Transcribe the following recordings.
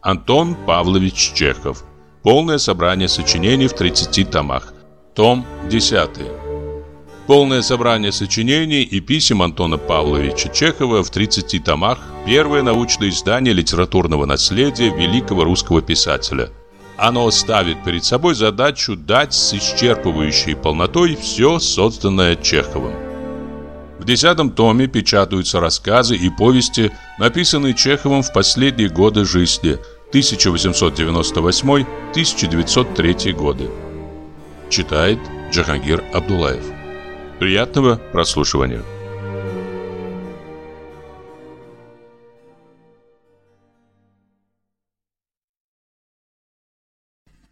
Антон Павлович Чехов. Полное собрание сочинений в 30 томах. Том 10. Полное собрание сочинений и писем Антона Павловича Чехова в 30 томах. Первое научное издание литературного наследия великого русского писателя. Оно ставит перед собой задачу дать с исчерпывающей полнотой все созданное Чеховым. В десятом томе печатаются рассказы и повести, написанные Чеховым в последние годы жизни 1898-1903 годы. Читает Джахангир Абдулаев. Приятного прослушивания.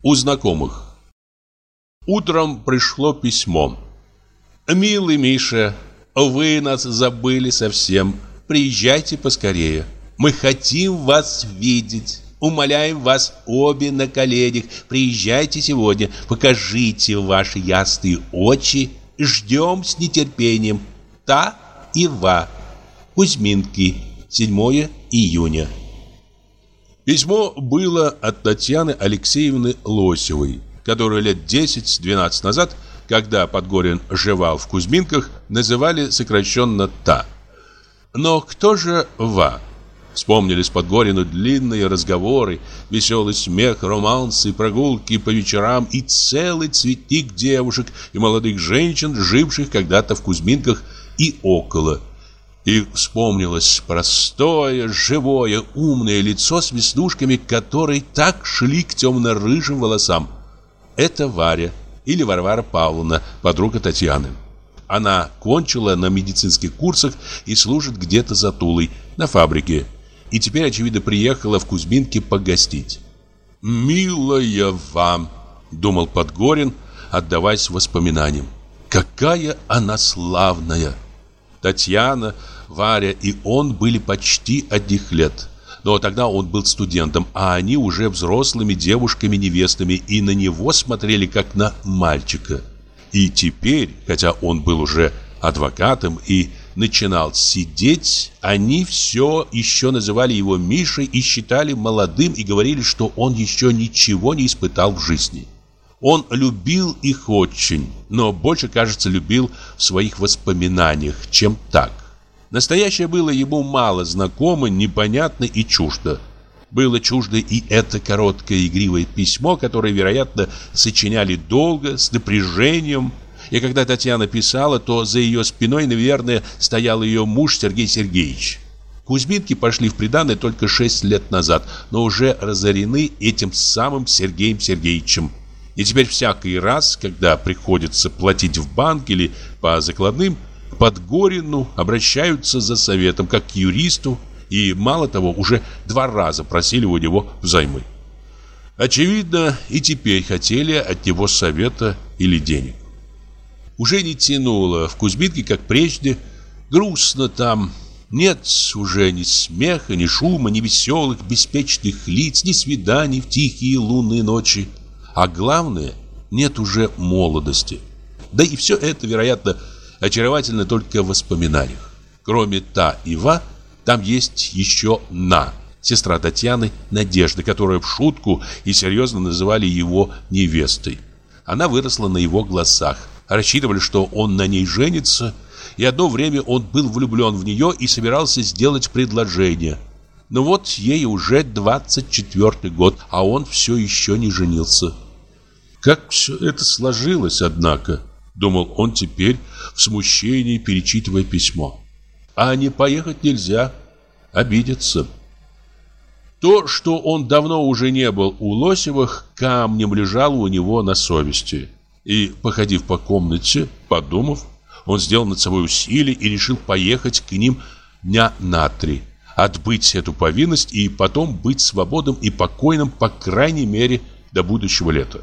У знакомых. Утром пришло письмо. «Милый Миша, вы нас забыли совсем. Приезжайте поскорее. Мы хотим вас видеть. Умоляем вас обе на коленях. Приезжайте сегодня. Покажите ваши ясные очи. Ждем с нетерпением. Та и ва. Кузьминки. 7 июня. Письмо было от Татьяны Алексеевны Лосевой, которую лет 10-12 назад – когда Подгорин жевал в Кузьминках, называли сокращенно «та». Но кто же «ва»? Вспомнились Подгорину длинные разговоры, веселый смех, романсы, прогулки по вечерам и целый цветник девушек и молодых женщин, живших когда-то в Кузьминках и около. И вспомнилось простое, живое, умное лицо с веснушками, которые так шли к темно-рыжим волосам. Это Варя или Варвара Павловна, подруга Татьяны. Она кончила на медицинских курсах и служит где-то за Тулой, на фабрике. И теперь, очевидно, приехала в Кузьминки погостить. «Милая вам!» — думал Подгорин, отдаваясь воспоминаниям. «Какая она славная!» Татьяна, Варя и он были почти одних лет. Но тогда он был студентом, а они уже взрослыми девушками-невестами и на него смотрели как на мальчика. И теперь, хотя он был уже адвокатом и начинал сидеть, они все еще называли его Мишей и считали молодым и говорили, что он еще ничего не испытал в жизни. Он любил их очень, но больше, кажется, любил в своих воспоминаниях, чем так. Настоящее было ему мало знакомо, непонятно и чуждо. Было чуждо и это короткое игривое письмо, которое, вероятно, сочиняли долго, с напряжением. И когда Татьяна писала, то за ее спиной, наверное, стоял ее муж Сергей Сергеевич. Кузьминки пошли в приданое только шесть лет назад, но уже разорены этим самым Сергеем Сергеевичем. И теперь всякий раз, когда приходится платить в банк или по закладным, Подгорину обращаются за советом, как к юристу, и, мало того, уже два раза просили у него взаймы. Очевидно, и теперь хотели от него совета или денег. Уже не тянуло в Кузьминке, как прежде, грустно там. Нет уже ни смеха, ни шума, ни веселых, беспечных лиц, ни свиданий в тихие лунные ночи. А главное, нет уже молодости. Да и все это, вероятно, очаровательно только в воспоминаниях. Кроме Та и Ва, там есть еще На, сестра Татьяны, Надежда, которую в шутку и серьезно называли его невестой. Она выросла на его глазах. Рассчитывали, что он на ней женится, и одно время он был влюблен в нее и собирался сделать предложение. Но вот ей уже 24 год, а он все еще не женился. Как все это сложилось, однако? Думал он теперь в смущении, перечитывая письмо. А не поехать нельзя, обидеться. То, что он давно уже не был у Лосевых, камнем лежало у него на совести. И, походив по комнате, подумав, он сделал над собой усилие и решил поехать к ним дня на три, отбыть эту повинность и потом быть свободным и покойным, по крайней мере, до будущего лета.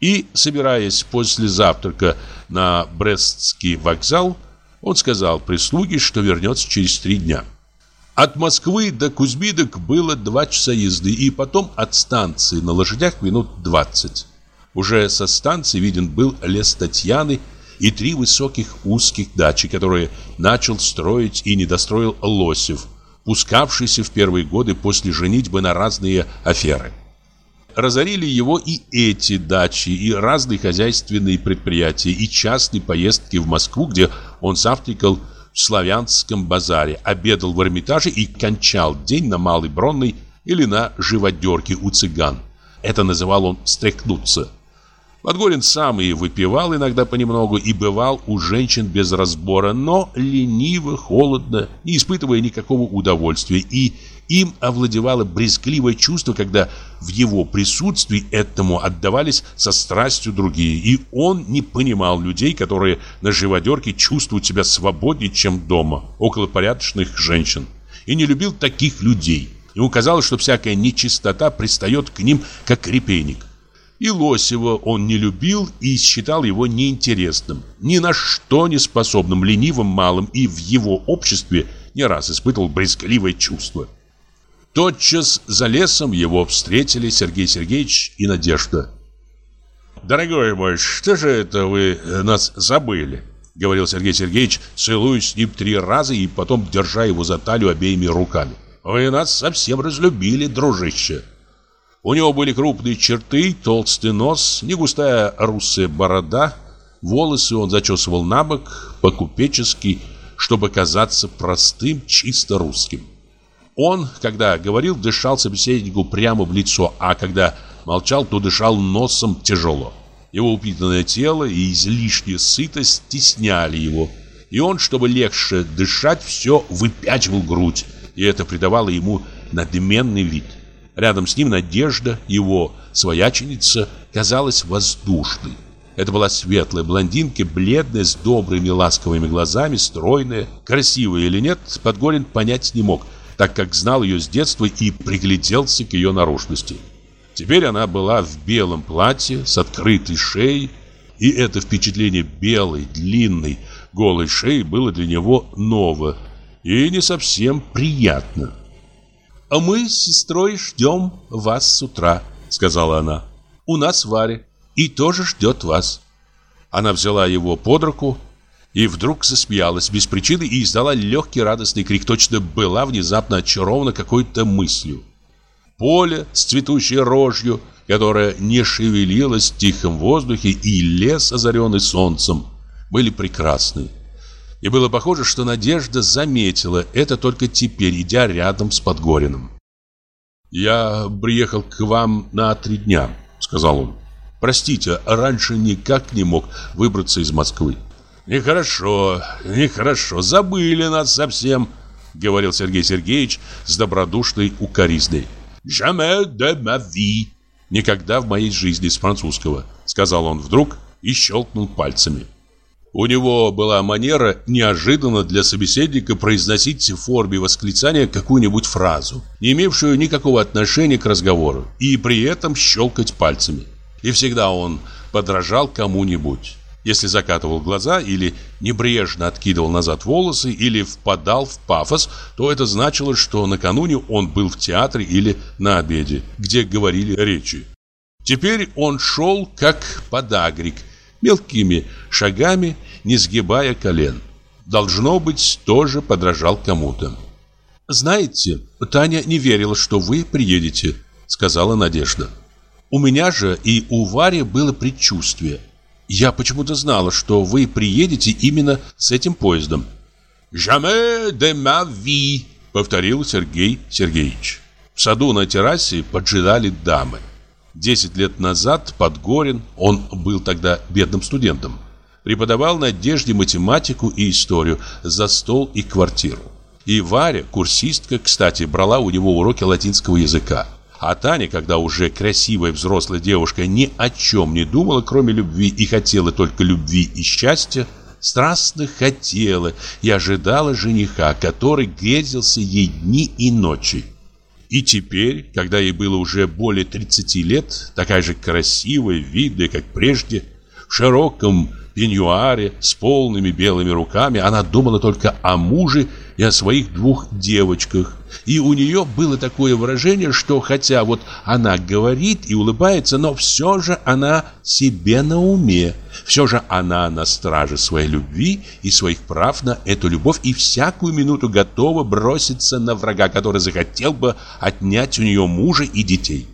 И, собираясь после завтрака на Брестский вокзал, он сказал прислуге, что вернется через три дня. От Москвы до Кузьмидок было два часа езды, и потом от станции на лошадях минут двадцать. Уже со станции виден был лес Татьяны и три высоких узких дачи, которые начал строить и недостроил Лосев пускавшийся в первые годы после женитьбы на разные аферы. Разорили его и эти дачи, и разные хозяйственные предприятия, и частные поездки в Москву, где он завтракал в славянском базаре, обедал в Эрмитаже и кончал день на Малой Бронной или на живодерке у цыган. Это называл он «стряхнуться». Подгорин сам и выпивал иногда понемногу и бывал у женщин без разбора, но лениво, холодно, не испытывая никакого удовольствия. И им овладевало брезгливое чувство, когда в его присутствии этому отдавались со страстью другие. И он не понимал людей, которые на живодерке чувствуют себя свободнее, чем дома, около порядочных женщин. И не любил таких людей. Ему казалось, что всякая нечистота пристает к ним, как репейник. И Лосева он не любил и считал его неинтересным, ни на что не способным, ленивым, малым, и в его обществе не раз испытывал брезгливое чувство. Тотчас за лесом его встретили Сергей Сергеевич и Надежда. «Дорогой мой, что же это вы нас забыли?» — говорил Сергей Сергеевич, целуясь с ним три раза и потом держа его за талию обеими руками. «Вы нас совсем разлюбили, дружище!» У него были крупные черты, толстый нос, негустая русая борода. Волосы он зачесывал на бок, по-купечески, чтобы казаться простым, чисто русским. Он, когда говорил, дышал собеседнику прямо в лицо, а когда молчал, то дышал носом тяжело. Его упитанное тело и излишняя сытость стесняли его. И он, чтобы легче дышать, все выпячивал грудь, и это придавало ему надменный вид. Рядом с ним Надежда, его свояченица, казалась воздушной. Это была светлая блондинка, бледная, с добрыми ласковыми глазами, стройная. Красивая или нет, Подгорин понять не мог, так как знал ее с детства и пригляделся к ее наружности. Теперь она была в белом платье с открытой шеей, и это впечатление белой, длинной, голой шеи было для него ново и не совсем приятно. «А мы с сестрой ждем вас с утра», — сказала она. «У нас Варя и тоже ждет вас». Она взяла его под руку и вдруг засмеялась без причины и издала легкий радостный крик, точно была внезапно очарована какой-то мыслью. Поле с цветущей рожью, которая не шевелилась в тихом воздухе, и лес, озаренный солнцем, были прекрасны. И было похоже, что Надежда заметила это только теперь, идя рядом с Подгориным. «Я приехал к вам на три дня», — сказал он. «Простите, раньше никак не мог выбраться из Москвы». «Нехорошо, нехорошо, забыли нас совсем», — говорил Сергей Сергеевич с добродушной укоризной. «Jamais de ma vie». «Никогда в моей жизни с французского», — сказал он вдруг и щелкнул пальцами. У него была манера неожиданно для собеседника произносить в форме восклицания какую-нибудь фразу, не имевшую никакого отношения к разговору, и при этом щелкать пальцами. И всегда он подражал кому-нибудь. Если закатывал глаза или небрежно откидывал назад волосы или впадал в пафос, то это значило, что накануне он был в театре или на обеде, где говорили речи. Теперь он шел как подагрик, мелкими шагами, не сгибая колен. Должно быть, тоже подражал кому-то. «Знаете, Таня не верила, что вы приедете», — сказала Надежда. «У меня же и у Вари было предчувствие. Я почему-то знала, что вы приедете именно с этим поездом». «Jamais de ma vie», — повторил Сергей Сергеевич. В саду на террасе поджидали дамы. Десять лет назад Подгорин, он был тогда бедным студентом, преподавал Надежде математику и историю за стол и квартиру. И Варя, курсистка, кстати, брала у него уроки латинского языка. А Таня, когда уже красивая взрослая девушка ни о чем не думала, кроме любви, и хотела только любви и счастья, страстно хотела и ожидала жениха, который грезился ей дни и ночи. И теперь, когда ей было уже более 30 лет, такая же красивая, видная, как прежде, в широком пеньюаре с полными белыми руками, она думала только о муже и о своих двух девочках. И у нее было такое выражение, что хотя вот она говорит и улыбается, но все же она себе на уме. Все же она на страже своей любви и своих прав на эту любовь и всякую минуту готова броситься на врага, который захотел бы отнять у нее мужа и детей.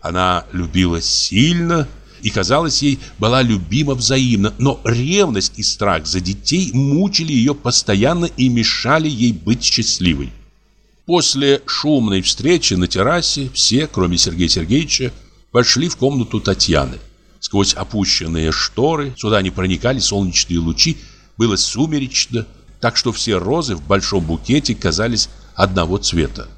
Она любила сильно и, казалось ей, была любима взаимно, но ревность и страх за детей мучили ее постоянно и мешали ей быть счастливой. После шумной встречи на террасе все, кроме Сергея Сергеевича, пошли в комнату Татьяны. Сквозь опущенные шторы сюда не проникали солнечные лучи, было сумеречно, так что все розы в большом букете казались одного цвета.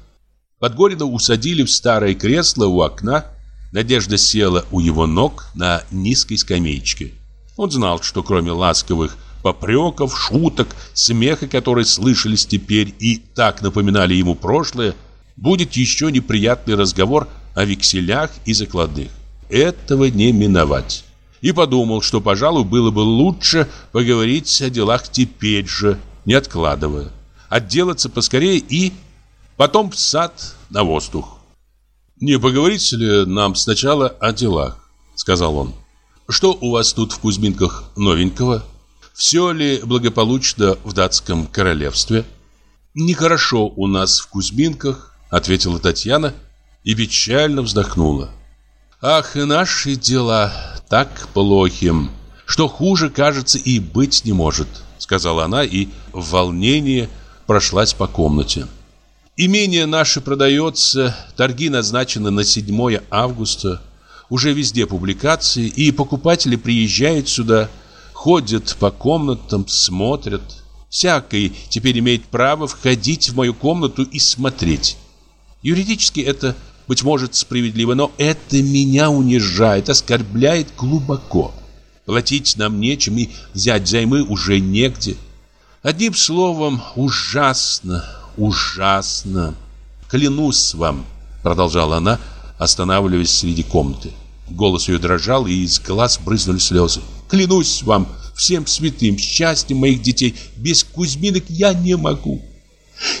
Подгорина усадили в старое кресло у окна, Надежда села у его ног на низкой скамеечке. Он знал, что кроме ласковых попреков, шуток, смеха, которые слышались теперь и так напоминали ему прошлое, будет еще неприятный разговор о векселях и закладных. Этого не миновать. И подумал, что, пожалуй, было бы лучше поговорить о делах теперь же, не откладывая. Отделаться поскорее и потом в сад на воздух. «Не поговорить ли нам сначала о делах?» — сказал он. «Что у вас тут в Кузьминках новенького? Все ли благополучно в датском королевстве?» «Нехорошо у нас в Кузьминках», — ответила Татьяна и печально вздохнула. «Ах, наши дела так плохи, что хуже, кажется, и быть не может», — сказала она и в волнении прошлась по комнате. Имение наше продается, торги назначены на 7 августа. Уже везде публикации, и покупатели приезжают сюда, ходят по комнатам, смотрят. Всякий теперь имеет право входить в мою комнату и смотреть. Юридически это, быть может, справедливо, но это меня унижает, оскорбляет глубоко. Платить нам нечем и взять займы уже негде. Одним словом, ужасно, ужасно. Клянусь вам, продолжала она, останавливаясь среди комнаты. Голос ее дрожал, и из глаз брызнули слезы. Клянусь вам, всем святым, счастьем моих детей, без Кузьминок я не могу.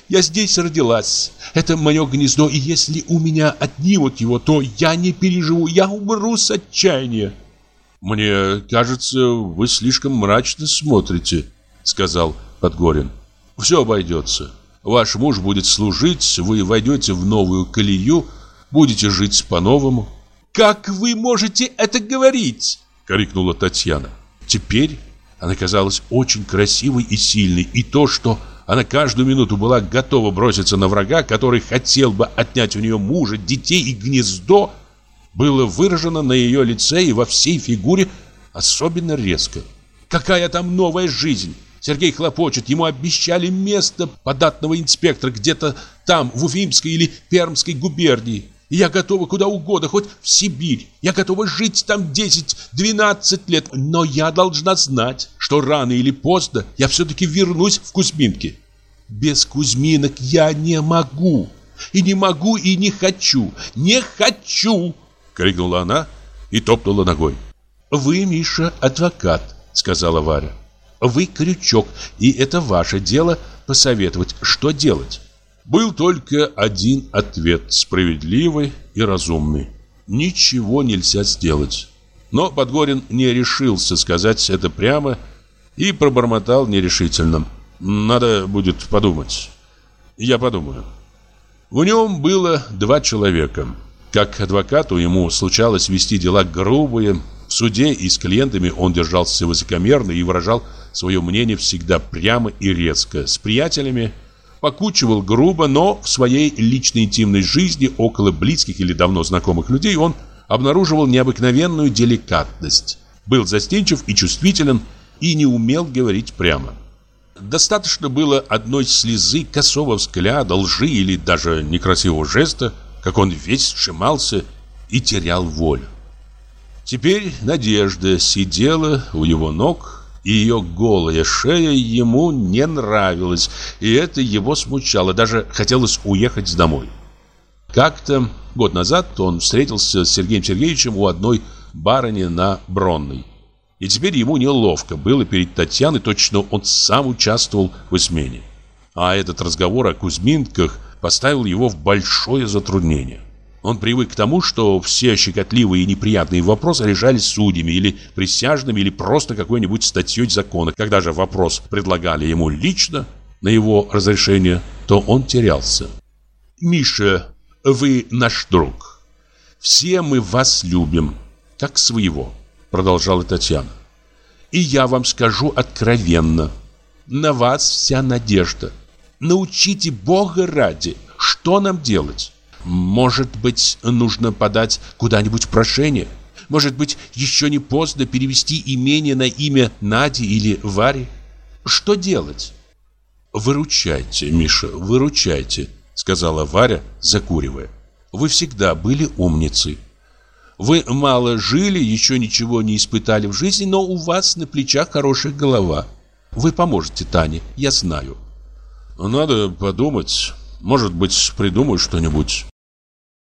Я здесь родилась. Это мое гнездо, и если у меня отнимут его, то я не переживу, я умру с отчаяния. Мне кажется, вы слишком мрачно смотрите, сказал Подгорин. Все обойдется. Ваш муж будет служить, вы войдете в новую колею, будете жить по-новому. «Как вы можете это говорить?» — крикнула Татьяна. Теперь она казалась очень красивой и сильной, и то, что она каждую минуту была готова броситься на врага, который хотел бы отнять у нее мужа, детей и гнездо, было выражено на ее лице и во всей фигуре особенно резко. Какая там новая жизнь! Сергей хлопочет, ему обещали место податного инспектора где-то там, в Уфимской или Пермской губернии. И я готова куда угодно, хоть в Сибирь. Я готова жить там 10-12 лет. Но я должна знать, что рано или поздно я все-таки вернусь в Кузьминки. Без Кузьминок я не могу. И не могу, и не хочу. Не хочу!» Крикнула она и топнула ногой. «Вы, Миша, адвокат», — сказала Варя. Вы крючок, и это ваше дело посоветовать, что делать. Был только один ответ, справедливый и разумный. Ничего нельзя сделать. Но Подгорин не решился сказать это прямо и пробормотал нерешительно. Надо будет подумать. Я подумаю. В нем было два человека. Как адвокату ему случалось вести дела грубые. В суде и с клиентами он держался высокомерно и выражал свое мнение всегда прямо и резко. С приятелями покучивал грубо, но в своей личной интимной жизни около близких или давно знакомых людей он обнаруживал необыкновенную деликатность. Был застенчив и чувствителен и не умел говорить прямо. Достаточно было одной слезы, косого взгляда, лжи или даже некрасивого жеста, как он весь сжимался и терял волю. Теперь Надежда сидела у его ног, ее голая шея ему не нравилась, и это его смущало, даже хотелось уехать домой. Как-то год назад он встретился с Сергеем Сергеевичем у одной барыни на Бронной. И теперь ему неловко было перед Татьяной, точно он сам участвовал в измене. А этот разговор о Кузьминках поставил его в большое затруднение. Он привык к тому, что все щекотливые и неприятные вопросы решались судьями или присяжными, или просто какой-нибудь статьей закона. Когда же вопрос предлагали ему лично, на его разрешение, то он терялся. «Миша, вы наш друг. Все мы вас любим, как своего», продолжала Татьяна. «И я вам скажу откровенно, на вас вся надежда. Научите Бога ради, что нам делать? Может быть, нужно подать куда-нибудь прошение? Может быть, еще не поздно перевести имение на имя Нади или Вари? Что делать? «Выручайте, Миша, выручайте», — сказала Варя, закуривая. «Вы всегда были умницей. Вы мало жили, еще ничего не испытали в жизни, но у вас на плечах хорошая голова. Вы поможете Тане, я знаю». «Надо подумать. Может быть, придумаю что-нибудь».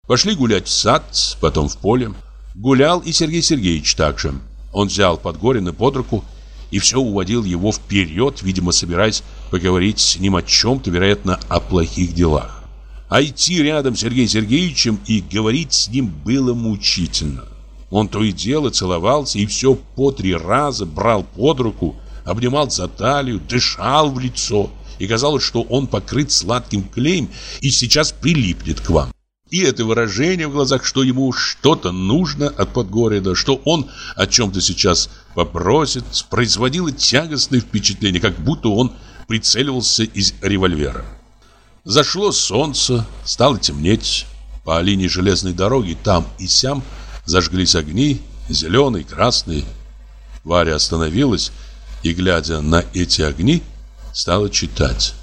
Пошли гулять в сад, потом в поле. Гулял и Сергей Сергеевич также. Он взял Подгорина под руку и все уводил его вперед, видимо, собираясь поговорить с ним о чем-то, вероятно, о плохих делах. А идти рядом с Сергеем Сергеевичем и говорить с ним было мучительно. Он то и дело целовался и все по три раза брал под руку, обнимал за талию, дышал в лицо, и казалось, что он покрыт сладким клеем и сейчас прилипнет к вам. И это выражение в глазах, что ему что-то нужно от Подгорья, что он о чем-то сейчас попросит, производило тягостное впечатление, как будто он прицеливался из револьвера. Зашло солнце, стало темнеть. По линии железной дороги там и сям зажглись огни, зеленые, красные. Варя остановилась и, глядя на эти огни, стала читать.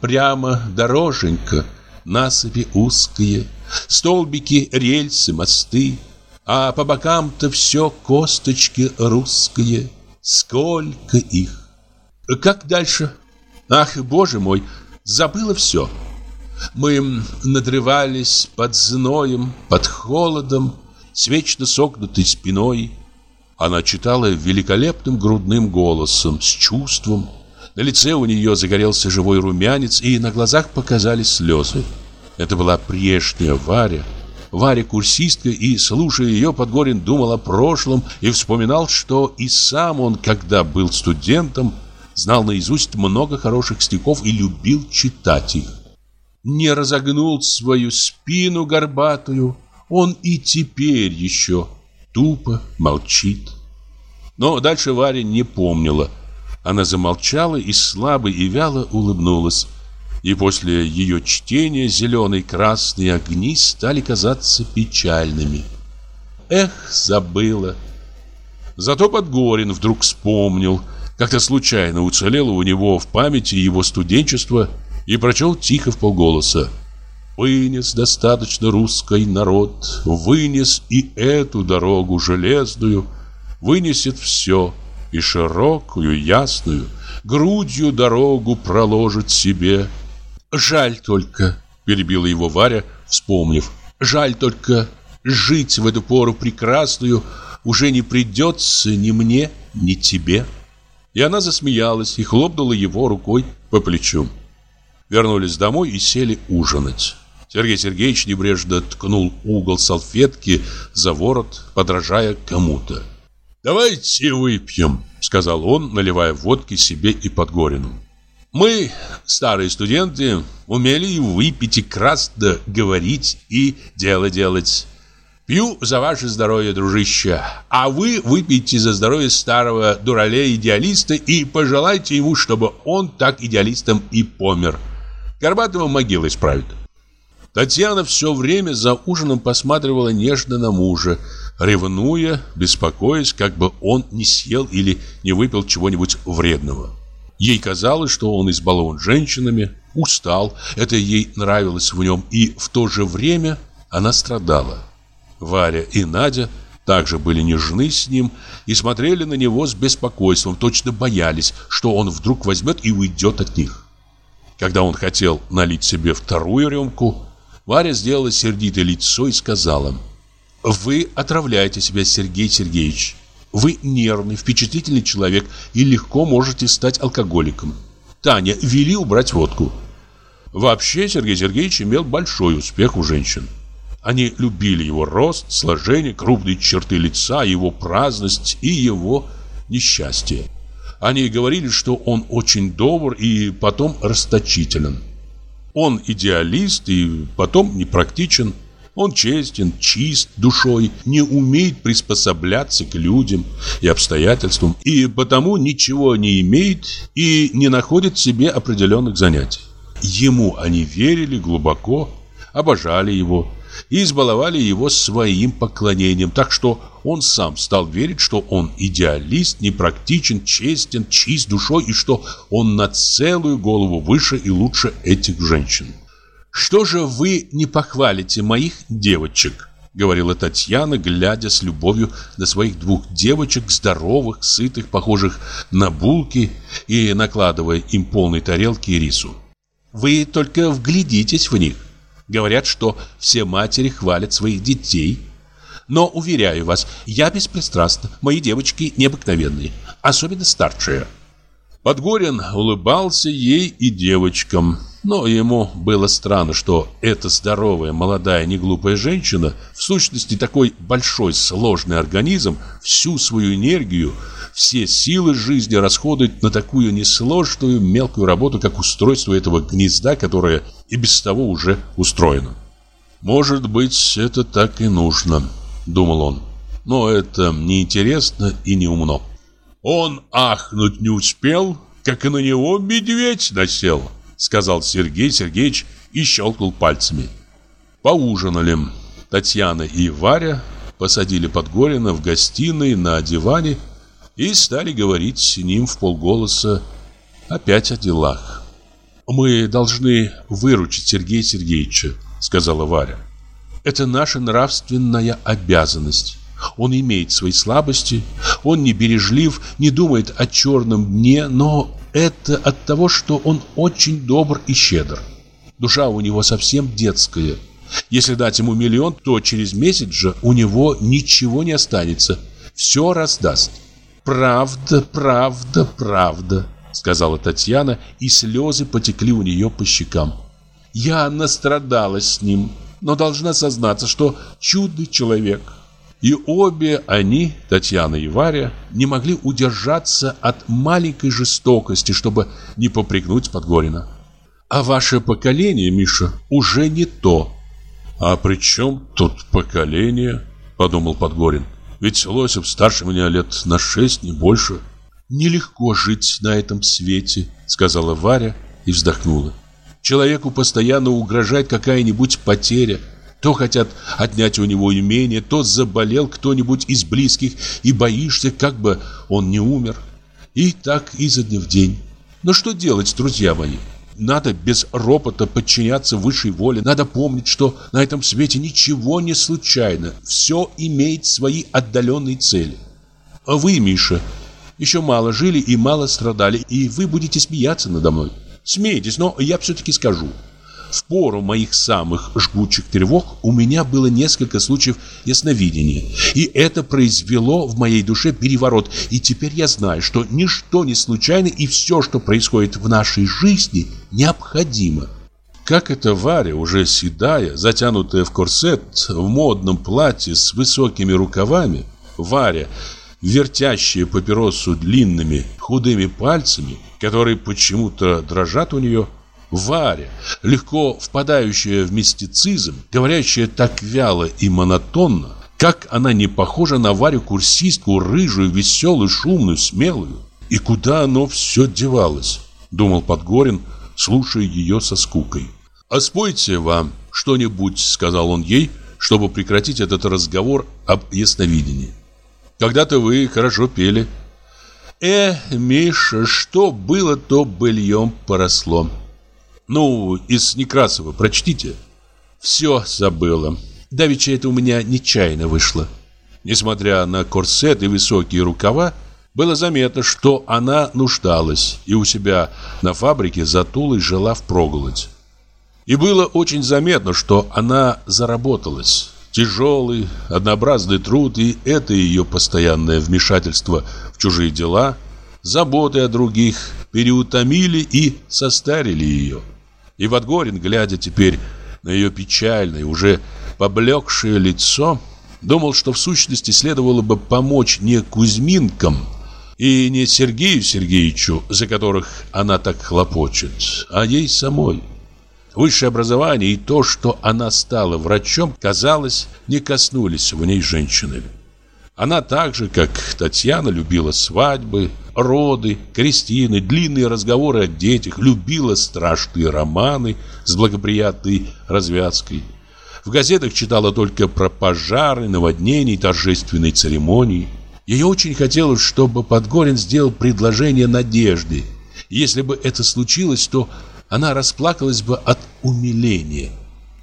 «Прямо дороженька, насыпи узкие, Столбики, рельсы, мосты, А по бокам-то все косточки русские. Сколько их! Как дальше? Ах, боже мой, забыла все. Мы надрывались под зноем, под холодом, с вечно согнутой спиной. Она читала великолепным грудным голосом, с чувством. На лице у нее загорелся живой румянец, и на глазах показались слезы. Это была прежняя Варя. Варя курсистка, и, слушая ее, Подгорин думал о прошлом и вспоминал, что и сам он, когда был студентом, знал наизусть много хороших стихов и любил читать их. Не разогнул свою спину горбатую, он и теперь еще тупо молчит. Но дальше Варя не помнила. Она замолчала и слабо и вяло улыбнулась и после ее чтения зеленые красные огни стали казаться печальными. Эх, забыла. Зато Подгорин вдруг вспомнил, как-то случайно уцелело у него в памяти его студенчество и прочел тихо в полголоса. Вынес достаточно русский народ, вынес и эту дорогу железную, вынесет все, и широкую, ясную, грудью дорогу проложит себе, Жаль только, перебила его Варя, вспомнив. Жаль только жить в эту пору прекрасную уже не придется ни мне, ни тебе. И она засмеялась и хлопнула его рукой по плечу. Вернулись домой и сели ужинать. Сергей Сергеевич небрежно ткнул угол салфетки за ворот, подражая кому-то. «Давайте выпьем», — сказал он, наливая водки себе и Подгорину. Мы, старые студенты, умели выпить и красно говорить и дело делать. Пью за ваше здоровье, дружище, а вы выпейте за здоровье старого дуралея-идеалиста и пожелайте ему, чтобы он так идеалистом и помер. Горбатого могилы исправит. Татьяна все время за ужином посматривала нежно на мужа, ревнуя, беспокоясь, как бы он не съел или не выпил чего-нибудь вредного. Ей казалось, что он избалован женщинами, устал, это ей нравилось в нем, и в то же время она страдала. Варя и Надя также были нежны с ним и смотрели на него с беспокойством, точно боялись, что он вдруг возьмет и уйдет от них. Когда он хотел налить себе вторую рюмку, Варя сделала сердитое лицо и сказала, «Вы отравляете себя, Сергей Сергеевич. Вы нервный, впечатлительный человек и легко можете стать алкоголиком. Таня, вели убрать водку. Вообще Сергей Сергеевич имел большой успех у женщин. Они любили его рост, сложение, крупные черты лица, его праздность и его несчастье. Они говорили, что он очень добр и потом расточителен. Он идеалист и потом непрактичен. Он честен, чист душой, не умеет приспосабляться к людям и обстоятельствам, и потому ничего не имеет и не находит себе определенных занятий. Ему они верили глубоко, обожали его и избаловали его своим поклонением, так что он сам стал верить, что он идеалист, непрактичен, честен, чист душой и что он на целую голову выше и лучше этих женщин. «Что же вы не похвалите моих девочек?» говорила Татьяна, глядя с любовью на своих двух девочек, здоровых, сытых, похожих на булки, и накладывая им полные тарелки рису. Вы только вглядитесь в них. Говорят, что все матери хвалят своих детей. Но, уверяю вас, я беспристрастна. Мои девочки необыкновенные, особенно старшие. Подгорин улыбался ей и девочкам. Но ему было странно, что эта здоровая, молодая, неглупая женщина, в сущности такой большой, сложный организм, всю свою энергию, все силы жизни расходует на такую несложную, мелкую работу, как устройство этого гнезда, которое и без того уже устроено. «Может быть, это так и нужно», — думал он. «Но это неинтересно и неумно». Он ахнуть не успел, как и на него медведь насел сказал Сергей Сергеевич и щелкнул пальцами. Поужинали. Татьяна и Варя посадили Подгорина в гостиной на диване и стали говорить с ним в полголоса опять о делах. «Мы должны выручить Сергея Сергеевича», — сказала Варя. «Это наша нравственная обязанность. Он имеет свои слабости, он не бережлив, не думает о черном дне, но это от того, что он очень добр и щедр. Душа у него совсем детская. Если дать ему миллион, то через месяц же у него ничего не останется. Все раздаст. «Правда, правда, правда», — сказала Татьяна, и слезы потекли у нее по щекам. «Я настрадалась с ним, но должна сознаться, что чудный человек. И обе они, Татьяна и Варя, не могли удержаться от маленькой жестокости, чтобы не попрекнуть Подгорина. А ваше поколение, Миша, уже не то. А при чем тут поколение? Подумал Подгорин. Ведь Лосев старше меня лет на шесть, не больше. Нелегко жить на этом свете, сказала Варя и вздохнула. Человеку постоянно угрожает какая-нибудь потеря, то хотят отнять у него имение, то заболел кто-нибудь из близких, и боишься, как бы он не умер. И так изо дня в день. Но что делать, друзья мои? Надо без ропота подчиняться высшей воле. Надо помнить, что на этом свете ничего не случайно. Все имеет свои отдаленные цели. А вы, Миша, еще мало жили и мало страдали, и вы будете смеяться надо мной. Смейтесь, но я все-таки скажу. В пору моих самых жгучих тревог у меня было несколько случаев ясновидения, и это произвело в моей душе переворот, и теперь я знаю, что ничто не случайно, и все, что происходит в нашей жизни, необходимо. Как эта Варя, уже седая, затянутая в корсет, в модном платье с высокими рукавами, Варя, вертящая папиросу длинными худыми пальцами, которые почему-то дрожат у нее, Варя, легко впадающая в мистицизм, говорящая так вяло и монотонно, как она не похожа на Варю-курсистку, рыжую, веселую, шумную, смелую. И куда оно все девалось, думал Подгорин, слушая ее со скукой. «А спойте вам что-нибудь», — сказал он ей, чтобы прекратить этот разговор об ясновидении. «Когда-то вы хорошо пели». «Э, Миша, что было, то быльем поросло». Ну, из Некрасова прочтите. Все забыла. Давеча это у меня нечаянно вышло. Несмотря на корсет и высокие рукава, было заметно, что она нуждалась и у себя на фабрике за Тулой жила впроголодь. И было очень заметно, что она заработалась. Тяжелый, однообразный труд и это ее постоянное вмешательство в чужие дела, заботы о других переутомили и состарили ее. И Подгорин, глядя теперь на ее печальное, уже поблекшее лицо, думал, что в сущности следовало бы помочь не Кузьминкам и не Сергею Сергеевичу, за которых она так хлопочет, а ей самой. Высшее образование и то, что она стала врачом, казалось, не коснулись в ней женщины. Она так же, как Татьяна, любила свадьбы, роды, крестины, длинные разговоры о детях, любила страшные романы с благоприятной развязкой. В газетах читала только про пожары, наводнения и торжественные церемонии. Ей очень хотелось, чтобы Подгорин сделал предложение Надежде. Если бы это случилось, то она расплакалась бы от умиления.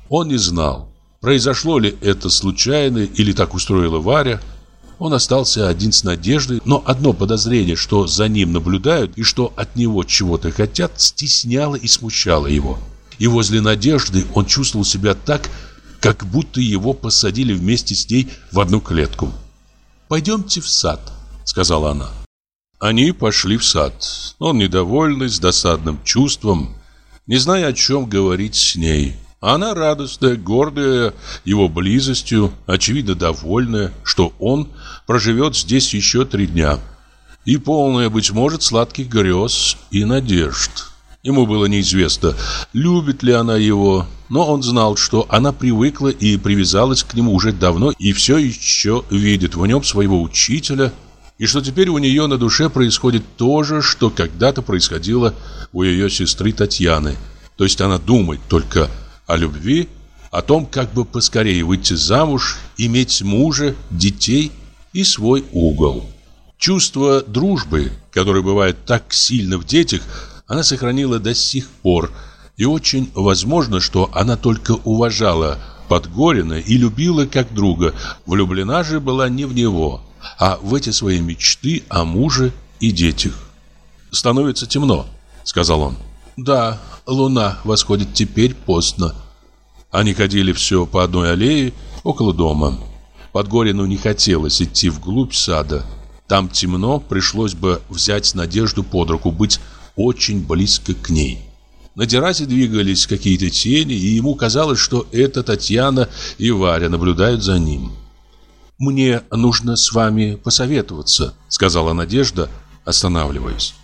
Он не знал, произошло ли это случайно или так устроила Варя. Он остался один с надеждой, но одно подозрение, что за ним наблюдают и что от него чего-то хотят, стесняло и смущало его. И возле надежды он чувствовал себя так, как будто его посадили вместе с ней в одну клетку. «Пойдемте в сад», — сказала она. Они пошли в сад. Он, недовольный, с досадным чувством, не зная, о чем говорить с ней. Она радостная, гордая его близостью, очевидно довольная, что он проживет здесь еще три дня. И полная, быть может, сладких грез и надежд. Ему было неизвестно, любит ли она его, но он знал, что она привыкла и привязалась к нему уже давно и все еще видит в нем своего учителя, и что теперь у нее на душе происходит то же, что когда-то происходило у ее сестры Татьяны. То есть она думает только о любви, о том, как бы поскорее выйти замуж, иметь мужа, детей и свой угол. Чувство дружбы, которое бывает так сильно в детях, она сохранила до сих пор, и очень возможно, что она только уважала Подгорина и любила как друга, влюблена же была не в него, а в эти свои мечты о муже и детях. «Становится темно», — сказал он. «Да, луна восходит теперь поздно». Они ходили все по одной аллее около дома. Подгорину не хотелось идти вглубь сада. Там темно, пришлось бы взять Надежду под руку, быть очень близко к ней. На террасе двигались какие-то тени, и ему казалось, что это Татьяна и Варя наблюдают за ним. «Мне нужно с вами посоветоваться», — сказала Надежда, останавливаясь.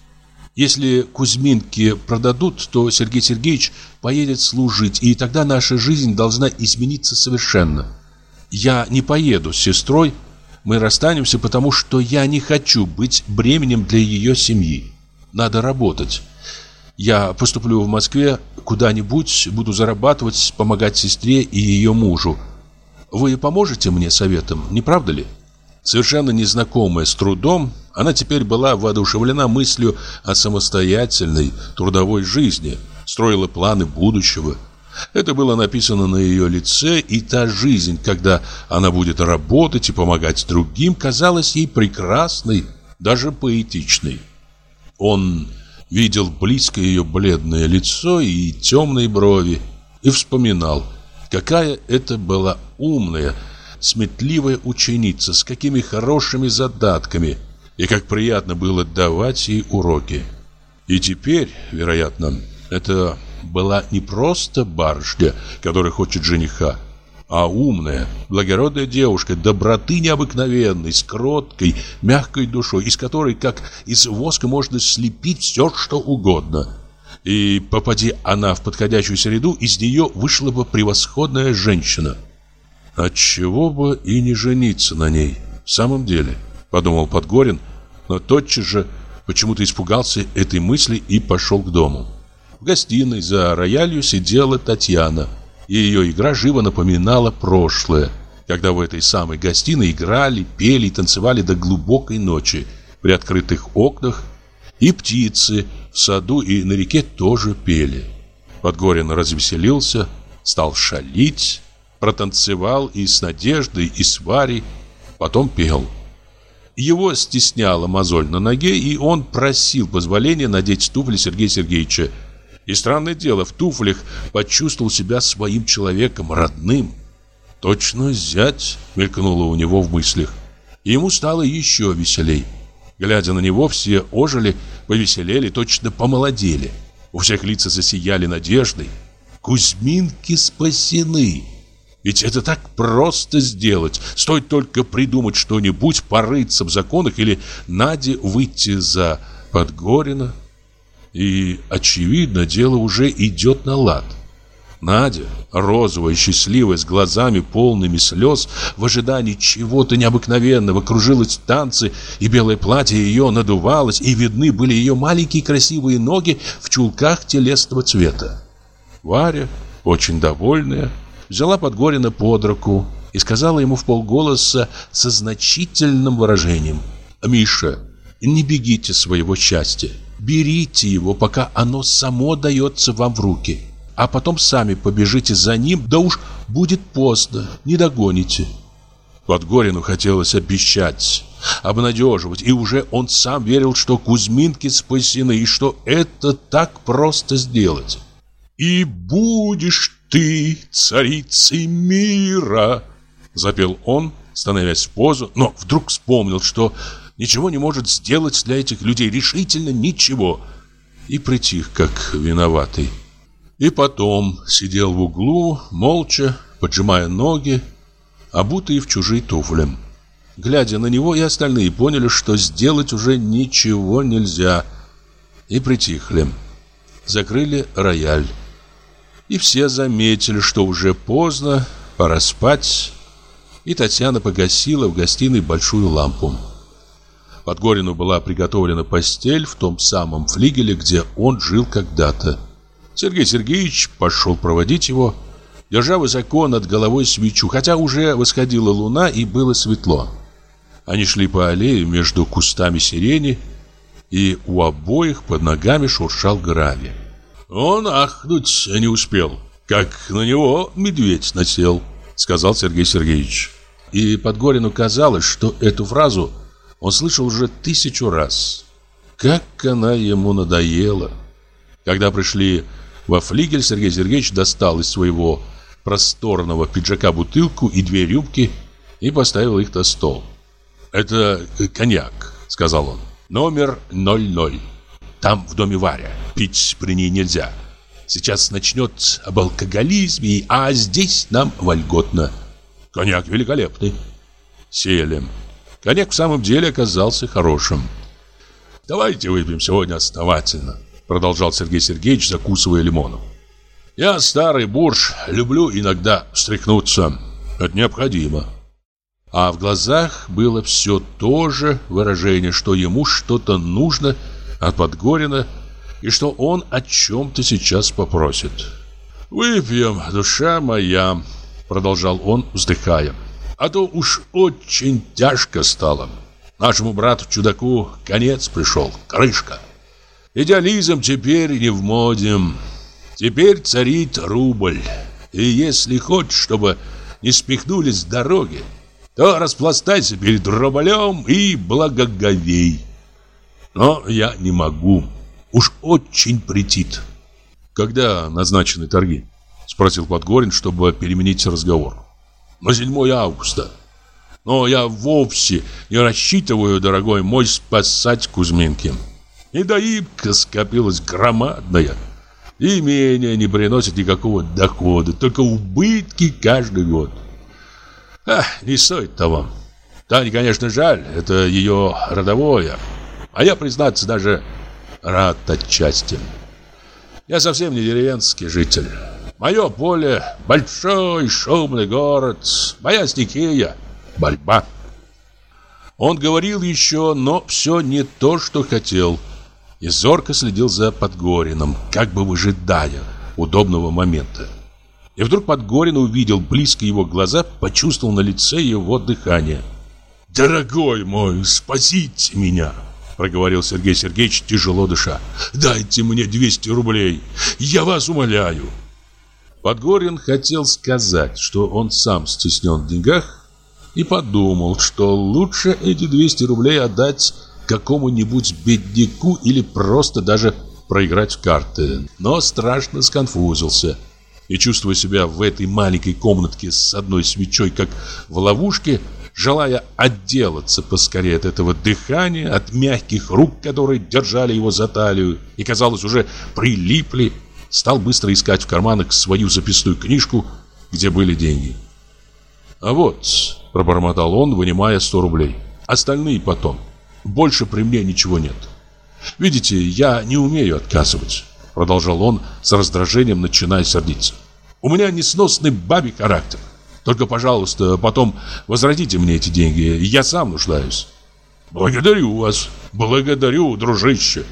«Если Кузьминки продадут, то Сергей Сергеевич поедет служить, и тогда наша жизнь должна измениться совершенно. Я не поеду с сестрой, мы расстанемся, потому что я не хочу быть бременем для ее семьи. Надо работать. Я поступлю в Москве куда-нибудь, буду зарабатывать, помогать сестре и ее мужу. Вы поможете мне советом, не правда ли? Совершенно незнакомая с трудом, она теперь была воодушевлена мыслью о самостоятельной трудовой жизни, строила планы будущего. Это было написано на ее лице, и та жизнь, когда она будет работать и помогать другим, казалась ей прекрасной, даже поэтичной. Он видел близко ее бледное лицо и темные брови и вспоминал, какая это была умная, сметливая ученица, с какими хорошими задатками, и как приятно было давать ей уроки. И теперь, вероятно, это была не просто барышня, которая хочет жениха, а умная, благородная девушка, доброты необыкновенной, с кроткой, мягкой душой, из которой, как из воска, можно слепить все, что угодно. И попади она в подходящую среду, из нее вышла бы превосходная женщина. Отчего бы и не жениться на ней, в самом деле, подумал Подгорин, но тотчас же почему-то испугался этой мысли и пошел к дому. В гостиной за роялью сидела Татьяна – и ее игра живо напоминала прошлое, когда в этой самой гостиной играли, пели и танцевали до глубокой ночи при открытых окнах, и птицы в саду и на реке тоже пели. Подгорин развеселился, стал шалить, протанцевал и с Надеждой, и с Варей, потом пел. Его стесняла мозоль на ноге, и он просил позволения надеть туфли Сергея Сергеевича, и странное дело, в туфлях почувствовал себя своим человеком, родным. Точно зять мелькнуло у него в мыслях. Ему стало еще веселей. Глядя на него, все ожили, повеселели, точно помолодели. У всех лица засияли надеждой. Кузьминки спасены. Ведь это так просто сделать. Стоит только придумать что-нибудь, порыться в законах или Наде выйти за Подгорина. И, очевидно, дело уже идет на лад. Надя, розовая, счастливая, с глазами полными слез, в ожидании чего-то необыкновенного, кружилась в танце, и белое платье ее надувалось, и видны были ее маленькие красивые ноги в чулках телесного цвета. Варя, очень довольная, взяла Подгорина под руку и сказала ему в полголоса со значительным выражением «Миша, не бегите своего счастья, берите его, пока оно само дается вам в руки» а потом сами побежите за ним, да уж будет поздно, не догоните. Подгорину хотелось обещать, обнадеживать, и уже он сам верил, что Кузьминки спасены, и что это так просто сделать. «И будешь ты царицей мира!» Запел он, становясь в позу, но вдруг вспомнил, что ничего не может сделать для этих людей, решительно ничего, и притих, как виноватый. И потом сидел в углу, молча, поджимая ноги, обутые в чужие туфли. Глядя на него, и остальные поняли, что сделать уже ничего нельзя, и притихли. Закрыли рояль. И все заметили, что уже поздно, пора спать. И Татьяна погасила в гостиной большую лампу. Подгорину была приготовлена постель в том самом флигеле, где он жил когда-то. Сергей Сергеевич пошел проводить его, держа высоко над головой свечу, хотя уже восходила луна и было светло. Они шли по аллее между кустами сирени, и у обоих под ногами шуршал гравий. Он ахнуть не успел, как на него медведь насел, сказал Сергей Сергеевич. И Подгорину казалось, что эту фразу он слышал уже тысячу раз. Как она ему надоела. Когда пришли во флигель Сергей Сергеевич достал из своего просторного пиджака бутылку и две рюмки и поставил их на стол. «Это коньяк», — сказал он. «Номер 00. Там, в доме Варя. Пить при ней нельзя. Сейчас начнет об алкоголизме, а здесь нам вольготно. Коньяк великолепный». Сели. Коньяк в самом деле оказался хорошим. «Давайте выпьем сегодня основательно», Продолжал Сергей Сергеевич, закусывая лимоном. Я старый бурж, люблю иногда встряхнуться. Это необходимо. А в глазах было все то же выражение, что ему что-то нужно от Подгорина и что он о чем-то сейчас попросит. «Выпьем, душа моя», — продолжал он, вздыхая. «А то уж очень тяжко стало. Нашему брату-чудаку конец пришел, крышка». Идеализм теперь не в моде. Теперь царит рубль. И если хочешь, чтобы не спихнули с дороги, то распластайся перед рублем и благоговей. Но я не могу. Уж очень претит. Когда назначены торги? Спросил Подгорин, чтобы переменить разговор. На 7 августа. Но я вовсе не рассчитываю, дорогой мой, спасать Кузьминки. Недоимка скопилась громадная. Имение не приносит никакого дохода, только убытки каждый год. Ах, не стоит того. Тане, конечно, жаль, это ее родовое. А я, признаться, даже рад отчасти. Я совсем не деревенский житель. Мое поле – большой шумный город, моя стихия – борьба. Он говорил еще, но все не то, что хотел – и зорко следил за Подгориным, как бы выжидая удобного момента. И вдруг Подгорин увидел близко его глаза, почувствовал на лице его дыхание. «Дорогой мой, спасите меня!» Проговорил Сергей Сергеевич, тяжело дыша. «Дайте мне 200 рублей, я вас умоляю!» Подгорин хотел сказать, что он сам стеснен в деньгах, и подумал, что лучше эти 200 рублей отдать какому-нибудь бедняку или просто даже проиграть в карты. Но страшно сконфузился. И чувствуя себя в этой маленькой комнатке с одной свечой, как в ловушке, желая отделаться поскорее от этого дыхания, от мягких рук, которые держали его за талию и, казалось, уже прилипли, стал быстро искать в карманах свою записную книжку, где были деньги. «А вот», — пробормотал он, вынимая сто рублей, — «остальные потом. Больше при мне ничего нет. Видите, я не умею отказывать», — продолжал он с раздражением, начиная сердиться. «У меня несносный бабий характер. Только, пожалуйста, потом возвратите мне эти деньги, я сам нуждаюсь». «Благодарю вас, благодарю, дружище».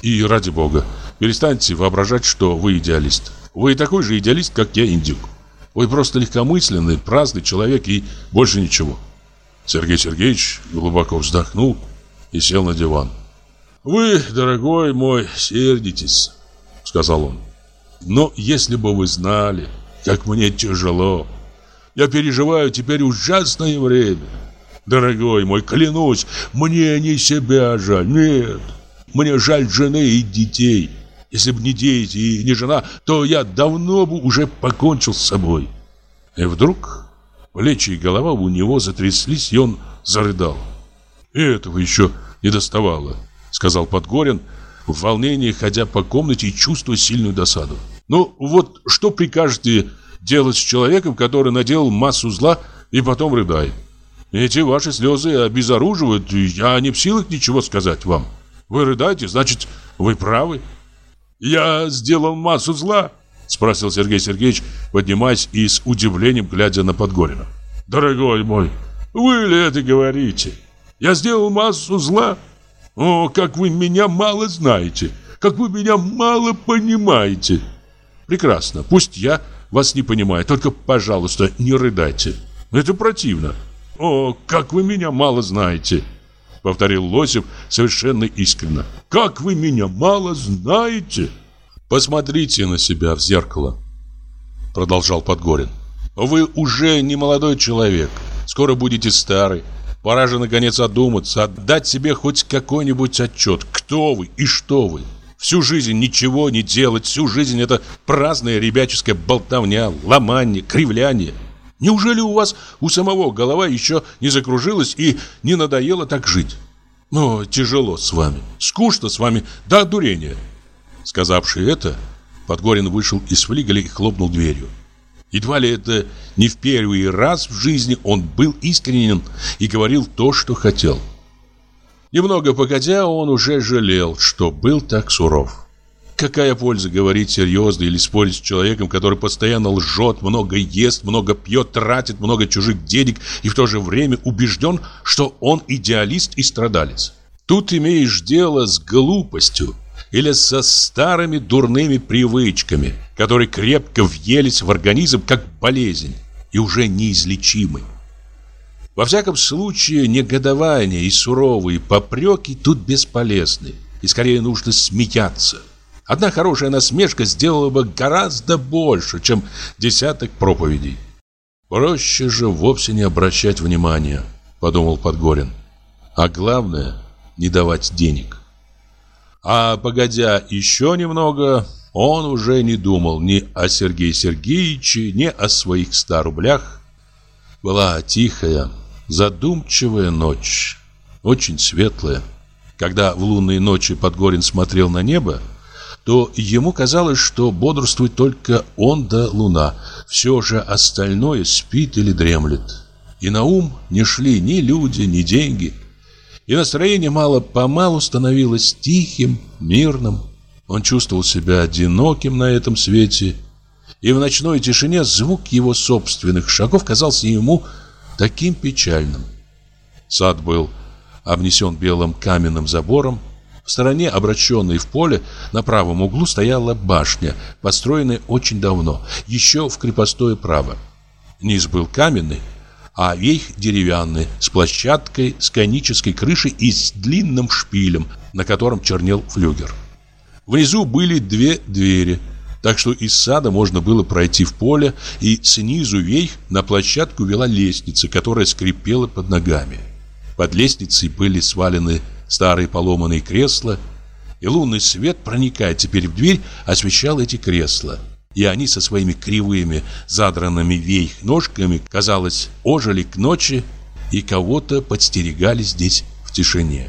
«И ради бога, перестаньте воображать, что вы идеалист. Вы такой же идеалист, как я, индюк. Вы просто легкомысленный, праздный человек и больше ничего. Сергей Сергеевич глубоко вздохнул и сел на диван. «Вы, дорогой мой, сердитесь», — сказал он. «Но если бы вы знали, как мне тяжело. Я переживаю теперь ужасное время. Дорогой мой, клянусь, мне не себя жаль, нет. Мне жаль жены и детей. Если бы не дети и не жена, то я давно бы уже покончил с собой. И вдруг плечи и голова у него затряслись, и он зарыдал. И этого еще не доставало, сказал Подгорин, в волнении ходя по комнате и чувствуя сильную досаду. Ну вот что прикажете делать с человеком, который наделал массу зла и потом рыдает? Эти ваши слезы обезоруживают, и я не в силах ничего сказать вам. Вы рыдаете, значит, вы правы. «Я сделал массу зла?» Спросил Сергей Сергеевич, поднимаясь и с удивлением глядя на Подгорина. «Дорогой мой, вы ли это говорите? Я сделал массу зла? О, как вы меня мало знаете! Как вы меня мало понимаете!» «Прекрасно, пусть я вас не понимаю, только, пожалуйста, не рыдайте. Это противно. О, как вы меня мало знаете!» Повторил Лосев совершенно искренне. Как вы меня мало знаете! Посмотрите на себя в зеркало. Продолжал Подгорин. Вы уже не молодой человек. Скоро будете старый. Пора же наконец одуматься, отдать себе хоть какой-нибудь отчет. Кто вы и что вы? Всю жизнь ничего не делать, всю жизнь это праздная ребяческая болтовня, ломание, кривляние. Неужели у вас у самого голова еще не закружилась и не надоело так жить? Ну, тяжело с вами, скучно с вами до одурения. Сказавший это, Подгорин вышел из флигеля и хлопнул дверью. Едва ли это не в первый раз в жизни он был искренен и говорил то, что хотел. Немного погодя, он уже жалел, что был так суров. Какая польза говорить серьезно или спорить с человеком, который постоянно лжет, много ест, много пьет, тратит много чужих денег и в то же время убежден, что он идеалист и страдалец? Тут имеешь дело с глупостью или со старыми дурными привычками, которые крепко въелись в организм как болезнь и уже неизлечимы. Во всяком случае, негодование и суровые попреки тут бесполезны, и скорее нужно смеяться – Одна хорошая насмешка сделала бы гораздо больше, чем десяток проповедей. Проще же вовсе не обращать внимания, подумал Подгорин. А главное, не давать денег. А погодя еще немного, он уже не думал ни о Сергее Сергеевиче, ни о своих ста рублях. Была тихая, задумчивая ночь, очень светлая. Когда в лунные ночи Подгорин смотрел на небо, то ему казалось, что бодрствует только он да луна. Все же остальное спит или дремлет. И на ум не шли ни люди, ни деньги. И настроение мало-помалу становилось тихим, мирным. Он чувствовал себя одиноким на этом свете. И в ночной тишине звук его собственных шагов казался ему таким печальным. Сад был обнесен белым каменным забором, в стороне, обращенной в поле, на правом углу стояла башня, построенная очень давно, еще в крепостное право. Низ был каменный, а верх деревянный, с площадкой, с конической крышей и с длинным шпилем, на котором чернел флюгер. Внизу были две двери, так что из сада можно было пройти в поле, и снизу вверх на площадку вела лестница, которая скрипела под ногами. Под лестницей были свалены старые поломанные кресла, и лунный свет, проникая теперь в дверь, освещал эти кресла. И они со своими кривыми, задранными вейх ножками, казалось, ожили к ночи и кого-то подстерегали здесь в тишине.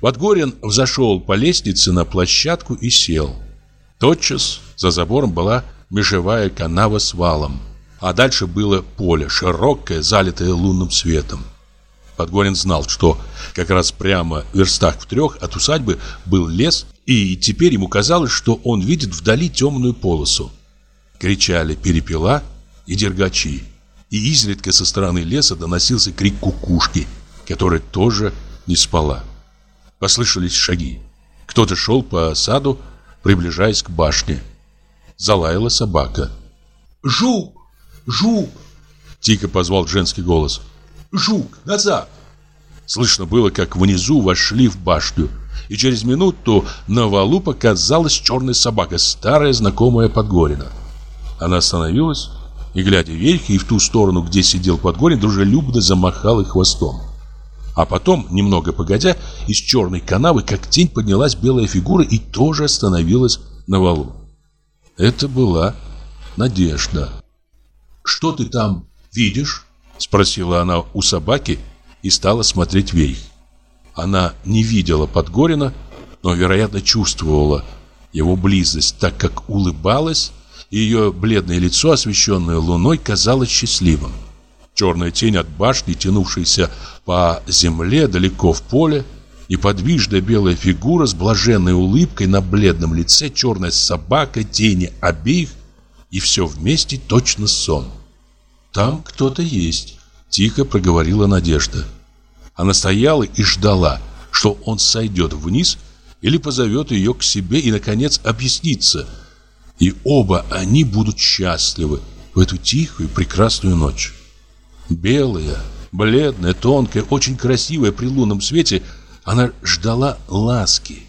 Подгорин взошел по лестнице на площадку и сел. Тотчас за забором была межевая канава с валом, а дальше было поле, широкое, залитое лунным светом. Подгорин знал, что как раз прямо в верстах в трех от усадьбы был лес, и теперь ему казалось, что он видит вдали темную полосу. Кричали перепела и дергачи, и изредка со стороны леса доносился крик кукушки, которая тоже не спала. Послышались шаги. Кто-то шел по саду, приближаясь к башне. Залаяла собака. «Жук! Жук!» Тихо позвал женский голос. «Жук! Назад!» Слышно было, как внизу вошли в башню. И через минуту на валу показалась черная собака, старая знакомая Подгорина. Она остановилась и, глядя вверх и в ту сторону, где сидел Подгорин, дружелюбно замахала хвостом. А потом, немного погодя, из черной канавы, как тень, поднялась белая фигура и тоже остановилась на валу. Это была Надежда. «Что ты там видишь?» Спросила она у собаки и стала смотреть вверх. Она не видела Подгорина, но, вероятно, чувствовала его близость, так как улыбалась, и ее бледное лицо, освещенное луной, казалось счастливым. Черная тень от башни, тянувшаяся по земле далеко в поле, неподвижная белая фигура с блаженной улыбкой на бледном лице, черная собака, тени обеих, и все вместе точно сон. «Там кто-то есть», — тихо проговорила Надежда. Она стояла и ждала, что он сойдет вниз или позовет ее к себе и, наконец, объяснится. И оба они будут счастливы в эту тихую прекрасную ночь. Белая, бледная, тонкая, очень красивая при лунном свете, она ждала ласки.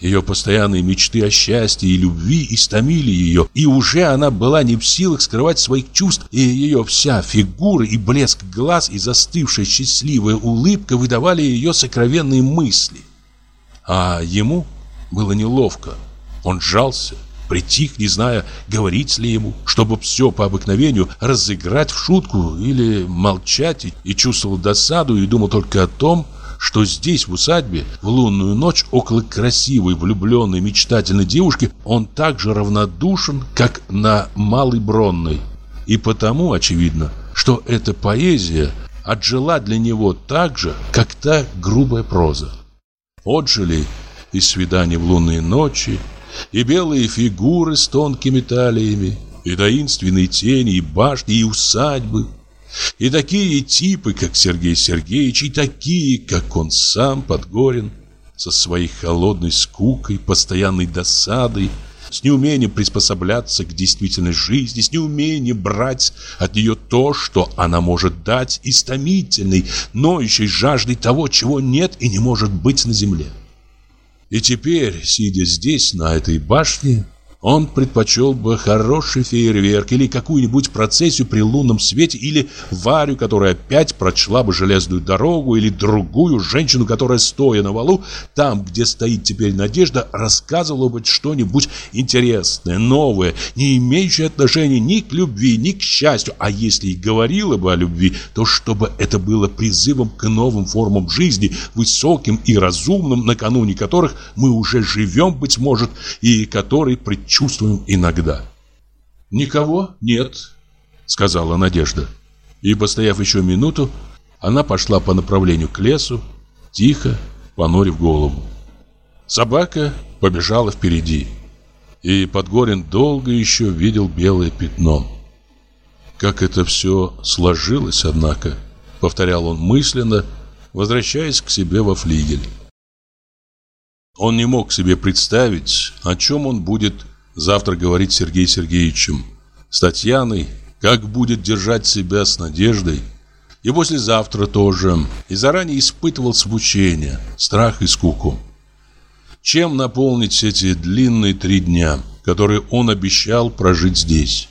Ее постоянные мечты о счастье и любви истомили ее, и уже она была не в силах скрывать своих чувств, и ее вся фигура и блеск глаз и застывшая счастливая улыбка выдавали ее сокровенные мысли. А ему было неловко. Он сжался, притих, не зная, говорить ли ему, чтобы все по обыкновению разыграть в шутку или молчать, и чувствовал досаду и думал только о том, что здесь, в усадьбе, в лунную ночь, около красивой, влюбленной, мечтательной девушки, он так же равнодушен, как на Малой Бронной. И потому, очевидно, что эта поэзия отжила для него так же, как та грубая проза. Отжили и свидания в лунные ночи, и белые фигуры с тонкими талиями, и таинственные тени, и башни, и усадьбы, и такие типы, как Сергей Сергеевич, и такие, как он сам, Подгорин, со своей холодной скукой, постоянной досадой, с неумением приспосабляться к действительной жизни, с неумением брать от нее то, что она может дать, истомительной, ноющей жаждой того, чего нет и не может быть на земле. И теперь, сидя здесь, на этой башне, он предпочел бы хороший фейерверк или какую-нибудь процессию при лунном свете, или Варю, которая опять прочла бы железную дорогу, или другую женщину, которая, стоя на валу, там, где стоит теперь Надежда, рассказывала бы что-нибудь интересное, новое, не имеющее отношения ни к любви, ни к счастью, а если и говорила бы о любви, то чтобы это было призывом к новым формам жизни, высоким и разумным, накануне которых мы уже живем, быть может, и которые предчувствуем чувствуем иногда. «Никого нет», — сказала Надежда. И, постояв еще минуту, она пошла по направлению к лесу, тихо, понурив голову. Собака побежала впереди, и Подгорин долго еще видел белое пятно. «Как это все сложилось, однако», — повторял он мысленно, возвращаясь к себе во флигель. Он не мог себе представить, о чем он будет завтра говорить с Сергеем Сергеевичем, с Татьяной, как будет держать себя с Надеждой, и послезавтра тоже, и заранее испытывал смущение, страх и скуку. Чем наполнить эти длинные три дня, которые он обещал прожить здесь?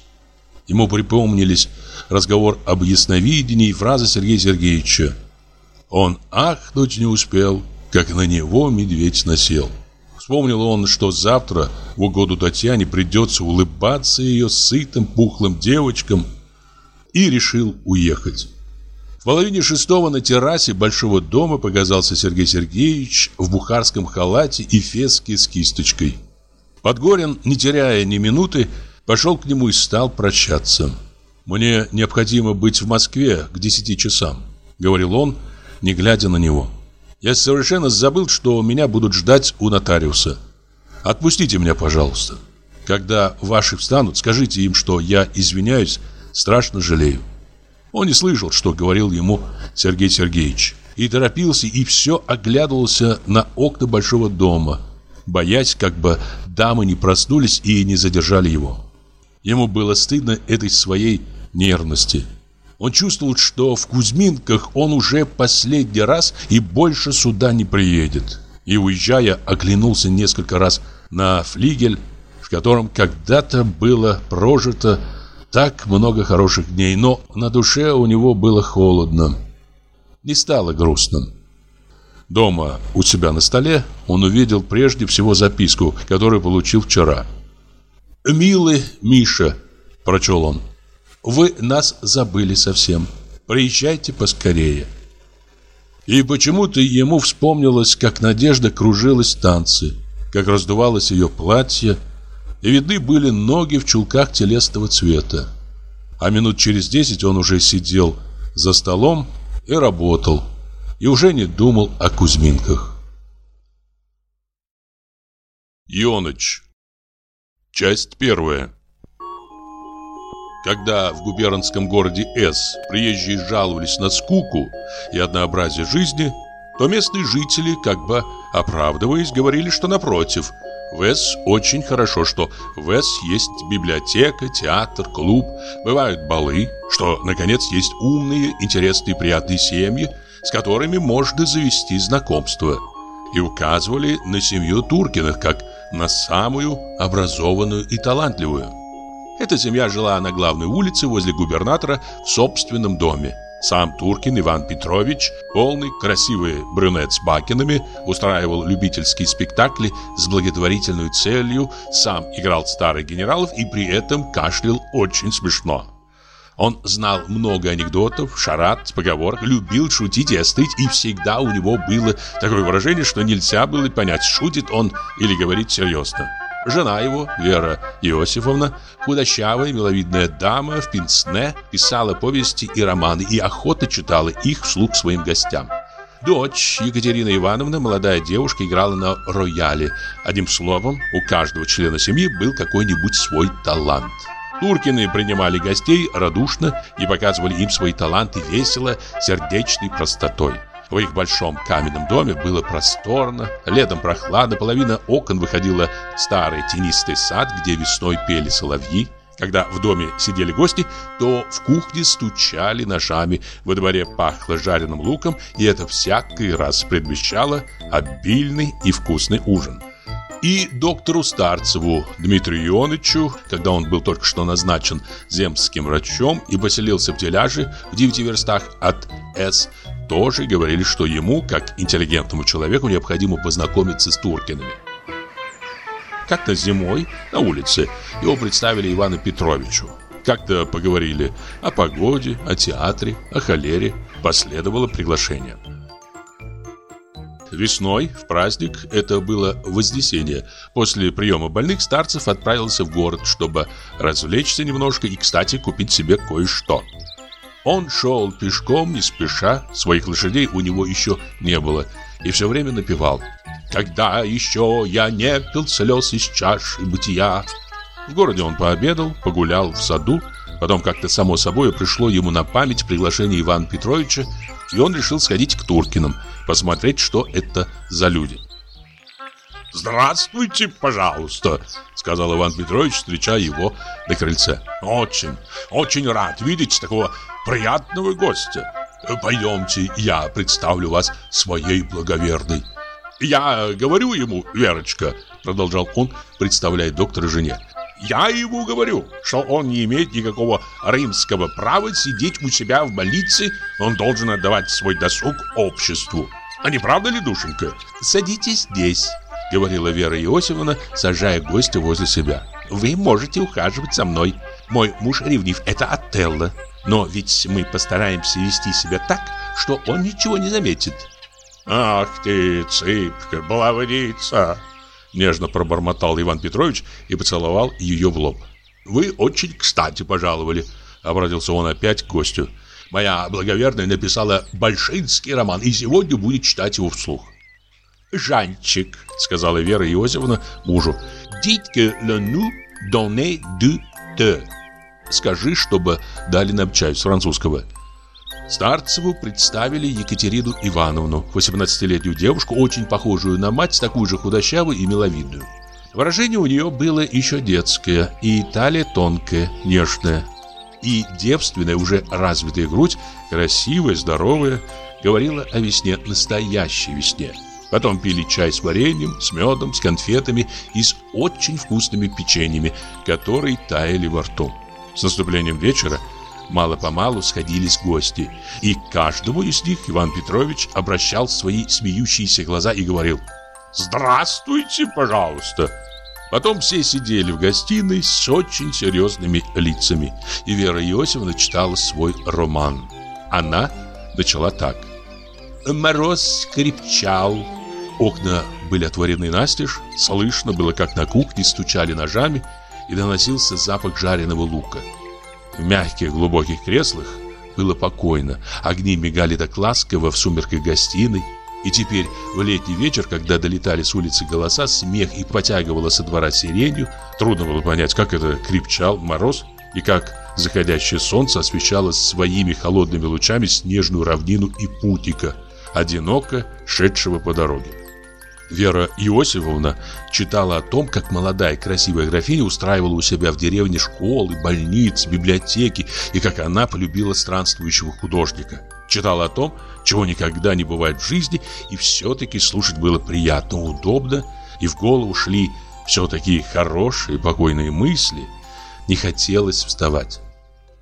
Ему припомнились разговор об ясновидении и фразы Сергея Сергеевича. Он ахнуть не успел, как на него медведь насел. Вспомнил он, что завтра в угоду Татьяне придется улыбаться ее сытым, пухлым девочкам, и решил уехать. половине шестого на террасе большого дома показался Сергей Сергеевич в бухарском халате и феске с кисточкой. Подгорин, не теряя ни минуты, пошел к нему и стал прощаться. «Мне необходимо быть в Москве к десяти часам», — говорил он, не глядя на него. «Я совершенно забыл, что меня будут ждать у нотариуса. Отпустите меня, пожалуйста. Когда ваши встанут, скажите им, что я извиняюсь, страшно жалею». Он не слышал, что говорил ему Сергей Сергеевич. И торопился, и все оглядывался на окна большого дома, боясь, как бы дамы не проснулись и не задержали его. Ему было стыдно этой своей нервности. Он чувствовал, что в Кузьминках он уже последний раз и больше сюда не приедет. И уезжая, оглянулся несколько раз на флигель, в котором когда-то было прожито так много хороших дней, но на душе у него было холодно. Не стало грустно. Дома у себя на столе он увидел прежде всего записку, которую получил вчера. «Милый Миша», – прочел он, – «вы нас забыли совсем. Приезжайте поскорее». И почему-то ему вспомнилось, как Надежда кружилась в танцы, как раздувалось ее платье, и видны были ноги в чулках телесного цвета. А минут через десять он уже сидел за столом и работал, и уже не думал о Кузьминках. Йоныч. Часть первая. Когда в губернском городе С приезжие жаловались на скуку и однообразие жизни, то местные жители, как бы оправдываясь, говорили, что напротив – в С очень хорошо, что в С есть библиотека, театр, клуб, бывают балы, что, наконец, есть умные, интересные, приятные семьи, с которыми можно завести знакомство. И указывали на семью Туркиных как на самую образованную и талантливую. Эта семья жила на главной улице возле губернатора в собственном доме. Сам Туркин Иван Петрович, полный, красивый брюнет с бакинами, устраивал любительские спектакли с благотворительной целью, сам играл старых генералов и при этом кашлял очень смешно. Он знал много анекдотов, шарат, поговорок, любил шутить и остыть, и всегда у него было такое выражение, что нельзя было понять, шутит он или говорит серьезно. Жена его, Вера Иосифовна, худощавая, миловидная дама в пинцне, писала повести и романы и охотно читала их вслух своим гостям. Дочь Екатерина Ивановна, молодая девушка, играла на рояле. Одним словом, у каждого члена семьи был какой-нибудь свой талант. Туркины принимали гостей радушно и показывали им свои таланты весело, сердечной простотой. В их большом каменном доме было просторно, летом прохладно, половина окон выходила в старый тенистый сад, где весной пели соловьи. Когда в доме сидели гости, то в кухне стучали ножами, во дворе пахло жареным луком, и это всякий раз предвещало обильный и вкусный ужин. И доктору Старцеву Дмитрию Ионычу, когда он был только что назначен земским врачом и поселился в Теляже в девяти верстах от С, тоже говорили, что ему, как интеллигентному человеку, необходимо познакомиться с Туркиными. Как-то зимой на улице его представили Ивану Петровичу. Как-то поговорили о погоде, о театре, о холере. Последовало приглашение. Весной, в праздник, это было Вознесение, после приема больных старцев отправился в город, чтобы развлечься немножко и, кстати, купить себе кое-что – он шел пешком, не спеша, своих лошадей у него еще не было, и все время напевал «Когда еще я не пил слез из чаши бытия». В городе он пообедал, погулял в саду, потом как-то само собой пришло ему на память приглашение Ивана Петровича, и он решил сходить к Туркиным, посмотреть, что это за люди. «Здравствуйте, пожалуйста», — сказал Иван Петрович, встречая его на крыльце. «Очень, очень рад видеть такого приятного гостя. Пойдемте, я представлю вас своей благоверной». «Я говорю ему, Верочка», — продолжал он, представляя доктора жене, «я ему говорю, что он не имеет никакого римского права сидеть у себя в больнице, он должен отдавать свой досуг обществу. А не правда ли, душенька? Садитесь здесь». — говорила Вера Иосифовна, сажая гостя возле себя. «Вы можете ухаживать за мной. Мой муж ревнив, это Отелло. Но ведь мы постараемся вести себя так, что он ничего не заметит. Ах ты, цыпка, баловница! Нежно пробормотал Иван Петрович и поцеловал ее в лоб. Вы очень кстати пожаловали, обратился он опять к гостю. Моя благоверная написала большинский роман и сегодня будет читать его вслух. «Жанчик», — сказала Вера Иосифовна мужу, «dites que le nous donner du te». Скажи, чтобы дали нам чай с французского. Старцеву представили Екатерину Ивановну, 18-летнюю девушку, очень похожую на мать, такую же худощавую и миловидную. Выражение у нее было еще детское, и талия тонкая, нежная. И девственная, уже развитая грудь, красивая, здоровая, говорила о весне, настоящей весне. Потом пили чай с вареньем, с медом, с конфетами и с очень вкусными печеньями, которые таяли во рту. С наступлением вечера мало-помалу сходились гости, и к каждому из них Иван Петрович обращал свои смеющиеся глаза и говорил «Здравствуйте, пожалуйста!» Потом все сидели в гостиной с очень серьезными лицами, и Вера Иосифовна читала свой роман. Она начала так. Мороз крепчал, окна были отворены настежь, слышно было, как на кухне стучали ножами, и доносился запах жареного лука. В мягких глубоких креслах было покойно, огни мигали так ласково в сумерках гостиной, и теперь в летний вечер, когда долетали с улицы голоса, смех и потягивало со двора сиренью, трудно было понять, как это крепчал мороз и как заходящее солнце освещало своими холодными лучами снежную равнину и путника, одиноко шедшего по дороге. Вера Иосифовна читала о том, как молодая красивая графиня устраивала у себя в деревне школы, больницы, библиотеки и как она полюбила странствующего художника. Читала о том, чего никогда не бывает в жизни, и все-таки слушать было приятно, удобно, и в голову шли все такие хорошие, покойные мысли. Не хотелось вставать.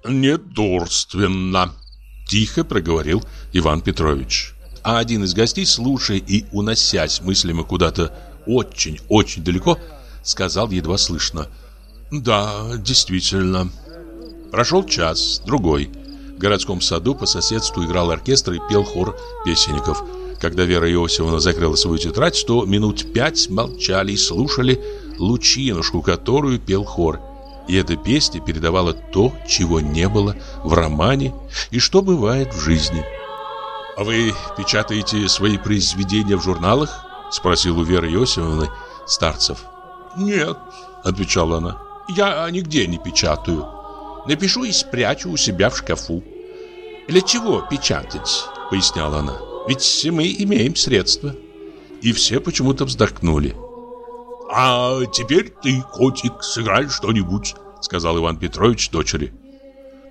«Недурственно», – тихо проговорил Иван Петрович а один из гостей, слушая и уносясь мыслями куда-то очень-очень далеко, сказал едва слышно «Да, действительно». Прошел час, другой. В городском саду по соседству играл оркестр и пел хор песенников. Когда Вера Иосифовна закрыла свою тетрадь, то минут пять молчали и слушали лучинушку, которую пел хор. И эта песня передавала то, чего не было в романе и что бывает в жизни. «А вы печатаете свои произведения в журналах?» Спросил у Веры Иосифовны Старцев. «Нет», — отвечала она, — «я нигде не печатаю. Напишу и спрячу у себя в шкафу». «Для чего печатать?» — поясняла она. «Ведь мы имеем средства». И все почему-то вздохнули. «А теперь ты, котик, сыграй что-нибудь», — сказал Иван Петрович дочери.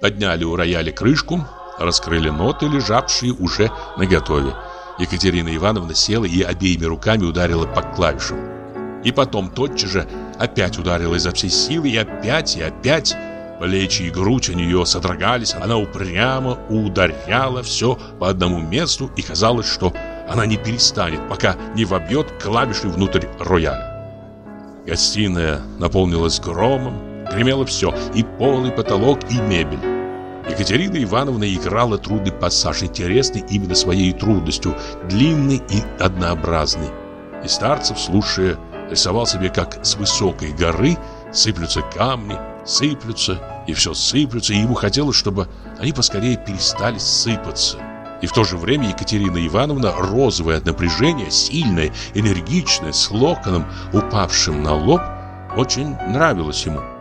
Подняли у рояля крышку, раскрыли ноты, лежавшие уже наготове. Екатерина Ивановна села и обеими руками ударила по клавишам. И потом тотчас же опять ударила изо всей силы, и опять, и опять. Плечи и грудь у нее содрогались, она упрямо ударяла все по одному месту, и казалось, что она не перестанет, пока не вобьет клавиши внутрь рояля. Гостиная наполнилась громом, гремело все, и пол, и потолок, и мебель. Екатерина Ивановна играла трудный пассаж, интересный именно своей трудностью, длинный и однообразный. И Старцев, слушая, рисовал себе, как с высокой горы сыплются камни, сыплются, и все сыплются, и ему хотелось, чтобы они поскорее перестали сыпаться. И в то же время Екатерина Ивановна, розовое от напряжения, сильная, энергичная, с локоном, упавшим на лоб, очень нравилась ему.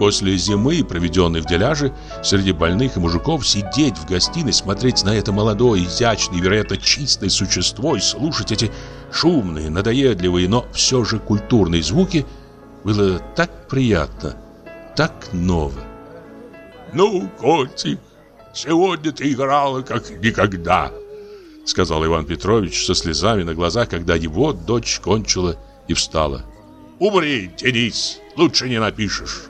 После зимы, проведенной в деляже, среди больных и мужиков, сидеть в гостиной, смотреть на это молодое, изящное, вероятно, чистое существо и слушать эти шумные, надоедливые, но все же культурные звуки было так приятно, так ново. «Ну, котик, сегодня ты играла как никогда», — сказал Иван Петрович со слезами на глазах, когда его дочь кончила и встала. «Умри, Денис, лучше не напишешь».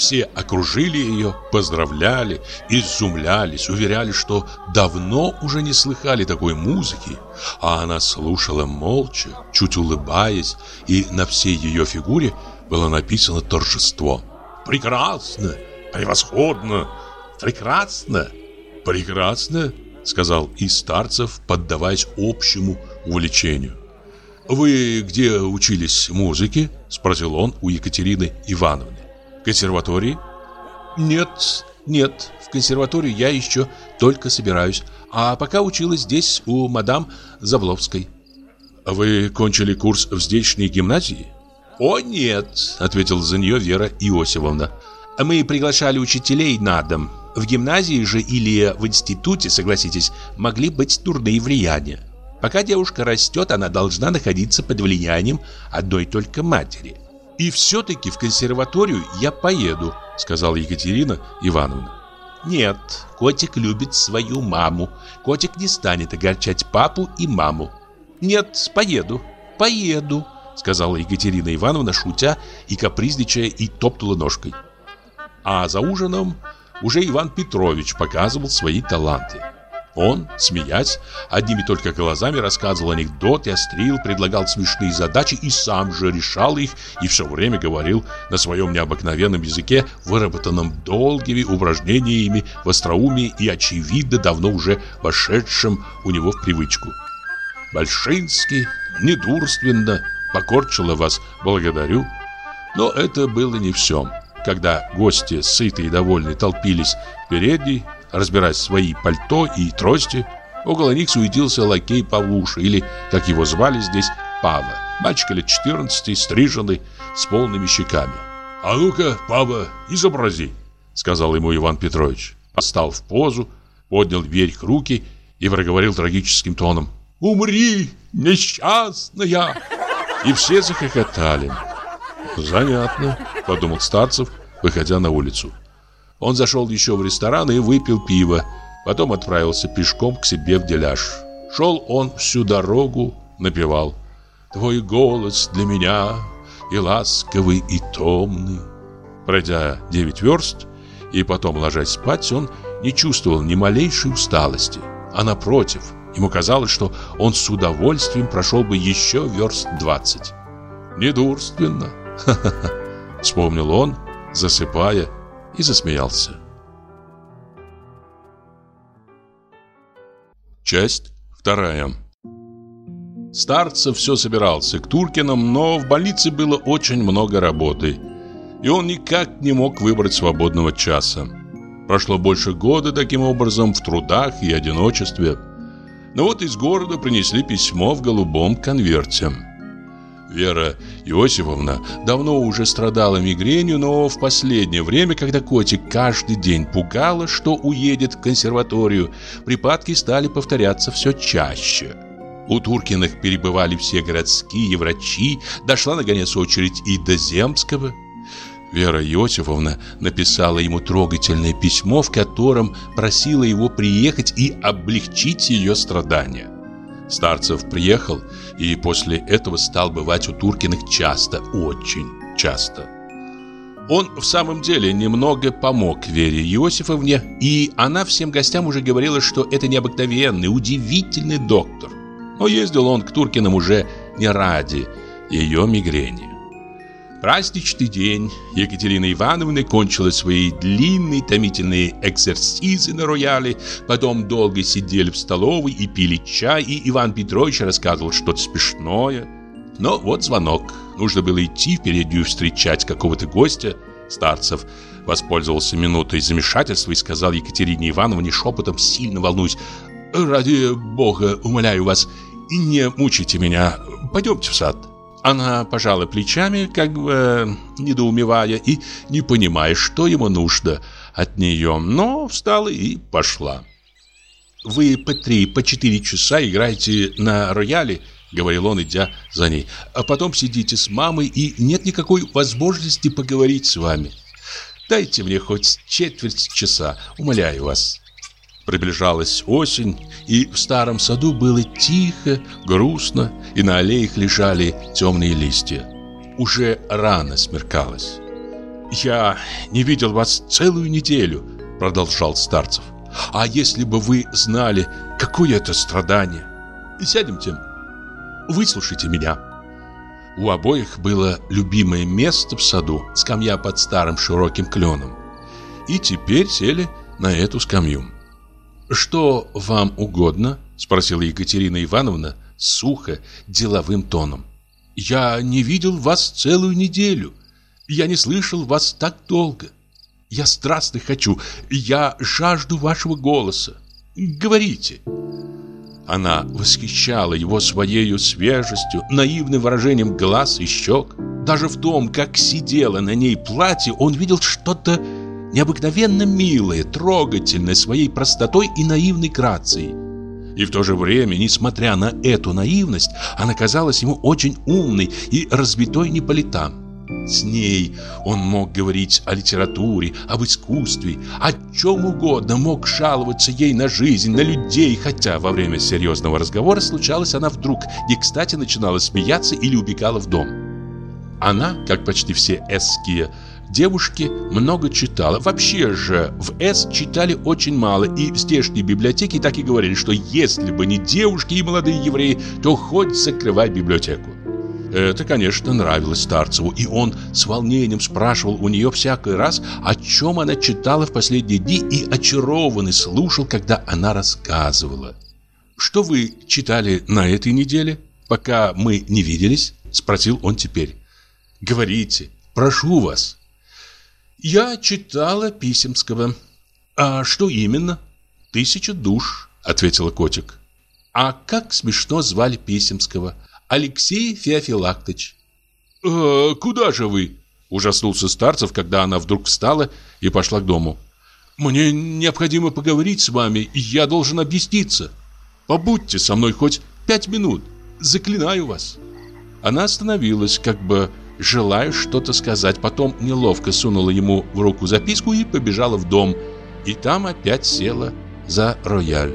Все окружили ее, поздравляли, изумлялись, уверяли, что давно уже не слыхали такой музыки, а она слушала молча, чуть улыбаясь, и на всей ее фигуре было написано торжество. «Прекрасно! Превосходно! Прекрасно. Прекрасно, сказал и Старцев, поддаваясь общему увлечению. Вы где учились музыке? спросил он у Екатерины Ивановны. Консерватории? Нет, нет, в консерваторию я еще только собираюсь, а пока училась здесь у мадам Завловской. Вы кончили курс в здешней гимназии? О нет, ответила за нее Вера Иосифовна. Мы приглашали учителей на дом. В гимназии же или в институте, согласитесь, могли быть дурные влияния. Пока девушка растет, она должна находиться под влиянием одной только матери. И все-таки в консерваторию я поеду, сказала Екатерина Ивановна. Нет, котик любит свою маму. Котик не станет огорчать папу и маму. Нет, поеду, поеду, сказала Екатерина Ивановна, шутя и капризничая, и топтала ножкой. А за ужином уже Иван Петрович показывал свои таланты. Он, смеясь, одними только глазами рассказывал анекдоты, острил, предлагал смешные задачи и сам же решал их и все время говорил на своем необыкновенном языке, выработанном долгими упражнениями в остроумии и, очевидно, давно уже вошедшем у него в привычку. Большинский, недурственно, покорчило вас, благодарю. Но это было не все. Когда гости, сытые и довольные, толпились в передней, разбирать свои пальто и трости, около них суетился лакей Павлуша, или, как его звали здесь, Пава. Мальчик лет 14, стриженный, с полными щеками. «А ну-ка, Пава, изобрази!» — сказал ему Иван Петрович. Встал в позу, поднял вверх руки и проговорил трагическим тоном. «Умри, несчастная!» И все захохотали. «Занятно», — подумал Старцев, выходя на улицу. Он зашел еще в ресторан и выпил пиво. Потом отправился пешком к себе в деляж. Шел он всю дорогу, напевал «Твой голос для меня и ласковый, и томный». Пройдя девять верст и потом ложась спать, он не чувствовал ни малейшей усталости, а напротив, ему казалось, что он с удовольствием прошел бы еще верст двадцать. «Недурственно!» — вспомнил он, засыпая и засмеялся. Часть вторая. Старцев все собирался к Туркинам, но в больнице было очень много работы, и он никак не мог выбрать свободного часа. Прошло больше года таким образом в трудах и одиночестве. Но вот из города принесли письмо в голубом конверте. Вера Иосифовна давно уже страдала мигренью, но в последнее время, когда котик каждый день пугала, что уедет в консерваторию, припадки стали повторяться все чаще. У Туркиных перебывали все городские врачи, дошла наконец очередь и до Земского. Вера Иосифовна написала ему трогательное письмо, в котором просила его приехать и облегчить ее страдания. Старцев приехал и после этого стал бывать у Туркиных часто, очень часто. Он в самом деле немного помог Вере Иосифовне, и она всем гостям уже говорила, что это необыкновенный, удивительный доктор. Но ездил он к Туркиным уже не ради ее мигрени. Праздничный день Екатерина Ивановна кончила свои длинные томительные экзерсизы на рояле, потом долго сидели в столовой и пили чай, и Иван Петрович рассказывал что-то смешное. Но вот звонок. Нужно было идти в переднюю встречать какого-то гостя. Старцев воспользовался минутой замешательства и сказал Екатерине Ивановне шепотом, сильно волнуюсь, «Ради бога, умоляю вас, не мучайте меня, пойдемте в сад». Она пожала плечами, как бы э, недоумевая и не понимая, что ему нужно от нее, но встала и пошла. «Вы по три, по четыре часа играете на рояле», — говорил он, идя за ней, «а потом сидите с мамой, и нет никакой возможности поговорить с вами. Дайте мне хоть четверть часа, умоляю вас». Приближалась осень, и в старом саду было тихо, грустно, и на аллеях лежали темные листья. Уже рано смеркалось. «Я не видел вас целую неделю», — продолжал Старцев. «А если бы вы знали, какое это страдание? Сядемте, выслушайте меня». У обоих было любимое место в саду, скамья под старым широким кленом. И теперь сели на эту скамью. «Что вам угодно?» – спросила Екатерина Ивановна сухо, деловым тоном. «Я не видел вас целую неделю. Я не слышал вас так долго. Я страстно хочу, я жажду вашего голоса. Говорите». Она восхищала его своей свежестью, наивным выражением глаз и щек. Даже в том, как сидело на ней платье, он видел что-то необыкновенно милое, трогательное своей простотой и наивной грацией. И в то же время, несмотря на эту наивность, она казалась ему очень умной и разбитой не по летам. С ней он мог говорить о литературе, об искусстве, о чем угодно, мог жаловаться ей на жизнь, на людей, хотя во время серьезного разговора случалось, она вдруг не кстати начинала смеяться или убегала в дом. Она, как почти все эсские девушки, много читала. Вообще же в С читали очень мало, и в здешней библиотеке так и говорили, что если бы не девушки и молодые евреи, то хоть закрывай библиотеку. Это, конечно, нравилось Старцеву, и он с волнением спрашивал у нее всякий раз, о чем она читала в последние дни, и очарованный слушал, когда она рассказывала. «Что вы читали на этой неделе, пока мы не виделись?» – спросил он теперь. «Говорите, прошу вас». «Я читала Писемского». «А что именно?» «Тысяча душ», – ответила котик. «А как смешно звали Писемского?» Алексей Феофилактович. «Э, «Куда же вы?» – ужаснулся Старцев, когда она вдруг встала и пошла к дому. «Мне необходимо поговорить с вами, и я должен объясниться. Побудьте со мной хоть пять минут, заклинаю вас». Она остановилась, как бы желая что-то сказать, потом неловко сунула ему в руку записку и побежала в дом, и там опять села за рояль.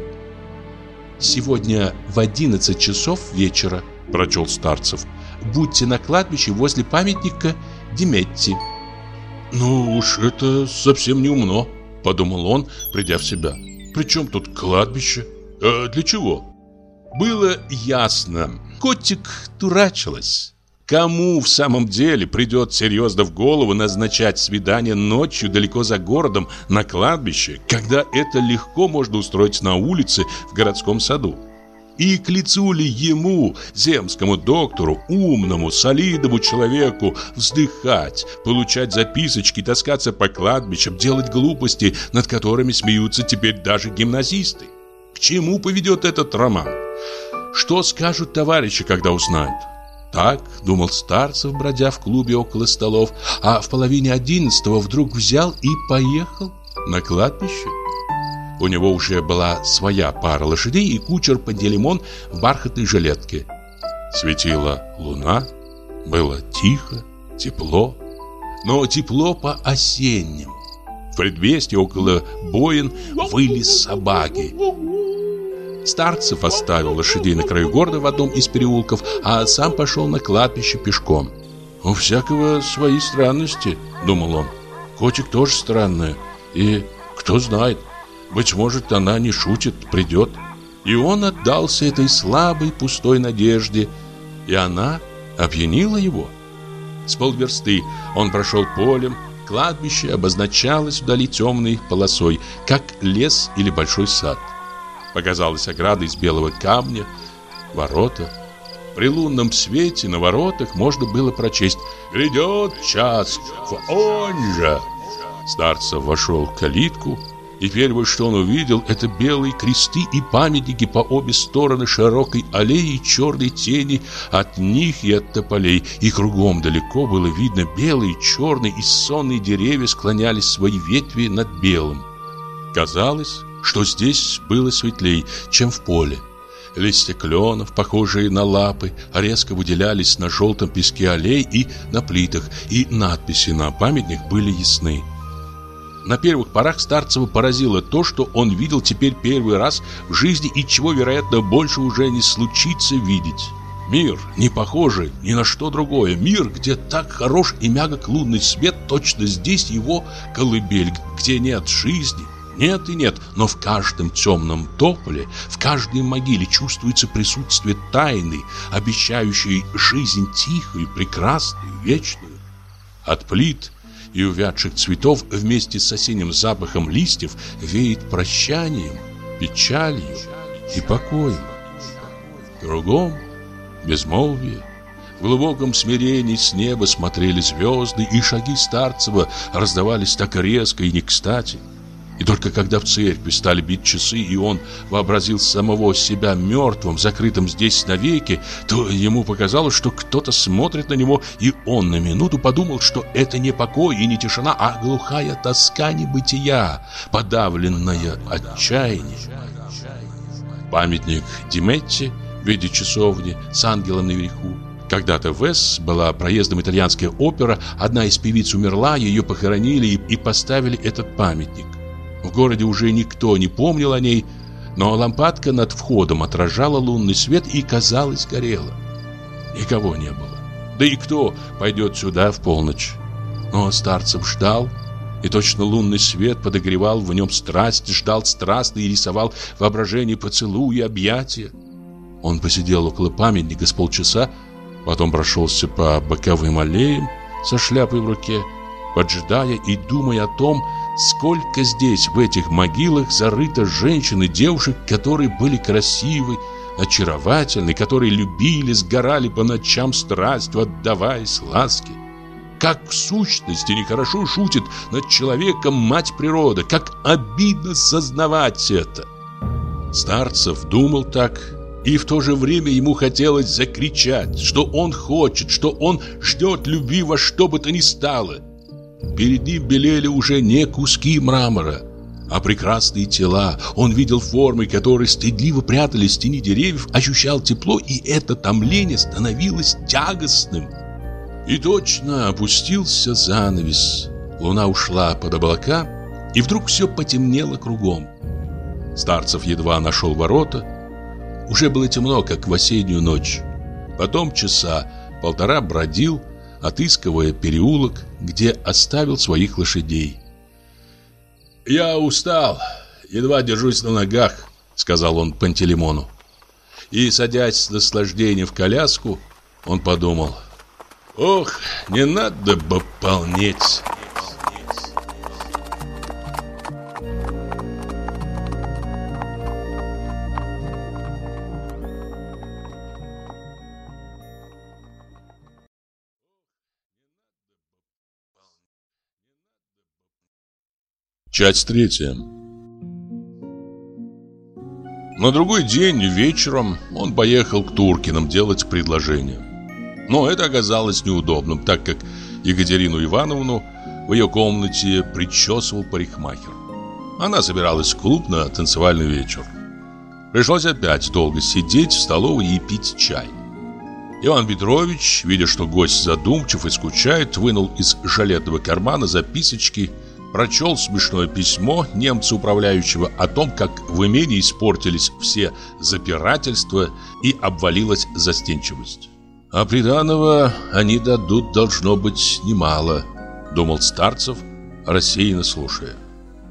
«Сегодня в одиннадцать часов вечера», прочел Старцев. Будьте на кладбище возле памятника Деметти. Ну уж это совсем не умно, подумал он, придя в себя. Причем тут кладбище? А для чего? Было ясно. Котик дурачилась. Кому в самом деле придет серьезно в голову назначать свидание ночью далеко за городом на кладбище, когда это легко можно устроить на улице в городском саду? И к лицу ли ему, земскому доктору, умному, солидному человеку, вздыхать, получать записочки, таскаться по кладбищам, делать глупости, над которыми смеются теперь даже гимназисты? К чему поведет этот роман? Что скажут товарищи, когда узнают? Так думал Старцев, бродя в клубе около столов, а в половине одиннадцатого вдруг взял и поехал на кладбище. У него уже была своя пара лошадей и кучер Пантелеймон в бархатной жилетке. Светила луна, было тихо, тепло, но тепло по-осеннему. В предместе около боин выли собаки. Старцев оставил лошадей на краю города в одном из переулков, а сам пошел на кладбище пешком. «У всякого свои странности», — думал он. «Котик тоже странная, и кто знает, быть может, она не шутит, придет. И он отдался этой слабой, пустой надежде, и она опьянила его. С полверсты он прошел полем, кладбище обозначалось вдали темной полосой, как лес или большой сад. Показалась ограда из белого камня, ворота. При лунном свете на воротах можно было прочесть «Грядет час, он же!» Старцев вошел в калитку, и первое, что он увидел, это белые кресты и памятники по обе стороны широкой аллеи и черной тени от них и от тополей. И кругом далеко было видно белые, черные и сонные деревья склонялись свои ветви над белым. Казалось, что здесь было светлей, чем в поле. Листья кленов, похожие на лапы, резко выделялись на желтом песке аллей и на плитах, и надписи на памятник были ясны. На первых порах Старцева поразило то, что он видел теперь первый раз в жизни и чего, вероятно, больше уже не случится видеть. Мир, не похожий ни на что другое. Мир, где так хорош и мягок лунный свет, точно здесь его колыбель, где нет жизни. Нет и нет, но в каждом темном тополе, в каждой могиле чувствуется присутствие тайны, обещающей жизнь тихую, прекрасную, вечную. От плит и увядших цветов вместе с осенним запахом листьев веет прощанием, печалью и покоем. Кругом безмолвие. В глубоком смирении с неба смотрели звезды, и шаги Старцева раздавались так резко и не кстати. И только когда в церкви стали бить часы, и он вообразил самого себя мертвым, закрытым здесь навеки, то ему показалось, что кто-то смотрит на него, и он на минуту подумал, что это не покой и не тишина, а глухая тоска небытия, подавленная отчаяние. Памятник Диметти в виде часовни с ангелом наверху. Когда-то в Эс была проездом итальянская опера, одна из певиц умерла, ее похоронили и поставили этот памятник. Городе уже никто не помнил о ней, но лампадка над входом отражала лунный свет и, казалось, горела. Никого не было. Да и кто пойдет сюда в полночь? Но Старцев ждал, и точно лунный свет подогревал в нем страсть, ждал страстно и рисовал воображение поцелуя и объятия. Он посидел около памятника с полчаса, потом прошелся по боковым аллеям со шляпой в руке, поджидая и думая о том, Сколько здесь, в этих могилах, зарыто женщин и девушек, которые были красивы, очаровательны, которые любили, сгорали по ночам страстью, отдаваясь ласке. Как в сущности нехорошо шутит над человеком мать природа, как обидно сознавать это. Старцев думал так, и в то же время ему хотелось закричать, что он хочет, что он ждет любви во что бы то ни стало – Перед ним белели уже не куски мрамора, а прекрасные тела. Он видел формы, которые стыдливо прятались в тени деревьев, ощущал тепло, и это томление становилось тягостным. И точно опустился занавес. Луна ушла под облака, и вдруг все потемнело кругом. Старцев едва нашел ворота. Уже было темно, как в осеннюю ночь. Потом часа полтора бродил, отыскивая переулок, где оставил своих лошадей. «Я устал, едва держусь на ногах», — сказал он Пантелеймону. И, садясь с наслаждением в коляску, он подумал, «Ох, не надо бы полнеть». Часть третья. На другой день вечером он поехал к Туркиным делать предложение. Но это оказалось неудобным, так как Екатерину Ивановну в ее комнате причесывал парикмахер. Она собиралась в клуб на танцевальный вечер. Пришлось опять долго сидеть в столовой и пить чай. Иван Петрович, видя, что гость задумчив и скучает, вынул из жилетного кармана записочки прочел смешное письмо немца управляющего о том, как в имении испортились все запирательства и обвалилась застенчивость. А приданого они дадут должно быть немало, думал Старцев, рассеянно слушая.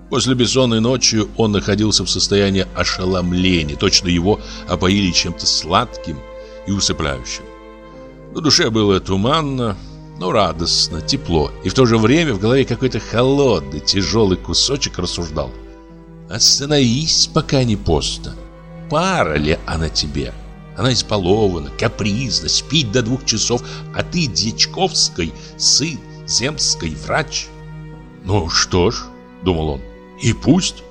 После бессонной ночи он находился в состоянии ошеломления, точно его опоили чем-то сладким и усыпляющим. На душе было туманно, но радостно, тепло, и в то же время в голове какой-то холодный, тяжелый кусочек рассуждал. Остановись, пока не поздно. Пара ли она тебе? Она избалована, капризна, спит до двух часов, а ты Дьячковской сын, земской врач. Ну что ж, думал он, и пусть.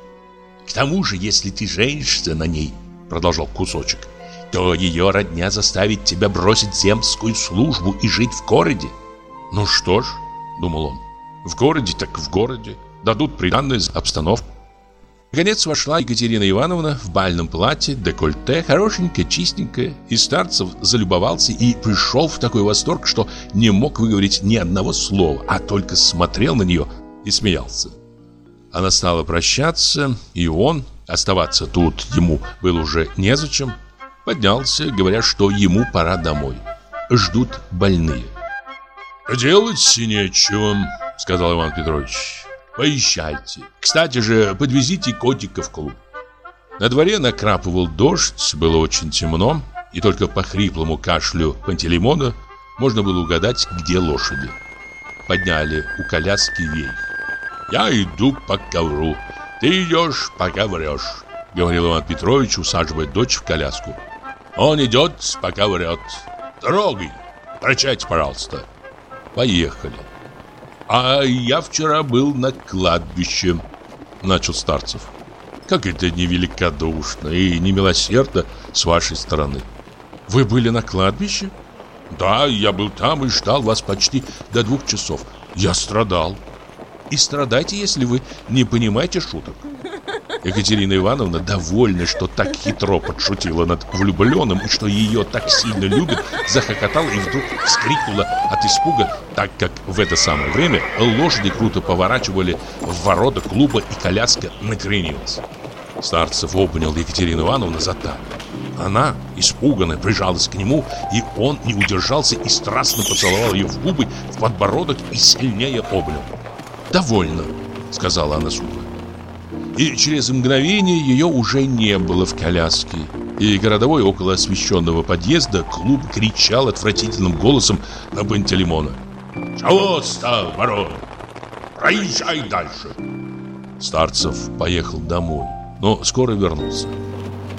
К тому же, если ты женишься на ней, продолжал кусочек, то ее родня заставит тебя бросить земскую службу и жить в городе. Ну что ж, думал он, в городе так в городе, дадут приданную обстановку. Наконец вошла Екатерина Ивановна в бальном платье, декольте, хорошенькая, чистенькая, и Старцев залюбовался и пришел в такой восторг, что не мог выговорить ни одного слова, а только смотрел на нее и смеялся. Она стала прощаться, и он, оставаться тут ему было уже незачем, поднялся, говоря, что ему пора домой. Ждут больные. «Делать нечего», — сказал Иван Петрович. «Поезжайте. Кстати же, подвезите котика в клуб». На дворе накрапывал дождь, было очень темно, и только по хриплому кашлю Пантелеймона можно было угадать, где лошади. подняли у коляски вейх. «Я иду по ковру, ты идешь, пока врешь», — говорил Иван Петрович, усаживая дочь в коляску. «Он идет, пока врет. Трогай, прощайте, пожалуйста». Поехали. «А я вчера был на кладбище», — начал Старцев. «Как это невеликодушно и немилосердно с вашей стороны». «Вы были на кладбище?» «Да, я был там и ждал вас почти до двух часов. Я страдал». «И страдайте, если вы не понимаете шуток». Екатерина Ивановна довольна, что так хитро подшутила над влюбленным и что ее так сильно любят, захохотала и вдруг вскрикнула от испуга, так как в это самое время лошади круто поворачивали в ворота клуба и коляска накренилась. Старцев обнял Екатерину Ивановну за талию. Она, испуганная, прижалась к нему, и он не удержался и страстно поцеловал ее в губы, в подбородок и сильнее обнял. «Довольно», — сказала она сухо. И через мгновение ее уже не было в коляске. И городовой около освещенного подъезда клуб кричал отвратительным голосом на Пантелеймона. «Чего стал, ворон? Проезжай дальше!» Старцев поехал домой, но скоро вернулся.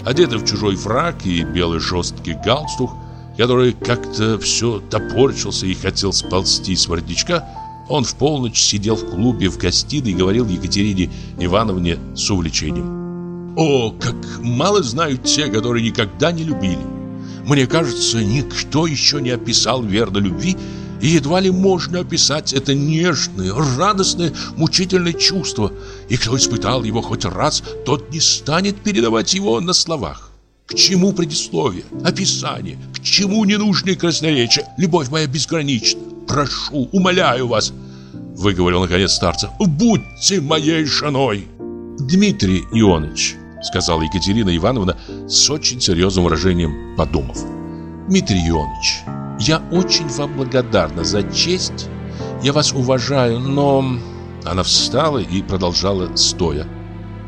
Одетый в чужой фрак и белый жесткий галстук, который как-то все топорчился и хотел сползти с воротничка, он в полночь сидел в клубе в гостиной и говорил Екатерине Ивановне с увлечением. «О, как мало знают те, которые никогда не любили! Мне кажется, никто еще не описал верно любви, и едва ли можно описать это нежное, радостное, мучительное чувство. И кто испытал его хоть раз, тот не станет передавать его на словах. К чему предисловие, описание, к чему ненужные красноречия? Любовь моя безгранична. Прошу, умоляю вас, выговорил наконец старцев, будьте моей женой. Дмитрий Ионович, сказала Екатерина Ивановна с очень серьезным выражением, подумав. Дмитрий Ионович, я очень вам благодарна за честь. Я вас уважаю, но... Она встала и продолжала стоя.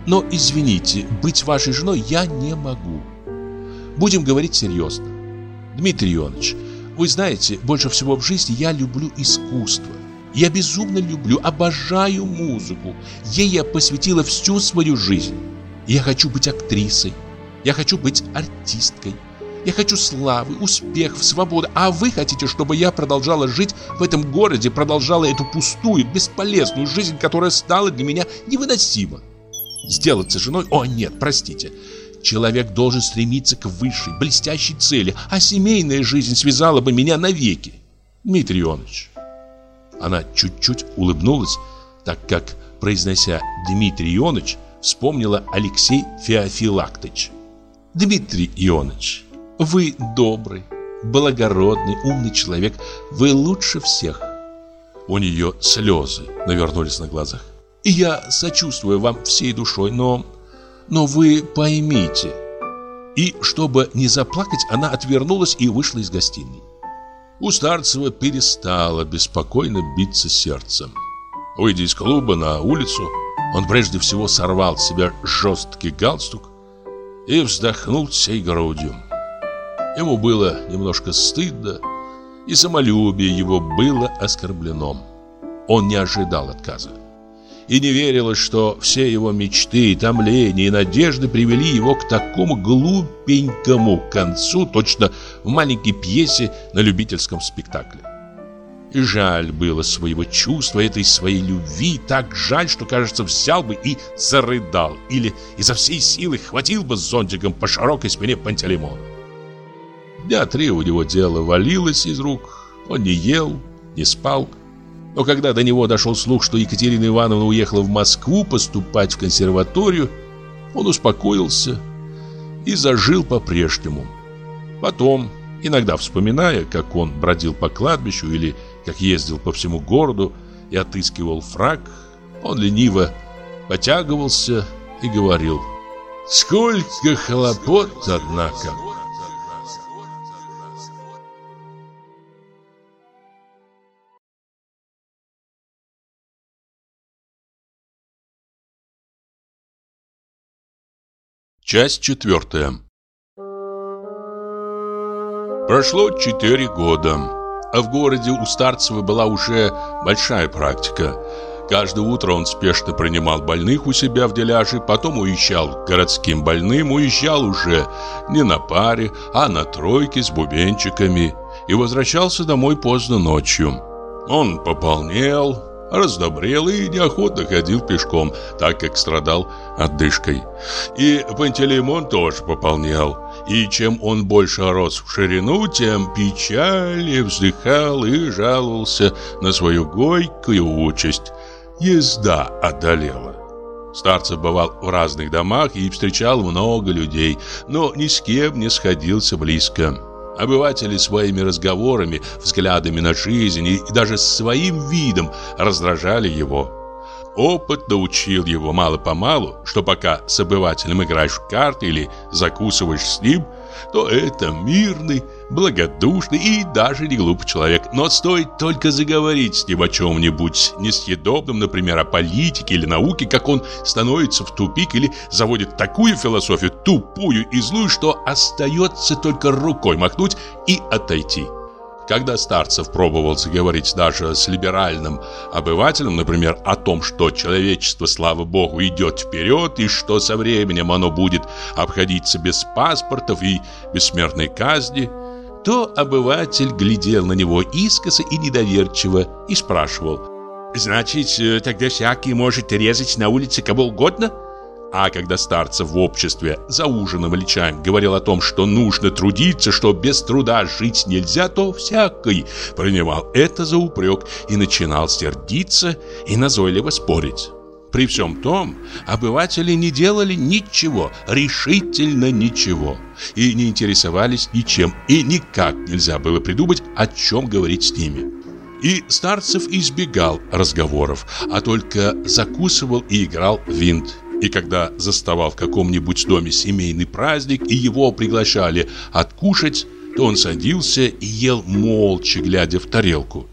Но, извините, быть вашей женой я не могу. Будем говорить серьезно. Дмитрий Ионович, вы знаете, больше всего в жизни я люблю искусство. Я безумно люблю, обожаю музыку. Ей я посвятила всю свою жизнь. Я хочу быть актрисой. Я хочу быть артисткой. Я хочу славы, успехов, свободы. А вы хотите, чтобы я продолжала жить в этом городе, продолжала эту пустую, бесполезную жизнь, которая стала для меня невыносима. Сделаться женой? О, нет, простите. Человек должен стремиться к высшей, блестящей цели, а семейная жизнь связала бы меня навеки. Дмитрий Ионович. Она чуть-чуть улыбнулась, так как, произнося Дмитрий Ионович, вспомнила Алексей Феофилактович. Дмитрий Ионович, вы добрый, благородный, умный человек, вы лучше всех. У нее слезы навернулись на глазах. И я сочувствую вам всей душой, но но вы поймите. И чтобы не заплакать, она отвернулась и вышла из гостиной. У Старцева перестало беспокойно биться сердцем. Выйдя из клуба на улицу, он прежде всего сорвал с себя жесткий галстук и вздохнул всей грудью. Ему было немножко стыдно, и самолюбие его было оскорблено. Он не ожидал отказа и не верилось, что все его мечты, томления и надежды привели его к такому глупенькому концу, точно в маленькой пьесе на любительском спектакле. И жаль было своего чувства, этой своей любви, так жаль, что, кажется, взял бы и зарыдал, или изо всей силы хватил бы зонтиком по широкой спине Пантелеймона. Дня три у него дело валилось из рук, он не ел, не спал, но когда до него дошел слух, что Екатерина Ивановна уехала в Москву поступать в консерваторию, он успокоился и зажил по-прежнему. Потом, иногда вспоминая, как он бродил по кладбищу или как ездил по всему городу и отыскивал фраг, он лениво потягивался и говорил «Сколько хлопот, однако!» Часть четвертая Прошло четыре года. А в городе у Старцева была уже большая практика. Каждое утро он спешно принимал больных у себя в деляже, потом уезжал к городским больным, уезжал уже не на паре, а на тройке с бубенчиками и возвращался домой поздно ночью. Он пополнел, раздобрел и неохотно ходил пешком, так как страдал отдышкой. И Пантелеймон тоже пополнял. И чем он больше рос в ширину, тем печальнее вздыхал и жаловался на свою горькую участь. Езда одолела. Старцев бывал в разных домах и встречал много людей, но ни с кем не сходился близко. Обыватели своими разговорами, взглядами на жизнь и даже своим видом раздражали его. Опыт научил его мало-помалу, что пока с обывателем играешь в карты или закусываешь с ним – то это мирный, благодушный и даже не глупый человек. Но стоит только заговорить с ним о чем-нибудь несъедобном, например, о политике или науке, как он становится в тупик или заводит такую философию, тупую и злую, что остается только рукой махнуть и отойти. Когда Старцев пробовал заговорить даже с либеральным обывателем, например, о том, что человечество, слава богу, идет вперед, и что со временем оно будет обходиться без паспортов и бессмертной казни, то обыватель глядел на него искоса и недоверчиво и спрашивал, «Значит, э, тогда всякий может резать на улице кого угодно?» А когда старцев в обществе за ужином или чаем говорил о том, что нужно трудиться, что без труда жить нельзя, то всякий принимал это за упрек и начинал сердиться и назойливо спорить. При всем том, обыватели не делали ничего, решительно ничего, и не интересовались ничем, и никак нельзя было придумать, о чем говорить с ними. И Старцев избегал разговоров, а только закусывал и играл винт. И когда заставал в каком-нибудь доме семейный праздник и его приглашали откушать, то он садился и ел молча, глядя в тарелку.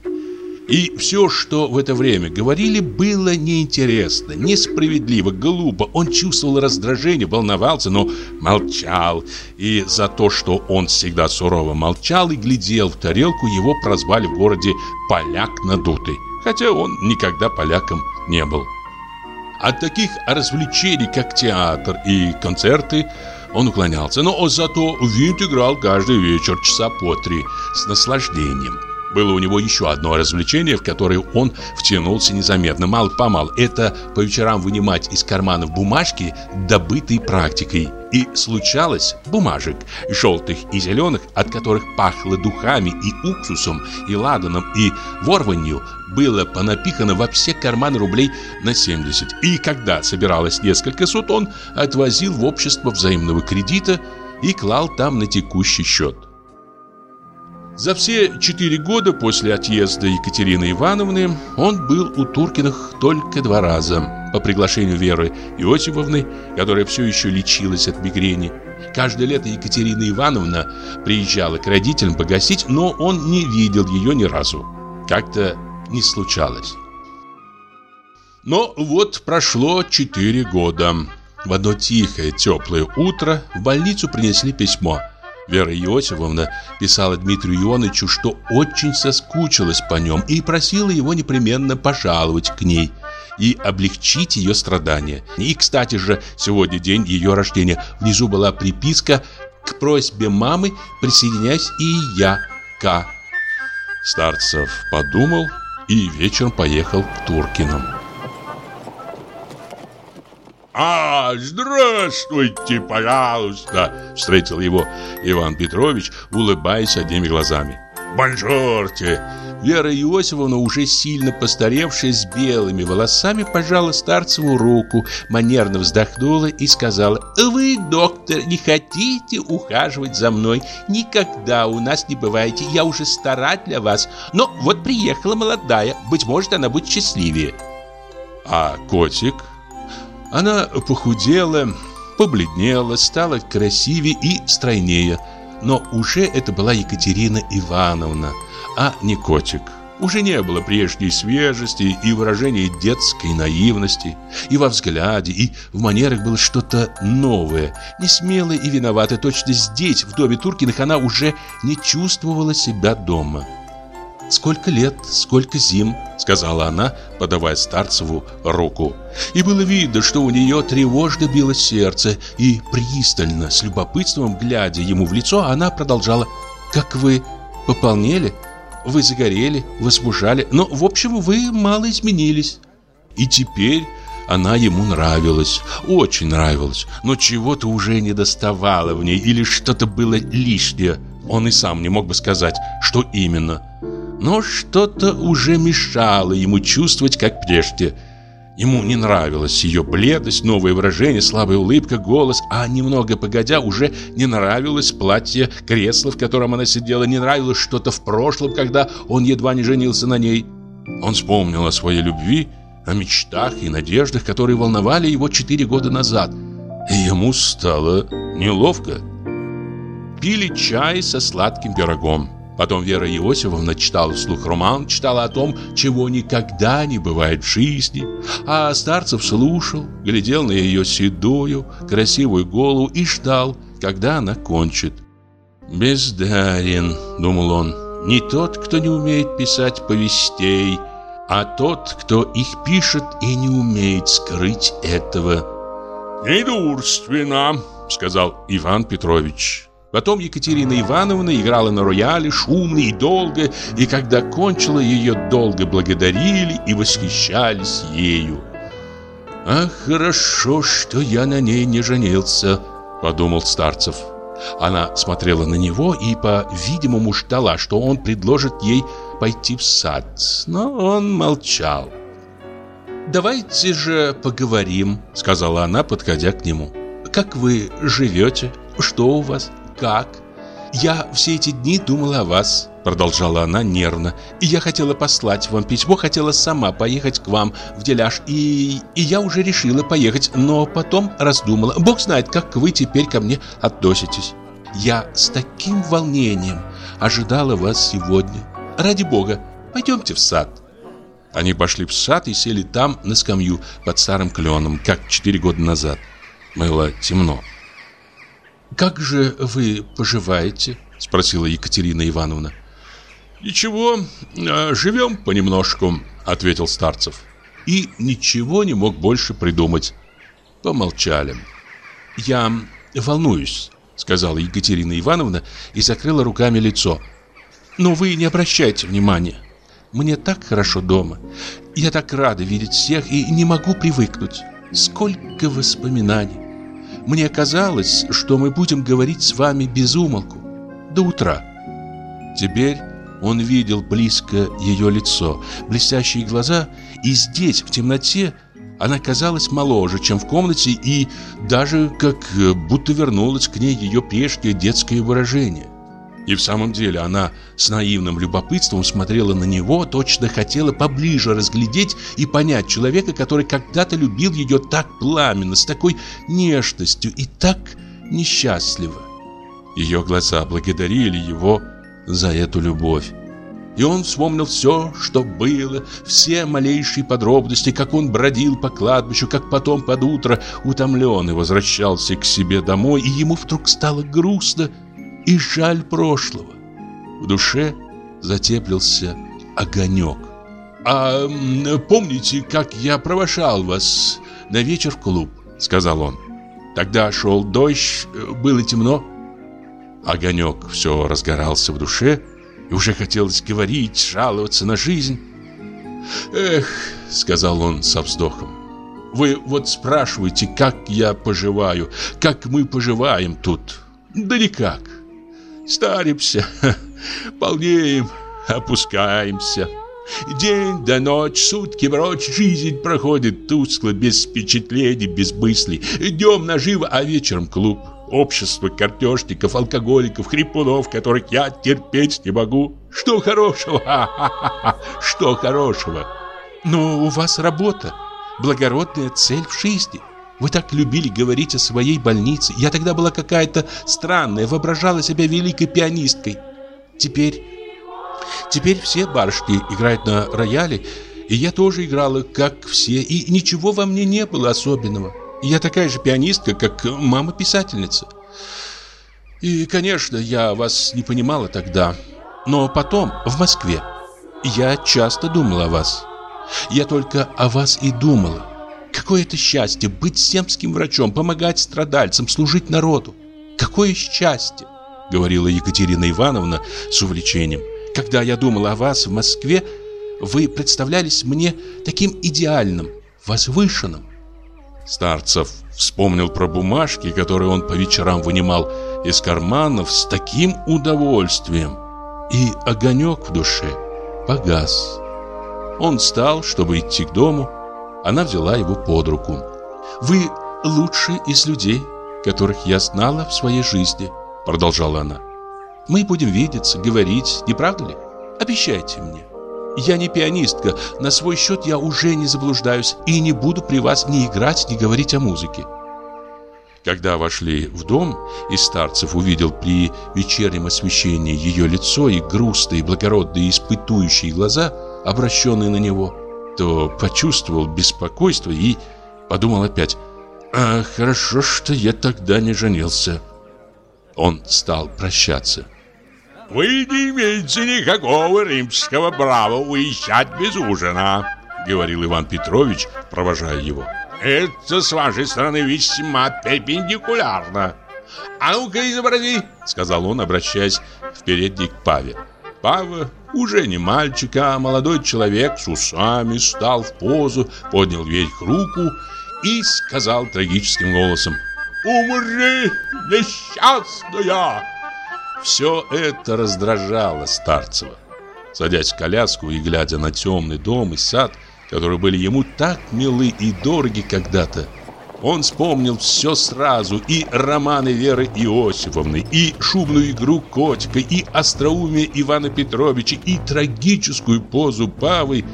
И все, что в это время говорили, было неинтересно, несправедливо, глупо. Он чувствовал раздражение, волновался, но молчал. И за то, что он всегда сурово молчал и глядел в тарелку, его прозвали в городе «поляк надутый», хотя он никогда поляком не был. От таких развлечений, как театр и концерты, он уклонялся, но зато винт играл каждый вечер часа по три с наслаждением. Было у него еще одно развлечение, в которое он втянулся незаметно, мало-помалу. Это по вечерам вынимать из карманов бумажки, добытые практикой. И случалось бумажек, желтых и зеленых, от которых пахло духами и уксусом, и ладаном, и ворванью, было понапихано во все карманы рублей на 70. И когда собиралось несколько сот, он отвозил в общество взаимного кредита и клал там на текущий счет. За все четыре года после отъезда Екатерины Ивановны он был у Туркиных только два раза. По приглашению Веры Иосифовны, которая все еще лечилась от мигрени. Каждое лето Екатерина Ивановна приезжала к родителям погостить, но он не видел ее ни разу. Как-то не случалось. Но вот прошло четыре года. В одно тихое, теплое утро в больницу принесли письмо – Вера Иосифовна писала Дмитрию Ионовичу, что очень соскучилась по нем и просила его непременно пожаловать к ней и облегчить ее страдания. И, кстати же, сегодня день ее рождения. Внизу была приписка «К просьбе мамы присоединяюсь и я, К». Старцев подумал и вечером поехал к Туркиным. «А, здравствуйте, пожалуйста!» Встретил его Иван Петрович, улыбаясь одними глазами. «Бонжорте!» Вера Иосифовна, уже сильно постаревшая, с белыми волосами, пожала Старцеву руку, манерно вздохнула и сказала, «Вы, доктор, не хотите ухаживать за мной? Никогда у нас не бываете, я уже стара для вас. Но вот приехала молодая, быть может, она будет счастливее». «А котик?» Она похудела, побледнела, стала красивее и стройнее. Но уже это была Екатерина Ивановна, а не котик. Уже не было прежней свежести и выражения детской наивности. И во взгляде, и в манерах было что-то новое, несмелое и виноватое. Точно здесь, в доме Туркиных, она уже не чувствовала себя дома. Сколько лет, сколько зим», — сказала она, подавая Старцеву руку. И было видно, что у нее тревожно било сердце, и пристально, с любопытством глядя ему в лицо, она продолжала «Как вы пополнели, вы загорели, возбужали, но, в общем, вы мало изменились». И теперь она ему нравилась, очень нравилась, но чего-то уже не доставало в ней или что-то было лишнее. Он и сам не мог бы сказать, что именно. Но что-то уже мешало ему чувствовать, как прежде. Ему не нравилась ее бледность, новое выражение, слабая улыбка, голос, а немного погодя уже не нравилось платье, кресло, в котором она сидела, не нравилось что-то в прошлом, когда он едва не женился на ней. Он вспомнил о своей любви о мечтах и надеждах, которые волновали его четыре года назад. И ему стало неловко. Пили чай со сладким пирогом. Потом Вера Иосифовна читала вслух роман, читала о том, чего никогда не бывает в жизни. А Старцев слушал, глядел на ее седую, красивую голову и ждал, когда она кончит. «Бездарен», — думал он, — «не тот, кто не умеет писать повестей, а тот, кто их пишет и не умеет скрыть этого. «Недурственно», — сказал Иван Петрович. Потом Екатерина Ивановна играла на рояле шумно и долго, и когда кончила, ее долго благодарили и восхищались ею. «Ах, хорошо, что я на ней не женился», — подумал Старцев. Она смотрела на него и, по-видимому, ждала, что он предложит ей пойти в сад, но он молчал. «Давайте же поговорим», — сказала она, подходя к нему. «Как вы живете? Что у вас? Как? Я все эти дни думала о вас», — продолжала она нервно. «И я хотела послать вам письмо, хотела сама поехать к вам в деляж, и, и я уже решила поехать, но потом раздумала. Бог знает, как вы теперь ко мне относитесь. Я с таким волнением ожидала вас сегодня. Ради бога, пойдемте в сад». Они пошли в сад и сели там на скамью под старым кленом, как четыре года назад. Было темно. «Как же вы поживаете?» – спросила Екатерина Ивановна. «Ничего, а, живем понемножку», – ответил Старцев. И ничего не мог больше придумать. Помолчали. «Я волнуюсь», — сказала Екатерина Ивановна и закрыла руками лицо. Но вы не обращайте внимания. Мне так хорошо дома. Я так рада видеть всех и не могу привыкнуть. Сколько воспоминаний. Мне казалось, что мы будем говорить с вами без умолку. До утра. Теперь он видел близко ее лицо, блестящие глаза, и здесь, в темноте, она казалась моложе, чем в комнате, и даже как будто вернулось к ней ее прежнее детское выражение. И в самом деле она с наивным любопытством смотрела на него, точно хотела поближе разглядеть и понять человека, который когда-то любил ее так пламенно, с такой нежностью и так несчастливо. Ее глаза благодарили его за эту любовь. И он вспомнил все, что было, все малейшие подробности, как он бродил по кладбищу, как потом под утро утомленный возвращался к себе домой, и ему вдруг стало грустно и жаль прошлого. В душе затеплился огонек. «А помните, как я провожал вас на вечер в клуб?» — сказал он. «Тогда шел дождь, было темно». Огонек все разгорался в душе, и уже хотелось говорить, жаловаться на жизнь. «Эх», — сказал он со вздохом, — «вы вот спрашиваете, как я поживаю, как мы поживаем тут. Да никак. Старимся, полнеем, опускаемся. День до ночь, сутки прочь, жизнь проходит тускло, без впечатлений, без мыслей. Днем наживо, а вечером клуб. Общество картежников, алкоголиков, хрипунов, которых я терпеть не могу. Что хорошего? Что хорошего? Но у вас работа, благородная цель в жизни – вы так любили говорить о своей больнице. Я тогда была какая-то странная, воображала себя великой пианисткой. Теперь... Теперь все барышни играют на рояле, и я тоже играла, как все, и ничего во мне не было особенного. Я такая же пианистка, как мама-писательница. И, конечно, я вас не понимала тогда, но потом, в Москве. Я часто думала о вас. Я только о вас и думала. Какое это счастье быть земским врачом, помогать страдальцам, служить народу. Какое счастье, говорила Екатерина Ивановна с увлечением. Когда я думала о вас в Москве, вы представлялись мне таким идеальным, возвышенным. Старцев вспомнил про бумажки, которые он по вечерам вынимал из карманов с таким удовольствием. И огонек в душе погас. Он встал, чтобы идти к дому. Она взяла его под руку. «Вы лучший из людей, которых я знала в своей жизни», продолжала она. «Мы будем видеться, говорить, не правда ли? Обещайте мне». Я не пианистка, на свой счет я уже не заблуждаюсь и не буду при вас ни играть, ни говорить о музыке. Когда вошли в дом, и Старцев увидел при вечернем освещении ее лицо и грустные, благородные, испытующие глаза, обращенные на него, то почувствовал беспокойство и подумал опять, «А хорошо, что я тогда не женился». Он стал прощаться. «Вы не имеете никакого римского права уезжать без ужина», говорил Иван Петрович, провожая его. «Это с вашей стороны весьма перпендикулярно». «А ну-ка изобрази», сказал он, обращаясь в передний к Паве. Пава, уже не мальчик, а молодой человек с усами, стал в позу, поднял вверх руку и сказал трагическим голосом «Умри, несчастная!» Все это раздражало Старцева. Садясь в коляску и глядя на темный дом и сад, которые были ему так милы и дороги когда-то, он вспомнил все сразу, и романы Веры Иосифовны, и шумную игру котика, и остроумие Ивана Петровича, и трагическую позу Павы,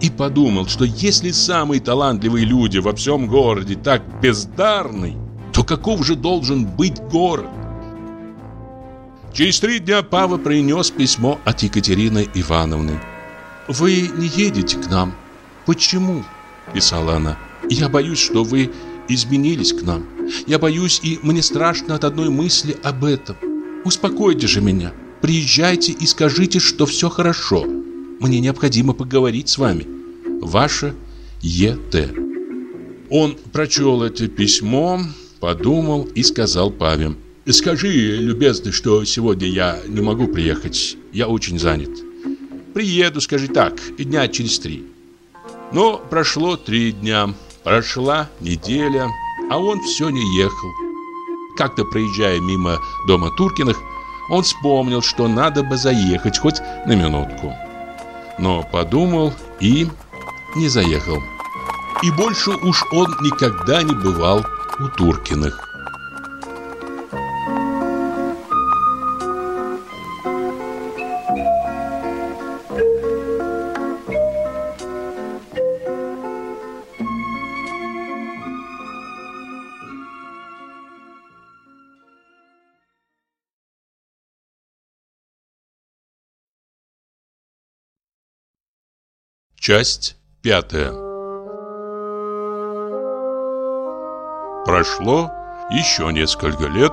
и подумал, что если самые талантливые люди во всем городе так бездарны, то каков же должен быть город? Через три дня Пава принес письмо от Екатерины Ивановны. «Вы не едете к нам. Почему?» – писала она. «Я боюсь, что вы изменились к нам. Я боюсь, и мне страшно от одной мысли об этом. Успокойте же меня. Приезжайте и скажите, что все хорошо. Мне необходимо поговорить с вами. Ваша Е.Т.» Он прочел это письмо, подумал и сказал Паве. Скажи, любезный, что сегодня я не могу приехать. Я очень занят. Приеду, скажи так, дня через три. Но прошло три дня, прошла неделя, а он все не ехал. Как-то проезжая мимо дома Туркиных, он вспомнил, что надо бы заехать хоть на минутку. Но подумал и не заехал. И больше уж он никогда не бывал у Туркиных. Часть пятая Прошло еще несколько лет,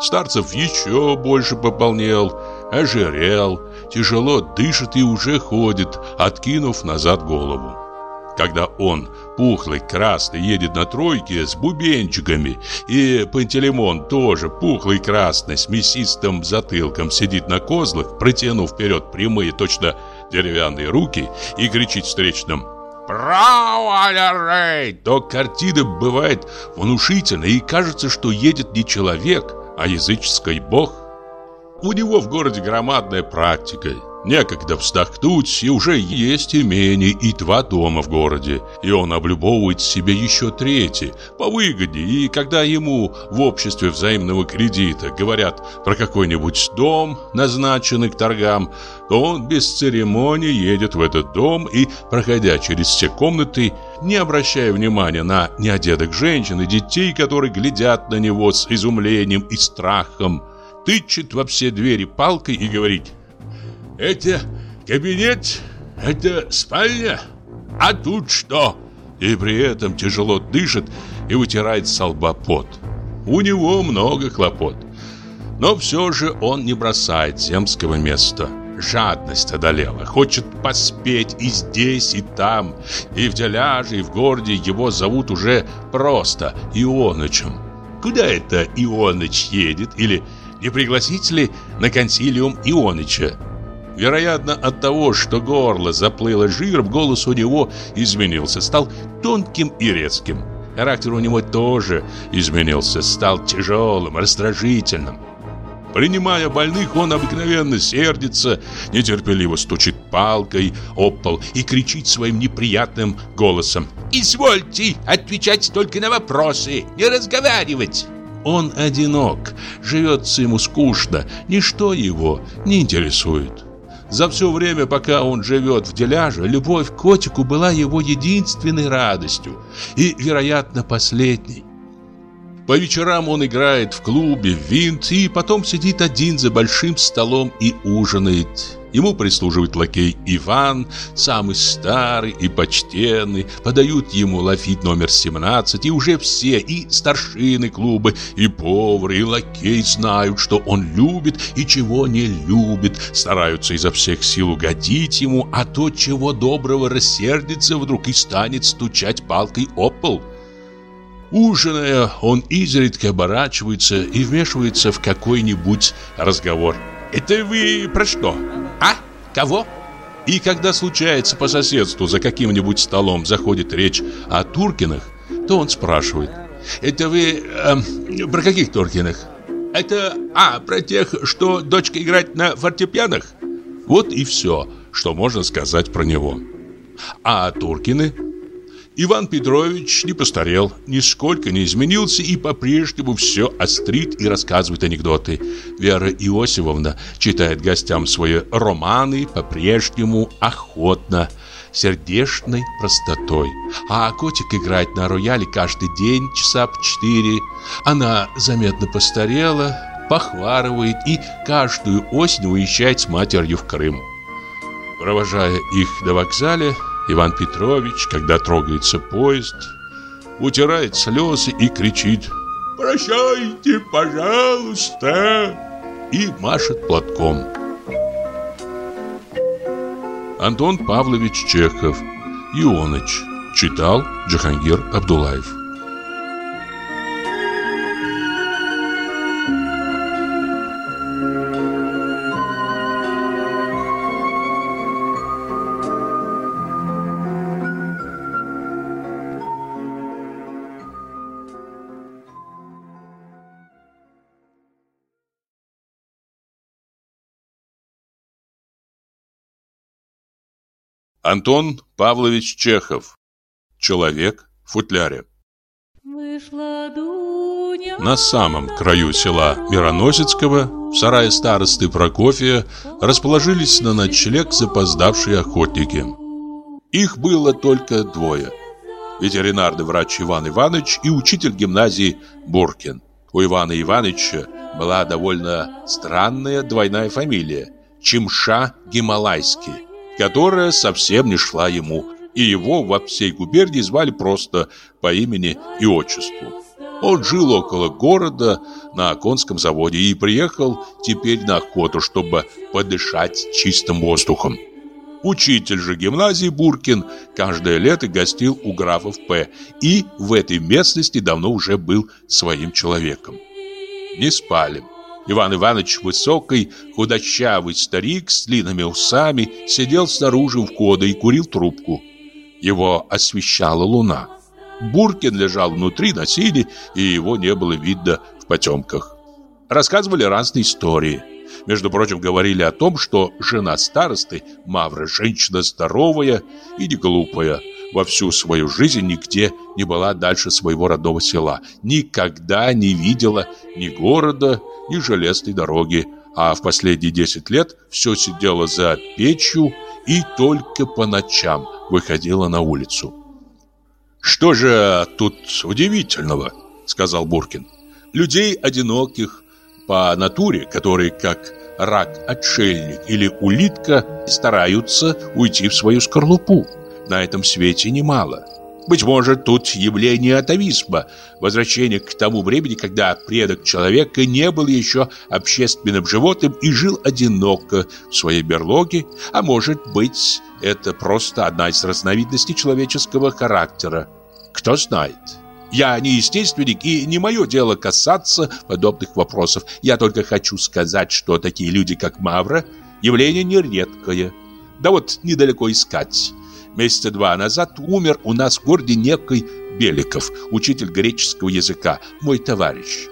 Старцев еще больше пополнел, ожирел, тяжело дышит и уже ходит, откинув назад голову. Когда он, пухлый, красный, едет на тройке с бубенчиками, и Пантелеймон тоже пухлый, красный, с мясистым затылком сидит на козлах, протянув вперед прямые, точно деревянные руки и кричит встречным «Право, Рей!» То картина бывает внушительной и кажется, что едет не человек, а языческий бог. У него в городе громадная практика – Некогда вздохнуть, и уже есть имение и два дома в городе. И он облюбовывает себе еще третий, повыгоднее. И когда ему в обществе взаимного кредита говорят про какой-нибудь дом, назначенный к торгам, то он без церемонии едет в этот дом и, проходя через все комнаты, не обращая внимания на неодетых женщин и детей, которые глядят на него с изумлением и страхом, тычет во все двери палкой и говорит это кабинет, это спальня, а тут что? И при этом тяжело дышит и вытирает с лба пот. У него много хлопот. Но все же он не бросает земского места. жадность одолела. Хочет поспеть и здесь, и там, и в Деляже, и в городе его зовут уже просто Ионычем. Куда это Ионыч едет? Или не пригласить ли на консилиум Ионыча? Вероятно, от того, что горло заплыло жиром, голос у него изменился, стал тонким и резким. Характер у него тоже изменился, стал тяжелым, раздражительным. Принимая больных, он обыкновенно сердится, нетерпеливо стучит палкой об пол и кричит своим неприятным голосом. «Извольте отвечать только на вопросы, не разговаривать!» Он одинок, живется ему скучно, ничто его не интересует. За все время, пока он живет в деляже, любовь к котику была его единственной радостью и, вероятно, последней. По вечерам он играет в клубе в винт и потом сидит один за большим столом и ужинает. Ему прислуживает лакей Иван, самый старый и почтенный, подают ему лафит номер 17, и уже все, и старшины клуба, и повар, и лакей знают, что он любит и чего не любит, стараются изо всех сил угодить ему, а то, чего доброго, рассердится вдруг и станет стучать палкой о пол. Ужиная, он изредка оборачивается и вмешивается в какой-нибудь разговор. «Это вы про что? А? Кого?» И когда случается по соседству за каким-нибудь столом заходит речь о Туркинах, то он спрашивает. «Это вы э, про каких Туркиных?» «Это, а, про тех, что дочка играет на фортепианах?» Вот и все, что можно сказать про него. А Туркины Иван Петрович не постарел, нисколько не изменился и по-прежнему все острит и рассказывает анекдоты. Вера Иосифовна читает гостям свои романы по-прежнему охотно, сердечной простотой. А котик играет на рояле каждый день часа по четыре. Она заметно постарела, похварывает и каждую осень уезжает с матерью в Крым. Провожая их до вокзаля, Иван Петрович, когда трогается поезд, утирает слезы и кричит «Прощайте, пожалуйста!» и машет платком. Антон Павлович Чехов Ионыч Читал Джахангир Абдулаев Антон Павлович Чехов. Человек в футляре. На самом краю села Мироносецкого, в сарае старосты Прокофия, расположились на ночлег запоздавшие охотники. Их было только двое. Ветеринарный врач Иван Иванович и учитель гимназии Буркин. У Ивана Ивановича была довольно странная двойная фамилия – Чимша Гималайский которая совсем не шла ему, и его во всей губернии звали просто по имени и отчеству. Он жил около города на Оконском заводе и приехал теперь на охоту, чтобы подышать чистым воздухом. Учитель же гимназии Буркин каждое лето гостил у графов П. и в этой местности давно уже был своим человеком. Не спали. Иван Иванович, высокий, худощавый старик с длинными усами, сидел снаружи у входа и курил трубку. Его освещала луна. Буркин лежал внутри на сине, и его не было видно в потемках. Рассказывали разные истории. Между прочим, говорили о том, что жена старосты, Мавра, женщина здоровая и не глупая, во всю свою жизнь нигде не была дальше своего родного села, никогда не видела ни города, ни железной дороги, а в последние 10 лет все сидела за печью и только по ночам выходила на улицу. «Что же тут удивительного?» — сказал Буркин. «Людей одиноких по натуре, которые, как рак-отшельник или улитка, стараются уйти в свою скорлупу. На этом свете немало. Быть может, тут явление атовизма, возвращение к тому времени, когда предок человека не был еще общественным животным и жил одиноко в своей берлоге, а может быть, это просто одна из разновидностей человеческого характера. Кто знает. Я не естественник, и не мое дело касаться подобных вопросов. Я только хочу сказать, что такие люди, как Мавра, явление нередкое. Да вот недалеко искать. Месяца два назад умер у нас в городе некий Беликов, учитель греческого языка, мой товарищ.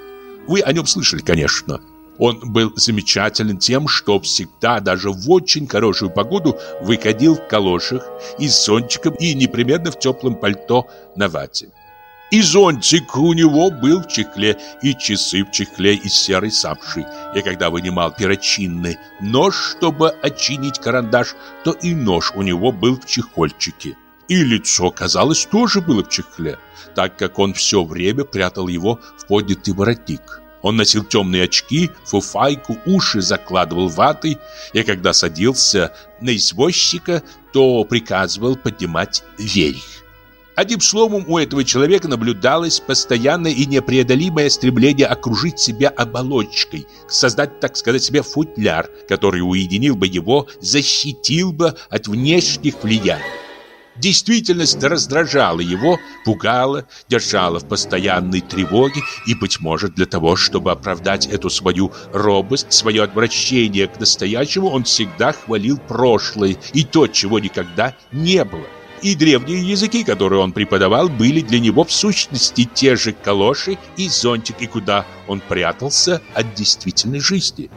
Вы о нем слышали, конечно. Он был замечателен тем, что всегда, даже в очень хорошую погоду, выходил в калошах и с зонтиком и непременно в теплом пальто на вате. И зонтик у него был в чехле, и часы в чехле из серой сапши. И когда вынимал перочинный нож, чтобы отчинить карандаш, то и нож у него был в чехольчике. И лицо, казалось, тоже было в чехле, так как он все время прятал его в поднятый воротник. Он носил темные очки, фуфайку, уши закладывал ватой, и когда садился на извозчика, то приказывал поднимать вверх. Одним словом, у этого человека наблюдалось постоянное и непреодолимое стремление окружить себя оболочкой, создать, так сказать, себе футляр, который уединил бы его, защитил бы от внешних влияний. Действительность раздражала его, пугала, держала в постоянной тревоге, и, быть может, для того, чтобы оправдать эту свою робость, свое отвращение к настоящему, он всегда хвалил прошлое и то, чего никогда не было и древние языки, которые он преподавал, были для него в сущности те же калоши и зонтик, и куда он прятался от действительной жизни.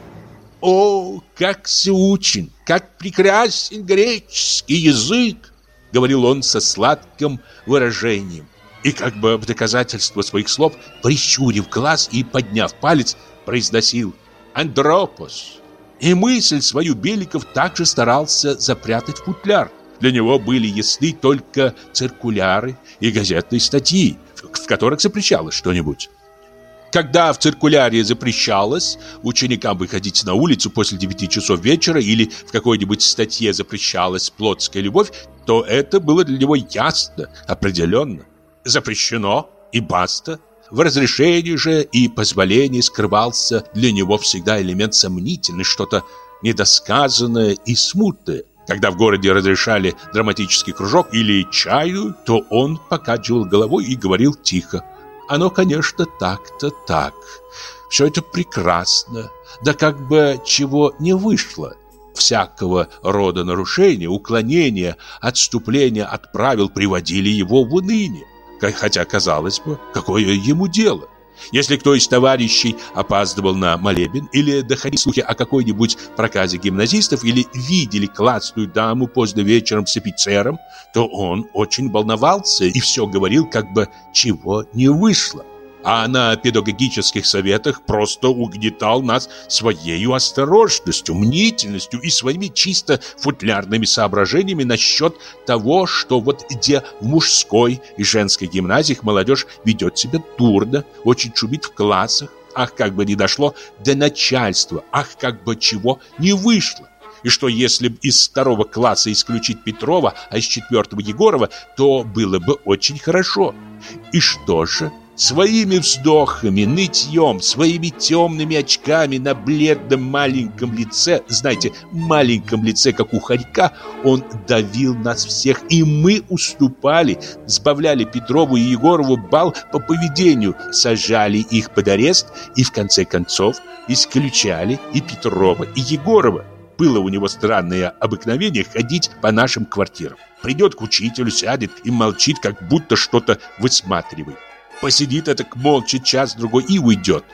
«О, как звучен, как прекрасен греческий язык!» — говорил он со сладким выражением. И как бы в доказательство своих слов, прищурив глаз и подняв палец, произносил «Андропос». И мысль свою Беликов также старался запрятать в футляр. Для него были ясны только циркуляры и газетные статьи, в которых запрещалось что-нибудь. Когда в циркуляре запрещалось ученикам выходить на улицу после 9 часов вечера или в какой-нибудь статье запрещалась плотская любовь, то это было для него ясно, определенно. Запрещено и баста. В разрешении же и позволении скрывался для него всегда элемент сомнительный, что-то недосказанное и смутное. Когда в городе разрешали драматический кружок или чаю, то он покачивал головой и говорил тихо. Оно, конечно, так-то так. Все это прекрасно. Да как бы чего не вышло. Всякого рода нарушения, уклонения, отступления от правил приводили его в уныние. Хотя, казалось бы, какое ему дело? Если кто из товарищей опаздывал на молебен или доходили слухи о какой-нибудь проказе гимназистов или видели классную даму поздно вечером с офицером, то он очень волновался и все говорил, как бы чего не вышло а на педагогических советах просто угнетал нас своей осторожностью, мнительностью и своими чисто футлярными соображениями насчет того, что вот где в мужской и женской гимназиях молодежь ведет себя дурно, очень шумит в классах, ах, как бы не дошло до начальства, ах, как бы чего не вышло. И что если из второго класса исключить Петрова, а из четвертого Егорова, то было бы очень хорошо. И что же? Своими вздохами, нытьем, своими темными очками на бледном маленьком лице, знаете, маленьком лице, как у хорька, он давил нас всех, и мы уступали, сбавляли Петрову и Егорову бал по поведению, сажали их под арест и, в конце концов, исключали и Петрова, и Егорова. Было у него странное обыкновение ходить по нашим квартирам. Придет к учителю, сядет и молчит, как будто что-то высматривает. Посидит это молча час-другой и уйдет.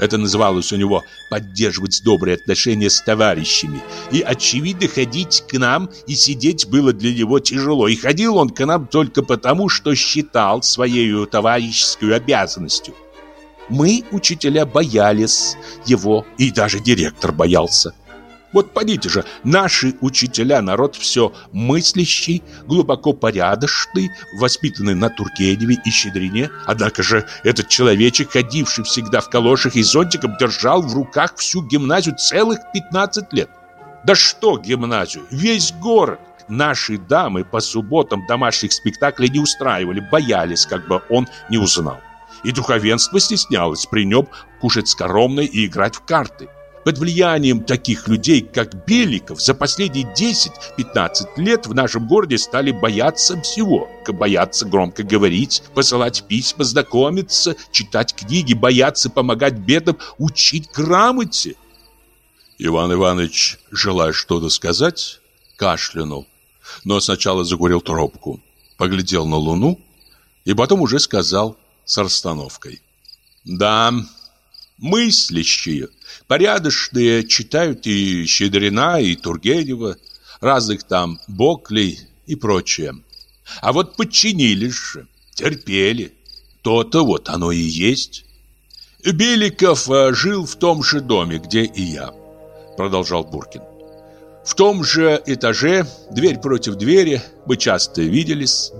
Это называлось у него поддерживать добрые отношения с товарищами. И, очевидно, ходить к нам и сидеть было для него тяжело. И ходил он к нам только потому, что считал своей товарищеской обязанностью. Мы, учителя, боялись его, и даже директор боялся. Вот подите же, наши учителя, народ все мыслящий, глубоко порядочный, воспитанный на Тургеневе и Щедрине. Однако же этот человечек, ходивший всегда в калошах и зонтиком, держал в руках всю гимназию целых 15 лет. Да что гимназию, весь город. наши дамы по субботам домашних спектаклей не устраивали, боялись, как бы он не узнал. И духовенство стеснялось при нем кушать скоромное и играть в карты. Под влиянием таких людей, как Беликов, за последние 10-15 лет в нашем городе стали бояться всего. Бояться громко говорить, посылать письма, знакомиться, читать книги, бояться помогать бедам, учить грамоте. Иван Иванович, желая что-то сказать, кашлянул, но сначала закурил трубку, поглядел на луну и потом уже сказал с расстановкой. «Да, мыслящие, порядочные читают и Щедрина, и Тургенева, разных там Боклей и прочее. А вот подчинились же, терпели. То-то вот оно и есть. Беликов э, жил в том же доме, где и я, продолжал Буркин. В том же этаже, дверь против двери, мы часто виделись.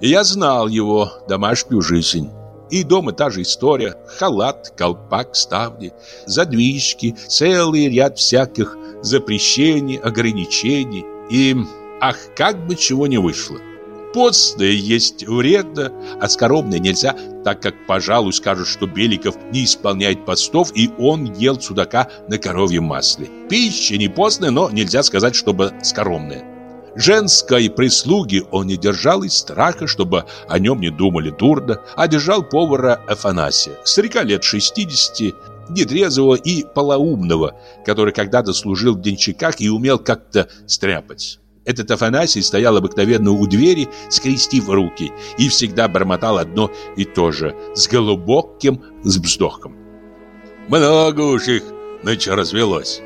И я знал его домашнюю жизнь. И дома та же история. Халат, колпак, ставни, задвижки, целый ряд всяких запрещений, ограничений. И, ах, как бы чего не вышло. Постное есть вредно, а скоромное нельзя, так как, пожалуй, скажут, что Беликов не исполняет постов, и он ел судака на коровьем масле. Пища не постная, но нельзя сказать, чтобы скоромная. Женской прислуги он не держал из страха, чтобы о нем не думали дурно, а держал повара Афанасия, старика лет 60, нетрезвого и полоумного, который когда-то служил в денщиках и умел как-то стряпать. Этот Афанасий стоял обыкновенно у двери, скрестив руки, и всегда бормотал одно и то же, с глубоким вздохом. Много уж их нынче развелось.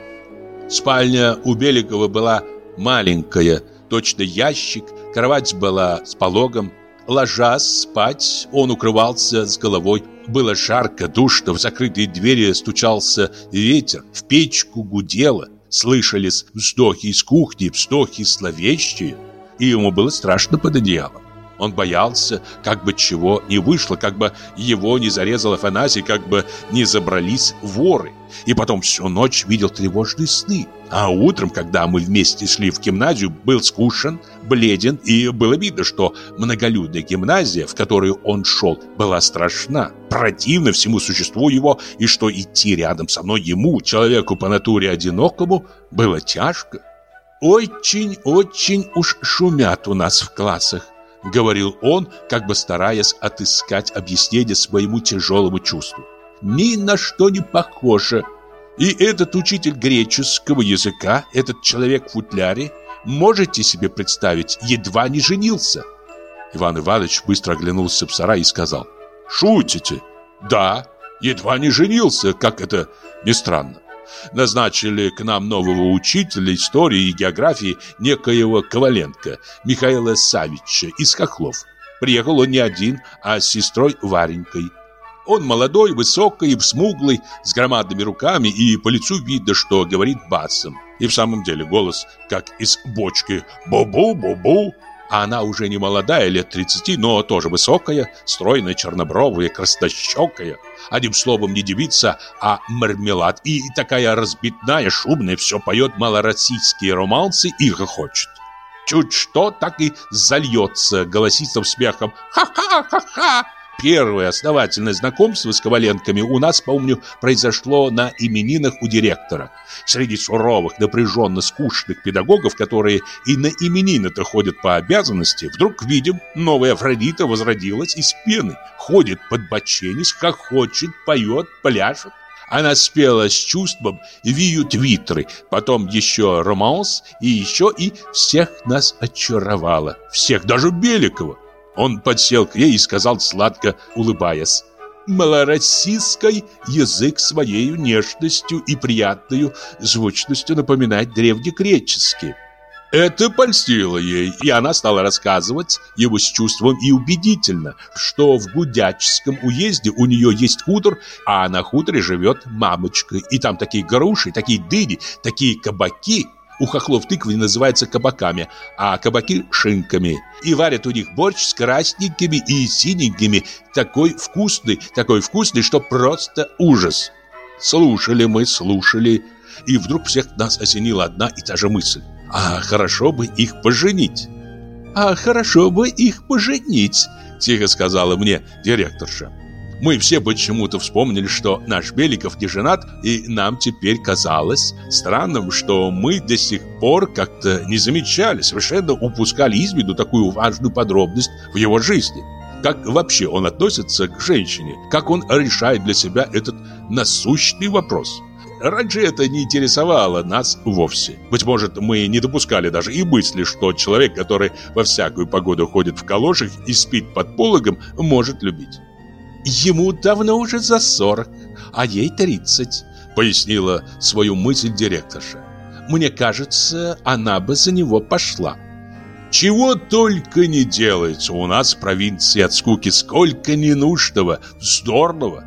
Спальня у Беликова была маленькая, точно ящик, кровать была с пологом. Ложась спать, он укрывался с головой. Было жарко, душно, в закрытые двери стучался ветер, в печку гудело. Слышались вздохи из кухни, вздохи зловещие, и ему было страшно под одеялом. Он боялся, как бы чего не вышло, как бы его не зарезал Афанасий, как бы не забрались воры. И потом всю ночь видел тревожные сны. А утром, когда мы вместе шли в гимназию, был скушен, бледен, и было видно, что многолюдная гимназия, в которую он шел, была страшна, противна всему существу его, и что идти рядом со мной ему, человеку по натуре одинокому, было тяжко. Очень-очень уж шумят у нас в классах. — говорил он, как бы стараясь отыскать объяснение своему тяжелому чувству. «Ни на что не похоже. И этот учитель греческого языка, этот человек в футляре, можете себе представить, едва не женился». Иван Иванович быстро оглянулся в сарай и сказал. «Шутите?» «Да, едва не женился, как это ни странно назначили к нам нового учителя истории и географии некоего Коваленко, Михаила Савича из Хохлов. Приехал он не один, а с сестрой Варенькой. Он молодой, высокий, смуглый, с громадными руками, и по лицу видно, что говорит басом. И в самом деле голос, как из бочки «бу-бу-бу-бу», а она уже не молодая, лет 30, но тоже высокая, стройная, чернобровая, краснощекая. Одним словом, не девица, а мармелад. И такая разбитная, шумная, все поет малороссийские романсы и хохочет. Чуть что, так и зальется голосистым смехом. «Ха-ха-ха-ха!» Первое основательное знакомство с Коваленками у нас, помню, произошло на именинах у директора. Среди суровых, напряженно скучных педагогов, которые и на именины-то ходят по обязанности, вдруг видим, новая Афродита возродилась из пены, ходит под боченись, хохочет, поет, пляшет. Она спела с чувством «Виют витры», потом еще «Романс» и еще и всех нас очаровала. Всех, даже Беликова. Он подсел к ней и сказал, сладко улыбаясь, «Малороссийский язык своей нежностью и приятной звучностью напоминает древнегреческий». Это польстило ей, и она стала рассказывать его с чувством и убедительно, что в Гудячском уезде у нее есть хутор, а на хуторе живет мамочка, и там такие груши, такие дыни, такие кабаки – у хохлов тыквы называются кабаками, а кабаки – шинками. И варят у них борщ с красненькими и синенькими. Такой вкусный, такой вкусный, что просто ужас. Слушали мы, слушали. И вдруг всех нас осенила одна и та же мысль. А хорошо бы их поженить. А хорошо бы их поженить, тихо сказала мне директорша. Мы все почему-то вспомнили, что наш Беликов не женат, и нам теперь казалось странным, что мы до сих пор как-то не замечали, совершенно упускали из виду такую важную подробность в его жизни. Как вообще он относится к женщине, как он решает для себя этот насущный вопрос. Раньше это не интересовало нас вовсе. Быть может, мы не допускали даже и мысли, что человек, который во всякую погоду ходит в калошах и спит под пологом, может любить. Ему давно уже за сорок, а ей тридцать, пояснила свою мысль директорша. Мне кажется, она бы за него пошла. Чего только не делается у нас в провинции от скуки, сколько ненужного, вздорного.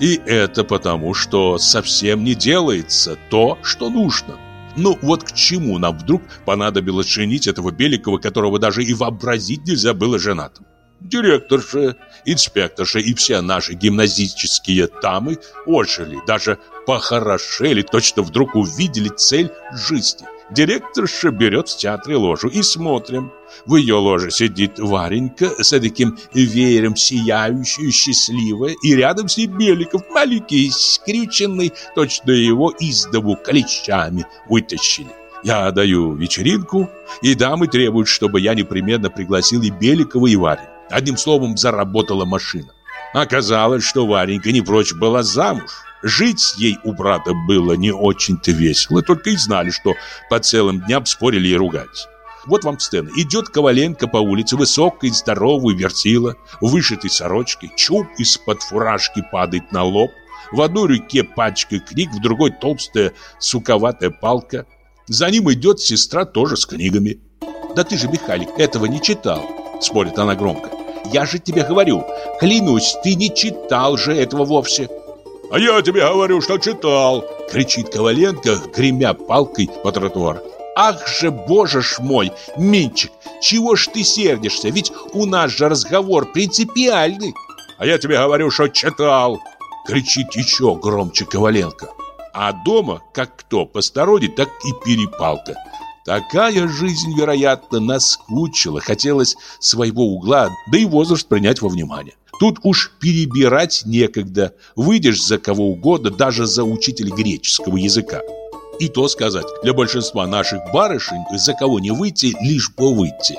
И это потому, что совсем не делается то, что нужно. Ну вот к чему нам вдруг понадобилось женить этого Беликова, которого даже и вообразить нельзя было женатым? Директорша, инспекторша и все наши гимназические тамы ожили, даже похорошели, точно вдруг увидели цель жизни. Директорша берет в театре ложу и смотрим. В ее ложе сидит Варенька с таким веером сияющая, счастливая, и рядом с ней Беликов, маленький, скрюченный, точно его из дому клещами вытащили. Я даю вечеринку, и дамы требуют, чтобы я непременно пригласил и Беликова, и Вареньку. Одним словом, заработала машина. Оказалось, что Варенька не прочь была замуж. Жить ей у брата было не очень-то весело, только и знали, что по целым дням спорили и ругались. Вот вам сцена. Идет Коваленко по улице, высокой, здоровой, вертила, вышитой сорочке, чуб из-под фуражки падает на лоб, в одной руке пачка книг, в другой толстая суковатая палка. За ним идет сестра тоже с книгами. «Да ты же, Михалик, этого не читал», — спорит она громко. Я же тебе говорю, клянусь, ты не читал же этого вовсе. А я тебе говорю, что читал, кричит Коваленко, гремя палкой по тротуару. Ах же, боже ж мой, Минчик, чего ж ты сердишься? Ведь у нас же разговор принципиальный. А я тебе говорю, что читал, кричит еще громче Коваленко. А дома, как кто посторонний, так и перепалка. Такая жизнь, вероятно, наскучила, хотелось своего угла, да и возраст принять во внимание. Тут уж перебирать некогда, выйдешь за кого угодно, даже за учителя греческого языка. И то сказать, для большинства наших барышень за кого не выйти, лишь бы выйти.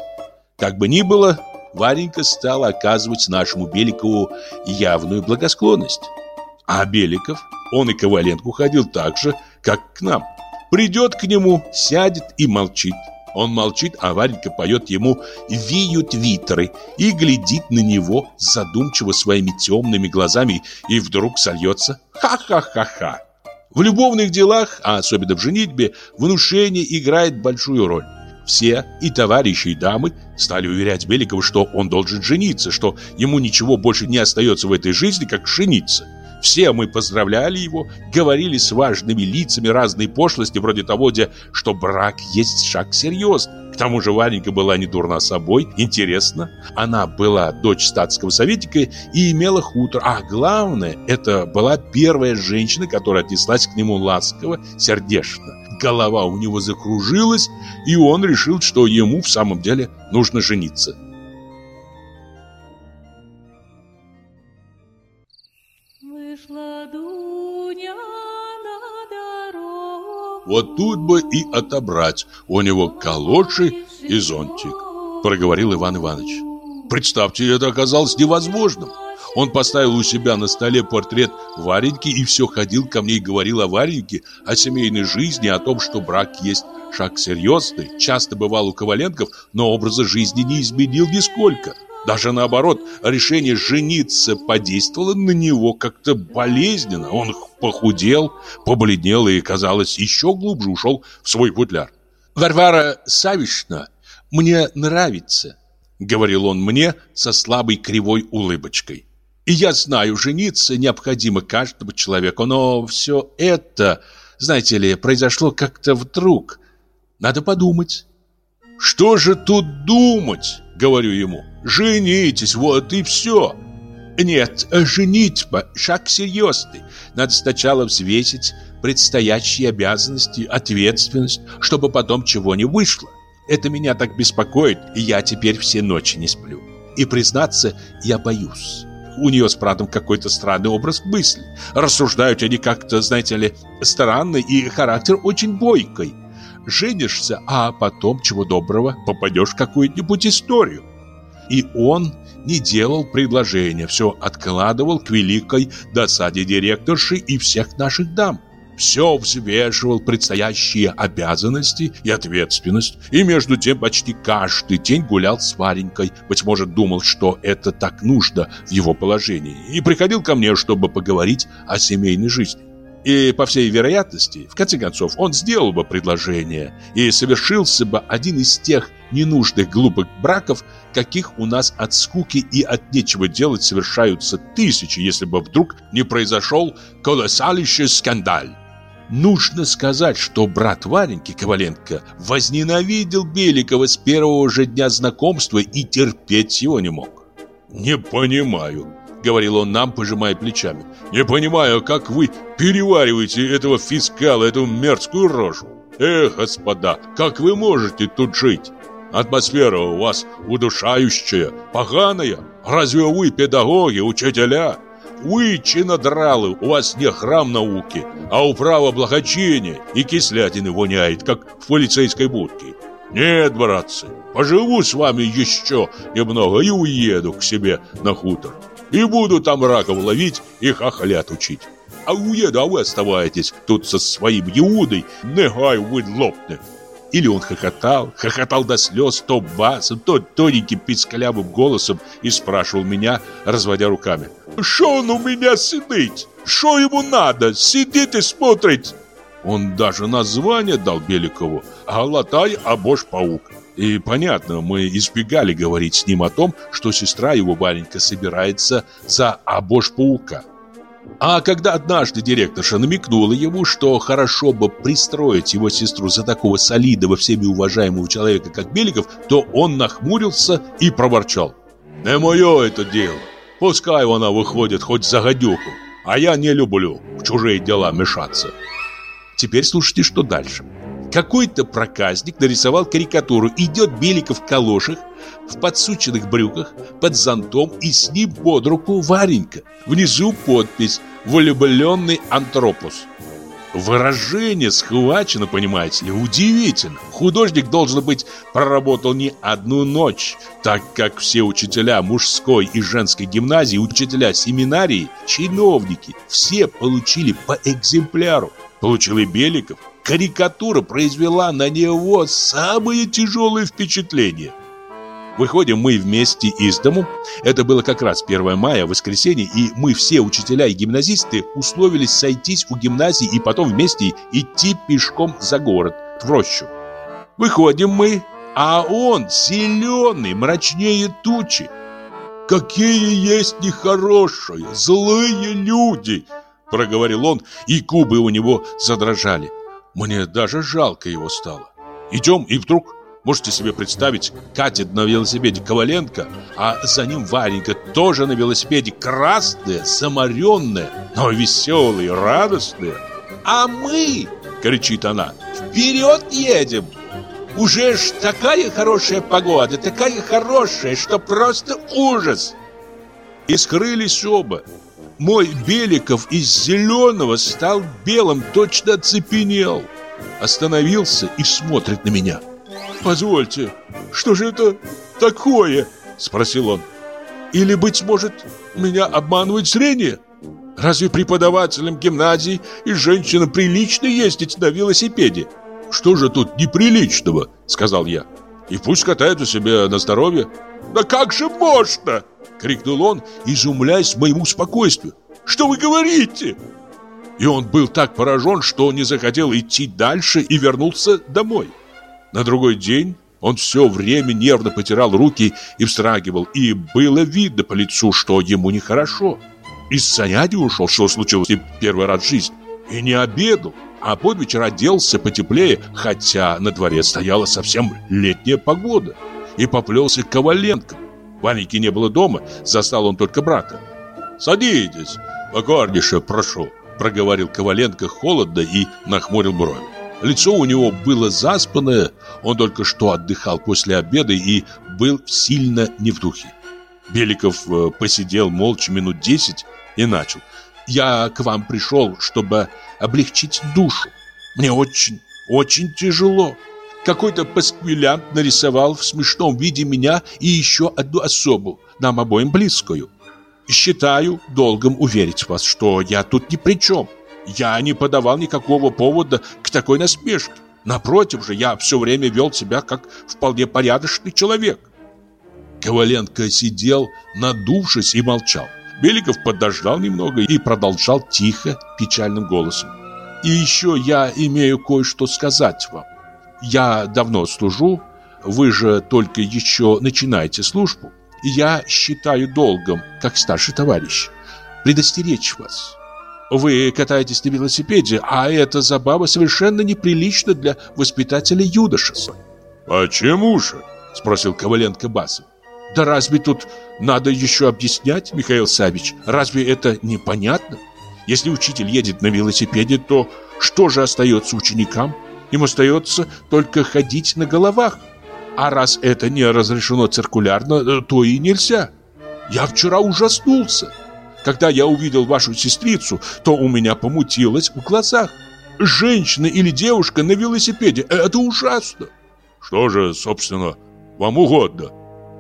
Как бы ни было, Варенька стала оказывать нашему Беликову явную благосклонность. А Беликов, он и Коваленко ходил так же, как к нам – Придет к нему, сядет и молчит. Он молчит, а Варенька поет ему «Виют витры» и глядит на него задумчиво своими темными глазами и вдруг сольется «Ха-ха-ха-ха». В любовных делах, а особенно в женитьбе, внушение играет большую роль. Все, и товарищи, и дамы, стали уверять Беликова, что он должен жениться, что ему ничего больше не остается в этой жизни, как жениться. Все мы поздравляли его, говорили с важными лицами разные пошлости, вроде того, где, что брак есть шаг серьезный. К тому же Варенька была не дурна собой, интересно. Она была дочь статского советника и имела хутор. А главное, это была первая женщина, которая отнеслась к нему ласково, сердечно. Голова у него закружилась, и он решил, что ему в самом деле нужно жениться. Вот тут бы и отобрать у него калоши и зонтик, проговорил Иван Иванович. Представьте, это оказалось невозможным. Он поставил у себя на столе портрет Вареньки и все ходил ко мне и говорил о Вареньке, о семейной жизни, о том, что брак есть шаг серьезный. Часто бывал у Коваленков, но образа жизни не изменил нисколько. Даже наоборот, решение жениться подействовало на него как-то болезненно. Он похудел, побледнел и, казалось, еще глубже ушел в свой футляр. «Варвара Савишна мне нравится», — говорил он мне со слабой кривой улыбочкой. «И я знаю, жениться необходимо каждому человеку, но все это, знаете ли, произошло как-то вдруг. Надо подумать». «Что же тут думать?» — говорю ему. Женитесь, вот и все. Нет, женитьба – шаг серьезный. Надо сначала взвесить, предстоящие обязанности, ответственность, чтобы потом чего не вышло. Это меня так беспокоит, и я теперь все ночи не сплю. И признаться, я боюсь. У нее с братом какой-то странный образ мысли. Рассуждают они как-то, знаете ли, странно, и характер очень бойкий. Женишься, а потом, чего доброго, попадешь в какую-нибудь историю. И он не делал предложения, все откладывал к великой досаде директорши и всех наших дам все взвешивал предстоящие обязанности и ответственность, и между тем почти каждый день гулял с Варенькой, быть может, думал, что это так нужно в его положении, и приходил ко мне, чтобы поговорить о семейной жизни. И, по всей вероятности, в конце концов, он сделал бы предложение и совершился бы один из тех ненужных глупых браков, каких у нас от скуки и от нечего делать совершаются тысячи, если бы вдруг не произошел колоссальнейший скандал. Нужно сказать, что брат Вареньки Коваленко возненавидел Беликова с первого же дня знакомства и терпеть его не мог. «Не понимаю», — говорил он нам, пожимая плечами. «Не понимаю, как вы перевариваете этого фискала, эту мерзкую рожу. Эх, господа, как вы можете тут жить? Атмосфера у вас удушающая, поганая. Разве вы педагоги, учителя?» Вы чинодралы, у вас не храм науки, а управа благочиния, и кислятины воняет, как в полицейской будке. Нет, братцы, поживу с вами еще немного и уеду к себе на хутор. И буду там раков ловить и хохлят учить. А уеду, а вы оставайтесь тут со своим Иудой, негай вы лопне. Или он хохотал, хохотал до слез, то басом, то тоненьким пискалявым голосом и спрашивал меня, разводя руками. «Что он у меня сидит? Что ему надо? Сидит и смотрит!» Он даже название дал Беликову «Галатай Абош-паук». И понятно, мы избегали говорить с ним о том, что сестра его маленькая собирается за Абош-паука. А когда однажды директорша намекнула ему, что хорошо бы пристроить его сестру за такого солидного, всеми уважаемого человека, как Беликов, то он нахмурился и проворчал. «Не мое это дело. Пускай она выходит хоть за гадюку, а я не люблю в чужие дела мешаться». Теперь слушайте, что дальше. Какой-то проказник нарисовал карикатуру. Идет Беликов в калошах, в подсученных брюках, под зонтом и с ним под руку Варенька. Внизу подпись «Влюбленный антропус». Выражение схвачено, понимаете ли, удивительно. Художник, должен быть, проработал не одну ночь, так как все учителя мужской и женской гимназии, учителя семинарии, чиновники, все получили по экземпляру. Получил и Беликов, карикатура произвела на него самые тяжелые впечатления. Выходим мы вместе из дому. Это было как раз 1 мая, воскресенье, и мы все, учителя и гимназисты, условились сойтись у гимназии и потом вместе идти пешком за город, в рощу. Выходим мы, а он зеленый, мрачнее тучи. «Какие есть нехорошие, злые люди!» Проговорил он, и губы у него задрожали. Мне даже жалко его стало. Идем, и вдруг, можете себе представить, катит на велосипеде Коваленко, а за ним Варенька тоже на велосипеде красная, саморенная, но веселая, радостная. «А мы!» — кричит она. «Вперед едем!» Уже ж такая хорошая погода, такая хорошая, что просто ужас. И скрылись оба. Мой Беликов из зеленого стал белым, точно оцепенел. Остановился и смотрит на меня. «Позвольте, что же это такое?» Спросил он. «Или, быть может, меня обманывает зрение? Разве преподавателям гимназии и женщинам прилично ездить на велосипеде?» «Что же тут неприличного?» Сказал я. «И пусть катаются себе на здоровье». «Да как же можно?» Крикнул он, изумляясь моему спокойствию. «Что вы говорите?» И он был так поражен, что не захотел идти дальше и вернулся домой. На другой день он все время нервно потирал руки и встрагивал, и было видно по лицу, что ему нехорошо. Из саняди ушел, что случилось первый раз в жизни, и не обедал, а под вечер оделся потеплее, хотя на дворе стояла совсем летняя погода, и поплелся к Коваленко. Ваньки не было дома, застал он только брата. «Садитесь, покорнейше прошу», проговорил Коваленко холодно и нахмурил брови. Лицо у него было заспанное, он только что отдыхал после обеда и был сильно не в духе. Беликов э, посидел молча минут десять и начал. «Я к вам пришел, чтобы облегчить душу. Мне очень, очень тяжело. Какой-то пасквилянт нарисовал в смешном виде меня и еще одну особу, нам обоим близкую. Считаю долгом уверить вас, что я тут ни при чем. Я не подавал никакого повода к такой насмешке. Напротив же, я все время вел себя как вполне порядочный человек. Коваленко сидел, надувшись и молчал. Беликов подождал немного и продолжал тихо, печальным голосом. «И еще я имею кое-что сказать вам. Я давно служу, вы же только еще начинаете службу. И я считаю долгом, как старший товарищ, предостеречь вас. Вы катаетесь на велосипеде, а эта забава совершенно неприлична для воспитателя юдошества. «Почему же?» – спросил Коваленко басом. «Да разве тут надо еще объяснять, Михаил Савич? Разве это непонятно? Если учитель едет на велосипеде, то что же остается ученикам? Им остается только ходить на головах. А раз это не разрешено циркулярно, то и нельзя. Я вчера ужаснулся. Когда я увидел вашу сестрицу, то у меня помутилось в глазах. Женщина или девушка на велосипеде – это ужасно. Что же, собственно, вам угодно?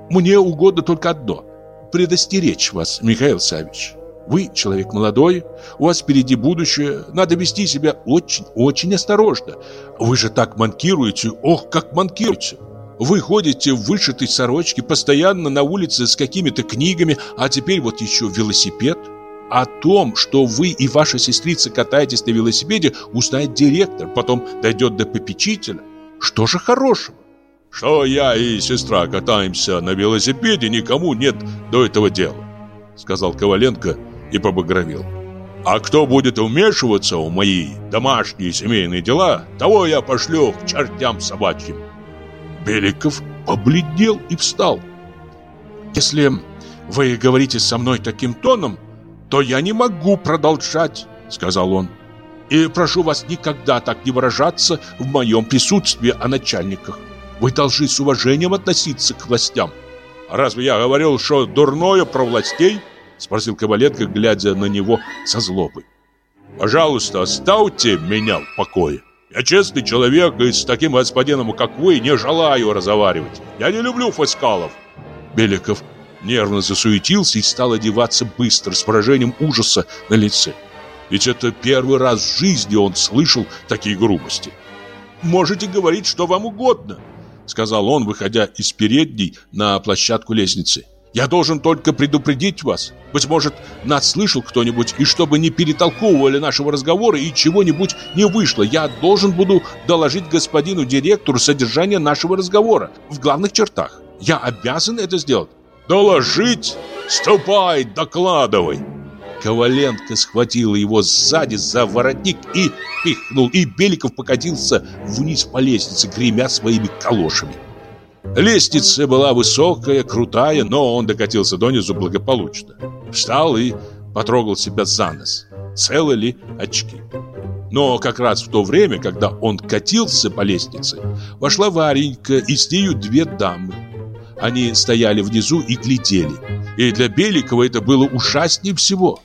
Мне угодно только одно – предостеречь вас, Михаил Савич. Вы человек молодой, у вас впереди будущее, надо вести себя очень-очень осторожно. Вы же так манкируете, ох, как манкируете. Вы ходите в вышитой сорочке, постоянно на улице с какими-то книгами, а теперь вот еще велосипед. О том, что вы и ваша сестрица катаетесь на велосипеде, узнает директор, потом дойдет до попечителя. Что же хорошего? Что я и сестра катаемся на велосипеде, никому нет до этого дела, сказал Коваленко и побагровел. А кто будет вмешиваться в мои домашние семейные дела, того я пошлю к чертям собачьим. Беликов побледнел и встал. «Если вы говорите со мной таким тоном, то я не могу продолжать», — сказал он. «И прошу вас никогда так не выражаться в моем присутствии о начальниках. Вы должны с уважением относиться к властям». «А разве я говорил, что дурное про властей?» — спросил Коваленко, глядя на него со злобой. «Пожалуйста, оставьте меня в покое». Я честный человек и с таким господином, как вы, не желаю разговаривать. Я не люблю фаскалов. Беликов нервно засуетился и стал одеваться быстро, с выражением ужаса на лице. Ведь это первый раз в жизни он слышал такие грубости. «Можете говорить, что вам угодно», — сказал он, выходя из передней на площадку лестницы. Я должен только предупредить вас. Быть может, нас слышал кто-нибудь, и чтобы не перетолковывали нашего разговора и чего-нибудь не вышло, я должен буду доложить господину директору содержание нашего разговора в главных чертах. Я обязан это сделать. Доложить? Ступай, докладывай. Коваленко схватила его сзади за воротник и пихнул, и Беликов покатился вниз по лестнице, гремя своими калошами. Лестница была высокая, крутая, но он докатился донизу благополучно. Встал и потрогал себя за нос. Целы ли очки? Но как раз в то время, когда он катился по лестнице, вошла Варенька и с нею две дамы. Они стояли внизу и глядели. И для Беликова это было ужаснее всего.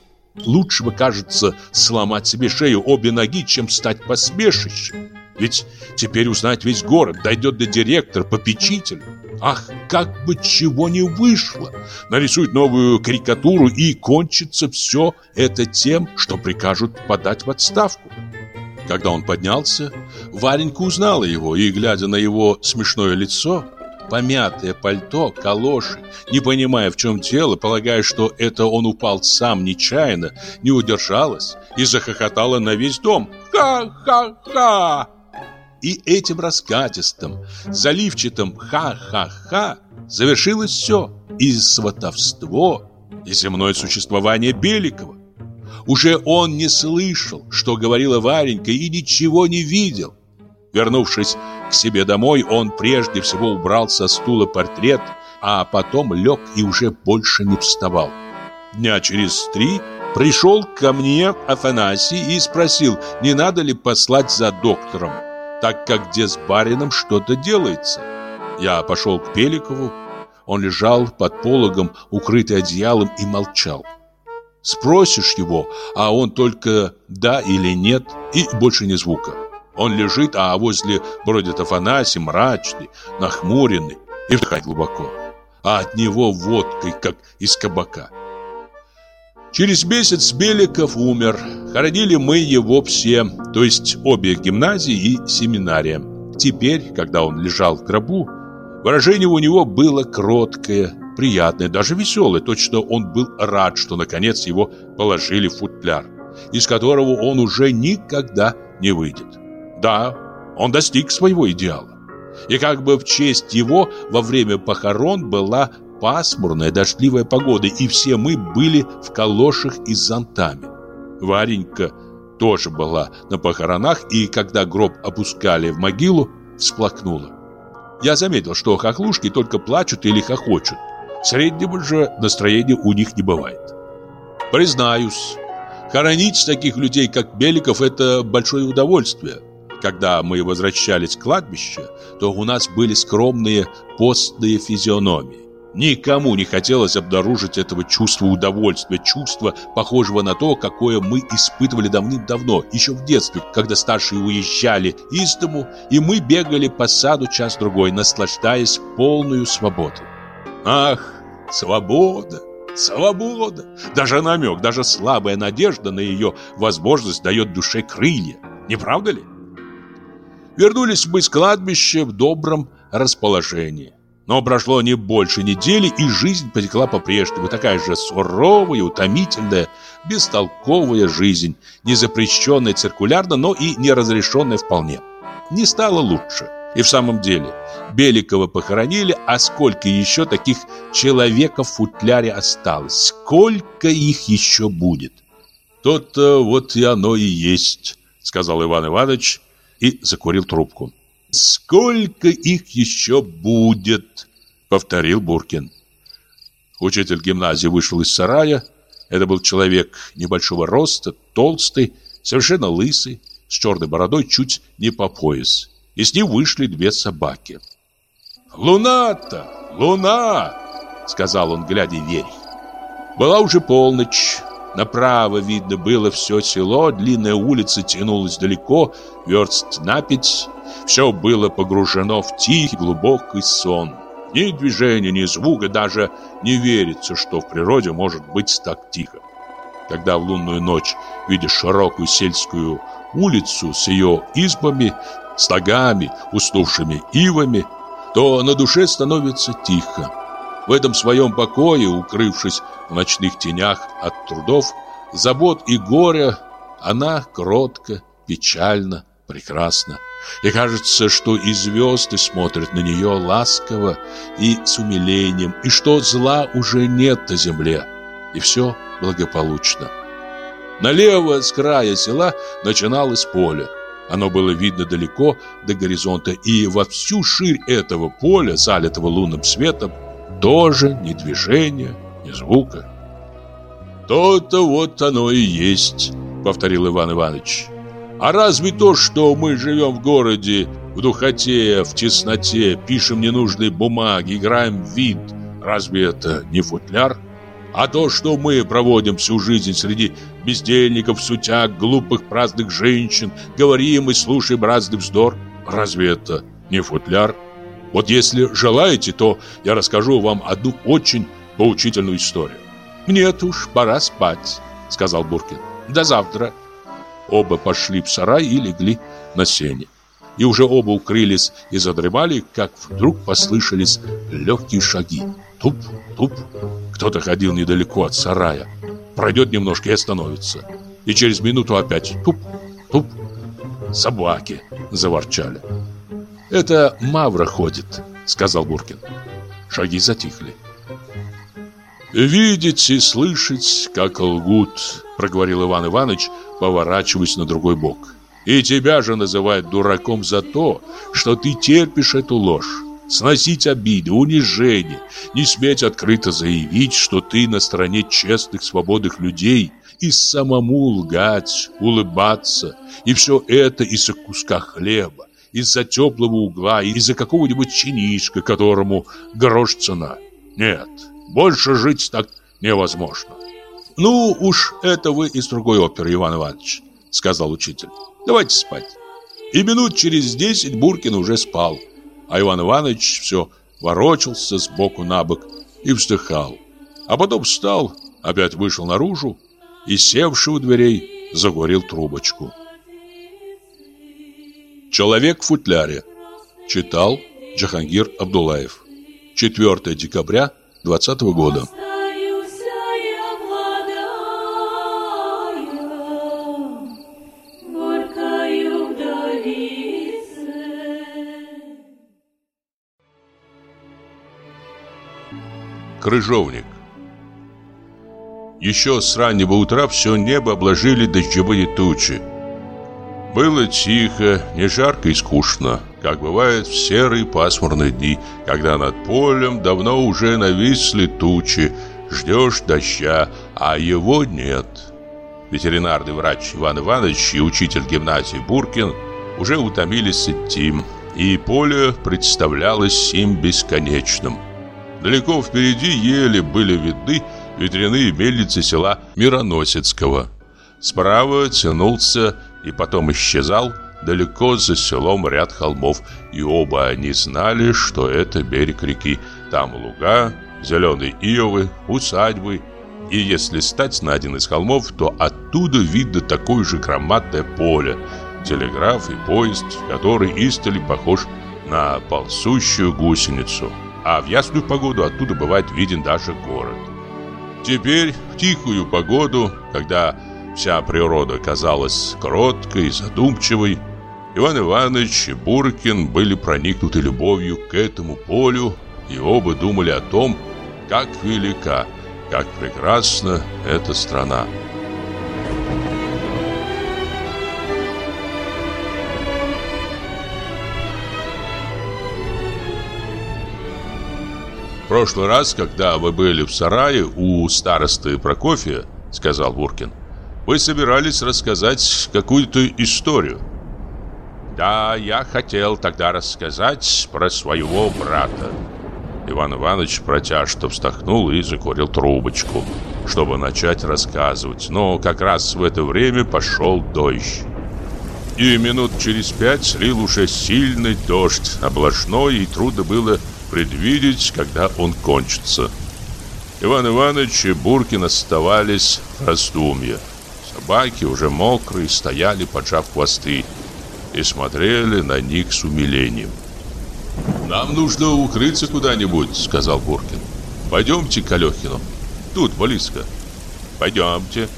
Лучше бы, кажется, сломать себе шею обе ноги, чем стать посмешищем. Ведь теперь узнать весь город, дойдет до директора, попечителя. Ах, как бы чего не вышло! Нарисует новую карикатуру и кончится все это тем, что прикажут подать в отставку. Когда он поднялся, Варенька узнала его и, глядя на его смешное лицо, помятое пальто, калоши, не понимая, в чем дело, полагая, что это он упал сам нечаянно, не удержалась и захохотала на весь дом. «Ха-ха-ха!» И этим раскатистым, заливчатым «ха-ха-ха» завершилось все и сватовство, и земное существование Беликова. Уже он не слышал, что говорила Варенька, и ничего не видел. Вернувшись к себе домой, он прежде всего убрал со стула портрет, а потом лег и уже больше не вставал. Дня через три Пришел ко мне Афанасий и спросил, не надо ли послать за доктором, так как где с барином что-то делается. Я пошел к Пеликову. Он лежал под пологом, укрытый одеялом, и молчал. Спросишь его, а он только «да» или «нет» и больше ни звука. Он лежит, а возле бродит Афанасий, мрачный, нахмуренный и вдыхает глубоко. А от него водкой, как из кабака. Через месяц Беликов умер. Хоронили мы его все, то есть обе гимназии и семинария. Теперь, когда он лежал в гробу, выражение у него было кроткое, приятное, даже веселое. Точно он был рад, что наконец его положили в футляр, из которого он уже никогда не выйдет. Да, он достиг своего идеала. И как бы в честь его во время похорон была пасмурная дождливая погода, и все мы были в калошах и с зонтами. Варенька тоже была на похоронах, и когда гроб опускали в могилу, всплакнула. Я заметил, что хохлушки только плачут или хохочут. Среднего же настроения у них не бывает. Признаюсь, хоронить таких людей, как Беликов, это большое удовольствие. Когда мы возвращались к кладбищу, то у нас были скромные постные физиономии. Никому не хотелось обнаружить этого чувства удовольствия, чувства, похожего на то, какое мы испытывали давным-давно, еще в детстве, когда старшие уезжали из дому, и мы бегали по саду час-другой, наслаждаясь полную свободой. Ах, свобода! Свобода! Даже намек, даже слабая надежда на ее возможность дает душе крылья. Не правда ли? Вернулись мы с кладбища в добром расположении. Но прошло не больше недели, и жизнь потекла по-прежнему. Такая же суровая, утомительная, бестолковая жизнь, не запрещенная циркулярно, но и не разрешенная вполне. Не стало лучше. И в самом деле, Беликова похоронили, а сколько еще таких человеков в футляре осталось? Сколько их еще будет? То-то вот и оно и есть, сказал Иван Иванович и закурил трубку. «Сколько их еще будет?» — повторил Буркин. Учитель гимназии вышел из сарая. Это был человек небольшого роста, толстый, совершенно лысый, с черной бородой чуть не по пояс. И с ним вышли две собаки. «Луна-то! Луна!» — сказал он, глядя вверх. Была уже полночь. Направо видно было все село, длинная улица тянулась далеко, верст на пять. Все было погружено в тихий глубокий сон. Ни движения, ни звука, даже не верится, что в природе может быть так тихо. Когда в лунную ночь видишь широкую сельскую улицу с ее избами, стогами, уснувшими ивами, то на душе становится тихо. В этом своем покое, укрывшись в ночных тенях от трудов, забот и горя, она кротко, печально, прекрасна. И кажется, что и звезды смотрят на нее ласково и с умилением, и что зла уже нет на земле, и все благополучно. Налево с края села начиналось поле. Оно было видно далеко до горизонта, и во всю ширь этого поля, залитого лунным светом, тоже ни движения, ни звука. «То-то вот оно и есть», — повторил Иван Иванович. «А разве то, что мы живем в городе, в духоте, в тесноте, пишем ненужные бумаги, играем в вид, разве это не футляр? А то, что мы проводим всю жизнь среди бездельников, сутяг, глупых праздных женщин, говорим и слушаем разный вздор, разве это не футляр?» Вот если желаете, то я расскажу вам одну очень поучительную историю. Нет уж, пора спать, сказал Буркин. До завтра. Оба пошли в сарай и легли на сене. И уже оба укрылись и задремали, как вдруг послышались легкие шаги. Туп, туп. Кто-то ходил недалеко от сарая. Пройдет немножко и остановится. И через минуту опять туп, туп. Собаки заворчали. «Это Мавра ходит», — сказал Буркин. Шаги затихли. «Видеть и слышать, как лгут», — проговорил Иван Иванович, поворачиваясь на другой бок. «И тебя же называют дураком за то, что ты терпишь эту ложь. Сносить обиды, унижения, не сметь открыто заявить, что ты на стороне честных, свободных людей и самому лгать, улыбаться, и все это из-за куска хлеба, из-за теплого угла, из-за какого-нибудь чинишка, которому грош цена. Нет, больше жить так невозможно. Ну уж это вы из другой оперы, Иван Иванович, сказал учитель. Давайте спать. И минут через десять Буркин уже спал, а Иван Иванович все ворочался с боку на бок и вздыхал. А потом встал, опять вышел наружу и, севший у дверей, закурил трубочку. Человек в футляре. Читал Джахангир Абдулаев. 4 декабря 2020 года. Крыжовник Еще с раннего утра все небо обложили дождевые тучи. Было тихо, не жарко и скучно, как бывает в серые пасмурные дни, когда над полем давно уже нависли тучи, ждешь дождя, а его нет. Ветеринарный врач Иван Иванович и учитель гимназии Буркин уже утомились идти, и поле представлялось им бесконечным. Далеко впереди еле были видны ветряные мельницы села Мироносецкого. Справа тянулся и потом исчезал далеко за селом ряд холмов, и оба они знали, что это берег реки. Там луга, зеленые ивы, усадьбы. И если стать на один из холмов, то оттуда видно такое же громадное поле, телеграф и поезд, который истали похож на ползущую гусеницу а в ясную погоду оттуда бывает виден даже город. Теперь в тихую погоду, когда вся природа казалась кроткой задумчивой, Иван Иванович и Буркин были проникнуты любовью к этому полю и оба думали о том, как велика, как прекрасна эта страна. В прошлый раз, когда вы были в сарае у старосты Прокофия, сказал Буркин, вы собирались рассказать какую-то историю. Да, я хотел тогда рассказать про своего брата. Иван Иванович протяжно вздохнул и закурил трубочку, чтобы начать рассказывать. Но как раз в это время пошел дождь. И минут через пять слил уже сильный дождь, облажной, и трудно было предвидеть, когда он кончится. Иван Иванович и Буркин оставались в раздумье. Собаки, уже мокрые, стояли, поджав хвосты, и смотрели на них с умилением. «Нам нужно укрыться куда-нибудь», — сказал Буркин. «Пойдемте к Алехину. Тут, близко». «Пойдемте».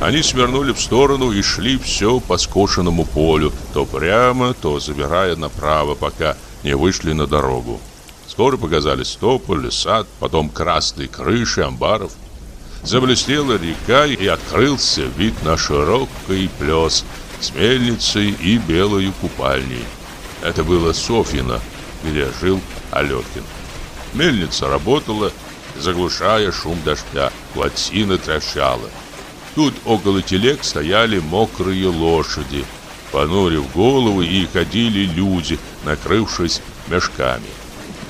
Они свернули в сторону и шли все по скошенному полю, то прямо, то забирая направо, пока не вышли на дорогу. Скоро показались тополь, сад, потом красные крыши амбаров. Заблестела река и открылся вид на широкий плес с мельницей и белой купальней. Это было Софьино, где жил Алехин. Мельница работала, заглушая шум дождя, плотина трещала. Тут около телег стояли мокрые лошади, понурив головы и ходили люди, накрывшись мешками.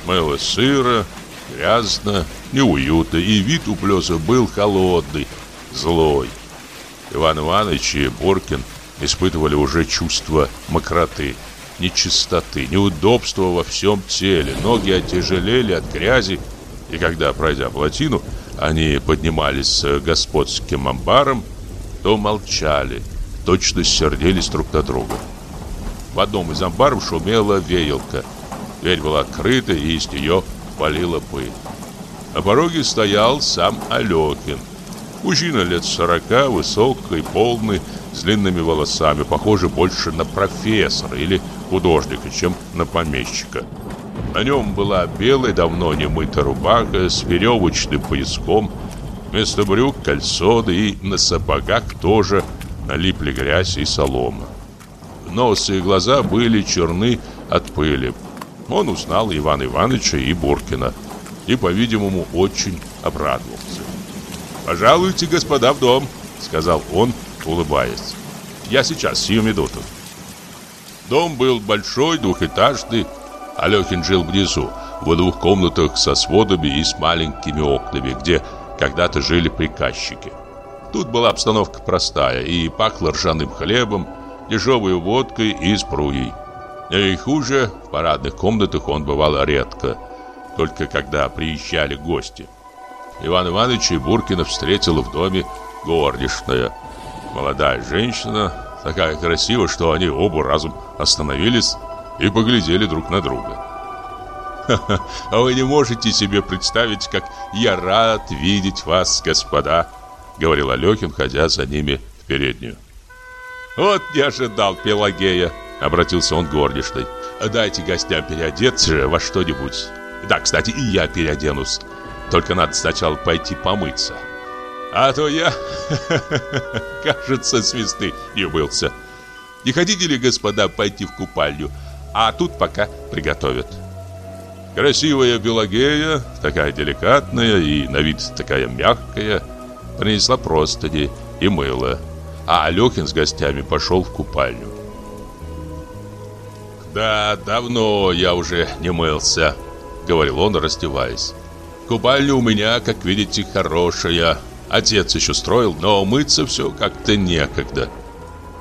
Было сыро, грязно, неуютно, и вид у плеса был холодный, злой. Иван Иванович и Боркин испытывали уже чувство мокроты, нечистоты, неудобства во всем теле. Ноги оттяжелели от грязи, и когда, пройдя плотину, они поднимались с господским амбаром, то молчали, точно сердились друг на друга. В одном из амбаров шумела веялка – Дверь была открыта, и из нее валила пыль. На пороге стоял сам Алехин. Мужчина лет сорока, высокий, полный, с длинными волосами, похожий больше на профессора или художника, чем на помещика. На нем была белая, давно не мытая рубаха с веревочным пояском, вместо брюк кальсоны и на сапогах тоже налипли грязь и солома. Нос и глаза были черны от пыли, он узнал Ивана Ивановича и Буркина и, по-видимому, очень обрадовался. «Пожалуйте, господа, в дом», сказал он, улыбаясь. «Я сейчас, сию минуту». Дом был большой, двухэтажный. Алехин жил внизу, в двух комнатах со сводами и с маленькими окнами, где когда-то жили приказчики. Тут была обстановка простая и пахло ржаным хлебом, дешевой водкой и спруей. И хуже, в парадных комнатах он бывал редко, только когда приезжали гости. Иван Иванович и Буркина встретила в доме горничная. Молодая женщина, такая красивая, что они оба разом остановились и поглядели друг на друга. «Ха-ха, а вы не можете себе представить, как я рад видеть вас, господа», — говорил Алехин, ходя за ними в переднюю. «Вот не ожидал Пелагея», — обратился он к горничной. «Дайте гостям переодеться во что-нибудь. Да, кстати, и я переоденусь. Только надо сначала пойти помыться. А то я, кажется, свисты не умылся. Не хотите ли, господа, пойти в купальню? А тут пока приготовят». Красивая Пелагея, такая деликатная и на вид такая мягкая, принесла простыни и мыло а Алехин с гостями пошел в купальню. «Да, давно я уже не мылся», — говорил он, раздеваясь. «Купальня у меня, как видите, хорошая. Отец еще строил, но мыться все как-то некогда».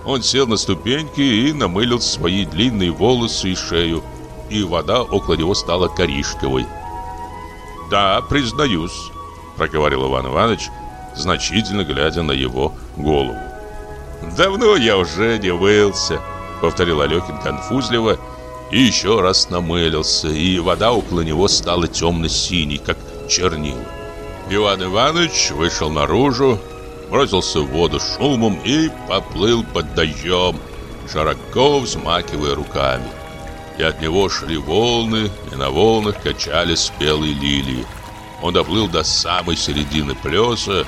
Он сел на ступеньки и намылил свои длинные волосы и шею, и вода около него стала коричневой. «Да, признаюсь», — проговорил Иван Иванович, значительно глядя на его голову. «Давно я уже не мылся», — повторил Алёкин конфузливо и еще раз намылился, и вода около него стала темно-синей, как чернила. Иван Иванович вышел наружу, бросился в воду шумом и поплыл под дождем, широко взмакивая руками. И от него шли волны, и на волнах качались спелые лилии. Он доплыл до самой середины плеса,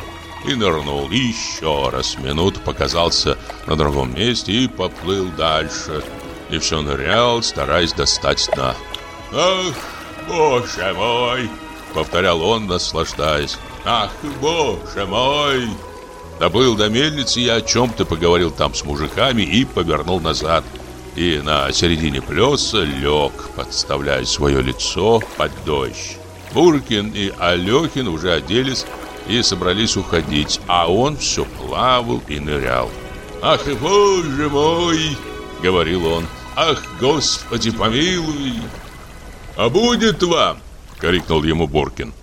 и нырнул еще раз. Минуту показался на другом месте и поплыл дальше. И все нырял, стараясь достать дна. «Ах, боже мой!» — повторял он, наслаждаясь. «Ах, боже мой!» Доплыл до мельницы и о чем-то поговорил там с мужиками и повернул назад. И на середине плеса лег, подставляя свое лицо под дождь. Буркин и Алехин уже оделись и собрались уходить, а он все плавал и нырял. «Ах, боже мой!» — говорил он. «Ах, Господи, помилуй!» «А будет вам!» — крикнул ему Буркин.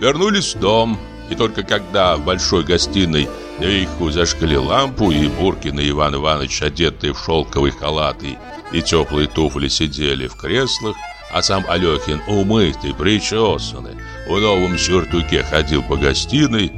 Вернулись в дом, и только когда в большой гостиной наверху зажгли лампу, и Буркин и Иван Иванович, одетые в шелковые халаты и теплые туфли, сидели в креслах, а сам Алехин, умытый, причесанный, в новом сюртуке ходил по гостиной,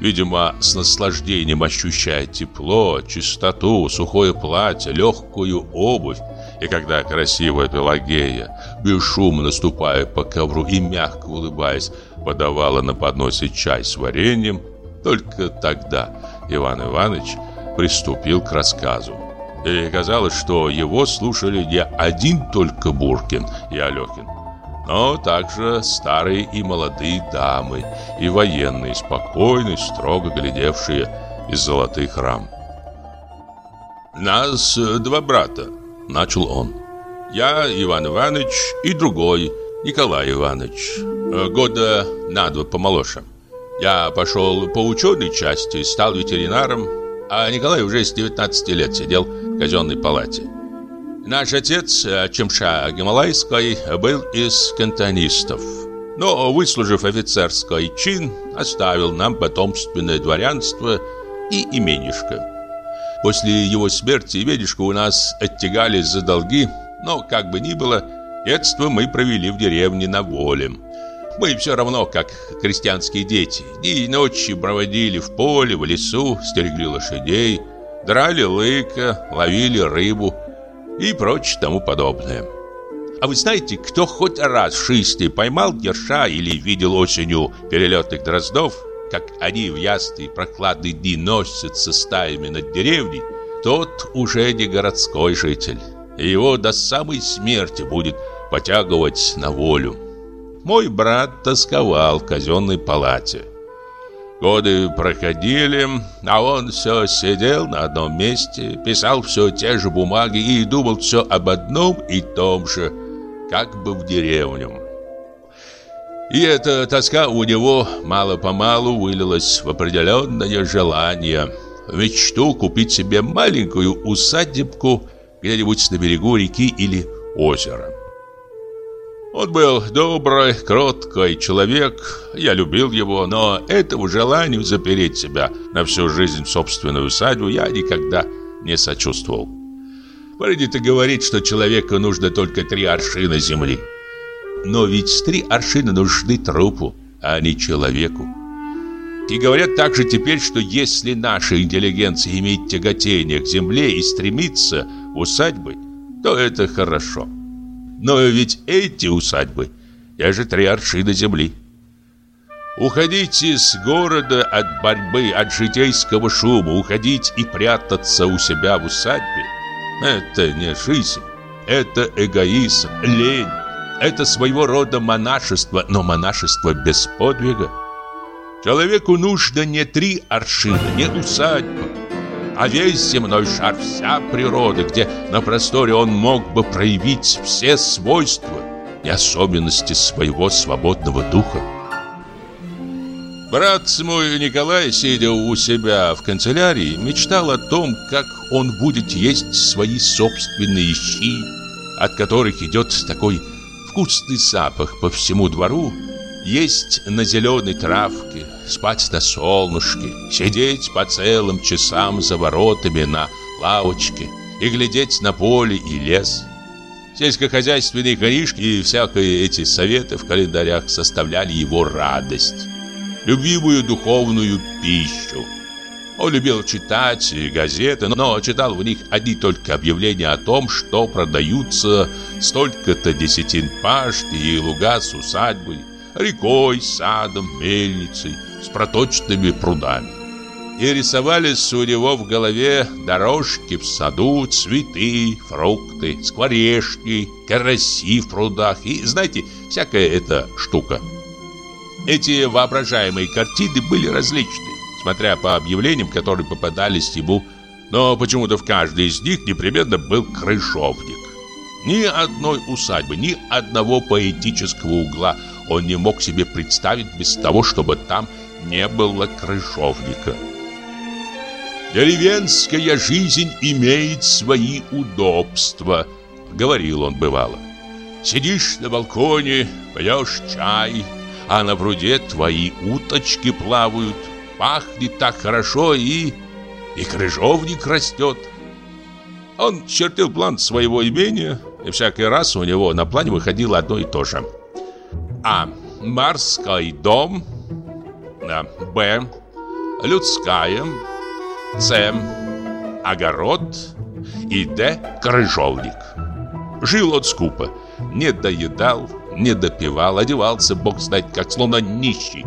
видимо, с наслаждением ощущая тепло, чистоту, сухое платье, легкую обувь. И когда красивая Пелагея, бесшумно ступая по ковру и мягко улыбаясь, подавала на подносе чай с вареньем, только тогда Иван Иванович приступил к рассказу. И казалось, что его слушали не один только Буркин и Алехин, но также старые и молодые дамы, и военные, спокойные, строго глядевшие из золотых рам. «Нас два брата», — начал он. «Я, Иван Иванович, и другой, Николай Иванович, года на два помоложе. Я пошел по ученой части, стал ветеринаром, а Николай уже с 19 лет сидел в казенной палате. Наш отец, э, Чемша Гималайский, был из кантонистов. Но, выслужив офицерский чин, оставил нам потомственное дворянство и именишко. После его смерти именишко у нас оттягали за долги, но, как бы ни было, детство мы провели в деревне на воле. Мы все равно, как крестьянские дети, дни и ночи проводили в поле, в лесу, стерегли лошадей, драли лыка, ловили рыбу и прочее тому подобное. А вы знаете, кто хоть раз в жизни поймал ерша или видел осенью перелетных дроздов, как они в ясные прохладные дни носятся стаями над деревней, тот уже не городской житель. И его до самой смерти будет потягивать на волю. Мой брат тосковал в казенной палате. Годы проходили, а он все сидел на одном месте, писал все те же бумаги и думал все об одном и том же, как бы в деревню. И эта тоска у него мало-помалу вылилась в определенное желание, мечту купить себе маленькую усадебку где-нибудь на берегу реки или озера. Он был добрый, кроткий человек, я любил его, но этому желанию запереть себя на всю жизнь в собственную усадьбу я никогда не сочувствовал. Принято говорить, что человеку нужно только три аршина земли. Но ведь три аршина нужны трупу, а не человеку. И говорят также теперь, что если наша интеллигенция имеет тяготение к земле и стремится в усадьбы, то это хорошо. Но ведь эти усадьбы – те же три аршина земли. Уходить из города от борьбы, от житейского шума, уходить и прятаться у себя в усадьбе – это не жизнь, это эгоизм, лень, это своего рода монашество, но монашество без подвига. Человеку нужно не три аршина, не усадьба, а весь земной шар, вся природа, где на просторе он мог бы проявить все свойства и особенности своего свободного духа. Брат мой Николай, сидя у себя в канцелярии, мечтал о том, как он будет есть свои собственные щи, от которых идет такой вкусный запах по всему двору, есть на зеленой травке, спать на солнышке, сидеть по целым часам за воротами на лавочке и глядеть на поле и лес. Сельскохозяйственные книжки и всякие эти советы в календарях составляли его радость, любимую духовную пищу. Он любил читать газеты, но читал в них одни только объявления о том, что продаются столько-то десятин пашт и луга с усадьбой, рекой, садом, мельницей, с проточными прудами. И рисовались у него в голове дорожки в саду, цветы, фрукты, скворечки, караси в прудах и, знаете, всякая эта штука. Эти воображаемые картины были различны, смотря по объявлениям, которые попадались ему, но почему-то в каждой из них непременно был крышовник. Ни одной усадьбы, ни одного поэтического угла он не мог себе представить без того, чтобы там не было крышовника. «Деревенская жизнь имеет свои удобства», — говорил он бывало. «Сидишь на балконе, пьешь чай, а на пруде твои уточки плавают, пахнет так хорошо и... и крыжовник растет». Он чертил план своего имения, и всякий раз у него на плане выходило одно и то же. А. Морской дом Б. Людская С. Огород и Д. Крыжовник Жил он скупо, не доедал, не допивал, одевался, бог знает как, словно нищий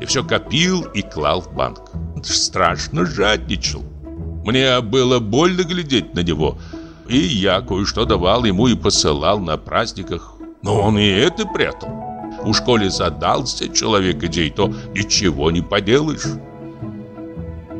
И все копил и клал в банк Страшно жадничал Мне было больно глядеть на него И я кое-что давал ему и посылал на праздниках Но он и это прятал у школе задался человек идей, то ничего не поделаешь.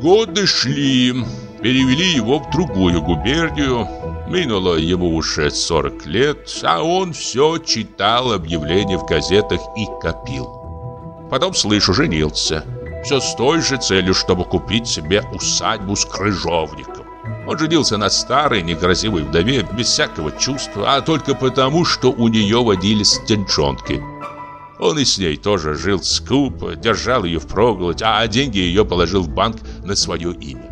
Годы шли, перевели его в другую губернию. Минуло ему уже 40 лет, а он все читал объявления в газетах и копил. Потом, слышу, женился. Все с той же целью, чтобы купить себе усадьбу с крыжовником. Он женился на старой, некрасивой вдове, без всякого чувства, а только потому, что у нее водились деньжонки. Он и с ней тоже жил скупо, держал ее в впроголодь, а деньги ее положил в банк на свое имя.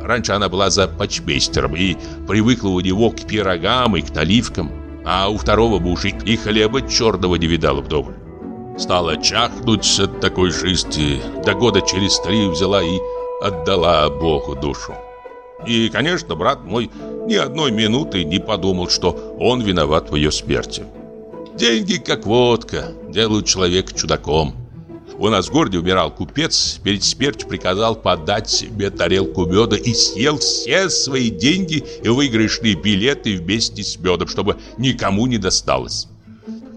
Раньше она была за почмейстером и привыкла у него к пирогам и к наливкам, а у второго мужа и хлеба черного не видала вдоволь. Стала чахнуть от такой жизни, до года через три взяла и отдала Богу душу. И, конечно, брат мой ни одной минуты не подумал, что он виноват в ее смерти. Деньги, как водка, делают человека чудаком. У нас в городе умирал купец, перед смертью приказал подать себе тарелку меда и съел все свои деньги и выигрышные билеты вместе с медом, чтобы никому не досталось.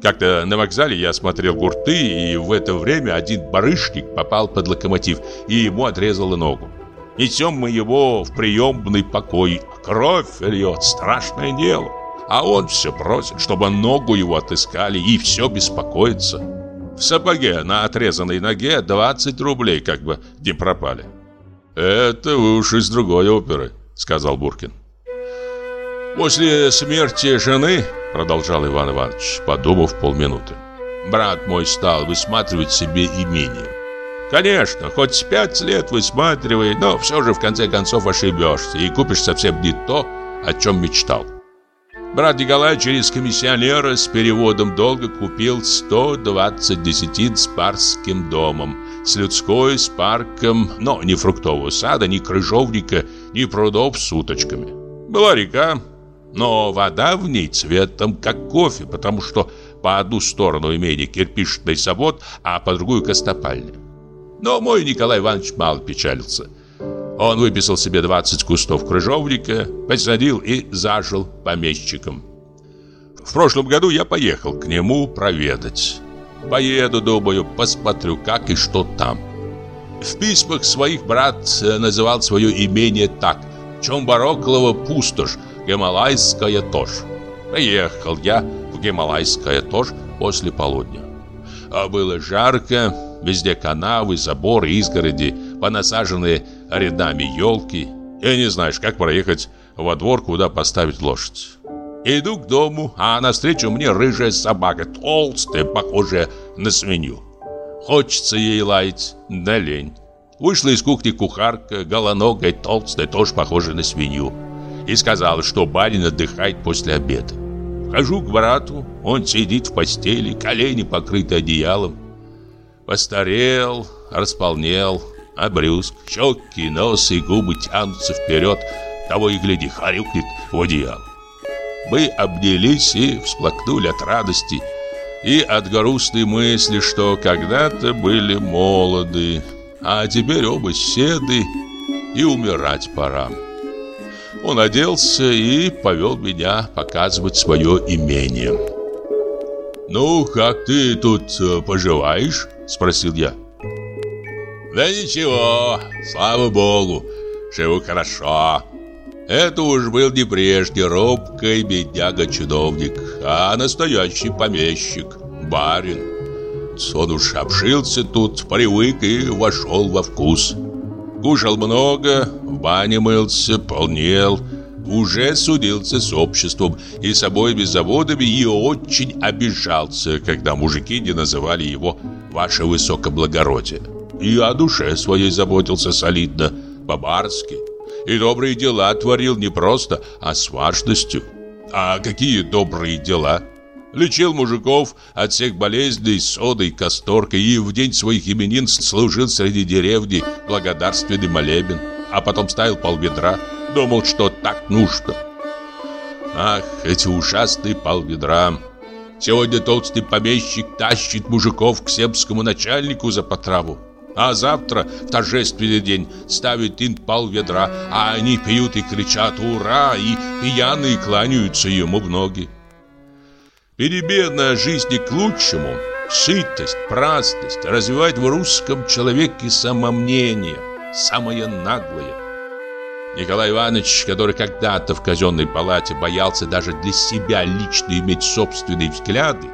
Как-то на вокзале я смотрел гурты, и в это время один барышник попал под локомотив, и ему отрезало ногу. Несем мы его в приемный покой. Кровь льет, страшное дело. А он все просит, чтобы ногу его отыскали, и все беспокоится. В сапоге на отрезанной ноге 20 рублей как бы не пропали. «Это вы уж из другой оперы», — сказал Буркин. «После смерти жены, — продолжал Иван Иванович, подумав полминуты, — брат мой стал высматривать себе имение. Конечно, хоть пять лет высматривай, но все же в конце концов ошибешься и купишь совсем не то, о чем мечтал. Брат Николай через комиссионера с переводом долга купил 120 десятин с парским домом, с людской, с парком, но ни фруктового сада, ни крыжовника, ни прудов с уточками. Была река, но вода в ней цветом, как кофе, потому что по одну сторону имени кирпичный завод, а по другую костопальня. Но мой Николай Иванович мало печалился – он выписал себе 20 кустов крыжовника, посадил и зажил помещиком. В прошлом году я поехал к нему проведать. Поеду, думаю, посмотрю, как и что там. В письмах своих брат называл свое имение так Чомбароклова пустошь, Гималайская тошь. Приехал я в Гималайская тошь после полудня. А было жарко, везде канавы, заборы, изгороди, понасаженные рядами елки. И не знаешь, как проехать во двор, куда поставить лошадь. Иду к дому, а навстречу мне рыжая собака, толстая, похожая на свинью. Хочется ей лаять, да лень. Вышла из кухни кухарка, голоногая, толстая, тоже похожая на свинью. И сказала, что барин отдыхает после обеда. Хожу к брату, он сидит в постели, колени покрыты одеялом. Постарел, располнел, обрюзг, щеки, нос и губы тянутся вперед, того и гляди, хрюкнет в одеяло. Мы обнялись и всплакнули от радости и от грустной мысли, что когда-то были молоды, а теперь оба седы и умирать пора. Он оделся и повел меня показывать свое имение. «Ну, как ты тут э, поживаешь?» – спросил я. Да ничего, слава богу, живу хорошо. Это уж был не прежний робкий бедняга-чиновник, а настоящий помещик, барин. Он уж обшился тут, привык и вошел во вкус. Кушал много, в бане мылся, полнел, уже судился с обществом и собой без заводами и очень обижался, когда мужики не называли его «Ваше Высокоблагородие» и о душе своей заботился солидно, по-барски. И добрые дела творил не просто, а с важностью. А какие добрые дела? Лечил мужиков от всех болезней содой, касторкой и в день своих именин служил среди деревни благодарственный молебен, а потом ставил полведра, думал, что так нужно. Ах, эти ушастые полведра! Сегодня толстый помещик тащит мужиков к семскому начальнику за потраву. А завтра, в торжественный день, ставят им пол ведра, а они пьют и кричат «Ура!» и пьяные кланяются ему в ноги. Перебедная жизни к лучшему, сытость, праздность развивает в русском человеке самомнение, самое наглое. Николай Иванович, который когда-то в казенной палате боялся даже для себя лично иметь собственные взгляды,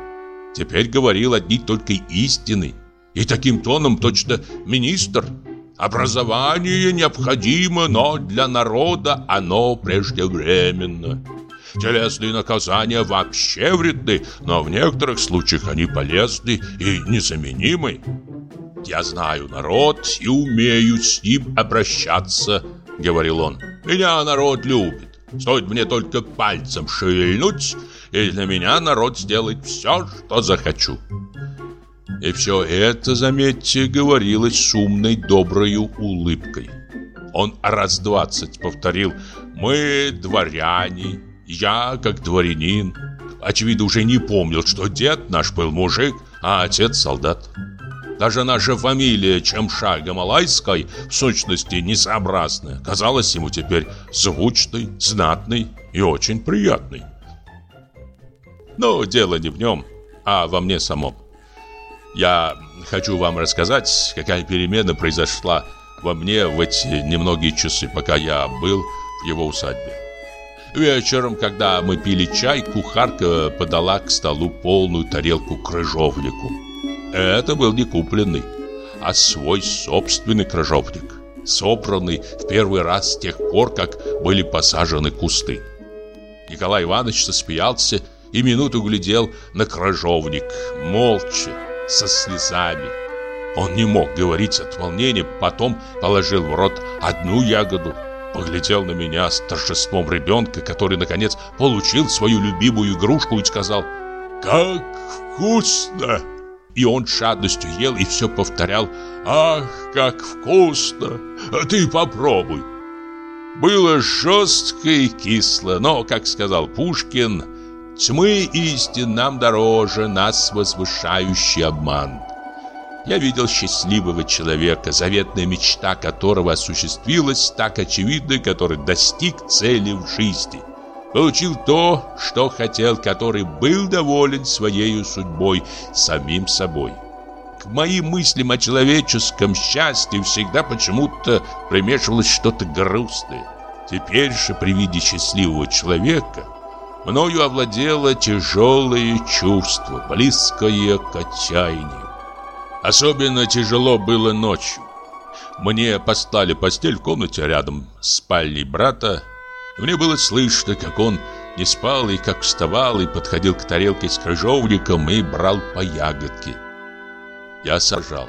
теперь говорил одни только истины и таким тоном точно министр. Образование необходимо, но для народа оно преждевременно. Телесные наказания вообще вредны, но в некоторых случаях они полезны и незаменимы. Я знаю народ и умею с ним обращаться, говорил он. Меня народ любит. Стоит мне только пальцем шевельнуть, и для меня народ сделает все, что захочу. И все это, заметьте, говорилось шумной, доброю улыбкой. Он раз двадцать повторил «Мы дворяне, я как дворянин». Очевидно, уже не помнил, что дед наш был мужик, а отец солдат. Даже наша фамилия Чемша Гамалайской в сущности несообразная, казалась ему теперь звучной, знатной и очень приятной. Но дело не в нем. а во мне самом. Я хочу вам рассказать, какая перемена произошла во мне в эти немногие часы, пока я был в его усадьбе. Вечером, когда мы пили чай, кухарка подала к столу полную тарелку крыжовнику. Это был не купленный, а свой собственный крыжовник, собранный в первый раз с тех пор, как были посажены кусты. Николай Иванович засмеялся и минуту глядел на крыжовник, молча, со слезами. Он не мог говорить от волнения, потом положил в рот одну ягоду, поглядел на меня с торжеством ребенка, который, наконец, получил свою любимую игрушку и сказал «Как вкусно!» И он шадностью ел и все повторял «Ах, как вкусно! Ты попробуй!» Было жестко и кисло, но, как сказал Пушкин, Тьмы истин нам дороже, нас возвышающий обман. Я видел счастливого человека, заветная мечта которого осуществилась, так очевидно, который достиг цели в жизни. Получил то, что хотел, который был доволен своей судьбой, самим собой. К моим мыслям о человеческом счастье всегда почему-то примешивалось что-то грустное. Теперь же при виде счастливого человека мною овладело тяжелое чувство, близкое к отчаянию. Особенно тяжело было ночью. Мне поставили постель в комнате рядом с спальней брата. Мне было слышно, как он не спал и как вставал и подходил к тарелке с крыжовником и брал по ягодке. Я сажал.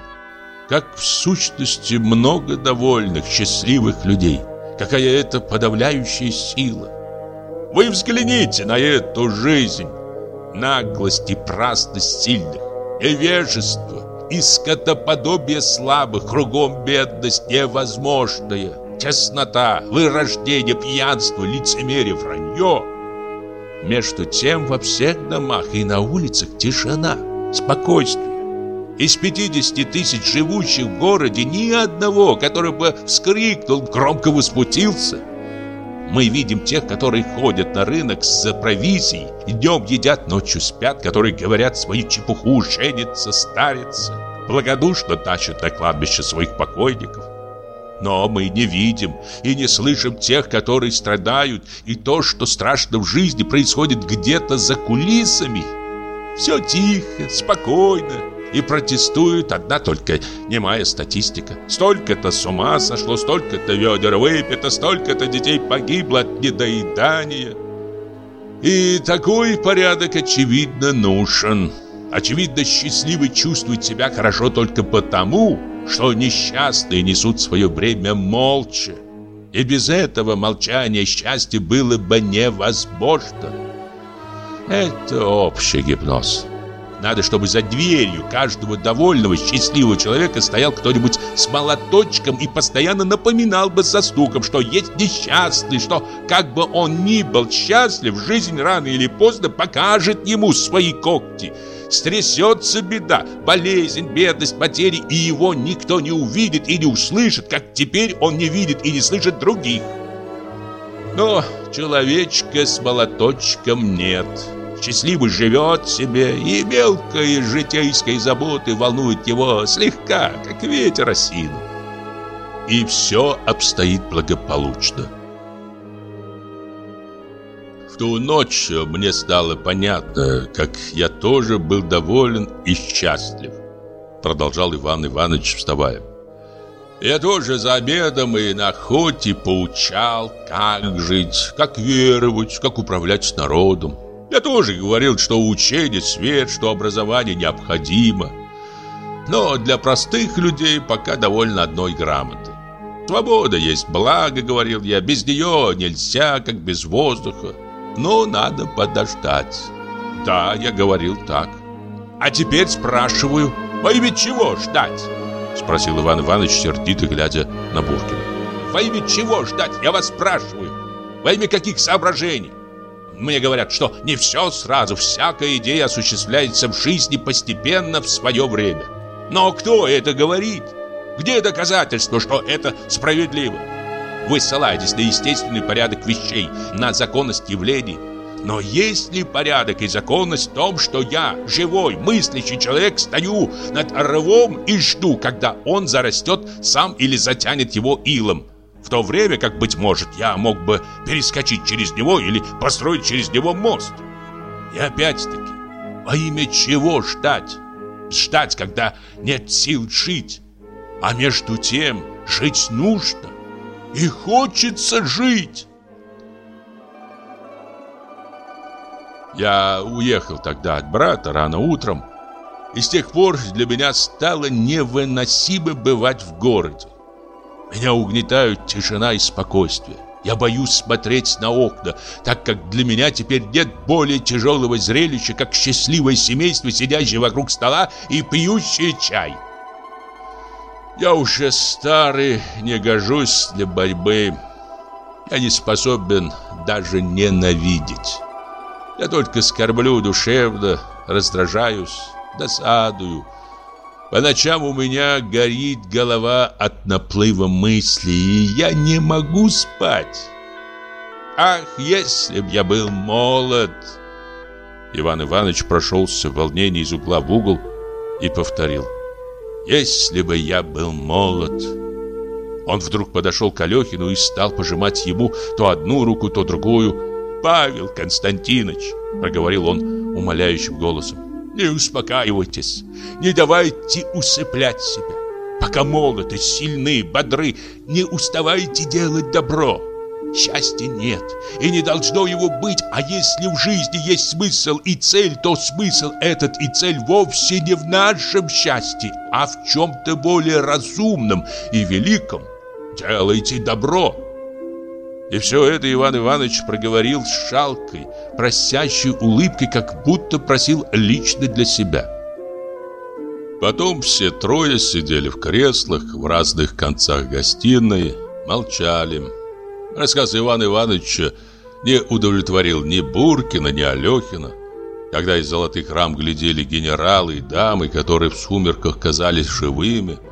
Как в сущности много довольных, счастливых людей. Какая это подавляющая сила. Вы взгляните на эту жизнь. Наглость и праздность сильных, невежество и скотоподобие слабых, кругом бедность невозможная, теснота, вырождение, пьянство, лицемерие, вранье. Между тем во всех домах и на улицах тишина, спокойствие. Из 50 тысяч живущих в городе ни одного, который бы вскрикнул, громко возмутился – мы видим тех, которые ходят на рынок с провизией, днем едят, ночью спят, которые говорят свою чепуху, женятся, старятся, благодушно тащат на кладбище своих покойников. Но мы не видим и не слышим тех, которые страдают, и то, что страшно в жизни, происходит где-то за кулисами. Все тихо, спокойно, и протестует одна только немая статистика. Столько-то с ума сошло, столько-то ведер выпито, столько-то детей погибло от недоедания. И такой порядок, очевидно, нужен. Очевидно, счастливый чувствует себя хорошо только потому, что несчастные несут свое бремя молча. И без этого молчания счастье было бы невозможно. Это общий гипноз. Надо, чтобы за дверью каждого довольного, счастливого человека стоял кто-нибудь с молоточком и постоянно напоминал бы со стуком, что есть несчастный, что, как бы он ни был счастлив, жизнь рано или поздно покажет ему свои когти. Стрясется беда, болезнь, бедность, потери, и его никто не увидит и не услышит, как теперь он не видит и не слышит других. Но человечка с молоточком нет счастливо живет себе, и мелкие житейские заботы волнуют его слегка, как ветер осину. И все обстоит благополучно. В ту ночь мне стало понятно, как я тоже был доволен и счастлив, продолжал Иван Иванович, вставая. Я тоже за обедом и на охоте поучал, как жить, как веровать, как управлять народом. Я тоже говорил, что учение свет, что образование необходимо. Но для простых людей пока довольно одной грамоты. Свобода есть благо, говорил я, без нее нельзя, как без воздуха. Но надо подождать. Да, я говорил так. А теперь спрашиваю, во имя чего ждать? Спросил Иван Иванович, сердито глядя на Буркина. Во имя чего ждать, я вас спрашиваю? Во имя каких соображений? Мне говорят, что не все сразу, всякая идея осуществляется в жизни постепенно в свое время. Но кто это говорит? Где доказательство, что это справедливо? Вы ссылаетесь на естественный порядок вещей, на законность явлений. Но есть ли порядок и законность в том, что я, живой, мыслящий человек, стою над рвом и жду, когда он зарастет сам или затянет его илом? То время, как, быть может, я мог бы перескочить через него или построить через него мост. И опять-таки, во имя чего ждать? Ждать, когда нет сил жить. А между тем жить нужно. И хочется жить. Я уехал тогда от брата рано утром, и с тех пор для меня стало невыносимо бывать в городе. Меня угнетают тишина и спокойствие. Я боюсь смотреть на окна, так как для меня теперь нет более тяжелого зрелища, как счастливое семейство, сидящее вокруг стола и пьющее чай. Я уже старый, не гожусь для борьбы. Я не способен даже ненавидеть. Я только скорблю душевно, раздражаюсь, досадую. По ночам у меня горит голова от наплыва мыслей, и я не могу спать. Ах, если б я был молод! Иван Иванович прошелся в волнении из угла в угол и повторил. Если бы я был молод! Он вдруг подошел к Алехину и стал пожимать ему то одну руку, то другую. Павел Константинович, проговорил он умоляющим голосом, не успокаивайтесь, не давайте усыплять себя. Пока молоды, сильны, бодры, не уставайте делать добро. Счастья нет и не должно его быть, а если в жизни есть смысл и цель, то смысл этот и цель вовсе не в нашем счастье, а в чем-то более разумном и великом. Делайте добро, и все это Иван Иванович проговорил с шалкой, просящей улыбкой, как будто просил лично для себя. Потом все трое сидели в креслах в разных концах гостиной, молчали. Рассказ Ивана Ивановича не удовлетворил ни Буркина, ни Алехина. Когда из золотых рам глядели генералы и дамы, которые в сумерках казались живыми –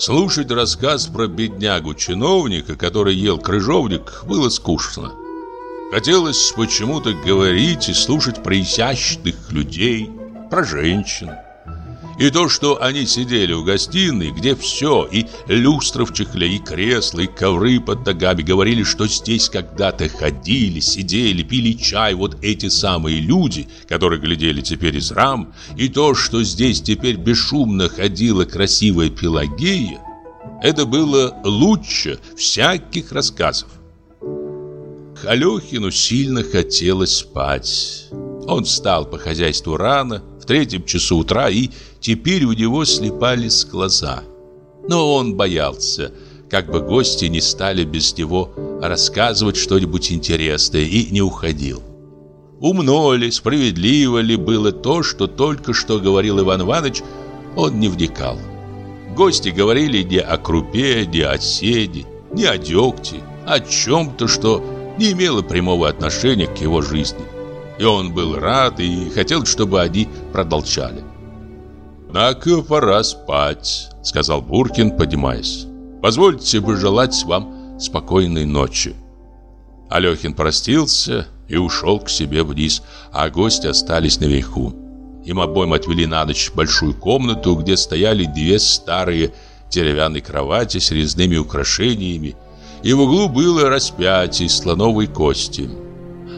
Слушать рассказ про беднягу-чиновника, который ел крыжовник, было скучно. Хотелось почему-то говорить и слушать про изящных людей, про женщин. И то, что они сидели в гостиной, где все, и люстра в чехле, и кресла, и ковры под ногами, говорили, что здесь когда-то ходили, сидели, пили чай вот эти самые люди, которые глядели теперь из рам, и то, что здесь теперь бесшумно ходила красивая Пелагея, это было лучше всяких рассказов. Алехину сильно хотелось спать. Он встал по хозяйству рано, в третьем часу утра, и теперь у него слепались глаза. Но он боялся, как бы гости не стали без него рассказывать что-нибудь интересное, и не уходил. Умно ли, справедливо ли было то, что только что говорил Иван Иванович, он не вникал. Гости говорили не о крупе, не о седе, не о дегте, о чем-то, что не имело прямого отношения к его жизни. И он был рад и хотел, чтобы они продолжали. «Однако пора спать», — сказал Буркин, поднимаясь. «Позвольте пожелать вам спокойной ночи». Алехин простился и ушел к себе вниз, а гости остались наверху. Им обоим отвели на ночь большую комнату, где стояли две старые деревянные кровати с резными украшениями, и в углу было распятие слоновой кости.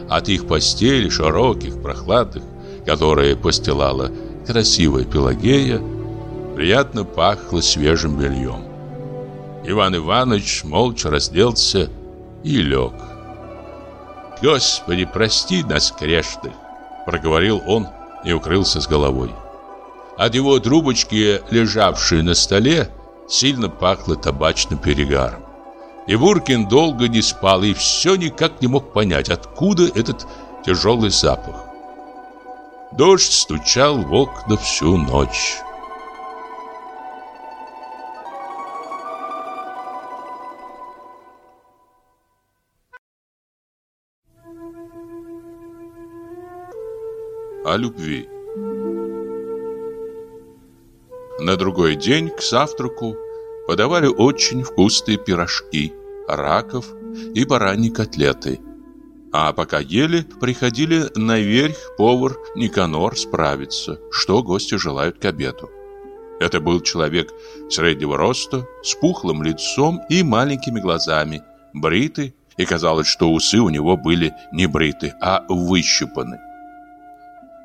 От их постели, широких, прохладных, которые постилала красивая Пелагея, приятно пахло свежим бельем. Иван Иванович молча разделся и лег. «Господи, прости нас, грешных!» — проговорил он и укрылся с головой. От его трубочки, лежавшей на столе, сильно пахло табачным перегаром. И Буркин долго не спал и все никак не мог понять, откуда этот тяжелый запах. Дождь стучал в окна всю ночь. О любви На другой день к завтраку подавали очень вкусные пирожки, раков и бараньи котлеты. А пока ели, приходили наверх повар Никанор справиться, что гости желают к обеду. Это был человек среднего роста, с пухлым лицом и маленькими глазами, бритый, и казалось, что усы у него были не бриты, а выщипаны.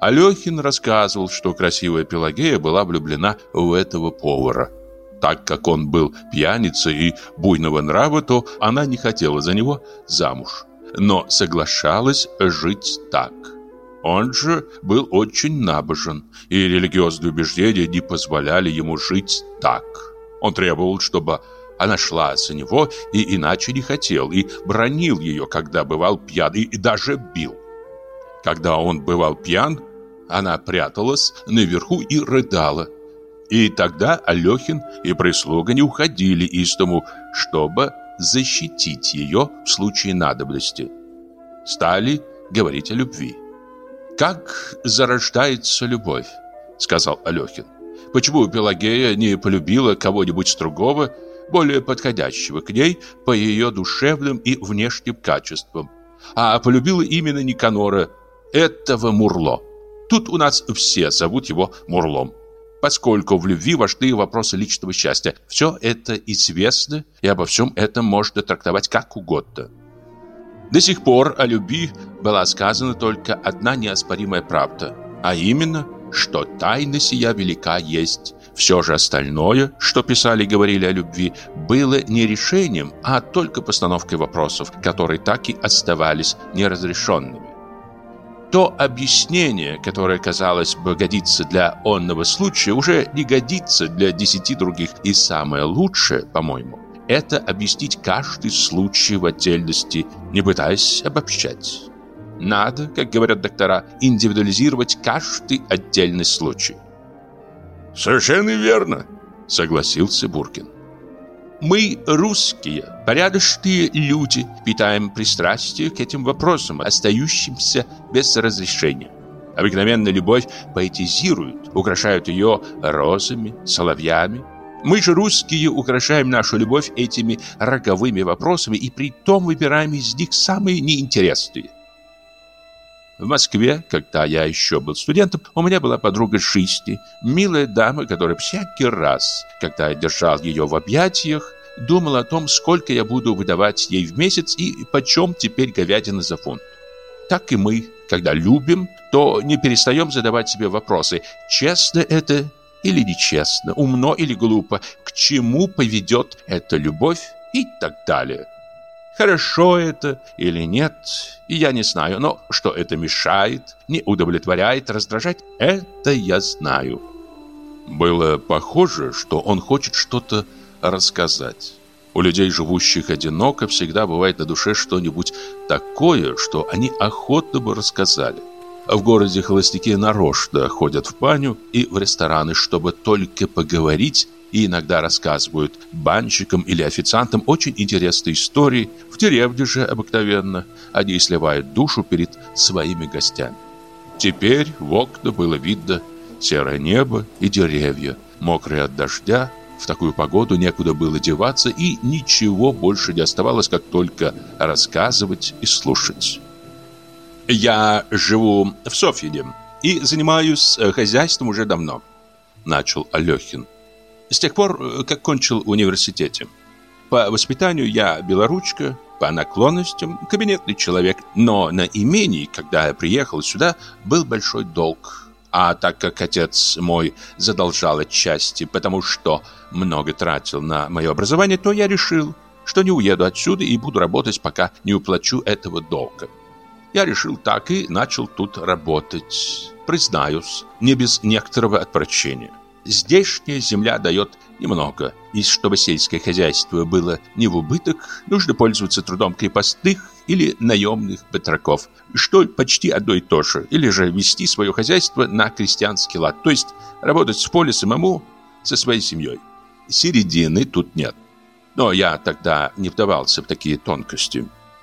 Алехин рассказывал, что красивая Пелагея была влюблена в этого повара. Так как он был пьяницей и буйного нрава, то она не хотела за него замуж но соглашалась жить так. Он же был очень набожен, и религиозные убеждения не позволяли ему жить так. Он требовал, чтобы она шла за него и иначе не хотел, и бронил ее, когда бывал пьян, и даже бил. Когда он бывал пьян, она пряталась наверху и рыдала. И тогда Алехин и прислуга не уходили из дому, чтобы защитить ее в случае надобности. Стали говорить о любви. «Как зарождается любовь?» — сказал Алехин. «Почему Пелагея не полюбила кого-нибудь другого, более подходящего к ней по ее душевным и внешним качествам, а полюбила именно Никанора, этого Мурло? Тут у нас все зовут его Мурлом поскольку в любви важны вопросы личного счастья. Все это известно, и обо всем этом можно трактовать как угодно. До сих пор о любви была сказана только одна неоспоримая правда, а именно, что тайна сия велика есть. Все же остальное, что писали и говорили о любви, было не решением, а только постановкой вопросов, которые так и оставались неразрешенными. То объяснение, которое, казалось бы, годится для онного случая, уже не годится для десяти других. И самое лучшее, по-моему, это объяснить каждый случай в отдельности, не пытаясь обобщать. Надо, как говорят доктора, индивидуализировать каждый отдельный случай. «Совершенно верно», — согласился Буркин. Мы, русские, порядочные люди, питаем пристрастие к этим вопросам, остающимся без разрешения. Обыкновенно любовь поэтизирует, украшают ее розами, соловьями. Мы же, русские, украшаем нашу любовь этими роговыми вопросами и при том выбираем из них самые неинтересные. В Москве, когда я еще был студентом, у меня была подруга Шисти, милая дама, которая всякий раз, когда я держал ее в объятиях, думала о том, сколько я буду выдавать ей в месяц и почем теперь говядина за фунт. Так и мы, когда любим, то не перестаем задавать себе вопросы, честно это или нечестно, умно или глупо, к чему поведет эта любовь и так далее. Хорошо это или нет, я не знаю, но что это мешает, не удовлетворяет, раздражает, это я знаю. Было похоже, что он хочет что-то рассказать. У людей, живущих одиноко, всегда бывает на душе что-нибудь такое, что они охотно бы рассказали. В городе холостяки нарочно ходят в баню и в рестораны, чтобы только поговорить и иногда рассказывают банщикам или официантам очень интересные истории. В деревне же обыкновенно они сливают душу перед своими гостями. Теперь в окна было видно серое небо и деревья, мокрые от дождя. В такую погоду некуда было деваться, и ничего больше не оставалось, как только рассказывать и слушать. «Я живу в Софьине и занимаюсь э, хозяйством уже давно», — начал Алехин. С тех пор, э, как кончил университете. По воспитанию я белоручка, по наклонностям кабинетный человек, но на имении, когда я приехал сюда, был большой долг. А так как отец мой задолжал отчасти, потому что много тратил на мое образование, то я решил, что не уеду отсюда и буду работать, пока не уплачу этого долга. Я решил так и начал тут работать. Признаюсь, не без некоторого отвращения. Здешняя земля дает немного, и чтобы сельское хозяйство было не в убыток, нужно пользоваться трудом крепостных или наемных батраков, что почти одно и то же, или же вести свое хозяйство на крестьянский лад, то есть работать в поле самому со своей семьей. Середины тут нет. Но я тогда не вдавался в такие тонкости.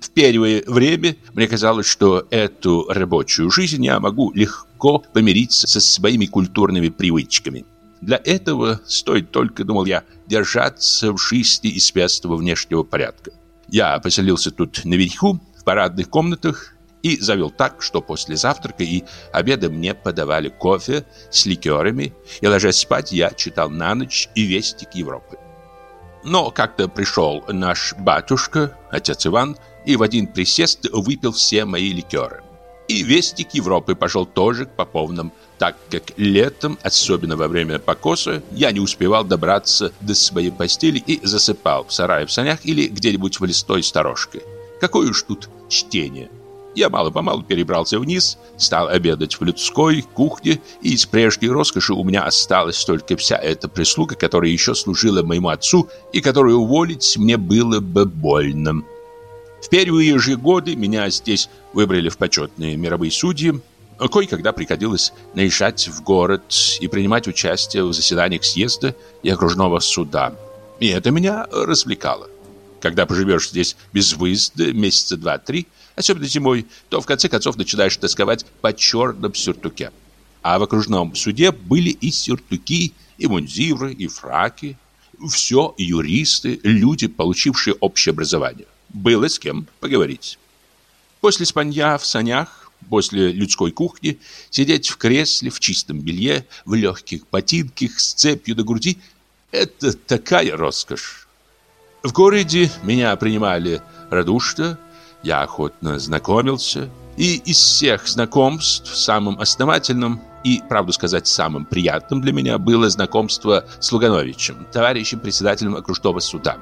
В первое время мне казалось, что эту рабочую жизнь я могу легко помириться со своими культурными привычками. Для этого стоит только, думал я, держаться в жизни и связства внешнего порядка. Я поселился тут наверху, в парадных комнатах, и завел так, что после завтрака и обеда мне подавали кофе с ликерами, и, ложась спать, я читал на ночь и вестик Европы. Но как-то пришел наш батюшка, отец Иван, и в один присест выпил все мои ликеры. И вестик Европы пошел тоже к поповным, так как летом, особенно во время покоса, я не успевал добраться до своей постели и засыпал в сарае в санях или где-нибудь в листой сторожке. Какое уж тут чтение. Я мало-помалу перебрался вниз, стал обедать в людской кухне, и из прежней роскоши у меня осталась только вся эта прислуга, которая еще служила моему отцу и которую уволить мне было бы больно. В первые же годы меня здесь выбрали в почетные мировые судьи. Кое-когда приходилось наезжать в город и принимать участие в заседаниях съезда и окружного суда. И это меня развлекало. Когда поживешь здесь без выезда месяца два-три, особенно зимой, то в конце концов начинаешь тосковать по черном сюртуке. А в окружном суде были и сюртуки, и мундиры, и фраки. Все юристы, люди, получившие общее образование. Было с кем поговорить. После спанья в санях, после людской кухни, сидеть в кресле, в чистом белье, в легких ботинках, с цепью до груди – это такая роскошь. В городе меня принимали радушно, я охотно знакомился, и из всех знакомств самым основательным и, правду сказать, самым приятным для меня было знакомство с Лугановичем, товарищем председателем окружного суда.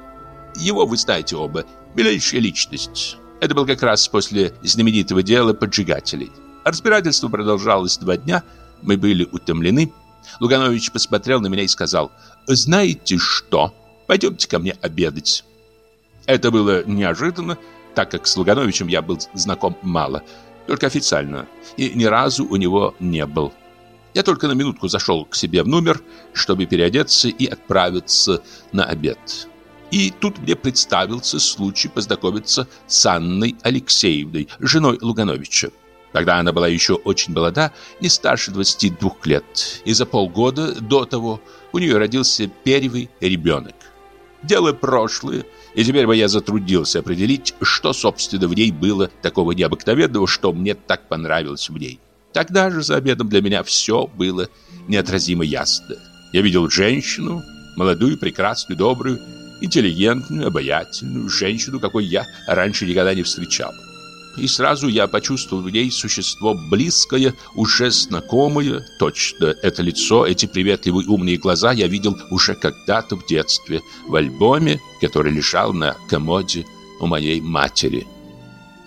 Его вы знаете оба, милейшая личность. Это был как раз после знаменитого дела поджигателей. Разбирательство продолжалось два дня, мы были утомлены. Луганович посмотрел на меня и сказал, «Знаете что, пойдемте ко мне обедать». Это было неожиданно, так как с Лугановичем я был знаком мало, только официально, и ни разу у него не был. Я только на минутку зашел к себе в номер, чтобы переодеться и отправиться на обед. И тут мне представился случай познакомиться с Анной Алексеевной, женой Лугановича. Тогда она была еще очень молода, не старше 22 лет, и за полгода до того у нее родился первый ребенок. Дело прошлое, и теперь бы я затруднился определить, что, собственно, в ней было такого необыкновенного, что мне так понравилось в ней. Тогда же за обедом для меня все было неотразимо ясно. Я видел женщину, молодую, прекрасную, добрую, интеллигентную, обаятельную женщину, какой я раньше никогда не встречал. И сразу я почувствовал в ней существо близкое, уже знакомое. Точно, это лицо, эти приветливые умные глаза я видел уже когда-то в детстве, в альбоме, который лежал на комоде у моей матери.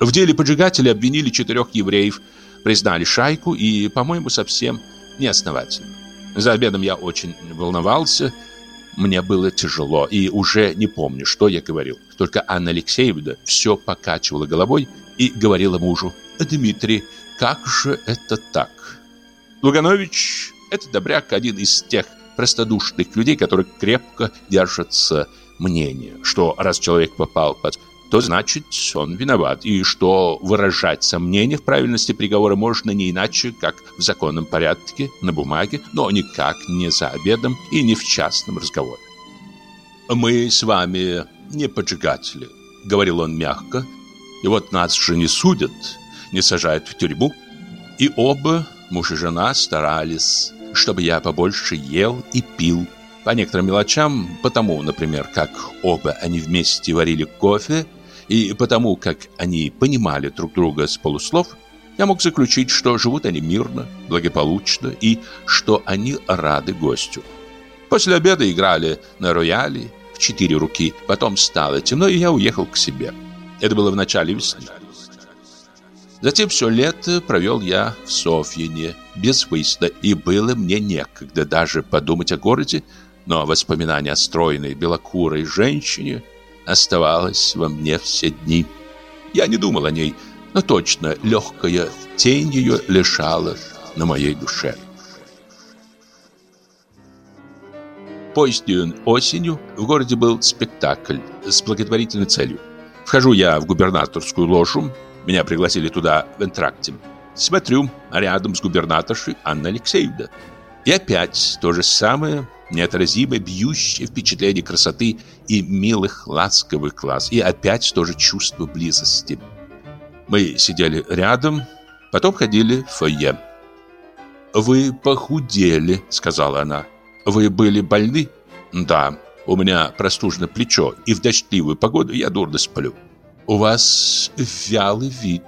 В деле поджигателя обвинили четырех евреев, признали шайку и, по-моему, совсем неосновательно. За обедом я очень волновался, мне было тяжело, и уже не помню, что я говорил. Только Анна Алексеевна все покачивала головой и говорила мужу, «Дмитрий, как же это так?» Луганович – это добряк, один из тех простодушных людей, которые крепко держатся мнения, что раз человек попал под то значит он виноват, и что выражать сомнения в правильности приговора можно не иначе, как в законном порядке, на бумаге, но никак не за обедом и не в частном разговоре. «Мы с вами не поджигатели», — говорил он мягко, «и вот нас же не судят, не сажают в тюрьму». И оба, муж и жена, старались, чтобы я побольше ел и пил. По некоторым мелочам, потому, например, как оба они вместе варили кофе, и потому, как они понимали друг друга с полуслов, я мог заключить, что живут они мирно, благополучно и что они рады гостю. После обеда играли на рояле в четыре руки, потом стало темно, и я уехал к себе. Это было в начале весны. Затем все лето провел я в Софьине, без выезда, и было мне некогда даже подумать о городе, но воспоминания о стройной белокурой женщине оставалось во мне все дни. Я не думал о ней, но точно легкая тень ее лежала на моей душе. Позднюю осенью в городе был спектакль с благотворительной целью. Вхожу я в губернаторскую ложу, меня пригласили туда в энтракте. Смотрю, рядом с губернаторшей Анна Алексеевна. И опять то же самое, неотразимое, бьющее впечатление красоты и милых, ласковых глаз. И опять то же чувство близости. Мы сидели рядом, потом ходили в фойе. «Вы похудели», — сказала она. Вы были больны? Да, у меня простужено плечо, и в дождливую погоду я дурно сплю. У вас вялый вид.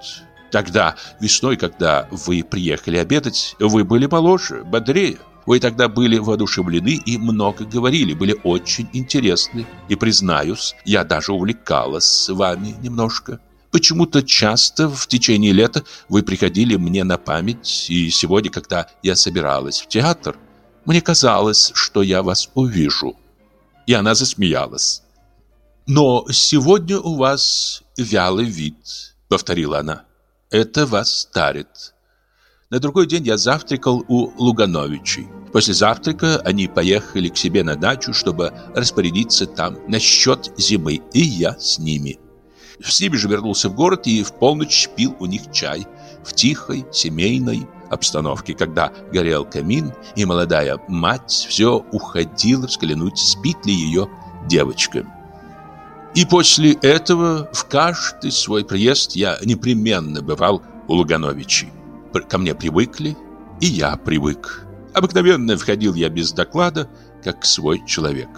Тогда, весной, когда вы приехали обедать, вы были моложе, бодрее. Вы тогда были воодушевлены и много говорили, были очень интересны. И, признаюсь, я даже увлекалась с вами немножко. Почему-то часто в течение лета вы приходили мне на память, и сегодня, когда я собиралась в театр, мне казалось, что я вас увижу. И она засмеялась. Но сегодня у вас вялый вид, повторила она. Это вас старит. На другой день я завтракал у Лугановичей. После завтрака они поехали к себе на дачу, чтобы распорядиться там насчет зимы, и я с ними. В себе же вернулся в город и в полночь пил у них чай в тихой семейной обстановке, когда горел камин, и молодая мать все уходила взглянуть, спит ли ее девочка. И после этого в каждый свой приезд я непременно бывал у Лугановичей. Ко мне привыкли, и я привык. Обыкновенно входил я без доклада, как свой человек.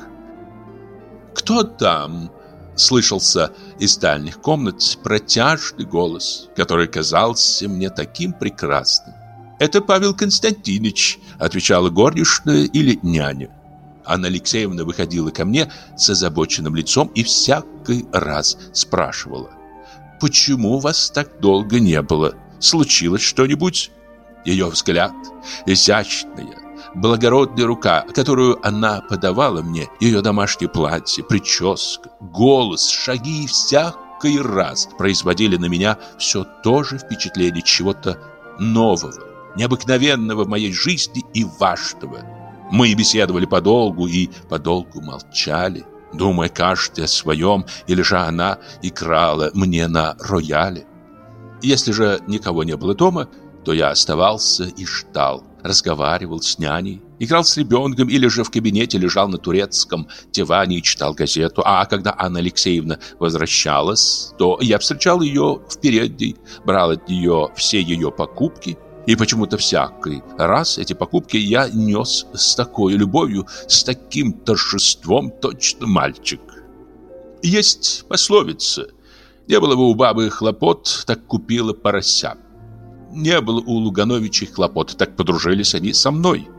«Кто там?» слышался из дальних комнат протяжный голос, который казался мне таким прекрасным. «Это Павел Константинович», — отвечала горничная или няня. Анна Алексеевна выходила ко мне с озабоченным лицом и всякий раз спрашивала. «Почему вас так долго не было? Случилось что-нибудь?» Ее взгляд, изящная, благородная рука, которую она подавала мне, ее домашнее платье, прическа, голос, шаги и всякий раз производили на меня все то же впечатление чего-то нового, необыкновенного в моей жизни и важного. Мы беседовали подолгу и подолгу молчали, думая каждый о своем, или же она играла мне на рояле. Если же никого не было дома, то я оставался и ждал, разговаривал с няней, играл с ребенком или же в кабинете лежал на турецком диване и читал газету. А когда Анна Алексеевна возвращалась, то я встречал ее в передней, брал от нее все ее покупки и почему-то всякий раз эти покупки я нес с такой любовью, с таким торжеством, точно мальчик. Есть пословица «Не было бы у бабы хлопот, так купила порося». Не было у Лугановичей хлопот, так подружились они со мной.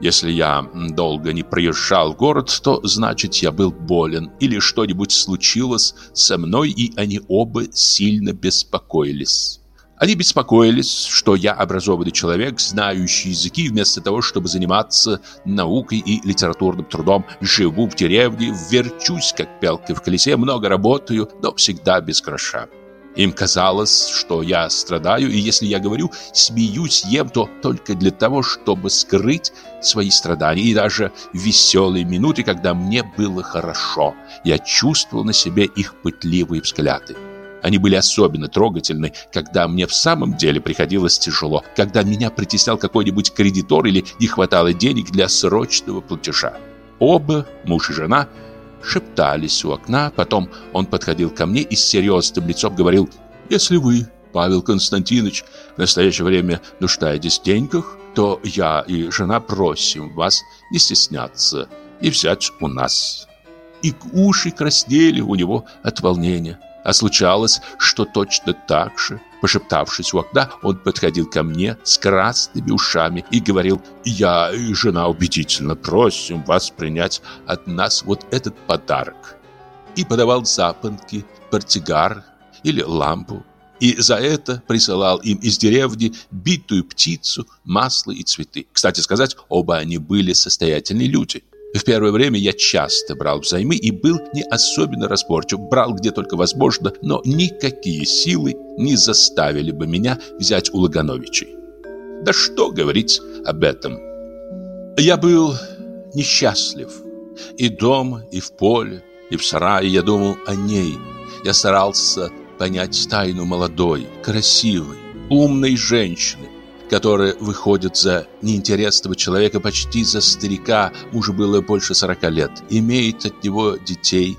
Если я долго не приезжал в город, то значит я был болен или что-нибудь случилось со мной, и они оба сильно беспокоились. Они беспокоились, что я образованный человек, знающий языки, вместо того, чтобы заниматься наукой и литературным трудом. Живу в деревне, верчусь, как пелка в колесе, много работаю, но всегда без гроша. Им казалось, что я страдаю, и если я говорю «смеюсь, ем», то только для того, чтобы скрыть свои страдания. И даже в веселые минуты, когда мне было хорошо, я чувствовал на себе их пытливые взгляды. Они были особенно трогательны, когда мне в самом деле приходилось тяжело, когда меня притеснял какой-нибудь кредитор или не хватало денег для срочного платежа. Оба, муж и жена, шептались у окна, потом он подходил ко мне и с серьезным лицом говорил «Если вы, Павел Константинович, в настоящее время нуждаетесь в деньгах, то я и жена просим вас не стесняться и взять у нас». И уши краснели у него от волнения. А случалось, что точно так же, пошептавшись у окна, он подходил ко мне с красными ушами и говорил «Я и жена убедительно просим вас принять от нас вот этот подарок». И подавал запонки, портсигар или лампу. И за это присылал им из деревни битую птицу, масло и цветы. Кстати сказать, оба они были состоятельные люди. В первое время я часто брал взаймы и был не особенно разборчив, брал где только возможно, но никакие силы не заставили бы меня взять у Лагановичей. Да что говорить об этом. Я был несчастлив. И дома, и в поле, и в сарае я думал о ней. Я старался понять тайну молодой, красивой, умной женщины, которая выходит за неинтересного человека почти за старика, мужу было больше сорока лет, имеет от него детей.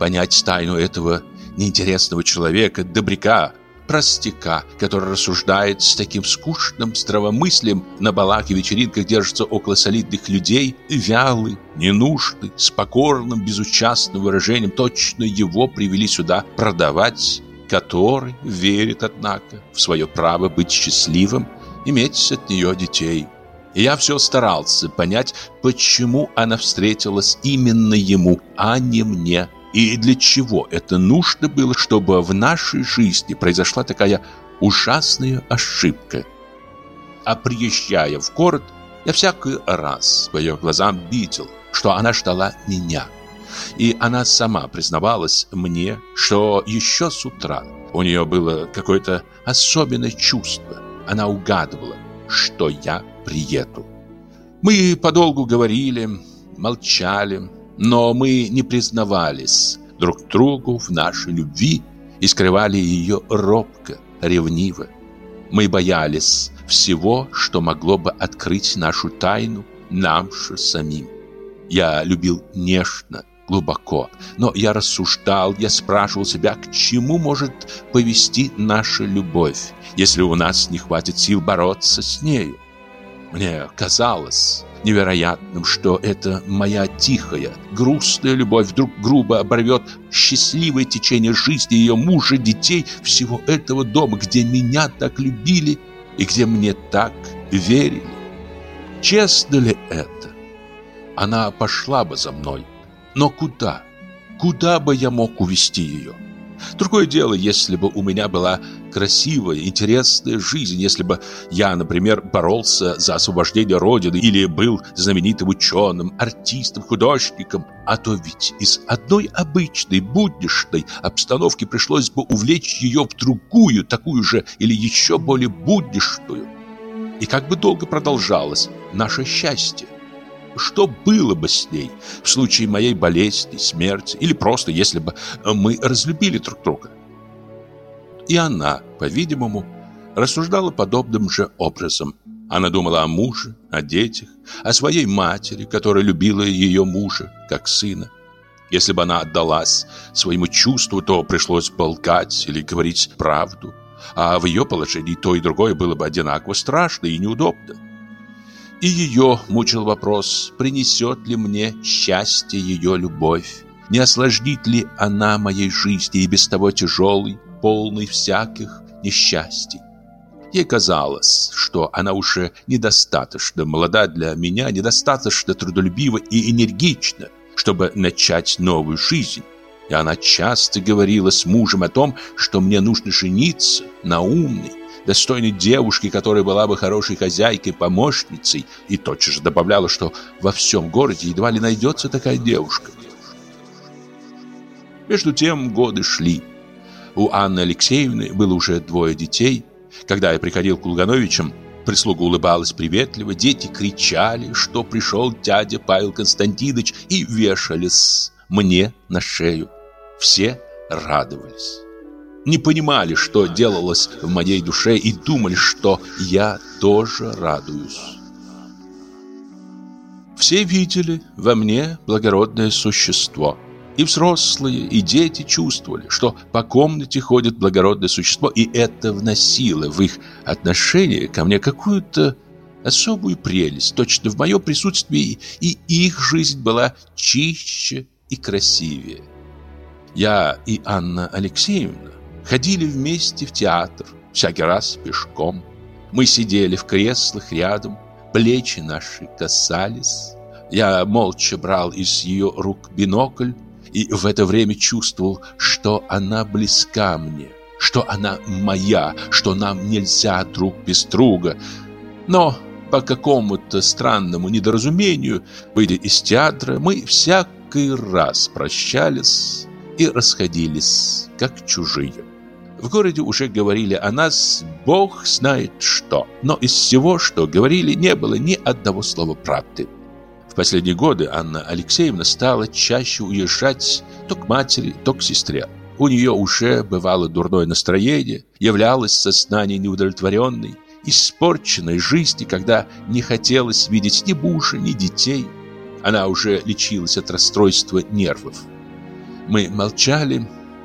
Понять тайну этого неинтересного человека, добряка, простяка, который рассуждает с таким скучным здравомыслием, на балах и вечеринках держится около солидных людей, вялый, ненужный, с покорным, безучастным выражением, точно его привели сюда продавать, который верит, однако, в свое право быть счастливым, иметь от нее детей. И я все старался понять, почему она встретилась именно ему, а не мне. И для чего это нужно было, чтобы в нашей жизни произошла такая ужасная ошибка. А приезжая в город, я всякий раз по ее глазам видел, что она ждала меня. И она сама признавалась мне, что еще с утра у нее было какое-то особенное чувство – она угадывала, что я приеду. Мы подолгу говорили, молчали, но мы не признавались друг другу в нашей любви и скрывали ее робко, ревниво. Мы боялись всего, что могло бы открыть нашу тайну нам же самим. Я любил нежно, глубоко. Но я рассуждал, я спрашивал себя, к чему может повести наша любовь, если у нас не хватит сил бороться с нею. Мне казалось невероятным, что эта моя тихая, грустная любовь вдруг грубо оборвет счастливое течение жизни ее мужа, детей, всего этого дома, где меня так любили и где мне так верили. Честно ли это? Она пошла бы за мной, но куда? Куда бы я мог увести ее? Другое дело, если бы у меня была красивая, интересная жизнь, если бы я, например, боролся за освобождение Родины или был знаменитым ученым, артистом, художником, а то ведь из одной обычной, будничной обстановки пришлось бы увлечь ее в другую, такую же или еще более будничную. И как бы долго продолжалось наше счастье? Что было бы с ней в случае моей болезни, смерти или просто если бы мы разлюбили друг друга? И она, по-видимому, рассуждала подобным же образом. Она думала о муже, о детях, о своей матери, которая любила ее мужа, как сына. Если бы она отдалась своему чувству, то пришлось бы лгать или говорить правду. А в ее положении то и другое было бы одинаково страшно и неудобно. И ее мучил вопрос, принесет ли мне счастье ее любовь, не осложнит ли она моей жизни и без того тяжелой, полной всяких несчастий. Ей казалось, что она уже недостаточно молода для меня, недостаточно трудолюбива и энергична, чтобы начать новую жизнь. И она часто говорила с мужем о том, что мне нужно жениться на умной, достойной девушки, которая была бы хорошей хозяйкой, помощницей, и тотчас же добавляла, что во всем городе едва ли найдется такая девушка. Между тем годы шли. У Анны Алексеевны было уже двое детей. Когда я приходил к Лугановичам, прислуга улыбалась приветливо, дети кричали, что пришел дядя Павел Константинович и вешались мне на шею. Все радовались не понимали, что делалось в моей душе, и думали, что я тоже радуюсь. Все видели во мне благородное существо. И взрослые, и дети чувствовали, что по комнате ходит благородное существо, и это вносило в их отношение ко мне какую-то особую прелесть. Точно в моем присутствии и их жизнь была чище и красивее. Я и Анна Алексеевна Ходили вместе в театр, всякий раз пешком. Мы сидели в креслах рядом, плечи наши касались. Я молча брал из ее рук бинокль и в это время чувствовал, что она близка мне, что она моя, что нам нельзя друг без друга. Но по какому-то странному недоразумению, выйдя из театра, мы всякий раз прощались и расходились, как чужие. В городе уже говорили о нас бог знает что, но из всего, что говорили, не было ни одного слова правды. В последние годы Анна Алексеевна стала чаще уезжать то к матери, то к сестре. У нее уже бывало дурное настроение, являлось сознание неудовлетворенной, испорченной жизни, когда не хотелось видеть ни мужа, ни детей. Она уже лечилась от расстройства нервов. Мы молчали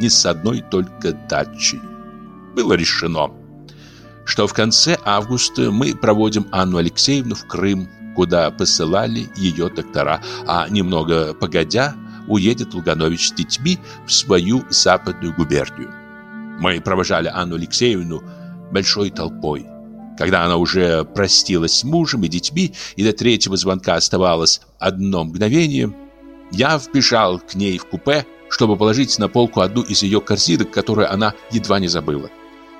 не с одной только дачей. Было решено – что в конце августа мы проводим Анну Алексеевну в Крым, куда посылали ее доктора, а немного погодя уедет Луганович с детьми в свою западную губернию. Мы провожали Анну Алексеевну большой толпой. Когда она уже простилась с мужем и детьми, и до третьего звонка оставалось одно мгновение, я вбежал к ней в купе, чтобы положить на полку одну из ее корзинок, которую она едва не забыла.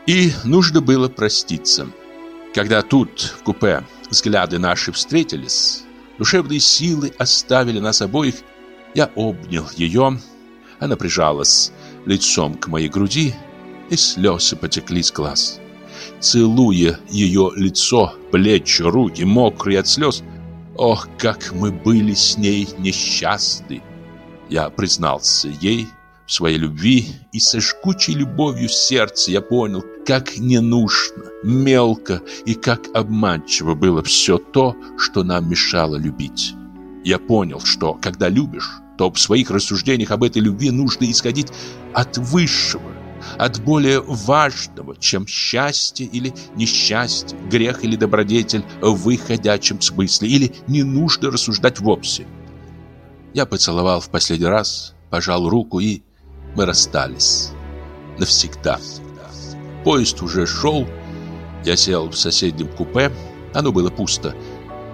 И нужно было проститься. Когда тут, в купе, взгляды наши встретились, душевные силы оставили нас обоих, я обнял ее, она прижалась лицом к моей груди, и слезы потекли с глаз. Целуя ее лицо, плечи, руки, мокрые от слез, ох, как мы были с ней несчастны! Я признался ей, в своей любви и со жгучей любовью в сердце я понял, как ненужно, мелко и как обманчиво было все то, что нам мешало любить. Я понял, что когда любишь, то в своих рассуждениях об этой любви нужно исходить от высшего, от более важного, чем счастье или несчастье, грех или добродетель в выходящем смысле, или не нужно рассуждать вовсе. Я поцеловал в последний раз, пожал руку и мы расстались. Навсегда. Поезд уже шел. Я сел в соседнем купе. Оно было пусто.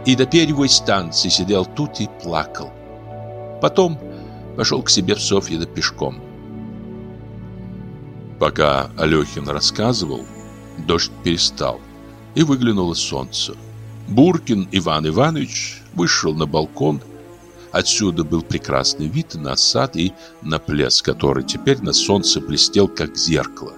И до первой станции сидел тут и плакал. Потом пошел к себе в Софьино пешком. Пока Алехин рассказывал, дождь перестал, и выглянуло солнце. Буркин Иван Иванович вышел на балкон Отсюда был прекрасный вид на сад и на пляс, который теперь на солнце блестел, как зеркало.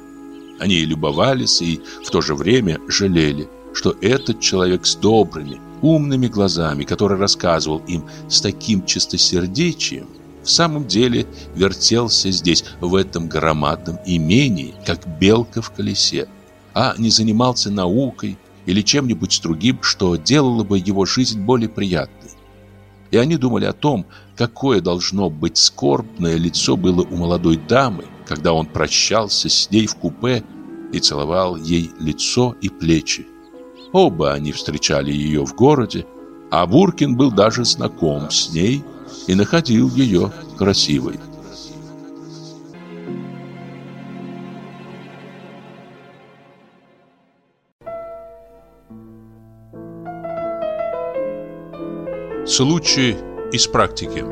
Они любовались и в то же время жалели, что этот человек с добрыми, умными глазами, который рассказывал им с таким чистосердечием, в самом деле вертелся здесь, в этом громадном имении, как белка в колесе, а не занимался наукой или чем-нибудь другим, что делало бы его жизнь более приятной. И они думали о том, какое должно быть скорбное лицо было у молодой дамы, когда он прощался с ней в купе и целовал ей лицо и плечи. Оба они встречали ее в городе, а Буркин был даже знаком с ней и находил ее красивой. Случай из практики.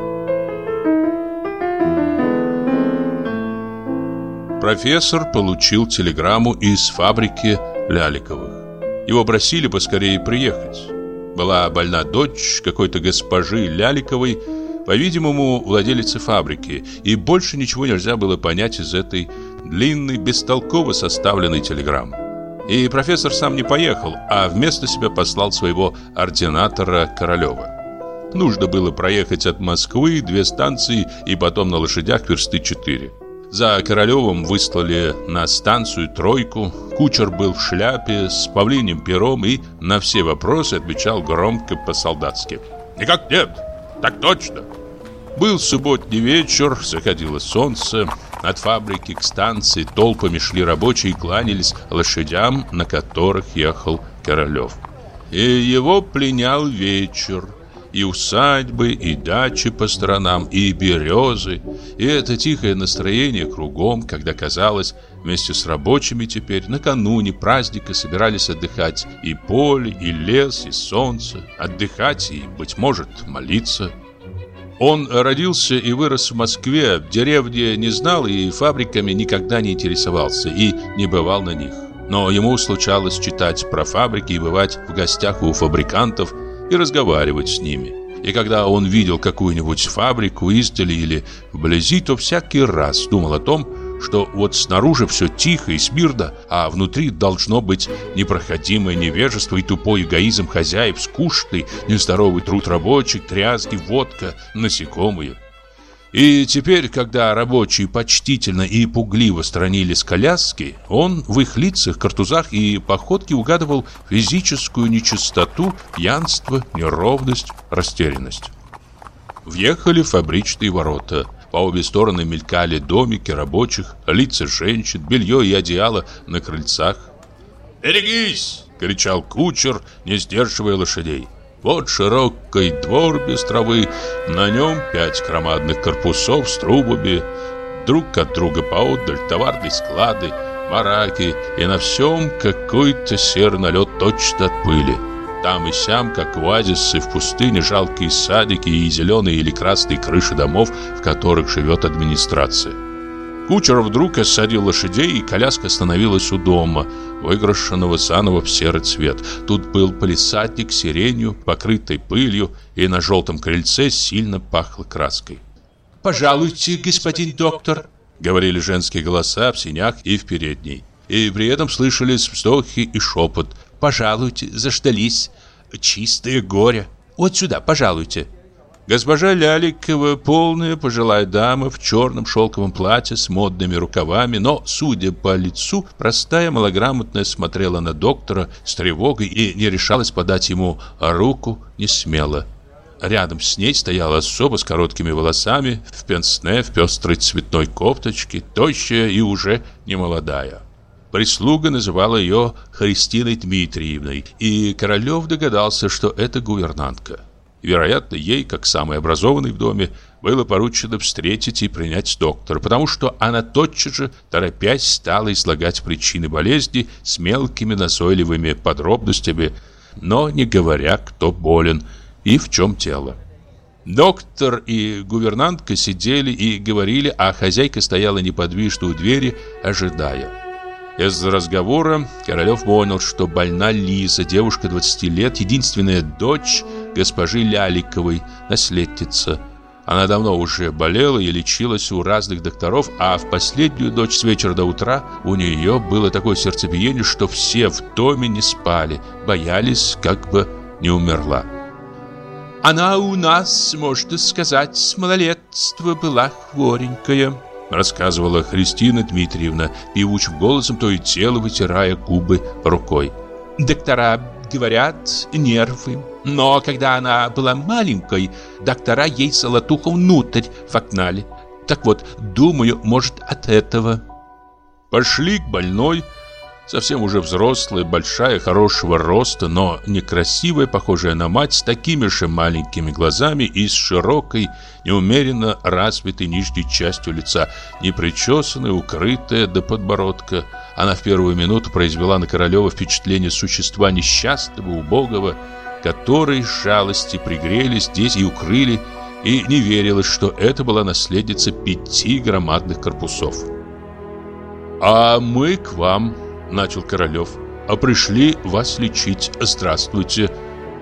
Профессор получил телеграмму из фабрики Ляликовых. Его просили поскорее приехать. Была больна дочь какой-то госпожи Ляликовой, по-видимому, владелицы фабрики, и больше ничего нельзя было понять из этой длинной, бестолково составленной телеграммы. И профессор сам не поехал, а вместо себя послал своего ординатора Королева. Нужно было проехать от Москвы две станции и потом на лошадях версты четыре. За Королевым выслали на станцию тройку. Кучер был в шляпе с павлиним пером и на все вопросы отвечал громко по-солдатски. «Никак нет! Так точно!» Был субботний вечер, заходило солнце. От фабрики к станции толпами шли рабочие и кланялись лошадям, на которых ехал Королев. И его пленял вечер и усадьбы, и дачи по сторонам, и березы, и это тихое настроение кругом, когда казалось, вместе с рабочими теперь накануне праздника собирались отдыхать и поле, и лес, и солнце, отдыхать и, быть может, молиться. Он родился и вырос в Москве, в деревне не знал и фабриками никогда не интересовался и не бывал на них. Но ему случалось читать про фабрики и бывать в гостях у фабрикантов, и разговаривать с ними. И когда он видел какую-нибудь фабрику издали или вблизи, то всякий раз думал о том, что вот снаружи все тихо и смирно, а внутри должно быть непроходимое невежество и тупой эгоизм хозяев, скучный, нездоровый труд рабочих, тряски, водка, насекомые. И теперь, когда рабочие почтительно и пугливо сторонились коляски, он в их лицах, картузах и походке угадывал физическую нечистоту, пьянство, неровность, растерянность. Въехали в фабричные ворота. По обе стороны мелькали домики рабочих, лица женщин, белье и одеяло на крыльцах. «Берегись!» — кричал кучер, не сдерживая лошадей. Вот широкий двор без травы, на нем пять громадных корпусов с трубами, друг от друга поодаль товарные склады, бараки, и на всем какой-то серый налет точно от пыли. Там и сям, как оазисы в пустыне, жалкие садики и зеленые или красные крыши домов, в которых живет администрация. Кучер вдруг осадил лошадей, и коляска остановилась у дома, выкрашенного заново в серый цвет. Тут был полисадник с сиренью, покрытой пылью, и на желтом крыльце сильно пахло краской. «Пожалуйте, господин доктор», — говорили женские голоса в синях и в передней. И при этом слышались вздохи и шепот. «Пожалуйте, заждались. Чистое горе. Вот сюда, пожалуйте». Госпожа Ляликова, полная пожилая дама в черном шелковом платье с модными рукавами, но, судя по лицу, простая малограмотная смотрела на доктора с тревогой и не решалась подать ему руку не смело. Рядом с ней стояла особа с короткими волосами, в пенсне, в пестрой цветной кофточке, тощая и уже немолодая. Прислуга называла ее Христиной Дмитриевной, и Королев догадался, что это гувернантка. Вероятно, ей, как самой образованной в доме, было поручено встретить и принять доктора, потому что она тотчас же, торопясь, стала излагать причины болезни с мелкими назойливыми подробностями, но не говоря, кто болен и в чем дело. Доктор и гувернантка сидели и говорили, а хозяйка стояла неподвижно у двери, ожидая. Из разговора Королев понял, что больна Лиза, девушка 20 лет, единственная дочь госпожи Ляликовой, наследница. Она давно уже болела и лечилась у разных докторов, а в последнюю ночь с вечера до утра у нее было такое сердцебиение, что все в доме не спали, боялись, как бы не умерла. «Она у нас, можно сказать, с малолетства была хворенькая», рассказывала Христина Дмитриевна, певучим голосом то и дело вытирая губы рукой. «Доктора говорят, нервы. Но когда она была маленькой, доктора ей золотуху внутрь вогнали. Так вот, думаю, может, от этого». Пошли к больной, Совсем уже взрослая, большая, хорошего роста, но некрасивая, похожая на мать, с такими же маленькими глазами и с широкой, неумеренно развитой нижней частью лица, непричесанная, укрытая до подбородка. Она в первую минуту произвела на Королева впечатление существа несчастного, убогого, который с жалости пригрели здесь и укрыли, и не верилось, что это была наследница пяти громадных корпусов. «А мы к вам», начал Королев. «А пришли вас лечить. Здравствуйте!»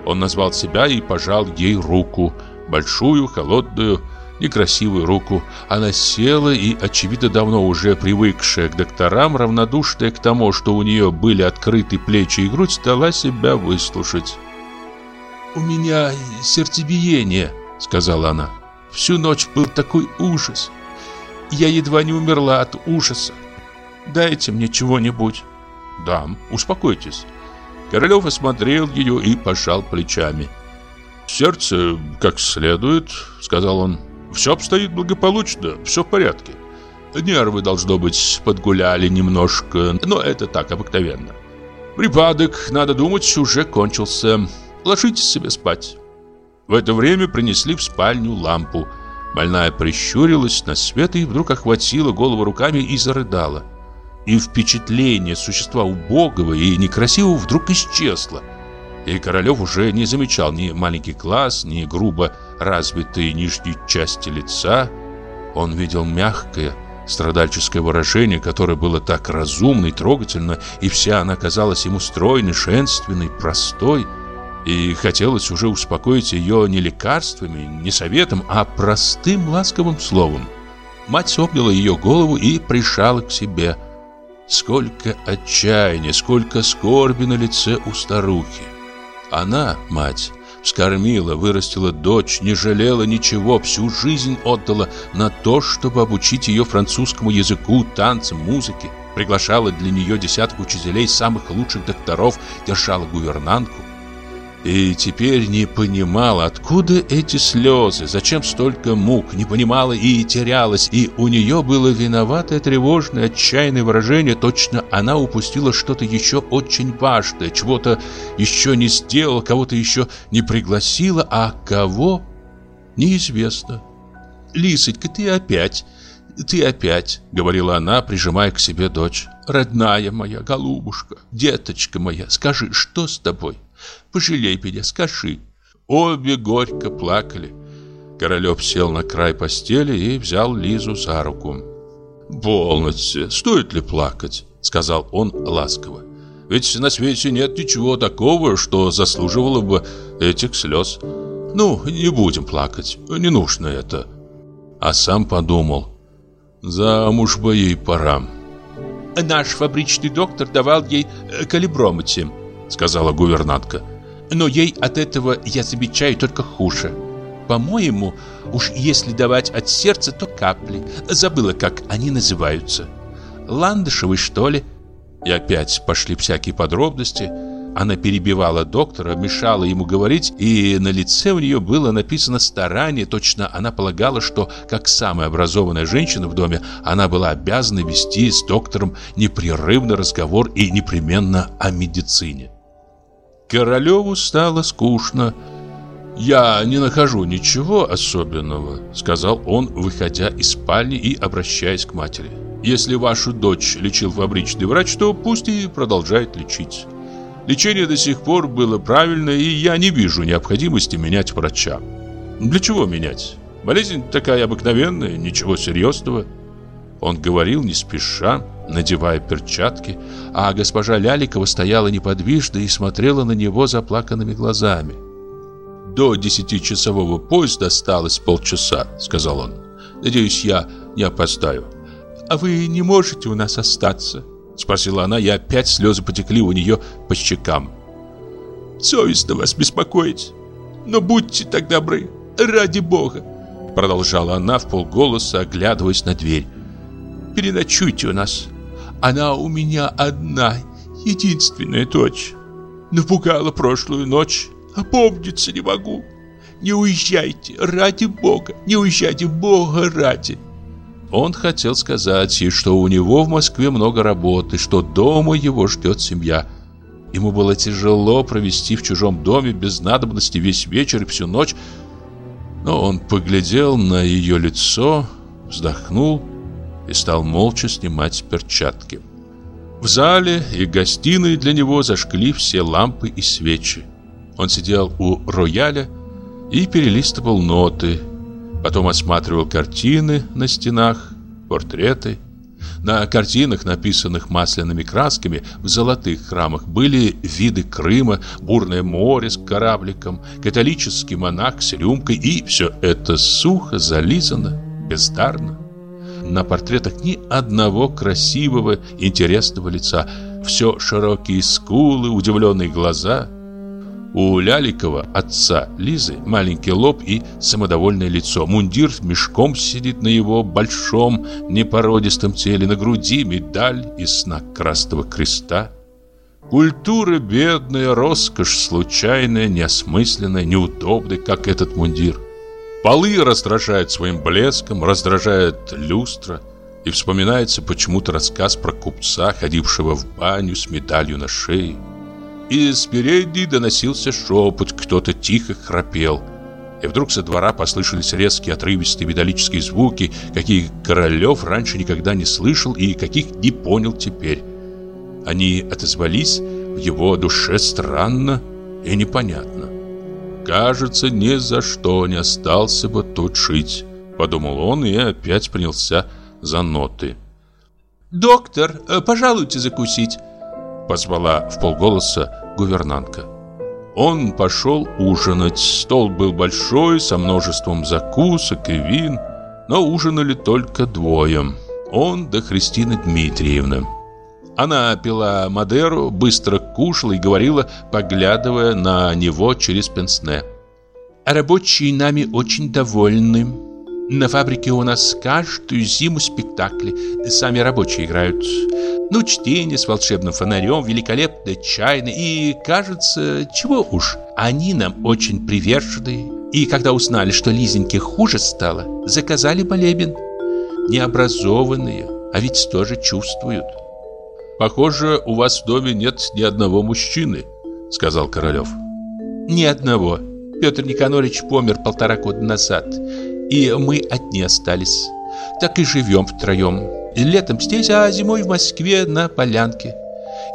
Он назвал себя и пожал ей руку. Большую, холодную, некрасивую руку. Она села и, очевидно, давно уже привыкшая к докторам, равнодушная к тому, что у нее были открыты плечи и грудь, стала себя выслушать. «У меня сердцебиение», — сказала она. «Всю ночь был такой ужас. Я едва не умерла от ужаса. Дайте мне чего-нибудь». «Дам, успокойтесь». Королев осмотрел ее и пожал плечами. «Сердце как следует», — сказал он. «Все обстоит благополучно, все в порядке. Нервы, должно быть, подгуляли немножко, но это так обыкновенно. Припадок, надо думать, уже кончился. Ложитесь себе спать». В это время принесли в спальню лампу. Больная прищурилась на свет и вдруг охватила голову руками и зарыдала. И впечатление существа убогого и некрасивого вдруг исчезло. И Королев уже не замечал ни маленький глаз, ни грубо развитой нижней части лица. Он видел мягкое, страдальческое выражение, которое было так разумно и трогательно, и вся она казалась ему стройной, женственной, простой. И хотелось уже успокоить ее не лекарствами, не советом, а простым ласковым словом. Мать обняла ее голову и прижала к себе. Сколько отчаяния, сколько скорби на лице у старухи. Она, мать, вскормила, вырастила дочь, не жалела ничего, всю жизнь отдала на то, чтобы обучить ее французскому языку, танцам, музыке. Приглашала для нее десяток учителей, самых лучших докторов, держала гувернантку. И теперь не понимала, откуда эти слезы, зачем столько мук, не понимала и терялась, и у нее было виноватое, тревожное, отчаянное выражение, точно она упустила что-то еще очень важное, чего-то еще не сделала, кого-то еще не пригласила, а кого – неизвестно. «Лисонька, ты опять, ты опять», – говорила она, прижимая к себе дочь. «Родная моя голубушка, деточка моя, скажи, что с тобой?» Пожалей меня, скажи. Обе горько плакали. Королев сел на край постели и взял Лизу за руку. «Полноте, стоит ли плакать?» Сказал он ласково. «Ведь на свете нет ничего такого, что заслуживало бы этих слез. Ну, не будем плакать, не нужно это». А сам подумал, замуж бы ей пора. «Наш фабричный доктор давал ей калибромети», сказала гувернантка. Но ей от этого я замечаю только хуже. По-моему, уж если давать от сердца, то капли. Забыла, как они называются. Ландышевы, что ли? И опять пошли всякие подробности. Она перебивала доктора, мешала ему говорить, и на лице у нее было написано старание. Точно она полагала, что, как самая образованная женщина в доме, она была обязана вести с доктором непрерывный разговор и непременно о медицине. Королеву стало скучно. «Я не нахожу ничего особенного», — сказал он, выходя из спальни и обращаясь к матери. «Если вашу дочь лечил фабричный врач, то пусть и продолжает лечить. Лечение до сих пор было правильно, и я не вижу необходимости менять врача. Для чего менять? Болезнь такая обыкновенная, ничего серьезного». Он говорил не спеша, надевая перчатки, а госпожа Ляликова стояла неподвижно и смотрела на него заплаканными глазами. «До десятичасового поезда осталось полчаса», — сказал он. «Надеюсь, я не опоздаю». «А вы не можете у нас остаться?» — спросила она, и опять слезы потекли у нее по щекам. «Совестно вас беспокоить, но будьте так добры, ради бога!» Продолжала она в полголоса, оглядываясь на дверь. «Переночуйте у нас, она у меня одна, единственная дочь. Напугала прошлую ночь, опомниться не могу. Не уезжайте, ради Бога, не уезжайте, Бога ради. Он хотел сказать ей, что у него в Москве много работы, что дома его ждет семья. Ему было тяжело провести в чужом доме без надобности весь вечер и всю ночь. Но он поглядел на ее лицо, вздохнул и стал молча снимать перчатки. В зале и гостиной для него зажгли все лампы и свечи. Он сидел у рояля и перелистывал ноты, потом осматривал картины на стенах, портреты. На картинах, написанных масляными красками в золотых рамах, были виды Крыма, бурное море с корабликом, католический монах с рюмкой, и все это сухо, зализано, бездарно. На портретах ни одного красивого, интересного лица. Все широкие скулы, удивленные глаза – у Ляликова, отца Лизы, маленький лоб и самодовольное лицо. Мундир мешком сидит на его большом, непородистом теле, на груди медаль из знак Красного Креста. Культура бедная, роскошь случайная, неосмысленная, неудобная, как этот мундир. Полы раздражают своим блеском, раздражает люстра. И вспоминается почему-то рассказ про купца, ходившего в баню с медалью на шее. Из передней доносился шепот, кто-то тихо храпел. И вдруг со двора послышались резкие отрывистые металлические звуки, какие Королев раньше никогда не слышал и каких не понял теперь. Они отозвались в его душе странно и непонятно. «Кажется, ни за что не остался бы тут жить», — подумал он и опять принялся за ноты. «Доктор, э, пожалуйте закусить», — позвала в полголоса гувернантка. Он пошел ужинать. Стол был большой, со множеством закусок и вин, но ужинали только двое. Он да Христина Дмитриевна. Она пила Мадеру, быстро кушала и говорила, поглядывая на него через пенсне. «Рабочие нами очень довольны. На фабрике у нас каждую зиму спектакли. Сами рабочие играют. Ну, чтение с волшебным фонарем, великолепная чайная и, кажется, чего уж, они нам очень привержены. И когда узнали, что Лизеньке хуже стало, заказали молебен. Необразованные, а ведь тоже чувствуют. «Похоже, у вас в доме нет ни одного мужчины», — сказал Королев. «Ни одного. Петр Никонорович помер полтора года назад, и мы одни остались. Так и живем втроем. Летом здесь, а зимой в Москве на полянке.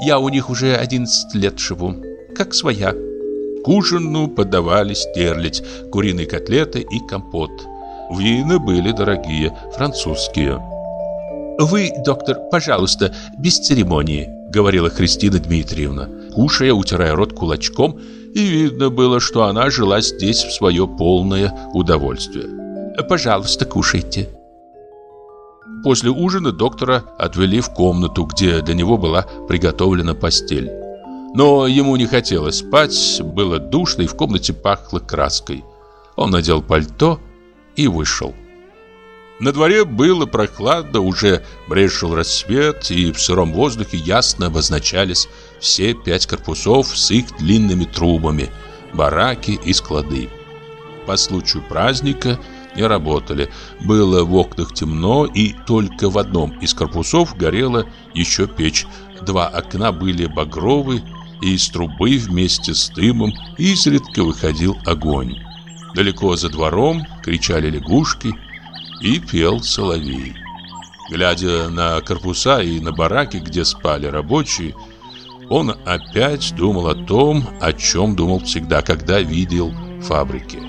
Я у них уже 11 лет живу, как своя. К ужину подавали стерлядь, куриные котлеты и компот. Вина были дорогие, французские. «Вы, доктор, пожалуйста, без церемонии», — говорила Христина Дмитриевна, кушая, утирая рот кулачком, и видно было, что она жила здесь в свое полное удовольствие. «Пожалуйста, кушайте». После ужина доктора отвели в комнату, где для него была приготовлена постель. Но ему не хотелось спать, было душно и в комнате пахло краской. Он надел пальто и вышел. На дворе было прохладно, уже брешил рассвет, и в сыром воздухе ясно обозначались все пять корпусов с их длинными трубами, бараки и склады. По случаю праздника – не работали. Было в окнах темно, и только в одном из корпусов горела еще печь. Два окна были багровы, и из трубы вместе с дымом изредка выходил огонь. Далеко за двором кричали лягушки и пел соловей. Глядя на корпуса и на бараки, где спали рабочие, он опять думал о том, о чем думал всегда, когда видел фабрики.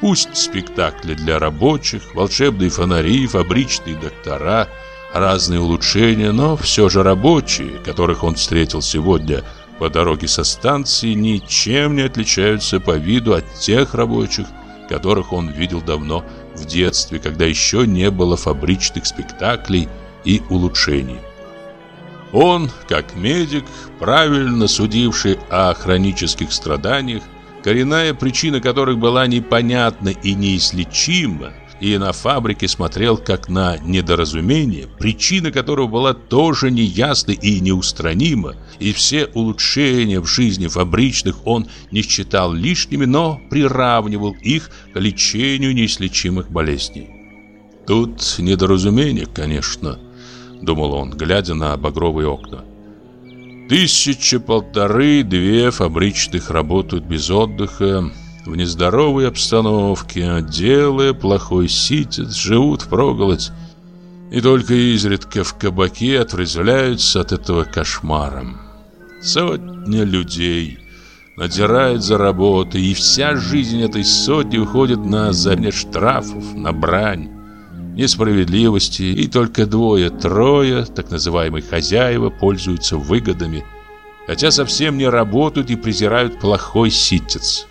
Пусть спектакли для рабочих, волшебные фонари, фабричные доктора, разные улучшения, но все же рабочие, которых он встретил сегодня по дороге со станции, ничем не отличаются по виду от тех рабочих, которых он видел давно в детстве, когда еще не было фабричных спектаклей и улучшений. Он, как медик, правильно судивший о хронических страданиях, коренная причина которых была непонятна и неизлечима, и на фабрике смотрел как на недоразумение, причина которого была тоже неясна и неустранима, и все улучшения в жизни фабричных он не считал лишними, но приравнивал их к лечению неизлечимых болезней. Тут недоразумение, конечно, думал он, глядя на багровые окна. Тысяча полторы-две фабричных работают без отдыха, в нездоровой обстановке, делая плохой ситец, живут в проголодь и только изредка в кабаке отрезвляются от этого кошмара. Сотня людей надирает за работой, и вся жизнь этой сотни уходит на замене штрафов, на брань. несправедливости, и только двое-трое, так называемые хозяева, пользуются выгодами, хотя совсем не работают и презирают плохой ситец.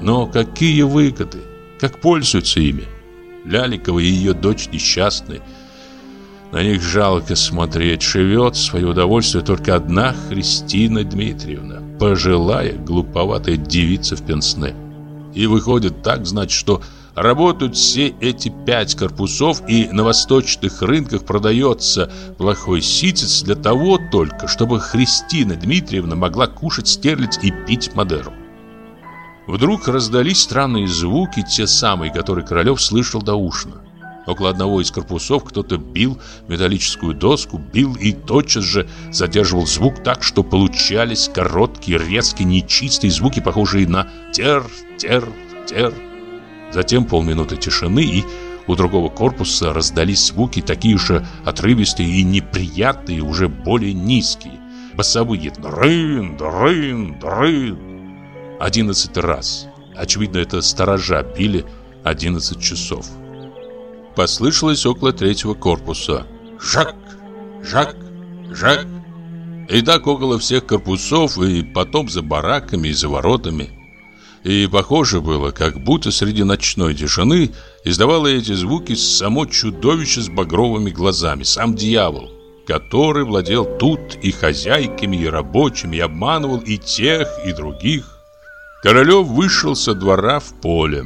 Но какие выгоды? Как пользуются ими? Ляликова и ее дочь несчастны. На них жалко смотреть. Живет в свое удовольствие только одна Христина Дмитриевна, пожилая, глуповатая девица в пенсне. И выходит так, значит, что работают все эти пять корпусов, и на восточных рынках продается плохой ситец для того только, чтобы Христина Дмитриевна могла кушать стерлядь и пить Мадеру. Вдруг раздались странные звуки, те самые, которые Королев слышал доушно. Около одного из корпусов кто-то бил металлическую доску, бил и тотчас же задерживал звук так, что получались короткие, резкие, нечистые звуки, похожие на тер, тер, тер. Затем полминуты тишины, и у другого корпуса раздались звуки такие же отрывистые и неприятные, уже более низкие. Басовые «дрын, дрын, дрын». Одиннадцатый раз. Очевидно, это сторожа били одиннадцать часов. Послышалось около третьего корпуса. Жак, жак, жак. И так около всех корпусов, и потом за бараками и за воротами. И похоже было, как будто среди ночной тишины издавало эти звуки само чудовище с багровыми глазами, сам дьявол, который владел тут и хозяйками, и рабочими, и обманывал и тех, и других. Королев вышел со двора в поле.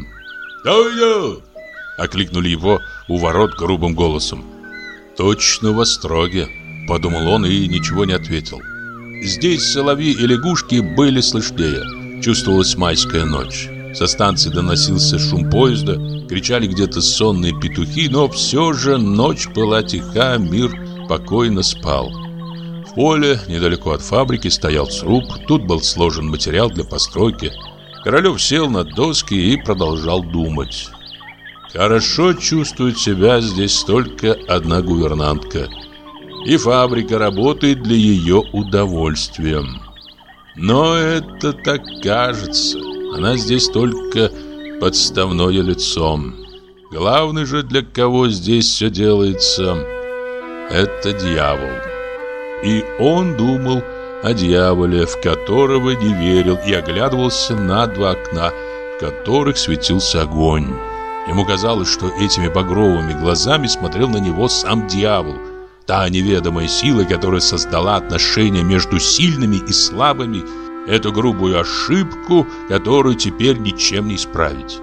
«Ой-ой!» — окликнули его у ворот грубым голосом. «Точно в Остроге», — подумал он и ничего не ответил. Здесь соловьи и лягушки были слышнее. Чувствовалась майская ночь. Со станции доносился шум поезда, кричали где-то сонные петухи, но все же ночь была тиха, мир покойно спал. Поле, недалеко от фабрики, стоял сруб. Тут был сложен материал для постройки. Королев сел на доски и продолжал думать. Хорошо чувствует себя здесь только одна гувернантка. И фабрика работает для ее удовольствия. Но это так кажется. Она здесь только подставное лицом. Главный же, для кого здесь все делается, это дьявол. И он думал о дьяволе, в которого не верил, и оглядывался на два окна, в которых светился огонь. Ему казалось, что этими багровыми глазами смотрел на него сам дьявол, та неведомая сила, которая создала отношения между сильными и слабыми, эту грубую ошибку, которую теперь ничем не исправить.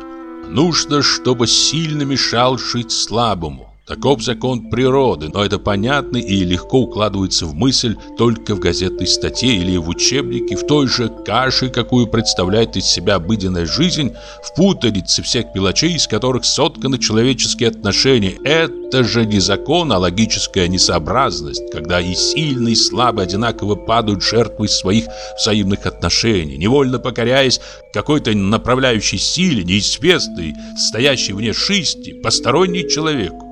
Нужно, чтобы сильно мешал жить слабому. Таков закон природы, но это понятно и легко укладывается в мысль только в газетной статье или в учебнике, в той же каше, какую представляет из себя обыденная жизнь, в путанице всех мелочей, из которых сотканы человеческие отношения. Это же не закон, а логическая несообразность, когда и сильный, и слабый одинаково падают жертвой своих взаимных отношений, невольно покоряясь какой-то направляющей силе, неизвестной, стоящей вне жизни, посторонней человеку.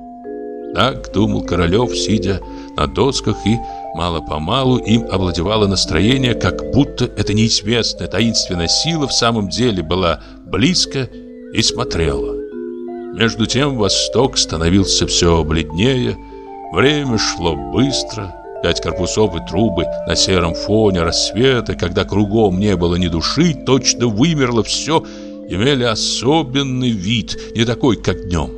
Так думал Королев, сидя на досках, и мало-помалу им овладевало настроение, как будто эта неизвестная таинственная сила в самом деле была близко и смотрела. Между тем восток становился все бледнее, время шло быстро, пять корпусов и трубы на сером фоне рассвета, когда кругом не было ни души, точно вымерло все, имели особенный вид, не такой, как днем.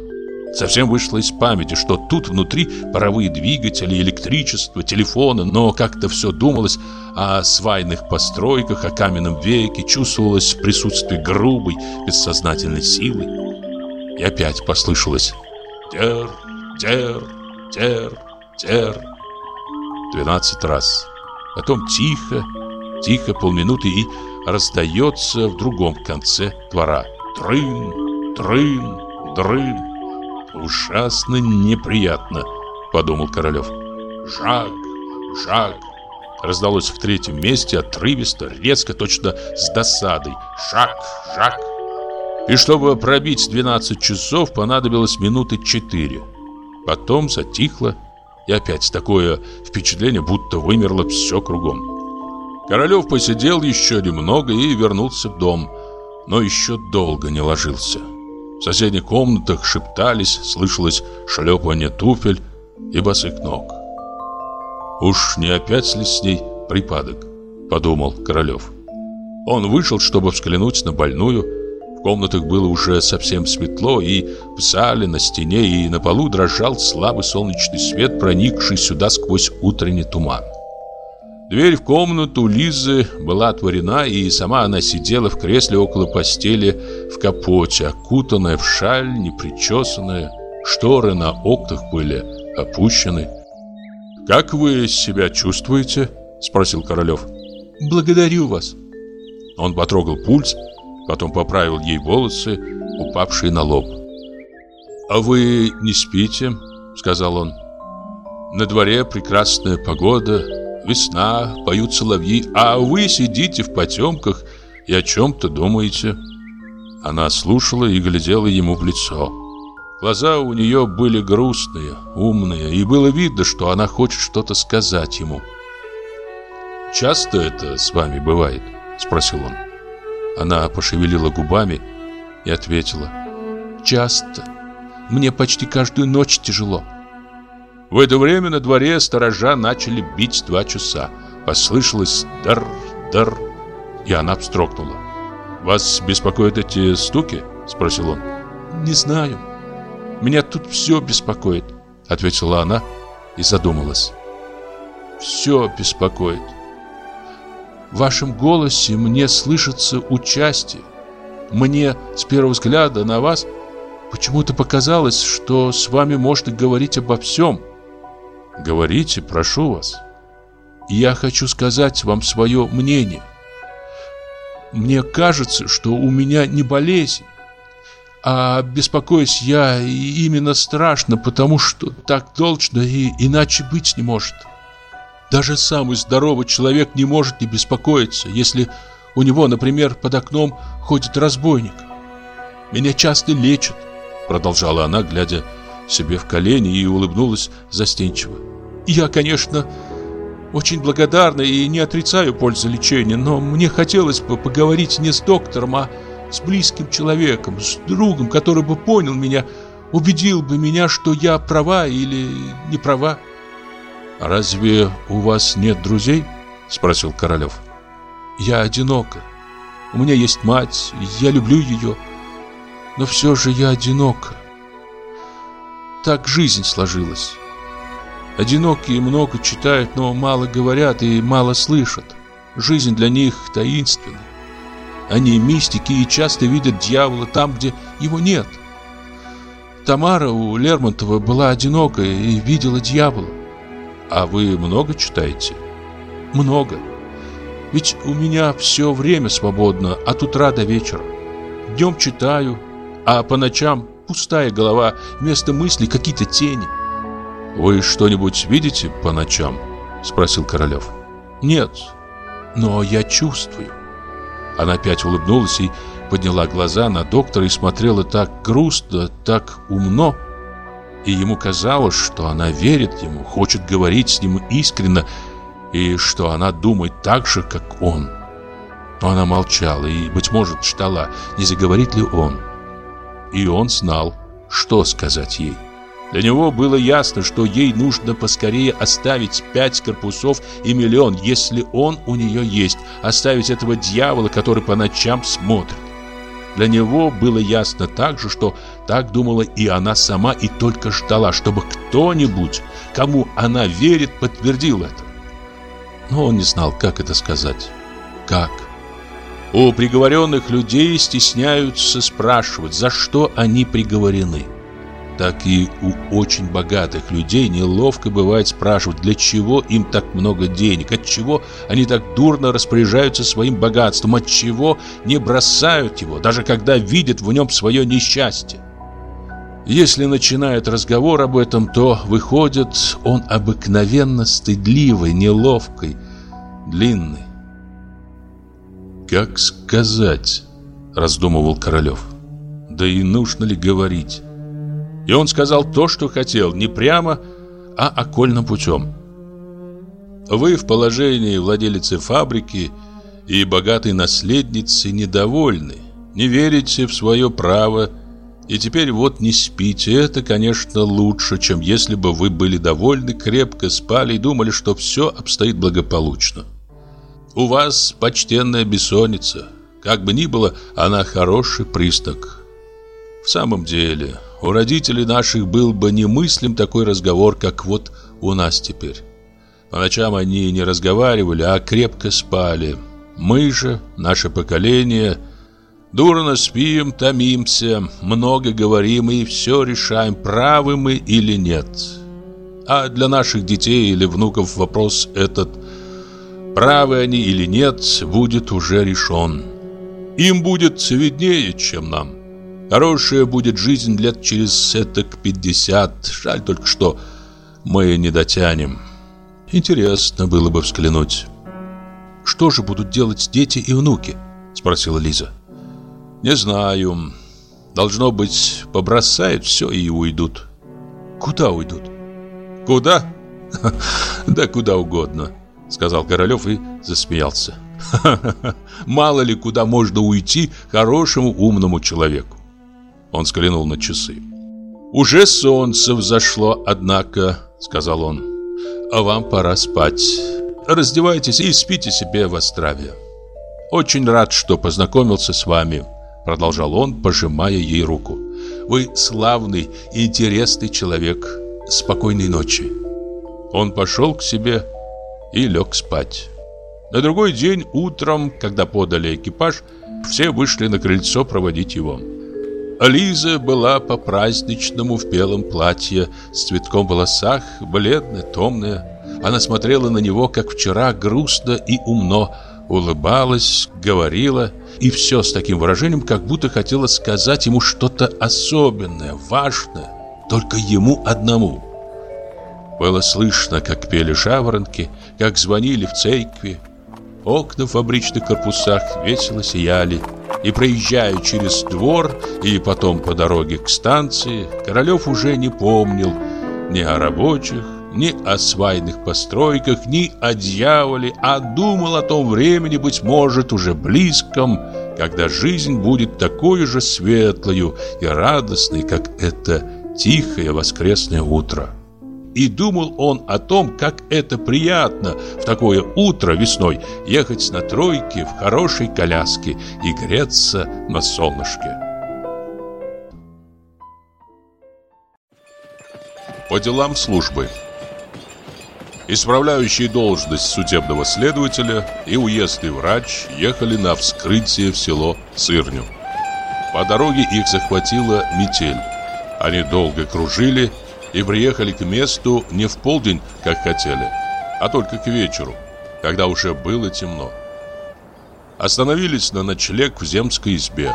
Совсем вышло из памяти, что тут внутри паровые двигатели, электричество, телефоны, но как-то все думалось о свайных постройках, о каменном веке, чувствовалось присутствие грубой, бессознательной силы. И опять послышалось «Тер, тер, тер, тер» двенадцать раз. Потом тихо, тихо полминуты и раздается в другом конце двора «Трын, трын, дрын». «Ужасно неприятно», — подумал Королев. «Жак! Жак!» Раздалось в третьем месте отрывисто, резко, точно с досадой. «Жак! Жак!» И чтобы пробить 12 часов, понадобилось минуты четыре. Потом затихло, и опять такое впечатление, будто вымерло все кругом. Королев посидел еще немного и вернулся в дом, но еще долго не ложился. В соседних комнатах шептались, слышалось шлепание туфель и босых ног. «Уж не опять ли с ней припадок?» – подумал Королев. Он вышел, чтобы взглянуть на больную. В комнатах было уже совсем светло, и в зале, на стене и на полу дрожал слабый солнечный свет, проникший сюда сквозь утренний туман. Дверь в комнату Лизы была отворена, и сама она сидела в кресле около постели в капоте, окутанная в шаль, непричесанная. Шторы на окнах были опущены. «Как вы себя чувствуете?» – спросил Королев. «Благодарю вас». Он потрогал пульс, потом поправил ей волосы, упавшие на лоб. «А вы не спите?» – сказал он. «На дворе прекрасная погода» весна, поют соловьи, а вы сидите в потемках и о чем-то думаете. Она слушала и глядела ему в лицо. Глаза у нее были грустные, умные, и было видно, что она хочет что-то сказать ему. «Часто это с вами бывает?» – спросил он. Она пошевелила губами и ответила. «Часто. Мне почти каждую ночь тяжело». В это время на дворе сторожа начали бить два часа. Послышалось дар-дар, и она вздрогнула. «Вас беспокоят эти стуки?» – спросил он. «Не знаю. Меня тут все беспокоит», – ответила она и задумалась. «Все беспокоит. В вашем голосе мне слышится участие. Мне с первого взгляда на вас почему-то показалось, что с вами можно говорить обо всем». Говорите, прошу вас. Я хочу сказать вам свое мнение. Мне кажется, что у меня не болезнь, а беспокоюсь я именно страшно, потому что так должно и иначе быть не может. Даже самый здоровый человек не может не беспокоиться, если у него, например, под окном ходит разбойник. Меня часто лечат, продолжала она, глядя себе в колени и улыбнулась застенчиво. Я, конечно, очень благодарна и не отрицаю пользы лечения, но мне хотелось бы поговорить не с доктором, а с близким человеком, с другом, который бы понял меня, убедил бы меня, что я права или не права. «А «Разве у вас нет друзей?» – спросил Королев. «Я одинока. У меня есть мать, я люблю ее, но все же я одинока. Так жизнь сложилась». Одинокие много читают, но мало говорят и мало слышат. Жизнь для них таинственна. Они мистики и часто видят дьявола там, где его нет. Тамара у Лермонтова была одинокая и видела дьявола. А вы много читаете? Много. Ведь у меня все время свободно, от утра до вечера. Днем читаю, а по ночам пустая голова, вместо мыслей какие-то тени. «Вы что-нибудь видите по ночам?» – спросил Королев. «Нет, но я чувствую». Она опять улыбнулась и подняла глаза на доктора и смотрела так грустно, так умно. И ему казалось, что она верит ему, хочет говорить с ним искренне, и что она думает так же, как он. Но она молчала и, быть может, ждала, не заговорит ли он. И он знал, что сказать ей. Для него было ясно, что ей нужно поскорее оставить пять корпусов и миллион, если он у нее есть, оставить этого дьявола, который по ночам смотрит. Для него было ясно также, что так думала и она сама, и только ждала, чтобы кто-нибудь, кому она верит, подтвердил это. Но он не знал, как это сказать. Как? У приговоренных людей стесняются спрашивать, за что они приговорены так и у очень богатых людей неловко бывает спрашивать, для чего им так много денег, от чего они так дурно распоряжаются своим богатством, от чего не бросают его, даже когда видят в нем свое несчастье. Если начинает разговор об этом, то выходит он обыкновенно стыдливый, неловкий, длинный. «Как сказать?» – раздумывал Королев. «Да и нужно ли говорить?» И он сказал то, что хотел, не прямо, а окольным путем. Вы в положении владелицы фабрики и богатой наследницы недовольны, не верите в свое право И теперь вот не спите. Это, конечно, лучше, чем если бы вы были довольны, крепко спали и думали, что все обстоит благополучно. У вас почтенная бессонница. Как бы ни было, она хороший признак. В самом деле, у родителей наших был бы немыслим такой разговор, как вот у нас теперь. По ночам они не разговаривали, а крепко спали. Мы же, наше поколение, дурно спим, томимся, много говорим и все решаем, правы мы или нет. А для наших детей или внуков вопрос этот, правы они или нет, будет уже решен. Им будет виднее, чем нам. Хорошая будет жизнь лет через это к 50. Жаль только, что мы не дотянем. Интересно было бы взглянуть. «Что же будут делать дети и внуки?» – спросила Лиза. «Не знаю. Должно быть, побросают все и уйдут». «Куда уйдут?» «Куда? Да куда угодно», – сказал Королев и засмеялся. Мало ли куда можно уйти хорошему умному человеку. Он взглянул на часы. «Уже солнце взошло, однако», — сказал он а вам пора спать. Раздевайтесь и спите себе в острове. Очень рад, что познакомился с вами, продолжал он, пожимая ей руку. Вы славный и интересный человек. Спокойной ночи. Он пошел к себе и лег спать. На другой день утром, когда подали экипаж, все вышли на крыльцо проводить его. Лиза была по-праздничному в белом платье, с цветком в волосах, бледная, томная. Она смотрела на него, как вчера, грустно и умно, улыбалась, говорила, и все с таким выражением, как будто хотела сказать ему что-то особенное, важное, только ему одному. Было слышно, как пели жаворонки, как звонили в церкви. Окна в фабричных корпусах весело сияли, и проезжая через двор и потом по дороге к станции, Королев уже не помнил ни о рабочих, ни о свайных постройках, ни о дьяволе, а думал о том времени, быть может, уже близком, когда жизнь будет такой же светлою и радостной, как это тихое воскресное утро. И думал он о том, как это приятно в такое утро весной ехать на тройке в хорошей коляске и греться на солнышке. По делам службы Исправляющий должность судебного следователя и уездный врач ехали на вскрытие в село Сырню. По дороге их захватила метель. Они долго кружили и приехали к месту не в полдень, как хотели, а только к вечеру, когда уже было темно. Остановились на ночлег в земской избе.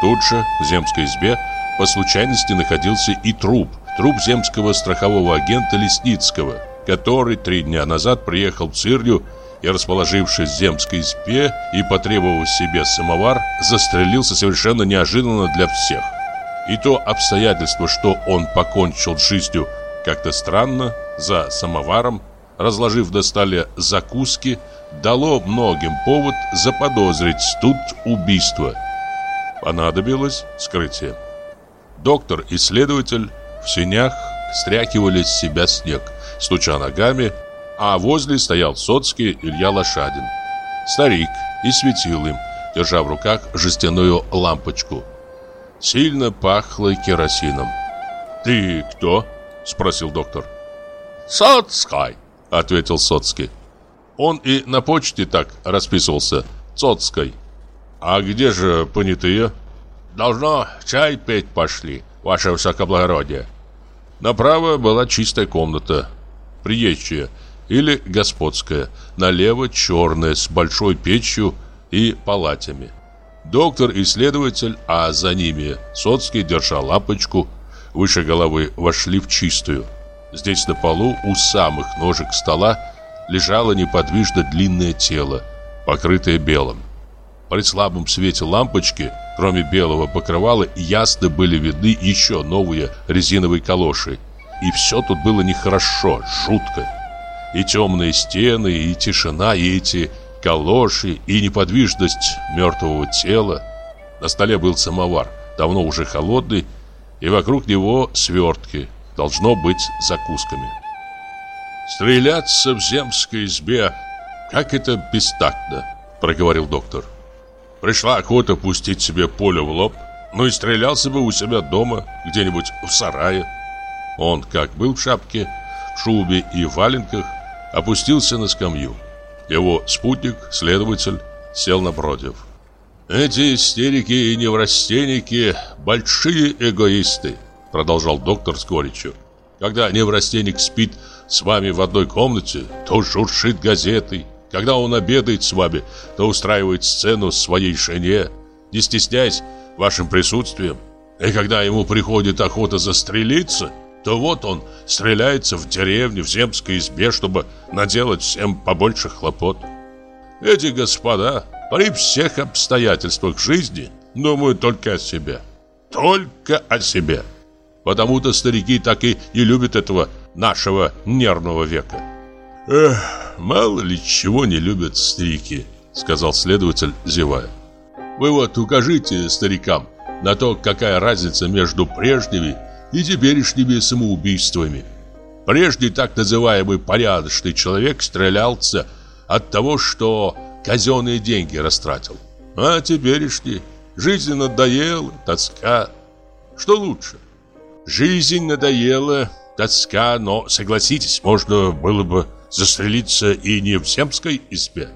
Тут же, в земской избе, по случайности находился и труп, труп земского страхового агента Лесницкого, который три дня назад приехал в Цирью и, расположившись в земской избе и потребовав себе самовар, застрелился совершенно неожиданно для всех. И то обстоятельство, что он покончил с жизнью как-то странно, за самоваром, разложив на столе закуски, дало многим повод заподозрить тут убийство. Понадобилось скрытие. Доктор и следователь в синях стряхивали с себя снег, стуча ногами, а возле стоял Соцкий Илья Лошадин. Старик и светил им, держа в руках жестяную лампочку – Сильно пахло керосином. «Ты кто?» – спросил доктор. «Соцкай», – ответил Соцкий. Он и на почте так расписывался, Соцкой. «А где же понятые?» «Должно чай петь пошли, ваше высокоблагородие». Направо была чистая комната, приезжая или господская, налево черная с большой печью и палатями. Доктор и следователь, а за ними Соцкий, держа лампочку, выше головы вошли в чистую. Здесь на полу у самых ножек стола лежало неподвижно длинное тело, покрытое белым. При слабом свете лампочки, кроме белого покрывала, ясно были видны еще новые резиновые калоши. И все тут было нехорошо, жутко. И темные стены, и тишина, и эти калоши и неподвижность мертвого тела. На столе был самовар, давно уже холодный, и вокруг него свертки, должно быть закусками. «Стреляться в земской избе, как это бестактно», — проговорил доктор. «Пришла охота пустить себе поле в лоб, ну и стрелялся бы у себя дома, где-нибудь в сарае». Он, как был в шапке, в шубе и в валенках, опустился на скамью. Его спутник, следователь, сел напротив. «Эти истерики и неврастенники – большие эгоисты», – продолжал доктор с горечью. «Когда неврастенник спит с вами в одной комнате, то шуршит газетой. Когда он обедает с вами, то устраивает сцену своей жене, не стесняясь вашим присутствием. И когда ему приходит охота застрелиться, то вот он стреляется в деревне, в земской избе, чтобы наделать всем побольше хлопот. Эти господа при всех обстоятельствах жизни думают только о себе. Только о себе. Потому-то старики так и не любят этого нашего нервного века. Эх, мало ли чего не любят старики, сказал следователь, зевая. Вы вот укажите старикам на то, какая разница между прежними и теперешними самоубийствами. Прежде так называемый порядочный человек стрелялся от того, что казенные деньги растратил. А теперешний жизнь надоела, тоска. Что лучше? Жизнь надоела, тоска, но, согласитесь, можно было бы застрелиться и не в земской избе.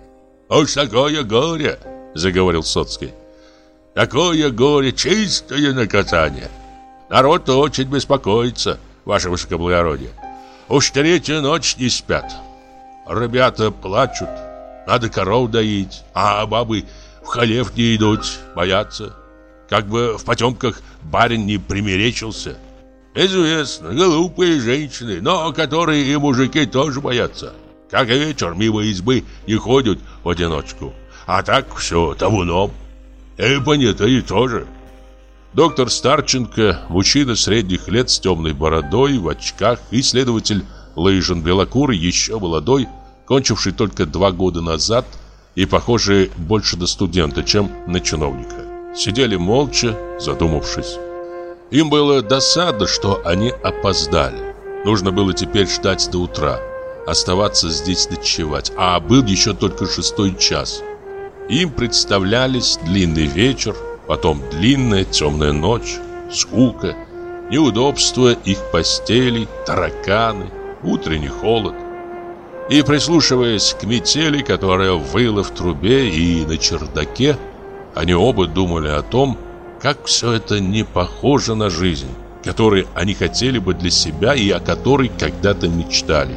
«Уж такое горе!» — заговорил Соцкий. «Такое горе, чистое наказание. Народ очень беспокоится, ваше высокоблагородие. Уж третью ночь не спят. Ребята плачут, надо коров доить, а бабы в халев не идут, боятся. Как бы в потемках барин не примеречился». Известно, глупые женщины, но которые и мужики тоже боятся. Как и вечер мимо избы не ходят в одиночку. А так все табуном. И понятые тоже. Доктор Старченко, мужчина средних лет с темной бородой, в очках, и следователь Лыжин Белокурый, еще молодой, кончивший только два года назад и похожий больше на студента, чем на чиновника. Сидели молча, задумавшись. Им было досадно, что они опоздали. Нужно было теперь ждать до утра, оставаться здесь ночевать, а был еще только шестой час. Им представлялись длинный вечер, потом длинная темная ночь, скука, неудобства их постелей, тараканы, утренний холод. И прислушиваясь к метели, которая выла в трубе и на чердаке, они оба думали о том, как все это не похоже на жизнь, которой они хотели бы для себя и о которой когда-то мечтали.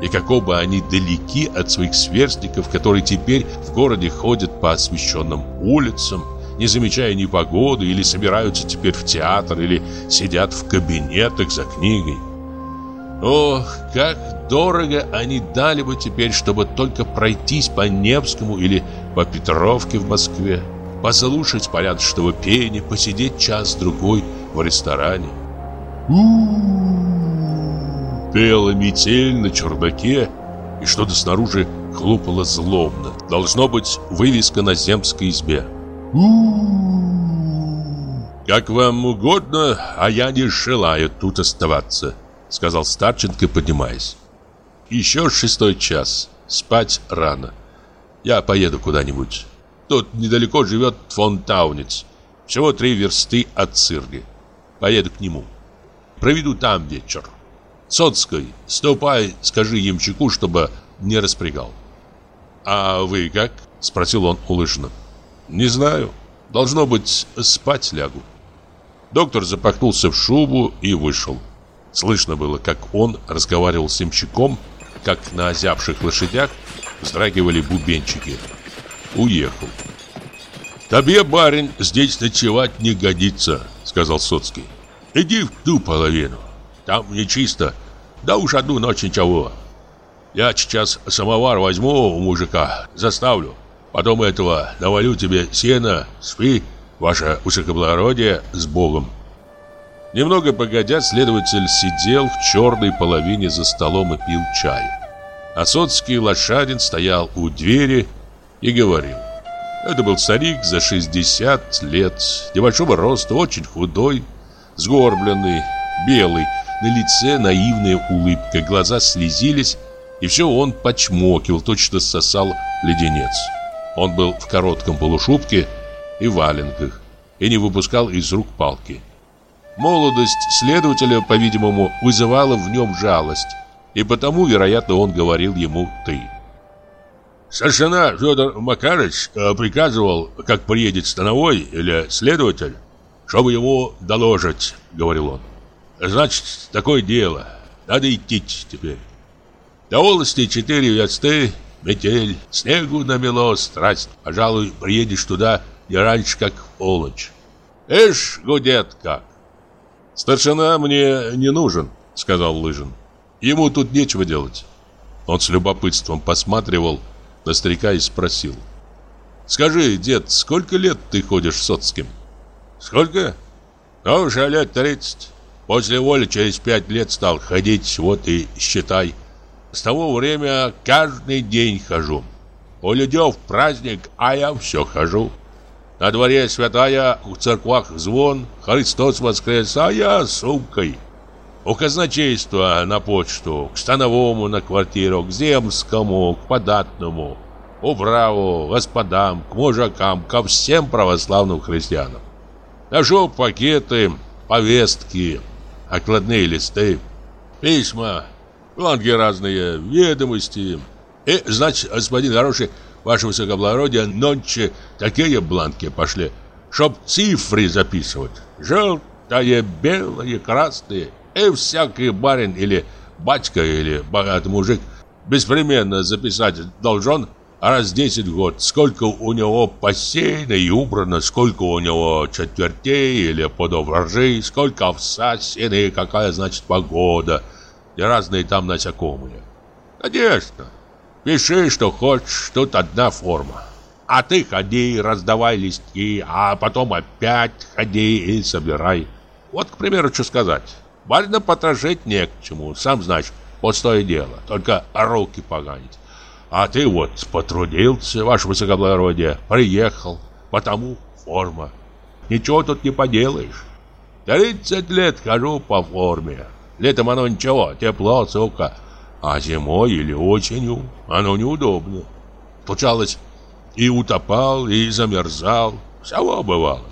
И как оба они далеки от своих сверстников, которые теперь в городе ходят по освещенным улицам, не замечая ни погоды, или собираются теперь в театр, или сидят в кабинетах за книгой. Ох, как дорого они дали бы теперь, чтобы только пройтись по Невскому или по Петровке в Москве послушать порядочного пения, посидеть час-другой в ресторане. У-у-у! Пела метель на чердаке, и что-то снаружи хлопало злобно. Должно быть вывеска на земской избе. «Как вам угодно, а я не желаю тут оставаться», сказал Старченко, поднимаясь. «Еще шестой час. Спать рано. Я поеду куда-нибудь. Тут недалеко живет фон Таунец. Всего три версты от Цирги. Поеду к нему. Проведу там вечер. Соцкой, ступай, скажи ямчику, чтобы не распрягал. А вы как? Спросил он у. Не знаю. Должно быть, спать лягу. Доктор запахнулся в шубу и вышел. Слышно было, как он разговаривал с ямчиком, как на озябших лошадях вздрагивали бубенчики уехал. «Тебе, барин, здесь ночевать не годится», — сказал Соцкий. «Иди в ту половину. Там нечисто. Да уж одну ночь ничего. Я сейчас самовар возьму у мужика, заставлю. Потом этого навалю тебе сена, спи, ваше высокоблагородие, с Богом». Немного погодя, следователь сидел в черной половине за столом и пил чай. А Соцкий лошадин стоял у двери и говорил. Это был старик за 60 лет, небольшого роста, очень худой, сгорбленный, белый, на лице наивная улыбка, глаза слезились, и все он почмокивал, точно сосал леденец. Он был в коротком полушубке и валенках, и не выпускал из рук палки. Молодость следователя, по-видимому, вызывала в нем жалость, и потому, вероятно, он говорил ему «ты». Старшина Федор Макарович э, приказывал, как приедет становой или следователь, чтобы ему доложить, говорил он. Значит, такое дело. Надо идти теперь. До волости четыре версты, метель, снегу намело, страсть. Пожалуй, приедешь туда не раньше, как в полночь. Эш, гудет как. Старшина мне не нужен, сказал Лыжин. Ему тут нечего делать. Он с любопытством посматривал на старика и спросил. «Скажи, дед, сколько лет ты ходишь с Соцким?» «Сколько? Ну, уже лет тридцать. После воли через пять лет стал ходить, вот и считай. С того время каждый день хожу. У людей праздник, а я все хожу. На дворе святая, в церквах звон, Христос воскрес, а я сумкой. У казначейства на почту, к становому на квартиру, к земскому, к податному, управу, господам, к мужикам, ко всем православным христианам. Ношу пакеты, повестки, окладные листы, письма, бланки разные, ведомости. И, значит, господин хороший, ваше высокоблагородие, нонче такие бланки пошли, чтоб цифры записывать. Желтое, белое, красное. И всякий барин или батька или богатый мужик беспременно записать должен раз 10 год, сколько у него посеяно и убрано, сколько у него четвертей или подовражей, сколько овса, сена и какая, значит, погода, и разные там насекомые. Конечно, пиши, что хочешь, тут одна форма. А ты ходи, раздавай листки, а потом опять ходи и собирай. Вот, к примеру, что сказать. Барина потрошить не к чему, сам знаешь, пустое дело, только руки поганить. А ты вот потрудился, ваше высокоблагородие, приехал, потому форма. Ничего тут не поделаешь. Тридцать лет хожу по форме. Летом оно ничего, тепло, сука. А зимой или осенью оно неудобно. Случалось, и утопал, и замерзал. Всего бывало.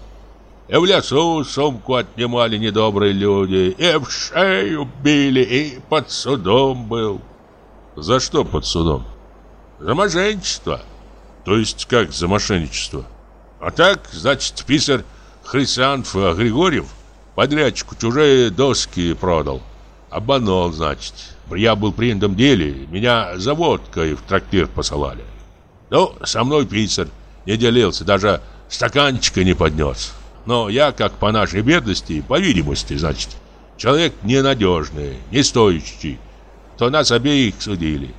И в лесу сумку отнимали недобрые люди, и в шею били, и под судом был. За что под судом? За мошенничество. То есть как за мошенничество? А так, значит, писарь Хрисанф Григорьев подрядчику чужие доски продал. Обманул, значит. Я был при этом деле, меня за водкой в трактир посылали. Ну, со мной писарь не делился, даже стаканчика не поднес. Но я, как по нашей бедности, по видимости, значит, человек ненадежный, не стоящий, то нас обеих судили.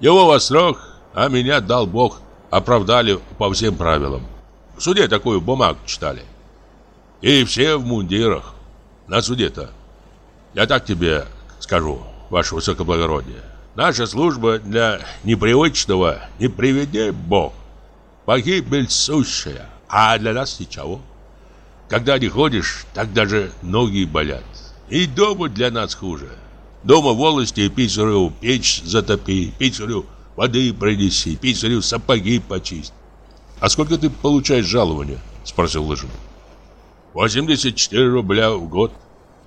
Его во срок, а меня дал Бог, оправдали по всем правилам. В суде такую бумагу читали. И все в мундирах. На суде-то. Я так тебе скажу, ваше высокоблагородие. Наша служба для непривычного не приведи Бог. Погибель сущая, а для нас ничего. Когда не ходишь, так даже ноги болят. И дома для нас хуже. Дома волости писарю печь затопи, писарю воды принеси, писарю сапоги почисть. А сколько ты получаешь жалования? Спросил Лыжин. 84 рубля в год.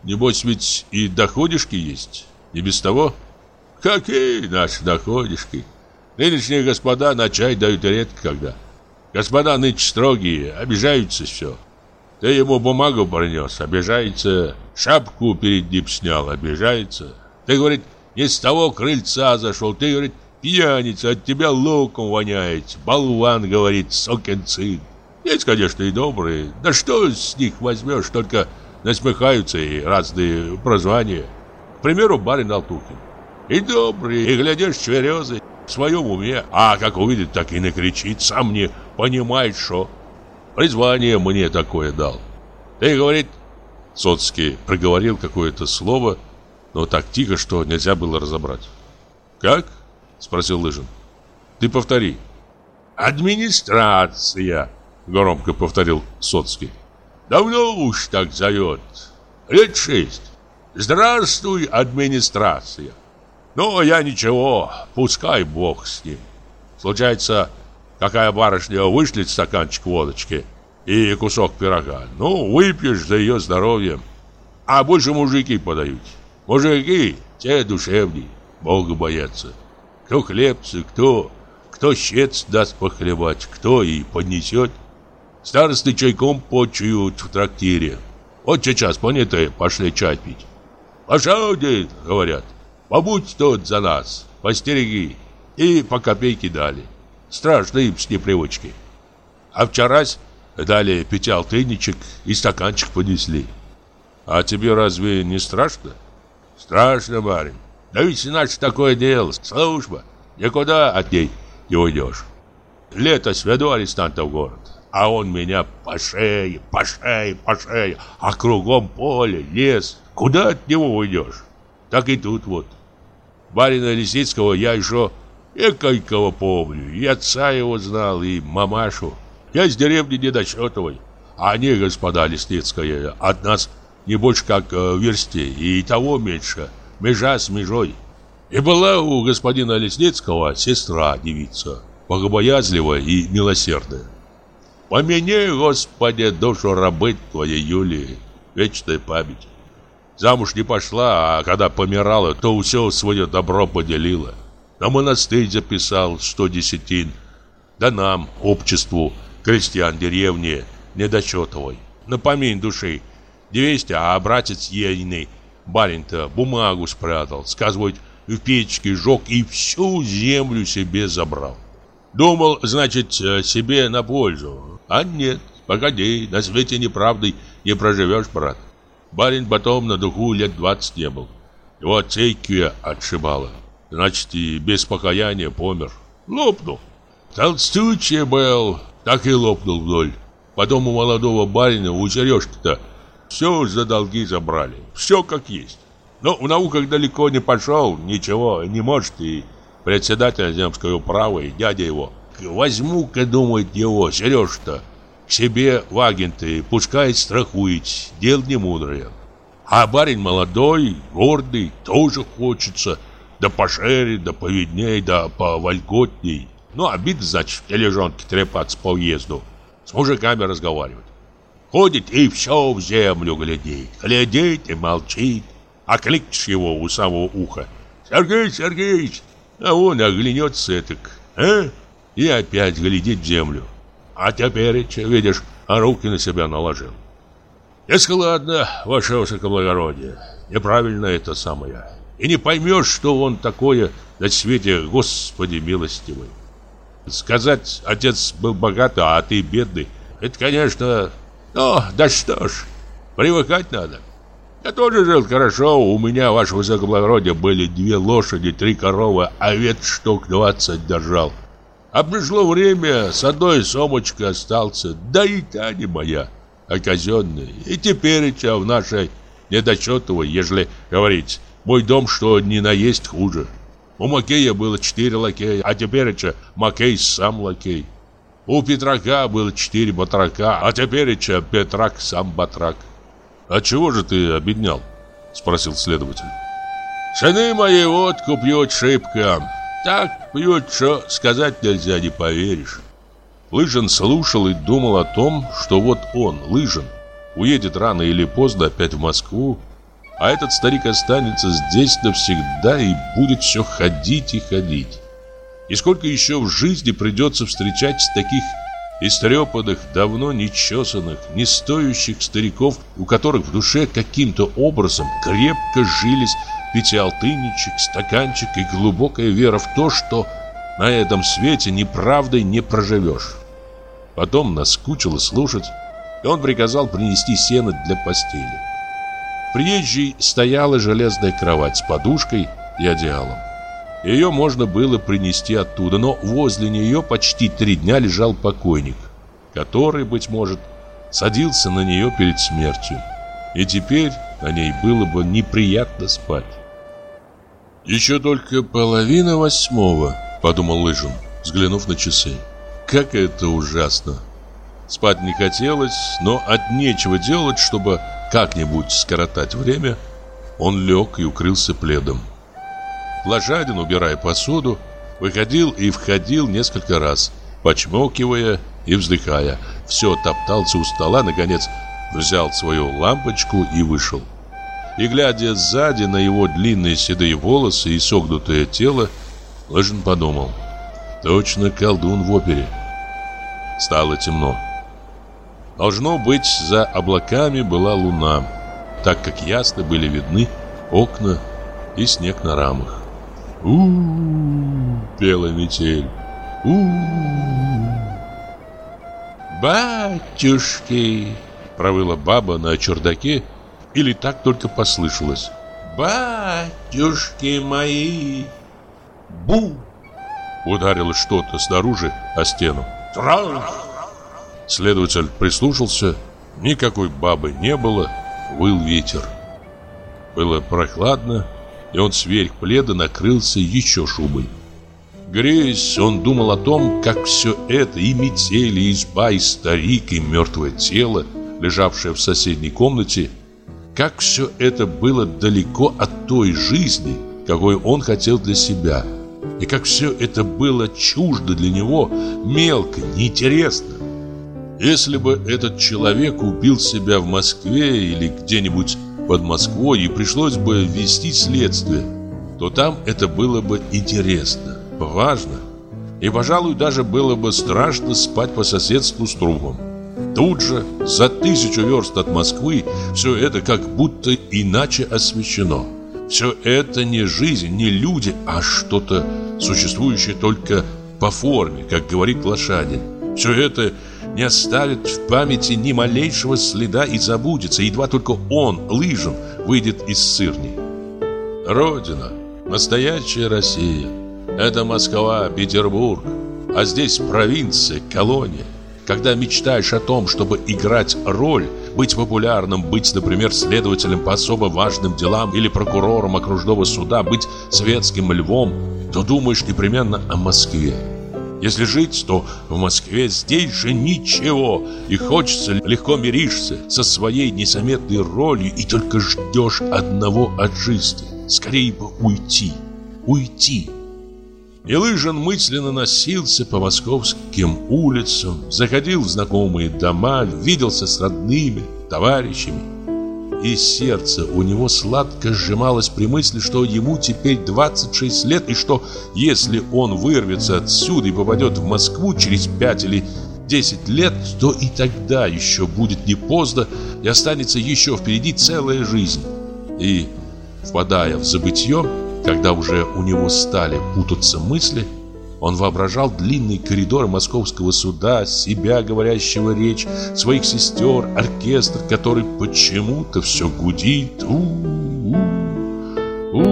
Небось ведь и доходишки есть, не без того? Какие наши доходишки? Нынешние господа на чай дают редко когда. Господа нынче строгие, обижаются все. Ты ему бумагу принес, обижается. Шапку перед ним снял, обижается. Ты, говорит, не с того крыльца зашел. Ты, говорит, пьяница, от тебя луком воняет. Болван, говорит, сокин сын. Есть, конечно, и добрые. Да что с них возьмешь, только насмехаются и разные прозвания. К примеру, барин Алтухин. И добрый, и, глядишь, чверезый, в своем уме. А как увидит, так и накричит, сам не понимает, что призвание мне такое дал. Ты, говорит, Соцкий проговорил какое-то слово, но так тихо, что нельзя было разобрать. «Как?» — спросил Лыжин. «Ты повтори». «Администрация», — громко повторил Соцкий. «Давно уж так зовет. Лет шесть. Здравствуй, администрация. Ну, я ничего, пускай бог с ним. Случается, какая барышня вышлет стаканчик водочки и кусок пирога. Ну, выпьешь за ее здоровье. А больше мужики подают. Мужики, те душевней, Бога боятся. Кто хлебцы, кто, кто щец даст похлебать, кто и поднесет. Старосты чайком почуют в трактире. Вот сейчас понятые пошли чай пить. «Пошел, дед», — говорят, — «побудь тут за нас, постереги». И по копейке дали. Страшно им с непривычки. А вчерась дали пятиалтынничек и стаканчик понесли. А тебе разве не страшно? Страшно, барин. Да ведь иначе такое дело, служба. Никуда от ней не уйдешь. Лето сведу арестанта в город, а он меня по шее, по шее, по шее, а кругом поле, лес. Куда от него уйдешь? Так и тут вот. Барина Лисицкого я еще экайкого помню, и отца его знал, и мамашу. Я из деревни недочетовой, а они, господа Лесницкая, от нас не больше как э, в версте, и того меньше, межа с межой. И была у господина Лесницкого сестра девица, богобоязливая и милосердная. Помяни, Господи, душу рабы твоей Юлии, вечная память. Замуж не пошла, а когда помирала, то все свое добро поделила. На монастырь записал сто десятин, да нам, обществу, крестьян деревни, недочетовой. На помень души 200, а братец ейный, барин-то, бумагу спрятал, сказывать, в печке жег и всю землю себе забрал. Думал, значит, себе на пользу. А нет, погоди, на свете неправдой не проживешь, брат. Барин потом на духу лет двадцать не был. Его цейкве отшибало. Значит, и без покаяния помер. Лопнул. Толстучий был, так и лопнул вдоль. Потом у молодого барина, у сережки-то, все за долги забрали. Все как есть. Но в науках далеко не пошел, ничего не может. И председатель земской управы, и дядя его. Возьму-ка, думает его, Сереж-то, к себе в агенты, пускай страхует, дело не мудрое. А барин молодой, гордый, тоже хочется, да пошире, да повидней, да повольготней. Ну, обид, значит, в тележонке трепаться по уезду. С мужиками разговаривать. Ходит и все в землю глядит. Глядит и молчит. А кликнешь его у самого уха. Сергей Сергеевич! А он оглянется этак, а? И опять глядит в землю. А теперь, видишь, а руки на себя наложил. Нескладно, ваше высокоблагородие. Неправильно это самое. И не поймешь, что он такое на свете, Господи милостивый. Сказать, отец был богатый, а ты бедный, это, конечно, ну, да что ж, привыкать надо. Я тоже жил хорошо, у меня, ваше высокоблагородие, были две лошади, три коровы, а овец штук двадцать держал. А пришло время, с одной сомочкой остался, да и та не моя, а казенная. И теперь в нашей недочетовой, ежели говорить, мой дом что не наесть хуже. У Макея было четыре лакея, а теперь Макей сам лакей. У Петрака было четыре батрака, а теперь Петрак сам батрак. «А чего же ты обеднял?» – спросил следователь. «Сыны мои водку пьют шибко. Так пьют, что сказать нельзя, не поверишь». Лыжин слушал и думал о том, что вот он, Лыжин, уедет рано или поздно опять в Москву, а этот старик останется здесь навсегда и будет все ходить и ходить. И сколько еще в жизни придется встречать таких истрепанных, давно не чесанных, не стоящих стариков, у которых в душе каким-то образом крепко жились пятиалтынничек, стаканчик и глубокая вера в то, что на этом свете неправдой не проживешь. Потом наскучило слушать, и он приказал принести сено для постели. В приезжей стояла железная кровать с подушкой и одеялом. Ее можно было принести оттуда, но возле нее почти три дня лежал покойник, который, быть может, садился на нее перед смертью. И теперь на ней было бы неприятно спать. «Еще только половина восьмого», — подумал Лыжин, взглянув на часы. «Как это ужасно!» Спать не хотелось, но от нечего делать, чтобы как-нибудь скоротать время, он лег и укрылся пледом. Лошадин, убирая посуду, выходил и входил несколько раз, почмокивая и вздыхая. Все топтался у стола, наконец взял свою лампочку и вышел. И глядя сзади на его длинные седые волосы и согнутое тело, Лыжин подумал, точно колдун в опере. Стало темно. Должно быть, за облаками была луна, так как ясно были видны окна и снег на рамах. у, -у, -у пела метель. у, -у, -у. «Батюшки!» — провыла баба на чердаке, или так только послышалось. «Батюшки мои!» «Бу!» — ударило что-то снаружи о стену. «Трах!» Следователь прислушался. Никакой бабы не было. Выл ветер. Было прохладно, и он сверх пледа накрылся еще шубой. Греясь, он думал о том, как все это, и метели, и изба, и старик, и мертвое тело, лежавшее в соседней комнате, как все это было далеко от той жизни, какой он хотел для себя, и как все это было чуждо для него, мелко, неинтересно. Если бы этот человек убил себя в Москве или где-нибудь под Москвой и пришлось бы вести следствие, то там это было бы интересно, важно. И, пожалуй, даже было бы страшно спать по соседству с трупом. Тут же, за тысячу верст от Москвы, все это как будто иначе освещено. Все это не жизнь, не люди, а что-то существующее только по форме, как говорит лошадин. Все это не оставит в памяти ни малейшего следа и забудется, едва только он, Лыжин, выйдет из сырни. Родина, настоящая Россия, это Москва, Петербург, а здесь провинция, колония. Когда мечтаешь о том, чтобы играть роль, быть популярным, быть, например, следователем по особо важным делам или прокурором окружного суда, быть светским львом, то думаешь непременно о Москве. Если жить, то в Москве здесь же ничего, и хочется, легко миришься со своей незаметной ролью и только ждешь одного от жизни. Скорее бы уйти, уйти. И Лыжин мысленно носился по московским улицам, заходил в знакомые дома, виделся с родными, товарищами и сердце у него сладко сжималось при мысли, что ему теперь 26 лет, и что если он вырвется отсюда и попадет в Москву через 5 или 10 лет, то и тогда еще будет не поздно, и останется еще впереди целая жизнь. И, впадая в забытье, когда уже у него стали путаться мысли, он воображал длинные коридоры московского суда, себя, говорящего речь, своих сестер, оркестр, который почему-то все гудит. У -у -у, у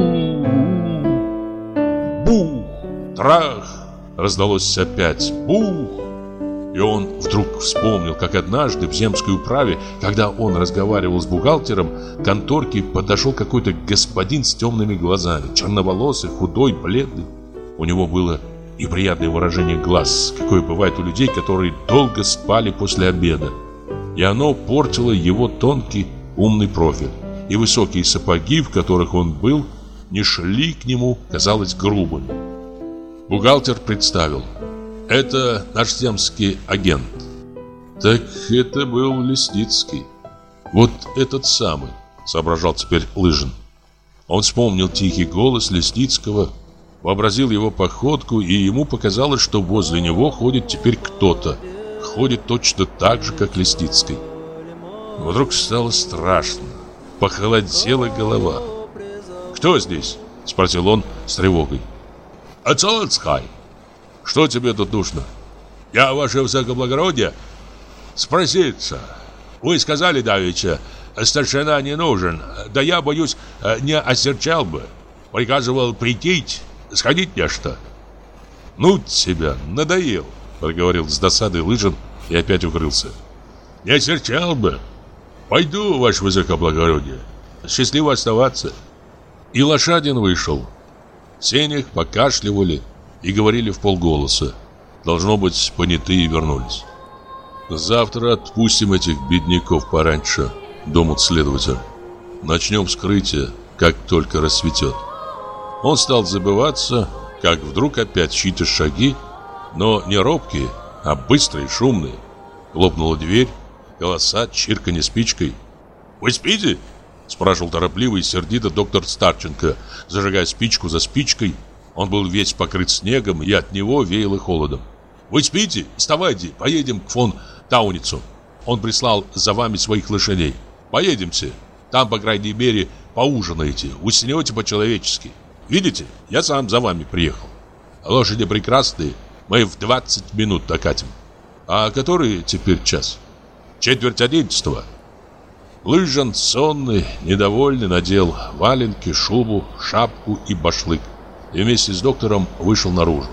Бух! Трах! Раздалось опять. Бух! И он вдруг вспомнил, как однажды в земской управе, когда он разговаривал с бухгалтером, к конторке подошел какой-то господин с темными глазами, черноволосый, худой, бледный. У него было и приятное выражение глаз, какое бывает у людей, которые долго спали после обеда. И оно портило его тонкий умный профиль. И высокие сапоги, в которых он был, не шли к нему, казалось, грубыми. Бухгалтер представил. Это наш земский агент. Так это был Лесницкий. Вот этот самый, соображал теперь Лыжин. Он вспомнил тихий голос Лесницкого, вообразил его походку, и ему показалось, что возле него ходит теперь кто-то. Ходит точно так же, как Лесницкий. Вдруг стало страшно. Похолодела голова. «Кто здесь?» – спросил он с тревогой. «Ацоцхай! Что тебе тут нужно?» «Я, ваше высокоблагородие, спроситься. Вы сказали давеча, старшина не нужен. Да я, боюсь, не осерчал бы. Приказывал прийти, Сходить не что. Ну тебя, надоел, проговорил с досадой Лыжин и опять укрылся. Не осерчал бы. Пойду, ваше высокоблагородие. Счастливо оставаться. И лошадин вышел. В сенях покашливали и говорили в полголоса. Должно быть, понятые вернулись. Завтра отпустим этих бедняков пораньше, думал следователь. Начнем вскрытие, как только рассветет. Он стал забываться, как вдруг опять чьи-то шаги, но не робкие, а быстрые, шумные. Хлопнула дверь, голоса, чирканье спичкой. «Вы спите?» – спрашивал торопливо и сердито доктор Старченко, зажигая спичку за спичкой. Он был весь покрыт снегом, и от него веяло холодом. «Вы спите? Вставайте, поедем к фон Тауницу. Он прислал за вами своих лошадей. Поедемте. Там, по крайней мере, поужинаете, уснете по-человечески. Видите, я сам за вами приехал. Лошади прекрасные, мы в 20 минут докатим. А который теперь час? Четверть одиннадцатого. Лыжан, сонный, недовольный, надел валенки, шубу, шапку и башлык. И вместе с доктором вышел наружу.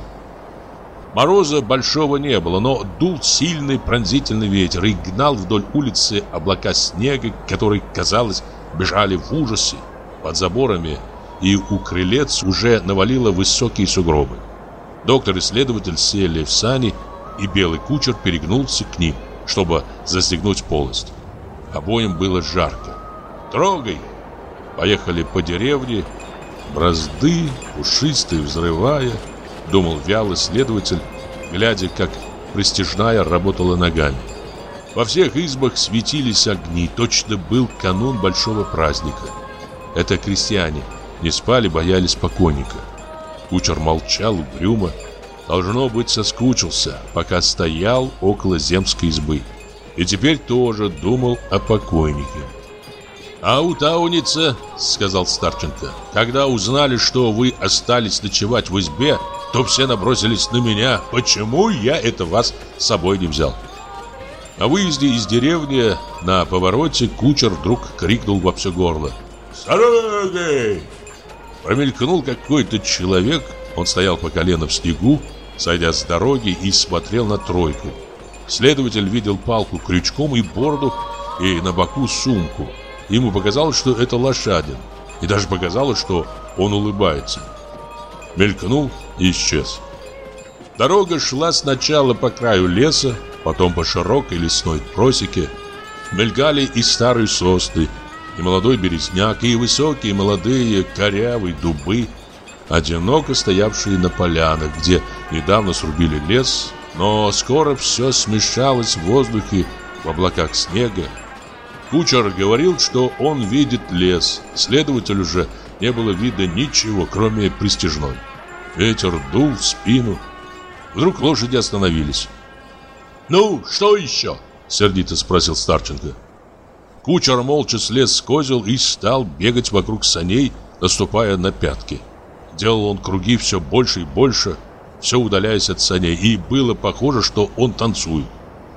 Мороза большого не было, но дул сильный пронзительный ветер и гнал вдоль улицы облака снега, которые, казалось, бежали в ужасе. Под заборами и у крылец уже навалило высокие сугробы. Доктор и следователь сели в сани, и белый кучер перегнулся к ним, чтобы застегнуть полость. Обоим было жарко. «Трогай!» Поехали по деревне, бразды, пушистые, взрывая, Думал вялый следователь, глядя, как пристижная работала ногами. Во всех избах светились огни, точно был канун большого праздника. Это крестьяне не спали, боялись покойника. Кучер молчал угрюмо, должно быть, соскучился, пока стоял около земской избы. И теперь тоже думал о покойнике. «А у Тауница, — сказал Старченко, — когда узнали, что вы остались ночевать в избе, то все набросились на меня. Почему я это вас с собой не взял? На выезде из деревни на повороте кучер вдруг крикнул во все горло. «С дороги!» Промелькнул какой-то человек, он стоял по колено в снегу, сойдя с дороги и смотрел на тройку. Следователь видел палку крючком и бороду, и на боку сумку. Ему показалось, что это лошадин, и даже показалось, что он улыбается. Мелькнул и исчез. Дорога шла сначала по краю леса, потом по широкой лесной просеке. Мелькали и старые сосны, и молодой березняк, и высокие молодые корявые дубы, одиноко стоявшие на полянах, где недавно срубили лес, но скоро все смешалось в воздухе в облаках снега. Кучер говорил, что он видит лес, следователю же не было видно ничего, кроме пристижной. Ветер дул в спину. Вдруг лошади остановились. «Ну, что еще?» — сердито спросил Старченко. Кучер молча слез с козел и стал бегать вокруг саней, наступая на пятки. Делал он круги все больше и больше, все удаляясь от саней, и было похоже, что он танцует.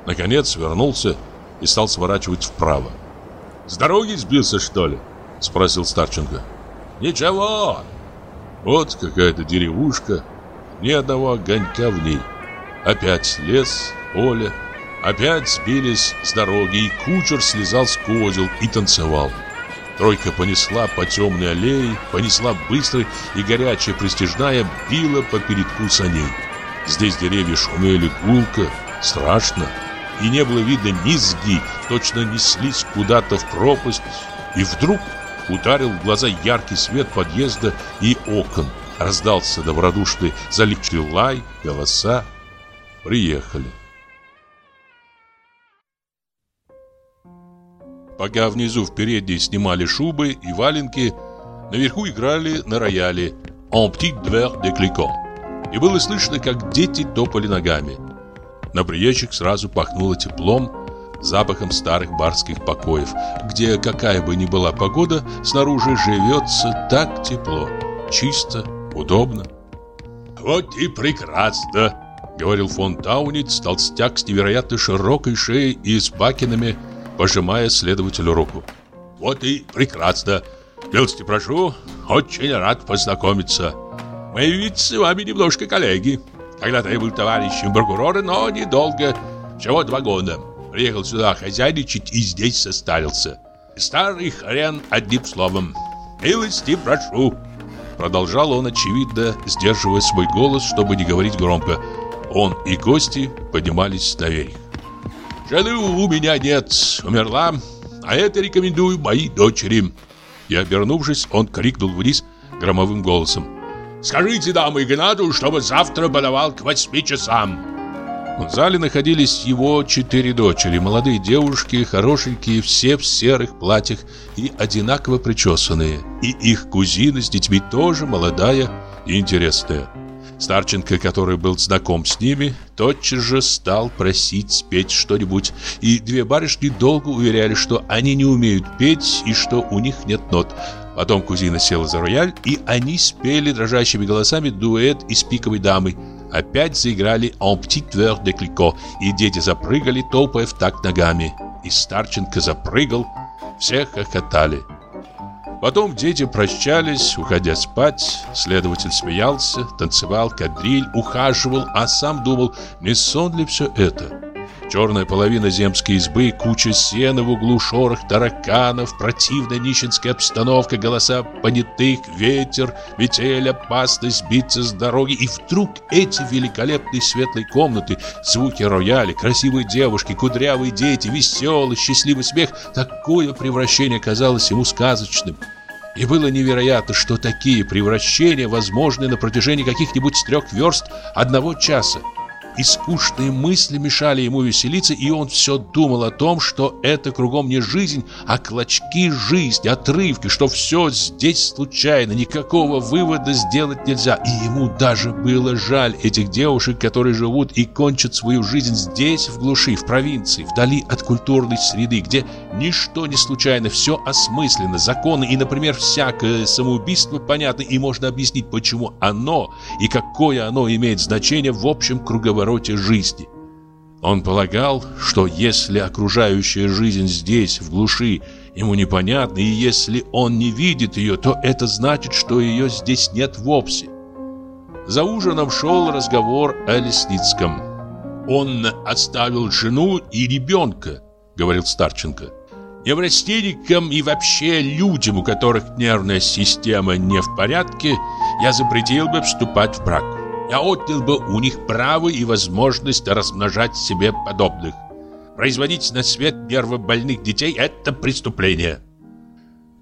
Наконец вернулся и стал сворачивать вправо. «С дороги сбился, что ли?» — спросил Старченко. «Ничего, вот какая-то деревушка, ни одного огонька в ней. Опять лес, поле, опять сбились с дороги, и кучер слезал с козел и танцевал. Тройка понесла по темной аллее, понесла быстро, и горячая пристижная била по передку саней. Здесь деревья шумели гулко, страшно, и не было видно низги, точно неслись куда-то в пропасть. И вдруг ударил в глаза яркий свет подъезда и окон. Раздался добродушный залипший лай, голоса. Приехали. Пока внизу в передней снимали шубы и валенки, наверху играли на рояле «En petit verre de cliquant». И было слышно, как дети топали ногами. На приезжих сразу пахнуло теплом, запахом старых барских покоев, где какая бы ни была погода, снаружи живется так тепло, чисто, удобно. «Вот и прекрасно!» — говорил фон Тауниц, толстяк с невероятно широкой шеей и с бакинами, пожимая следователю руку. «Вот и прекрасно! Милости прошу, очень рад познакомиться. Мы ведь с вами немножко коллеги. Когда-то я был товарищем прокурора, но недолго, всего два года. Приехал сюда хозяйничать и здесь состарился. Старый хрен, одним словом. Милости прошу. Продолжал он, очевидно, сдерживая свой голос, чтобы не говорить громко. Он и гости поднимались наверх. Жены у меня нет, умерла, А это рекомендую моей дочери. И обернувшись, он крикнул вниз громовым голосом. Скажите дамы Игнату, чтобы завтра подавал к восьми часам. В зале находились его четыре дочери, молодые девушки, хорошенькие, все в серых платьях и одинаково причесанные. И их кузина с детьми тоже молодая и интересная. Старченко, который был знаком с ними, тотчас же стал просить спеть что-нибудь, и две барышни долго уверяли, что они не умеют петь и что у них нет нот. Потом кузина села за рояль, и они спели дрожащими голосами дуэт из пиковой дамы. Опять заиграли «En petit verre de Clicquot», и дети запрыгали, топая в такт ногами. И Старченко запрыгал, все хохотали. Потом дети прощались, уходя спать. Следователь смеялся, танцевал кадриль, ухаживал, а сам думал, не сон ли все это? Черная половина земской избы, куча сена в углу, шорох тараканов, противная нищенская обстановка, голоса понятых, ветер, метель, опасность сбиться с дороги. И вдруг эти великолепные светлые комнаты, звуки рояля, красивые девушки, кудрявые дети, веселый, счастливый смех. Такое превращение казалось ему сказочным. И было невероятно, что такие превращения возможны на протяжении каких-нибудь трех верст одного часа и скучные мысли мешали ему веселиться, и он все думал о том, что это кругом не жизнь, а клочки жизни, отрывки, что все здесь случайно, никакого вывода сделать нельзя. И ему даже было жаль этих девушек, которые живут и кончат свою жизнь здесь, в глуши, в провинции, вдали от культурной среды, где ничто не случайно, все осмысленно, законы и, например, всякое самоубийство понятно, и можно объяснить, почему оно и какое оно имеет значение в общем круговороте повороте жизни. Он полагал, что если окружающая жизнь здесь, в глуши, ему непонятна, и если он не видит ее, то это значит, что ее здесь нет вовсе. За ужином шел разговор о Лесницком. «Он оставил жену и ребенка», — говорил Старченко. «Неврастенникам и вообще людям, у которых нервная система не в порядке, я запретил бы вступать в брак. Я отнял бы у них право и возможность размножать себе подобных. Производить на свет нервобольных детей – это преступление.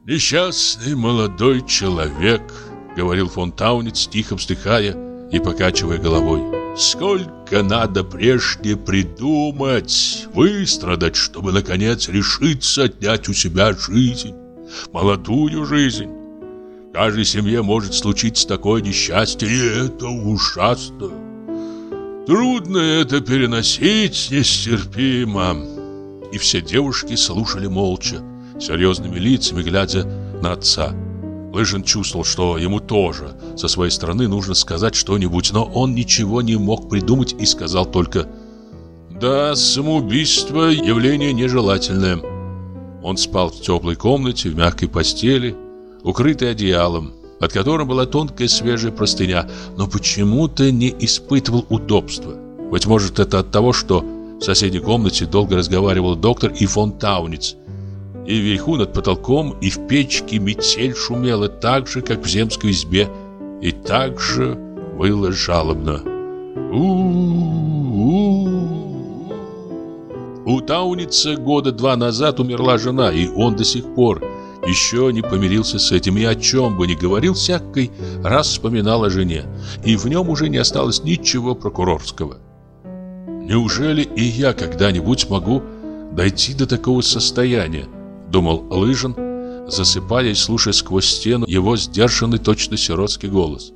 «Несчастный молодой человек», — говорил фон Таунец, тихо вздыхая и покачивая головой. «Сколько надо прежде придумать, выстрадать, чтобы, наконец, решиться отнять у себя жизнь, молодую жизнь. Каждой семье может случиться такое несчастье, и это ужасно. Трудно это переносить, нестерпимо. И все девушки слушали молча, серьезными лицами, глядя на отца. Лыжин чувствовал, что ему тоже со своей стороны нужно сказать что-нибудь, но он ничего не мог придумать и сказал только «Да, самоубийство – явление нежелательное». Он спал в теплой комнате, в мягкой постели, укрытый одеялом, под которым была тонкая свежая простыня, но почему-то не испытывал удобства. Быть может, это от того, что в соседней комнате долго разговаривал доктор и фон Тауниц. И вверху над потолком, и в печке метель шумела так же, как в земской избе, и так же было жалобно. У-у-у. У Тауница года два назад умерла жена, и он до сих пор еще не помирился с этим и о чем бы ни говорил, всякий раз вспоминал о жене, и в нем уже не осталось ничего прокурорского. «Неужели и я когда-нибудь смогу дойти до такого состояния?» — думал Лыжин, засыпая и слушая сквозь стену его сдержанный точно сиротский голос.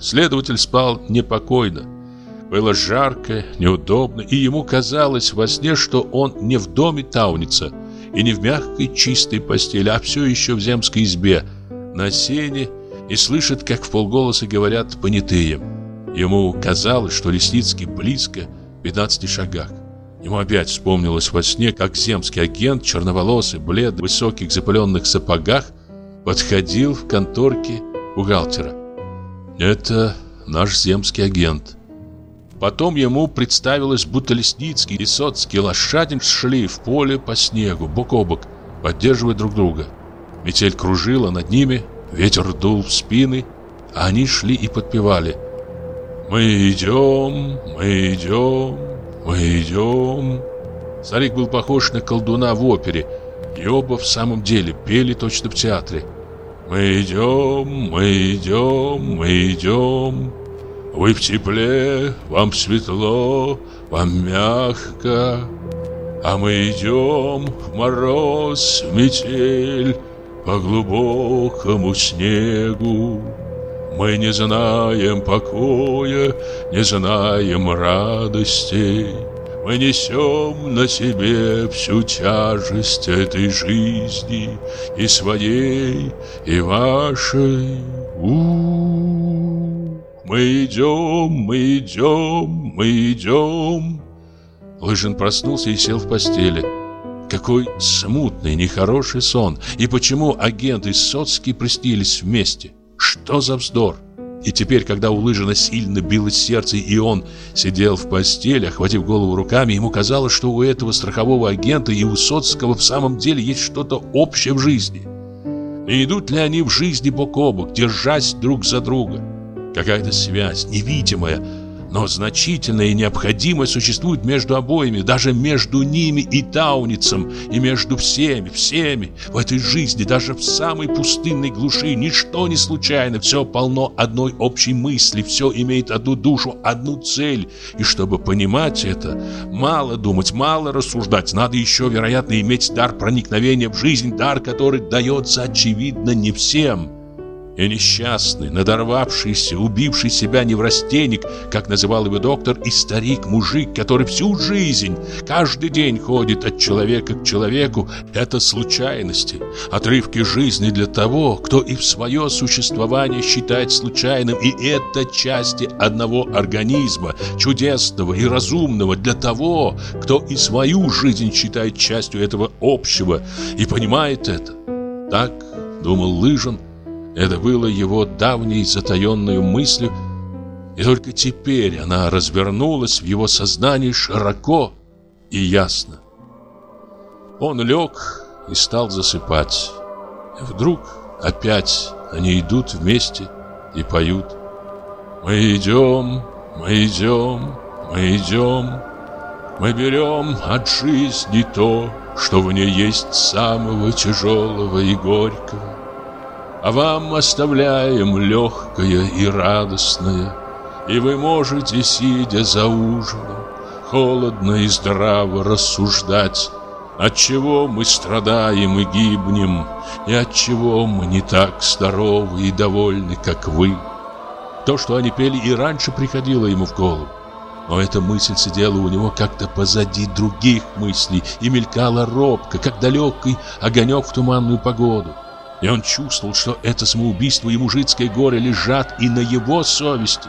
Следователь спал непокойно. Было жарко, неудобно, и ему казалось во сне, что он не в доме Тауница, и не в мягкой чистой постели, а все еще в земской избе, на сене, и слышит, как в полголоса говорят понятые. Ему казалось, что Лесницкий близко, в 15 шагах. Ему опять вспомнилось во сне, как земский агент, черноволосый, бледный, в высоких запыленных сапогах, подходил в конторке бухгалтера. Это наш земский агент. Потом ему представилось, будто Лесницкий и Соцкий лошадин шли в поле по снегу, бок о бок, поддерживая друг друга. Метель кружила над ними, ветер дул в спины, а они шли и подпевали. «Мы идем, мы идем, мы идем». Старик был похож на колдуна в опере, И оба в самом деле пели точно в театре. «Мы идем, мы идем, мы идем, Вы в тепле, вам светло, вам мягко, А мы идем в мороз, в метель, По глубокому снегу. Мы не знаем покоя, не знаем радости. Мы несем на себе всю тяжесть этой жизни И своей, и вашей. У -у -у. Мы идем, мы идем, мы идем. Лыжин проснулся и сел в постели. Какой смутный, нехороший сон. И почему агент и Соцкий приснились вместе? Что за вздор? И теперь, когда у Лыжина сильно билось сердце, и он сидел в постели, охватив голову руками, ему казалось, что у этого страхового агента и у Соцкого в самом деле есть что-то общее в жизни. Не идут ли они в жизни бок о бок, держась друг за друга? Какая-то связь, невидимая, но значительное и необходимое существует между обоими, даже между ними и Тауницем, и между всеми, всеми. В этой жизни, даже в самой пустынной глуши, ничто не случайно, все полно одной общей мысли, все имеет одну душу, одну цель. И чтобы понимать это, мало думать, мало рассуждать, надо еще, вероятно, иметь дар проникновения в жизнь, дар, который дается, очевидно, не всем. И несчастный, надорвавшийся, убивший себя неврастенник, как называл его доктор, и старик-мужик, который всю жизнь, каждый день ходит от человека к человеку, это случайности, отрывки жизни для того, кто и в свое существование считает случайным, и это части одного организма, чудесного и разумного, для того, кто и свою жизнь считает частью этого общего и понимает это. Так думал Лыжин, это было его давней затаенной мыслью, и только теперь она развернулась в его сознании широко и ясно. Он лег и стал засыпать. И вдруг опять они идут вместе и поют. Мы идем, мы идем, мы идем, мы берем от жизни то, что в ней есть самого тяжелого и горького. А вам оставляем легкое и радостное, И вы можете, сидя за ужином, Холодно и здраво рассуждать, Отчего мы страдаем и гибнем, И отчего мы не так здоровы и довольны, как вы. То, что они пели, и раньше приходило ему в голову. Но эта мысль сидела у него как-то позади других мыслей и мелькала робко, как далекий огонек в туманную погоду. И он чувствовал, что это самоубийство и мужицкое горе лежат и на его совести.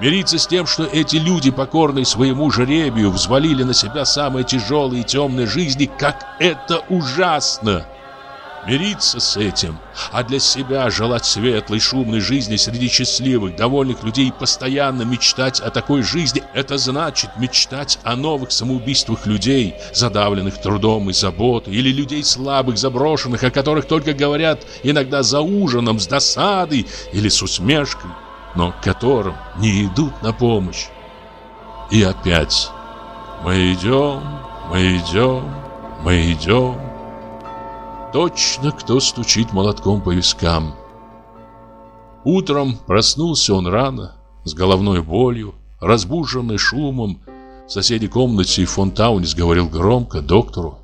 Мириться с тем, что эти люди, покорные своему жребию, взвалили на себя самые тяжелые и темные жизни, как это ужасно! Мириться с этим, а для себя желать светлой, шумной жизни среди счастливых, довольных людей и постоянно мечтать о такой жизни, это значит мечтать о новых самоубийствах людей, задавленных трудом и заботой, или людей слабых, заброшенных, о которых только говорят иногда за ужином, с досадой или с усмешкой, но которым не идут на помощь. И опять мы идем, мы идем, мы идем, Точно кто стучит молотком по вискам. Утром проснулся он рано, с головной болью, разбуженный шумом. В соседней комнате фон Таунис говорил громко доктору.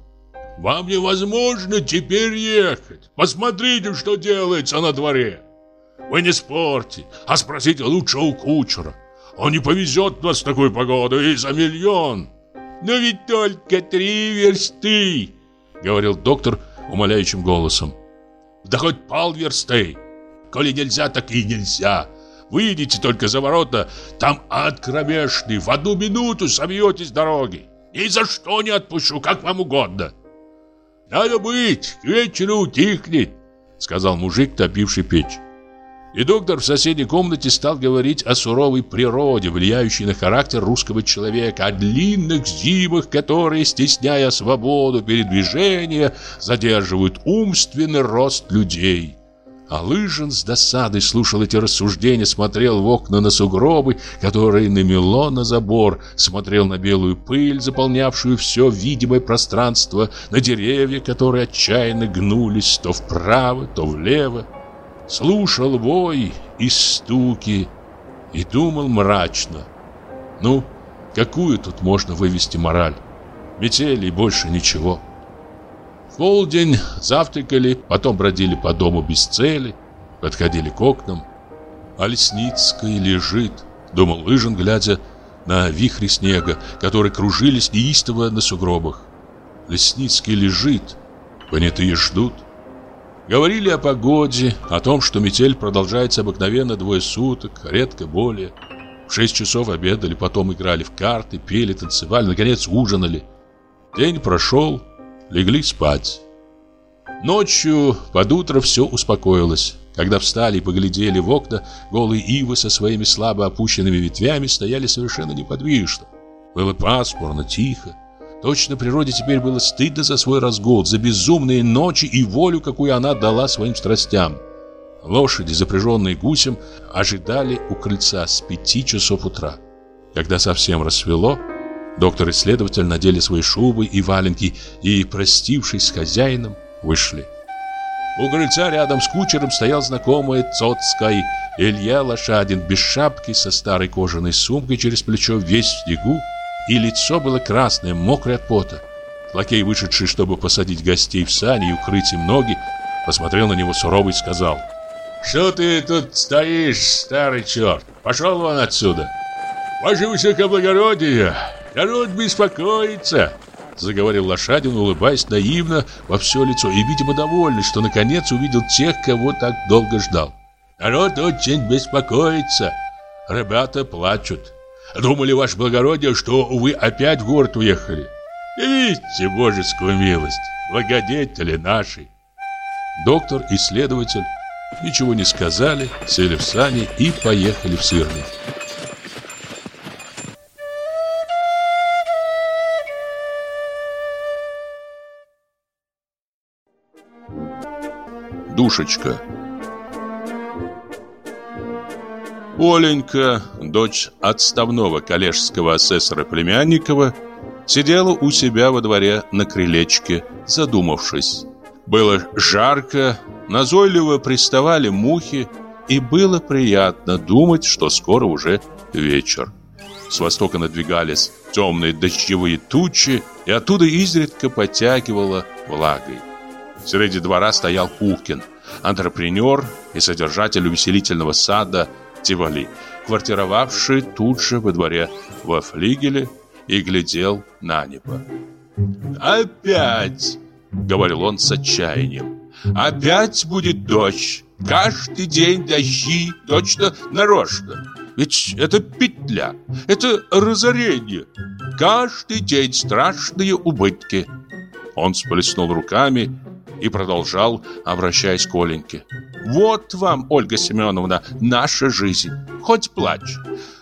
«Вам невозможно теперь ехать. Посмотрите, что делается на дворе. Вы не спорьте, а спросите лучше у кучера. Он не повезет нас в такую погоду и за миллион». «Но ведь только три версты», — говорил доктор, — умоляющим голосом. «Да хоть полверсты! Коли нельзя, так и нельзя! Выйдите только за ворота, там ад кромешный, в одну минуту собьетесь дороги! Ни за что не отпущу, как вам угодно!» «Надо быть, к вечеру утихнет», — сказал мужик, топивший печь. И доктор в соседней комнате стал говорить о суровой природе, влияющей на характер русского человека, о длинных зимах, которые, стесняя свободу передвижения, задерживают умственный рост людей, А Лыжин с досадой слушал эти рассуждения, смотрел в окна на сугробы, которые намело на забор, смотрел на белую пыль, заполнявшую все видимое пространство, на деревья, которые отчаянно гнулись то вправо, то влево. Слушал вой и стуки и думал мрачно. Ну, какую тут можно вывести мораль? Метели и больше ничего. В полдень завтракали, потом бродили по дому без цели, подходили к окнам. А Лесницкая лежит, думал Лыжин, глядя на вихри снега, которые кружились неистово на сугробах. Лесницкий лежит, понятые ждут. Говорили о погоде, о том, что метель продолжается обыкновенно двое суток, редко более. В шесть часов обедали, потом играли в карты, пели, танцевали, наконец ужинали. День прошел, легли спать. Ночью под утро все успокоилось. Когда встали и поглядели в окна, голые ивы со своими слабо опущенными ветвями стояли совершенно неподвижно. Было пасмурно, тихо. Точно природе теперь было стыдно за свой разгул, за безумные ночи и волю, какую она дала своим страстям. Лошади, запряженные гусем, ожидали у крыльца с пяти часов утра. Когда совсем рассвело, Доктор и следователь надели свои шубы и валенки и, простившись с хозяином, вышли. У крыльца рядом с кучером стоял знакомый Цоцкой Илья Лошадин без шапки, со старой кожаной сумкой через плечо, весь в снегу, и лицо было красное, мокрое от пота. Лакей, вышедший, чтобы посадить гостей в сани и укрыть им ноги, посмотрел на него сурово и сказал «Что ты тут стоишь, старый черт? Пошел вон отсюда!» «Ваше высокоблагородие, Народ беспокоится, заговорил лошадин, улыбаясь наивно во все лицо и, видимо, довольный, что наконец увидел тех, кого так долго ждал. Народ очень беспокоится. Ребята плачут. Думали, ваше благородие, что вы опять в город уехали. Видите божескую милость, благодетели наши. Доктор и следователь ничего не сказали, сели в сани и поехали в Сырный. Душечка Оленька, дочь отставного коллежского асессора Племянникова, сидела у себя во дворе на крылечке, задумавшись. Было жарко, назойливо приставали мухи, и было приятно думать, что скоро уже вечер. С востока надвигались темные дождевые тучи, и оттуда изредка подтягивало влагой. Среди двора стоял Кухкин, антрепренер и содержатель увеселительного сада Тивали, квартировавший тут же во дворе во флигеле и глядел на небо. «Опять!» — говорил он с отчаянием. «Опять будет дождь! Каждый день дожди, точно нарочно! Ведь это петля, это разорение! Каждый день страшные убытки!» Он сплеснул руками и продолжал, обращаясь к Оленьке. «Вот вам, Ольга Семеновна, наша жизнь. Хоть плачь.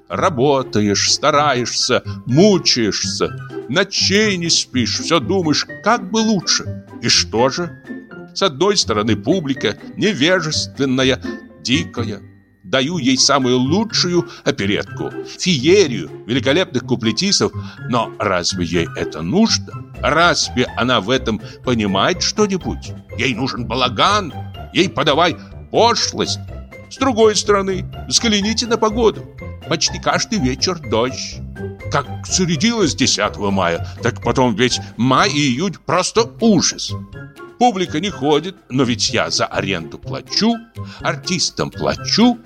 Работаешь, стараешься, мучаешься, ночей не спишь, все думаешь, как бы лучше. И что же? С одной стороны, публика невежественная, дикая, Даю ей самую лучшую оперетку, феерию великолепных куплетистов. Но разве ей это нужно? Разве она в этом понимает что-нибудь? Ей нужен балаган, ей подавай пошлость. С другой стороны, взгляните на погоду. Почти каждый вечер дождь. Как зарядилось 10 мая, так потом ведь май и июнь просто ужас. Публика не ходит, но ведь я за аренду плачу, артистам плачу,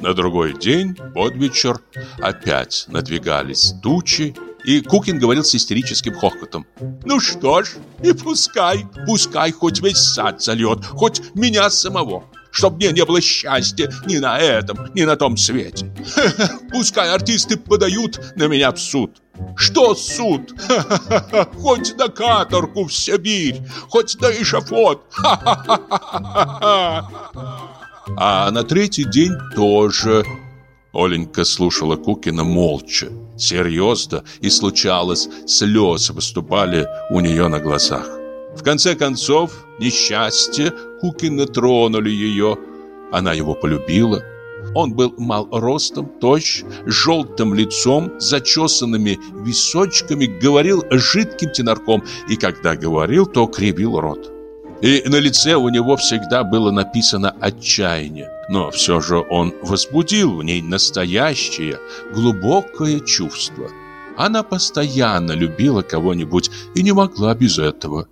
на другой день, под вечер, опять надвигались тучи, и Кукин говорил с истерическим хохотом. «Ну что ж, и пускай, пускай хоть весь сад зальет, хоть меня самого, чтоб мне не было счастья ни на этом, ни на том свете. Ха -ха, пускай артисты подают на меня в суд. Что суд? Ха хоть на каторгу в Сибирь, хоть на эшафот. Ха-ха-ха-ха-ха!» А на третий день тоже. Оленька слушала Кукина молча, серьезно, и случалось, слезы выступали у нее на глазах. В конце концов, несчастье Кукина тронули ее. Она его полюбила. Он был мал ростом, тощ, желтым лицом, зачесанными височками, говорил жидким тенорком, и когда говорил, то кривил рот. И на лице у него всегда было написано отчаяние. Но все же он возбудил в ней настоящее, глубокое чувство. Она постоянно любила кого-нибудь и не могла без этого.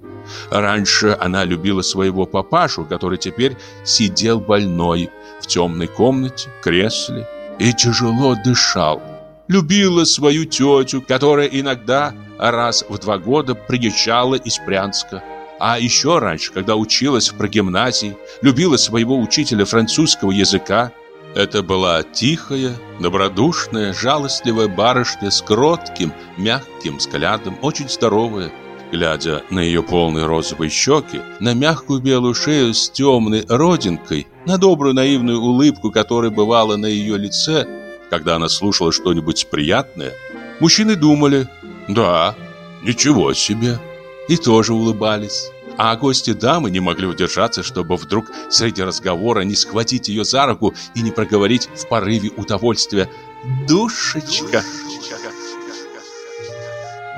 Раньше она любила своего папашу, который теперь сидел больной в темной комнате, кресле и тяжело дышал. Любила свою тетю, которая иногда раз в два года приезжала из Брянска. А еще раньше, когда училась в прогимназии, любила своего учителя французского языка. Это была тихая, добродушная, жалостливая барышня с кротким, мягким взглядом, очень здоровая. Глядя на ее полные розовые щеки, на мягкую белую шею с темной родинкой, на добрую наивную улыбку, которая бывала на ее лице, когда она слушала что-нибудь приятное, мужчины думали «Да, ничего себе!» И тоже улыбались. А гости дамы не могли удержаться, чтобы вдруг среди разговора не схватить ее за руку и не проговорить в порыве удовольствия «Душечка!».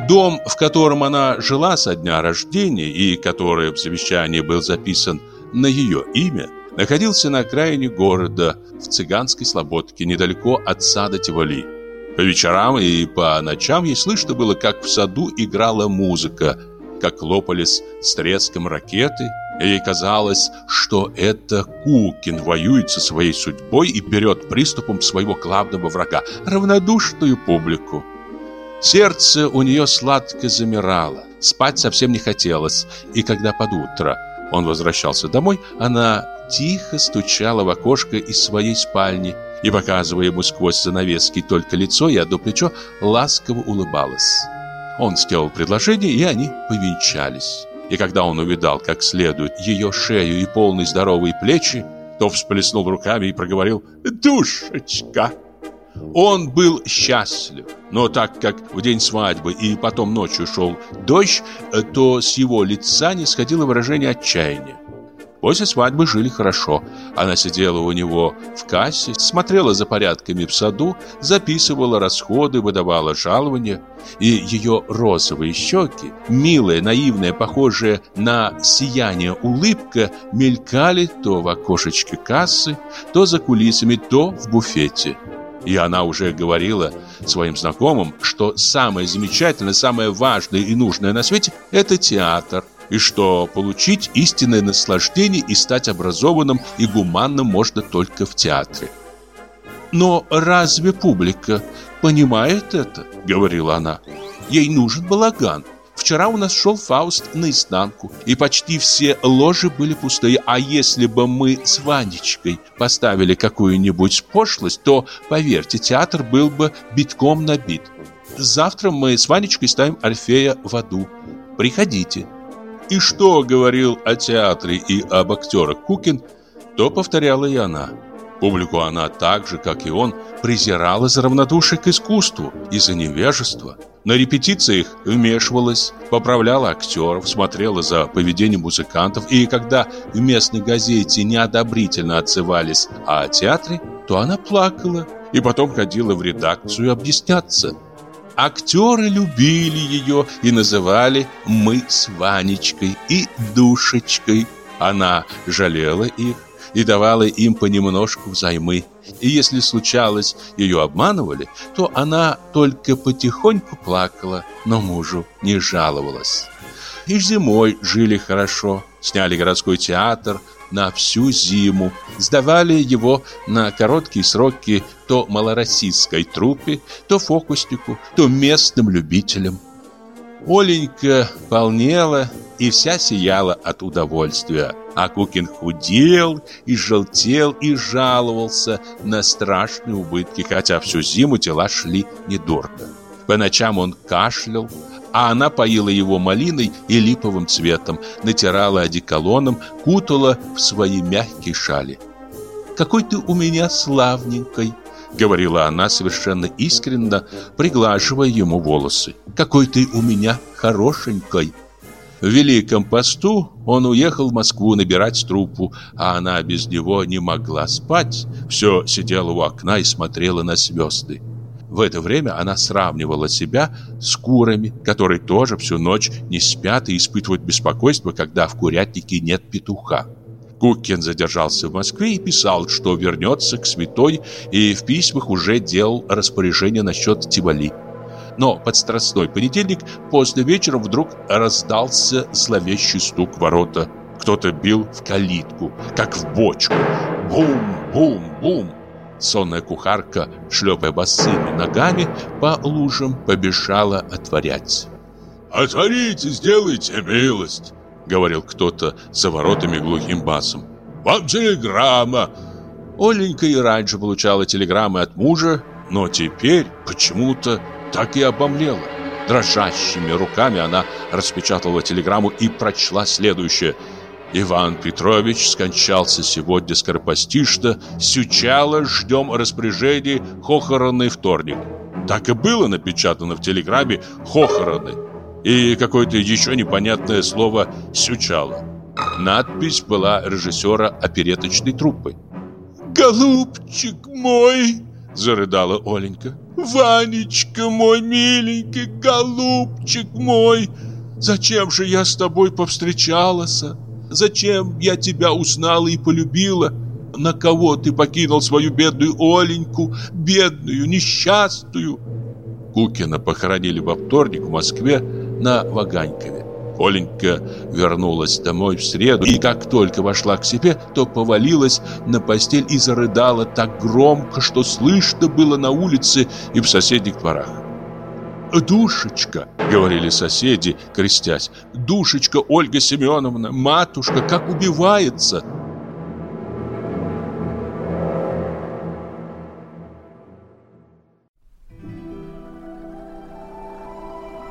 Дом, в котором она жила со дня рождения и который в завещании был записан на ее имя, находился на окраине города, в цыганской слободке, недалеко от сада Тиволи. По вечерам и по ночам ей слышно было, как в саду играла музыка – как лопались с треском ракеты, ей казалось, что это Кукин воюет со своей судьбой и берет приступом своего главного врага, равнодушную публику. Сердце у нее сладко замирало, спать совсем не хотелось, и когда под утро он возвращался домой, она тихо стучала в окошко из своей спальни и, показывая ему сквозь занавески только лицо и одно плечо, ласково улыбалась. Он сделал предложение, и они повенчались. И когда он увидал как следует ее шею и полные здоровые плечи, то всплеснул руками и проговорил «Душечка!». Он был счастлив, но так как в день свадьбы и потом ночью шел дождь, то с его лица не сходило выражение отчаяния. После свадьбы жили хорошо. Она сидела у него в кассе, смотрела за порядками в саду, записывала расходы, выдавала жалования. И ее розовые щеки, милая, наивная, похожая на сияние улыбка, мелькали то в окошечке кассы, то за кулисами, то в буфете. И она уже говорила своим знакомым, что самое замечательное, самое важное и нужное на свете – это театр и что получить истинное наслаждение и стать образованным и гуманным можно только в театре. «Но разве публика понимает это?» — говорила она. «Ей нужен балаган. Вчера у нас шел Фауст наизнанку, и почти все ложи были пустые. А если бы мы с Ванечкой поставили какую-нибудь пошлость, то, поверьте, театр был бы битком набит. Завтра мы с Ванечкой ставим Орфея в аду. Приходите». И что говорил о театре и об актерах Кукин, то повторяла и она. Публику она так же, как и он, презирала за равнодушие к искусству и за невежество. На репетициях вмешивалась, поправляла актеров, смотрела за поведением музыкантов, и когда в местной газете неодобрительно отзывались о театре, то она плакала и потом ходила в редакцию объясняться – Актеры любили ее и называли «мы с Ванечкой» и «душечкой». Она жалела их и давала им понемножку взаймы. И если случалось, ее обманывали, то она только потихоньку плакала, но мужу не жаловалась. И зимой жили хорошо, сняли городской театр, на всю зиму, сдавали его на короткие сроки то малороссийской труппе, то фокуснику, то местным любителям. Оленька полнела и вся сияла от удовольствия, а Кукин худел и желтел и жаловался на страшные убытки, хотя всю зиму дела шли недурно. По ночам он кашлял, а она поила его малиной и липовым цветом, натирала одеколоном, кутала в свои мягкие шали. «Какой ты у меня славненький!» — говорила она совершенно искренно, приглаживая ему волосы. «Какой ты у меня хорошенький!» В Великом посту он уехал в Москву набирать труппу, а она без него не могла спать. Все сидела у окна и смотрела на звезды. В это время она сравнивала себя с курами, которые тоже всю ночь не спят и испытывают беспокойство, когда в курятнике нет петуха. Кукин задержался в Москве и писал, что вернется к святой, и в письмах уже делал распоряжение насчет Тивали. Но под страстной понедельник после вечера вдруг раздался зловещий стук ворота. Кто-то бил в калитку, как в бочку. Бум-бум-бум. Сонная кухарка, шлепая босыми ногами, по лужам побежала отворять. «Отворите, сделайте милость!» — говорил кто-то за воротами глухим басом. «Вам телеграмма!» Оленька и раньше получала телеграммы от мужа, но теперь почему-то так и обомлела. Дрожащими руками она распечатала телеграмму и прочла следующее. «Иван Петрович скончался сегодня скоропостижно. Сючало, ждем распоряжений, хохоронный вторник». Так и было напечатано в телеграмме «хохороны» и какое-то еще непонятное слово «сючало». Надпись была режиссера опереточной труппы. «Голубчик мой!» – зарыдала Оленька. «Ванечка мой миленький, голубчик мой! Зачем же я с тобой повстречалась? Зачем я тебя узнала и полюбила? На кого ты покинул свою бедную Оленьку, бедную, несчастную?» Кукина похоронили во вторник в Москве на Ваганькове. Оленька вернулась домой в среду и как только вошла к себе, то повалилась на постель и зарыдала так громко, что слышно было на улице и в соседних дворах. «Душечка!» — говорили соседи, крестясь. «Душечка Ольга Семеновна, матушка, как убивается!»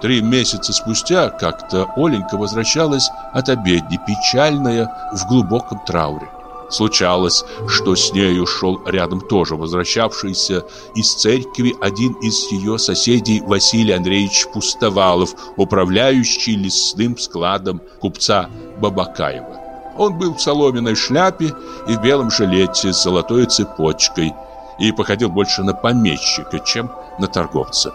Три месяца спустя как-то Оленька возвращалась от обедни, печальная, в глубоком трауре. Случалось, что с нею шел рядом тоже возвращавшийся из церкви один из ее соседей Василий Андреевич Пустовалов, управляющий лесным складом купца Бабакаева. Он был в соломенной шляпе и в белом жилете с золотой цепочкой и походил больше на помещика, чем на торговца.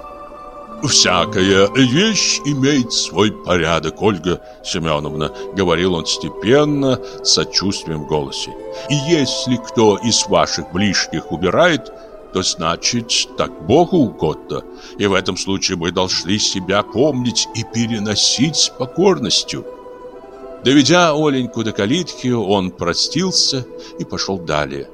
«Всякая вещь имеет свой порядок, Ольга Семеновна», — говорил он степенно, с сочувствием в голосе. «И если кто из ваших ближних умирает, то значит, так Богу угодно. И в этом случае мы должны себя помнить и переносить с покорностью». Доведя Оленьку до калитки, он простился и пошел далее.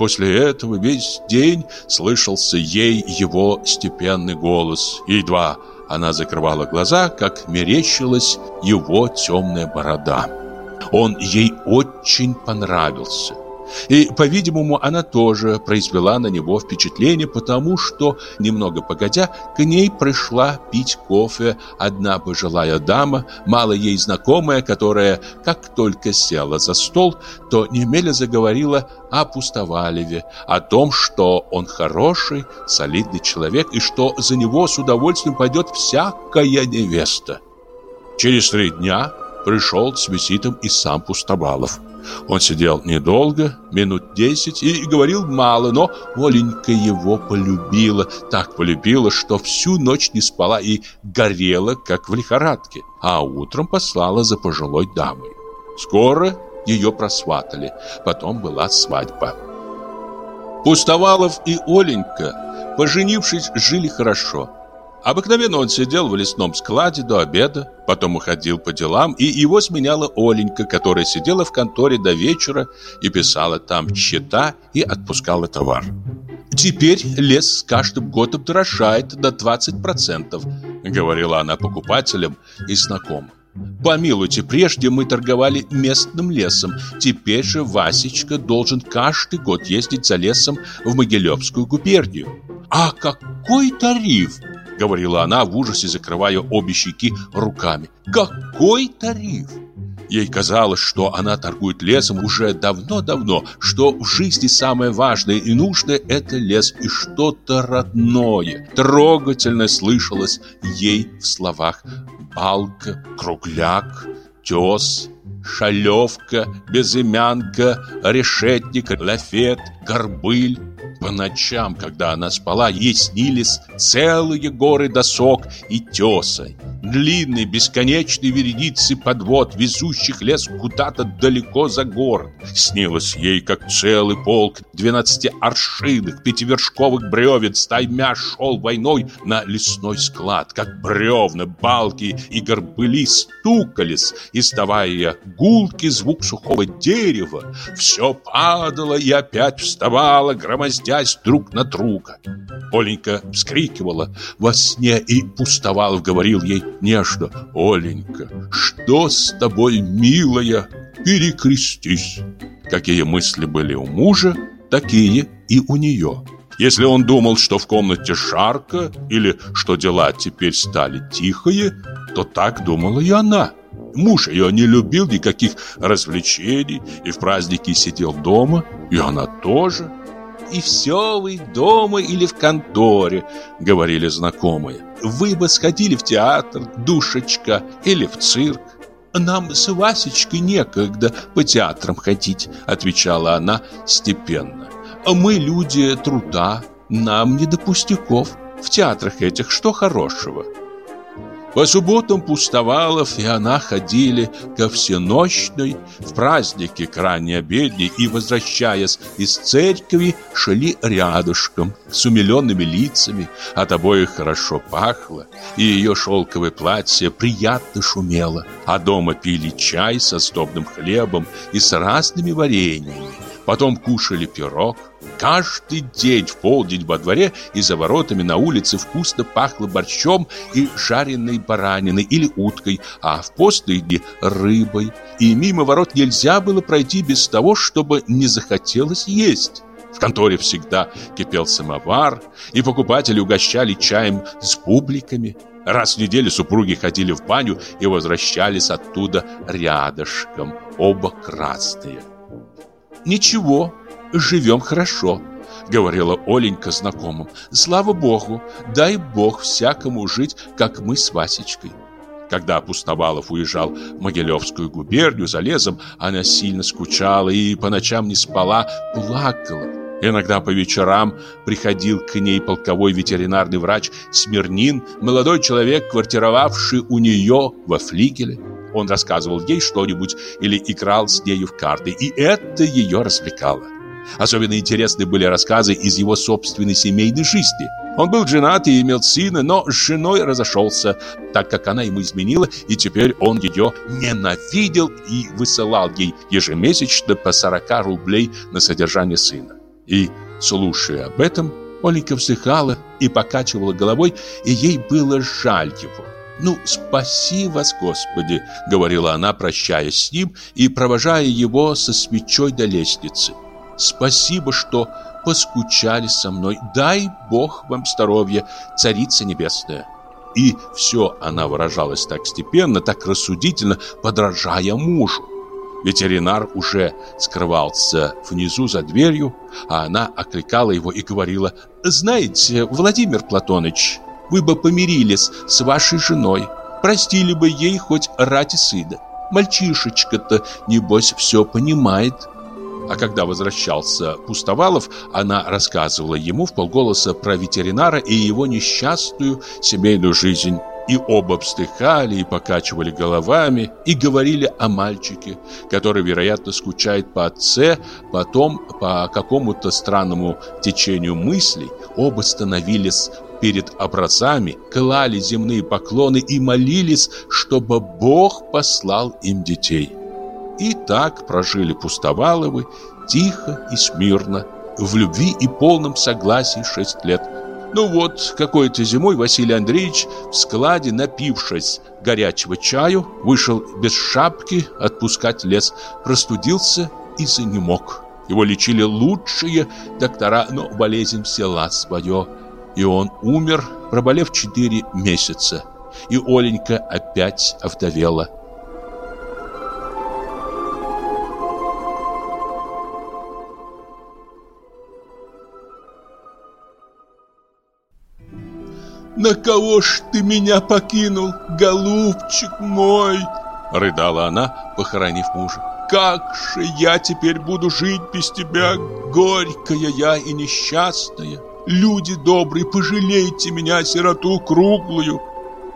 После этого весь день слышался ей его степенный голос. Едва она закрывала глаза, как мерещилась его темная борода. Он ей очень понравился. И, по-видимому, она тоже произвела на него впечатление, потому что, немного погодя, к ней пришла пить кофе одна пожилая дама, мало ей знакомая, которая, как только села за стол, то немедленно заговорила о Пустовалеве, о том, что он хороший, солидный человек и что за него с удовольствием пойдет всякая невеста. Через три дня пришел с визитом и сам Пустовалов. Он сидел недолго, минут десять, и говорил мало, но Оленька его полюбила, так полюбила, что всю ночь не спала и горела, как в лихорадке, а утром послала за пожилой дамой. Скоро ее просватали, потом была свадьба. Пустовалов и Оленька, поженившись, жили хорошо – Обыкновенно он сидел в лесном складе до обеда, потом уходил по делам, и его сменяла Оленька, которая сидела в конторе до вечера и писала там счета и отпускала товар. «Теперь лес с каждым годом дорожает до 20%, говорила она покупателям и знакомым. Помилуйте, прежде мы торговали местным лесом. Теперь же Васечка должен каждый год ездить за лесом в Могилевскую губернию. А какой тариф? Говорила она в ужасе, закрывая обе щеки руками. Какой тариф? Ей казалось, что она торгует лесом уже давно-давно, что в жизни самое важное и нужное – это лес и что-то родное. Трогательно слышалось ей в словах балка, кругляк, тес, шалевка, безымянка, решетник, лафет, горбыль. По ночам, когда она спала, ей снились целые горы досок и теса, длинные бесконечные вереницы подвод, везущих лес куда-то далеко за город. Снилось ей, как целый полк двенадцатиаршинных пятивершковых бревен стаймя шел войной на лесной склад, как бревна, балки и горбыли стукались, издавая гулкий звук сухого дерева. Все падало и опять вставало, громоздясь друг на друга. Оленька вскрикивала во сне и Пустовалов говорил ей нежно «Оленька, что с тобой, милая? Перекрестись!» Какие мысли были у мужа, такие и у нее. Если он думал, что в комнате жарко или что дела теперь стали тихие, то так думала и она. Муж ее не любил никаких развлечений и в праздники сидел дома, и она тоже. «И все вы дома или в конторе», — говорили знакомые. «Вы бы сходили в театр, душечка, или в цирк». «Нам с Васечкой некогда по театрам ходить», — отвечала она степенно. «Мы люди труда, нам не до пустяков. В театрах этих что хорошего?» По субботам Пустовалов и она ходили ко всеночной, в праздники к ранней обедне и, возвращаясь из церкви, шли рядышком, с умиленными лицами, от обоих хорошо пахло, и ее шелковое платье приятно шумело, а дома пили чай со сдобным хлебом и с разными вареньями. Потом кушали пирог, Каждый день в полдень во дворе и за воротами на улице вкусно пахло борщом и жареной бараниной или уткой, а в постные дни – рыбой. И мимо ворот нельзя было пройти без того, чтобы не захотелось есть. В конторе всегда кипел самовар, и покупатели угощали чаем с бубликами. Раз в неделю супруги ходили в баню и возвращались оттуда рядышком, оба красные. «Ничего, живем хорошо», — говорила Оленька знакомым. «Слава Богу, дай Бог всякому жить, как мы с Васечкой». Когда Пустовалов уезжал в Могилевскую губернию за лесом, она сильно скучала и по ночам не спала, плакала. Иногда по вечерам приходил к ней полковой ветеринарный врач Смирнин, молодой человек, квартировавший у нее во флигеле. Он рассказывал ей что-нибудь или играл с нею в карты, и это ее развлекало. Особенно интересны были рассказы из его собственной семейной жизни. Он был женат и имел сына, но с женой разошелся, так как она ему изменила, и теперь он ее ненавидел и высылал ей ежемесячно по 40 рублей на содержание сына. И, слушая об этом, Оленька вздыхала и покачивала головой, и ей было жаль его. «Ну, спаси вас, Господи!» — говорила она, прощаясь с ним и провожая его со свечой до лестницы. Спасибо, что поскучали со мной. Дай Бог вам здоровья, Царица Небесная. И все она выражалась так степенно, так рассудительно, подражая мужу. Ветеринар уже скрывался внизу за дверью, а она окликала его и говорила, «Знаете, Владимир Платоныч, вы бы помирились с вашей женой, простили бы ей хоть ради сына. Мальчишечка-то, небось, все понимает». А когда возвращался Пустовалов, она рассказывала ему в полголоса про ветеринара и его несчастную семейную жизнь. И оба вздыхали и покачивали головами и говорили о мальчике, который, вероятно, скучает по отце, потом по какому-то странному течению мыслей оба становились перед образами, клали земные поклоны и молились, чтобы Бог послал им детей. И так прожили Пустоваловы тихо и смирно, в любви и полном согласии шесть лет. Ну вот, какой-то зимой Василий Андреевич в складе, напившись горячего чаю, вышел без шапки отпускать лес, простудился и занемог. Его лечили лучшие доктора, но болезнь взяла свое, и он умер, проболев четыре месяца. И Оленька опять овдовела. На кого ж ты меня покинул, голубчик мой? Рыдала она, похоронив мужа. «Как же я теперь буду жить без тебя, горькая я и несчастная? Люди добрые, пожалейте меня, сироту круглую!»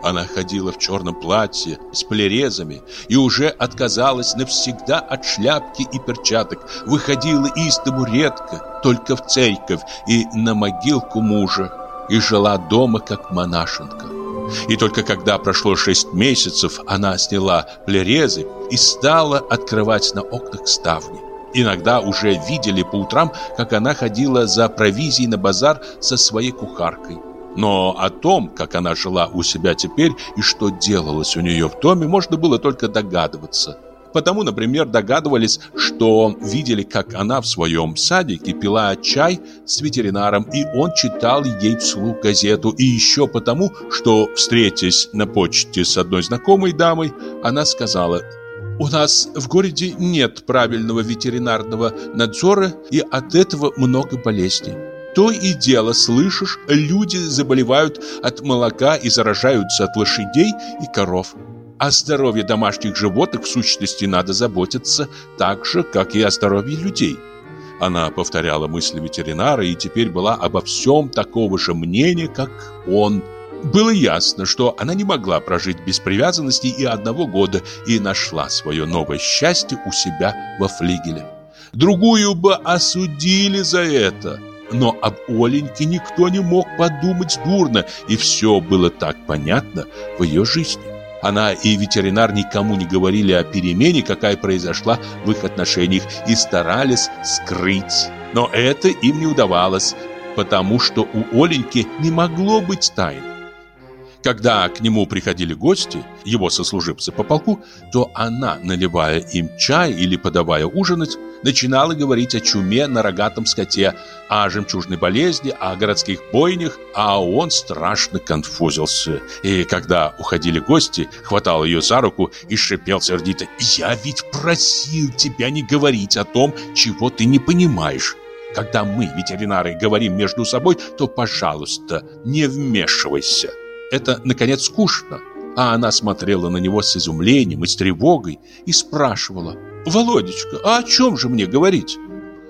Она ходила в черном платье с плерезами и уже отказалась навсегда от шляпки и перчаток. Выходила из дому редко, только в церковь и на могилку мужа, и жила дома как монашенка. И только когда прошло шесть месяцев, она сняла плерезы и стала открывать на окнах ставни. Иногда уже видели по утрам, как она ходила за провизией на базар со своей кухаркой. Но о том, как она жила у себя теперь и что делалось у нее в доме, можно было только догадываться. Потому, например, догадывались, что видели, как она в своем садике пила чай с ветеринаром, и он читал ей вслух газету, и еще потому, что, встретясь на почте с одной знакомой дамой, она сказала «У нас в городе нет правильного ветеринарного надзора, и от этого много болезней». То и дело, слышишь, люди заболевают от молока и заражаются от лошадей и коров. О здоровье домашних животных в сущности надо заботиться так же, как и о здоровье людей. Она повторяла мысли ветеринара и теперь была обо всем такого же мнения, как он. Было ясно, что она не могла прожить без привязанности и одного года и нашла свое новое счастье у себя во флигеле. Другую бы осудили за это – но об Оленьке никто не мог подумать дурно, и все было так понятно в ее жизни. Она и ветеринар никому не говорили о перемене, какая произошла в их отношениях, и старались скрыть. Но это им не удавалось, потому что у Оленьки не могло быть тайн. Когда к нему приходили гости, его сослуживцы по полку, то она, наливая им чай или подавая ужинать, начинала говорить о чуме на рогатом скоте, о жемчужной болезни, о городских бойнях, а он страшно конфузился. И когда уходили гости, хватал ее за руку и шипел сердито «Я ведь просил тебя не говорить о том, чего ты не понимаешь». Когда мы, ветеринары, говорим между собой, то, пожалуйста, не вмешивайся. Это, наконец, скучно. А она смотрела на него с изумлением и с тревогой и спрашивала, «Володечка, а о чем же мне говорить?»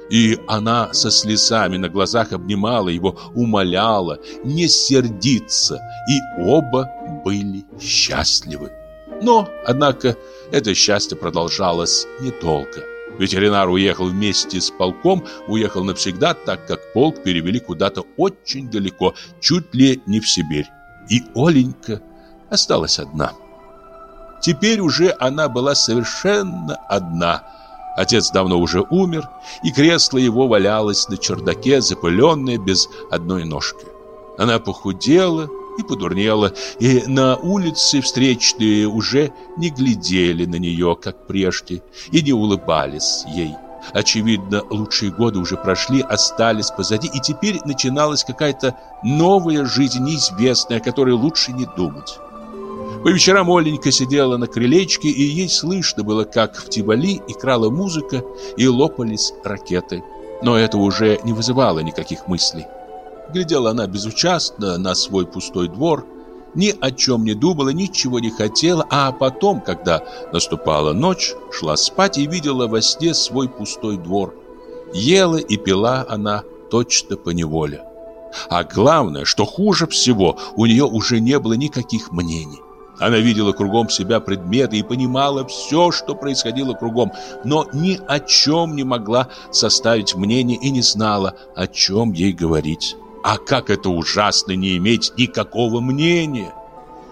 И она со слезами на глазах обнимала его, умоляла не сердиться, и оба были счастливы. Но, однако, это счастье продолжалось недолго. Ветеринар уехал вместе с полком, уехал навсегда, так как полк перевели куда-то очень далеко, чуть ли не в Сибирь и Оленька осталась одна. Теперь уже она была совершенно одна. Отец давно уже умер, и кресло его валялось на чердаке, запыленное без одной ножки. Она похудела и подурнела, и на улице встречные уже не глядели на нее, как прежде, и не улыбались ей. Очевидно, лучшие годы уже прошли, остались позади, и теперь начиналась какая-то новая жизнь, неизвестная, о которой лучше не думать. По вечерам Оленька сидела на крылечке, и ей слышно было, как в Тивали играла музыка и лопались ракеты. Но это уже не вызывало никаких мыслей. Глядела она безучастно на свой пустой двор, ни о чем не думала, ничего не хотела, а потом, когда наступала ночь, шла спать и видела во сне свой пустой двор. Ела и пила она точно по неволе. А главное, что хуже всего, у нее уже не было никаких мнений. Она видела кругом себя предметы и понимала все, что происходило кругом, но ни о чем не могла составить мнение и не знала, о чем ей говорить. А как это ужасно не иметь никакого мнения.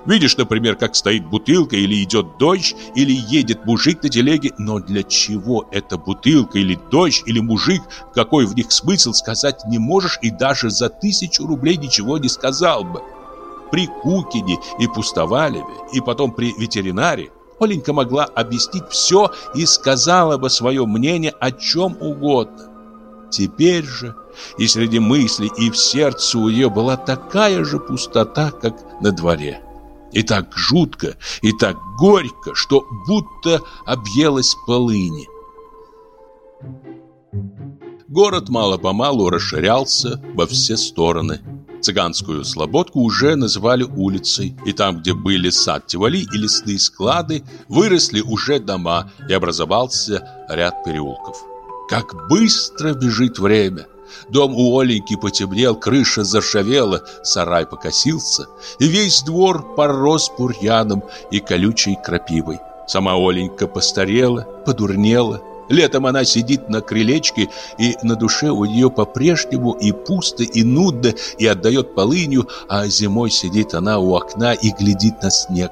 Видишь, например, как стоит бутылка, или идет дождь, или едет мужик на телеге. Но для чего эта бутылка, или дождь, или мужик, какой в них смысл сказать не можешь, и даже за тысячу рублей ничего не сказал бы. При Кукине и Пустовалеве, и потом при ветеринаре, Оленька могла объяснить все и сказала бы свое мнение о чем угодно. Теперь же и среди мыслей, и в сердце у нее была такая же пустота, как на дворе. И так жутко, и так горько, что будто объелась полыни. Город мало-помалу расширялся во все стороны. Цыганскую слободку уже называли улицей, и там, где были сад Тивали и лесные склады, выросли уже дома, и образовался ряд переулков. Как быстро бежит время! Дом у Оленьки потемнел, крыша заржавела, сарай покосился, и весь двор порос бурьяном и колючей крапивой. Сама Оленька постарела, подурнела, Летом она сидит на крылечке, и на душе у нее по-прежнему и пусто, и нудно, и отдает полынью, а зимой сидит она у окна и глядит на снег.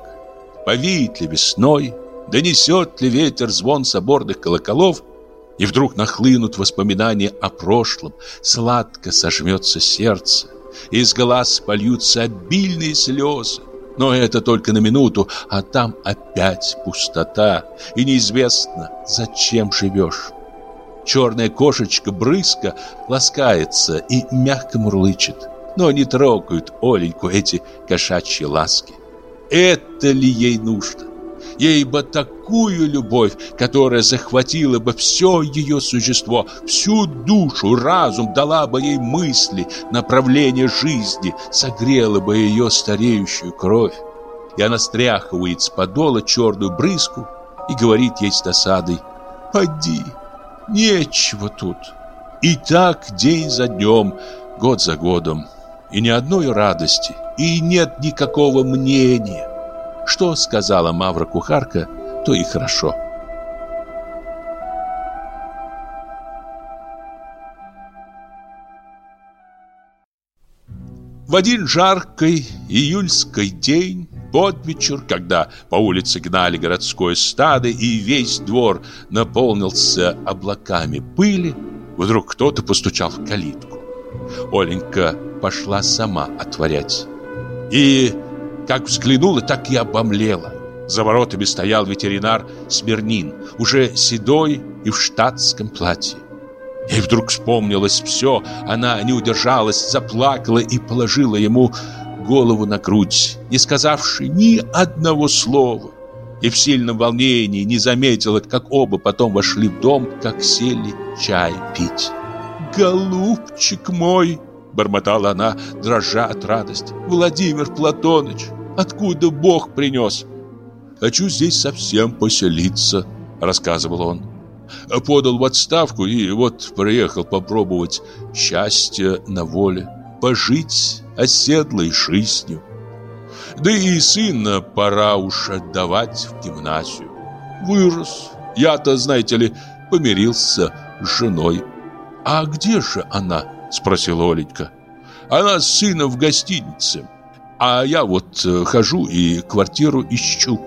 Повеет ли весной, донесет ли ветер звон соборных колоколов, и вдруг нахлынут воспоминания о прошлом, сладко сожмется сердце, из глаз польются обильные слезы. Но это только на минуту, а там опять пустота, и неизвестно, зачем живешь. Черная кошечка брызка ласкается и мягко мурлычет, но не трогают Оленьку эти кошачьи ласки. Это ли ей нужно? Ей бы такую любовь, которая захватила бы все ее существо, всю душу, разум, дала бы ей мысли, направление жизни, согрела бы ее стареющую кровь. И она стряхивает с подола черную брызку и говорит ей с досадой «Поди, нечего тут». И так день за днем, год за годом, и ни одной радости, и нет никакого мнения. Что сказала Мавра-кухарка, то и хорошо. В один жаркий июльский день, под вечер, когда по улице гнали городское стадо и весь двор наполнился облаками пыли, вдруг кто-то постучал в калитку. Оленька пошла сама отворять. И как взглянула, так и обомлела. За воротами стоял ветеринар Смирнин, уже седой и в штатском платье. И вдруг вспомнилось все, она не удержалась, заплакала и положила ему голову на грудь, не сказавши ни одного слова. И в сильном волнении не заметила, как оба потом вошли в дом, как сели чай пить. «Голубчик мой!» Бормотала она, дрожа от радости. «Владимир Платоныч, откуда Бог принес?» «Хочу здесь совсем поселиться», — рассказывал он. Подал в отставку и вот приехал попробовать счастье на воле, пожить оседлой жизнью. Да и сына пора уж отдавать в гимназию. Вырос. Я-то, знаете ли, помирился с женой. А где же она? Спросила Оленька. Она с сыном в гостинице. А я вот э, хожу и квартиру ищу.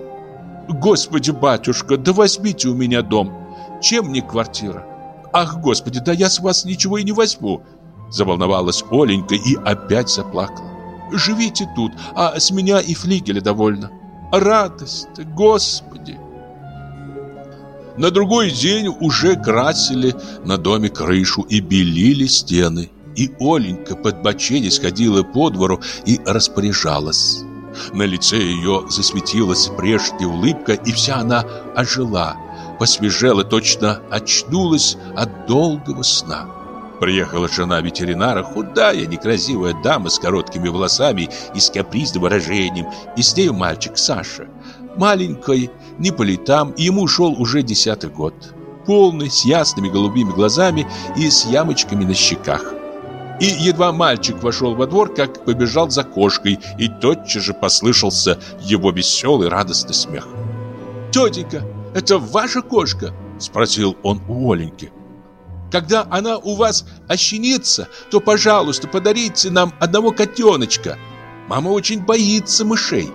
Господи, батюшка, да возьмите у меня дом. Чем мне квартира? Ах, господи, да я с вас ничего и не возьму. Заволновалась Оленька и опять заплакала. Живите тут, а с меня и флигеля довольно. Радость, господи. На другой день уже красили на доме крышу и белили стены. И Оленька под боченец ходила по двору и распоряжалась. На лице ее засветилась прежняя улыбка, и вся она ожила, посвежела, точно очнулась от долгого сна. Приехала жена ветеринара, худая, некрасивая дама с короткими волосами и с капризным выражением, и с нею мальчик Саша. Маленький, не по летам, ему шел уже десятый год. Полный, с ясными голубыми глазами и с ямочками на щеках. И едва мальчик вошел во двор, как побежал за кошкой, и тотчас же послышался его веселый радостный смех. «Тетенька, это ваша кошка?» – спросил он у Оленьки. «Когда она у вас ощенится, то, пожалуйста, подарите нам одного котеночка. Мама очень боится мышей».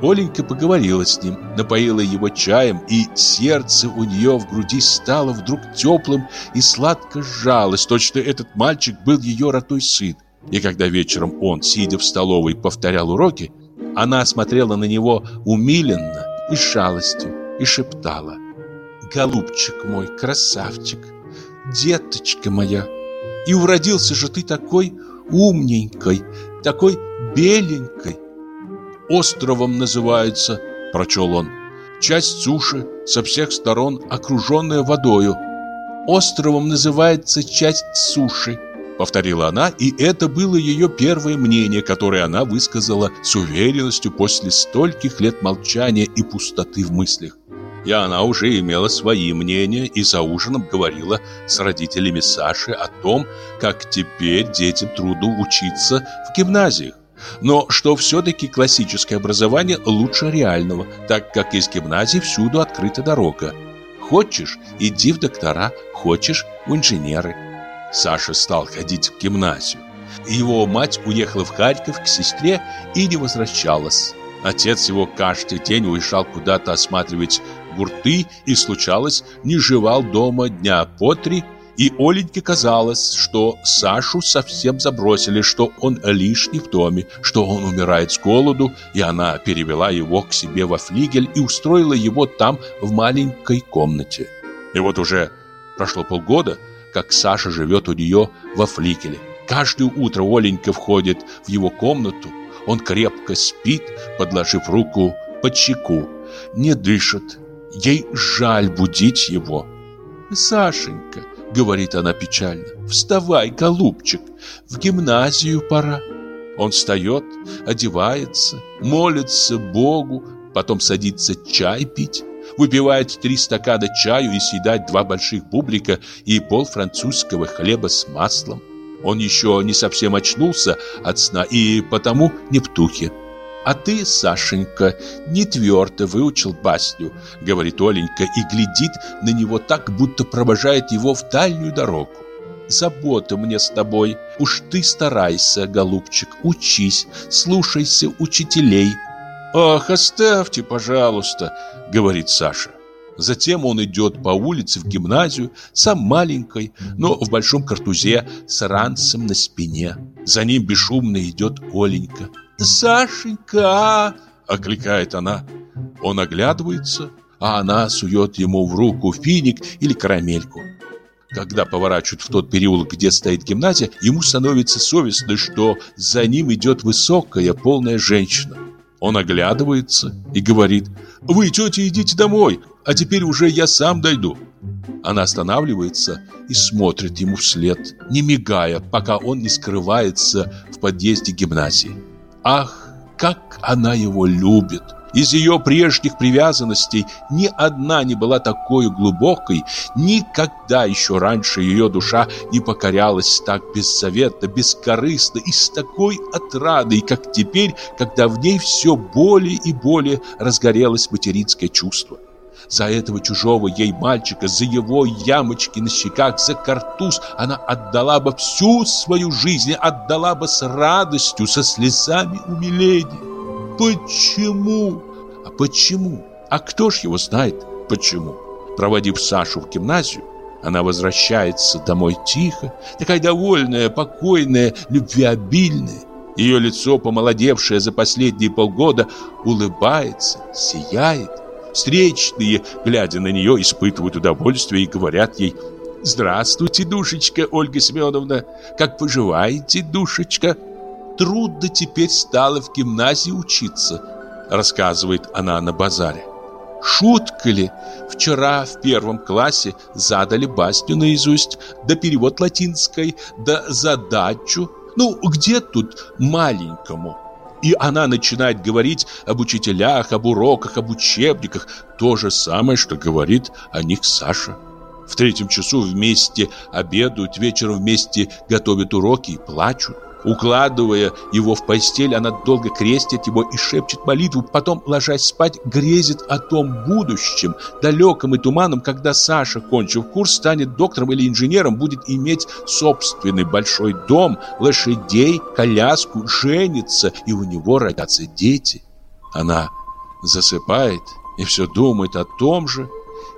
Оленька поговорила с ним, напоила его чаем, и сердце у нее в груди стало вдруг теплым и сладко сжалось, точно этот мальчик был ее родной сын. И когда вечером он, сидя в столовой, повторял уроки, она смотрела на него умиленно и с жалостью и шептала «Голубчик мой, красавчик, деточка моя, и уродился же ты такой умненькой, такой беленькой, островом называется, прочел он. Часть суши со всех сторон окруженная водою. Островом называется часть суши. повторила она, и это было ее первое мнение, которое она высказала с уверенностью после стольких лет молчания и пустоты в мыслях. И она уже имела свои мнения и за ужином говорила с родителями Саши о том, как теперь детям трудно учиться в гимназиях. Но что все-таки классическое образование лучше реального, так как из гимназии всюду открыта дорога. Хочешь – иди в доктора, хочешь – в инженеры. Саша стал ходить в гимназию. Его мать уехала в Харьков к сестре и не возвращалась. Отец его каждый день уезжал куда-то осматривать гурты и, случалось, не жевал дома дня по три, и Оленьке казалось, что Сашу совсем забросили, что он лишний в доме, что он умирает с голоду, и она перевела его к себе во флигель и устроила его там в маленькой комнате. И вот уже прошло полгода, как Саша живет у нее во флигеле. Каждое утро Оленька входит в его комнату, он крепко спит, подложив руку под щеку, не дышит. Ей жаль будить его. «Сашенька», — говорит она печально, — «вставай, голубчик, в гимназию пора». Он встает, одевается, молится Богу, потом садится чай пить выпивает три стакана чаю и съедает два больших бублика и пол французского хлеба с маслом. Он еще не совсем очнулся от сна и потому не в тухе. «А ты, Сашенька, не твердо выучил басню», — говорит Оленька и глядит на него так, будто провожает его в дальнюю дорогу. «Забота мне с тобой. Уж ты старайся, голубчик, учись, слушайся учителей, «Ах, оставьте, пожалуйста», — говорит Саша. Затем он идет по улице в гимназию, сам маленькой, но в большом картузе с ранцем на спине. За ним бесшумно идет Оленька. «Сашенька!» — окликает она. Он оглядывается, а она сует ему в руку финик или карамельку. Когда поворачивают в тот переулок, где стоит гимназия, ему становится совестно, что за ним идет высокая, полная женщина. Он оглядывается и говорит «Вы, тетя, идите домой, а теперь уже я сам дойду». Она останавливается и смотрит ему вслед, не мигая, пока он не скрывается в подъезде гимназии. Ах, как она его любит! Из ее прежних привязанностей ни одна не была такой глубокой, никогда еще раньше ее душа не покорялась так беззаветно, бескорыстно и с такой отрадой, как теперь, когда в ней все более и более разгорелось материнское чувство. За этого чужого ей мальчика, за его ямочки на щеках, за картуз она отдала бы всю свою жизнь, отдала бы с радостью, со слезами умиления. Почему? А почему? А кто ж его знает, почему? Проводив Сашу в гимназию, она возвращается домой тихо, такая довольная, покойная, любвеобильная. Ее лицо, помолодевшее за последние полгода, улыбается, сияет. Встречные, глядя на нее, испытывают удовольствие и говорят ей «Здравствуйте, душечка Ольга Семеновна! Как поживаете, душечка?» Трудно теперь стало в гимназии учиться, рассказывает она на базаре. Шутка ли? Вчера в первом классе задали басню наизусть, да перевод латинской, да задачу. Ну, где тут маленькому? И она начинает говорить об учителях, об уроках, об учебниках. То же самое, что говорит о них Саша. В третьем часу вместе обедают, вечером вместе готовят уроки и плачут. Укладывая его в постель, она долго крестит его и шепчет молитву, потом, ложась спать, грезит о том будущем, далеком и туманном, когда Саша, кончив курс, станет доктором или инженером, будет иметь собственный большой дом, лошадей, коляску, женится, и у него родятся дети. Она засыпает и все думает о том же,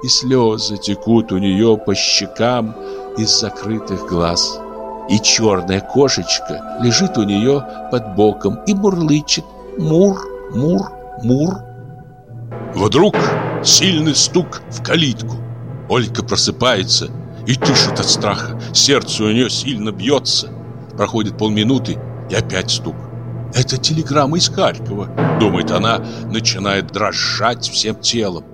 и слезы текут у нее по щекам из закрытых глаз и черная кошечка лежит у нее под боком и мурлычет «Мур, мур, мур». Вдруг сильный стук в калитку. Ольга просыпается и дышит от страха. Сердце у нее сильно бьется. Проходит полминуты и опять стук. «Это телеграмма из Харькова», — думает она, начинает дрожать всем телом.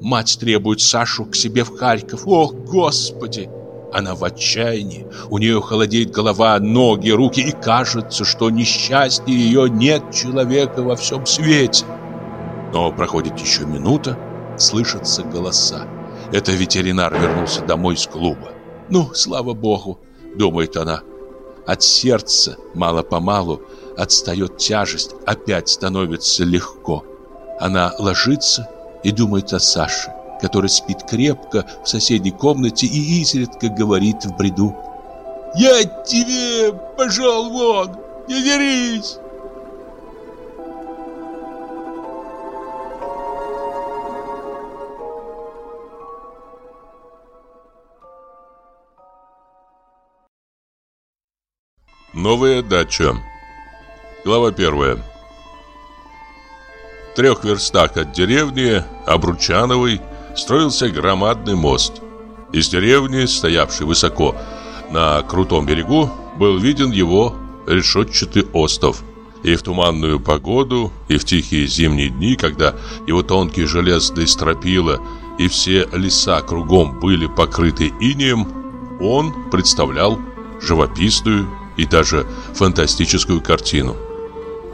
Мать требует Сашу к себе в Харьков. О, Господи! Она в отчаянии, у нее холодеет голова, ноги, руки, и кажется, что несчастье ее нет человека во всем свете. Но проходит еще минута, слышатся голоса. Это ветеринар вернулся домой из клуба. «Ну, слава богу», — думает она. От сердца мало-помалу отстает тяжесть, опять становится легко. Она ложится и думает о Саше который спит крепко в соседней комнате и изредка говорит в бреду. «Я тебе пошел вон, не дерись!» Новая дача Глава первая В трех верстах от деревни Обручановой строился громадный мост. Из деревни, стоявшей высоко на крутом берегу, был виден его решетчатый остров. И в туманную погоду, и в тихие зимние дни, когда его тонкие железные стропила и все леса кругом были покрыты инеем, он представлял живописную и даже фантастическую картину.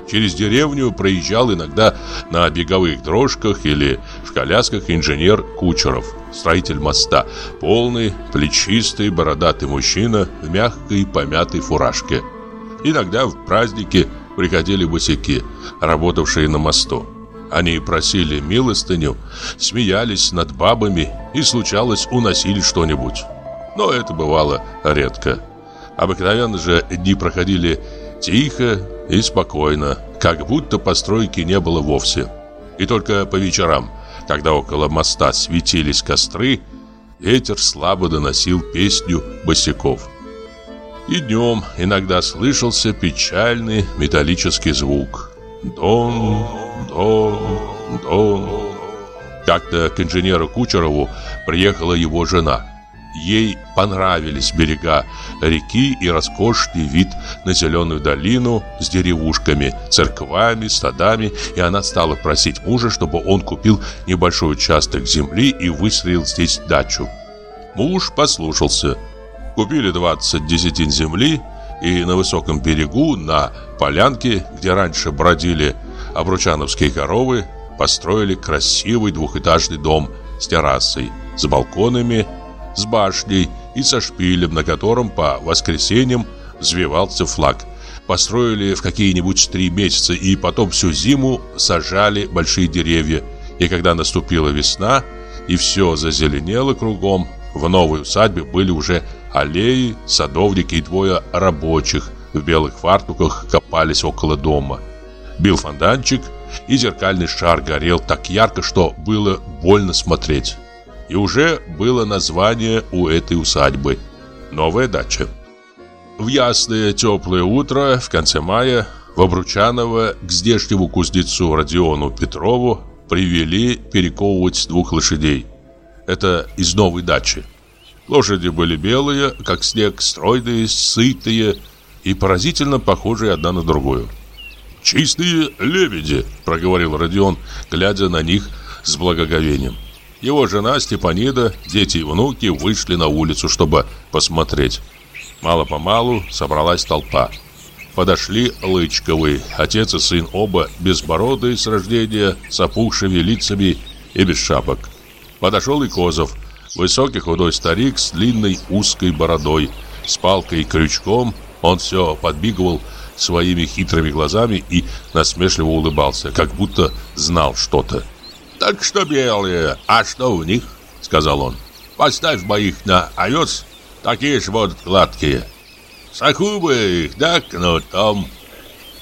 Через деревню проезжал иногда на беговых дрожках или в колясках инженер Кучеров, строитель моста, полный, плечистый, бородатый мужчина в мягкой помятой фуражке. Иногда в праздники приходили босяки, работавшие на мосту. Они просили милостыню, смеялись над бабами и, случалось, уносили что-нибудь. Но это бывало редко. Обыкновенно же дни проходили тихо, и спокойно, как будто постройки не было вовсе. И только по вечерам, когда около моста светились костры, ветер слабо доносил песню босиков. И днем иногда слышался печальный металлический звук. Дон, дон, дон. Как-то к инженеру Кучерову приехала его жена – Ей понравились берега реки и роскошный вид на зеленую долину с деревушками, церквами, стадами, и она стала просить мужа, чтобы он купил небольшой участок земли и выстроил здесь дачу. Муж послушался. Купили 20 десятин земли, и на высоком берегу, на полянке, где раньше бродили обручановские коровы, построили красивый двухэтажный дом с террасой, с балконами с башней и со шпилем, на котором по воскресеньям взвивался флаг. Построили в какие-нибудь три месяца и потом всю зиму сажали большие деревья. И когда наступила весна и все зазеленело кругом, в новой усадьбе были уже аллеи, садовники и двое рабочих в белых фартуках копались около дома. Бил фонтанчик, и зеркальный шар горел так ярко, что было больно смотреть. И уже было название у этой усадьбы «Новая дача». В ясное теплое утро в конце мая в Обручаново к здешнему кузнецу Родиону Петрову привели перековывать двух лошадей. Это из новой дачи. Лошади были белые, как снег, стройные, сытые и поразительно похожие одна на другую. «Чистые лебеди», — проговорил Родион, глядя на них с благоговением. Его жена Степанида, дети и внуки вышли на улицу, чтобы посмотреть. Мало-помалу собралась толпа. Подошли Лычковы, отец и сын оба безбородые с рождения, с опухшими лицами и без шапок. Подошел и Козов, высокий худой старик с длинной узкой бородой, с палкой и крючком. Он все подбигывал своими хитрыми глазами и насмешливо улыбался, как будто знал что-то. «Так что белые, а что в них?» — сказал он. «Поставь моих на овес, такие же вот гладкие. Саху бы их, да кнутом».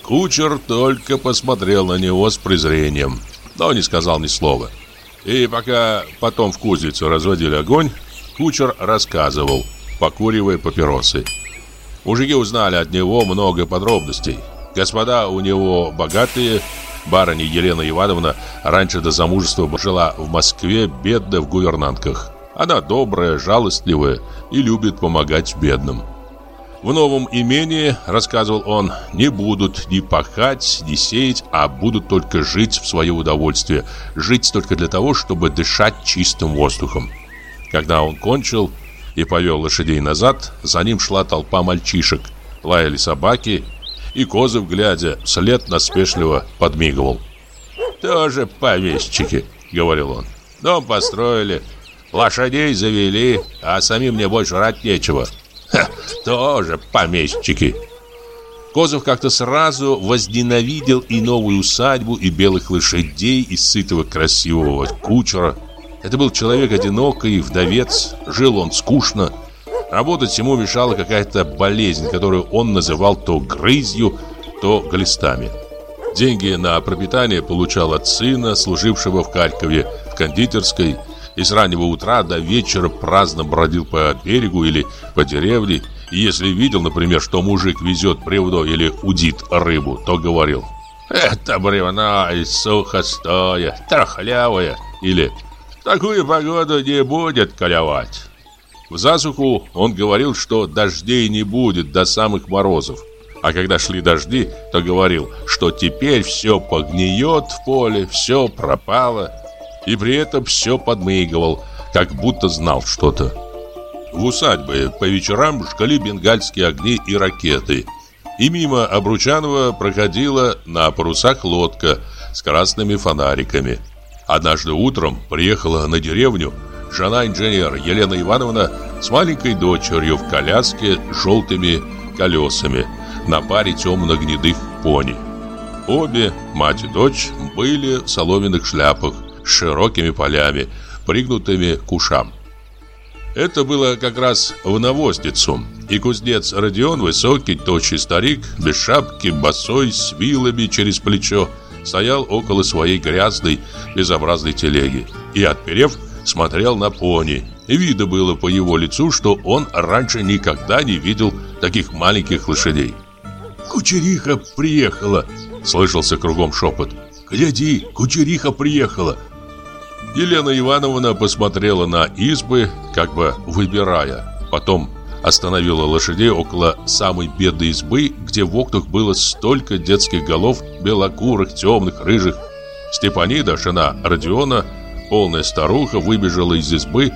Кучер только посмотрел на него с презрением, но не сказал ни слова. И пока потом в кузницу разводили огонь, кучер рассказывал, покуривая папиросы. Мужики узнали от него много подробностей. Господа у него богатые, Барыня Елена Ивановна раньше до замужества жила в Москве, бедная в гувернантках. Она добрая, жалостливая и любит помогать бедным. В новом имении, рассказывал он, не будут ни пахать, ни сеять, а будут только жить в свое удовольствие. Жить только для того, чтобы дышать чистым воздухом. Когда он кончил, и повел лошадей назад, за ним шла толпа мальчишек, лаяли собаки, и Козов, глядя вслед, наспешливо подмигивал. «Тоже помещики», — говорил он. «Дом построили, лошадей завели, а самим мне больше рать нечего. Ха, тоже помещики». Козов как-то сразу возненавидел и новую усадьбу, и белых лошадей, и сытого красивого кучера. Это был человек одинокий, вдовец, жил он скучно. Работать ему мешала какая-то болезнь, которую он называл то грызью, то глистами. Деньги на пропитание получал от сына, служившего в Харькове, в кондитерской, и с раннего утра до вечера праздно бродил по берегу или по деревне, и если видел, например, что мужик везет бревно или удит рыбу, то говорил «Это бревно и сухостое, трахлявое» или «Такую погоду не будет колевать». В засуху он говорил, что дождей не будет до самых морозов. А когда шли дожди, то говорил, что теперь все погниет в поле, все пропало. И при этом все подмигивал, как будто знал что-то. В усадьбе по вечерам жгли бенгальские огни и ракеты. И мимо Обручанова проходила на парусах лодка с красными фонариками. Однажды утром приехала на деревню жена-инженера Елена Ивановна с маленькой дочерью в коляске с желтыми колесами на паре темно-гнедых пони. Обе, мать и дочь, были в соломенных шляпах с широкими полями, пригнутыми к ушам. Это было как раз в навозницу, и кузнец Родион, высокий, тощий старик, без шапки, босой, с вилами через плечо, стоял около своей грязной, безобразной телеги и, отперев, смотрел на пони. И видно было по его лицу, что он раньше никогда не видел таких маленьких лошадей. «Кучериха приехала!» — слышался кругом шепот. «Гляди, кучериха приехала!» Елена Ивановна посмотрела на избы, как бы выбирая. Потом остановила лошадей около самой бедной избы, где в окнах было столько детских голов, белокурых, темных, рыжих. Степанида, жена Родиона, полная старуха, выбежала из избы.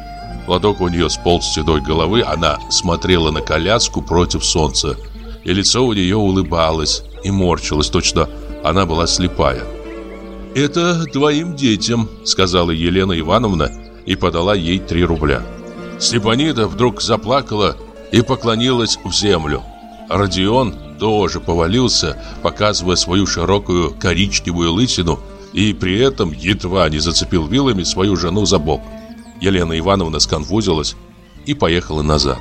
Платок у нее сполз с седой головы, она смотрела на коляску против солнца. И лицо у нее улыбалось и морщилось, точно она была слепая. «Это твоим детям», — сказала Елена Ивановна и подала ей три рубля. Степанида вдруг заплакала и поклонилась в землю. Родион тоже повалился, показывая свою широкую коричневую лысину, и при этом едва не зацепил вилами свою жену за бок. Елена Ивановна сконфузилась и поехала назад.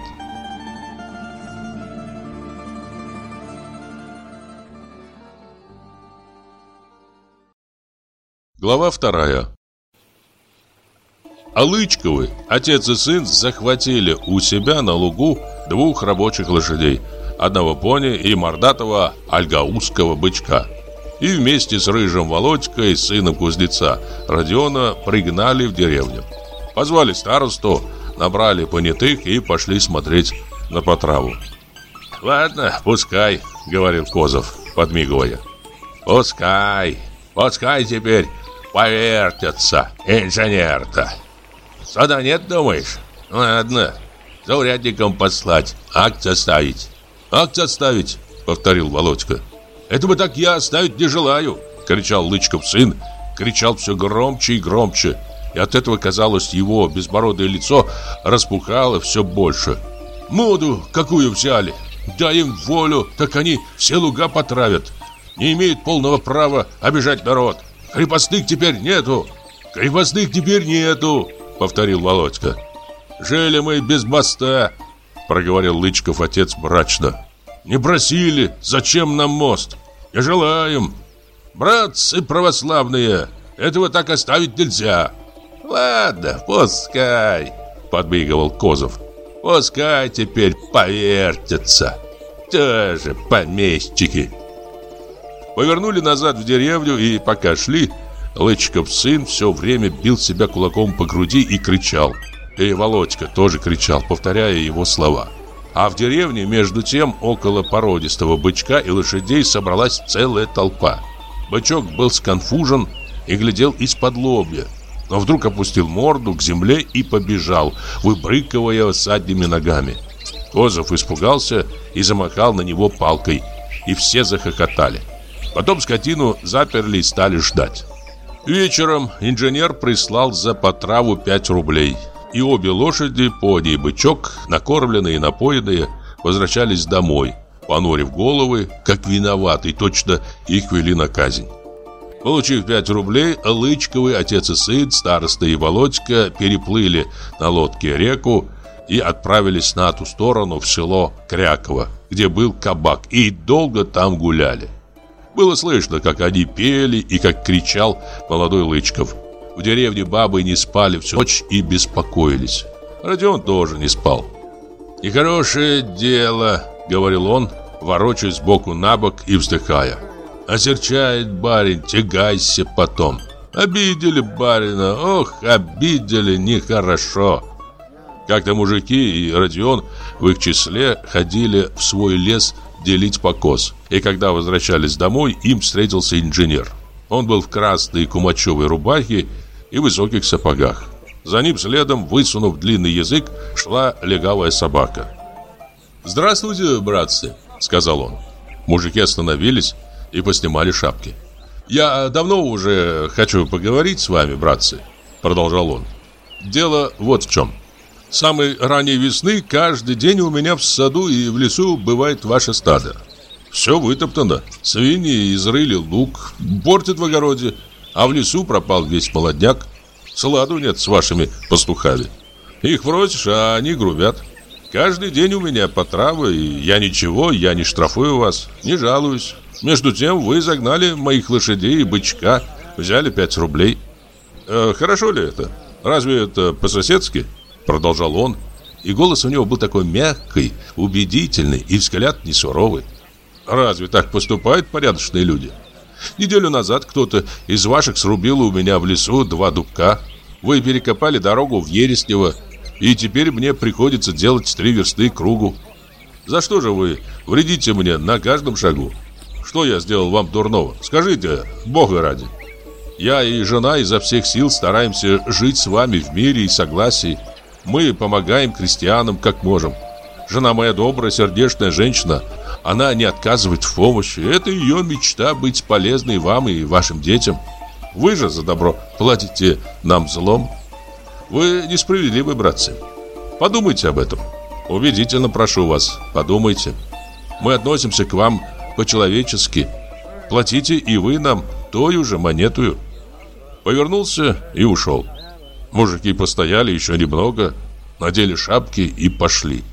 Глава вторая. Алычковы, отец и сын, захватили у себя на лугу двух рабочих лошадей, одного пони и мордатого альгаузского бычка. И вместе с рыжим Володькой, сыном кузнеца, Родиона пригнали в деревню. Позвали старосту, набрали понятых и пошли смотреть на потраву. «Ладно, пускай», — говорил Козов, подмигивая. «Пускай, пускай теперь повертятся инженер-то. Сада нет, думаешь? Ладно, за урядником послать, акт составить. Акт составить, повторил Володька. Этого так я оставить не желаю, кричал Лычков сын, кричал все громче и громче. И от этого, казалось, его безбородое лицо распухало все больше. Моду какую взяли? Дай им волю, так они все луга потравят. Не имеют полного права обижать народ. Крепостных теперь нету! Крепостных теперь нету!» Повторил Володька. «Жили мы без моста!» Проговорил Лычков отец мрачно. «Не просили, зачем нам мост? Не желаем! Братцы православные, этого так оставить нельзя!» «Ладно, пускай!» Подмигивал Козов. «Пускай теперь повертятся! Тоже помещики!» Повернули назад в деревню и пока шли, Лычков сын все время бил себя кулаком по груди и кричал. И Володька тоже кричал, повторяя его слова. А в деревне, между тем, около породистого бычка и лошадей собралась целая толпа. Бычок был сконфужен и глядел из-под лобья. но вдруг опустил морду к земле и побежал, выбрыкивая задними ногами. Козов испугался и замахал на него палкой, и все захохотали. Потом скотину заперли и стали ждать. Вечером инженер прислал за потраву 5 рублей, и обе лошади, пони и бычок, накормленные и напоенные, возвращались домой, понурив головы, как виноватые, точно их вели на казнь. Получив 5 рублей, Лычковый, отец и сын, староста и Володька переплыли на лодке реку и отправились на ту сторону в село Кряково, где был кабак, и долго там гуляли. Было слышно, как они пели и как кричал молодой Лычков. В деревне бабы не спали всю ночь и беспокоились. Родион тоже не спал. «Нехорошее дело», — говорил он, ворочаясь сбоку на бок и вздыхая. Осерчает барин, тягайся потом. Обидели барина, ох, обидели нехорошо. Как-то мужики и Родион в их числе ходили в свой лес делить покос. И когда возвращались домой, им встретился инженер. Он был в красной кумачевой рубахе и высоких сапогах. За ним следом, высунув длинный язык, шла легавая собака. «Здравствуйте, братцы», — сказал он. Мужики остановились и поснимали шапки. «Я давно уже хочу поговорить с вами, братцы», — продолжал он. «Дело вот в чем. С самой ранней весны каждый день у меня в саду и в лесу бывает ваше стадо. Все вытоптано, свиньи изрыли лук, портят в огороде, а в лесу пропал весь молодняк. Сладу нет с вашими пастухами. Их просишь, а они грубят. Каждый день у меня по травы, и я ничего, я не штрафую вас, не жалуюсь. Между тем вы загнали моих лошадей и бычка, взяли 5 рублей. Э, хорошо ли это? Разве это по-соседски? Продолжал он, и голос у него был такой мягкий, убедительный и взгляд не суровый. Разве так поступают порядочные люди? Неделю назад кто-то из ваших срубил у меня в лесу два дубка. Вы перекопали дорогу в Ереснево, и теперь мне приходится делать три версты кругу. За что же вы вредите мне на каждом шагу? Что я сделал вам дурного? Скажите, Бога ради. Я и жена изо всех сил стараемся жить с вами в мире и согласии. Мы помогаем крестьянам, как можем. Жена моя добрая, сердечная женщина. Она не отказывает в помощи. Это ее мечта быть полезной вам и вашим детям. Вы же за добро платите нам злом. Вы несправедливы, братцы. Подумайте об этом. Убедительно прошу вас, подумайте. Мы относимся к вам по-человечески. Платите и вы нам той же монетую. Повернулся и ушел. Мужики постояли еще немного, надели шапки и пошли.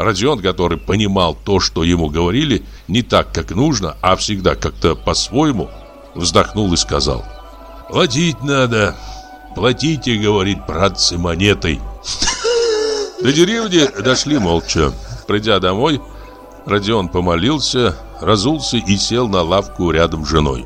Родион, который понимал то, что ему говорили, не так, как нужно, а всегда как-то по-своему, вздохнул и сказал. «Платить надо. Платите, — говорит братцы, — монетой». До деревни дошли молча. Придя домой, Родион помолился, разулся и сел на лавку рядом с женой.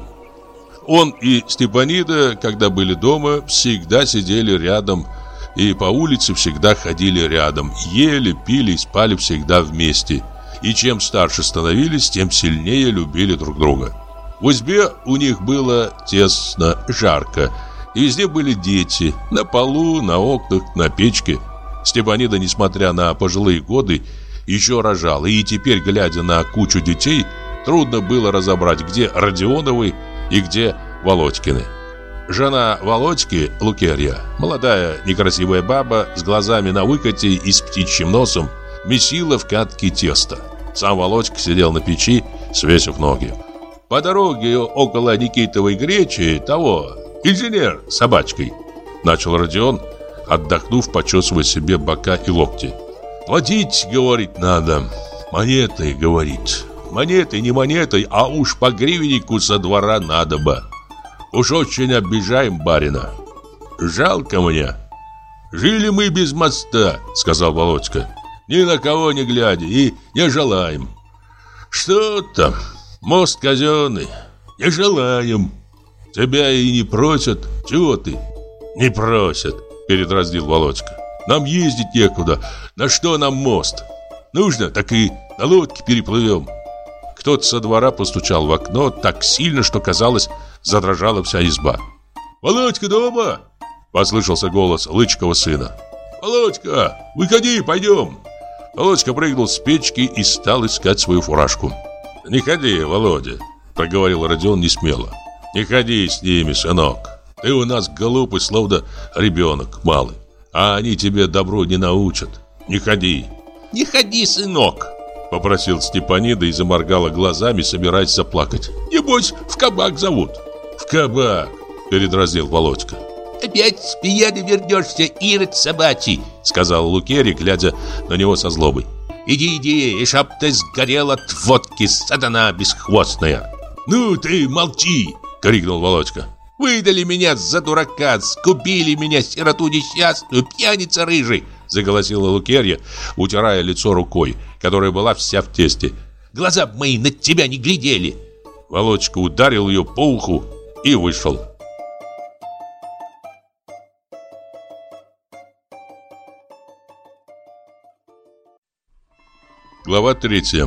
Он и Степанида, когда были дома, всегда сидели рядом и по улице всегда ходили рядом, ели, пили и спали всегда вместе. И чем старше становились, тем сильнее любили друг друга. В избе у них было тесно, жарко, и везде были дети, на полу, на окнах, на печке. Степанида, несмотря на пожилые годы, еще рожала, и теперь, глядя на кучу детей, трудно было разобрать, где Родионовы и где Володькины. Жена Володьки, Лукерья, молодая некрасивая баба с глазами на выкате и с птичьим носом, месила в катке тесто. Сам Володька сидел на печи, свесив ноги. По дороге около Никитовой гречи того, инженер с собачкой, начал Родион, отдохнув, почесывая себе бока и локти. Платить, говорит, надо. Монетой, говорит. Монетой, не монетой, а уж по гривеннику со двора надо бы. Уж очень обижаем барина. Жалко мне. Жили мы без моста, сказал Володька. Ни на кого не глядя и не желаем. Что там? Мост казенный. Не желаем. Тебя и не просят. Чего ты? Не просят, передразнил Володька. Нам ездить некуда. На что нам мост? Нужно, так и на лодке переплывем. Кто-то со двора постучал в окно так сильно, что, казалось, задрожала вся изба. «Володька дома? Послышался голос Лычкова сына. «Володька, выходи, пойдем!» Володька прыгнул с печки и стал искать свою фуражку. «Не ходи, Володя», — проговорил Родион несмело. «Не ходи с ними, сынок. Ты у нас глупый, словно ребенок малый. А они тебе добро не научат. Не ходи». «Не ходи, сынок», — попросил Степанида и заморгала глазами, собираясь заплакать. «Небось, в кабак зовут». «В кабак», — передразнил Володька. «Опять с пьяны вернешься, ирод собачий», — сказал Лукерий, глядя на него со злобой. «Иди, иди, и чтоб ты сгорел от водки, сатана бесхвостная!» «Ну ты молчи!» — крикнул Володька. «Выдали меня за дурака, скупили меня, сироту несчастную, пьяница рыжий!» Заголосила Лукерья, утирая лицо рукой, которая была вся в тесте. «Глаза мои на тебя не глядели!» Володька ударил ее по уху и вышел. Глава третья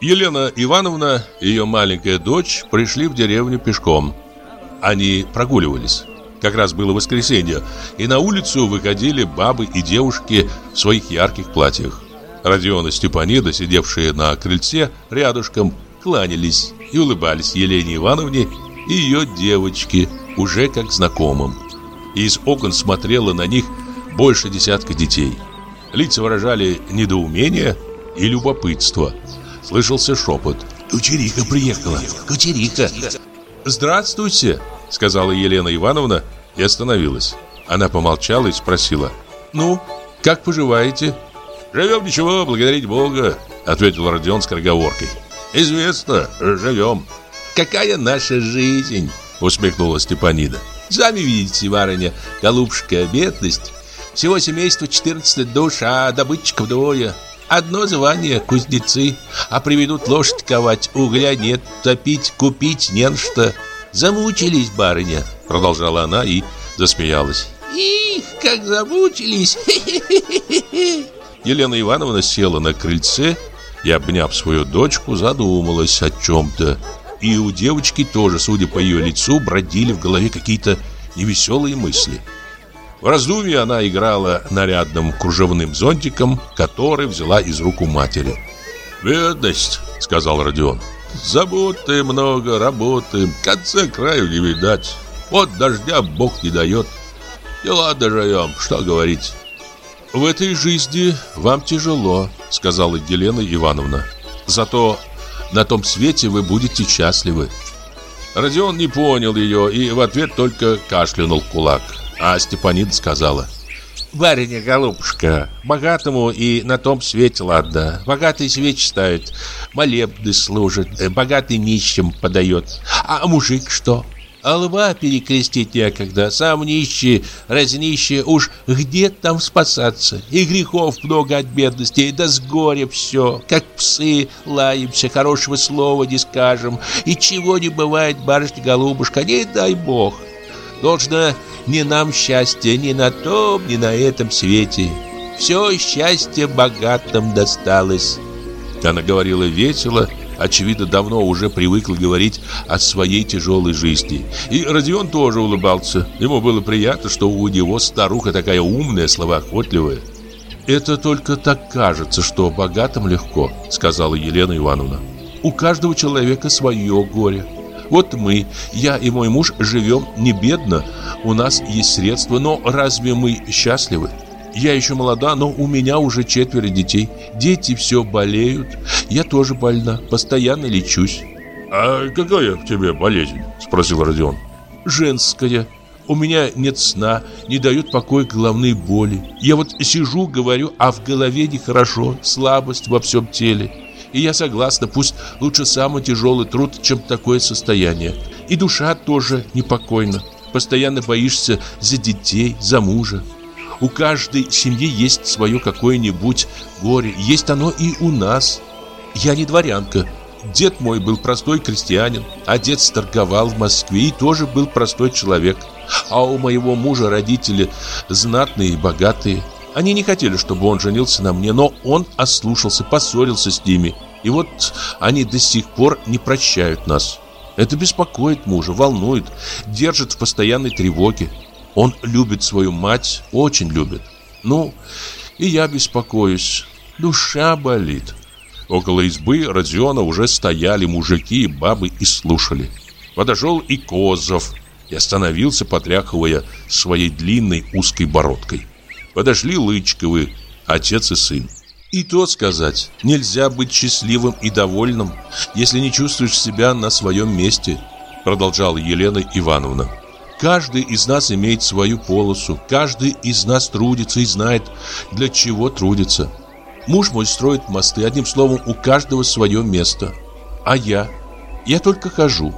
Елена Ивановна и ее маленькая дочь пришли в деревню пешком. Они прогуливались. Как раз было воскресенье, и на улицу выходили бабы и девушки в своих ярких платьях. Родион и Степанида, сидевшие на крыльце рядышком, кланялись и улыбались Елене Ивановне и ее девочке, уже как знакомым. И из окон смотрело на них больше десятка детей – Лица выражали недоумение и любопытство. Слышался шепот. «Кучерика приехала! Кучерика!» «Здравствуйте!» — сказала Елена Ивановна и остановилась. Она помолчала и спросила. «Ну, как поживаете?» «Живем ничего, благодарить Бога», — ответил Родион с кроговоркой. «Известно, живем». «Какая наша жизнь!» — усмехнулась Степанида. «Сами видите, барыня, голубушка, бедность. Всего семейство 14 душ, а добытчиков двое. Одно звание – кузнецы, а приведут лошадь ковать, угля нет, топить, купить не на что. Замучились, барыня, продолжала она и засмеялась. Их, как замучились! Елена Ивановна села на крыльце и, обняв свою дочку, задумалась о чем-то. И у девочки тоже, судя по ее лицу, бродили в голове какие-то невеселые мысли – в раздумье она играла нарядным кружевным зонтиком, который взяла из рук у матери. «Бедность», — сказал Родион. «Заботы много, работы, конца краю не видать. Вот дождя Бог не дает. И ладно живем, что говорить». «В этой жизни вам тяжело», — сказала Елена Ивановна. «Зато на том свете вы будете счастливы». Родион не понял ее и в ответ только кашлянул кулак. А Степанид сказала Барыня, голубушка, богатому и на том свете ладно. Богатый свеч ставит, молебны служит, э, богатый нищим подает. А мужик что? А лба перекрестить некогда, сам нищий, разнищий, уж где там спасаться? И грехов много от бедности, да с горя все, как псы лаемся, хорошего слова не скажем. И чего не бывает, барышня-голубушка, не дай бог. Должно ни нам счастья ни на том, ни на этом свете. Все счастье богатым досталось. Она говорила весело, очевидно, давно уже привыкла говорить о своей тяжелой жизни. И Родион тоже улыбался. Ему было приятно, что у него старуха такая умная, словоохотливая. «Это только так кажется, что богатым легко», — сказала Елена Ивановна. «У каждого человека свое горе. Вот мы, я и мой муж, живем не бедно, у нас есть средства, но разве мы счастливы? Я еще молода, но у меня уже четверо детей. Дети все болеют. Я тоже больна, постоянно лечусь. «А какая в тебе болезнь?» – спросил Родион. «Женская. У меня нет сна, не дают покоя головные боли. Я вот сижу, говорю, а в голове нехорошо, слабость во всем теле. И я согласна, пусть лучше самый тяжелый труд, чем такое состояние. И душа тоже непокойна. Постоянно боишься за детей, за мужа. У каждой семьи есть свое какое-нибудь горе. Есть оно и у нас. Я не дворянка. Дед мой был простой крестьянин. Отец торговал в Москве и тоже был простой человек. А у моего мужа родители знатные и богатые. Они не хотели, чтобы он женился на мне, но он ослушался, поссорился с ними. И вот они до сих пор не прощают нас. Это беспокоит мужа, волнует, держит в постоянной тревоге. Он любит свою мать, очень любит. Ну, и я беспокоюсь. Душа болит. Около избы Родиона уже стояли мужики и бабы и слушали. Подошел и Козов и остановился, потряхивая своей длинной узкой бородкой. Подошли Лычковы, отец и сын. И то сказать, нельзя быть счастливым и довольным, если не чувствуешь себя на своем месте, продолжала Елена Ивановна. Каждый из нас имеет свою полосу, каждый из нас трудится и знает, для чего трудится. Муж мой строит мосты, одним словом, у каждого свое место. А я? Я только хожу.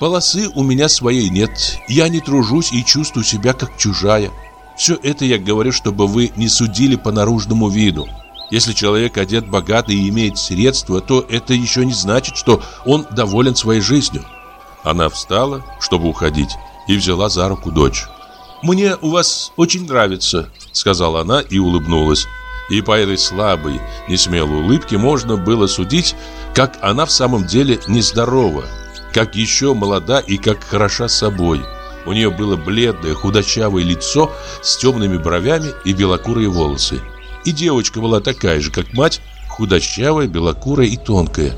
Полосы у меня своей нет, я не тружусь и чувствую себя как чужая. Все это я говорю, чтобы вы не судили по наружному виду. Если человек одет богато и имеет средства, то это еще не значит, что он доволен своей жизнью. Она встала, чтобы уходить, и взяла за руку дочь. «Мне у вас очень нравится», — сказала она и улыбнулась. И по этой слабой, несмелой улыбке можно было судить, как она в самом деле нездорова, как еще молода и как хороша собой. У нее было бледное, худощавое лицо с темными бровями и белокурые волосы. И девочка была такая же, как мать, худощавая, белокурая и тонкая.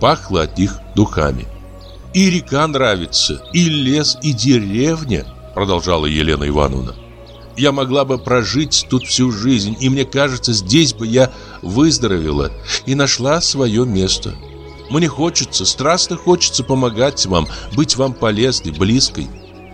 Пахло от них духами. «И река нравится, и лес, и деревня», продолжала Елена Ивановна. «Я могла бы прожить тут всю жизнь, и мне кажется, здесь бы я выздоровела и нашла свое место. Мне хочется, страстно хочется помогать вам, быть вам полезной, близкой.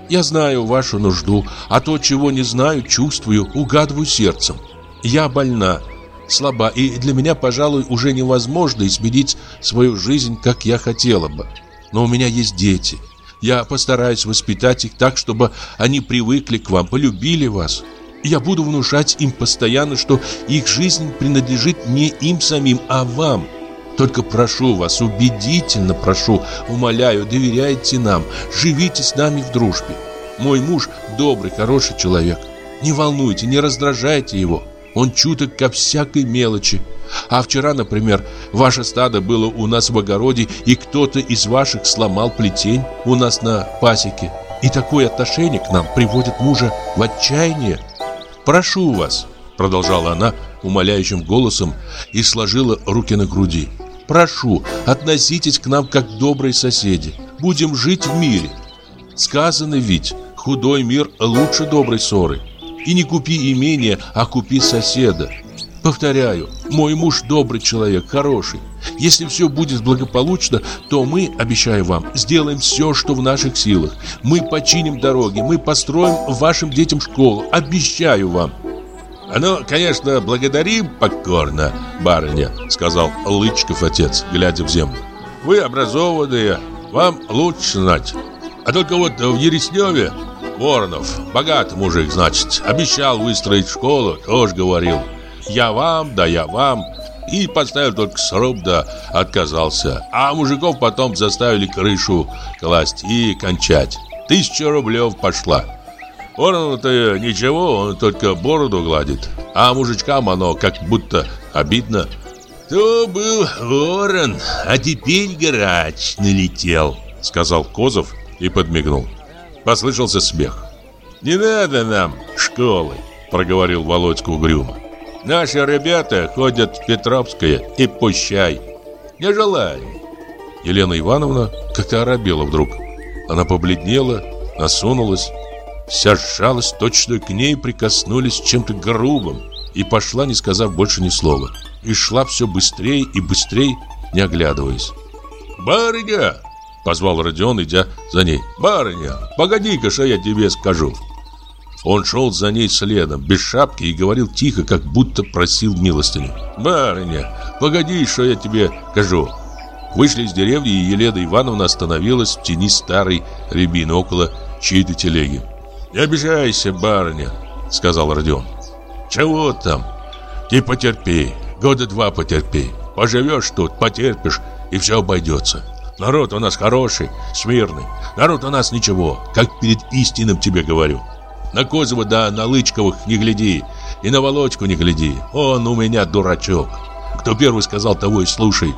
Я знаю вашу нужду, а то, чего не знаю, чувствую, угадываю сердцем. Я больна, слаба, и для меня, пожалуй, уже невозможно изменить свою жизнь, как я хотела бы. Но у меня есть дети. Я постараюсь воспитать их так, чтобы они привыкли к вам, полюбили вас. Я буду внушать им постоянно, что их жизнь принадлежит не им самим, а вам. Только прошу вас, убедительно прошу, умоляю, доверяйте нам, живите с нами в дружбе. Мой муж добрый, хороший человек. Не волнуйте, не раздражайте его. Он чуток ко всякой мелочи. А вчера, например, ваше стадо было у нас в огороде, и кто-то из ваших сломал плетень у нас на пасеке. И такое отношение к нам приводит мужа в отчаяние. Прошу вас, продолжала она умоляющим голосом и сложила руки на груди. Прошу, относитесь к нам как добрые соседи. Будем жить в мире. Сказано ведь, худой мир лучше доброй ссоры. И не купи имение, а купи соседа. Повторяю, мой муж добрый человек, хороший. Если все будет благополучно, то мы, обещаю вам, сделаем все, что в наших силах. Мы починим дороги, мы построим вашим детям школу, обещаю вам. «Ну, конечно, благодарим покорно, барыня», — сказал Лычков отец, глядя в землю. «Вы образованные, вам лучше знать. А только вот в Ересневе Воронов, богатый мужик, значит, обещал выстроить школу, тоже говорил. Я вам, да я вам. И поставил только сруб, да отказался. А мужиков потом заставили крышу класть и кончать. Тысяча рублев пошла. Ворону-то ничего, он только бороду гладит. А мужичкам оно как будто обидно. То был ворон, а теперь грач налетел, сказал Козов и подмигнул. Послышался смех. «Не надо нам школы», — проговорил Володька угрюмо. «Наши ребята ходят в Петровское и пущай. Не желаю». Елена Ивановна как-то оробела вдруг. Она побледнела, насунулась, вся сжалась, точно к ней прикоснулись чем-то грубым и пошла, не сказав больше ни слова. И шла все быстрее и быстрее, не оглядываясь. «Барыня!» Позвал Родион, идя за ней. «Барыня, погоди-ка, что я тебе скажу». Он шел за ней следом, без шапки, и говорил тихо, как будто просил милостыню. «Барыня, погоди, что я тебе скажу». Вышли из деревни, и Елена Ивановна остановилась в тени старой рябины около чьей-то телеги. «Не обижайся, барыня», — сказал Родион. «Чего там? Ты потерпи, года два потерпи. Поживешь тут, потерпишь, и все обойдется». Народ у нас хороший, смирный. Народ у нас ничего, как перед истинным тебе говорю. На Козова да на Лычковых не гляди, и на Володьку не гляди. Он у меня дурачок. Кто первый сказал, того и слушай.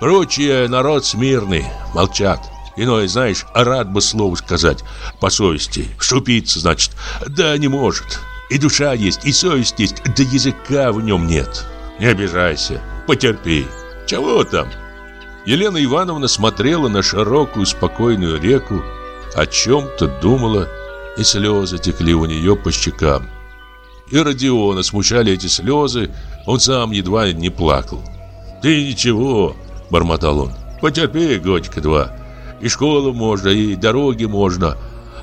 Прочие народ смирный, молчат. Иное, знаешь, рад бы слово сказать по совести. Вступиться, значит, да не может. И душа есть, и совесть есть, да языка в нем нет. Не обижайся, потерпи. Чего там? Елена Ивановна смотрела на широкую спокойную реку, о чем-то думала, и слезы текли у нее по щекам. И Родиона смущали эти слезы, он сам едва не плакал. «Ты ничего», — бормотал он, — «потерпи годика-два. И школу можно, и дороги можно,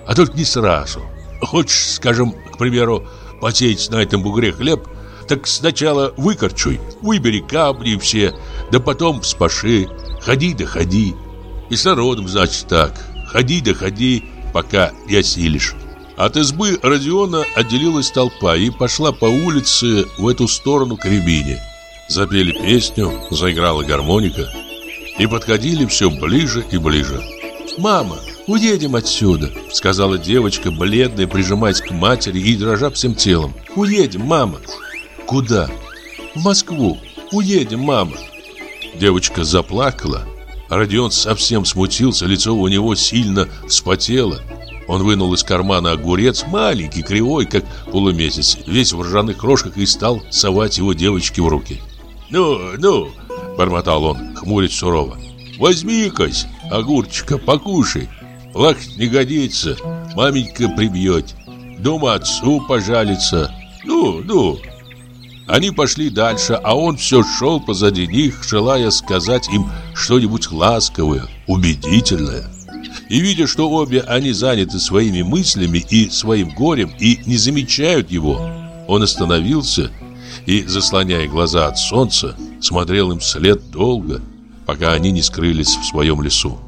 а только не сразу. Хочешь, скажем, к примеру, посеять на этом бугре хлеб, так сначала выкорчуй, выбери камни все, да потом вспаши, ходи да ходи. И с народом, значит, так, ходи да ходи, пока не осилишь. От избы Родиона отделилась толпа и пошла по улице в эту сторону к рябине. Запели песню, заиграла гармоника и подходили все ближе и ближе. «Мама, уедем отсюда», — сказала девочка, бледная, прижимаясь к матери и дрожа всем телом. «Уедем, мама». «Куда?» «В Москву. Уедем, мама». Девочка заплакала. Родион совсем смутился, лицо у него сильно вспотело. Он вынул из кармана огурец, маленький, кривой, как полумесяц, весь в ржаных крошках и стал совать его девочке в руки. «Ну, ну!» – бормотал он, хмурясь сурово. «Возьми-кась, огурчика, покушай. Лах не годится, маменька прибьет. Дома отцу пожалится. Ну, ну!» Они пошли дальше, а он все шел позади них, желая сказать им что-нибудь ласковое, убедительное. И видя, что обе они заняты своими мыслями и своим горем и не замечают его, он остановился и, заслоняя глаза от солнца, смотрел им вслед долго, пока они не скрылись в своем лесу.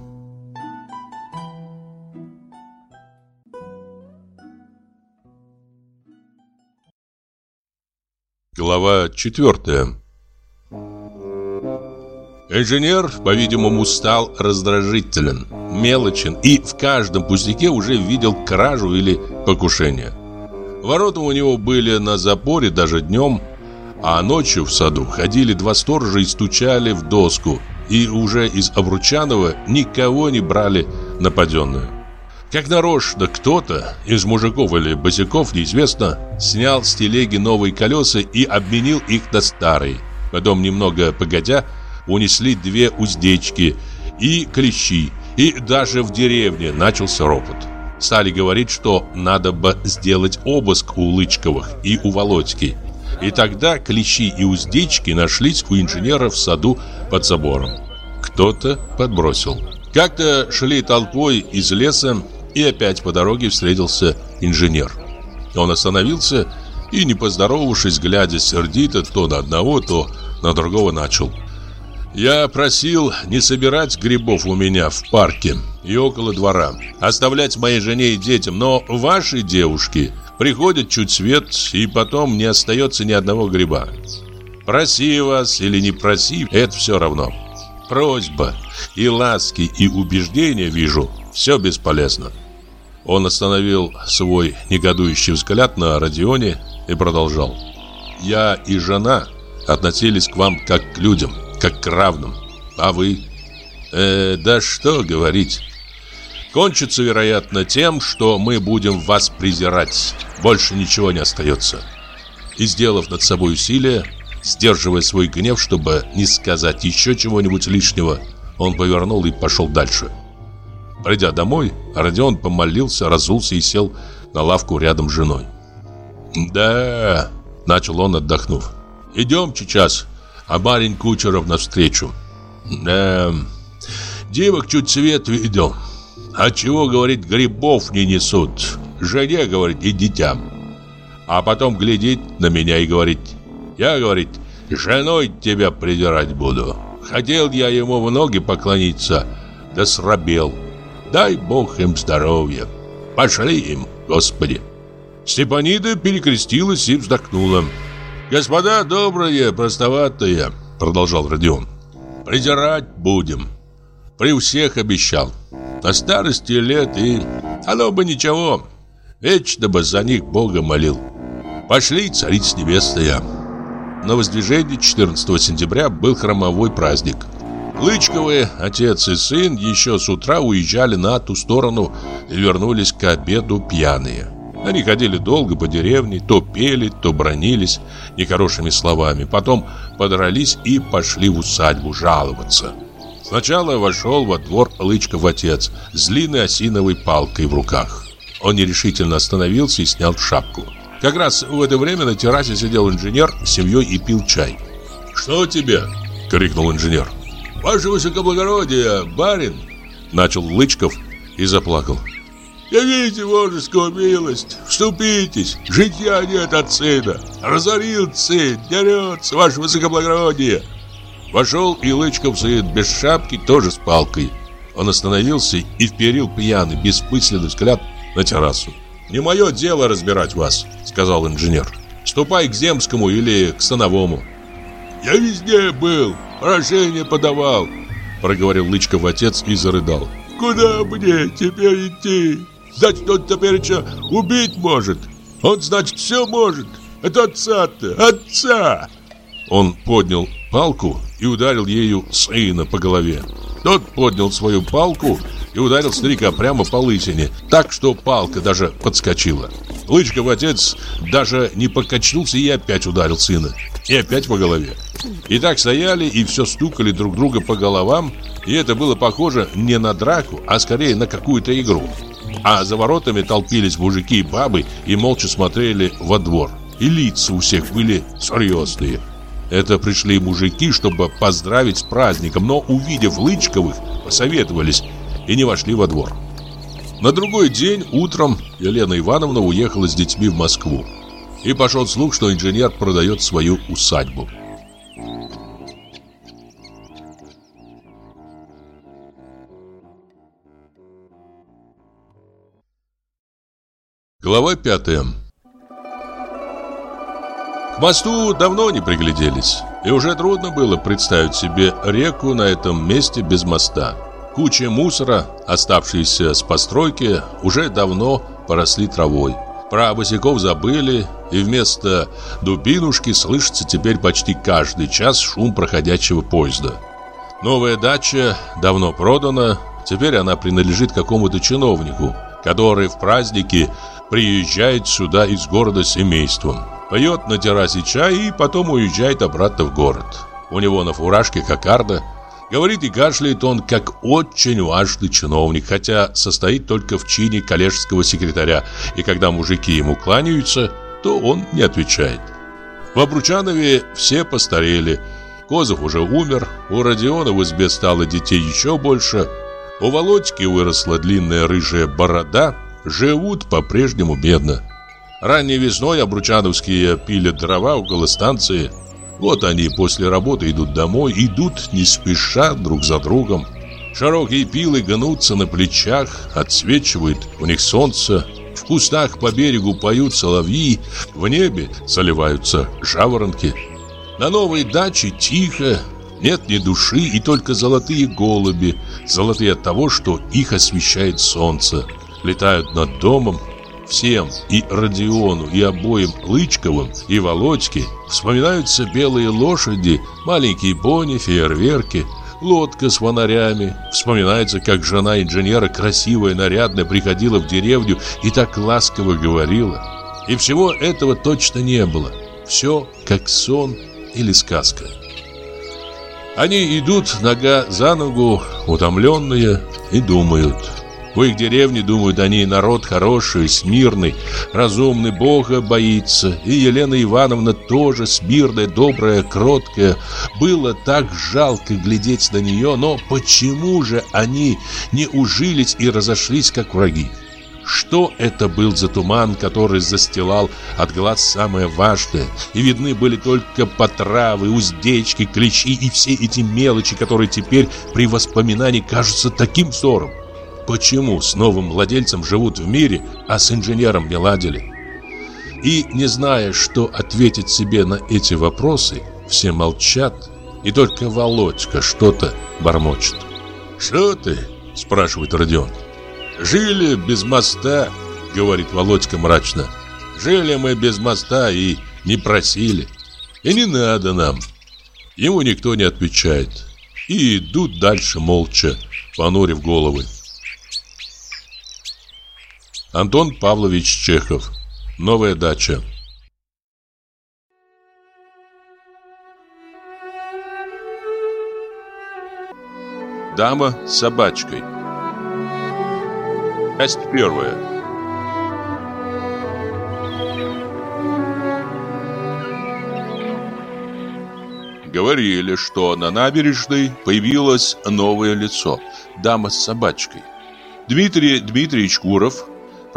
Глава четвертая Инженер, по-видимому, стал раздражителен, мелочен и в каждом пустяке уже видел кражу или покушение. Ворота у него были на запоре даже днем, а ночью в саду ходили два сторожа и стучали в доску, и уже из Обручанова никого не брали нападенную. Как нарочно кто-то из мужиков или босиков, неизвестно, снял с телеги новые колеса и обменил их на старые. Потом, немного погодя, унесли две уздечки и клещи, и даже в деревне начался ропот. Стали говорить, что надо бы сделать обыск у Лычковых и у Володьки – и тогда клещи и уздечки нашлись у инженера в саду под забором. Кто-то подбросил. Как-то шли толпой из леса, и опять по дороге встретился инженер. Он остановился и, не поздоровавшись, глядя сердито то на одного, то на другого, начал. «Я просил не собирать грибов у меня в парке и около двора, оставлять моей жене и детям, но ваши девушки Приходит чуть свет, и потом не остается ни одного гриба. Проси вас или не проси, это все равно. Просьба и ласки, и убеждения, вижу, все бесполезно. Он остановил свой негодующий взгляд на Родионе и продолжал. «Я и жена относились к вам как к людям, как к равным. А вы? Э, да что говорить. Кончится, вероятно, тем, что мы будем вас презирать. Больше ничего не остается. И сделав над собой усилие, сдерживая свой гнев, чтобы не сказать еще чего-нибудь лишнего, он повернул и пошел дальше. Придя домой, Родион помолился, разулся и сел на лавку рядом с женой. «Да», — начал он, отдохнув, — «идем сейчас, а барин Кучеров навстречу». «Да, девок чуть свет видел. А чего, говорит, грибов не несут? жене, говорит, и детям. А потом глядит на меня и говорит, я, говорит, женой тебя придирать буду. Хотел я ему в ноги поклониться, да срабел. Дай Бог им здоровья. Пошли им, Господи. Степанида перекрестилась и вздохнула. «Господа добрые, простоватые», — продолжал Родион, — «придирать будем. При всех обещал. На старости лет и... Оно бы ничего. Вечно бы за них Бога молил. Пошли, царица небесная. На воздвижении 14 сентября был храмовой праздник. Лычковы, отец и сын, еще с утра уезжали на ту сторону и вернулись к обеду пьяные. Они ходили долго по деревне, то пели, то бронились нехорошими словами. Потом подрались и пошли в усадьбу жаловаться. Сначала вошел во двор Лычков отец с длинной осиновой палкой в руках. Он нерешительно остановился и снял шапку. Как раз в это время на террасе сидел инженер с семьей и пил чай. «Что тебе?» — крикнул инженер. «Ваше высокоблагородие, барин!» Начал Лычков и заплакал. «Явите божескую милость, вступитесь, житья нет от сына, разорил сын, дерется, ваше высокоблагородие!» Вошел и Лычков сын без шапки, тоже с палкой. Он остановился и вперил пьяный, беспысленный взгляд на террасу. «Не мое дело разбирать вас», — сказал инженер. «Ступай к Земскому или к Становому». «Я везде был, прошение подавал», — проговорил Лычков отец и зарыдал. «Куда мне теперь идти? Значит, он теперь что, убить может? Он, значит, все может. Это отца-то, отца!» Он поднял палку и ударил ею сына по голове. Тот поднял свою палку и ударил старика прямо по лысине, так что палка даже подскочила. Лычков отец даже не покачнулся и опять ударил сына. И опять по голове. И так стояли и все стукали друг друга по головам, и это было похоже не на драку, а скорее на какую-то игру. А за воротами толпились мужики и бабы и молча смотрели во двор. И лица у всех были серьезные. Это пришли мужики, чтобы поздравить с праздником, но, увидев Лычковых, посоветовались и не вошли во двор. На другой день утром Елена Ивановна уехала с детьми в Москву. И пошел слух, что инженер продает свою усадьбу. Глава пятая Мосту давно не пригляделись, и уже трудно было представить себе реку на этом месте без моста. Куча мусора, оставшиеся с постройки, уже давно поросли травой. Про босиков забыли, и вместо дубинушки слышится теперь почти каждый час шум проходящего поезда. Новая дача давно продана, теперь она принадлежит какому-то чиновнику, который в праздники приезжает сюда из города с семейством. Поет на террасе чай и потом уезжает обратно в город. У него на фуражке кокарда – Говорит и кашляет он, как очень важный чиновник, хотя состоит только в чине коллежского секретаря, и когда мужики ему кланяются, то он не отвечает. В Обручанове все постарели. Козов уже умер, у Родиона в избе стало детей еще больше, у Володьки выросла длинная рыжая борода, живут по-прежнему бедно. Ранней весной обручановские пили дрова около станции – вот они после работы идут домой, идут не спеша друг за другом. Широкие пилы гнутся на плечах, отсвечивает у них солнце. В кустах по берегу поют соловьи, в небе заливаются жаворонки. На новой даче тихо, нет ни души и только золотые голуби, золотые от того, что их освещает солнце, летают над домом, Всем, и Родиону, и обоим Лычковым, и Володьке, вспоминаются белые лошади, маленькие бони, фейерверки, лодка с фонарями. Вспоминается, как жена инженера, красивая, нарядная, приходила в деревню и так ласково говорила. И всего этого точно не было. Все как сон или сказка. Они идут нога за ногу, утомленные, и думают – в их деревне, думают они, народ хороший, смирный, разумный, Бога боится. И Елена Ивановна тоже смирная, добрая, кроткая. Было так жалко глядеть на нее, но почему же они не ужились и разошлись, как враги? Что это был за туман, который застилал от глаз самое важное, и видны были только потравы, уздечки, клещи и все эти мелочи, которые теперь при воспоминании кажутся таким ссором? Почему с новым владельцем живут в мире, а с инженером не ладили. И не зная, что ответить себе на эти вопросы, все молчат, и только Володька что-то бормочет. «Что ты?» – спрашивает Родион. «Жили без моста», – говорит Володька мрачно. «Жили мы без моста и не просили. И не надо нам». Ему никто не отвечает. и идут дальше молча, понурив головы. Антон Павлович Чехов. Новая дача. Дама с собачкой. Часть первая. Говорили, что на набережной появилось новое лицо – дама с собачкой. Дмитрий Дмитриевич Куров,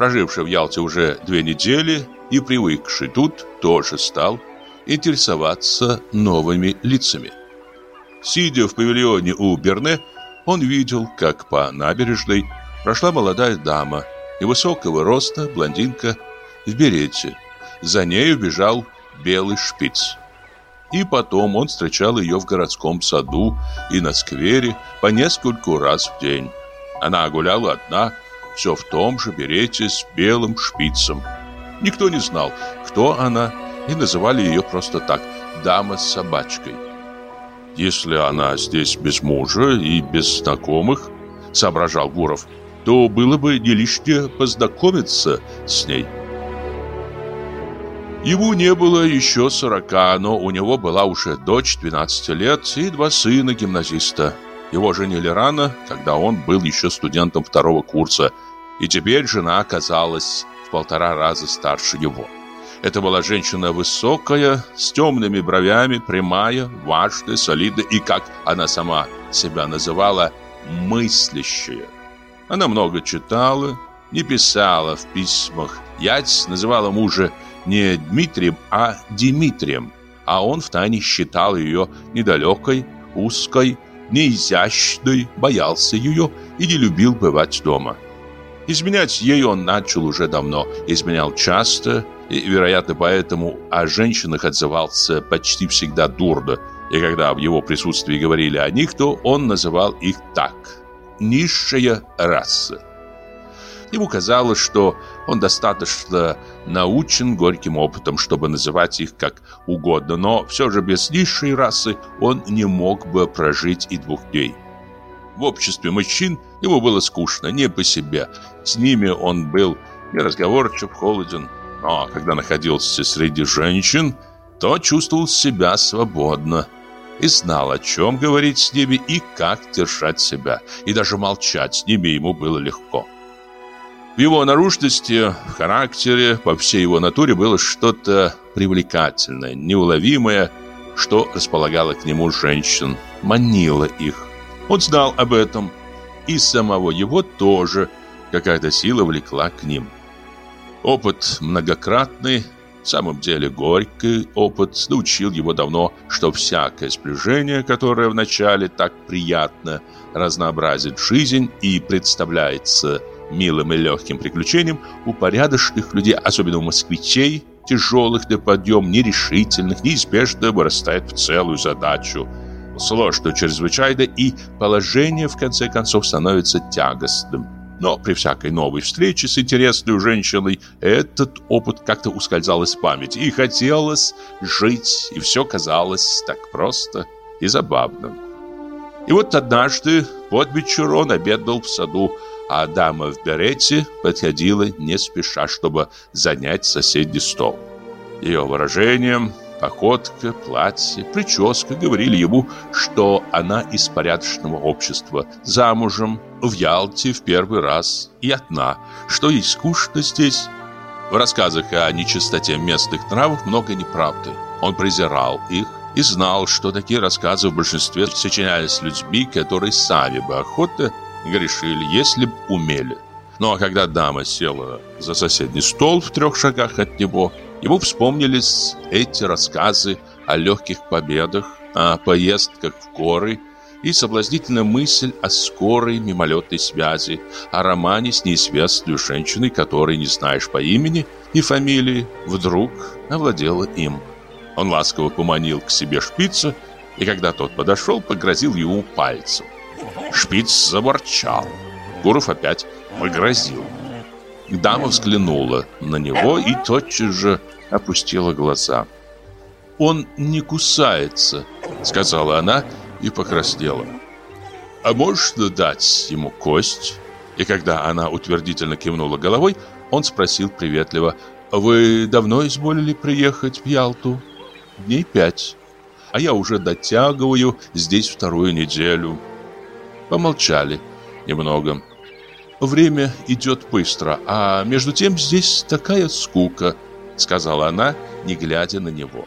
проживший в Ялте уже две недели и привыкший тут, тоже стал интересоваться новыми лицами. Сидя в павильоне у Берне, он видел, как по набережной прошла молодая дама, невысокого роста, блондинка, в берете. За нею бежал белый шпиц. И потом он встречал ее в городском саду и на сквере по нескольку раз в день. Она гуляла одна, все в том же берете с белым шпицем. Никто не знал, кто она, и называли ее просто так «дама с собачкой». «Если она здесь без мужа и без знакомых», — соображал Гуров, «то было бы не лишнее познакомиться с ней». Ему не было еще сорока, но у него была уже дочь 12 лет и два сына гимназиста. Его женили рано, когда он был еще студентом второго курса, и теперь жена оказалась в полтора раза старше его. Это была женщина высокая, с темными бровями, прямая, важная, солидная и, как она сама себя называла, мыслящая. Она много читала, не писала в письмах. Ять называла мужа не Дмитрием, а Димитрием, а он втайне считал ее недалекой, узкой, неизящной, боялся ее и не любил бывать дома. Изменять ей он начал уже давно, изменял часто, и, вероятно, поэтому о женщинах отзывался почти всегда дурно, и когда в его присутствии говорили о них, то он называл их так – низшая раса. Ему казалось, что он достаточно научен горьким опытом, чтобы называть их как угодно, но все же без низшей расы он не мог бы прожить и двух дней. В обществе мужчин ему было скучно, не по себе. С ними он был неразговорчив, холоден, но когда находился среди женщин, то чувствовал себя свободно и знал, о чем говорить с ними и как держать себя. И даже молчать с ними ему было легко. В его наружности, в характере, по всей его натуре было что-то привлекательное, неуловимое, что располагало к нему женщин, манило их. Он знал об этом, и самого его тоже какая-то сила влекла к ним. Опыт многократный, в самом деле горький опыт, научил его давно, что всякое сближение, которое вначале так приятно разнообразит жизнь и представляется милым и легким приключением, у порядочных людей, особенно у москвичей, тяжелых до подъем, нерешительных, неизбежно вырастает в целую задачу. Сложно чрезвычайно, и положение, в конце концов, становится тягостным. Но при всякой новой встрече с интересной женщиной этот опыт как-то ускользал из памяти, и хотелось жить, и все казалось так просто и забавным. И вот однажды под вечер он обедал в саду, а дама в берете подходила не спеша, чтобы занять соседний стол. Ее выражением Походка, платье, прическа говорили ему, что она из порядочного общества, замужем, в Ялте в первый раз и одна, что ей скучно здесь. В рассказах о нечистоте местных нравов много неправды. Он презирал их и знал, что такие рассказы в большинстве сочинялись людьми, которые сами бы охотно грешили, если бы умели. Ну а когда дама села за соседний стол в трех шагах от него, Ему вспомнились эти рассказы о легких победах, о поездках в горы и соблазнительная мысль о скорой мимолетной связи, о романе с неизвестной женщиной, которой не знаешь по имени и фамилии, вдруг овладела им. Он ласково поманил к себе шпица, и когда тот подошел, погрозил ему пальцем. Шпиц заворчал. Гуров опять погрозил. Дама взглянула на него и тотчас же опустила глаза. «Он не кусается», — сказала она и покраснела. А можно дать ему кость? И когда она утвердительно кивнула головой, он спросил приветливо, «Вы давно изволили приехать в Ялту?» «Дней пять. А я уже дотягиваю здесь вторую неделю». Помолчали немного. «Время идет быстро, а между тем здесь такая скука», сказала она, не глядя на него.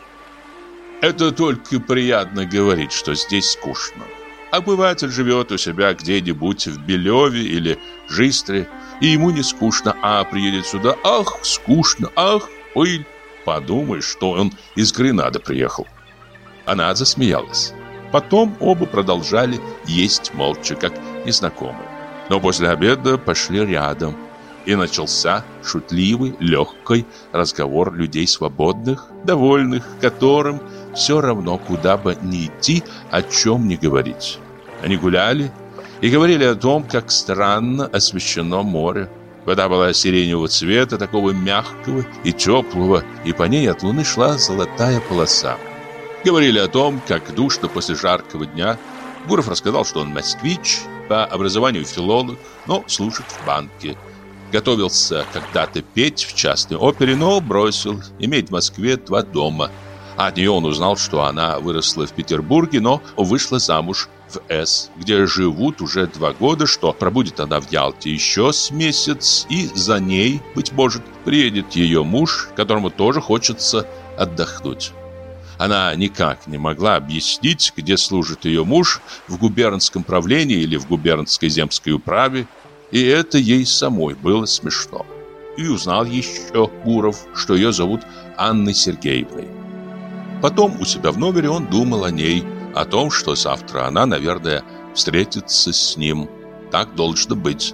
«Это только приятно говорить, что здесь скучно. Обыватель живет у себя где-нибудь в Белеве или Жистре, и ему не скучно, а приедет сюда, ах, скучно, ах, пыль. Подумаешь, что он из Гренады приехал. Она засмеялась. Потом оба продолжали есть молча, как незнакомые. Но после обеда пошли рядом, и начался шутливый, легкий разговор людей свободных, довольных, которым все равно, куда бы ни идти, о чем не говорить. Они гуляли и говорили о том, как странно освещено море. Вода была сиреневого цвета, такого мягкого и теплого, и по ней от луны шла золотая полоса. Говорили о том, как душно после жаркого дня. Гуров рассказал, что он москвич, по образованию филолог, но служит в банке. Готовился когда-то петь в частной опере, но бросил, имеет в Москве два дома. От нее он узнал, что она выросла в Петербурге, но вышла замуж в С, где живут уже два года, что пробудет она в Ялте еще с месяц, и за ней, быть может, приедет ее муж, которому тоже хочется отдохнуть. Она никак не могла объяснить, где служит ее муж, в губернском правлении или в губернской земской управе, и это ей самой было смешно. И узнал еще Гуров, что ее зовут Анной Сергеевной. Потом у себя в номере он думал о ней, о том, что завтра она, наверное, встретится с ним. Так должно быть.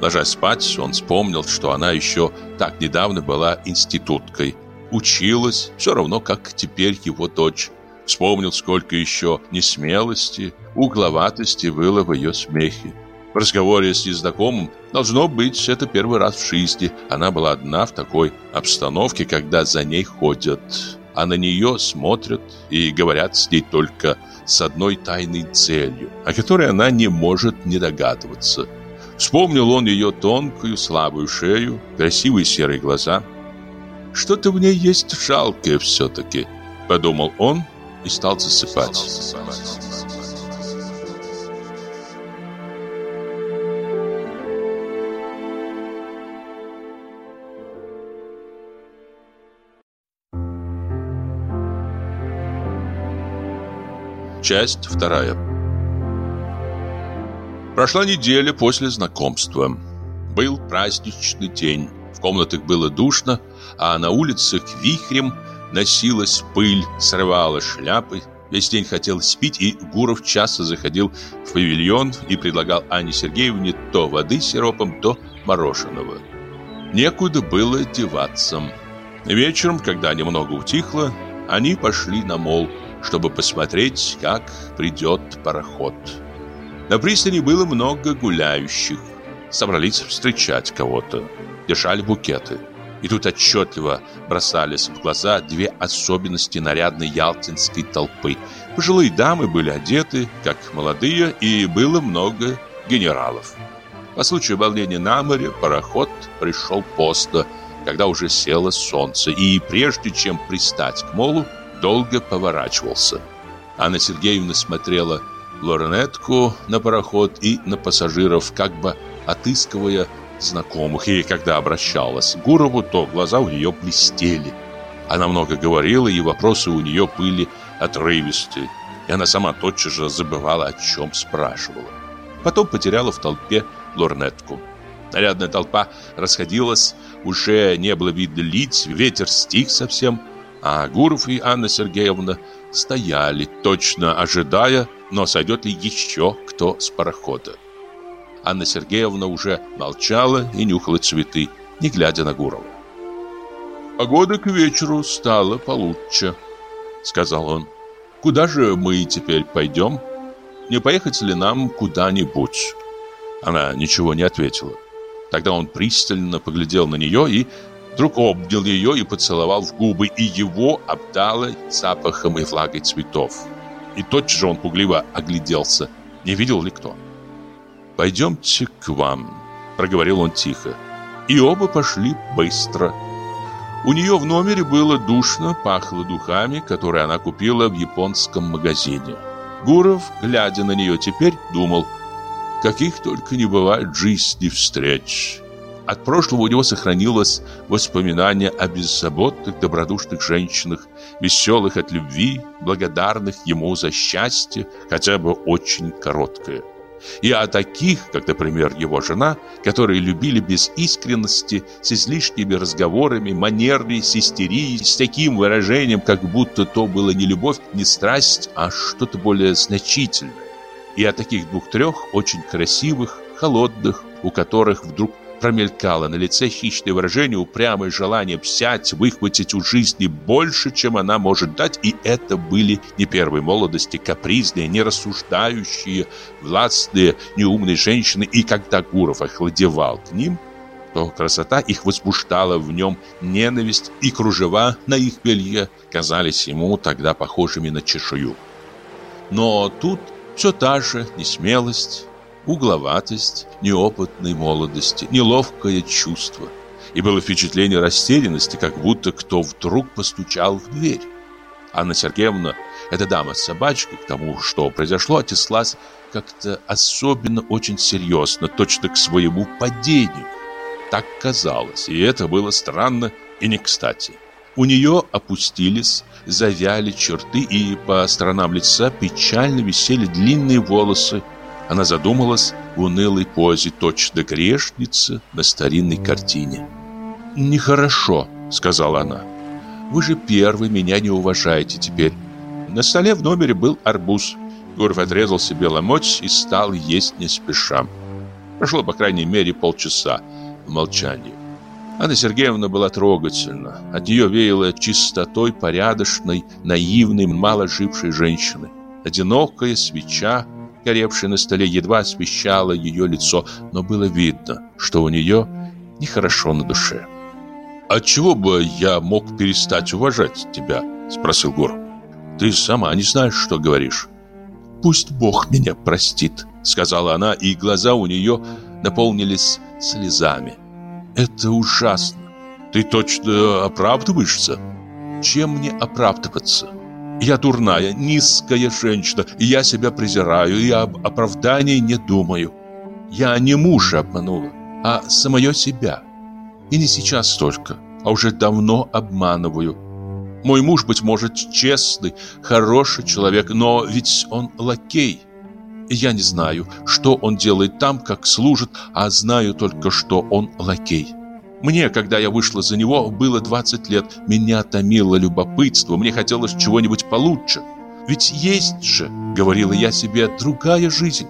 Ложась спать, он вспомнил, что она еще так недавно была институткой. Училась, все равно, как теперь его дочь. Вспомнил, сколько еще несмелости, угловатости было в ее смехе. В разговоре с незнакомым, должно быть, это первый раз в жизни. Она была одна в такой обстановке, когда за ней ходят, а на нее смотрят и говорят с ней только с одной тайной целью, о которой она не может не догадываться. Вспомнил он ее тонкую, слабую шею, красивые серые глаза. «Что-то в ней есть жалкое все-таки», — подумал он и стал засыпать. Часть вторая. Прошла неделя после знакомства. Был праздничный день. В комнатах было душно, а на улицах вихрем носилась пыль, срывала шляпы. Весь день хотел спить, и Гуров часто заходил в павильон и предлагал Анне Сергеевне то воды с сиропом, то мороженого. Некуда было деваться. Вечером, когда немного утихло, они пошли на мол – чтобы посмотреть, как придет пароход. На пристани было много гуляющих. Собрались встречать кого-то. Держали букеты. И тут отчетливо бросались в глаза две особенности нарядной ялтинской толпы. Пожилые дамы были одеты, как молодые, и было много генералов. По случаю волнения на море пароход пришел поздно, когда уже село солнце, и прежде чем пристать к молу, долго поворачивался. Анна Сергеевна смотрела лорнетку на пароход и на пассажиров, как бы отыскивая знакомых. И когда обращалась к Гурову, то глаза у нее блестели. Она много говорила, и вопросы у нее были отрывистые. И она сама тотчас же забывала, о чем спрашивала. Потом потеряла в толпе лорнетку. Нарядная толпа расходилась, уже не было видно лиц, ветер стих совсем. А Гуров и Анна Сергеевна стояли, точно ожидая, но сойдет ли еще кто с парохода. Анна Сергеевна уже молчала и нюхала цветы, не глядя на Гурова. «Погода к вечеру стала получше», — сказал он. «Куда же мы теперь пойдем? Не поехать ли нам куда-нибудь?» Она ничего не ответила. Тогда он пристально поглядел на нее и Вдруг обнял ее и поцеловал в губы, и его обдало запахом и влагой цветов. И тотчас же он пугливо огляделся, не видел ли кто. «Пойдемте к вам», — проговорил он тихо. И оба пошли быстро. У нее в номере было душно, пахло духами, которые она купила в японском магазине. Гуров, глядя на нее теперь, думал, каких только не бывает жизни встреч. От прошлого у него сохранилось воспоминание о беззаботных, добродушных женщинах, веселых от любви, благодарных ему за счастье, хотя бы очень короткое. И о таких, как, например, его жена, которые любили без искренности, с излишними разговорами, манерой, с истерией, с таким выражением, как будто то было не любовь, не страсть, а что-то более значительное. И о таких двух-трех очень красивых, холодных, у которых вдруг промелькало на лице хищное выражение, упрямое желание взять, выхватить у жизни больше, чем она может дать, и это были не первой молодости капризные, не рассуждающие, властные, неумные женщины, и когда Гуров охладевал к ним, то красота их возбуждала в нем ненависть, и кружева на их белье казались ему тогда похожими на чешую. Но тут все та же несмелость, угловатость неопытной молодости, неловкое чувство. И было впечатление растерянности, как будто кто вдруг постучал в дверь. Анна Сергеевна, эта дама с собачкой, к тому, что произошло, отнеслась как-то особенно очень серьезно, точно к своему падению. Так казалось, и это было странно и не кстати. У нее опустились, завяли черты, и по сторонам лица печально висели длинные волосы, она задумалась в унылой позе, точно грешница на старинной картине. «Нехорошо», — сказала она. «Вы же первый меня не уважаете теперь». На столе в номере был арбуз. Гуров отрезал себе ломоть и стал есть не спеша. Прошло, по крайней мере, полчаса в молчании. Анна Сергеевна была трогательна. От нее веяло чистотой порядочной, наивной, мало жившей женщины. Одинокая свеча горевшая на столе, едва освещала ее лицо, но было видно, что у нее нехорошо на душе. «Отчего бы я мог перестать уважать тебя?» – спросил Гур. «Ты сама не знаешь, что говоришь». «Пусть Бог меня простит», – сказала она, и глаза у нее наполнились слезами. «Это ужасно. Ты точно оправдываешься?» «Чем мне оправдываться?» Я дурная, низкая женщина, и я себя презираю, и об оправдании не думаю. Я не мужа обманула, а самое себя. И не сейчас только, а уже давно обманываю. Мой муж, быть может, честный, хороший человек, но ведь он лакей. И я не знаю, что он делает там, как служит, а знаю только, что он лакей. Мне, когда я вышла за него, было 20 лет. Меня томило любопытство, мне хотелось чего-нибудь получше. Ведь есть же, говорила я себе, другая жизнь.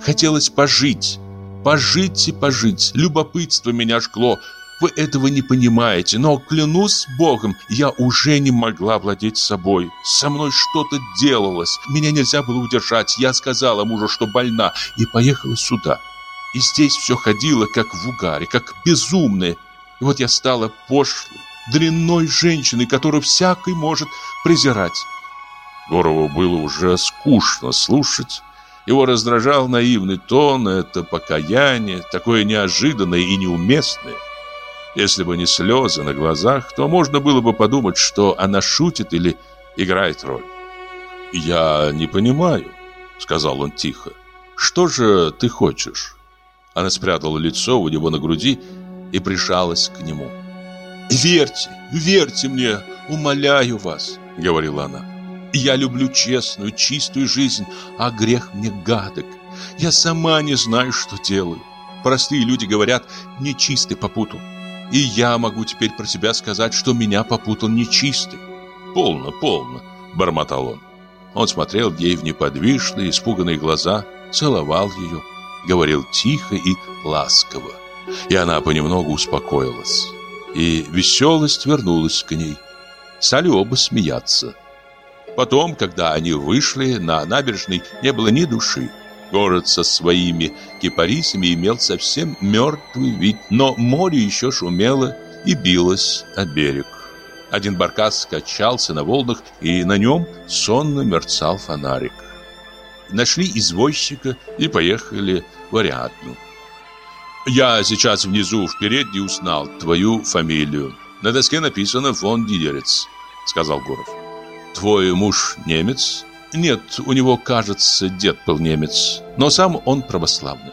Хотелось пожить, пожить и пожить. Любопытство меня жгло. Вы этого не понимаете, но, клянусь Богом, я уже не могла владеть собой. Со мной что-то делалось, меня нельзя было удержать. Я сказала мужу, что больна, и поехала сюда. И здесь все ходило, как в угаре, как безумное. Вот я стала пошлой, дрянной женщиной, которую всякий может презирать. Горову было уже скучно слушать. Его раздражал наивный тон, это покаяние, такое неожиданное и неуместное. Если бы не слезы на глазах, то можно было бы подумать, что она шутит или играет роль. «Я не понимаю», — сказал он тихо. «Что же ты хочешь?» Она спрятала лицо у него на груди и прижалась к нему. «Верьте, верьте мне, умоляю вас», — говорила она. «Я люблю честную, чистую жизнь, а грех мне гадок. Я сама не знаю, что делаю. Простые люди говорят, нечистый попутал. И я могу теперь про себя сказать, что меня попутал нечистый». «Полно, полно», — бормотал он. Он смотрел ей в неподвижные, испуганные глаза, целовал ее, говорил тихо и ласково. И она понемногу успокоилась. И веселость вернулась к ней. Стали оба смеяться. Потом, когда они вышли, на набережной не было ни души. Город со своими кипарисами имел совсем мертвый вид, но море еще шумело и билось о берег. Один баркас качался на волнах, и на нем сонно мерцал фонарик. нашли извозчика и поехали в Ариадну. Я сейчас внизу в передней узнал твою фамилию. На доске написано фон Дидерец, сказал Гуров. Твой муж немец? Нет, у него, кажется, дед был немец, но сам он православный.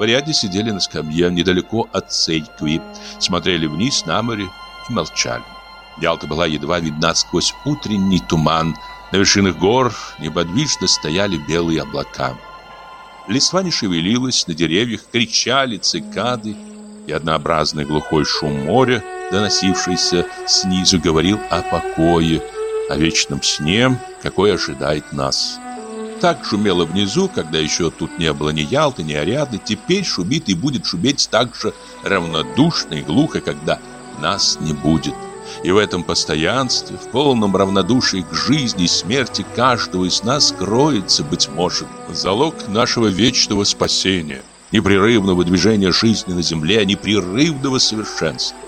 В Ариадне сидели на скамье недалеко от церкви, смотрели вниз на море и молчали. Ялта была едва видна сквозь утренний туман. На вершинах гор неподвижно стояли белые облака. Листва не шевелилась, на деревьях кричали цикады, и однообразный глухой шум моря, доносившийся снизу, говорил о покое, о вечном сне, какой ожидает нас. Так шумело внизу, когда еще тут не было ни Ялты, ни Ариадны, теперь шумит и будет шуметь так же равнодушно и глухо, когда нас не будет. И в этом постоянстве, в полном равнодушии к жизни и смерти каждого из нас кроется, быть может, залог нашего вечного спасения, непрерывного движения жизни на земле, непрерывного совершенства.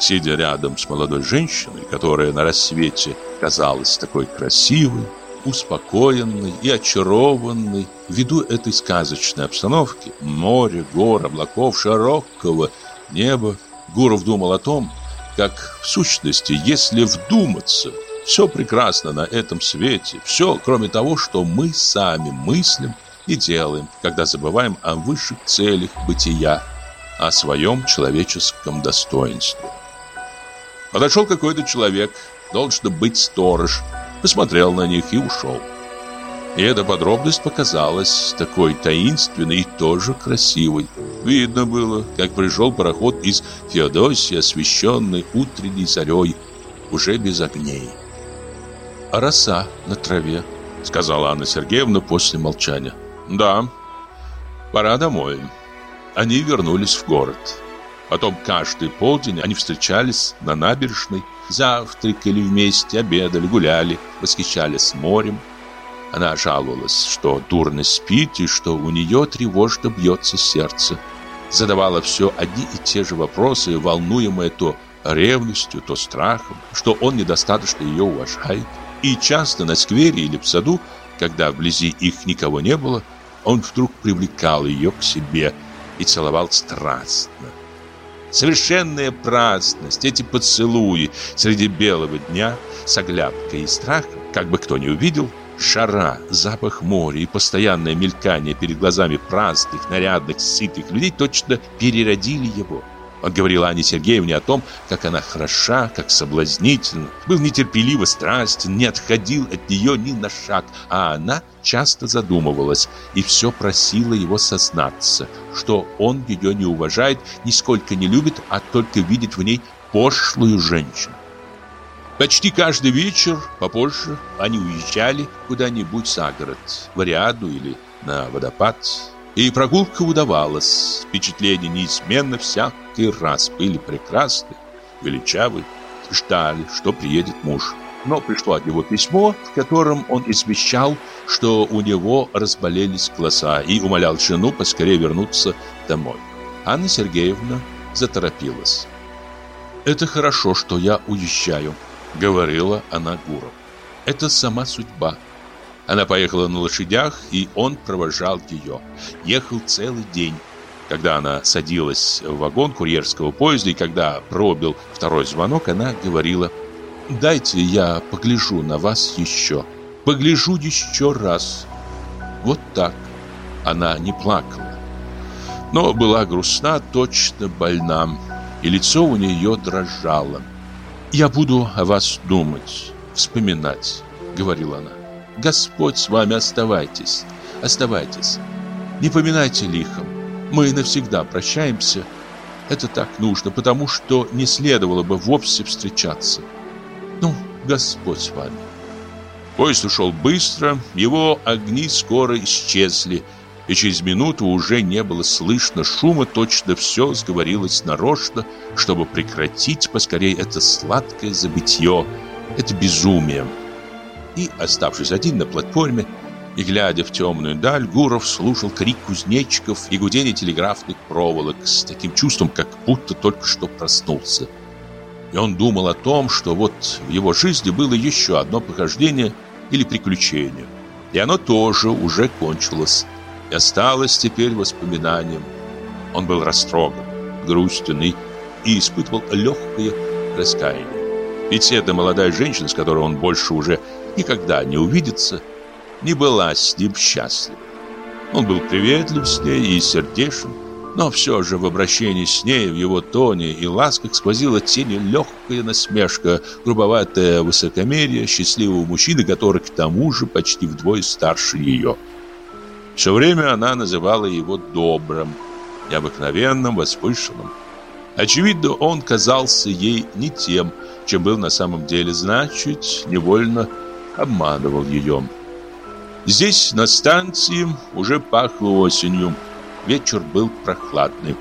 Сидя рядом с молодой женщиной, которая на рассвете казалась такой красивой, успокоенной и очарованной ввиду этой сказочной обстановки, моря, гор, облаков, широкого неба, Гуров думал о том, как в сущности, если вдуматься, все прекрасно на этом свете, все, кроме того, что мы сами мыслим и делаем, когда забываем о высших целях бытия, о своем человеческом достоинстве. Подошел какой-то человек, должен быть сторож, посмотрел на них и ушел. И эта подробность показалась такой таинственной и тоже красивой. Видно было, как пришел пароход из Феодосии, освещенный утренней зарей, уже без огней. «А роса на траве», — сказала Анна Сергеевна после молчания. «Да, пора домой». Они вернулись в город. Потом каждый полдень они встречались на набережной, завтракали вместе, обедали, гуляли, восхищались морем, она жаловалась, что дурно спит и что у нее тревожно бьется сердце. Задавала все одни и те же вопросы, волнуемые то ревностью, то страхом, что он недостаточно ее уважает. И часто на сквере или в саду, когда вблизи их никого не было, он вдруг привлекал ее к себе и целовал страстно. Совершенная праздность, эти поцелуи среди белого дня с оглядкой и страхом, как бы кто ни увидел – Жара, запах моря и постоянное мелькание перед глазами праздных, нарядных, сытых людей точно переродили его. Он говорил Ане Сергеевне о том, как она хороша, как соблазнительна, был нетерпеливо страстен, не отходил от нее ни на шаг, а она часто задумывалась и все просила его сознаться, что он ее не уважает, нисколько не любит, а только видит в ней пошлую женщину. Почти каждый вечер, попозже, они уезжали куда-нибудь за город, в Ариаду или на водопад. И прогулка удавалась. Впечатления неизменно всякий раз были прекрасны, величавы. Ждали, что приедет муж. Но пришло от него письмо, в котором он извещал, что у него разболелись глаза и умолял жену поскорее вернуться домой. Анна Сергеевна заторопилась. «Это хорошо, что я уезжаю», говорила она Гуру. Это сама судьба. Она поехала на лошадях, и он провожал ее. Ехал целый день. Когда она садилась в вагон курьерского поезда, и когда пробил второй звонок, она говорила, «Дайте я погляжу на вас еще. Погляжу еще раз». Вот так. Она не плакала. Но была грустна, точно больна, и лицо у нее дрожало. «Я буду о вас думать, вспоминать», — говорила она. «Господь с вами, оставайтесь, оставайтесь. Не поминайте лихом. Мы навсегда прощаемся. Это так нужно, потому что не следовало бы вовсе встречаться. Ну, Господь с вами». Поезд ушел быстро, его огни скоро исчезли, и через минуту уже не было слышно шума, точно все сговорилось нарочно, чтобы прекратить поскорее это сладкое забытье, это безумие. И, оставшись один на платформе, и глядя в темную даль, Гуров слушал крик кузнечиков и гудение телеграфных проволок с таким чувством, как будто только что проснулся. И он думал о том, что вот в его жизни было еще одно похождение или приключение – И оно тоже уже кончилось. И осталось теперь воспоминанием. Он был растроган, грустен и, испытывал легкое раскаяние. Ведь эта молодая женщина, с которой он больше уже никогда не увидится, не была с ним счастлива. Он был приветлив с ней и сердечен, но все же в обращении с ней, в его тоне и ласках сквозила тень легкая насмешка, грубоватое высокомерие счастливого мужчины, который к тому же почти вдвое старше ее. Все время она называла его добрым, необыкновенным, возвышенным. Очевидно, он казался ей не тем, чем был на самом деле, значит, невольно обманывал ее. Здесь, на станции, уже пахло осенью. Вечер был прохладный.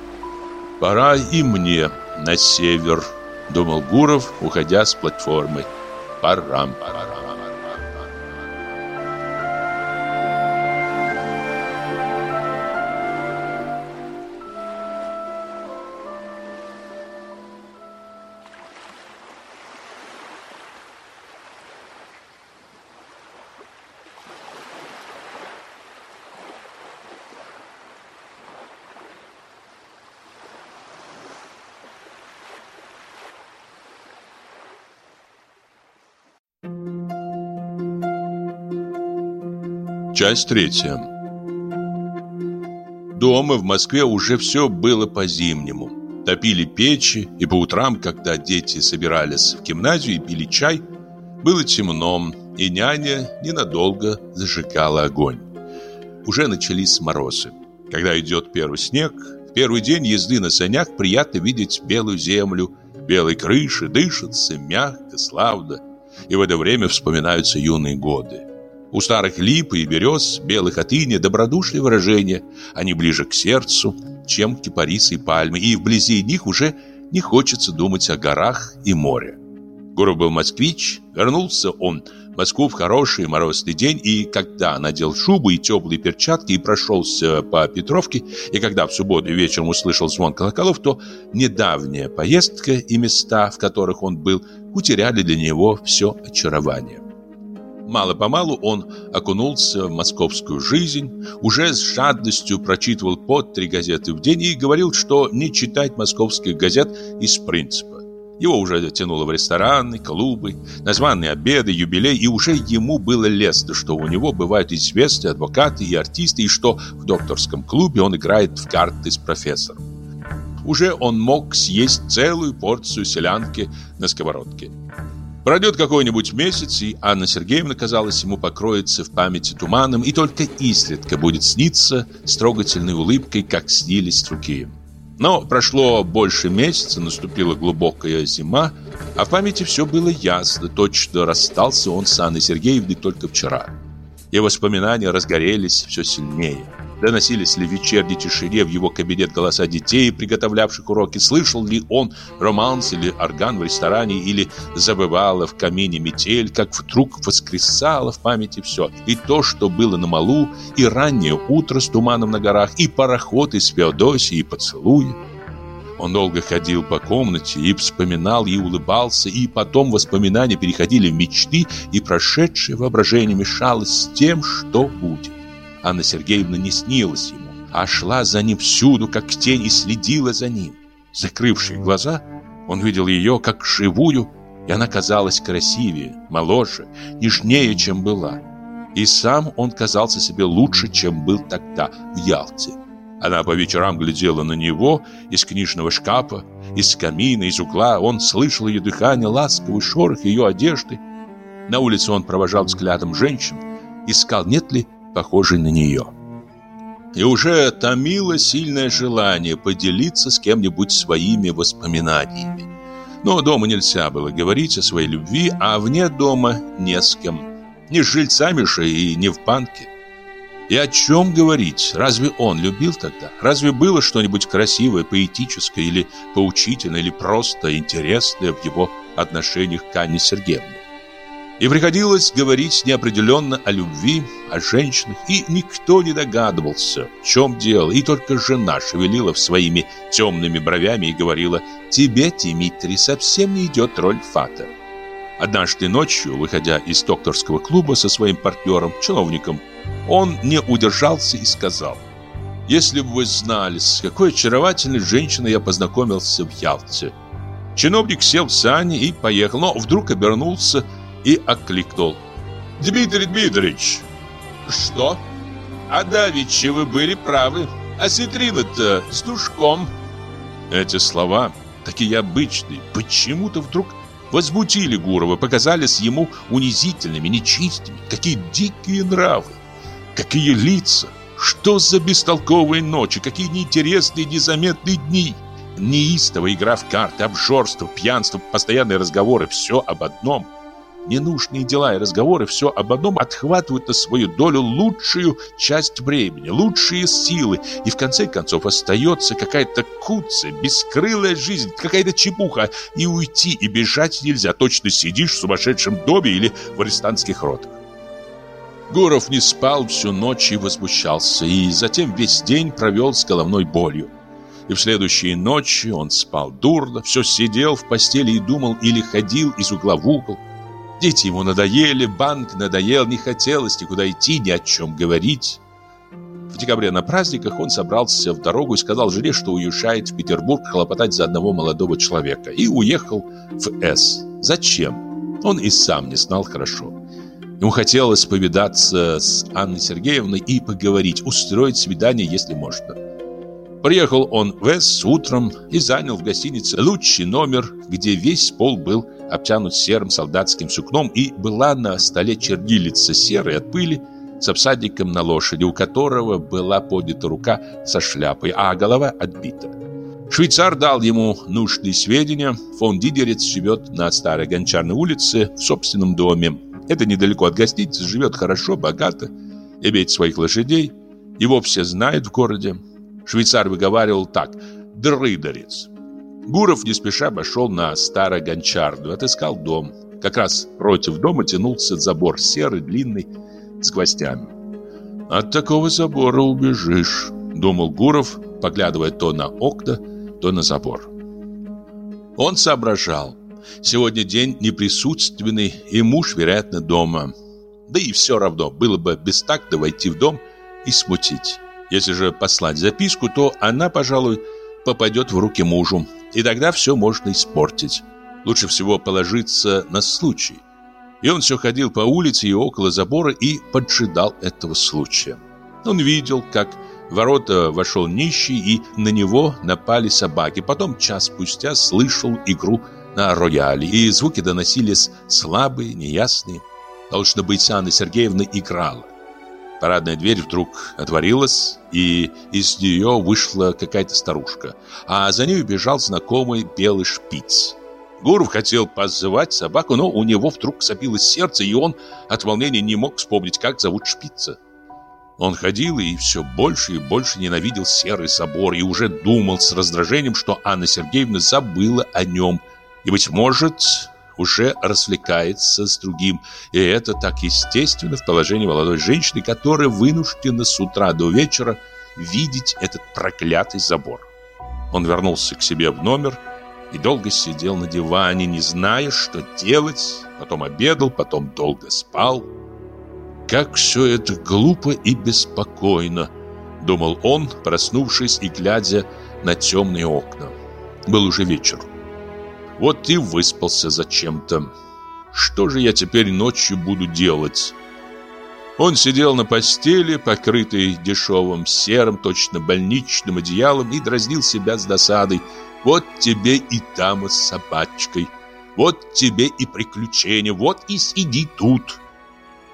«Пора и мне на север», — думал Гуров, уходя с платформы. «Пора, пора». Часть третья. Дома в Москве уже все было по-зимнему. Топили печи, и по утрам, когда дети собирались в гимназию и пили чай, было темно, и няня ненадолго зажигала огонь. Уже начались морозы. Когда идет первый снег, в первый день езды на санях приятно видеть белую землю, белые крыши, дышится мягко, славно. И в это время вспоминаются юные годы. У старых лип и берез, белых от иния, добродушные выражения. Они ближе к сердцу, чем кипарисы и пальмы, и вблизи них уже не хочется думать о горах и море. Гуров был москвич, вернулся он в Москву в хороший морозный день, и когда надел шубу и теплые перчатки и прошелся по Петровке, и когда в субботу вечером услышал звон колоколов, то недавняя поездка и места, в которых он был, утеряли для него все очарование. Мало-помалу он окунулся в московскую жизнь, уже с жадностью прочитывал по три газеты в день и говорил, что не читать московских газет из принципа. Его уже тянуло в рестораны, клубы, названные обеды, юбилей, и уже ему было лестно, что у него бывают известные адвокаты и артисты, и что в докторском клубе он играет в карты с профессором. Уже он мог съесть целую порцию селянки на сковородке. Пройдет какой-нибудь месяц, и Анна Сергеевна, казалось, ему покроется в памяти туманом, и только изредка будет сниться с трогательной улыбкой, как снились другие. Но прошло больше месяца, наступила глубокая зима, а в памяти все было ясно, точно расстался он с Анной Сергеевной только вчера. И воспоминания разгорелись все сильнее. Доносились ли в вечерней тишине в его кабинет голоса детей, приготовлявших уроки? Слышал ли он романс или орган в ресторане? Или забывала в камине метель, как вдруг воскресало в памяти все? И то, что было на малу, и раннее утро с туманом на горах, и пароход из Феодосии, и поцелуи. Он долго ходил по комнате и вспоминал, и улыбался, и потом воспоминания переходили в мечты, и прошедшее воображение мешалось с тем, что будет. Анна Сергеевна не снилась ему, а шла за ним всюду, как тень, и следила за ним. Закрывшие глаза, он видел ее как живую, и она казалась красивее, моложе, нежнее, чем была. И сам он казался себе лучше, чем был тогда в Ялте. Она по вечерам глядела на него из книжного шкафа, из камина, из угла. Он слышал ее дыхание, ласковый шорох ее одежды. На улице он провожал взглядом женщин, искал, нет ли похожей на нее. И уже томило сильное желание поделиться с кем-нибудь своими воспоминаниями. Но дома нельзя было говорить о своей любви, а вне дома не с кем. Не с жильцами же и не в банке. И о чем говорить? Разве он любил тогда? Разве было что-нибудь красивое, поэтическое или поучительное, или просто интересное в его отношениях к Анне Сергеевне? И приходилось говорить неопределенно о любви, о женщинах, и никто не догадывался, в чем дело, и только жена шевелила своими темными бровями и говорила «Тебе, Дмитрий, совсем не идет роль фата». Однажды ночью, выходя из докторского клуба со своим партнером, чиновником, он не удержался и сказал «Если бы вы знали, с какой очаровательной женщиной я познакомился в Ялте». Чиновник сел в сани и поехал, но вдруг обернулся и окликнул «Дмитрий Дмитриевич!» «Что?» «А давеча вы были правы, а ситрина-то с душком». Эти слова, такие обычные, почему-то вдруг возмутили Гурова, показались ему унизительными, нечистыми. Какие дикие нравы, какие лица, что за бестолковые ночи, какие неинтересные, незаметные дни. Неистовая игра в карты, обжорство, пьянство, постоянные разговоры, все об одном – Ненужные дела и разговоры все об одном отхватывают на свою долю лучшую часть времени, лучшие силы, и в конце концов остается какая-то куцая, бескрылая жизнь, какая-то чепуха, и уйти, и бежать нельзя, точно сидишь в сумасшедшем доме или в арестантских ротах. Гуров не спал всю ночь и возмущался, и затем весь день провел с головной болью. И в следующие ночи он спал дурно, все сидел в постели и думал или ходил из угла в угол. Дети ему надоели, банк надоел, не хотелось никуда идти, ни о чем говорить. В декабре на праздниках он собрался в дорогу и сказал жене, что уезжает в Петербург хлопотать за одного молодого человека. И уехал в С. Зачем? Он и сам не знал хорошо. Ему хотелось повидаться с Анной Сергеевной и поговорить, устроить свидание, если можно. Приехал он в С утром и занял в гостинице лучший номер, где весь пол был обтянут серым солдатским сукном, и была на столе чернилица серая от пыли с обсадником на лошади, у которого была поднята рука со шляпой, а голова отбита. Швейцар дал ему нужные сведения. Фон Дидерец живет на старой гончарной улице в собственном доме. Это недалеко от гостиницы, живет хорошо, богато, имеет своих лошадей. Его все знают в городе. Швейцар выговаривал так «Дрыдерец». Гуров не спеша обошел на старогончарную, отыскал дом. Как раз против дома тянулся забор серый, длинный, с гвоздями. «От такого забора убежишь», — думал Гуров, поглядывая то на окна, то на забор. Он соображал. Сегодня день неприсутственный, и муж, вероятно, дома. Да и все равно, было бы бестактно войти в дом и смутить. Если же послать записку, то она, пожалуй, попадет в руки мужу, и тогда все можно испортить. Лучше всего положиться на случай. И он все ходил по улице и около забора и поджидал этого случая. Он видел, как в ворота вошел нищий, и на него напали собаки. Потом час спустя слышал игру на рояле, и звуки доносились слабые, неясные. Должно быть, Анна Сергеевна играла. Парадная дверь вдруг отворилась, и из нее вышла какая-то старушка, а за ней бежал знакомый белый шпиц. Гуров хотел позывать собаку, но у него вдруг забилось сердце, и он от волнения не мог вспомнить, как зовут шпица. Он ходил и все больше и больше ненавидел серый собор и уже думал с раздражением, что Анна Сергеевна забыла о нем. И, быть может, уже развлекается с другим. И это так естественно в положении молодой женщины, которая вынуждена с утра до вечера видеть этот проклятый забор. Он вернулся к себе в номер и долго сидел на диване, не зная, что делать. Потом обедал, потом долго спал. Как все это глупо и беспокойно, думал он, проснувшись и глядя на темные окна. Был уже вечер. Вот и выспался зачем-то. Что же я теперь ночью буду делать? Он сидел на постели, покрытой дешевым серым, точно больничным одеялом, и дразнил себя с досадой. Вот тебе и там с собачкой, вот тебе и приключения, вот и сиди тут.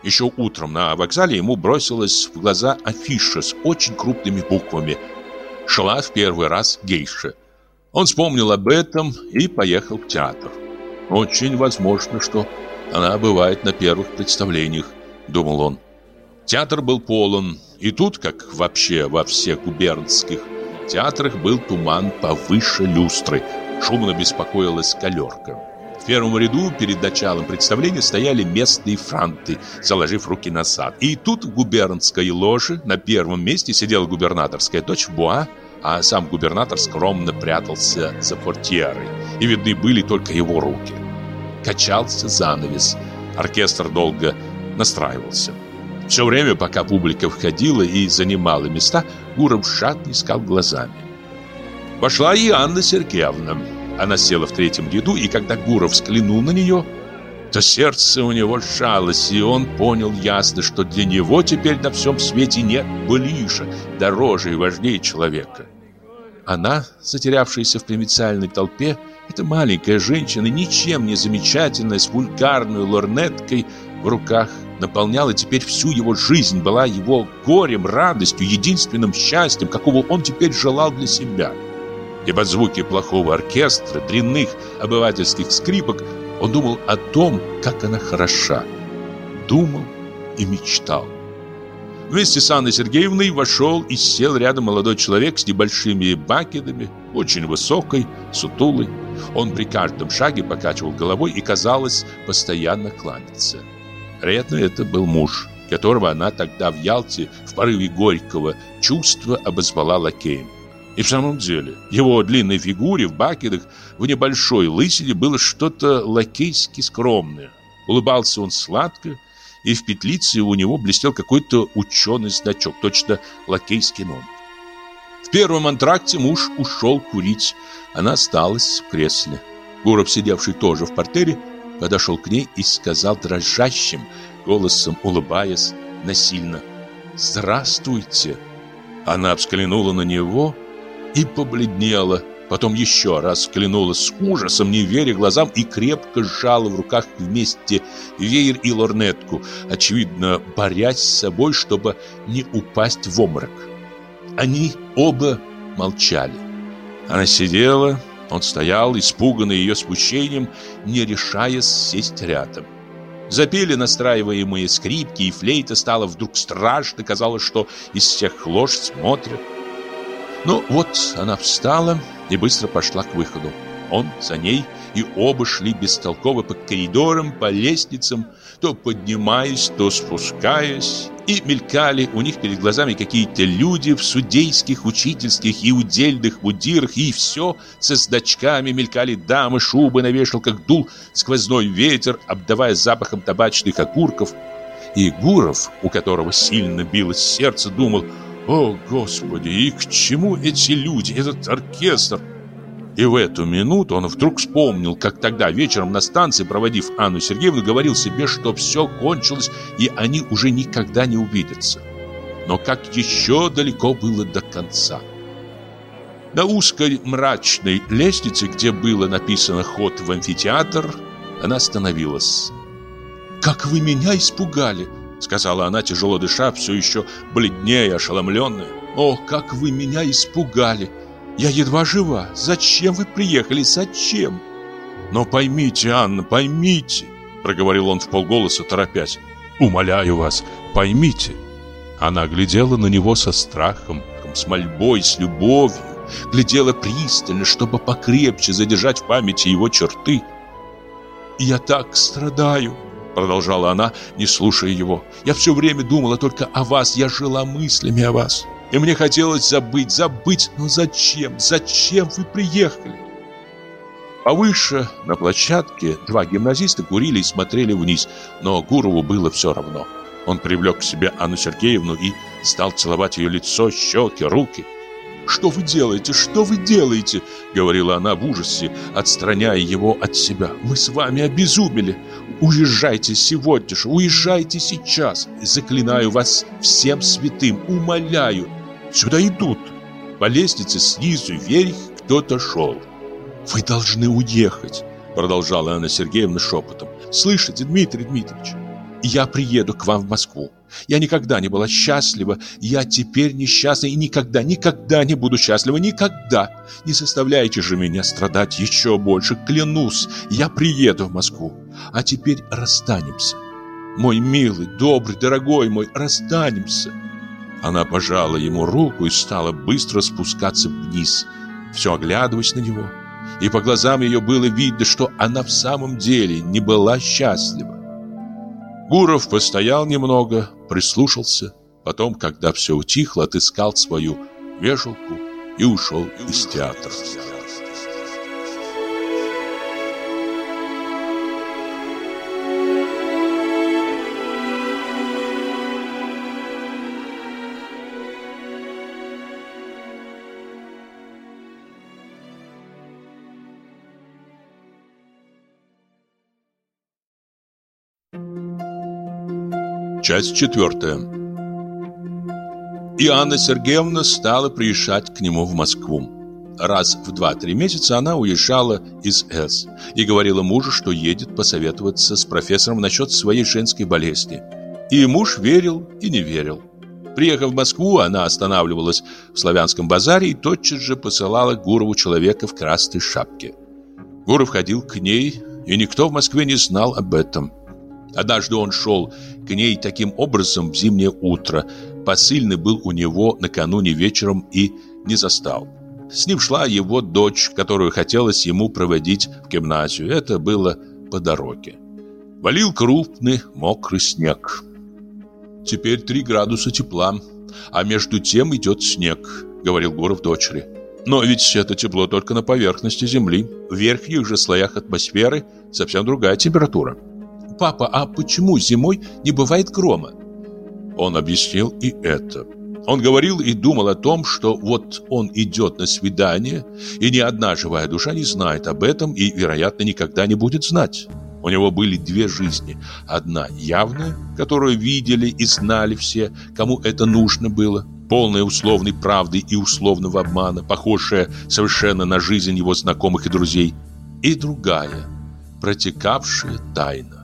Еще утром на вокзале ему бросилась в глаза афиша с очень крупными буквами. Шла в первый раз гейша. Он вспомнил об этом и поехал в театр. Очень возможно, что она бывает на первых представлениях, думал он. Театр был полон, и тут, как вообще во всех губернских театрах, был туман повыше люстры. Шумно беспокоилась галерка. В первом ряду перед началом представления стояли местные франты, заложив руки назад. И тут в губернской ложе на первом месте сидела губернаторская дочь Буа, а сам губернатор скромно прятался за портьерой, и видны были только его руки. качался занавес. Оркестр долго настраивался. Все время, пока публика входила и занимала места, Гуров жадно искал глазами. Вошла и Анна Сергеевна. Она села в третьем ряду, и когда Гуров взглянул на нее, то сердце у него сжалось, и он понял ясно, что для него теперь на всем свете нет ближе, дороже и важнее человека. Она, затерявшаяся в провинциальной толпе, эта маленькая женщина, ничем не замечательная, с вульгарной лорнеткой в руках, наполняла теперь всю его жизнь, была его горем, радостью, единственным счастьем, какого он теперь желал для себя. И под звуки плохого оркестра, дрянных обывательских скрипок он думал о том, как она хороша. Думал и мечтал. Вместе с Анной Сергеевной вошел и сел рядом молодой человек с небольшими бакетами, очень высокой, сутулый. Он при каждом шаге покачивал головой и, казалось, постоянно кланяться. Вероятно, это был муж, которого она тогда в Ялте в порыве горького чувства обозвала лакеем. И в самом деле, его длинной фигуре в бакетах в небольшой лысине было что-то лакейски скромное. Улыбался он сладко, и в петлице у него блестел какой-то ученый значок, точно лакейский номер. В первом антракте муж ушел курить, она осталась в кресле. Гуров, сидевший тоже в портере, подошел к ней и сказал дрожащим голосом, улыбаясь насильно, «Здравствуйте!» Она взглянула на него и побледнела, Потом еще раз взглянула с ужасом, не веря глазам, и крепко сжала в руках вместе веер и лорнетку, очевидно, борясь с собой, чтобы не упасть в обморок. Они оба молчали. Она сидела, он стоял, испуганный ее спущением, не решаясь сесть рядом. Запели настраиваемые скрипки, и флейта стало вдруг страшно, казалось, что из всех лож смотрят. Ну вот она встала и быстро пошла к выходу. Он за ней, и оба шли бестолково по коридорам, по лестницам, то поднимаясь, то спускаясь, и мелькали у них перед глазами какие-то люди в судейских, учительских и удельных мундирах, и все со значками мелькали дамы, шубы на вешалках, дул сквозной ветер, обдавая запахом табачных окурков. И Гуров, у которого сильно билось сердце, думал – о, Господи, и к чему эти люди, этот оркестр? И в эту минуту он вдруг вспомнил, как тогда вечером на станции, проводив Анну Сергеевну, говорил себе, что все кончилось, и они уже никогда не увидятся. Но как еще далеко было до конца. На узкой мрачной лестнице, где было написано «Ход в амфитеатр», она остановилась. «Как вы меня испугали!» Сказала она, тяжело дыша, все еще бледнее, ошеломленная. «О, как вы меня испугали! Я едва жива! Зачем вы приехали? Зачем?» «Но поймите, Анна, поймите!» Проговорил он в полголоса, торопясь. «Умоляю вас, поймите!» Она глядела на него со страхом, с мольбой, с любовью, глядела пристально, чтобы покрепче задержать в памяти его черты. «Я так страдаю!» Продолжала она, не слушая его. Я все время думала только о вас. Я жила мыслями о вас. И мне хотелось забыть, забыть. Но зачем? Зачем вы приехали? Повыше, на площадке, два гимназиста курили и смотрели вниз. Но Гурову было все равно. Он привлек к себе Анну Сергеевну и стал целовать ее лицо, щеки, руки. «Что вы делаете? Что вы делаете?» Говорила она в ужасе, отстраняя его от себя. «Мы с вами обезумели. Уезжайте сегодня же, уезжайте сейчас. Заклинаю вас всем святым, умоляю. Сюда идут». По лестнице снизу вверх кто-то шел. «Вы должны уехать», продолжала Анна Сергеевна шепотом. «Слышите, Дмитрий Дмитриевич, я приеду к вам в Москву. Я никогда не была счастлива, я теперь несчастна и никогда, никогда не буду счастлива, никогда. Не заставляйте же меня страдать еще больше, клянусь, я приеду в Москву. А теперь расстанемся. Мой милый, добрый, дорогой мой, расстанемся. Она пожала ему руку и стала быстро спускаться вниз, все оглядываясь на него. И по глазам ее было видно, что она в самом деле не была счастлива. Гуров постоял немного, прислушался. Потом, когда все утихло, отыскал свою вешалку и ушел из театра. Часть четвертая. И Анна Сергеевна стала приезжать к нему в Москву. Раз в два-три месяца она уезжала из С и говорила мужу, что едет посоветоваться с профессором насчет своей женской болезни. И муж верил и не верил. Приехав в Москву, она останавливалась в Славянском базаре и тотчас же посылала Гурову человека в красной шапке. Гуров ходил к ней, и никто в Москве не знал об этом. Однажды он шел к ней таким образом в зимнее утро. Посыльный был у него накануне вечером и не застал. С ним шла его дочь, которую хотелось ему проводить в гимназию. Это было по дороге. Валил крупный мокрый снег. Теперь три градуса тепла, а между тем идет снег, говорил Гуров дочери. Но ведь это тепло только на поверхности земли. В верхних же слоях атмосферы совсем другая температура. «Папа, а почему зимой не бывает грома?» Он объяснил и это. Он говорил и думал о том, что вот он идет на свидание, и ни одна живая душа не знает об этом и, вероятно, никогда не будет знать. У него были две жизни. Одна явная, которую видели и знали все, кому это нужно было, полная условной правды и условного обмана, похожая совершенно на жизнь его знакомых и друзей. И другая, протекавшая тайна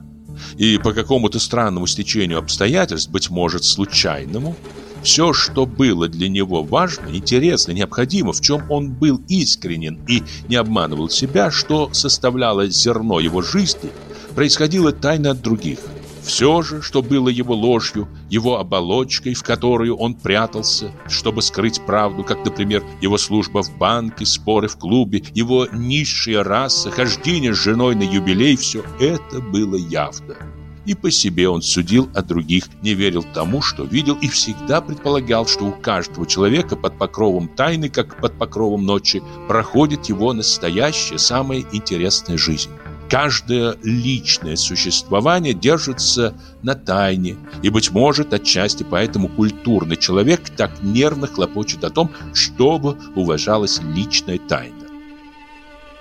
и по какому-то странному стечению обстоятельств, быть может, случайному, все, что было для него важно, интересно, необходимо, в чем он был искренен и не обманывал себя, что составляло зерно его жизни, происходило тайно от других. Все же, что было его ложью, его оболочкой, в которую он прятался, чтобы скрыть правду, как, например, его служба в банке, споры в клубе, его низшая раса, хождение с женой на юбилей, все это было явно. И по себе он судил о других, не верил тому, что видел, и всегда предполагал, что у каждого человека под покровом тайны, как под покровом ночи, проходит его настоящая, самая интересная жизнь. Каждое личное существование держится на тайне, и, быть может, отчасти поэтому культурный человек так нервно хлопочет о том, чтобы уважалась личная тайна.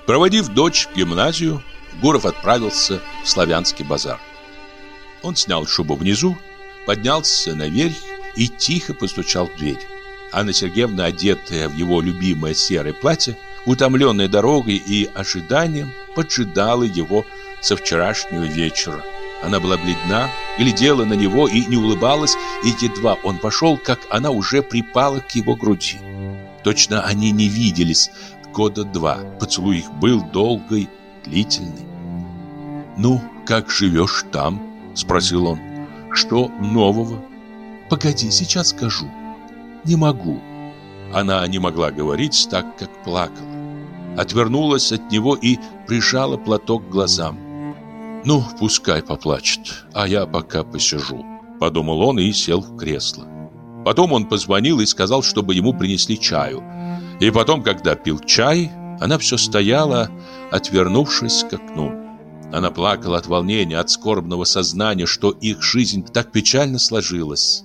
Проводив дочь в гимназию, Гуров отправился в Славянский базар. Он снял шубу внизу, поднялся наверх и тихо постучал в дверь. Анна Сергеевна, одетая в его любимое серое платье, утомленная дорогой и ожиданием, поджидала его со вчерашнего вечера. Она была бледна, глядела на него и не улыбалась, и едва он пошел, как она уже припала к его груди. Точно они не виделись года два. Поцелуй их был долгий, длительный. «Ну, как живешь там?» — спросил он. «Что нового?» «Погоди, сейчас скажу». «Не могу». Она не могла говорить так, как плакала отвернулась от него и прижала платок к глазам. «Ну, пускай поплачет, а я пока посижу», — подумал он и сел в кресло. Потом он позвонил и сказал, чтобы ему принесли чаю. И потом, когда пил чай, она все стояла, отвернувшись к окну. Она плакала от волнения, от скорбного сознания, что их жизнь так печально сложилась.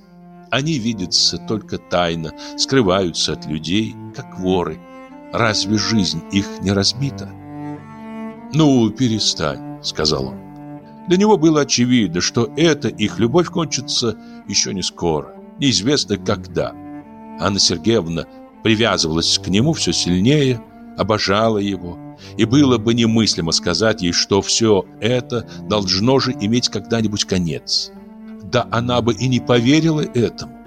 Они видятся только тайно, скрываются от людей, как воры. Разве жизнь их не разбита? «Ну, перестань», — сказал он. Для него было очевидно, что эта их любовь кончится еще не скоро, неизвестно когда. Анна Сергеевна привязывалась к нему все сильнее, обожала его, и было бы немыслимо сказать ей, что все это должно же иметь когда-нибудь конец. Да она бы и не поверила этому.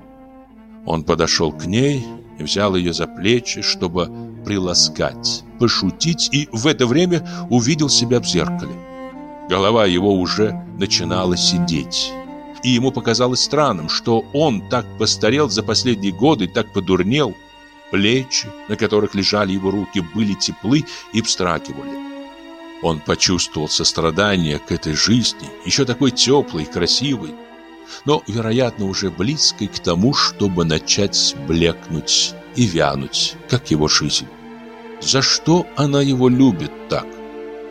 Он подошел к ней и взял ее за плечи, чтобы приласкать, пошутить, и в это время увидел себя в зеркале. Голова его уже начинала сидеть. И ему показалось странным, что он так постарел за последние годы, так подурнел. Плечи, на которых лежали его руки, были теплы и встракивали. Он почувствовал сострадание к этой жизни, еще такой теплой и красивой, но, вероятно, уже близкой к тому, чтобы начать блекнуть и вянуть, как его жизнь. За что она его любит так?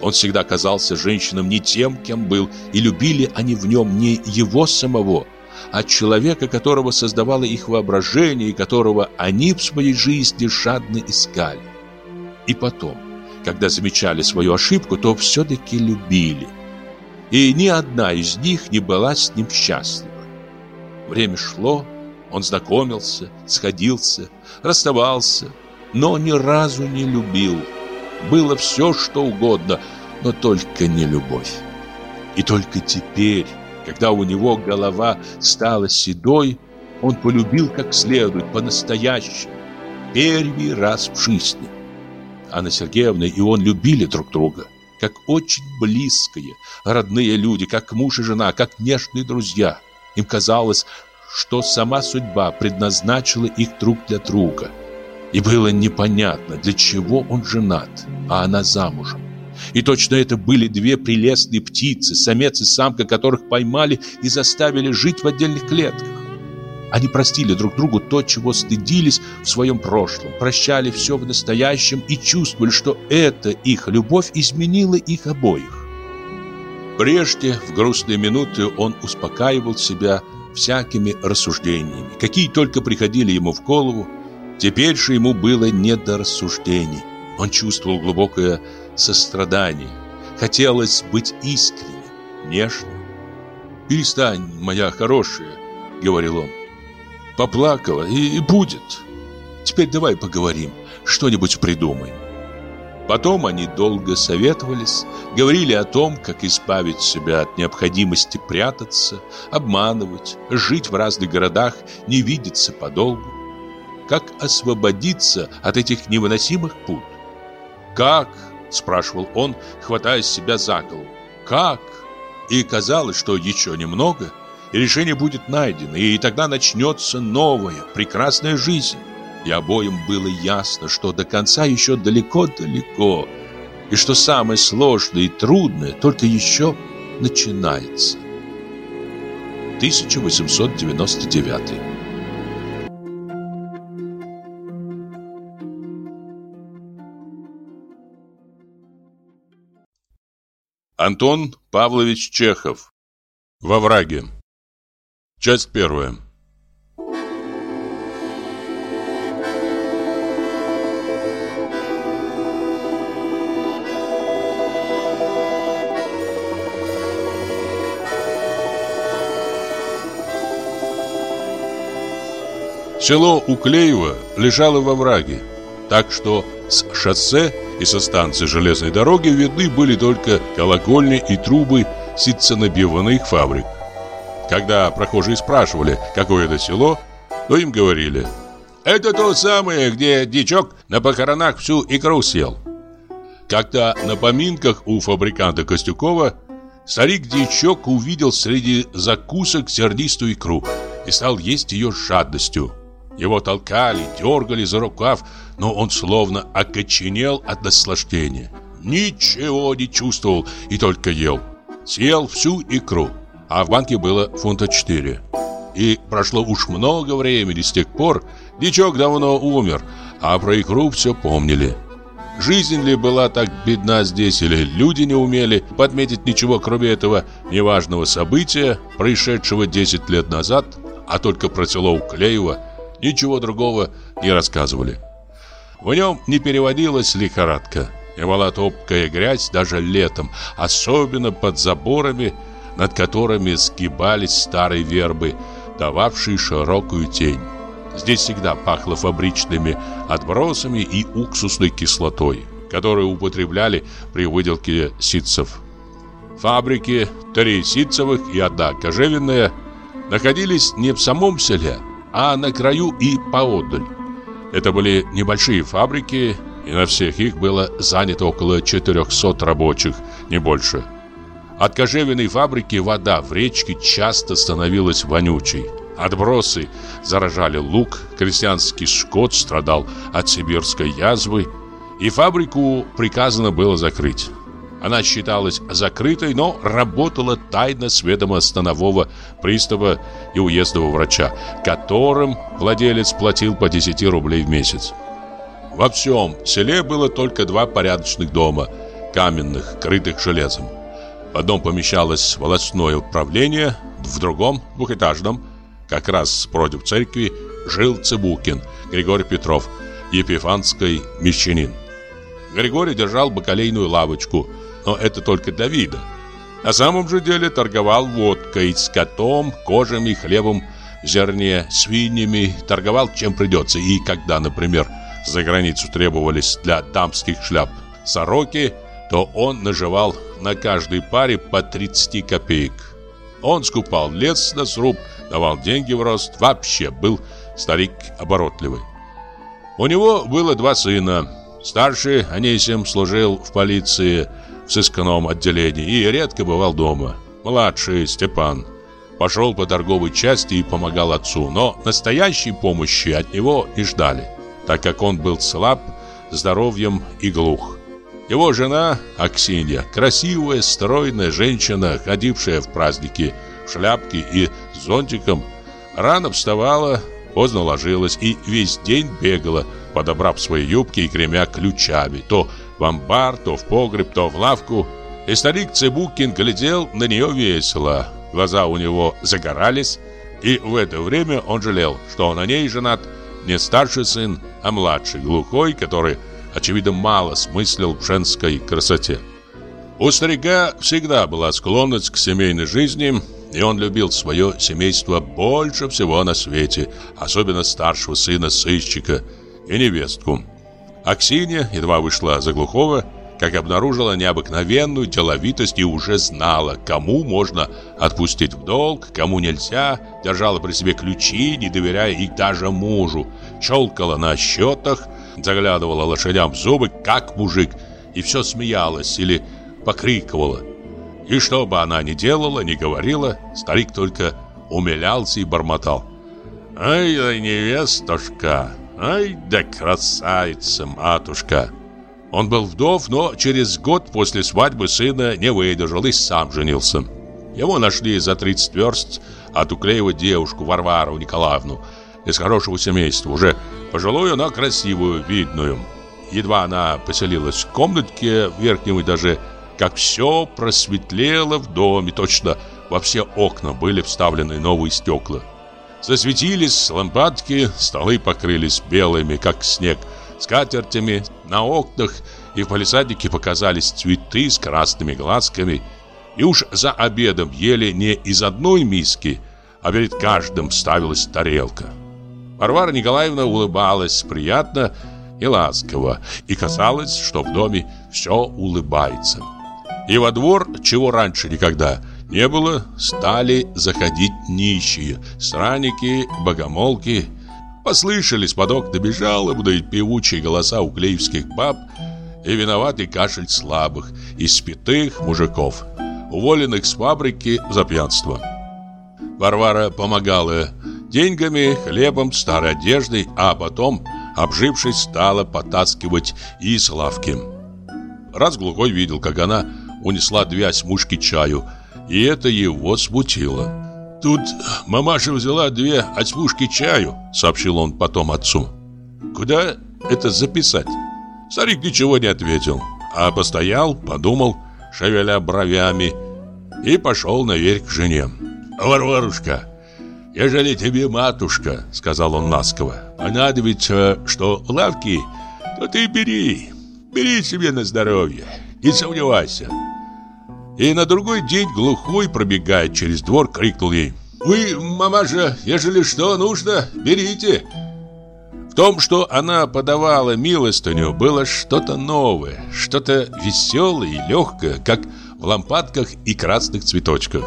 Он всегда казался женщинам не тем, кем был, и любили они в нем не его самого, а человека, которого создавало их воображение и которого они в своей жизни жадно искали. И потом, когда замечали свою ошибку, то все-таки любили. И ни одна из них не была с ним счастлива. Время шло, он знакомился, сходился, расставался, но ни разу не любил. Было все, что угодно, но только не любовь. И только теперь, когда у него голова стала седой, он полюбил как следует, по-настоящему, первый раз в жизни. Анна Сергеевна и он любили друг друга, как очень близкие, родные люди, как муж и жена, как нежные друзья. Им казалось, что сама судьба предназначила их друг для друга. И было непонятно, для чего он женат, а она замужем. И точно это были две прелестные птицы, самец и самка, которых поймали и заставили жить в отдельных клетках. Они простили друг другу то, чего стыдились в своем прошлом, прощали все в настоящем и чувствовали, что эта их любовь изменила их обоих. Прежде, в грустные минуты, он успокаивал себя всякими рассуждениями, какие только приходили ему в голову. Теперь же ему было не до рассуждений. Он чувствовал глубокое сострадание. Хотелось быть искренним, нежным. «Перестань, моя хорошая», — говорил он. «Поплакала, и, и будет. Теперь давай поговорим, что-нибудь придумаем». Потом они долго советовались, говорили о том, как избавить себя от необходимости прятаться, обманывать, жить в разных городах, не видеться подолгу. Как освободиться от этих невыносимых пут? «Как?» – спрашивал он, хватая себя за голову. «Как?» И казалось, что еще немного, решение будет найдено, и тогда начнется новая, прекрасная жизнь. И обоим было ясно, что до конца еще далеко-далеко, и что самое сложное и трудное только еще начинается. 1899 Антон Павлович Чехов. Во враге Часть первая Село Уклеево лежало во враге, так что с шоссе и со станции железной дороги видны были только колокольни и трубы ситценабиванных фабрик. Когда прохожие спрашивали, какое это село, то им говорили «Это то самое, где дичок на похоронах всю икру съел». Когда на поминках у фабриканта Костюкова старик дичок увидел среди закусок сердистую икру и стал есть ее жадностью – его толкали, дергали за рукав, но он словно окоченел от наслаждения. Ничего не чувствовал и только ел. Съел всю икру, а в банке было фунта четыре. И прошло уж много времени с тех пор, дичок давно умер, а про икру все помнили. Жизнь ли была так бедна здесь, или люди не умели подметить ничего, кроме этого неважного события, происшедшего 10 лет назад, а только про село Уклеево, Ничего другого не рассказывали. В нем не переводилась лихорадка. И была топкая грязь даже летом, особенно под заборами, над которыми сгибались старые вербы, дававшие широкую тень. Здесь всегда пахло фабричными отбросами и уксусной кислотой, которую употребляли при выделке ситцев. Фабрики, три ситцевых и одна кожевенная, находились не в самом селе, а на краю и поодаль. Это были небольшие фабрики, и на всех их было занято около 400 рабочих, не больше. От кожевенной фабрики вода в речке часто становилась вонючей. Отбросы заражали лук, крестьянский скот страдал от сибирской язвы, и фабрику приказано было закрыть. Она считалась закрытой, но работала тайно с ведома станового пристава и уездного врача, которым владелец платил по 10 рублей в месяц. Во всем селе было только два порядочных дома, каменных, крытых железом. В одном помещалось волосное управление, в другом, двухэтажном, как раз против церкви, жил Цыбукин Григорий Петров, епифанский мещанин. Григорий держал бакалейную лавочку – но это только для вида. На самом же деле торговал водкой, скотом, кожами, хлебом, зерне, свиньями, торговал чем придется. И когда, например, за границу требовались для дамских шляп сороки, то он наживал на каждой паре по 30 копеек. Он скупал лес на сруб, давал деньги в рост, вообще был старик оборотливый. У него было два сына. Старший Анисим служил в полиции в сыскном отделении и редко бывал дома. Младший Степан пошел по торговой части и помогал отцу, но настоящей помощи от него не ждали, так как он был слаб здоровьем и глух. Его жена Аксинья, красивая, стройная женщина, ходившая в праздники в шляпке и зонтиком, рано вставала, поздно ложилась и весь день бегала, подобрав свои юбки и гремя ключами, то в амбар, то в погреб, то в лавку. И старик Цыбукин глядел на нее весело. Глаза у него загорались, и в это время он жалел, что на ней женат не старший сын, а младший, глухой, который очевидно, мало смыслил в женской красоте. У старика всегда была склонность к семейной жизни, и он любил свое семейство больше всего на свете, особенно старшего сына сыщика и невестку. Аксинья едва вышла за глухого, как обнаружила необыкновенную деловитость и уже знала, кому можно отпустить в долг, кому нельзя, держала при себе ключи, не доверяя их даже мужу, щелкала на счетах, заглядывала лошадям в зубы, как мужик, и все смеялась или покрикивала. И что бы она ни делала, ни говорила, старик только умилялся и бормотал. «Ай да невестушка! Ай да красавица, матушка!» Он был вдов, но через год после свадьбы сына не выдержал и сам женился. Его нашли за 30 верст от Уклеева девушку Варвару Николаевну из хорошего семейства, уже Пожилую, но красивую, видную. Едва она поселилась в комнатке в верхнем этаже, как все просветлело в доме, точно во все окна были вставлены новые стекла. Засветились лампадки, столы покрылись белыми, как снег, скатертями, на окнах и в палисаднике показались цветы с красными глазками. И уж за обедом ели не из одной миски, а перед каждым ставилась тарелка. Варвара Николаевна улыбалась приятно и ласково, и казалось, что в доме все улыбается. И во двор, чего раньше никогда не было, стали заходить нищие, странники, богомолки. Послышались под окнами жалобные певучие голоса уклеевских баб и виноватый кашель слабых, испитых мужиков, уволенных с фабрики за пьянство. Варвара помогала деньгами, хлебом, старой одеждой, а потом, обжившись, стала потаскивать и с лавки. Раз глухой видел, как она унесла две осьмушки чаю, и это его смутило. «Тут мамаша взяла две осьмушки чаю», — сообщил он потом отцу. «Куда это записать?» Старик ничего не ответил, а постоял, подумал, шевеля бровями, и пошел наверх к жене. «Варварушка, «Ежели тебе, матушка, — сказал он ласково, — понадобится, что лавки, то ты бери, бери себе на здоровье, не сомневайся». И на другой день глухой, пробегая через двор, крикнул ей, «Вы, мамаша, ежели что нужно, берите». В том, что она подавала милостыню, было что-то новое, что-то веселое и легкое, как в лампадках и красных цветочках.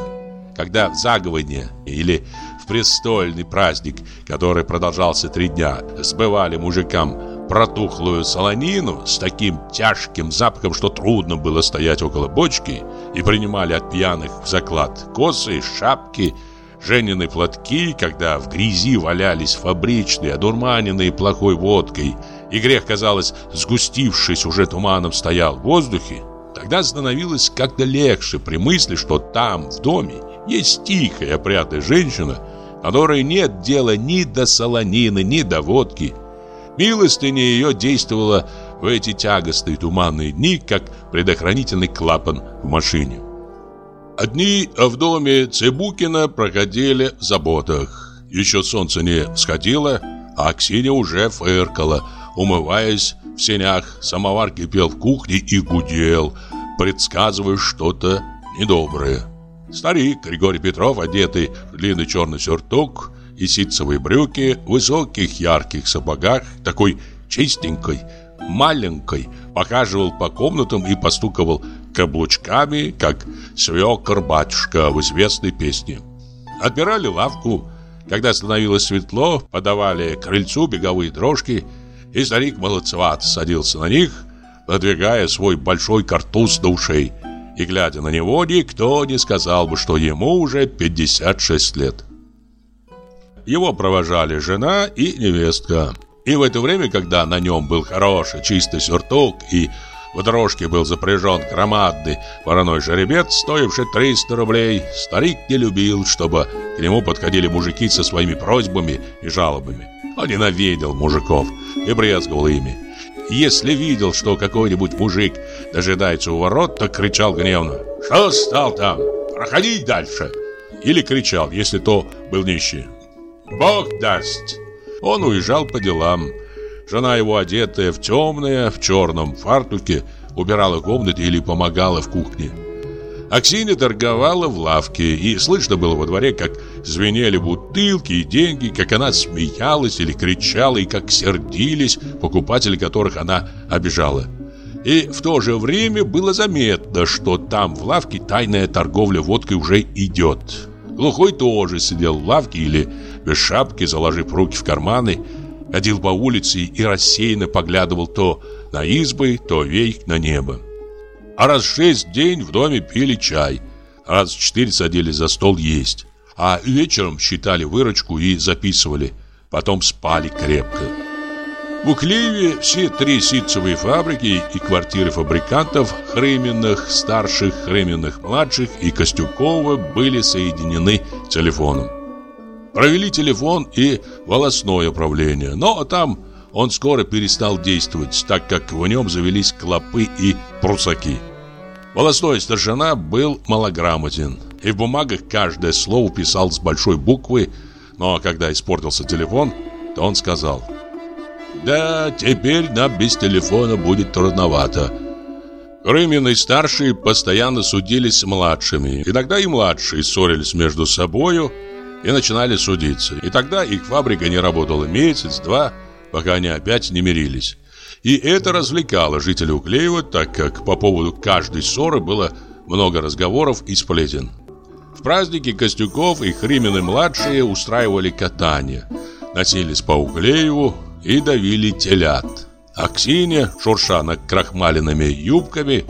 Когда в заговоне или в престольный праздник, который продолжался три дня, сбывали мужикам протухлую солонину с таким тяжким запахом, что трудно было стоять около бочки, и принимали от пьяных в заклад косы, шапки, женины платки, когда в грязи валялись фабричные, одурманенные плохой водкой, и грех, казалось, сгустившись уже туманом, стоял в воздухе, тогда становилось как-то легче при мысли, что там, в доме, есть тихая, опрятная женщина, которой нет дела ни до солонины, ни до водки. Милостыня ее действовала в эти тягостные туманные дни, как предохранительный клапан в машине. Одни в доме Цыбукина проходили в заботах. Еще солнце не всходило, а Аксинья уже фыркала, умываясь в сенях. Самовар кипел в кухне и гудел, предсказывая что-то недоброе. Старик Григорий Петров, одетый в длинный черный сюртук и ситцевые брюки, высоких ярких сапогах, такой чистенькой, маленькой, похаживал по комнатам и постуковал каблучками, как свекор-батюшка в известной песне. Отбирали лавку, когда становилось светло, подавали крыльцу беговые дрожки, и старик молодцеват садился на них, подвигая свой большой картуз до ушей. И, глядя на него, никто не сказал бы, что ему уже 56 лет. Его провожали жена и невестка. И в это время, когда на нем был хороший чистый сюртук и в дрожке был запряжен громадный вороной жеребец, стоивший 300 рублей, старик не любил, чтобы к нему подходили мужики со своими просьбами и жалобами. Он ненавидел мужиков и брезговал ими. Если видел, что какой-нибудь мужик дожидается у ворот, то кричал гневно «Что стал там? Проходи дальше!» Или кричал, если то был нищий Бог даст. Он уезжал по делам. Жена его, одетая в темное, в черном фартуке, убирала комнаты или помогала в кухне. Аксинья торговала в лавке, и слышно было во дворе, как звенели бутылки и деньги, как она смеялась или кричала, и как сердились покупатели, которых она обижала. И в то же время было заметно, что там в лавке тайная торговля водкой уже идет. Глухой тоже сидел в лавке или без шапки, заложив руки в карманы, ходил по улице и рассеянно поглядывал то на избы, то вейк на небо. А раз в шесть день в доме пили чай, раз в четыре садились за стол есть, а вечером считали выручку и записывали, потом спали крепко. В Уклееве все три ситцевые фабрики и квартиры фабрикантов Хрыменных, старших, Хрыменных, младших и Костюкова были соединены телефоном. Провели телефон и волосное управление, но там он скоро перестал действовать, так как в нем завелись клопы и прусаки. Волосной старшина был малограмотен, и в бумагах каждое слово писал с большой буквы, но когда испортился телефон, то он сказал «Да, теперь нам без телефона будет трудновато». Рымин и старшие постоянно судились с младшими. Иногда и младшие ссорились между собою, и начинали судиться. И тогда их фабрика не работала месяц-два, пока они опять не мирились. И это развлекало жителей Уклеева, так как по поводу каждой ссоры было много разговоров и сплетен. В праздники Костюков и Хримины-младшие устраивали катание, носились по Уклееву и давили телят. А Ксения, шурша над крахмаленными юбками,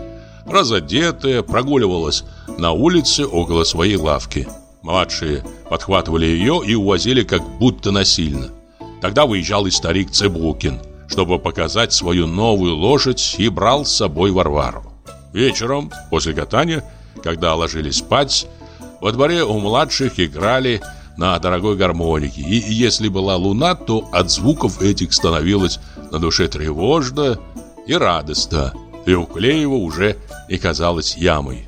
разодетая, прогуливалась на улице около своей лавки. Младшие подхватывали ее и увозили как будто насильно. Тогда выезжал и старик Цыбукин, чтобы показать свою новую лошадь и брал с собой Варвару. Вечером, после катания, когда ложились спать, во дворе у младших играли на дорогой гармонике, и если была луна, то от звуков этих становилось на душе тревожно и радостно, и у Клеева уже не казалось ямой.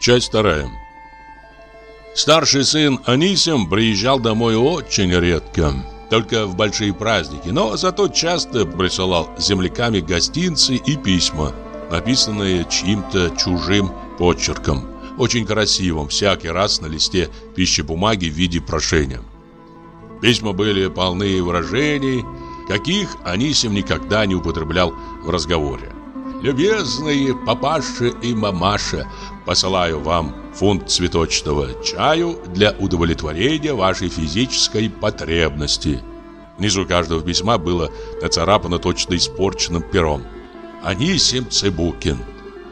Часть вторая. Старший сын Анисим приезжал домой очень редко, только в большие праздники, но зато часто присылал земляками гостинцы и письма, написанные чьим-то чужим почерком, очень красивым, всякий раз на листе пищебумаги в виде прошения. Письма были полны выражений, каких Анисим никогда не употреблял в разговоре. «Любезные папаша и мамаша, посылаю вам фунт цветочного чаю для удовлетворения вашей физической потребности». Внизу каждого письма было нацарапано точно испорченным пером. Анисим Цыбукин.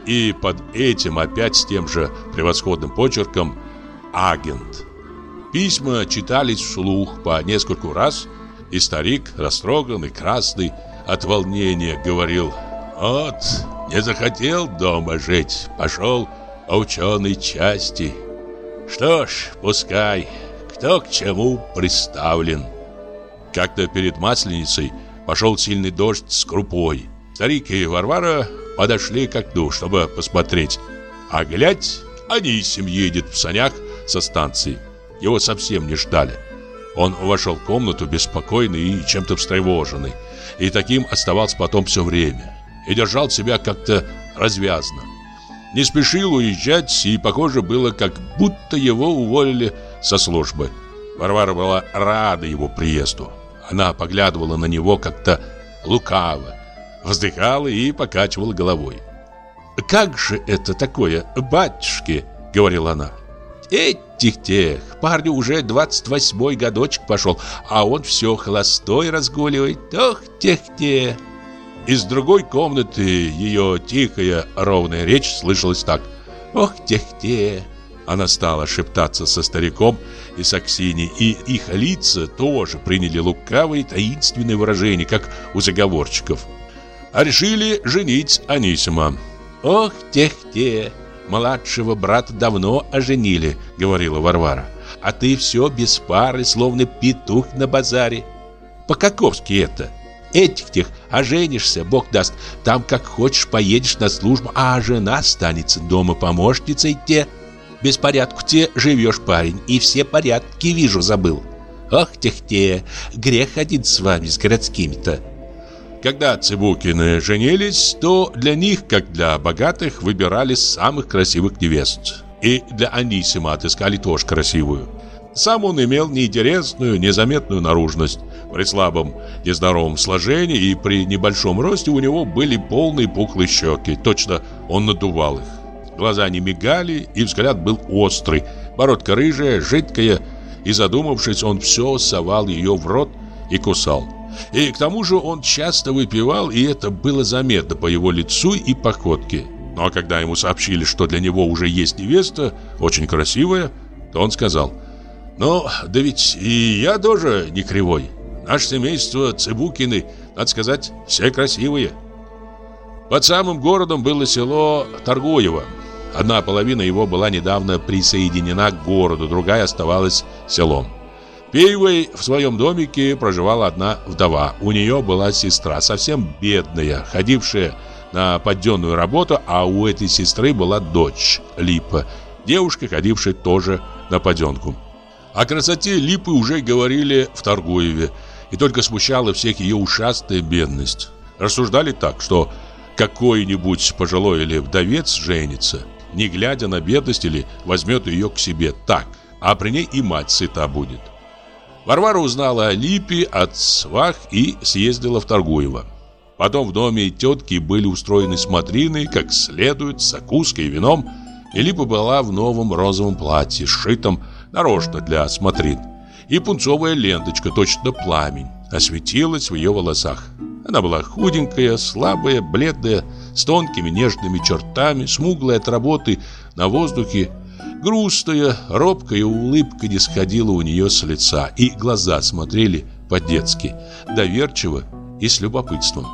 И под этим опять с тем же превосходным почерком «Агент». Письма читались вслух по нескольку раз, и старик, растроганный, красный, от волнения говорил «Вот, не захотел дома жить, пошел по ученой части. Что ж, пускай, кто к чему приставлен». Как-то перед Масленицей пошел сильный дождь с крупой. Старик и Варвара подошли к окну, чтобы посмотреть. А глядь, Анисим едет в санях со станции. Его совсем не ждали. Он вошел в комнату беспокойный и чем-то встревоженный. И таким оставался потом все время и держал себя как-то развязно. Не спешил уезжать, и похоже было, как будто его уволили со службы. Варвара была рада его приезду. Она поглядывала на него как-то лукаво, вздыхала и покачивала головой. «Как же это такое, батюшки?» — говорила она. «Этих-тех, парню уже 28-й годочек пошел, а он все холостой разгуливает. Ох, тех-тех!» Из другой комнаты ее тихая, ровная речь слышалась так. «Ох, тех-тех!» Она стала шептаться со стариком и с Аксиней, и их лица тоже приняли лукавые таинственные выражения, как у заговорщиков. А решили женить Анисима. «Ох, тех-те! Младшего брата давно оженили», — говорила Варвара. «А ты все без пары, словно петух на базаре. По-каковски это?» Этих-тех оженишься, Бог даст, там как хочешь поедешь на службу, а жена останется дома помощницей те. Беспорядку те живешь, парень, и все порядки, вижу, забыл. Ох, тех-те, грех один с вами, с городскими-то. Когда Цыбукины женились, то для них, как для богатых, выбирали самых красивых невест. И для Анисима отыскали тоже красивую. Сам он имел неинтересную, незаметную наружность. При слабом, нездоровом сложении и при небольшом росте у него были полные пухлые щеки. Точно он надувал их. Глаза не мигали, и взгляд был острый. Бородка рыжая, жидкая, и задумавшись, он все совал ее в рот и кусал. И к тому же он часто выпивал, и это было заметно по его лицу и походке. Ну а когда ему сообщили, что для него уже есть невеста, очень красивая, то он сказал, «Ну, да ведь и я тоже не кривой. Наше семейство Цыбукины, надо сказать, все красивые». Под самым городом было село Торгуево. Одна половина его была недавно присоединена к городу, другая оставалась селом. Первой в своем домике проживала одна вдова. У нее была сестра, совсем бедная, ходившая на подденную работу, а у этой сестры была дочь, Липа, девушка, ходившая тоже на поденку. О красоте Липы уже говорили в Торгуеве, и только смущала всех ее ушастая бедность. Рассуждали так, что какой-нибудь пожилой или вдовец женится, не глядя на бедность или возьмет ее к себе так, а при ней и мать сыта будет. Варвара узнала о Липе от свах и съездила в Торгуево. Потом в доме тетки были устроены смотрины, как следует, с закуской и вином, и Липа была в новом розовом платье, сшитом нарочно для смотрин, и пунцовая ленточка, точно пламень, осветилась в ее волосах. Она была худенькая, слабая, бледная, с тонкими нежными чертами, смуглая от работы на воздухе, Грустная, робкая улыбка не сходила у нее с лица, и глаза смотрели по-детски, доверчиво и с любопытством.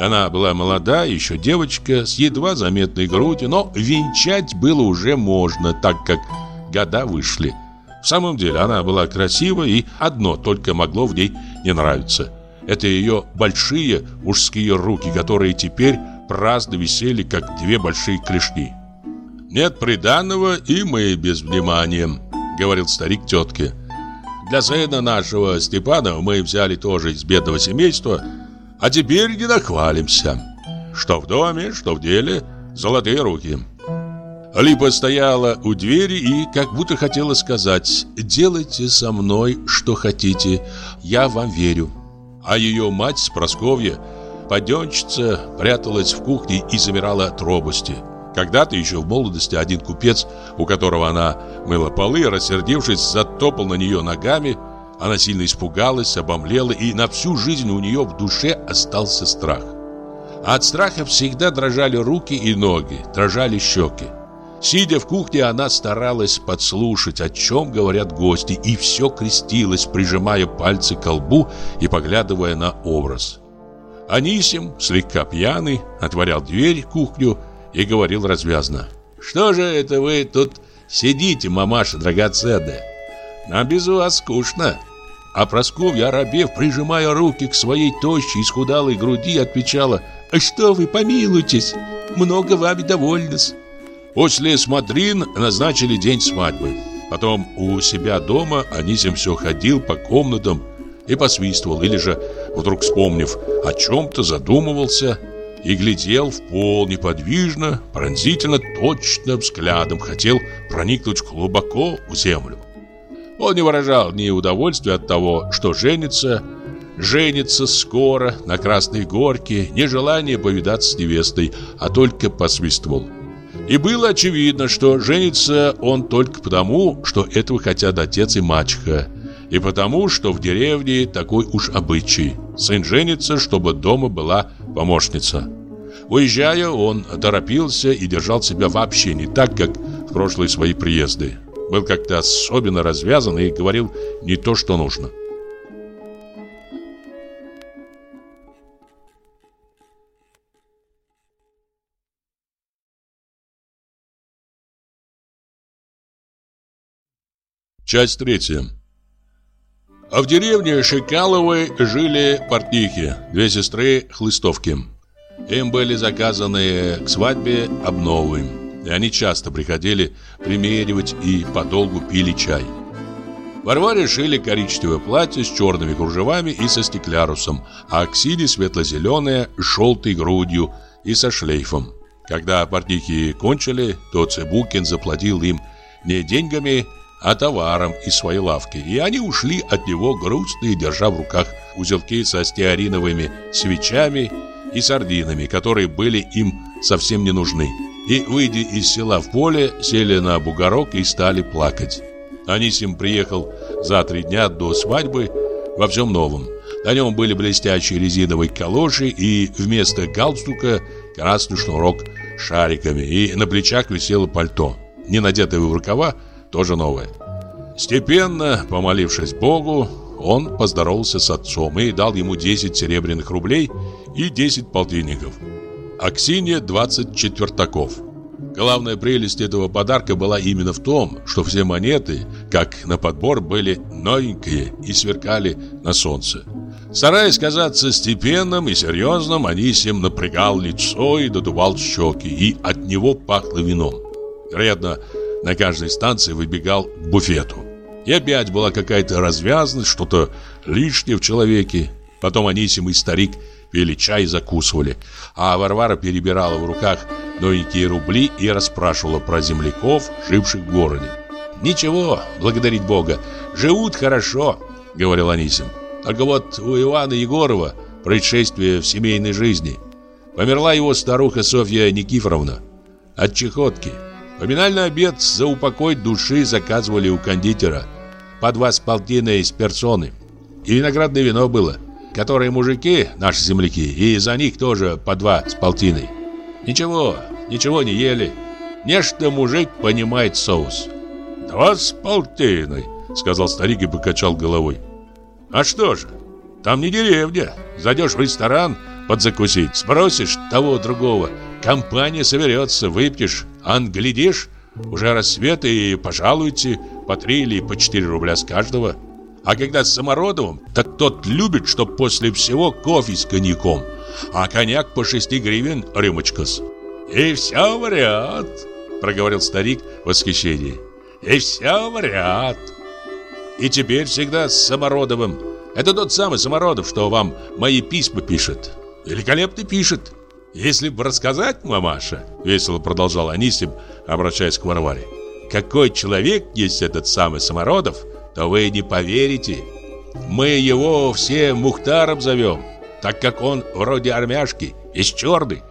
Она была молода, еще девочка, с едва заметной грудью, но венчать было уже можно, так как года вышли. В самом деле она была красива, и одно только могло в ней не нравиться. Это ее большие мужские руки, которые теперь праздно висели, как две большие клешни. «Нет приданного, и мы без внимания», — говорил старик тетке. «Для сына нашего Степана мы взяли тоже из бедного семейства, а теперь не нахвалимся. Что в доме, что в деле, золотые руки». Липа стояла у двери и как будто хотела сказать «Делайте со мной, что хотите, я вам верю». А ее мать, Просковья, паденщица, пряталась в кухне и замирала от робости – когда-то еще в молодости один купец, у которого она мыла полы, рассердившись, затопал на нее ногами. Она сильно испугалась, обомлела, и на всю жизнь у нее в душе остался страх. А от страха всегда дрожали руки и ноги, дрожали щеки. Сидя в кухне, она старалась подслушать, о чем говорят гости, и все крестилась, прижимая пальцы к лбу и поглядывая на образ. Анисим, слегка пьяный, отворял дверь кухню и говорил развязно. «Что же это вы тут сидите, мамаша драгоценная? Нам без вас скучно». А Просковья, оробев, прижимая руки к своей тощей, исхудалой груди, отвечала «Что вы, помилуйтесь, много вами довольны-с». После смотрин назначили день свадьбы. Потом у себя дома Анисим все ходил по комнатам и посвистывал, или же, вдруг вспомнив о чем-то, задумывался – и глядел в пол неподвижно, пронзительно, точно взглядом, хотел проникнуть глубоко в землю. Он не выражал ни удовольствия от того, что женится, женится скоро на Красной Горке, ни желания повидаться с невестой, а только посвистывал. И было очевидно, что женится он только потому, что этого хотят отец и мачеха, и потому, что в деревне такой уж обычай. Сын женится, чтобы дома была помощница. Уезжая, он торопился и держал себя вообще не так, как в прошлые свои приезды. Был как-то особенно развязан и говорил не то, что нужно. Часть третья. А в деревне Шикаловой жили портнихи, две сестры Хлыстовки. Им были заказаны к свадьбе обновы, и они часто приходили примеривать и подолгу пили чай. Варваре шили коричневое платье с черными кружевами и со стеклярусом, а Аксине светло-зеленое с желтой грудью и со шлейфом. Когда портнихи кончили, то Цыбукин заплатил им не деньгами, а товаром из своей лавки, и они ушли от него грустные, держа в руках узелки со стеариновыми свечами и сардинами, которые были им совсем не нужны. И, выйдя из села в поле, сели на бугорок и стали плакать. Анисим приехал за три дня до свадьбы во всем новом. На нем были блестящие резиновые калоши и вместо галстука красный шнурок шариками, и на плечах висело пальто. Не надетое в рукава, тоже новое. Степенно, помолившись Богу, он поздоровался с отцом и дал ему 10 серебряных рублей и 10 полтинников. Аксинья 20 четвертаков. Главная прелесть этого подарка была именно в том, что все монеты, как на подбор, были новенькие и сверкали на солнце. Стараясь казаться степенным и серьезным, Анисим напрягал лицо и додувал щеки, и от него пахло вином. Вероятно, на каждой станции выбегал к буфету. И опять была какая-то развязность, что-то лишнее в человеке. Потом Анисим и старик пили чай и закусывали, а Варвара перебирала в руках новенькие рубли и расспрашивала про земляков, живших в городе. «Ничего, благодарить Бога, живут хорошо», — говорил Анисим. «Только вот у Ивана Егорова происшествие в семейной жизни. Померла его старуха Софья Никифоровна от чехотки». Поминальный обед за упокой души заказывали у кондитера. По два с полтиной из персоны. И виноградное вино было, которое мужики, наши земляки, и за них тоже по два с полтиной. Ничего, ничего не ели. Нечто мужик понимает соус. «Два с полтиной», — сказал старик и покачал головой. «А что же, там не деревня. Зайдешь в ресторан подзакусить, спросишь того другого. Компания соберется, выпьешь, Англидишь, уже рассвет и пожалуйте по три или по четыре рубля с каждого. А когда с Самородовым, так тот любит, чтоб после всего кофе с коньяком, а коньяк по шести гривен рюмочка-с. И все вряд, проговорил старик в восхищении. И все вряд. И теперь всегда с Самородовым. Это тот самый Самородов, что вам мои письма пишет. Великолепно пишет. «Если бы рассказать, мамаша», — весело продолжал Анисим, обращаясь к Варваре, «какой человек есть этот самый Самородов, то вы не поверите. Мы его все Мухтаром зовем, так как он вроде армяшки, из черный.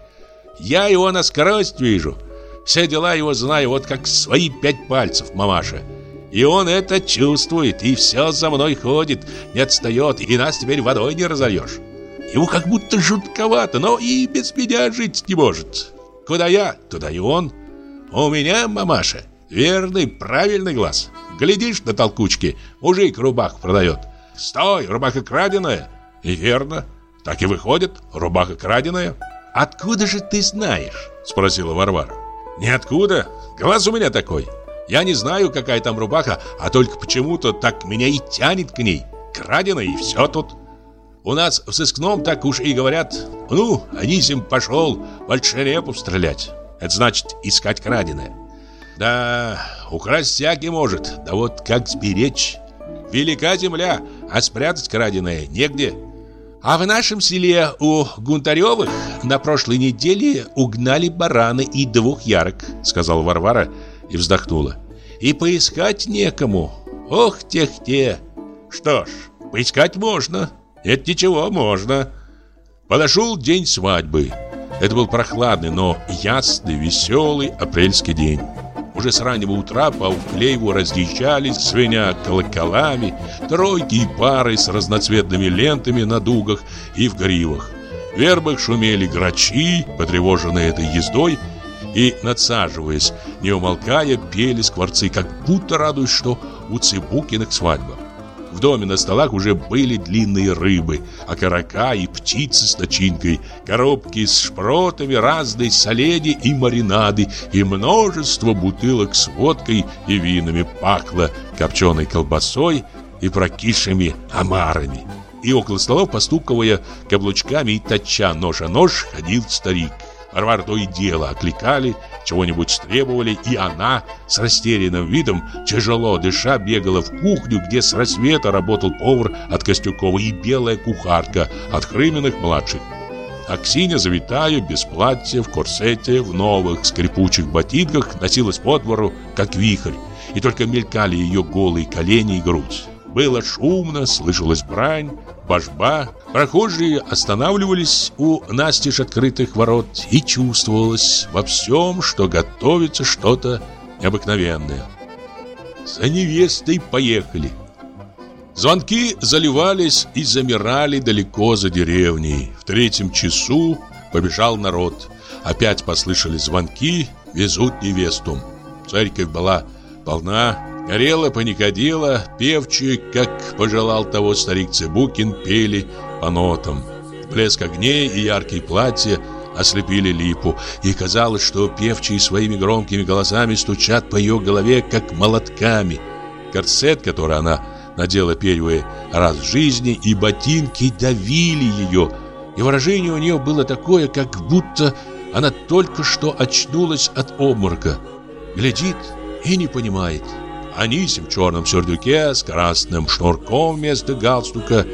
Я его насквозь вижу. Все дела его знаю вот как свои пять пальцев, мамаша. И он это чувствует, и все за мной ходит, не отстает, и нас теперь водой не разольешь. Ему как будто жутковато, но и без меня жить не может. Куда я, туда и он. У меня, мамаша, верный, правильный глаз. Глядишь на толкучки, мужик рубах продает. Стой, рубаха краденая. И верно, так и выходит, рубаха краденая. Откуда же ты знаешь? Спросила Варвара. Ниоткуда, глаз у меня такой. Я не знаю, какая там рубаха, а только почему-то так меня и тянет к ней. Краденая и все тут. У нас в сыскном так уж и говорят Ну, Анисим пошел в стрелять Это значит искать краденое Да, украсть всякий может Да вот как сберечь Велика земля, а спрятать краденое негде А в нашем селе у Гунтаревых на прошлой неделе угнали бараны и двух ярок, сказала Варвара и вздохнула. И поискать некому. Ох, тех-те. Что ж, поискать можно. Это ничего, можно. Подошел день свадьбы. Это был прохладный, но ясный, веселый апрельский день. Уже с раннего утра по Уклееву разъезжались, свиня колоколами, тройки и пары с разноцветными лентами на дугах и в гривах. В вербах шумели грачи, потревоженные этой ездой, и, надсаживаясь, не умолкая, пели скворцы, как будто радуясь, что у Цыбукиных свадьба. В доме на столах уже были длинные рыбы, окорока и птицы с начинкой, коробки с шпротами, разные соленья и маринады, и множество бутылок с водкой и винами пахло копченой колбасой и прокисшими омарами. И около столов, постуковая каблучками и точа нож о нож, ходил старик. Варвару то и дело окликали, чего-нибудь требовали, и она с растерянным видом, тяжело дыша, бегала в кухню, где с рассвета работал повар от Костюкова и белая кухарка от Хрыминых-младших. Аксинья, завитая, без платья, в корсете, в новых скрипучих ботинках, носилась по двору, как вихрь, и только мелькали ее голые колени и грудь. Было шумно, слышалась брань, божба. Прохожие останавливались у настежь открытых ворот и чувствовалось во всем, что готовится что-то необыкновенное. За невестой поехали. Звонки заливались и замирали далеко за деревней. В третьем часу побежал народ. Опять послышались звонки, везут невесту. Церковь была полна, Горела, паникодила, певчие, как пожелал того старик Цыбукин, пели по нотам. Блеск огней и яркие платья ослепили липу, и казалось, что певчие своими громкими голосами стучат по ее голове, как молотками. Корсет, который она надела первый раз в жизни, и ботинки давили ее, и выражение у нее было такое, как будто она только что очнулась от обморока. Глядит и не понимает. Анисим в черном сюрдуке с красным шнурком вместо галстука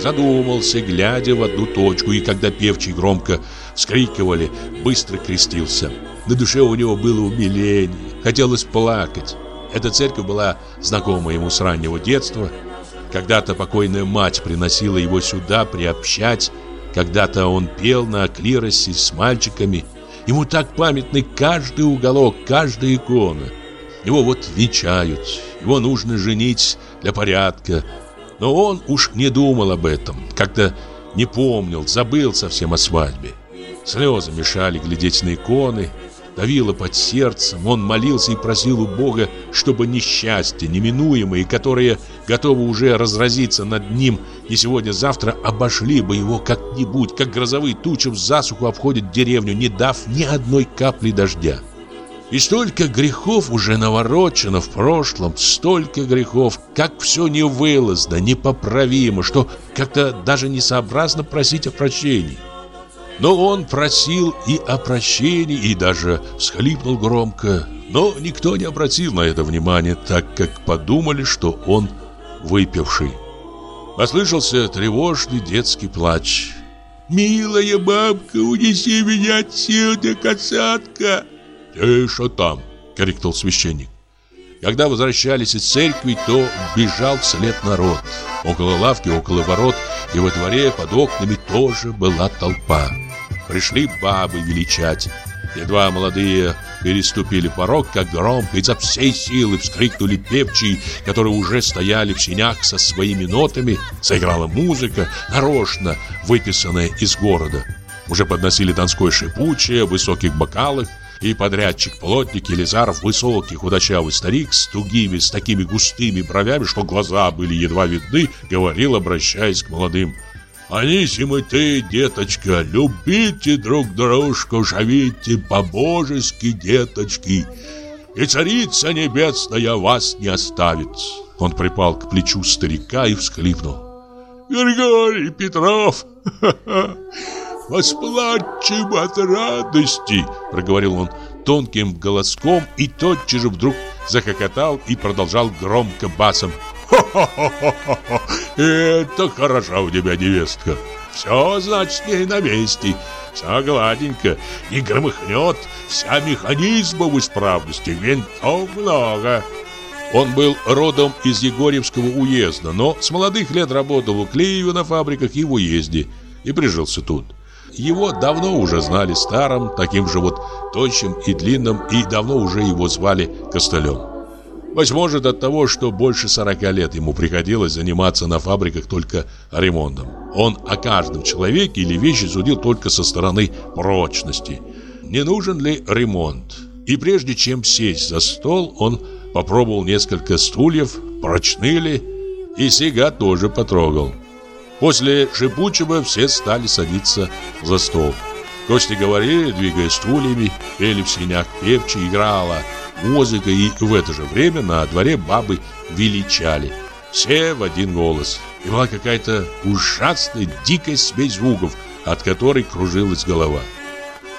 задумался, глядя в одну точку, и когда певчие громко вскрикивали, быстро крестился. На душе у него было умиление, хотелось плакать. Эта церковь была знакома ему с раннего детства. Когда-то покойная мать приносила его сюда приобщать, когда-то он пел на клиросе с мальчиками. Ему так памятны каждый уголок, каждая икона – его вот венчают, его нужно женить для порядка. Но он уж не думал об этом, как-то не помнил, забыл совсем о свадьбе. Слезы мешали глядеть на иконы, давило под сердцем. Он молился и просил у Бога, чтобы несчастье, неминуемые, которые готовы уже разразиться над ним не сегодня-завтра, обошли бы его как-нибудь, как грозовые тучи в засуху обходят деревню, не дав ни одной капли дождя. И столько грехов уже наворочено в прошлом, столько грехов, как все невылазно, непоправимо, что как-то даже несообразно просить о прощении. Но он просил и о прощении, и даже всхлипнул громко. Но никто не обратил на это внимания, так как подумали, что он выпивший. Послышался тревожный детский плач. «Милая бабка, унеси меня отсюда, касатка!» «Тише там!» — крикнул священник. Когда возвращались из церкви, то бежал вслед народ. Около лавки, около ворот и во дворе под окнами тоже была толпа. Пришли бабы величать. Едва молодые переступили порог, как громко изо всей силы вскрикнули певчие, которые уже стояли в синях со своими нотами. Заиграла музыка, нарочно выписанная из города. Уже подносили донской шипучее в высоких бокалах, и подрядчик-плотник Елизаров, высокий худощавый старик с тугими, с такими густыми бровями, что глаза были едва видны, говорил, обращаясь к молодым. «Анисим и ты, деточка, любите друг дружку, живите по-божески, деточки, и царица небесная вас не оставит». Он припал к плечу старика и всхлипнул. «Григорий Петров! Ха-ха! Восплачем от радости!» Проговорил он тонким голоском и тотчас же вдруг захохотал и продолжал громко басом. «Хо-хо-хо-хо! Это хороша у тебя невестка! Все, значит, не на месте. Все гладенько, не громыхнет, вся механизма в исправности, винтов много. Он был родом из Егорьевского уезда, но с молодых лет работал у Клеева на фабриках и в уезде, и прижился тут. Его давно уже знали старым, таким же вот тощим и длинным, и давно уже его звали Костылем. Быть может от того, что больше 40 лет ему приходилось заниматься на фабриках только ремонтом. Он о каждом человеке или вещи судил только со стороны прочности. Не нужен ли ремонт? И прежде чем сесть за стол, он попробовал несколько стульев, прочны ли, и сига тоже потрогал. После шипучего все стали садиться за стол. Гости говорили, двигая стульями, пели в синях певче, играла музыка, и в это же время на дворе бабы величали. Все в один голос. И была какая-то ужасная, дикая смесь звуков, от которой кружилась голова.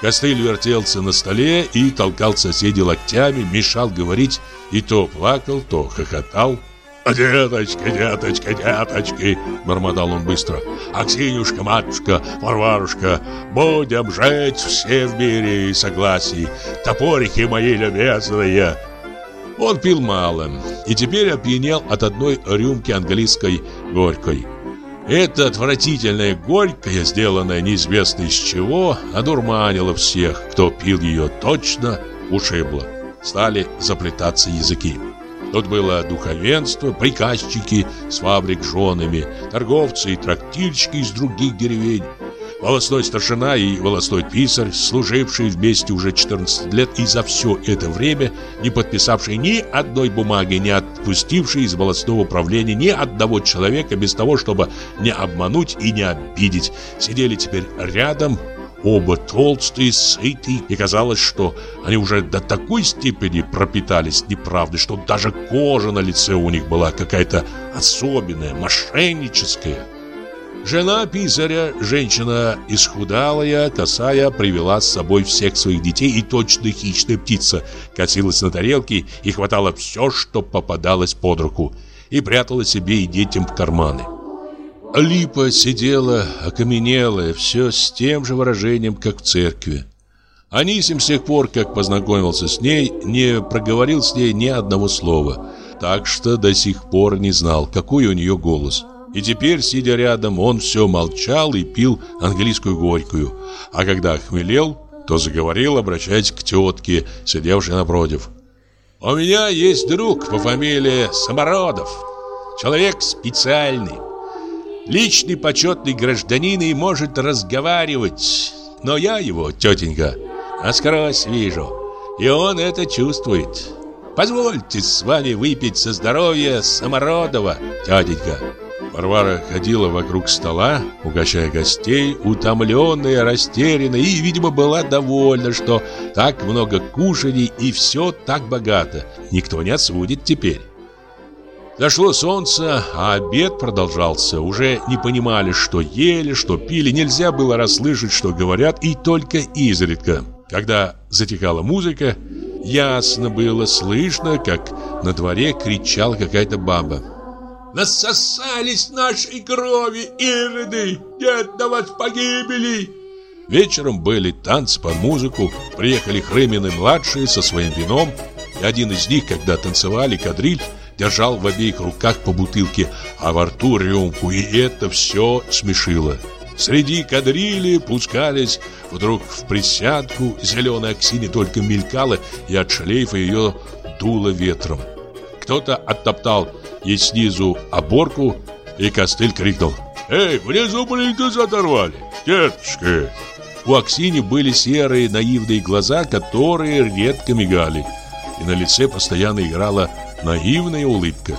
Костыль вертелся на столе и толкал соседей локтями, мешал говорить, и то плакал, то хохотал. «Деточки, деточки, деточки!» – бормотал он быстро. «Аксинюшка, матушка, Варварушка, будем жить все в мире и согласии, топорики мои любезные!» Он пил мало и теперь опьянел от одной рюмки английской горькой. Эта отвратительная горькая, сделанная неизвестно из чего, одурманила всех, кто пил ее точно, ушибла. Стали заплетаться языки. Тут было духовенство, приказчики с фабрик женами, торговцы и трактирщики из других деревень, волосной старшина и волосной писарь, служившие вместе уже 14 лет и за все это время не подписавшие ни одной бумаги, не отпустившие из волосного управления ни одного человека без того, чтобы не обмануть и не обидеть, сидели теперь рядом, оба толстые, сытые, и казалось, что они уже до такой степени пропитались неправдой, что даже кожа на лице у них была какая-то особенная, мошенническая. Жена писаря, женщина исхудалая, косая, привела с собой всех своих детей и точно хищная птица косилась на тарелке и хватала все, что попадалось под руку, и прятала себе и детям в карманы. Липа сидела, окаменелая, все с тем же выражением, как в церкви. Анисим с тех пор, как познакомился с ней, не проговорил с ней ни одного слова, так что до сих пор не знал, какой у нее голос. И теперь, сидя рядом, он все молчал и пил английскую горькую. А когда охмелел, то заговорил, обращаясь к тетке, сидевшей напротив. «У меня есть друг по фамилии Самородов. Человек специальный. Личный почетный гражданин и может разговаривать. Но я его, тетенька, насквозь вижу. И он это чувствует. Позвольте с вами выпить со здоровья Самородова, тетенька». Варвара ходила вокруг стола, угощая гостей, утомленная, растерянная и, видимо, была довольна, что так много кушаний и все так богато. Никто не осудит теперь. Зашло солнце, а обед продолжался. Уже не понимали, что ели, что пили. Нельзя было расслышать, что говорят, и только изредка. Когда затихала музыка, ясно было слышно, как на дворе кричала какая-то баба. Насосались нашей крови, ироды! Нет на вас погибели!» Вечером были танцы под музыку, приехали Хрымины-младшие со своим вином, и один из них, когда танцевали кадриль, держал в обеих руках по бутылке, а во рту рюмку, и это все смешило. Среди кадрили пускались вдруг в присядку, зеленая Аксинья только мелькала, и от шлейфа ее дуло ветром. Кто-то оттоптал ей снизу оборку, и костыль крикнул «Эй, внизу плинтус оторвали! Деточки!» У Аксини были серые наивные глаза, которые редко мигали, и на лице постоянно играла наивная улыбка.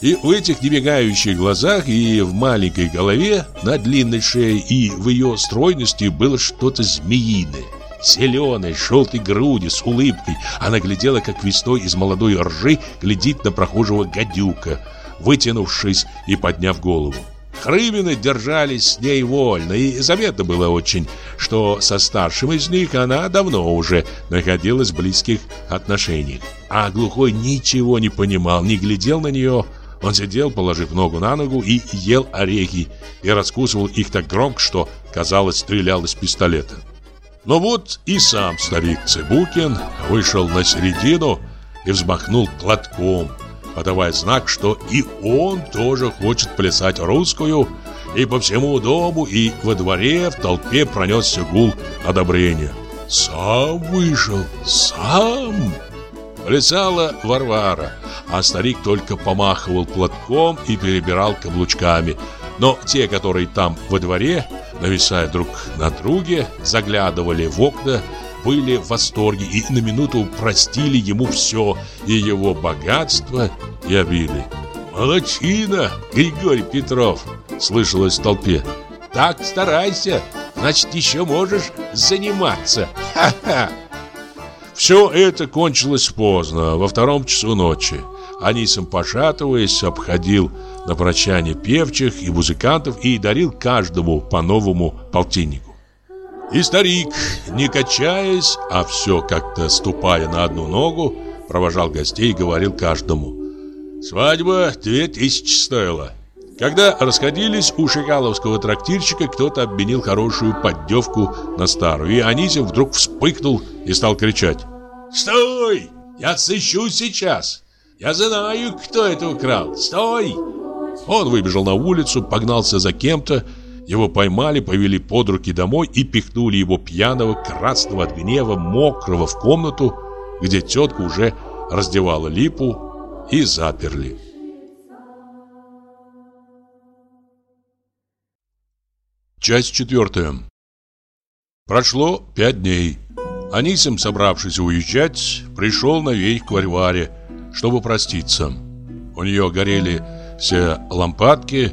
И в этих небегающих глазах, и в маленькой голове, на длинной шее, и в ее стройности было что-то змеиное. Зеленой, желтой груди, с улыбкой. Она глядела, как весной из молодой ржи глядит на прохожего гадюка, вытянувшись и подняв голову. Хрымины держались с ней вольно, и заметно было очень, что со старшим из них она давно уже находилась в близких отношениях. А глухой ничего не понимал, не глядел на нее, Он сидел, положив ногу на ногу, и ел орехи, и раскусывал их так громко, что, казалось, стрелял из пистолета. Но вот и сам старик Цыбукин вышел на середину и взмахнул платком, подавая знак, что и он тоже хочет плясать русскую, и по всему дому, и во дворе в толпе пронесся гул одобрения. «Сам вышел, сам!» Плясала Варвара, а старик только помахивал платком и перебирал каблучками. Но те, которые там во дворе, нависая друг на друге, заглядывали в окна, были в восторге и на минуту простили ему все, и его богатство, и обилие. «Молодчина, Григорий Петров!» — слышалось в толпе. «Так старайся, значит, еще можешь заниматься! Ха-ха!» Все это кончилось поздно, во втором часу ночи. Анисим, пошатываясь, обходил на прощание певчих и музыкантов и дарил каждому по новому полтиннику. И старик, не качаясь, а все как-то ступая на одну ногу, провожал гостей и говорил каждому «Свадьба две тысячи стоила». Когда расходились, у шикаловского трактирщика кто-то обменил хорошую поддевку на старую, и Анисим вдруг вспыхнул и стал кричать «Стой! Я сыщу сейчас! Я знаю, кто это украл! Стой!» Он выбежал на улицу, погнался за кем-то, его поймали, повели под руки домой и пихнули его пьяного, красного от гнева, мокрого в комнату, где тетка уже раздевала липу, и заперли. Часть четвертая. Прошло пять дней. Анисим, собравшись уезжать, пришел на вейх к Варваре, чтобы проститься. У нее горели все лампадки,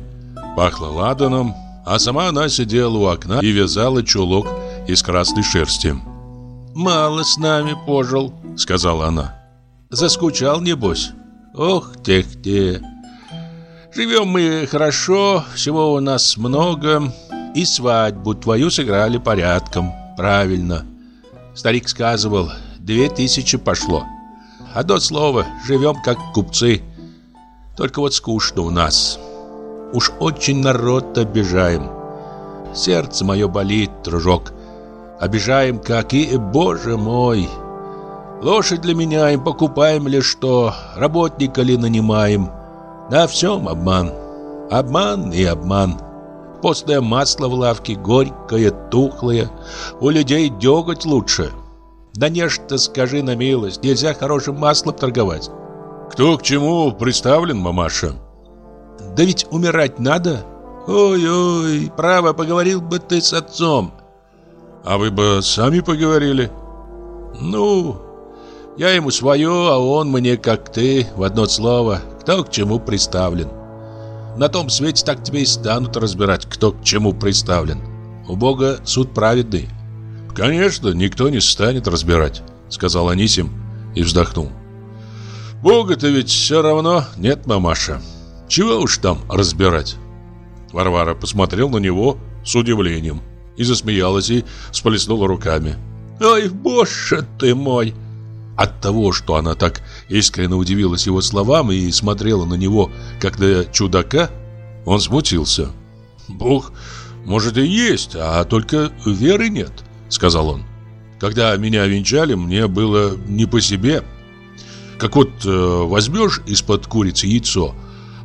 пахло ладаном, а сама она сидела у окна и вязала чулок из красной шерсти. «Мало с нами пожил», — сказала она. «Заскучал, небось? Ох, тех-те! Живем мы хорошо, всего у нас много, и свадьбу твою сыграли порядком, правильно. Старик сказывал, две тысячи пошло. Одно слово, живем как купцы. Только вот скучно у нас. Уж очень народ обижаем. Сердце мое болит, дружок. Обижаем, как и, боже мой. Лошадь для меня им покупаем ли что, работника ли нанимаем. На всем обман. Обман и обман. Постное масло в лавке, горькое, тухлое. У людей деготь лучше. Да нечто скажи на милость, нельзя хорошим маслом торговать. Кто к чему представлен, мамаша? Да ведь умирать надо. Ой-ой, право, поговорил бы ты с отцом. А вы бы сами поговорили? Ну, я ему свое, а он мне, как ты, в одно слово, кто к чему представлен. На том свете так тебе и станут разбирать, кто к чему представлен. У Бога суд праведный. Конечно, никто не станет разбирать, сказал Анисим и вздохнул. Бога-то ведь все равно нет, мамаша. Чего уж там разбирать? Варвара посмотрел на него с удивлением и засмеялась и сплеснула руками. «Ой, боже ты мой!» От того, что она так искренне удивилась его словам и смотрела на него, как на чудака, он смутился. «Бог, может, и есть, а только веры нет», — сказал он. «Когда меня венчали, мне было не по себе. Как вот э, возьмешь из-под курицы яйцо,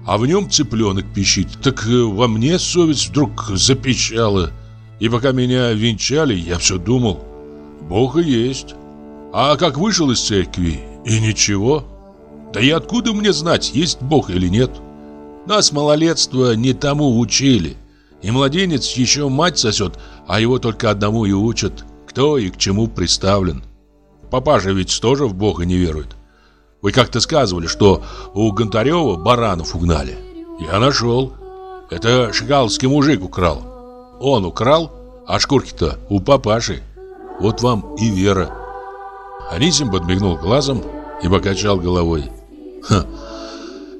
а в нем цыпленок пищит, так э, во мне совесть вдруг запищала. И пока меня венчали, я все думал, Бог есть». А как вышел из церкви, и ничего. Да и откуда мне знать, есть Бог или нет? Нас малолетство не тому учили. И младенец еще мать сосет, а его только одному и учат, кто и к чему представлен. Папаша ведь тоже в Бога не верует. Вы как-то сказывали, что у Гонтарева баранов угнали. Я нашел. Это шигалский мужик украл. Он украл, а шкурки-то у папаши. Вот вам и вера. Анисим подмигнул глазом и покачал головой. «Ха!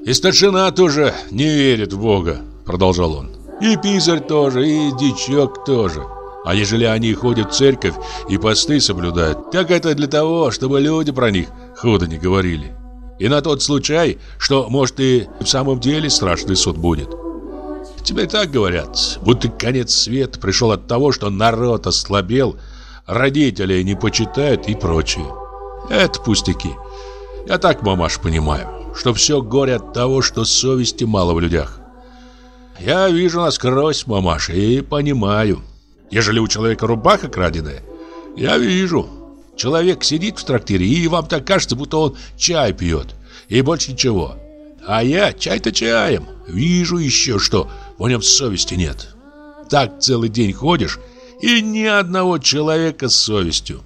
И старшина тоже не верит в Бога», — продолжал он. «И писарь тоже, и дичок тоже. А ежели они ходят в церковь и посты соблюдают, так это для того, чтобы люди про них худо не говорили. И на тот случай, что, может, и в самом деле страшный суд будет. Тебе так говорят, будто конец света пришел от того, что народ ослабел, родителей не почитают и прочее. Это пустяки. Я так, мамаш, понимаю, что все горе от того, что совести мало в людях. Я вижу насквозь, мамаша, и понимаю. Ежели у человека рубаха краденая, я вижу. Человек сидит в трактире, и вам так кажется, будто он чай пьет. И больше ничего. А я чай-то чаем. Вижу еще, что в нем совести нет. Так целый день ходишь, и ни одного человека с совестью.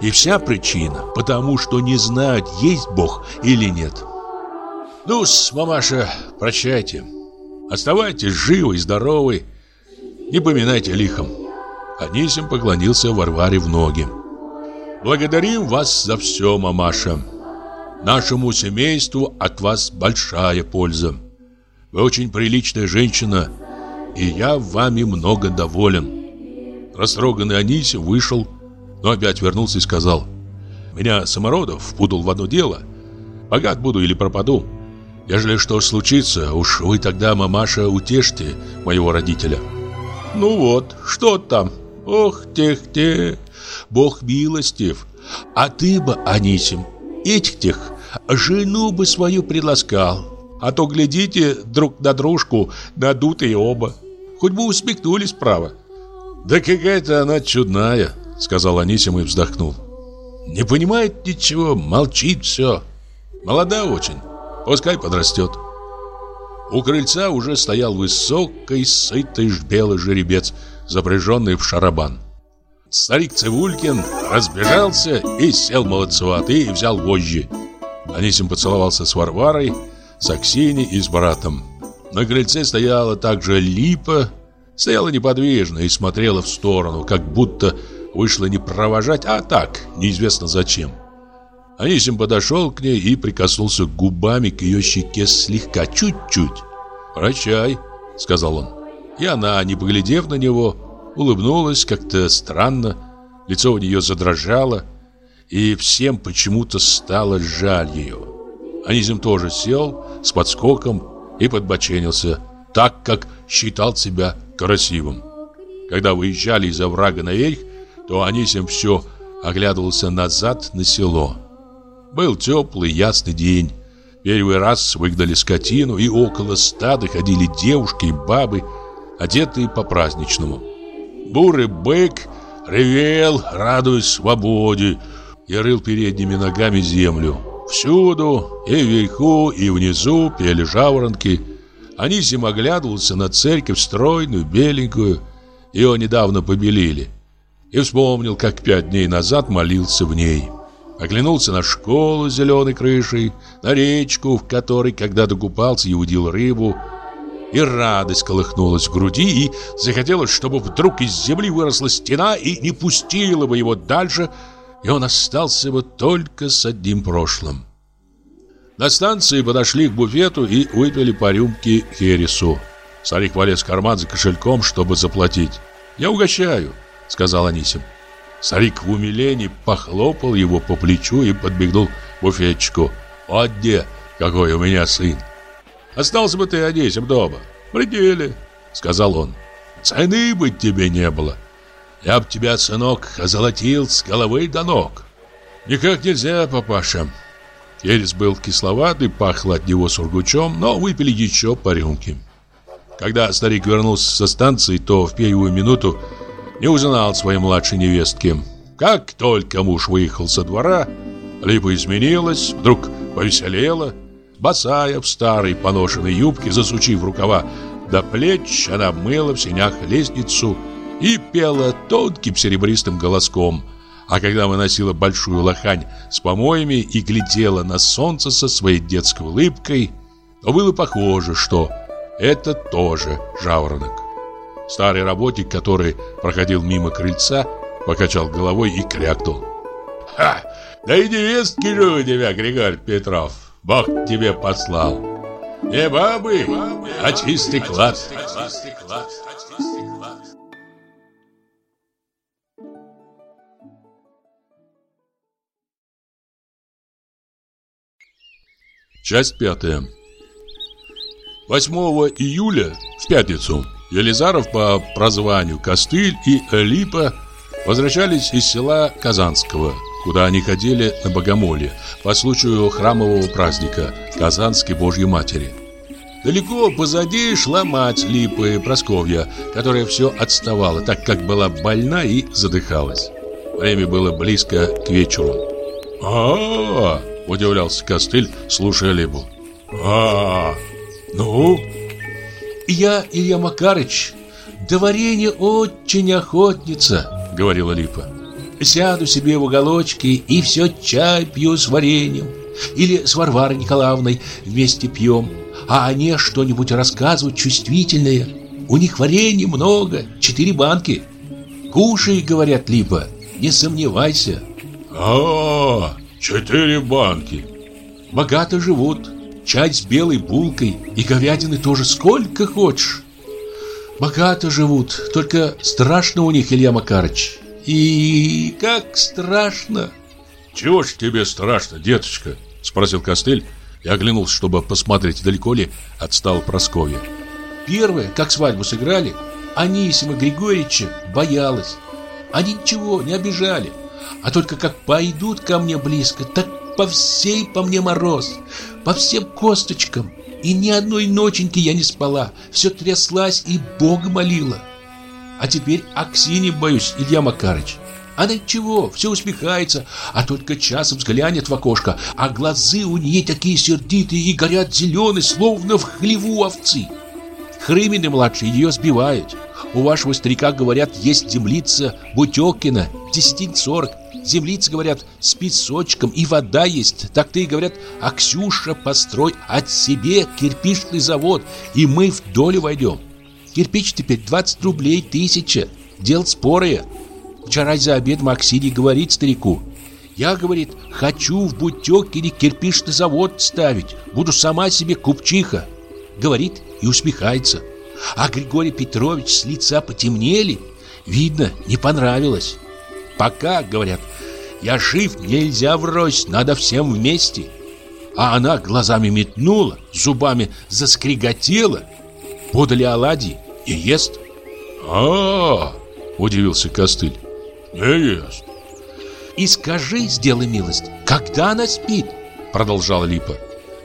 И вся причина, потому что не знают, есть Бог или нет. ну с мамаша, прощайте. Оставайтесь живы и здоровы. Не поминайте лихом. Анисим поклонился Варваре в ноги. Благодарим вас за все, мамаша. Нашему семейству от вас большая польза. Вы очень приличная женщина, и я вами много доволен. Растроганный Анисим вышел, но опять вернулся и сказал, «Меня Самородов впутал в одно дело. Богат буду или пропаду. Ежели что случится, уж вы тогда, мамаша, утешьте моего родителя». «Ну вот, что там? Ох, тех-тех, Бог милостив. А ты бы, Анисим, этих-тех, жену бы свою приласкал. А то, глядите, друг на дружку, надутые оба. Хоть бы усмехнулись, право». «Да какая-то она чудная», — сказал Анисим и вздохнул. «Не понимает ничего, молчит все. Молода очень, пускай подрастет». У крыльца уже стоял высокий, сытый белый жеребец, запряженный в шарабан. Старик Цивулькин разбежался и сел молодцеватый и взял вожжи. Анисим поцеловался с Варварой, с Аксиней и с братом. На крыльце стояла также липа, стояла неподвижно и смотрела в сторону, как будто вышла не провожать, а так, неизвестно зачем. Анисим подошел к ней и прикоснулся губами к ее щеке слегка, чуть-чуть. «Прощай», — сказал он. И она, не поглядев на него, улыбнулась как-то странно, лицо у нее задрожало, и всем почему-то стало жаль ее. Анисим тоже сел с подскоком и подбоченился, так как считал себя красивым. Когда выезжали из оврага наверх, то Анисим все оглядывался назад на село. Был теплый ясный день. Первый раз выгнали скотину, и около стада ходили девушки и бабы, одетые по-праздничному. Бурый бык ревел, радуясь свободе, и рыл передними ногами землю. Всюду, и вверху, и внизу пели жаворонки – Анисим оглядывался на церковь стройную, беленькую. Ее недавно побелили. И вспомнил, как пять дней назад молился в ней. Оглянулся на школу с зеленой крышей, на речку, в которой когда-то купался и удил рыбу. И радость колыхнулась в груди, и захотелось, чтобы вдруг из земли выросла стена и не пустила бы его дальше, и он остался бы только с одним прошлым. На станции подошли к буфету и выпили по рюмке хересу. Старик полез в карман за кошельком, чтобы заплатить. «Я угощаю», — сказал Анисим. Старик в умилении похлопал его по плечу и подбегнул к буфетчику. «Вот где, какой у меня сын!» «Остался бы ты, Анисим, дома, в пределе», — сказал он. «Цены бы тебе не было. Я б тебя, сынок, озолотил с головы до ног». «Никак нельзя, папаша», Ерес был кисловатый, пахло от него сургучом, но выпили еще по рюмке. Когда старик вернулся со станции, то в первую минуту не узнал своей младшей невестки. Как только муж выехал со двора, Липа изменилась, вдруг повеселела. Босая в старой поношенной юбке, засучив рукава до плеч, она мыла в сенях лестницу и пела тонким серебристым голоском – а когда выносила большую лохань с помоями и глядела на солнце со своей детской улыбкой, то было похоже, что это тоже жаворонок. Старый работник, который проходил мимо крыльца, покачал головой и крякнул. «Ха! Да и невестки же у тебя, Григорий Петров! Бог тебе послал! Не бабы, а чистый клад!» Часть пятая. 8 июля, в пятницу, Елизаров по прозванию Костыль и Липа возвращались из села Казанского, куда они ходили на богомолье по случаю храмового праздника Казанской Божьей Матери. Далеко позади шла мать Липы Просковья, которая все отставала, так как была больна и задыхалась. Время было близко к вечеру. а, -а, -а удивлялся Костыль, слушая Липу. а, -а ну?» «Я, Илья Макарыч, до варенья очень охотница», — говорила Липа. «Сяду себе в уголочке и все чай пью с вареньем. Или с Варварой Николаевной вместе пьем а они что-нибудь рассказывают чувствительное. У них варенья много, четыре банки. Кушай, говорят, либо, не сомневайся. А, четыре банки. Богато живут. Чай с белой булкой и говядины тоже сколько хочешь. Богато живут, только страшно у них, Илья Макарыч. И как страшно. Чего ж тебе страшно, деточка? Спросил Костыль я оглянулся, чтобы посмотреть, далеко ли отстал Прасковья. Первое, как свадьбу сыграли, Анисима Григорьевича боялась. Они ничего не обижали, а только как пойдут ко мне близко, так по всей по мне мороз, по всем косточкам. И ни одной ноченьки я не спала, все тряслась и Бога молила. А теперь Аксине боюсь, Илья Макарыч. Она чего, все усмехается, а только часом взглянет в окошко, а глазы у нее такие сердитые и горят зеленые, словно в хлеву овцы. Хрымины-младший ее сбивает. У вашего старика, говорят, есть землица Бутекина, десятин сорок. Землица, говорят, с песочком и вода есть. Так ты, говорят, а Ксюша, построй от себе кирпичный завод, и мы в долю войдем. Кирпич теперь 20 рублей тысяча. Дело спорое. Вчера за обед Максиний говорит старику. Я, говорит, хочу в Бутёкине кирпичный завод ставить. Буду сама себе купчиха. Говорит и усмехается. А Григорий Петрович с лица потемнели. Видно, не понравилось. Пока, говорят, я жив, нельзя врозь, надо всем вместе. А она глазами метнула, зубами заскриготела. Подали оладьи и ест. а, -а, -а удивился Костыль. Не ест. И скажи, сделай милость, когда она спит? Продолжала Липа.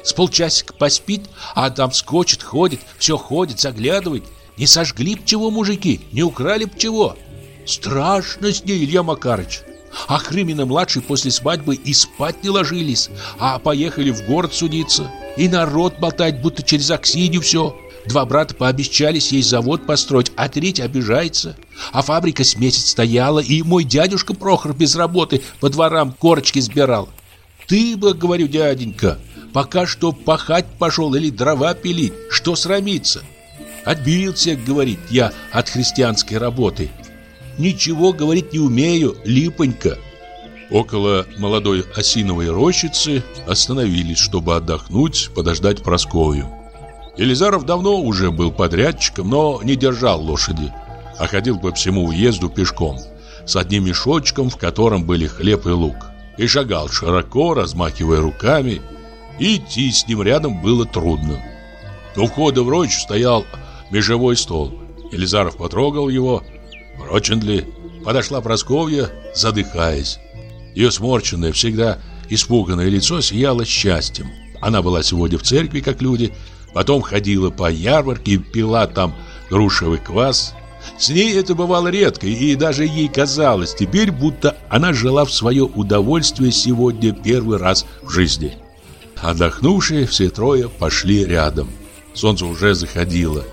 С полчасика поспит, а там скочит, ходит, все ходит, заглядывает. Не сожгли б чего, мужики, не украли б чего. Страшно с ней, Илья Макарыч. А Хрымина-младший после свадьбы и спать не ложились, а поехали в город судиться. И народ болтает, будто через Аксинью все. Два брата пообещались ей завод построить, а третий обижается. А фабрика с месяц стояла, и мой дядюшка Прохор без работы по дворам корочки сбирал. Ты бы, говорю, дяденька, пока что пахать пошел или дрова пилить, что срамиться? Отбился, говорит, я от христианской работы. Ничего, говорить не умею, липонька. Около молодой осиновой рощицы остановились, чтобы отдохнуть, подождать Просковью. Елизаров давно уже был подрядчиком, но не держал лошади, а ходил по всему уезду пешком, с одним мешочком, в котором были хлеб и лук, и шагал широко, размахивая руками, и идти с ним рядом было трудно. У входа в рощу стоял межевой стол. Елизаров потрогал его. Прочен ли? Подошла Просковья, задыхаясь. Ее сморченное, всегда испуганное лицо сияло счастьем. Она была сегодня в церкви, как люди, Потом ходила по ярмарке пила там грушевый квас. С ней это бывало редко, и даже ей казалось теперь, будто она жила в свое удовольствие сегодня первый раз в жизни. Отдохнувшие все трое пошли рядом. Солнце уже заходило.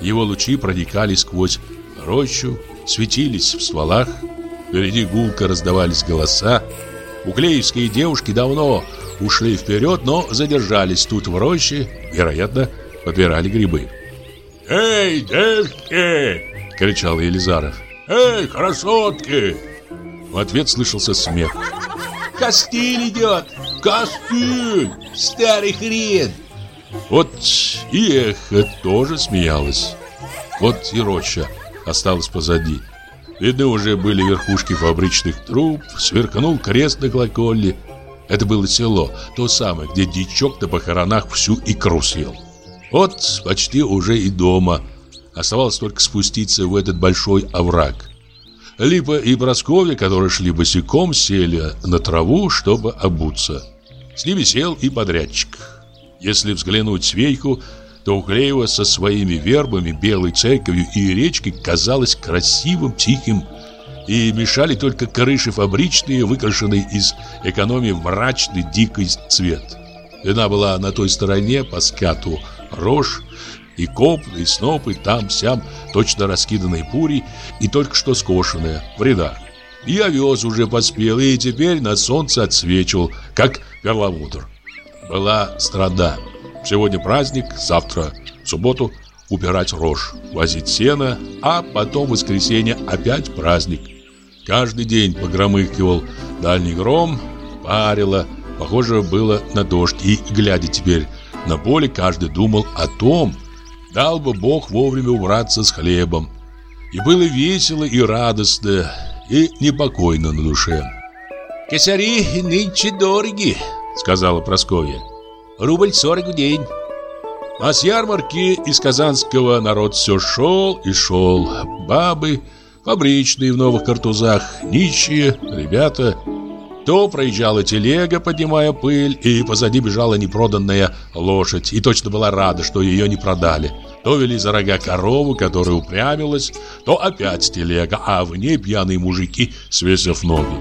Его лучи проникали сквозь рощу, светились в стволах. Впереди гулко раздавались голоса. Уклеевские девушки давно ушли вперед, но задержались тут в роще, вероятно, подбирали грибы. «Эй, девки!» — кричал Елизаров. «Эй, красотки!» В ответ слышался смех. «Костыль идет! Костыль! Старый хрен!» Вот и эхо тоже смеялось. Вот и роща осталась позади. Видны уже были верхушки фабричных труб, сверкнул крест на колокольне, Это было село, то самое, где дичок на похоронах всю икру съел. Вот почти уже и дома. Оставалось только спуститься в этот большой овраг. Липа и Просковья, которые шли босиком, сели на траву, чтобы обуться. С ними сел и подрядчик. Если взглянуть свейку, то Уклеева со своими вербами, белой церковью и речкой казалось красивым, тихим, и мешали только крыши фабричные, выкрашенные из экономии в мрачный дикий цвет. Вина была на той стороне по скату рожь, и копны, и снопы, там-сям, точно раскиданные пури, и только что скошенные, в рядах. И овес уже поспел, и теперь на солнце отсвечивал, как перламутр. Была страда. Сегодня праздник, завтра, в субботу, убирать рожь, возить сено, а потом в воскресенье опять праздник. Каждый день погромыхивал дальний гром, парило, похоже было на дождь, и, глядя теперь на поле, каждый думал о том, дал бы Бог вовремя убраться с хлебом. И было весело и радостно, и непокойно на душе. «Косяри нынче дороги», — сказала Прасковья. Рубль сорок в день. А с ярмарки из Казанского народ все шел и шел. Бабы, фабричные в новых картузах, нищие, ребята. То проезжала телега, поднимая пыль, и позади бежала непроданная лошадь, и точно была рада, что ее не продали. То вели за рога корову, которая упрямилась, то опять телега, а в ней пьяные мужики, свесив ноги.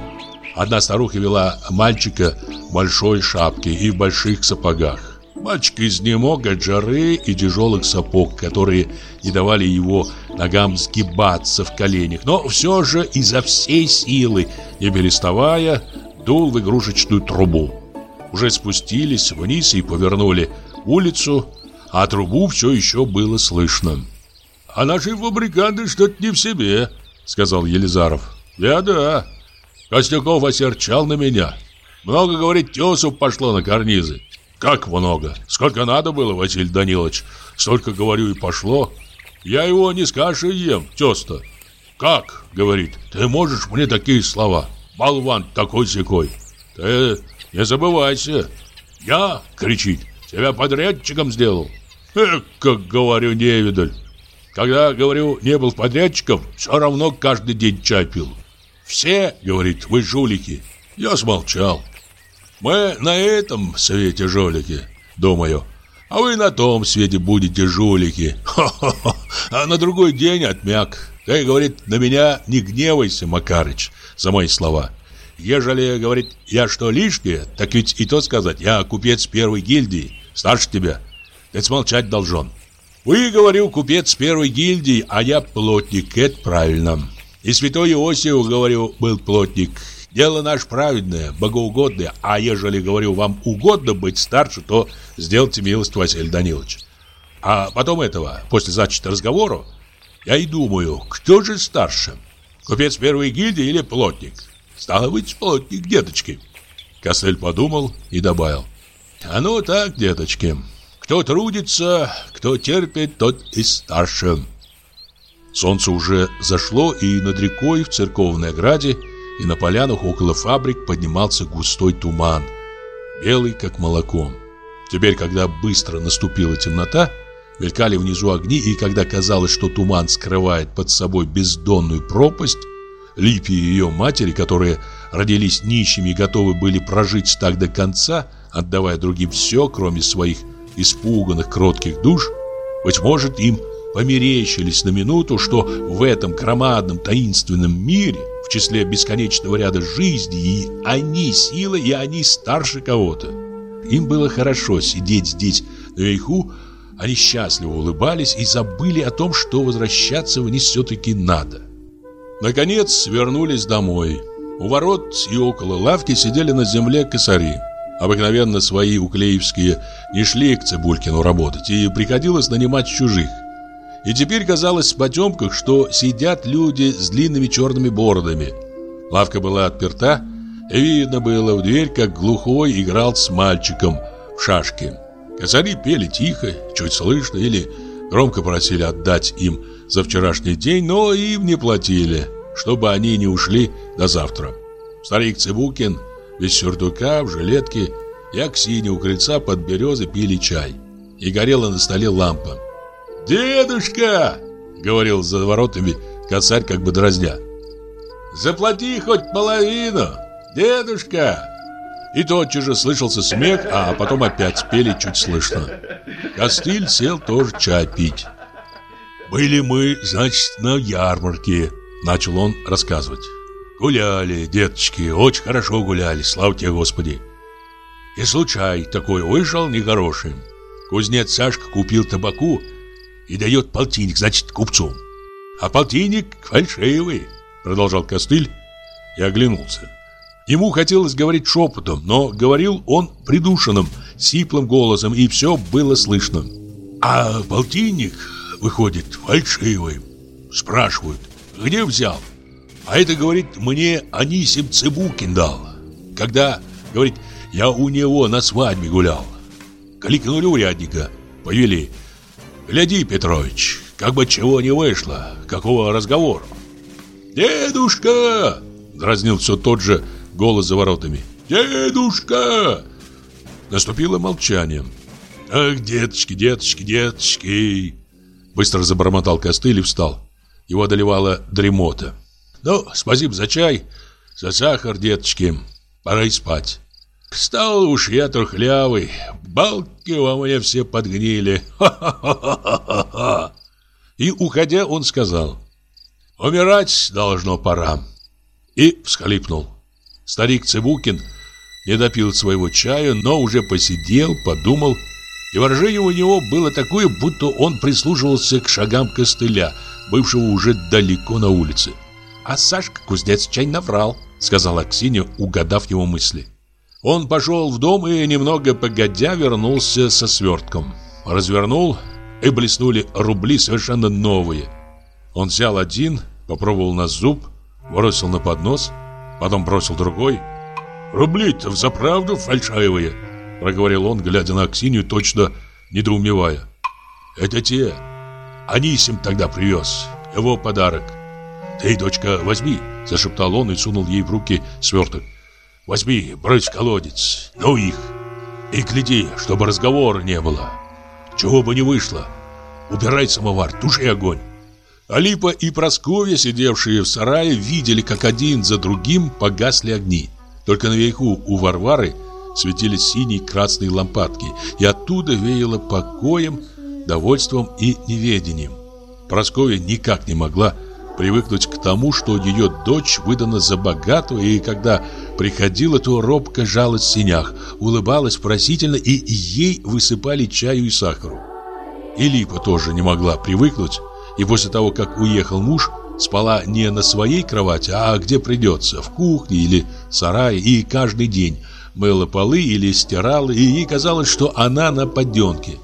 Одна старуха вела мальчика в большой шапке и в больших сапогах. Мальчик изнемог от жары и тяжелых сапог, которые не давали его ногам сгибаться в коленях, но все же изо всей силы, не переставая, дул в игрушечную трубу. Уже спустились вниз и повернули улицу, а трубу все еще было слышно. «А наши фабриканты что-то не в себе», — сказал Елизаров. «Я да, Костюков осерчал на меня. Много, говорит, тесу пошло на карнизы. Как много? Сколько надо было, Василий Данилович? Столько, говорю, и пошло. Я его не с кашей ем, тесто. Как, говорит, ты можешь мне такие слова? Болван такой-сякой. Ты не забывайся. Я, кричит, тебя подрядчиком сделал. Эх, как говорю, невидаль. Когда, говорю, не был подрядчиком, все равно каждый день чай пил. Все, говорит, вы жулики. Я смолчал. Мы на этом свете жулики, думаю. А вы на том свете будете жулики. А на другой день отмяк. Ты, говорит, на меня не гневайся, Макарыч, за мои слова. Ежели, говорит, я что лишнее, так ведь и то сказать, я купец первой гильдии, старше тебя. Ты смолчать должен. Вы, говорю, купец первой гильдии, а я плотник, это правильно. И святой Иосиф, говорю, был плотник. Дело наше праведное, богоугодное. А ежели, говорю, вам угодно быть старше, то сделайте милость, Василий Данилович. А потом этого, после зачета разговору, я и думаю, кто же старше? Купец первой гильдии или плотник? Стало быть, плотник, деточки. Костель подумал и добавил. А ну так, деточки, кто трудится, кто терпит, тот и старше. Солнце уже зашло, и над рекой в церковной ограде и на полянах около фабрик поднимался густой туман, белый как молоко. Теперь, когда быстро наступила темнота, мелькали внизу огни, и когда казалось, что туман скрывает под собой бездонную пропасть, Липи и ее матери, которые родились нищими и готовы были прожить так до конца, отдавая другим все, кроме своих испуганных кротких душ, быть может, им померещились на минуту, что в этом громадном таинственном мире, числе бесконечного ряда жизней, и они сила, и они старше кого-то. Им было хорошо сидеть здесь наверху, они счастливо улыбались и забыли о том, что возвращаться вниз все-таки надо. Наконец вернулись домой. У ворот и около лавки сидели на земле косари. Обыкновенно свои уклеевские не шли к Цибулькину работать, и приходилось нанимать чужих. И теперь казалось в потемках, что сидят люди с длинными черными бородами. Лавка была отперта, и видно было в дверь, как глухой играл с мальчиком в шашки. Косари пели тихо, чуть слышно, или громко просили отдать им за вчерашний день, но им не платили, чтобы они не ушли до завтра. Старик Цибукин Без сюртука, в жилетке и Аксинья у крыльца под березы пили чай. И горела на столе лампа. «Дедушка!» — говорил за воротами косарь как бы дразня. «Заплати хоть половину, дедушка!» И тотчас же слышался смех, а потом опять пели чуть слышно. Костыль сел тоже чай пить. «Были мы, значит, на ярмарке», — начал он рассказывать. «Гуляли, деточки, очень хорошо гуляли, слава тебе, Господи!» И случай такой вышел нехороший. Кузнец Сашка купил табаку и дает полтинник, значит, купцу. А полтинник фальшивый, продолжал Костыль и оглянулся. Ему хотелось говорить шепотом, но говорил он придушенным, сиплым голосом, и все было слышно. А полтинник выходит фальшивый. Спрашивают, где взял? А это, говорит, мне Анисим Цыбукин дал. Когда, говорит, я у него на свадьбе гулял. Кликнули урядника, повели. Гляди, Петрович, как бы чего не вышло, какого разговора. «Дедушка!» — дразнил все тот же голос за воротами. «Дедушка!» Наступило молчание. «Ах, деточки, деточки, деточки!» Быстро забормотал костыль и встал. Его одолевала дремота. «Ну, спасибо за чай, за сахар, деточки. Пора и спать». Стал уж я трухлявый, балки во мне все подгнили. Ха-ха-ха-ха-ха. И, уходя, он сказал, умирать должно пора. И всхлипнул. Старик Цыбукин не допил своего чая, но уже посидел, подумал, и выражение у него было такое, будто он прислушивался к шагам костыля, бывшего уже далеко на улице. «А Сашка кузнец чай наврал», — сказала Аксинья, угадав его мысли. Он пошел в дом и, немного погодя, вернулся со свертком. Развернул, и блеснули рубли совершенно новые. Он взял один, попробовал на зуб, бросил на поднос, потом бросил другой. «Рубли-то взаправду фальшивые», — проговорил он, глядя на Аксинью, точно недоумевая. «Это те. Анисим тогда привез. Его подарок. Ты, дочка, возьми», — зашептал он и сунул ей в руки сверток. Возьми, брось в колодец, ну их. И гляди, чтобы разговора не было. Чего бы не вышло. Убирай самовар, туши огонь. Алипа и Просковья, сидевшие в сарае, видели, как один за другим погасли огни. Только наверху у Варвары светились синие красные лампадки, и оттуда веяло покоем, довольством и неведением. Просковья никак не могла привыкнуть к тому, что ее дочь выдана за богатую, и когда приходила, то робко жалась в синях, улыбалась просительно, и ей высыпали чаю и сахару. И Липа тоже не могла привыкнуть, и после того, как уехал муж, спала не на своей кровати, а где придется, в кухне или сарае, и каждый день мыла полы или стирала, и ей казалось, что она на подденке.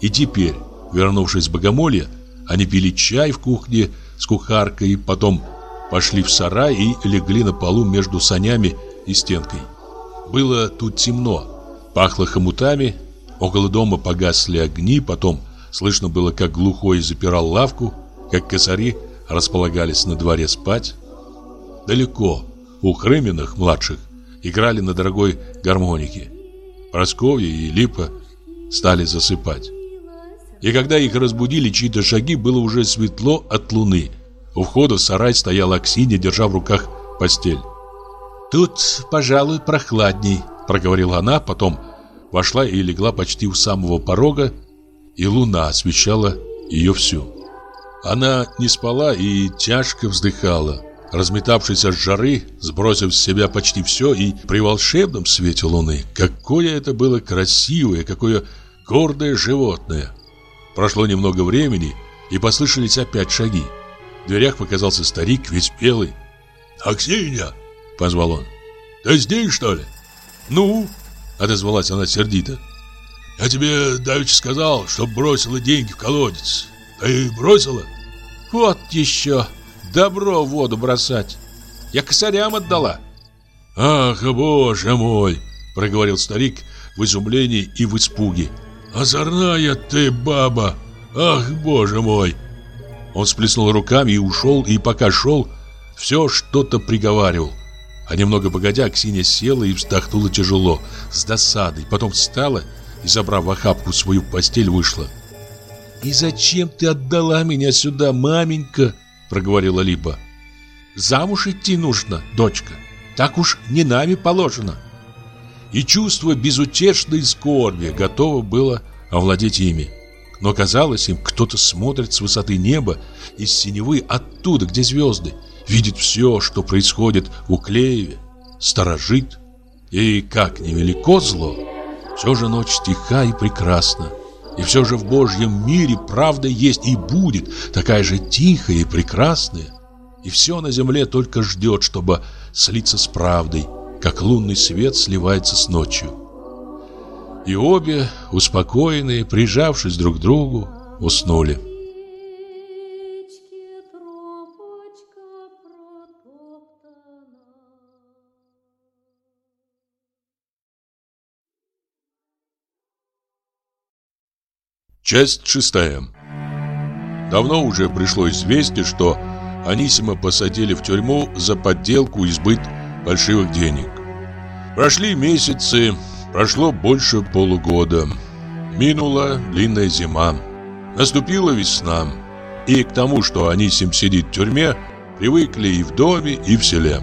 И теперь, вернувшись в Богомолье, они пили чай в кухне, с кухаркой, потом пошли в сарай и легли на полу между санями и стенкой. Было тут темно, пахло хомутами, около дома погасли огни, потом слышно было, как глухой запирал лавку, как косари располагались на дворе спать. Далеко, у Хрыминых младших, играли на дорогой гармонике. Просковья и Липа стали засыпать. И когда их разбудили чьи-то шаги, было уже светло от луны. У входа в сарай стояла Аксинья, держа в руках постель. «Тут, пожалуй, прохладней», — проговорила она, потом вошла и легла почти у самого порога, и луна освещала ее всю. Она не спала и тяжко вздыхала, разметавшись от жары, сбросив с себя почти все, и при волшебном свете луны, какое это было красивое, какое гордое животное. Прошло немного времени, и послышались опять шаги. В дверях показался старик, весь белый. «Аксинья!» — позвал он. «Ты здесь, что ли?» «Ну?» — отозвалась она сердито. «Я тебе давеча сказал, чтоб бросила деньги в колодец. Ты бросила?» «Вот еще! Добро в воду бросать! Я косарям отдала!» «Ах, боже мой!» — проговорил старик в изумлении и в испуге. Озорная ты баба! Ах, боже мой!» Он сплеснул руками и ушел, и пока шел, все что-то приговаривал. А немного погодя, Ксения села и вздохнула тяжело, с досадой. Потом встала и, забрав в охапку свою постель, вышла. «И зачем ты отдала меня сюда, маменька?» проговорила Липа. «Замуж идти нужно, дочка. Так уж не нами положено». И чувство безутешной скорби готово было овладеть ими. Но казалось им, кто-то смотрит с высоты неба, из синевы, оттуда, где звезды, видит все, что происходит у Клееве, сторожит. И как невелико зло, все же ночь тиха и прекрасна. И все же в Божьем мире правда есть и будет, такая же тихая и прекрасная. И все на земле только ждет, чтобы слиться с правдой, как лунный свет сливается с ночью. И обе, успокоенные, прижавшись друг к другу, уснули. Часть шестая. Давно уже пришло известие, что Анисима посадили в тюрьму за подделку и сбыт больших денег. Прошли месяцы, прошло больше полугода. Минула длинная зима. Наступила весна. И к тому, что Анисим сидит в тюрьме, привыкли и в доме, и в селе.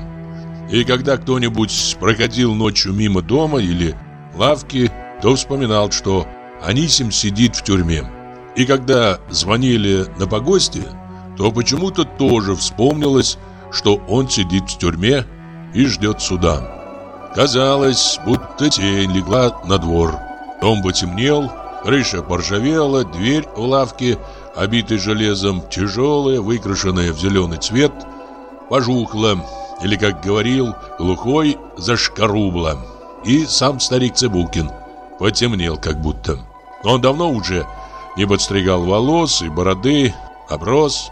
И когда кто-нибудь проходил ночью мимо дома или лавки, то вспоминал, что Анисим сидит в тюрьме. И когда звонили на погосте, то почему-то тоже вспомнилось, что он сидит в тюрьме и ждет суда. Казалось, будто тень легла на двор. Дом потемнел, крыша поржавела, дверь в лавке, обитой железом, тяжелая, выкрашенная в зеленый цвет, пожухла, или, как говорил глухой, зашкарубла. И сам старик Цыбулкин потемнел как будто. Он давно уже не подстригал волос и бороды, оброс,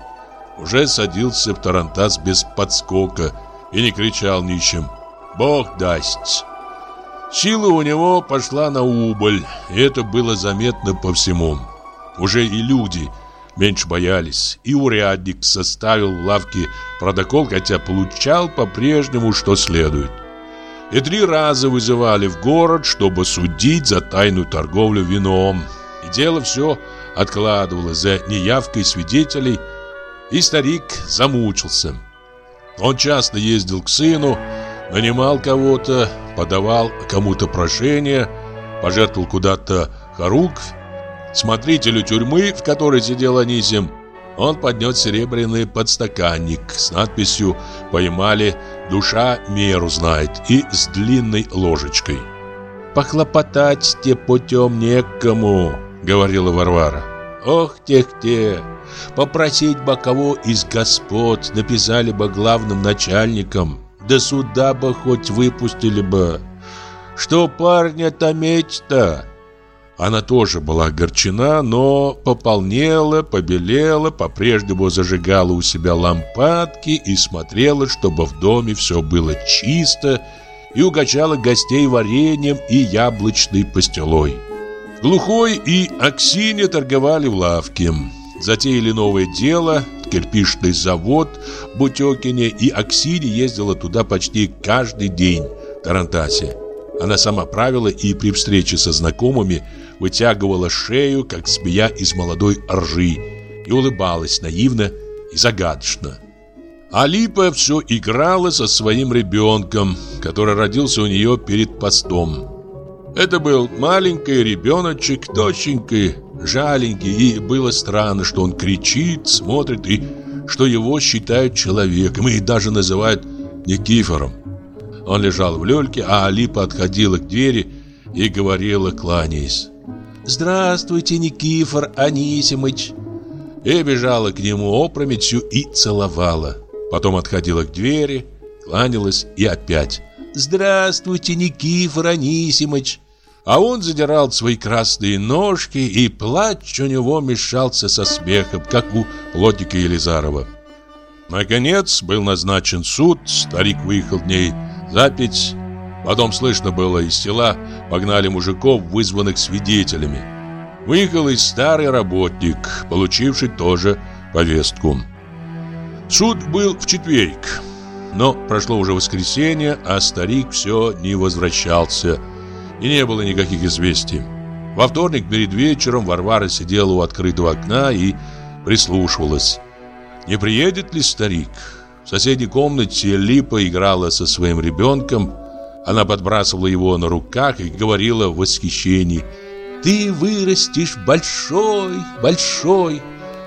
уже садился в тарантас без подскока и не кричал нищим «Бог даст!». Сила у него пошла на убыль, и это было заметно по всему. Уже и люди меньше боялись, и урядник составил в лавке протокол, хотя получал по-прежнему, что следует. И три раза вызывали в город, чтобы судить за тайную торговлю вином. И дело все откладывалось за неявкой свидетелей, и старик замучился. Он часто ездил к сыну, нанимал кого-то, подавал кому-то прошение, пожертвовал куда-то хоругвь. Смотрителю тюрьмы, в которой сидел Анисим, он поднес серебряный подстаканник с надписью «Поймали, душа меру знает» и с длинной ложечкой. «Похлопотать те путем некому», — говорила Варвара. «Ох, тех-те! Попросить бы кого из господ написали бы главным начальником, да сюда бы хоть выпустили бы. Что парня-то меч-то?» Она тоже была огорчена, но пополнела, побелела, по-прежнему зажигала у себя лампадки и смотрела, чтобы в доме все было чисто, и угощала гостей вареньем и яблочной пастилой. Глухой и Аксинья торговали в лавке. Затеяли новое дело, кирпичный завод в Бутекине, и Аксинья ездила туда почти каждый день в Тарантасе. Она сама правила и при встрече со знакомыми вытягивала шею, как змея из молодой ржи, и улыбалась наивно и загадочно. А Липа все играла со своим ребенком, который родился у нее перед постом. Это был маленький ребеночек, доченький, жаленький, и было странно, что он кричит, смотрит, и что его считают человеком, и даже называют Никифором. Он лежал в люльке, а Алипа отходила к двери и говорила, кланяясь. «Здравствуйте, Никифор Анисимыч!» И бежала к нему опрометью и целовала. Потом отходила к двери, кланялась и опять. «Здравствуйте, Никифор Анисимыч!» А он задирал свои красные ножки, и плач у него мешался со смехом, как у плотника Елизарова. Наконец был назначен суд, старик выехал в ней запить, Потом слышно было из села погнали мужиков, вызванных свидетелями. Выехал и старый работник, получивший тоже повестку. Суд был в четверг. Но прошло уже воскресенье, а старик все не возвращался, и не было никаких известий. Во вторник перед вечером Варвара сидела у открытого окна и прислушивалась. Не приедет ли старик? В соседней комнате Липа играла со своим ребенком. Она подбрасывала его на руках и говорила в восхищении. «Ты вырастешь большой, большой.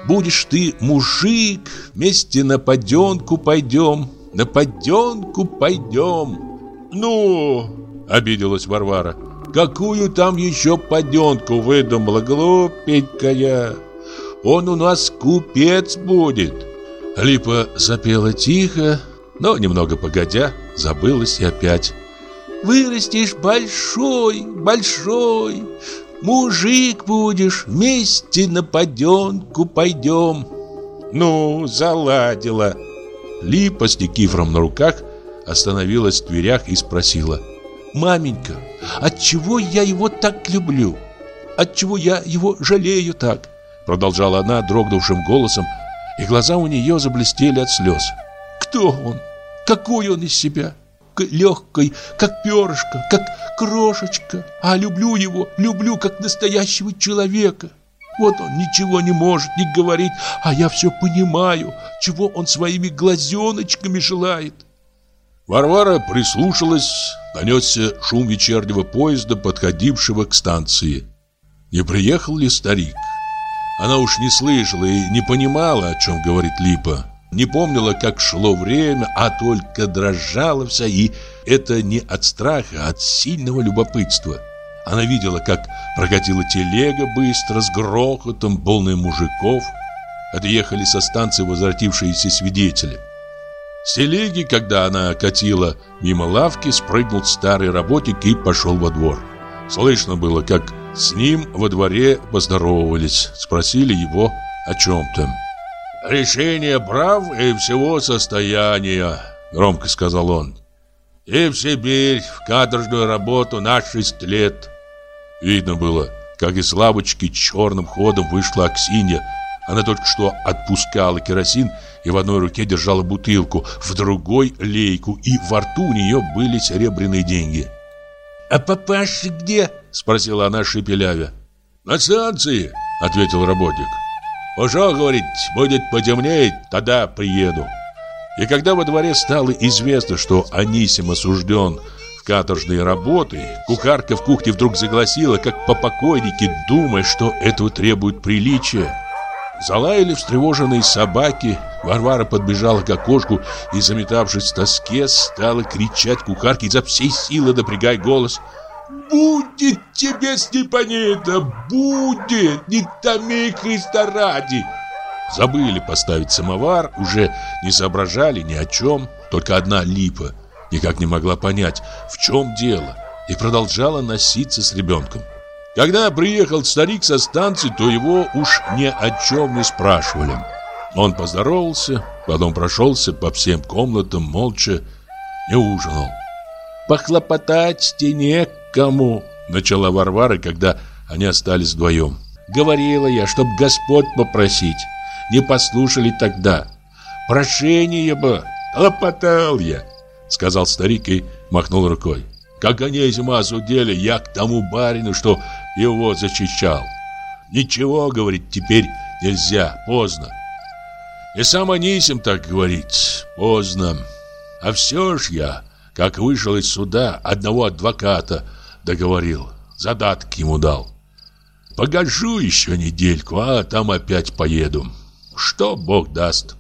Будешь ты мужик, вместе на поденку пойдем, на поденку пойдем». «Ну!» — обиделась Варвара. «Какую там еще поденку выдумала, глупенькая? Он у нас купец будет». Липа запела тихо, но немного погодя, забылась и опять. «Вырастешь большой, большой, мужик будешь, вместе на поденку пойдем». «Ну, заладила». Липа с Никифором на руках остановилась в дверях и спросила. «Маменька, отчего я его так люблю? Отчего я его жалею так?» Продолжала она дрогнувшим голосом, и глаза у нее заблестели от слез. Кто он? Какой он из себя? Легкой, как перышко, как крошечка. А люблю его, люблю как настоящего человека. Вот он ничего не может не говорить, а я все понимаю, чего он своими глазеночками желает. Варвара прислушалась, донесся шум вечернего поезда, подходившего к станции. Не приехал ли старик? Она уж не слышала и не понимала, о чем говорит Липа. Не помнила, как шло время, а только дрожала вся, и это не от страха, а от сильного любопытства. Она видела, как прокатила телега быстро, с грохотом, полная мужиков. Отъехали со станции возвратившиеся свидетели. С телеги, когда она катила мимо лавки, спрыгнул старый работник и пошел во двор. Слышно было, как с ним во дворе поздоровались, спросили его о чем-то. «Решение прав и всего состояния», — громко сказал он. «И в Сибирь, в каторжную работу на шесть лет». Видно было, как из лавочки черным ходом вышла Аксинья. Она только что отпускала керосин и в одной руке держала бутылку, в другой — лейку, и во рту у нее были серебряные деньги. «А папаша где?» — спросила она шепелявя. «На станции», — ответил работник. «Уже, говорит, будет потемнеть, тогда приеду». И когда во дворе стало известно, что Анисим осужден в каторжные работы, кухарка в кухне вдруг загласила, как по покойнике, думая, что этого требует приличия. Залаяли встревоженные собаки, Варвара подбежала к окошку и, заметавшись в тоске, стала кричать кухарке изо всей силы, напрягая голос. «Будет тебе, Степанида, будет! Не томи Христа ради!» Забыли поставить самовар, уже не соображали ни о чем, только одна липа никак не могла понять, в чем дело, и продолжала носиться с ребенком. Когда приехал старик со станции, то его уж ни о чем не спрашивали. Он поздоровался, потом прошелся по всем комнатам, молча не ужинал. «Похлопотать тебе некому», — начала Варвара, когда они остались вдвоем. «Говорила я, чтоб Господь попросить. Не послушали тогда. Прошение бы, хлопотал я», — сказал старик и махнул рукой. «Как они из масу дели, я к тому барину, что его зачищал. Ничего, говорит, теперь нельзя, поздно. И сам Анисим так говорит, поздно. А все ж я, как вышел из суда, одного адвоката договорил, задаток ему дал. Погожу еще недельку, а там опять поеду. Что Бог даст.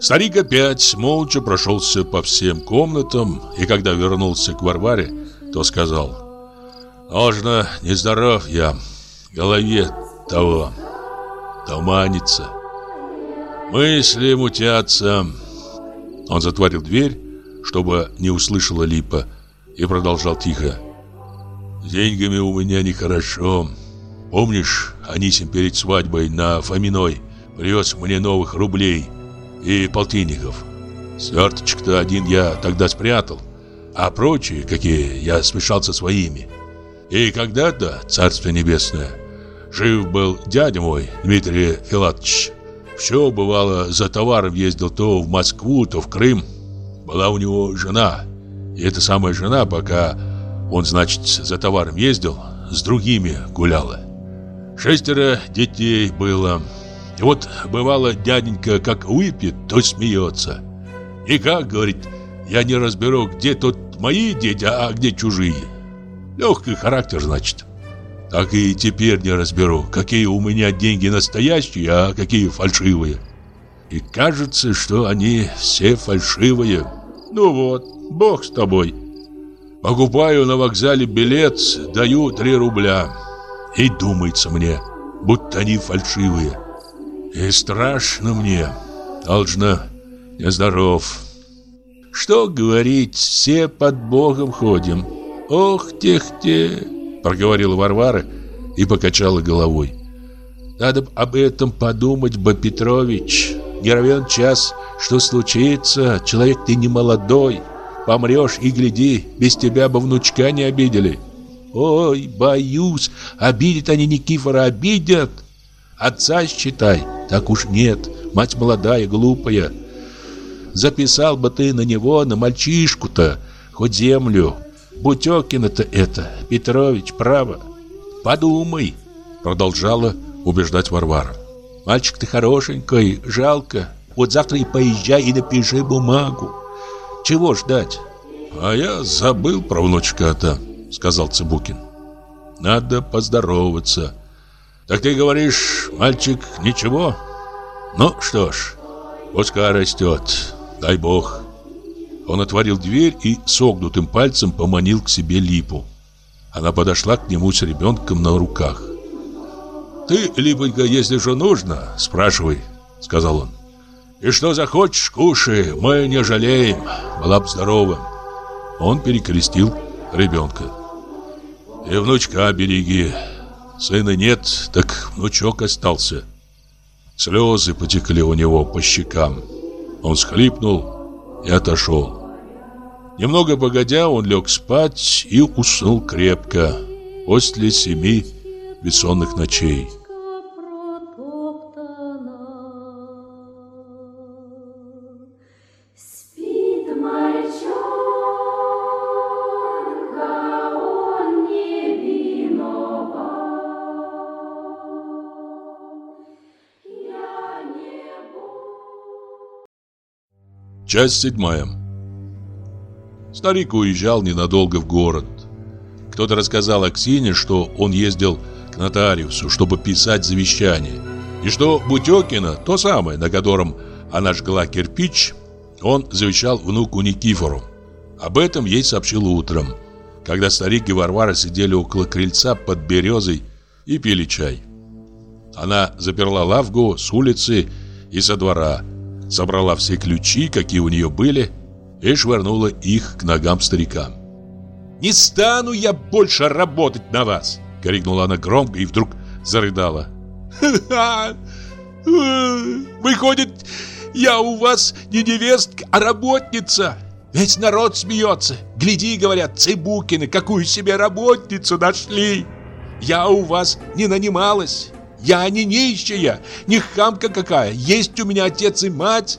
Старик опять молча прошелся по всем комнатам, и когда вернулся к Варваре, то сказал, «Можно, нездоров я, голове того, туманится». Мысли мутятся. Он затворил дверь, чтобы не услышала Липа, и продолжал тихо. С деньгами у меня нехорошо. Помнишь, Анисим перед свадьбой на Фоминой привез мне новых рублей и полтинников? Сверточек-то один я тогда спрятал, а прочие, какие, я смешал со своими. И когда-то, царство небесное, жив был дядя мой, Дмитрий Филатович, все, бывало, за товаром ездил то в Москву, то в Крым. была у него жена. И эта самая жена, пока он, значит, за товаром ездил, с другими гуляла. Шестеро детей было. И вот бывало дяденька как выпьет, то смеется. И как, говорит, я не разберу, где тут мои дети, а где чужие. Легкий характер, значит. Так и теперь не разберу, какие у меня деньги настоящие, а какие фальшивые. И кажется, что они все фальшивые. Ну вот, бог с тобой. Покупаю на вокзале билет, даю 3 рубля. И думается мне, будто они фальшивые. И страшно мне. Должно нездоров. Что говорить, все под Богом ходим. Ох, тех-те, проговорила Варвара и покачала головой. Надо об этом подумать бы, Петрович. Не час, что случится, человек ты не молодой. Помрешь и гляди, без тебя бы внучка не обидели. Ой, боюсь, обидят они Никифора, обидят. Отца считай, так уж нет, мать молодая, глупая. Записал бы ты на него, на мальчишку-то, хоть землю. Бутёкина-то это, Петрович, право. Подумай, продолжала убеждать Варвара. Мальчик ты хорошенький, жалко. Вот завтра и поезжай и напиши бумагу. Чего ждать? А я забыл про внучка-то, сказал Цыбукин. Надо поздороваться. Так ты говоришь, мальчик, ничего? Ну что ж, пускай растет, дай бог. Он отворил дверь и согнутым пальцем поманил к себе липу. Она подошла к нему с ребенком на руках. «Ты, Липонька, если же нужно, спрашивай», — сказал он. И что захочешь, кушай, мы не жалеем. Была бы здорова. Он перекрестил ребенка. И внучка береги. Сына нет, так внучок остался. Слезы потекли у него по щекам. Он схлипнул и отошел. Немного погодя, он лег спать и уснул крепко после семи бессонных ночей. Часть седьмая. Старик уезжал ненадолго в город. Кто-то рассказал Аксине, что он ездил к нотариусу, чтобы писать завещание. И что Бутёкина, то самое, на котором она жгла кирпич, он завещал внуку Никифору. Об этом ей сообщил утром, когда старик и Варвара сидели около крыльца под березой и пили чай. Она заперла лавгу с улицы и со двора, собрала все ключи, какие у нее были, и швырнула их к ногам старика. «Не стану я больше работать на вас!» — крикнула она громко и вдруг зарыдала. «Выходит, я у вас не невестка, а работница!» Ведь народ смеется. Гляди, говорят, Цыбукины, какую себе работницу нашли. Я у вас не нанималась. Я не нищая, не хамка какая. Есть у меня отец и мать.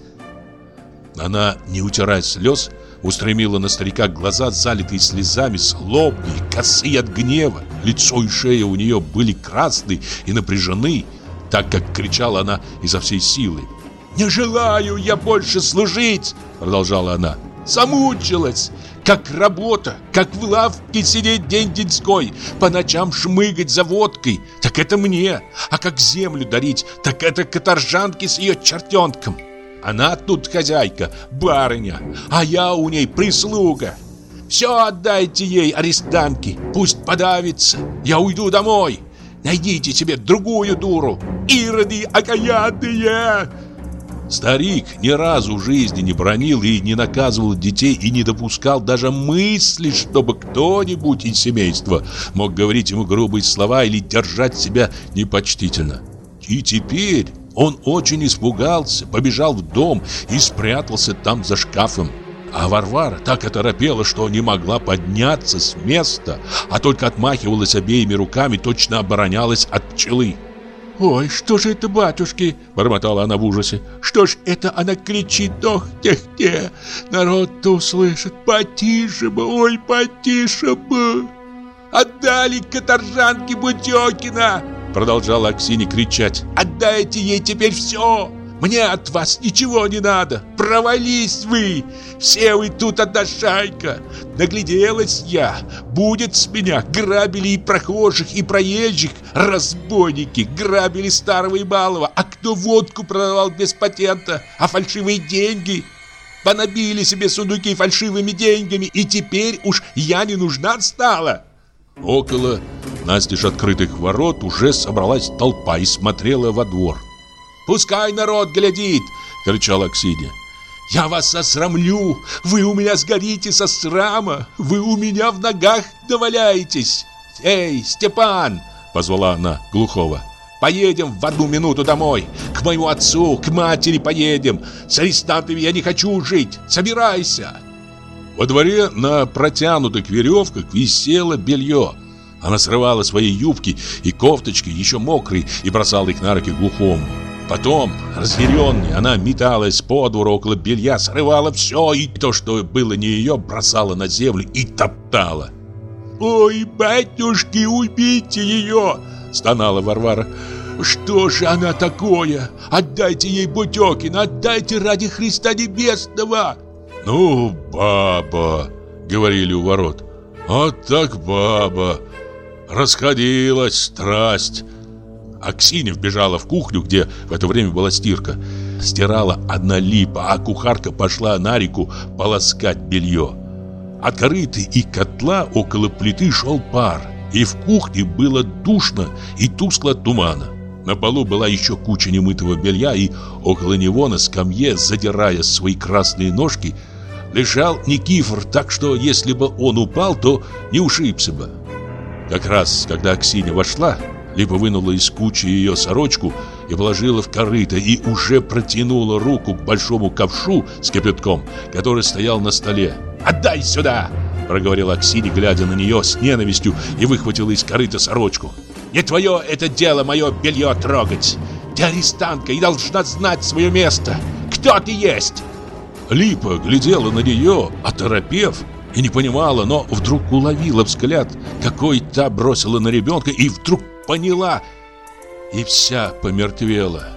Она, не утирая слез, устремила на старика глаза, залитые слезами, злобные, косые от гнева. Лицо и шея у нее были красные и напряжены, так как кричала она изо всей силы. «Не желаю я больше служить!» Продолжала она. «Замучилась! Как работа, как в лавке сидеть день-деньской, по ночам шмыгать за водкой, так это мне. А как землю дарить, так это каторжанке с ее чертенком. Она тут хозяйка, барыня, а я у ней прислуга. Все отдайте ей, арестантки, пусть подавится. Я уйду домой. Найдите себе другую дуру. Ироды окаянные!» Старик ни разу в жизни не бронил и не наказывал детей и не допускал даже мысли, чтобы кто-нибудь из семейства мог говорить ему грубые слова или держать себя непочтительно. И теперь он очень испугался, побежал в дом и спрятался там за шкафом. А Варвара так оторопела, что не могла подняться с места, а только отмахивалась обеими руками, точно оборонялась от пчелы. «Ой, что же это, батюшки?» – бормотала она в ужасе. «Что ж это она кричит? Ох, где-где? Народ-то услышит. Потише бы, ой, потише бы!» «Отдали каторжанке Бутёкина!» – продолжала Аксинья кричать. «Отдайте ей теперь все!» Мне от вас ничего не надо. Провались вы. Все вы тут одна шайка. Нагляделась я. Будет с меня. Грабили и прохожих, и проезжих. Разбойники. Грабили старого и малого. А кто водку продавал без патента? А фальшивые деньги? Понабили себе сундуки фальшивыми деньгами. И теперь уж я не нужна стала. Около настежь открытых ворот уже собралась толпа и смотрела во двор. Пускай народ глядит!» — кричал Аксинья. «Я вас осрамлю! Вы у меня сгорите со срама! Вы у меня в ногах доваляетесь! Эй, Степан!» — позвала она глухого. «Поедем в одну минуту домой! К моему отцу, к матери поедем! С арестантами я не хочу жить! Собирайся!» Во дворе на протянутых веревках висело белье. Она срывала свои юбки и кофточки, еще мокрые, и бросала их на руки глухому. Потом, разъяренной, она металась по двору около белья, срывала все, и то, что было не ее, бросала на землю и топтала. «Ой, батюшки, убейте ее!» — стонала Варвара. «Что же она такое? Отдайте ей Бутекин, отдайте ради Христа Небесного!» «Ну, баба!» — говорили у ворот. «Вот так баба! Расходилась страсть!» Аксинья вбежала в кухню, где в это время была стирка. Стирала одна липа, а кухарка пошла на реку полоскать белье. От корыты и котла около плиты шел пар, и в кухне было душно и тускло тумана. На полу была еще куча немытого белья, и около него на скамье, задирая свои красные ножки, лежал Никифор, так что если бы он упал, то не ушибся бы. Как раз, когда Аксинья вошла, либо вынула из кучи ее сорочку и положила в корыто, и уже протянула руку к большому ковшу с кипятком, который стоял на столе. «Отдай сюда!» – проговорила Аксинья, глядя на нее с ненавистью, и выхватила из корыта сорочку. «Не твое это дело мое белье трогать! Ты арестантка и должна знать свое место! Кто ты есть?» Липа глядела на нее, оторопев, и не понимала, но вдруг уловила взгляд, какой та бросила на ребенка, и вдруг поняла и вся помертвела.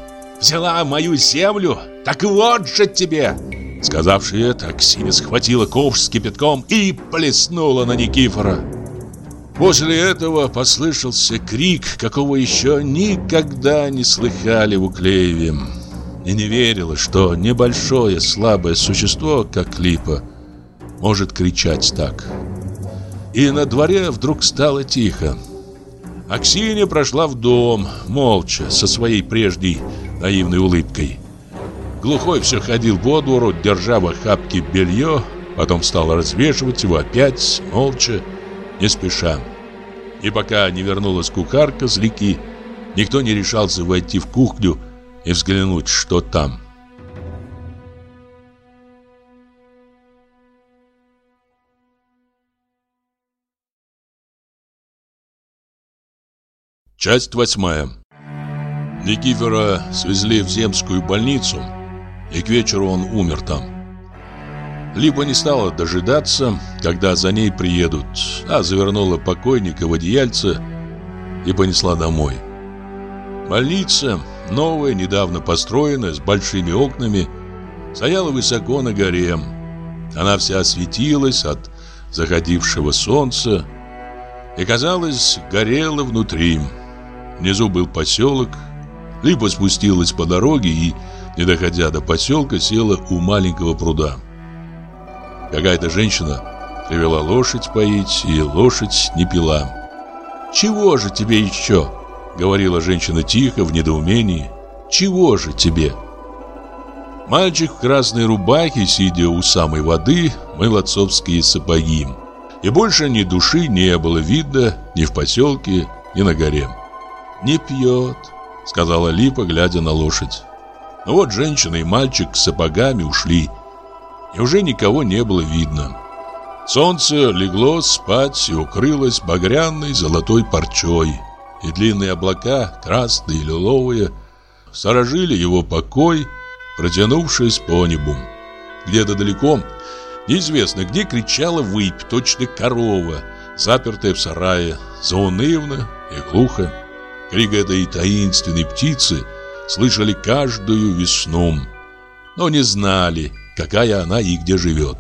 «Взяла мою землю? Так вот же тебе!» Сказавши это, Аксинья схватила ковш с кипятком и плеснула на Никифора. После этого послышался крик, какого еще никогда не слыхали в Уклееве. И не верилось, что небольшое слабое существо, как Липа, может кричать так. И на дворе вдруг стало тихо. Аксинья прошла в дом, молча, со своей прежней наивной улыбкой. Глухой все ходил по двору, держа в охапке белье, потом стал развешивать его опять, молча, не спеша. И пока не вернулась кухарка с реки, никто не решался войти в кухню и взглянуть, что там. Часть восьмая. Никифора свезли в земскую больницу, и к вечеру он умер там. Либо не стала дожидаться, когда за ней приедут, а завернула покойника в одеяльце и понесла домой. Больница, новая, недавно построенная, с большими окнами, стояла высоко на горе. Она вся светилась от заходившего солнца и, казалось, горела внутри. Внизу был поселок. Либо спустилась по дороге и, не доходя до поселка, села у маленького пруда. Какая-то женщина привела лошадь поить, и лошадь не пила. «Чего же тебе еще?» — говорила женщина тихо, в недоумении. «Чего же тебе?» Мальчик в красной рубахе, сидя у самой воды, мыл отцовские сапоги. И больше ни души не было видно ни в поселке, ни на горе. «Не пьет», — сказала Липа, глядя на лошадь. Но вот женщина и мальчик с сапогами ушли, и уже никого не было видно. Солнце легло спать и укрылось багряной золотой парчой. и длинные облака, красные и лиловые, сторожили его покой, протянувшись по небу. Где-то далеко, неизвестно где, кричала выпь, точно корова, запертая в сарае, заунывно и глухо. Крик этой таинственной птицы слышали каждую весну, но не знали, какая она и где живет.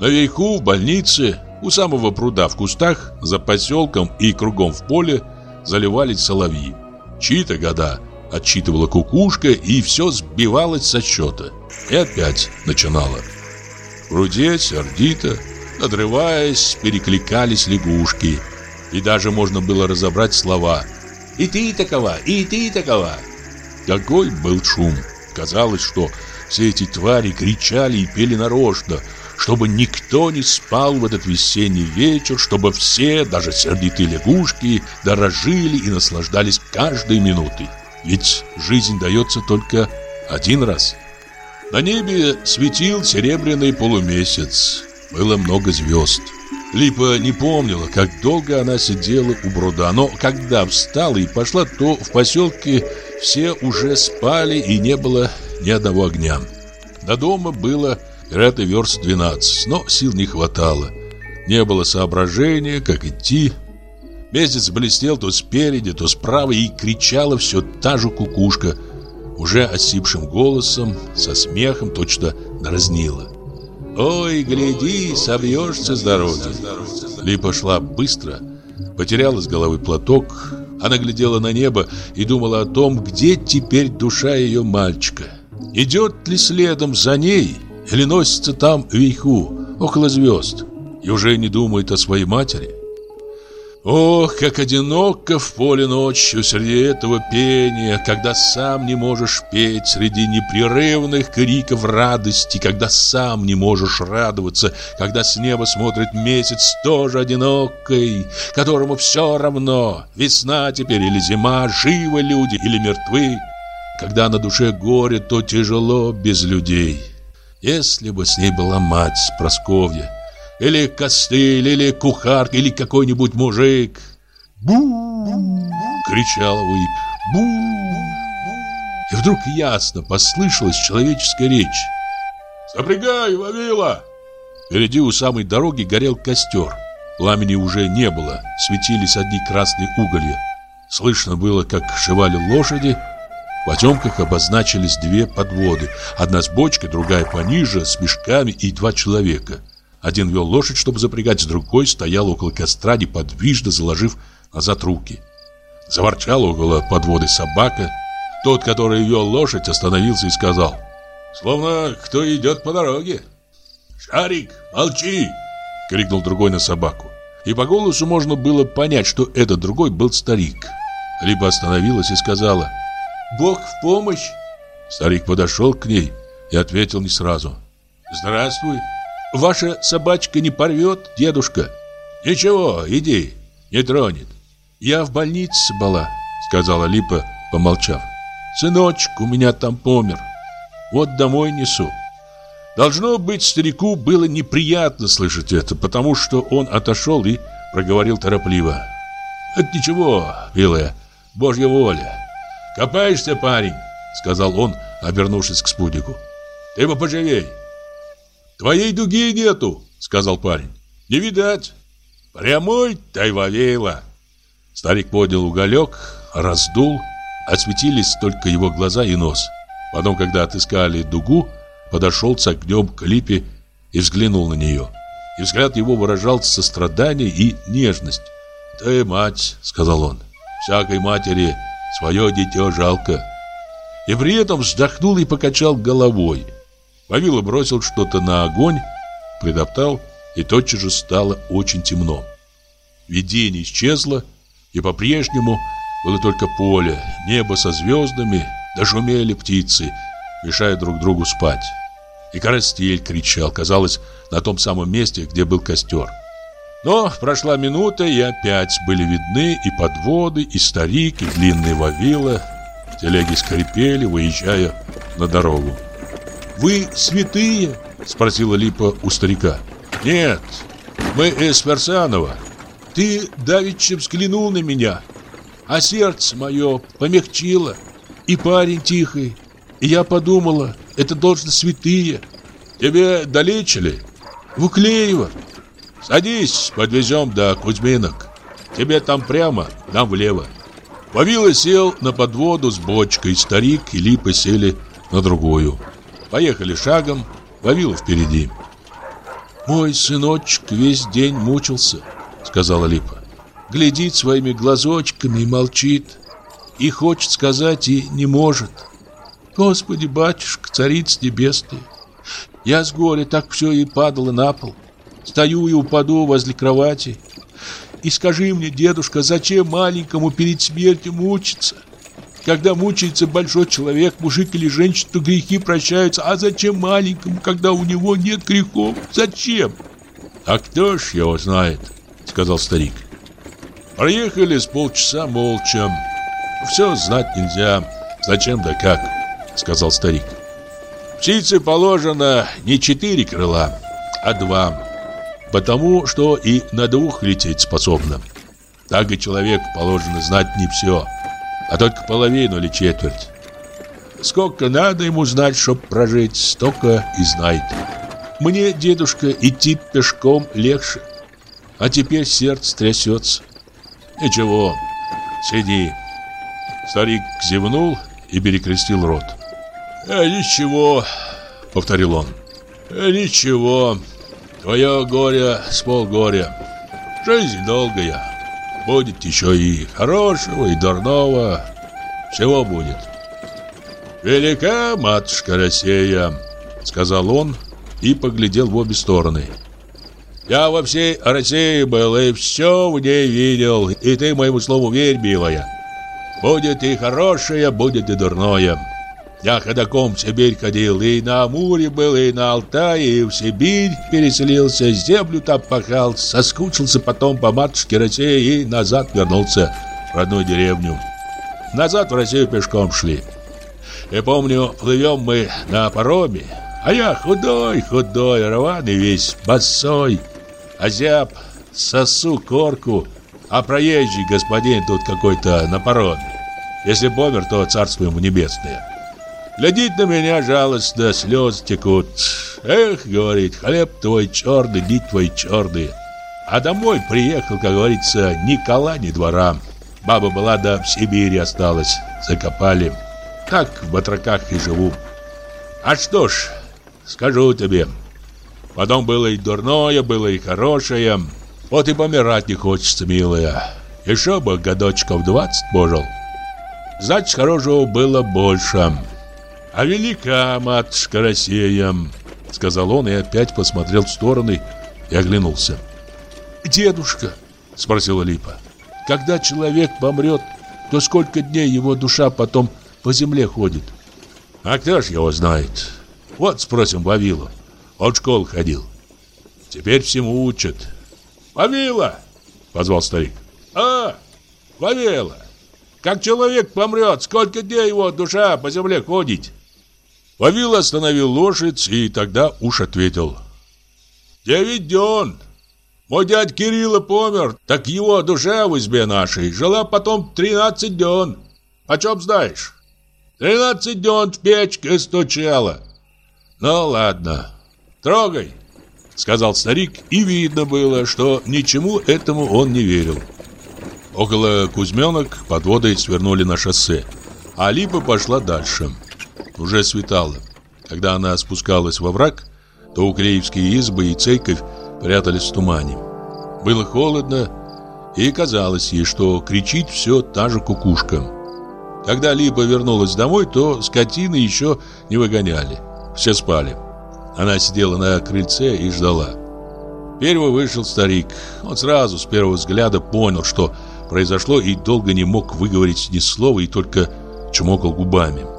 Наверху, в больнице, у самого пруда в кустах, за поселком и кругом в поле заливались соловьи. Чьи-то года отчитывала кукушка, и все сбивалось со счета. И опять начинала. В пруде сердито, надрываясь, перекликались лягушки. И даже можно было разобрать слова «И ты такова, и ты такова». Какой был шум! Казалось, что все эти твари кричали и пели нарочно, чтобы никто не спал в этот весенний вечер, чтобы все, даже сердитые лягушки, дорожили и наслаждались каждой минутой. Ведь жизнь дается только один раз. На небе светил серебряный полумесяц. Было много звезд. Липа не помнила, как долго она сидела у бруда, но когда встала и пошла, то в поселке все уже спали и не было ни одного огня. До дома было, вероятно, верст 12, но сил не хватало. Не было соображения, как идти. Месяц блестел то спереди, то справа и кричала все та же кукушка, уже осипшим голосом, со смехом точно дразнила. «Ой, гляди, собьешься с дороги!» Липа шла быстро, потеряла с головы платок. Она глядела на небо и думала о том, где теперь душа ее мальчика. Идет ли следом за ней или носится там вверху, около звезд, и уже не думает о своей матери? Ох, как одиноко в поле ночью среди этого пения, когда сам не можешь петь среди непрерывных криков радости, когда сам не можешь радоваться, когда с неба смотрит месяц тоже одинокий, которому все равно, весна теперь или зима, живы люди или мертвы. Когда на душе горе, то тяжело без людей. Если бы с ней была мать Просковья, или костыль, или кухарка, или какой-нибудь мужик. бу кричала Уип. бу И вдруг ясно послышалась человеческая речь. «Запрягай, Вавила!» Впереди у самой дороги горел костер. Пламени уже не было, светились одни красные уголья. Слышно было, как шивали лошади. В потемках обозначились две подводы. Одна с бочкой, другая пониже, с мешками и два человека. Один вел лошадь, чтобы запрягать, другой стоял около костра, неподвижно заложив назад руки. Заворчала около подводы собака. Тот, который вел лошадь, остановился и сказал, «Словно кто идет по дороге». «Шарик, молчи!» — крикнул другой на собаку. И по голосу можно было понять, что этот другой был старик. Либо остановилась и сказала, «Бог в помощь!» Старик подошел к ней и ответил не сразу. «Здравствуй!» Ваша собачка не порвет, дедушка? Ничего, иди, не тронет. Я в больнице была, сказала Липа, помолчав. Сыночек у меня там помер. Вот домой несу. Должно быть, старику было неприятно слышать это, потому что он отошел и проговорил торопливо. «Это ничего, милая, божья воля. Копаешься, парень?» Сказал он, обернувшись к спутнику. «Ты бы поживей, «Твоей дуги нету», — сказал парень. «Не видать». «Прямой тайвавейла». Старик поднял уголек, раздул, осветились только его глаза и нос. Потом, когда отыскали дугу, подошел с огнем к липе и взглянул на нее. И взгляд его выражал сострадание и нежность. «Ты мать», — сказал он, — «всякой матери свое дитё жалко». И при этом вздохнул и покачал головой. Вавила бросил что-то на огонь, придоптал, и тотчас же стало очень темно. Видение исчезло, и по-прежнему было только поле, небо со звездами, да шумели птицы, мешая друг другу спать. И Коростель кричал, казалось, на том самом месте, где был костер. Но прошла минута, и опять были видны и подводы, и старик, и длинные вавила. Телеги скрипели, выезжая на дорогу. «Вы святые?» – спросила Липа у старика. «Нет, мы из Ферсанова. Ты давеча взглянул на меня, А сердце мое помягчило, и парень тихий. И я подумала, это должно святые. Тебе долечили? В Уклеево. Садись, подвезем до Кузьминок. Тебе там прямо, нам влево. Вавила сел на подводу с бочкой, старик и Липа сели на другую. Поехали шагом, Вавила впереди. «Мой сыночек весь день мучился», — сказала Липа. «Глядит своими глазочками и молчит. И хочет сказать, и не может. Господи, батюшка, царица небесная, я с горя так все и падала на пол. Стою и упаду возле кровати. И скажи мне, дедушка, зачем маленькому перед смертью мучиться? Когда мучается большой человек, мужик или женщина, то грехи прощаются. А зачем маленькому, когда у него нет грехов? Зачем? А кто ж его знает, сказал старик. Проехали с полчаса молча. Все знать нельзя. Зачем да как, сказал старик. Птице положено не четыре крыла, а два. Потому что и на двух лететь способна. Так и человеку положено знать не все, а только половину или четверть. Сколько надо ему знать, чтоб прожить, столько и знает. Мне, дедушка, идти пешком легче, а теперь сердце трясется. Ничего, сиди. Старик зевнул и перекрестил рот. «А ничего», — повторил он, «А ничего, твое горе с полгоря. Жизнь долгая, будет еще и хорошего, и дурного, всего будет». «Велика матушка Россия», — сказал он и поглядел в обе стороны. «Я во всей России был и все в ней видел, и ты моему слову верь, милая. Будет и хорошее, будет и дурное». Я ходоком в Сибирь ходил, и на Амуре был, и на Алтае, и в Сибирь переселился, землю там пахал, соскучился потом по матушке России и назад вернулся в родную деревню. Назад в Россию пешком шли. И помню, плывем мы на пароме, а я худой, худой, рваный весь, босой, озяб, сосу корку, а проезжий господин тут какой-то на пароме. Если помер, то царство ему небесное. Глядит на меня жалостно, слезы текут. Эх, говорит, хлеб твой черный, дить твой черный. А домой приехал, как говорится, ни кола, ни двора. Баба была, да в Сибири осталась, закопали. Так в батраках и живу. А что ж, скажу тебе, потом было и дурное, было и хорошее. Вот и помирать не хочется, милая. Еще бы годочков двадцать пожил. Значит, хорошего было больше. «А велика матушка Россия!» Сказал он и опять посмотрел в стороны и оглянулся. «Дедушка!» — спросила Липа. «Когда человек помрет, то сколько дней его душа потом по земле ходит?» «А кто ж его знает? Вот спросим Вавилу. Он в школу ходил. Теперь всему учат». «Вавила!» — позвал старик. «А, Вавила! Как человек помрет, сколько дней его душа по земле ходит?» Вавил остановил лошадь и тогда уж ответил. «Девять дён. Мой дядь Кирилла помер, так его душа в избе нашей жила потом тринадцать дён. О чем знаешь? Тринадцать дён в печке стучала. Ну ладно, трогай». Сказал старик, и видно было, что ничему этому он не верил. Около Кузьменок подводы свернули на шоссе, а Липа пошла дальше. Уже светало. Когда она спускалась во враг, то уклеевские избы и церковь прятались в тумане. Было холодно, и казалось ей, что кричит все та же кукушка. Когда Липа вернулась домой, то скотины еще не выгоняли. Все спали. Она сидела на крыльце и ждала. Первый вышел старик. Он сразу с первого взгляда понял, что произошло, и долго не мог выговорить ни слова, и только чмокал губами.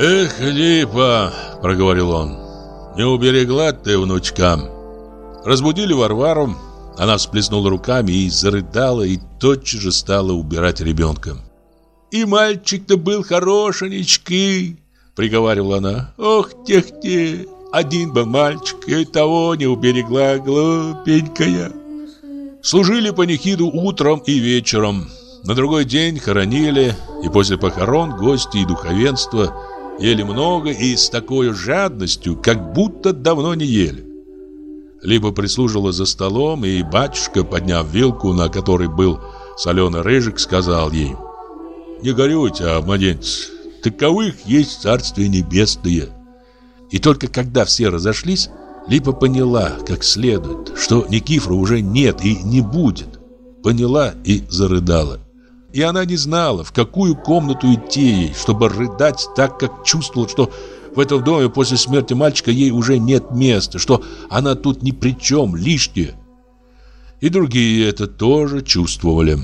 «Эх, Липа!» — проговорил он. «Не уберегла ты внучка!» Разбудили Варвару. Она всплеснула руками и зарыдала, и тотчас же стала убирать ребенка. «И мальчик-то был хорошенечкий!» — приговаривала она. «Ох, тех-те! Один бы мальчик, и того не уберегла, глупенькая!» Служили панихиду утром и вечером. На другой день хоронили, и после похорон гости и духовенство ели много и с такой жадностью, как будто давно не ели. Либо прислужила за столом, и батюшка, подняв вилку, на которой был соленый рыжик, сказал ей «Не горюйте, а, младенец, таковых есть Царствие Небесное». И только когда все разошлись, Липа поняла, как следует, что Никифора уже нет и не будет. Поняла и зарыдала. И она не знала, в какую комнату идти ей, чтобы рыдать так, как чувствовала, что в этом доме после смерти мальчика ей уже нет места, что она тут ни при чем, лишняя. И другие это тоже чувствовали.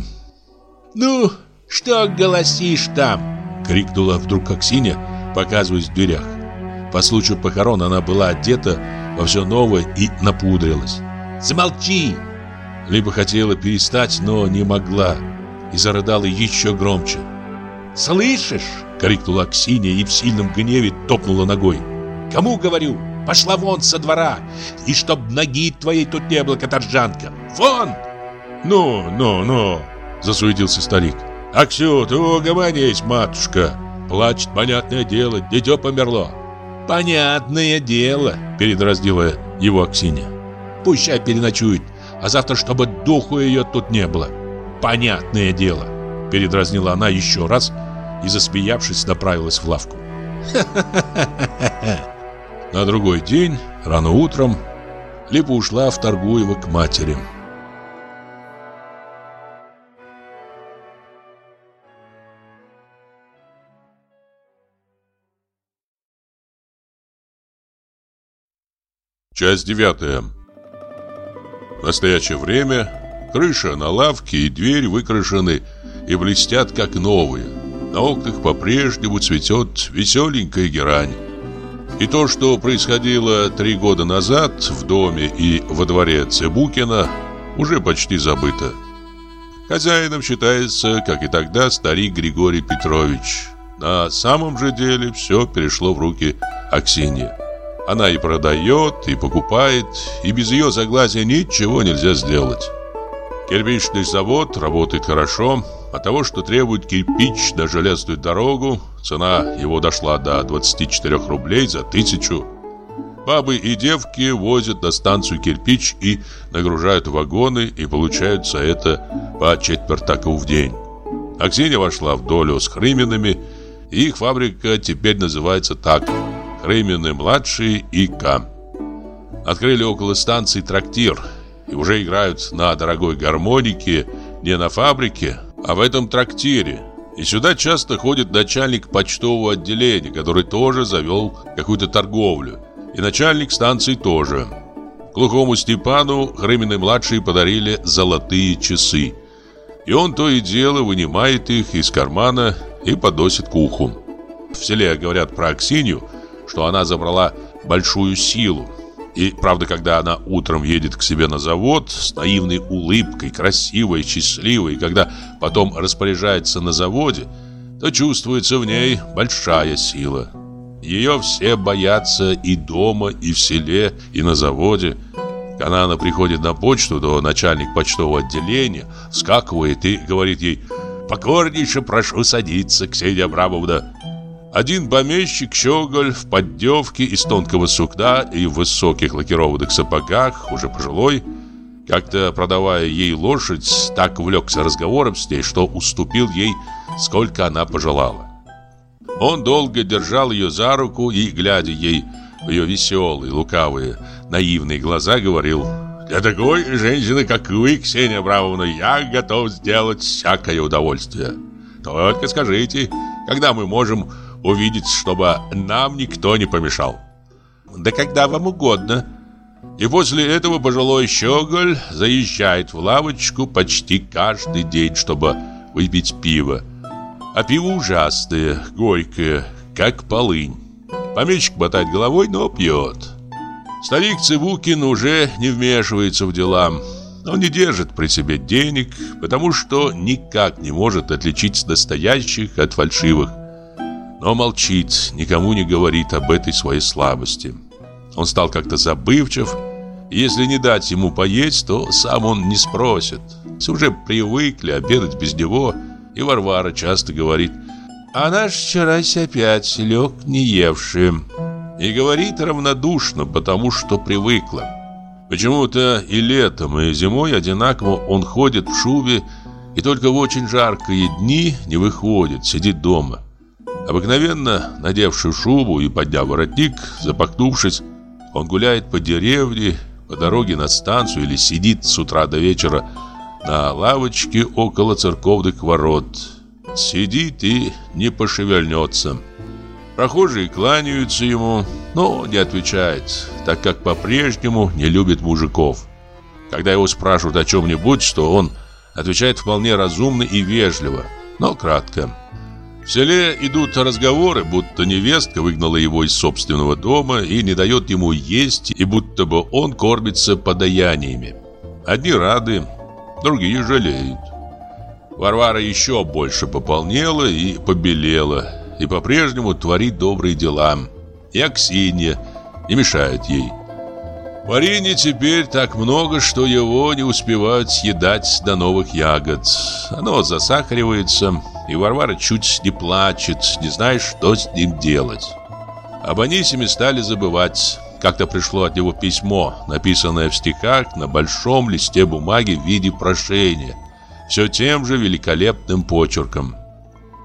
«Ну, что голосишь там?» — крикнула вдруг Аксинья, показываясь в дверях. По случаю похорон она была одета во все новое и напудрилась. «Замолчи!» Либо хотела перестать, но не могла и зарыдала еще громче. «Слышишь?» — крикнула Аксинья и в сильном гневе топнула ногой. «Кому говорю? Пошла вон со двора! И чтоб ноги твоей тут не было, каторжанка! Вон!» «Ну, ну, ну!» — засуетился старик. «Аксю, ты угомонись, матушка! Плачет, понятное дело, дитё померло!» «Понятное дело!» — передразнила его Аксинья. «Пущай переночует, а завтра, чтобы духу ее тут не было!» Понятное дело!» Передразнила она еще раз и, засмеявшись, направилась в лавку. На другой день, рано утром, Липа ушла в Торгуево к матери. Часть девятая. В настоящее время Крыша на лавке и дверь выкрашены и блестят, как новые. На окнах по-прежнему цветет веселенькая герань. И то, что происходило три года назад в доме и во дворе Цыбукина, уже почти забыто. Хозяином считается, как и тогда, старик Григорий Петрович. На самом же деле все перешло в руки Аксиньи. Она и продает, и покупает, и без ее согласия ничего нельзя сделать. Кирпичный завод работает хорошо. От того, что требует кирпич на железную дорогу, цена его дошла до 24 рублей за тысячу. Бабы и девки возят на станцию кирпич и нагружают вагоны и получают за это по четвертаку в день. Аксинья вошла в долю с Хрыминами, и их фабрика теперь называется так – Хрымины-младшие и К. Открыли около станции трактир – и уже играют на дорогой гармонике не на фабрике, а в этом трактире. И сюда часто ходит начальник почтового отделения, который тоже завел какую-то торговлю. И начальник станции тоже. Глухому Степану Хрымины-младшие подарили золотые часы. И он то и дело вынимает их из кармана и подносит к уху. В селе говорят про Аксинью, что она забрала большую силу, и, правда, когда она утром едет к себе на завод с наивной улыбкой, красивой, счастливой, когда потом распоряжается на заводе, то чувствуется в ней большая сила. Ее все боятся и дома, и в селе, и на заводе. Когда она приходит на почту, то начальник почтового отделения скакивает и говорит ей «Покорнейше прошу садиться, Ксения Абрамовна». Один помещик Щеголь в поддевке из тонкого сукна и в высоких лакированных сапогах, уже пожилой, как-то продавая ей лошадь, так увлекся разговором с ней, что уступил ей, сколько она пожелала. Он долго держал ее за руку и, глядя ей в ее веселые, лукавые, наивные глаза, говорил «Для такой женщины, как вы, Ксения Абрамовна, я готов сделать всякое удовольствие. Только скажите, когда мы можем увидеть, чтобы нам никто не помешал. Да когда вам угодно. И после этого пожилой щеголь заезжает в лавочку почти каждый день, чтобы выпить пиво. А пиво ужасное, горькое, как полынь. Помещик мотает головой, но пьет. Старик Цивукин уже не вмешивается в дела. Он не держит при себе денег, потому что никак не может отличить настоящих от фальшивых но молчит, никому не говорит об этой своей слабости. Он стал как-то забывчив Если не дать ему поесть, то сам он не спросит. Все уже привыкли обедать без него, и Варвара часто говорит «А наш вчера опять лег не евшим». И говорит равнодушно, потому что привыкла. Почему-то и летом, и зимой одинаково он ходит в шубе и только в очень жаркие дни не выходит, сидит дома. Обыкновенно, надевший шубу и подняв воротник, запахнувшись, он гуляет по деревне, по дороге на станцию или сидит с утра до вечера на лавочке около церковных ворот. Сидит и не пошевельнется. Прохожие кланяются ему, но не отвечает, так как по-прежнему не любит мужиков. Когда его спрашивают о чем-нибудь, что он отвечает вполне разумно и вежливо, но кратко. В селе идут разговоры, будто невестка выгнала его из собственного дома и не дает ему есть, и будто бы он кормится подаяниями. Одни рады, другие жалеют. Варвара еще больше пополнела и побелела, и по-прежнему творит добрые дела. И Аксинья не мешает ей. Варенья теперь так много, что его не успевают съедать до новых ягод. Оно засахаривается, и Варвара чуть не плачет, не зная, что с ним делать. Об Анисиме стали забывать. Как-то пришло от него письмо, написанное в стихах на большом листе бумаги в виде прошения. Все тем же великолепным почерком.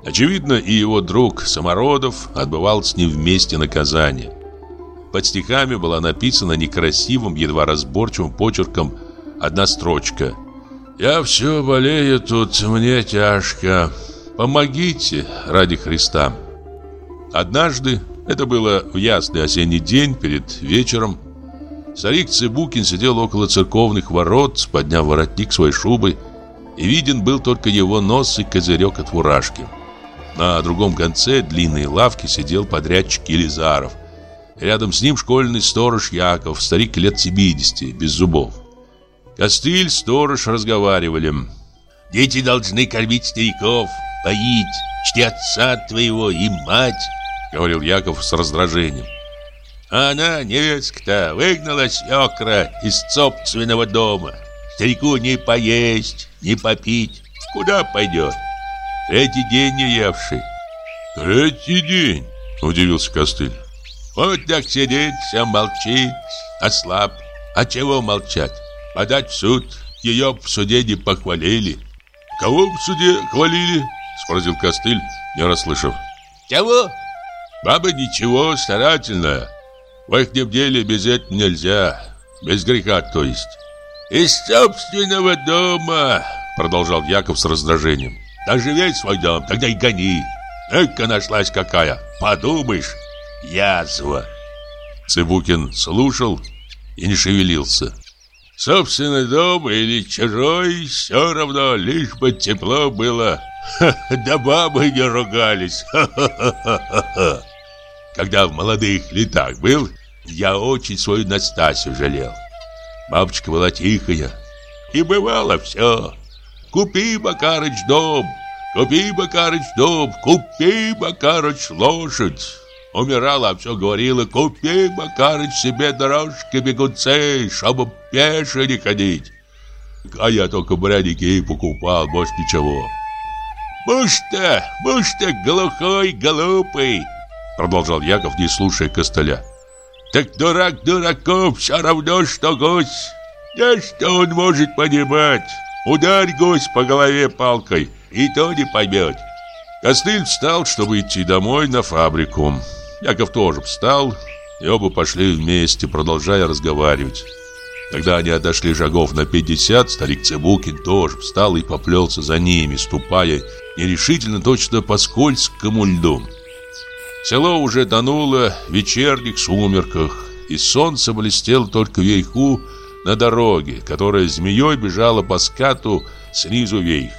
Очевидно, и его друг Самородов отбывал с ним вместе наказание. Под стихами была написана некрасивым, едва разборчивым почерком одна строчка. «Я все болею тут, мне тяжко. Помогите ради Христа». Однажды, это было в ясный осенний день, перед вечером, старик Цыбукин сидел около церковных ворот, подняв воротник своей шубы, и виден был только его нос и козырек от фуражки. На другом конце длинной лавки сидел подрядчик Елизаров – Рядом с ним школьный сторож Яков, старик лет 70, без зубов. Костыль, сторож разговаривали. «Дети должны кормить стариков, поить, чти отца твоего и мать», — говорил Яков с раздражением. А она, невестка-то, выгнала свекра из собственного дома. Старику не поесть, не попить. Куда пойдет? Третий день не евший. Третий день, удивился Костыль. Вот так сидит, все молчит, ослаб. А чего молчать? Подать в суд. Ее в суде не похвалили. Кого в суде хвалили? Спросил Костыль, не расслышав. Кого? Баба ничего, старательная. В их деле без этого нельзя. Без греха, то есть. Из собственного дома, продолжал Яков с раздражением. Даже весь свой дом, тогда и гони. Эка нашлась какая, подумаешь язва. Цыбукин слушал и не шевелился. Собственный дом или чужой, все равно, лишь бы тепло было. да бабы не ругались. Когда в молодых летах был, я очень свою Настасью жалел. Бабочка была тихая. И бывало все. Купи, Макарыч, дом. Купи, Макарыч, дом. Купи, Макарыч, лошадь. Умирала, а все говорила, купи, Макарыч, себе дорожки бегунцы, чтобы пеше не ходить. А я только бряники и покупал, больше ничего. Муж-то, муж-то глухой, глупый, продолжал Яков, не слушая костыля. Так дурак дураков все равно, что гусь. Да что он может понимать? Ударь гусь по голове палкой, и то не поймет. Костыль встал, чтобы идти домой на фабрику. Яков тоже встал, и оба пошли вместе, продолжая разговаривать. Когда они отошли шагов на 50, старик Цыбукин тоже встал и поплелся за ними, ступая нерешительно точно по скользкому льду. Село уже тонуло в вечерних сумерках, и солнце блестело только вверху на дороге, которая змеей бежала по скату снизу вверх.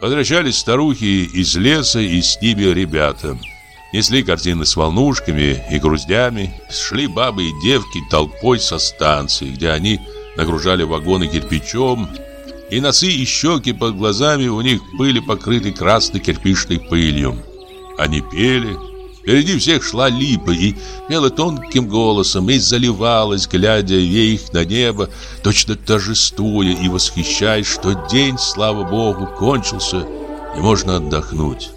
Возвращались старухи из леса и с ними ребята – Несли картины с волнушками и груздями, шли бабы и девки толпой со станции, где они нагружали вагоны кирпичом, и носы и щеки под глазами у них были покрыты красной кирпичной пылью. Они пели, Впереди всех шла липа и пела тонким голосом и заливалась, глядя вверх на небо, точно торжествуя и восхищаясь, что день, слава богу, кончился и можно отдохнуть.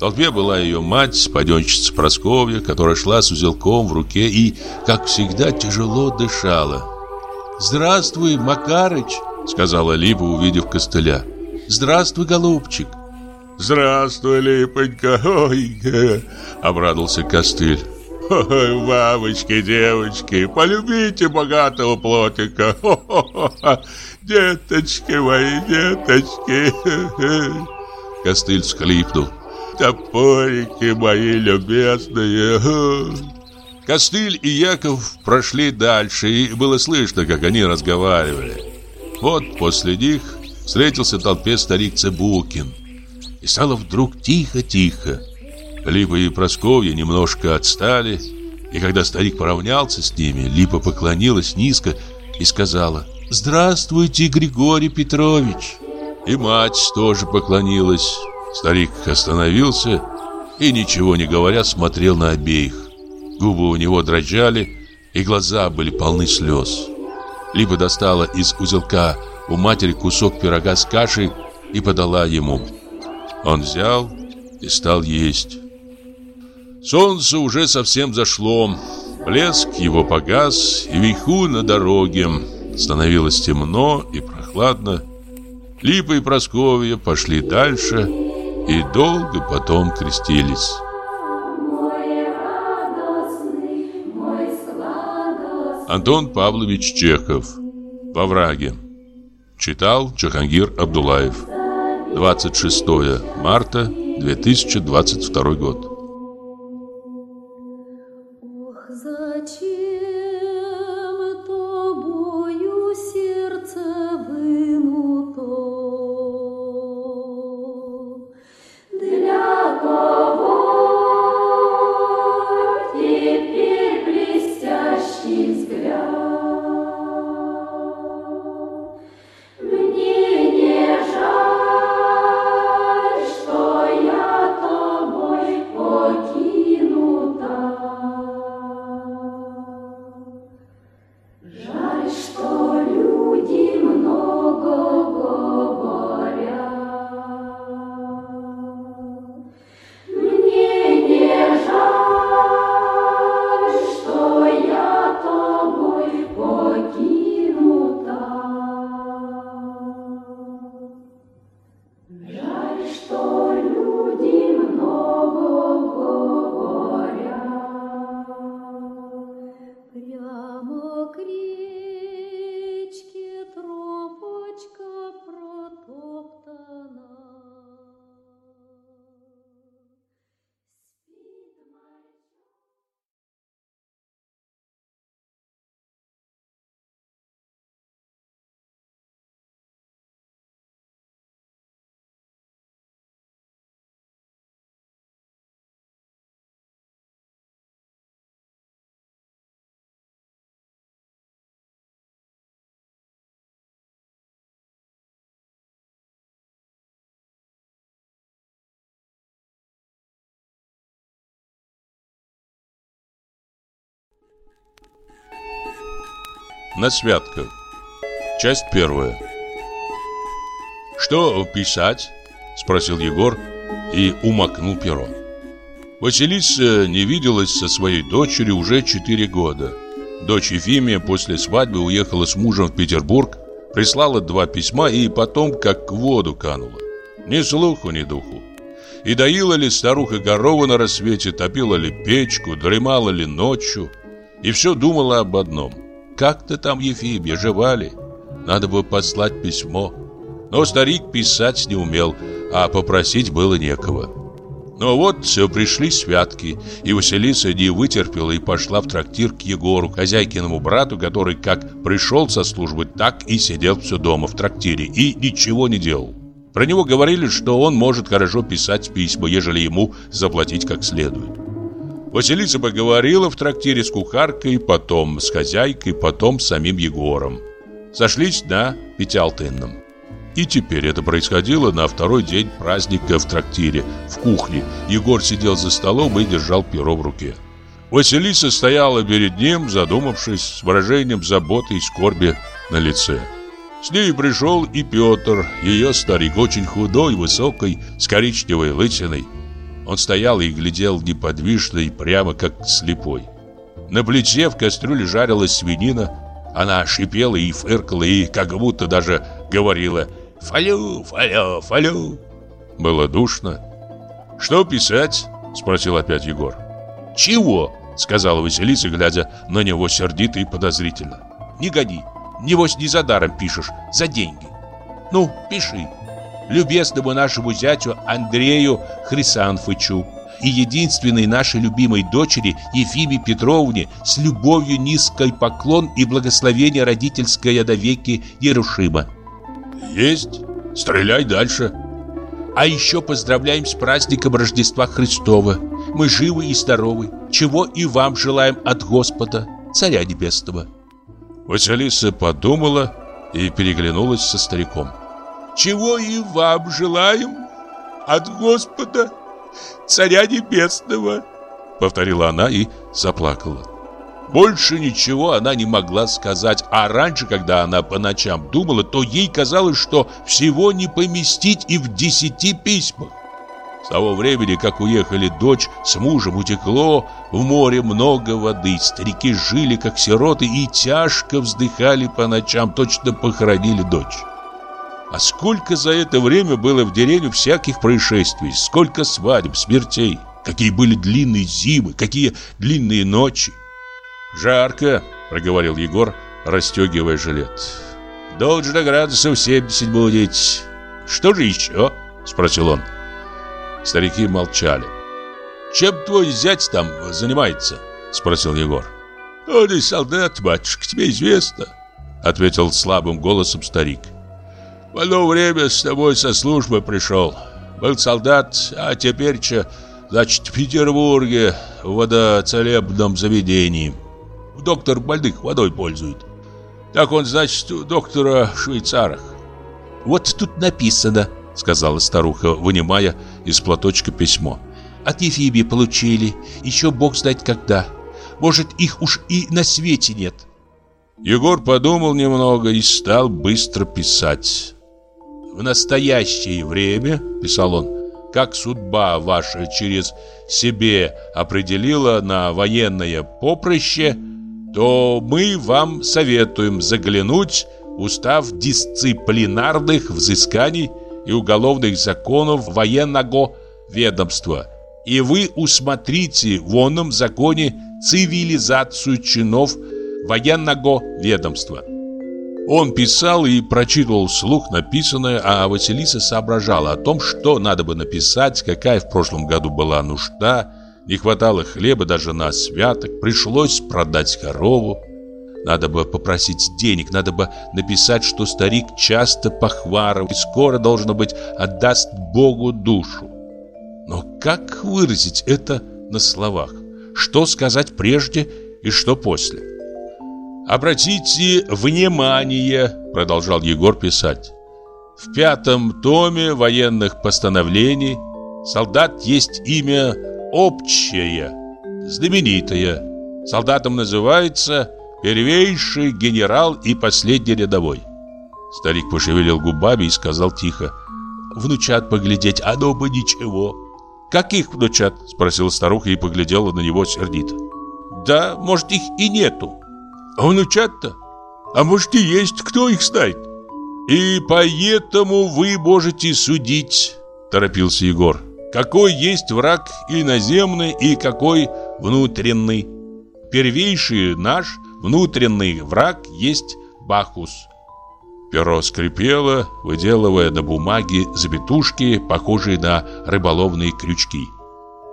Толпе была ее мать, паденщица Просковья, которая шла с узелком в руке и, как всегда, тяжело дышала. «Здравствуй, Макарыч!» — сказала Липа, увидев костыля. «Здравствуй, голубчик!» «Здравствуй, Липонька! Ой!» — обрадовался Костыль. «Ой, мамочки, девочки, полюбите богатого плотика! Деточки мои, деточки!» Костыль всхлипнул. «Топорики мои любезные!» Костыль и Яков прошли дальше, и было слышно, как они разговаривали. Вот после них встретился в толпе старик Цыбулкин. И стало вдруг тихо-тихо. Липа и Просковья немножко отстали, и когда старик поравнялся с ними, Липа поклонилась низко и сказала «Здравствуйте, Григорий Петрович!» И мать тоже поклонилась. Старик остановился и, ничего не говоря, смотрел на обеих. Губы у него дрожали, и глаза были полны слез. Либо достала из узелка у матери кусок пирога с кашей и подала ему. Он взял и стал есть. Солнце уже совсем зашло. Блеск его погас, и вверху на дороге становилось темно и прохладно. Липа и Просковья пошли дальше и долго потом крестились. Антон Павлович Чехов «Во враге» Читал Джахангир Абдулаев. 26 марта 2022 год На святках. Часть первая. «Что писать?» – спросил Егор и умокнул перо. Василиса не виделась со своей дочерью уже четыре года. Дочь Ефимия после свадьбы уехала с мужем в Петербург, прислала два письма и потом как в воду канула. Ни слуху, ни духу. И доила ли старуха корову на рассвете, топила ли печку, дремала ли ночью. И все думала об одном – как-то там Ефимия, жива ли? Надо бы послать письмо. Но старик писать не умел, а попросить было некого. Но вот все пришли святки, и Василиса не вытерпела и пошла в трактир к Егору, хозяйкиному брату, который как пришел со службы, так и сидел все дома в трактире и ничего не делал. Про него говорили, что он может хорошо писать письма, ежели ему заплатить как следует. Василиса поговорила в трактире с кухаркой, потом с хозяйкой, потом с самим Егором. Сошлись на Пятиалтынном. И теперь это происходило на второй день праздника в трактире, в кухне. Егор сидел за столом и держал перо в руке. Василиса стояла перед ним, задумавшись, с выражением заботы и скорби на лице. С ней пришел и Петр, ее старик, очень худой, высокой, с коричневой лысиной. Он стоял и глядел неподвижно и прямо как слепой. На плите в кастрюле жарилась свинина. Она шипела и фыркала, и как будто даже говорила «Фалю, фалю, фалю». Было душно. «Что писать?» – спросил опять Егор. «Чего?» – сказала Василиса, глядя на него сердито и подозрительно. «Не гони. Невось не за даром пишешь, за деньги. Ну, пиши. Любезному нашему зятю Андрею Хрисанфычу и единственной нашей любимой дочери Ефиме Петровне с любовью низкой поклон и благословение родительское до веки нерушимо. Есть. Стреляй дальше. А еще поздравляем с праздником Рождества Христова. Мы живы и здоровы, чего и вам желаем от Господа, Царя Небесного. Василиса подумала и переглянулась со стариком. «Чего и вам желаем от Господа, Царя Небесного!» Повторила она и заплакала. Больше ничего она не могла сказать, а раньше, когда она по ночам думала, то ей казалось, что всего не поместить и в десяти письмах. С того времени, как уехали дочь с мужем, утекло в море много воды. Старики жили, как сироты, и тяжко вздыхали по ночам, точно похоронили дочь. А сколько за это время было в деревне всяких происшествий, сколько свадеб, смертей, какие были длинные зимы, какие длинные ночи. «Жарко», — проговорил Егор, расстегивая жилет. «Должно градусов 70 будет. Что же еще?» — спросил он. Старики молчали. «Чем твой зять там занимается?» — спросил Егор. «Он и солдат, батюшка, тебе известно», — ответил слабым голосом старик. «В одно время с тобой со службы пришел. Был солдат, а теперь, че, значит, в Петербурге в водоцелебном заведении. Доктор больных водой пользует. Так он, значит, у доктора в Швейцарах». «Вот тут написано», — сказала старуха, вынимая из платочка письмо. «От Ефимии получили. Еще бог знает когда. Может, их уж и на свете нет». Егор подумал немного и стал быстро писать. «В настоящее время, — писал он, — как судьба ваша через себе определила на военное поприще, то мы вам советуем заглянуть в устав дисциплинарных взысканий и уголовных законов военного ведомства. И вы усмотрите в онном законе цивилизацию чинов военного ведомства. Он писал и прочитывал вслух написанное, а Василиса соображала о том, что надо бы написать, какая в прошлом году была нужда, не хватало хлеба даже на святок, пришлось продать корову. Надо бы попросить денег, надо бы написать, что старик часто похваров и скоро, должно быть, отдаст Богу душу. Но как выразить это на словах? Что сказать прежде и что после? «Обратите внимание», — продолжал Егор писать, «в пятом томе военных постановлений солдат есть имя общее, знаменитое. Солдатом называется Первейший генерал и последний рядовой. Старик пошевелил губами и сказал тихо. Внучат поглядеть, а дома ничего. Каких внучат? Спросила старуха и поглядела на него сердито. Да, может их и нету. А внучат-то? А может и есть, кто их знает? И поэтому вы можете судить, торопился Егор. Какой есть враг иноземный и какой внутренний. Первейший наш – Внутренний враг есть Бахус. Перо скрипело, выделывая на бумаге забитушки, похожие на рыболовные крючки.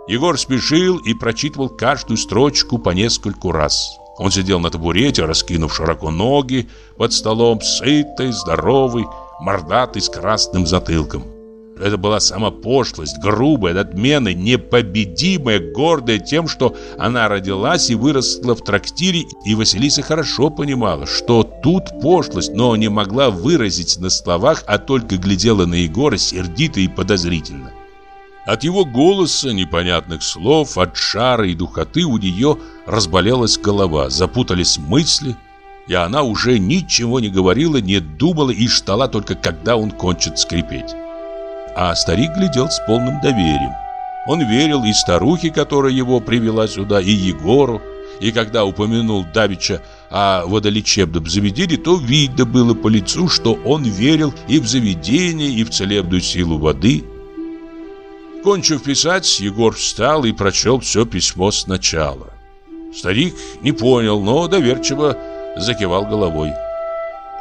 Егор спешил и прочитывал каждую строчку по нескольку раз. Он сидел на табурете, раскинув широко ноги, под столом, сытый, здоровый, мордатый, с красным затылком. Это была сама пошлость, грубая, надменная, непобедимая, гордая тем, что она родилась и выросла в трактире, и Василиса хорошо понимала, что тут пошлость, но не могла выразить на словах, а только глядела на Егора сердито и подозрительно. От его голоса, непонятных слов, от шара и духоты у нее разболелась голова, запутались мысли, и она уже ничего не говорила, не думала и ждала только, когда он кончит скрипеть. А старик глядел с полным доверием. Он верил и старухе, которая его привела сюда, и Егору, и когда упомянул Давича о водолечебном заведении, то видно было по лицу, что он верил и в заведение, и в целебную силу воды – Кончив писать, Егор встал и прочел все письмо сначала. Старик не понял, но доверчиво закивал головой.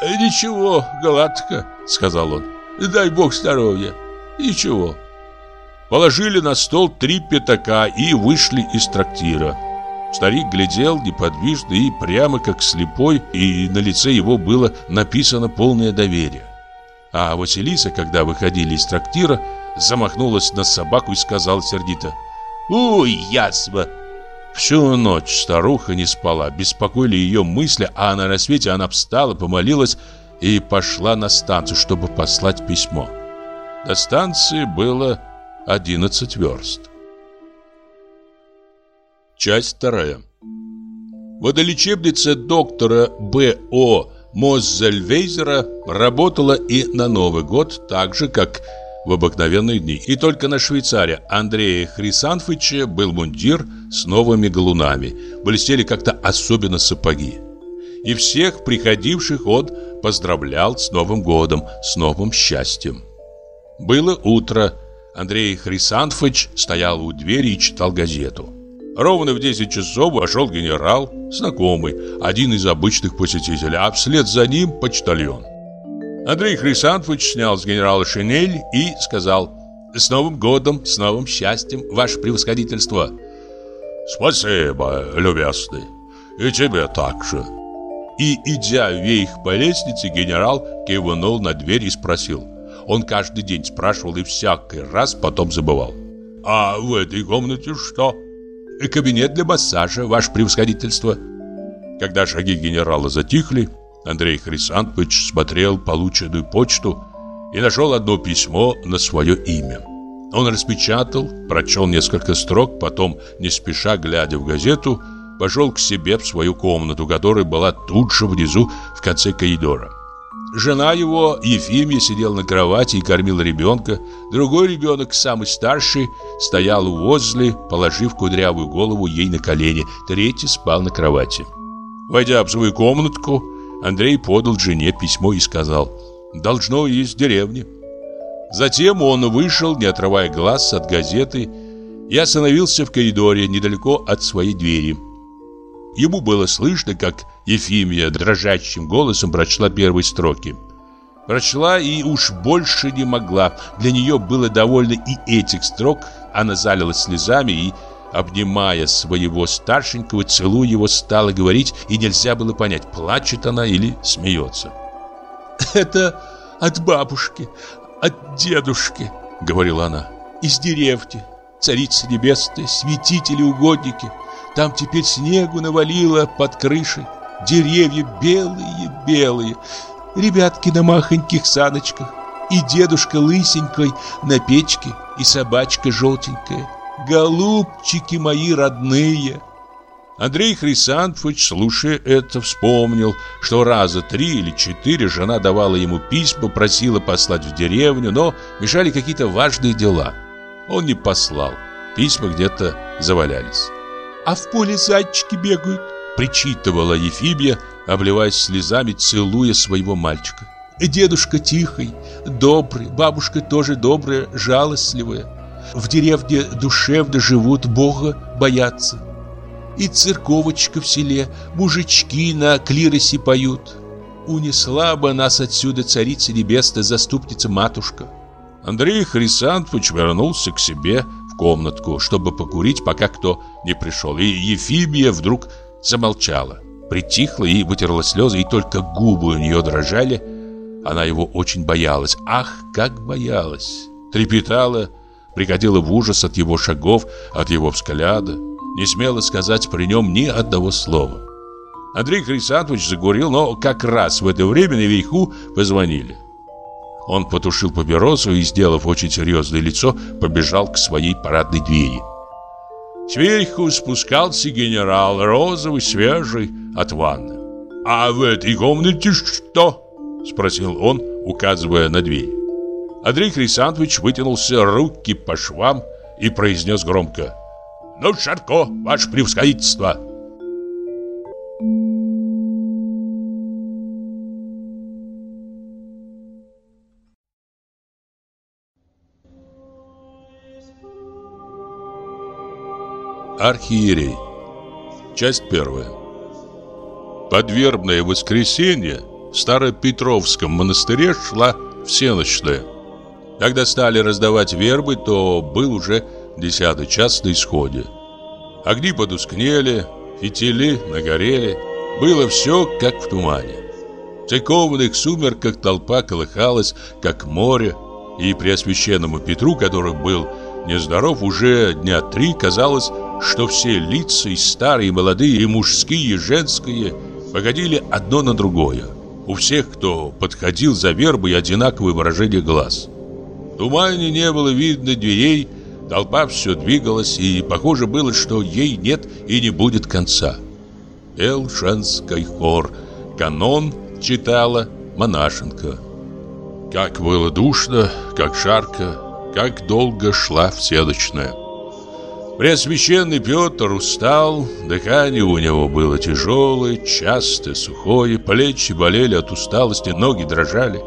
«Э, «Ничего, гладко», — сказал он. «Дай бог здоровья. Ничего». Положили на стол три пятака и вышли из трактира. Старик глядел неподвижно и прямо как слепой, и на лице его было написано полное доверие. А Василиса, когда выходили из трактира, замахнулась на собаку и сказала сердито «Уй, ясно!» Всю ночь старуха не спала, беспокоили ее мысли, а на рассвете она встала, помолилась и пошла на станцию, чтобы послать письмо. До станции было 11 верст. Часть вторая. Водолечебница доктора Б.О. Моззельвейзера работала и на Новый год, так же, как в обыкновенные дни. И только на швейцаре Андрея Хрисанфыча был мундир с новыми галунами. Блестели как-то особенно сапоги. И всех приходивших он поздравлял с Новым годом, с новым счастьем. Было утро. Андрей Хрисанфыч стоял у двери и читал газету. Ровно в 10 часов вошел генерал, знакомый, один из обычных посетителей, а вслед за ним почтальон. Андрей Хрисантович снял с генерала шинель и сказал «С Новым годом, с новым счастьем, ваше превосходительство!» «Спасибо, любезный, и тебе так же!» И, идя вверх по лестнице, генерал кивнул на дверь и спросил. Он каждый день спрашивал и всякий раз потом забывал. «А в этой комнате что?» «Кабинет для массажа, ваше превосходительство!» Когда шаги генерала затихли, Андрей Хрисантович смотрел полученную почту и нашел одно письмо на свое имя. Он распечатал, прочел несколько строк, потом, не спеша глядя в газету, пошел к себе в свою комнату, которая была тут же внизу в конце коридора. Жена его, Ефимия, сидела на кровати и кормила ребенка. Другой ребенок, самый старший, стоял возле, положив кудрявую голову ей на колени. Третий спал на кровати. Войдя в свою комнатку, Андрей подал жене письмо и сказал «Должно из деревни». Затем он вышел, не отрывая глаз от газеты, и остановился в коридоре недалеко от своей двери. Ему было слышно, как Ефимия дрожащим голосом прочла первые строки. Прочла и уж больше не могла. Для нее было довольно и этих строк. Она залилась слезами и обнимая своего старшенького, целуя его, стала говорить, и нельзя было понять, плачет она или смеется. «Это от бабушки, от дедушки», — говорила она, — «из деревни, царица небесная, святители, угодники. Там теперь снегу навалило под крышей, деревья белые-белые, ребятки на махоньких саночках, и дедушка лысенькой на печке, и собачка желтенькая, голубчики мои родные!» Андрей Хрисантович, слушая это, вспомнил, что раза три или четыре жена давала ему письма, просила послать в деревню, но мешали какие-то важные дела. Он не послал. Письма где-то завалялись. «А в поле зайчики бегают», — причитывала Ефимия, обливаясь слезами, целуя своего мальчика. «Дедушка тихий, добрый, бабушка тоже добрая, жалостливая. В деревне душевно живут, Бога боятся. И церковочка в селе, мужички на клиросе поют. Унесла бы нас отсюда царица небесная, заступница-матушка. Андрей Хрисантович вернулся к себе в комнатку, чтобы покурить, пока кто не пришел. И Ефимия вдруг замолчала, притихла и вытерла слезы, и только губы у нее дрожали. Она его очень боялась. Ах, как боялась! трепетала, приходила в ужас от его шагов, от его взгляда, не смела сказать при нем ни одного слова. Андрей Хрисантович загурил, но как раз в это время наверху позвонили. Он потушил папиросу и, сделав очень серьезное лицо, побежал к своей парадной двери. Сверху спускался генерал, розовый, свежий, от ванны. «А в этой комнате что?» – спросил он, указывая на дверь. Андрей Хрисантович вытянулся руки по швам и произнес громко. «Ну, Шарко, ваше превосходительство!» Архиерей. Часть первая. Подвербное воскресенье в Старопетровском монастыре шла всеночная. Когда стали раздавать вербы, то был уже десятый час на исходе. Огни потускнели, фитили нагорели. Было все, как в тумане. В церковных сумерках толпа колыхалась, как море, и Преосвященному Петру, который был нездоров уже дня три, казалось, что все лица, и старые, и молодые, и мужские, и женские, походили одно на другое. У всех, кто подходил за вербой, одинаковое выражение глаз. Тумане не было видно дверей, толпа все двигалась, и похоже было, что ей нет и не будет конца. Пел женский хор, канон читала монашенка. Как было душно, как жарко, как долго шла всеночная. Преосвященный Петр устал, дыхание у него было тяжелое, частое, сухое, плечи болели от усталости, ноги дрожали.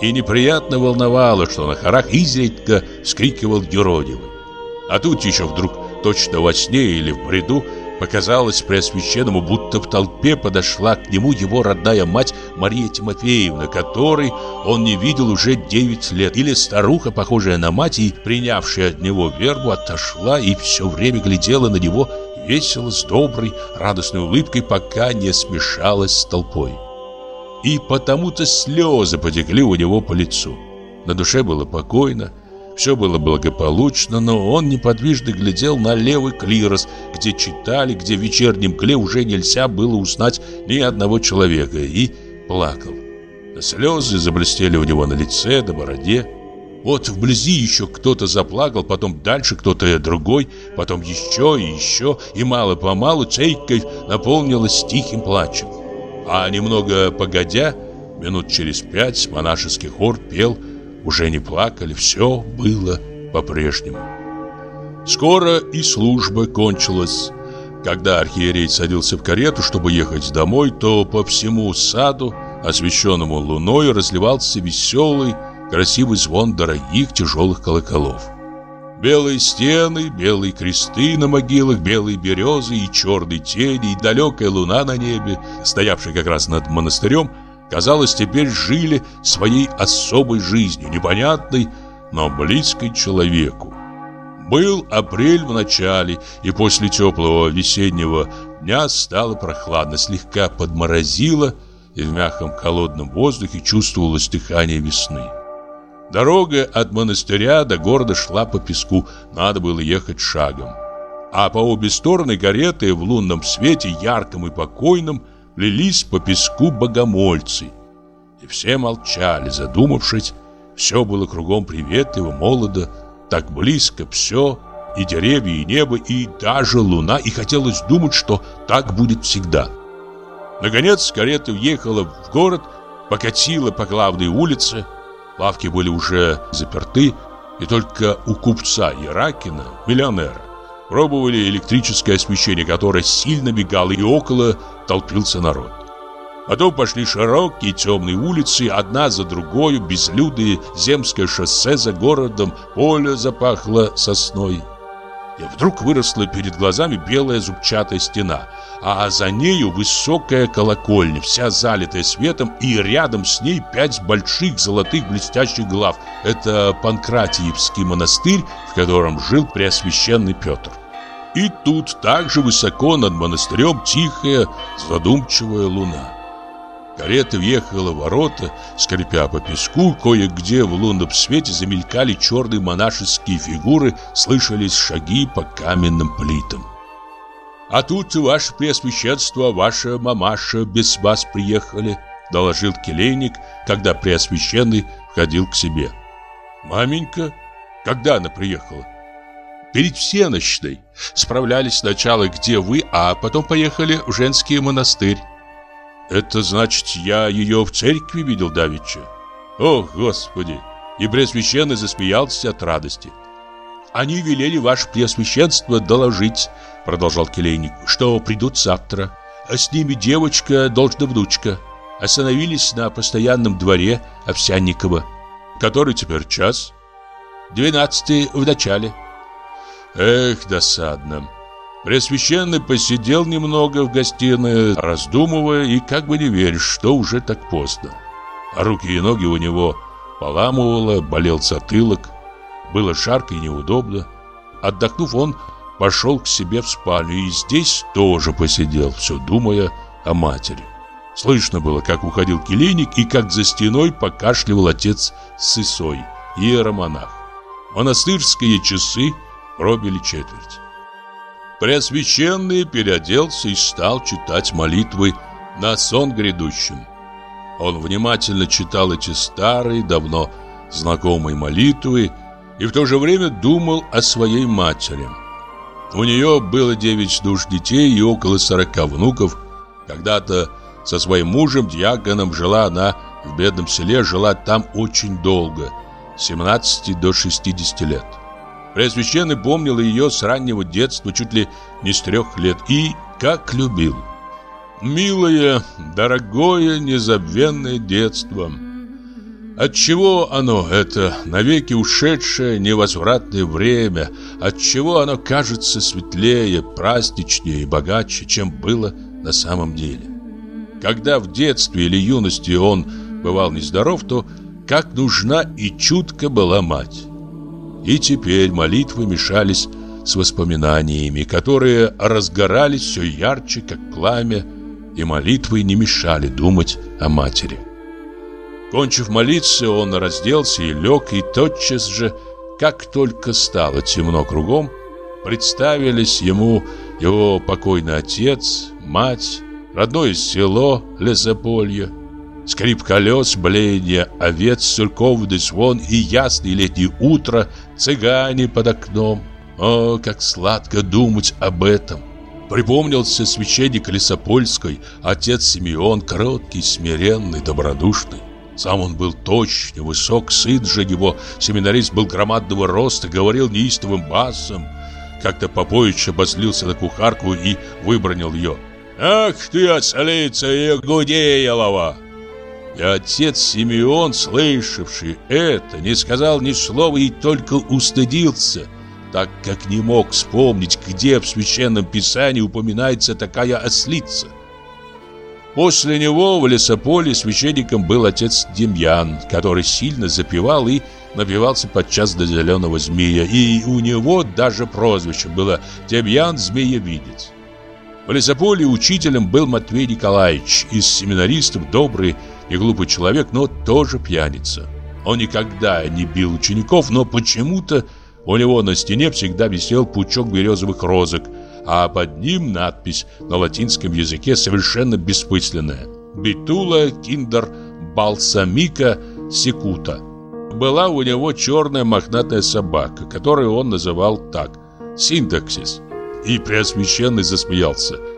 И неприятно волновало, что на хорах изредка вскрикивал юродивый. А тут еще вдруг, точно во сне или в бреду, Показалось Преосвященному, будто в толпе подошла к нему его родная мать Мария Тимофеевна, которой он не видел уже 9 лет. Или старуха, похожая на мать и принявшая от него вербу, отошла и все время глядела на него весело, с доброй, радостной улыбкой, пока не смешалась с толпой. И потому-то слезы потекли у него по лицу. На душе было покойно, все было благополучно, но он неподвижно глядел на левый клирос, где читали, где в вечернем кле уже нельзя было узнать ни одного человека, и плакал. Слезы заблестели у него на лице, на бороде. Вот вблизи еще кто-то заплакал, потом дальше кто-то другой, потом еще и еще, и мало-помалу церковь наполнилась тихим плачем. А немного погодя, минут через пять монашеский хор пел «Святой уже не плакали, все было по-прежнему. Скоро и служба кончилась. Когда архиерей садился в карету, чтобы ехать домой, то по всему саду, освещенному луной, разливался веселый, красивый звон дорогих тяжелых колоколов. Белые стены, белые кресты на могилах, белые березы и черные тени, и далекая луна на небе, стоявшая как раз над монастырем, казалось, теперь жили своей особой жизнью, непонятной, но близкой человеку. Был апрель в начале, и после теплого весеннего дня стало прохладно, слегка подморозило, и в мягком холодном воздухе чувствовалось дыхание весны. Дорога от монастыря до города шла по песку, надо было ехать шагом. А по обе стороны кареты в лунном свете, ярком и покойном, плелись по песку богомольцы. И все молчали, задумавшись. Все было кругом приветливо, молодо, так близко все, и деревья, и небо, и даже луна, и хотелось думать, что так будет всегда. Наконец карета въехала в город, покатила по главной улице. Лавки были уже заперты, и только у купца Яракина, миллионера, Пробовали электрическое освещение, которое сильно мигало, и около толпился народ. Потом пошли широкие темные улицы, одна за другой, безлюдные, земское шоссе за городом, поле запахло сосной. И вдруг выросла перед глазами белая зубчатая стена, а за нею высокая колокольня, вся залитая светом, и рядом с ней пять больших золотых блестящих глав. Это Панкратиевский монастырь, в котором жил Преосвященный Петр. И тут также высоко над монастырем тихая, задумчивая луна. Карета въехала в ворота, скрипя по песку, кое-где в лунном свете замелькали черные монашеские фигуры, слышались шаги по каменным плитам. «А тут, ваше преосвященство, ваша мамаша без вас приехали», доложил келейник, когда преосвященный входил к себе. «Маменька? Когда она приехала?» «Перед всеночной. Справлялись сначала, где вы, а потом поехали в женский монастырь». «Это значит, я ее в церкви видел давеча?» «О, Господи!» И Преосвященный засмеялся от радости. «Они велели ваше Преосвященство доложить», — продолжал келейник, «что придут завтра. А с ними девочка, должна внучка. Остановились на постоянном дворе Овсянникова. Который теперь час?» «Двенадцатый в начале». «Эх, досадно». Пресвященный посидел немного в гостиной, раздумывая и как бы не веря, что уже так поздно. А руки и ноги у него поламывало, болел затылок. Было жарко и неудобно. Отдохнув, он пошел к себе в спальню и здесь тоже посидел, все думая о матери. Слышно было, как уходил келейник и как за стеной покашливал отец с Исой, иеромонах. Монастырские часы пробили четверть. Преосвященный переоделся и стал читать молитвы на сон грядущим. Он внимательно читал эти старые, давно знакомые молитвы и в то же время думал о своей матери. У нее было девять душ детей и около сорока внуков. Когда-то со своим мужем, диаконом, жила она в бедном селе, жила там очень долго, с 17 до 60 лет. Преосвященный помнил ее с раннего детства, чуть ли не с трех лет, и как любил. Милое, дорогое, незабвенное детство. Отчего оно, это навеки ушедшее невозвратное время, отчего оно кажется светлее, праздничнее и богаче, чем было на самом деле? Когда в детстве или юности он бывал нездоров, то как нужна и чутка была мать. И теперь молитвы мешались с воспоминаниями, которые разгорались все ярче, как пламя, и молитвы не мешали думать о матери. Кончив молиться, он разделся и лег, и тотчас же, как только стало темно кругом, представились ему его покойный отец, мать, родное село Лесополье, Скрип колес, блеяние овец, церковный звон и ясное летнее утро, цыгане под окном. О, как сладко думать об этом! Припомнился священник Лесопольской, отец Симеон, кроткий, смиренный, добродушный. Сам он был точный, высок, сын же его, семинарист был громадного роста, говорил неистовым басом. Как-то Попович обозлился на кухарку и выбронил ее. «Ах ты, ослица Ягудеялова!» И отец Симеон, слышавший это, не сказал ни слова и только устыдился, так как не мог вспомнить, где в Священном Писании упоминается такая ослица. После него в лесополе священником был отец Демьян, который сильно запевал и напивался подчас до зеленого змея, и у него даже прозвище было Демьян Змеевидец. В лесополе учителем был Матвей Николаевич, из семинаристов добрый и глупый человек, но тоже пьяница. Он никогда не бил учеников, но почему-то у него на стене всегда висел пучок березовых розок, а под ним надпись на латинском языке совершенно бессмысленная «Битула киндер балсамика секута». Была у него черная мохнатая собака, которую он называл так – синтаксис. И Преосвященный засмеялся –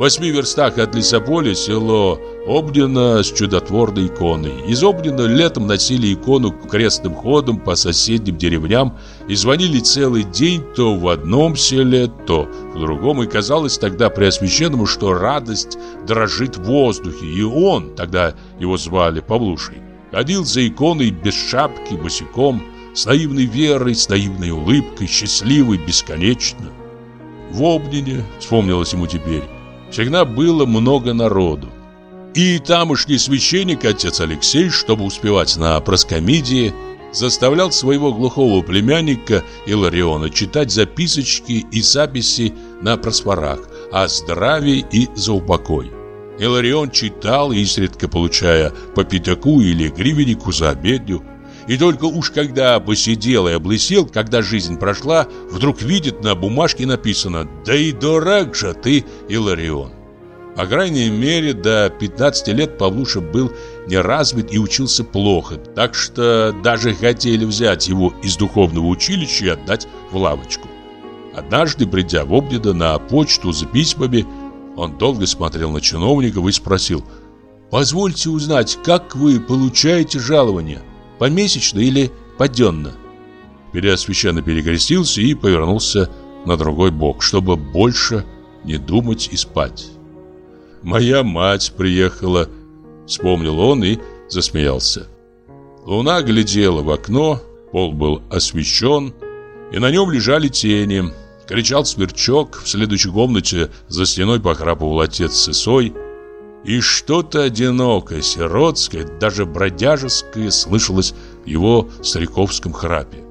восьми верстах от Лисополя село Обнино с чудотворной иконой. Из Обнина летом носили икону крестным ходом по соседним деревням и звонили целый день то в одном селе, то в другом. И казалось тогда Преосвященному, что радость дрожит в воздухе. И он, тогда его звали Павлушей, ходил за иконой без шапки, босиком, с наивной верой, с наивной улыбкой, счастливый бесконечно. В Обнине, вспомнилось ему теперь, всегда было много народу. И тамошний священник, отец Алексей, чтобы успевать на проскомидии, заставлял своего глухого племянника Илариона читать записочки и записи на просфорах о здравии и за упокой. Иларион читал, изредка получая по пятаку или гривеннику за обедню. И только уж когда посидел и облысел, когда жизнь прошла, вдруг видит на бумажке написано «Да и дурак же ты, Иларион». По крайней мере, до 15 лет Павлуша был неразвит и учился плохо, так что даже хотели взять его из духовного училища и отдать в лавочку. Однажды, придя в Обнедо на почту за письмами, он долго смотрел на чиновников и спросил, «Позвольте узнать, как вы получаете жалование, помесячно или поденно?» Переосвященно перекрестился и повернулся на другой бок, чтобы больше не думать и спать. «Моя мать приехала», — вспомнил он и засмеялся. Луна глядела в окно, пол был освещен, и на нем лежали тени. Кричал сверчок, в следующей комнате за стеной похрапывал отец с Исой, и что-то одинокое, сиротское, даже бродяжеское слышалось в его стариковском храпе.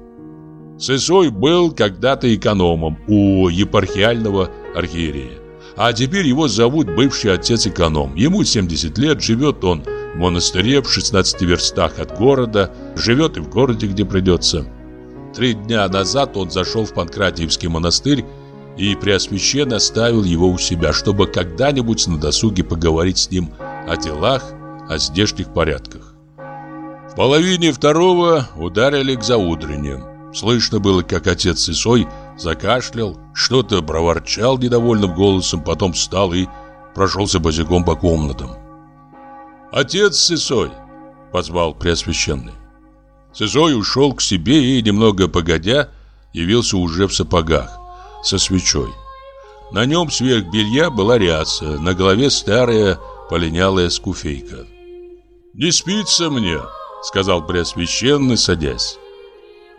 Сысой был когда-то экономом у епархиального архиерея. А теперь его зовут бывший отец-эконом. Ему 70 лет, живет он в монастыре в 16 верстах от города, живет и в городе, где придется. Три дня назад он зашел в Панкратиевский монастырь и Преосвященно оставил его у себя, чтобы когда-нибудь на досуге поговорить с ним о делах, о здешних порядках. В половине второго ударили к заутренним. Слышно было, как отец Исой закашлял, что-то проворчал недовольным голосом, потом встал и прошелся босиком по комнатам. «Отец Сысой!» — позвал Преосвященный. Сысой ушел к себе и, немного погодя, явился уже в сапогах, со свечой. На нем сверх белья была ряса, на голове старая полинялая скуфейка. «Не спится мне», — сказал Преосвященный, садясь.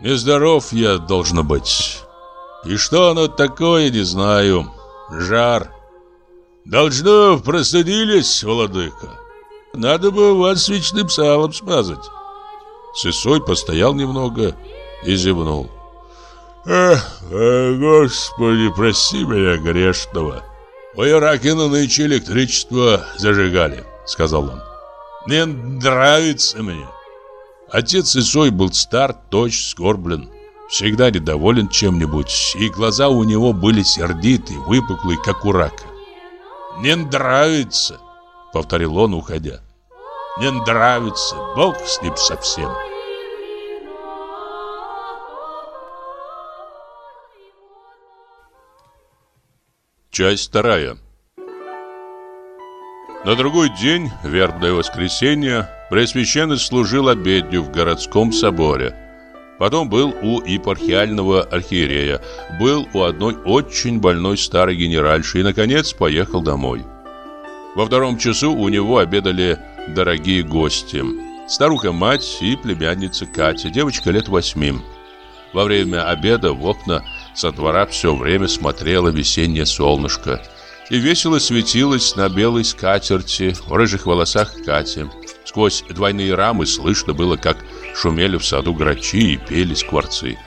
«Нездоров я, должно быть. И что оно такое, не знаю. Жар. Должно, простудились, владыка. Надо бы вас свечным салом смазать». Сысой постоял немного и зевнул. «Эх, э, Господи, прости меня грешного. У Иракина нынче электричество зажигали», — сказал он. «Не нравится мне». Отец Исой был стар, точь, скорблен, всегда недоволен чем-нибудь, и глаза у него были сердитые, выпуклые, как у рака. «Не нравится», — повторил он, уходя. «Не нравится, Бог с ним совсем». Часть вторая. На другой день, вербное воскресенье, Преосвященный служил обедню в городском соборе. Потом был у епархиального архиерея, был у одной очень больной старой генеральши и, наконец, поехал домой. Во втором часу у него обедали дорогие гости. Старуха-мать и племянница Катя, девочка лет восьми. Во время обеда в окна со двора все время смотрело весеннее солнышко и весело светилось на белой скатерти в рыжих волосах Кати. Сквозь двойные рамы слышно было, как шумели в саду грачи и пели скворцы.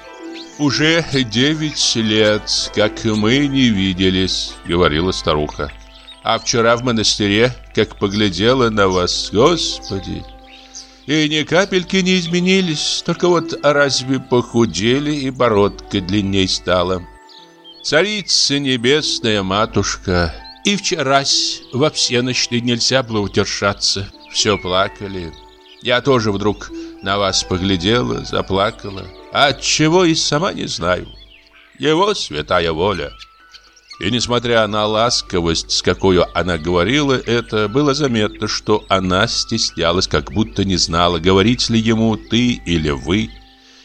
«Уже девять лет, как мы не виделись», — говорила старуха. «А вчера в монастыре, как поглядела на вас, Господи!» И ни капельки не изменились, только вот разве похудели и бородка длинней стала. Царица небесная матушка, и вчерась во всеночной нельзя было удержаться, все плакали. Я тоже вдруг на вас поглядела, заплакала, от чего и сама не знаю. Его святая воля. И несмотря на ласковость, с какой она говорила это, было заметно, что она стеснялась, как будто не знала, говорить ли ему «ты» или «вы»,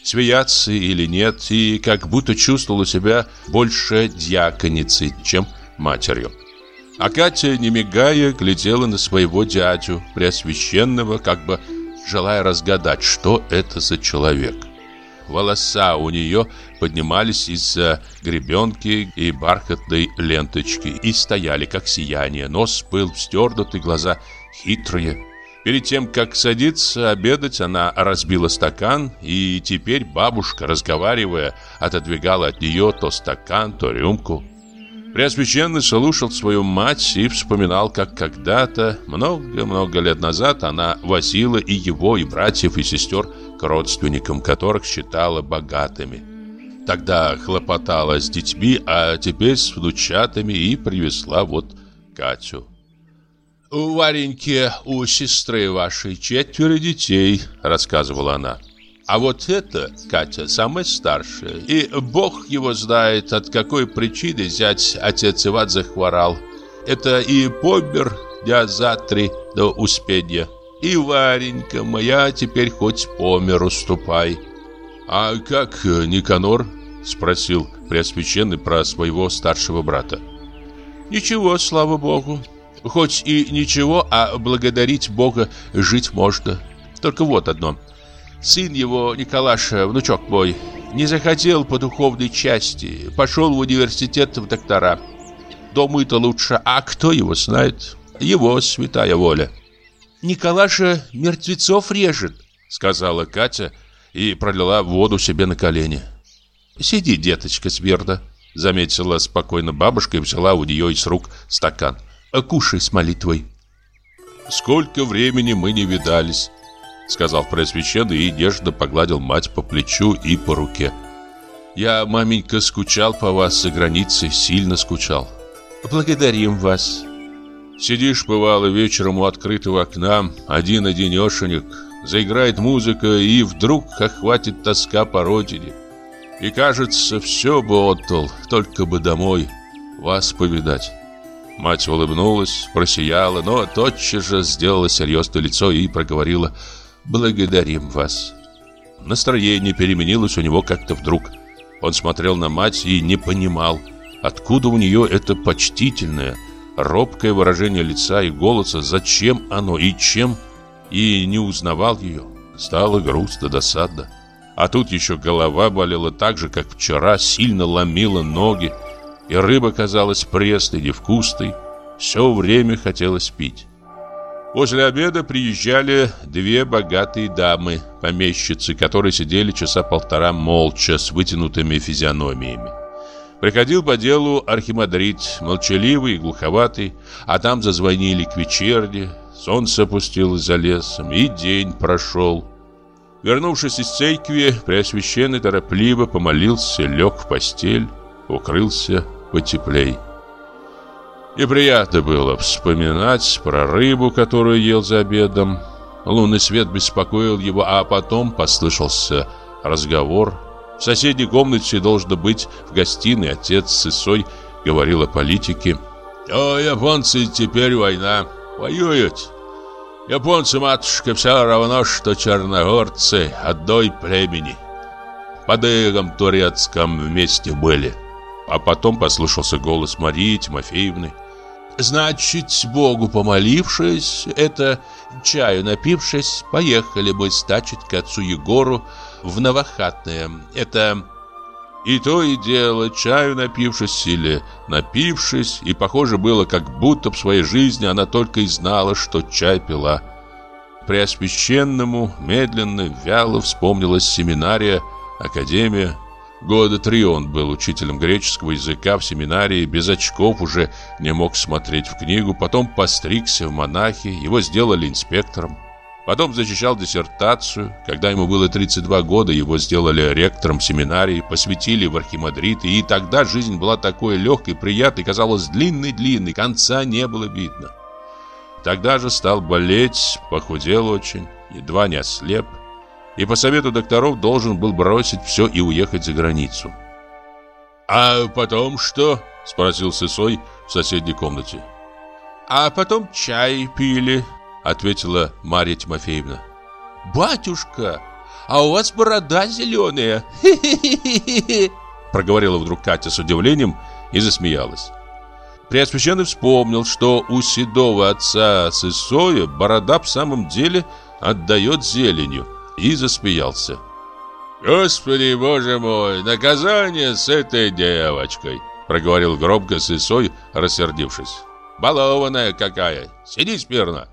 смеяться или нет, и как будто чувствовала себя больше дьяконицей, чем матерью. А Катя, не мигая, глядела на своего дядю, преосвященного, как бы желая разгадать, что это за человек. Волоса у нее поднимались из-за гребенки и бархатной ленточки и стояли, как сияние. Нос был вздернутый, глаза хитрые. Перед тем, как садиться обедать, она разбила стакан, и теперь бабушка, разговаривая, отодвигала от нее то стакан, то рюмку. Преосвященный слушал свою мать и вспоминал, как когда-то, много-много лет назад, она возила и его, и братьев, и сестер к родственникам, которых считала богатыми. Тогда хлопотала с детьми, а теперь с внучатами и привезла вот Катю. «У Вареньки, у сестры вашей четверо детей», — рассказывала она. А вот это, Катя, самая старшая. И бог его знает, от какой причины зять отец Иван захворал. Это и помер дня за три до успения. И Варенька моя теперь хоть по миру ступай. А как Никанор? Спросил Преосвященный про своего старшего брата. Ничего, слава богу. Хоть и ничего, а благодарить Бога жить можно. Только вот одно – Сын его, Николаша, внучок мой, не захотел по духовной части, пошел в университет в доктора. Думаю-то лучше, а кто его знает? Его святая воля. Николаша мертвецов режет, сказала Катя и пролила воду себе на колени. Сиди, деточка, смирно, заметила спокойно бабушка и взяла у нее из рук стакан. Кушай с молитвой. Сколько времени мы не видались, сказал Преосвященный и нежно погладил мать по плечу и по руке. Я, маменька, скучал по вас за границей, сильно скучал. Благодарим вас. Сидишь, бывало, вечером у открытого окна, один-одинешенек, заиграет музыка, и вдруг охватит тоска по родине. И кажется, все бы отдал, только бы домой, вас повидать. Мать улыбнулась, просияла, но тотчас же сделала серьезное лицо и проговорила благодарим вас». Настроение переменилось у него как-то вдруг. Он смотрел на мать и не понимал, откуда у нее это почтительное, робкое выражение лица и голоса, зачем оно и чем, и не узнавал ее. Стало грустно, досадно. А тут еще голова болела так же, как вчера, сильно ломила ноги, и рыба казалась пресной, невкусной. Все время хотелось пить. После обеда приезжали две богатые дамы, помещицы, которые сидели часа полтора молча с вытянутыми физиономиями. Приходил по делу архимандрит, молчаливый и глуховатый, а там зазвонили к вечерне, солнце опустилось за лесом, и день прошел. Вернувшись из церкви, Преосвященный торопливо помолился, лег в постель, укрылся потеплей. Неприятно было вспоминать про рыбу, которую ел за обедом. Лунный свет беспокоил его, а потом послышался разговор. В соседней комнате должно быть в гостиной отец с Исой говорил о политике. «О, японцы, теперь война. Воюют. Японцы, матушка, все равно, что черногорцы одной племени. Под игом турецком вместе были». А потом послышался голос Марии Тимофеевны. «Значит, Богу помолившись, это чаю напившись, поехали мы стачить к отцу Егору в Новохатное. Это...» И то и дело, чаю напившись или напившись, и похоже было, как будто в своей жизни она только и знала, что чай пила. Преосвященному медленно, вяло вспомнилась семинария, академия, Года три он был учителем греческого языка в семинарии, без очков уже не мог смотреть в книгу, потом постригся в монахи, его сделали инспектором. Потом защищал диссертацию. Когда ему было 32 года, его сделали ректором семинарии, посвятили в архимандриты, и тогда жизнь была такой легкой, приятной, казалось длинной-длинной, конца не было видно. Тогда же стал болеть, похудел очень, едва не ослеп и по совету докторов должен был бросить все и уехать за границу. «А потом что?» – спросил Сысой в соседней комнате. «А потом чай пили», – ответила Марья Тимофеевна. «Батюшка, а у вас борода зеленая!» проговорила вдруг Катя с удивлением и засмеялась. Преосвященный вспомнил, что у седого отца Сысоя борода в самом деле отдает зеленью – и засмеялся. «Господи, боже мой, наказание с этой девочкой!» Проговорил громко с Исой, рассердившись. «Балованная какая! Сиди смирно!»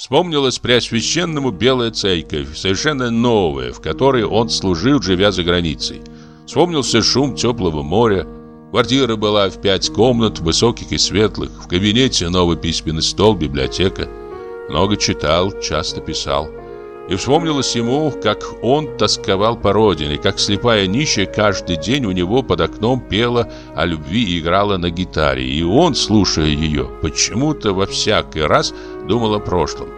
Вспомнилась Преосвященному Белая Церковь, совершенно новая, в которой он служил, живя за границей. Вспомнился шум теплого моря, Квартира была в пять комнат, высоких и светлых. В кабинете новый письменный стол, библиотека. Много читал, часто писал. И вспомнилось ему, как он тосковал по родине, как слепая нищая каждый день у него под окном пела о любви и играла на гитаре. И он, слушая ее, почему-то во всякий раз думал о прошлом.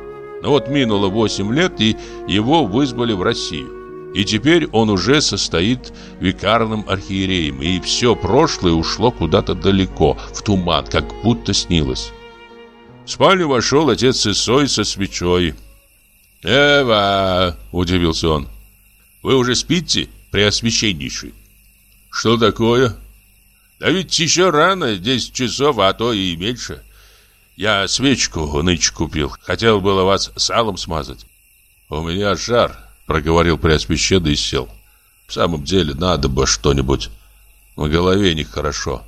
Но вот минуло 8 лет, и его вызвали в Россию. И теперь он уже состоит викарным архиереем, и все прошлое ушло куда-то далеко, в туман, как будто снилось. В спальню вошел отец Исой со свечой. «Эва!» – удивился он. «Вы уже спите, преосвященнейший?» «Что такое?» «Да ведь еще рано, 10 часов, а то и меньше. Я свечку нынче купил, хотел было вас салом смазать. У меня жар, проговорил Преосвященный и сел. В самом деле, надо бы что-нибудь. В голове нехорошо.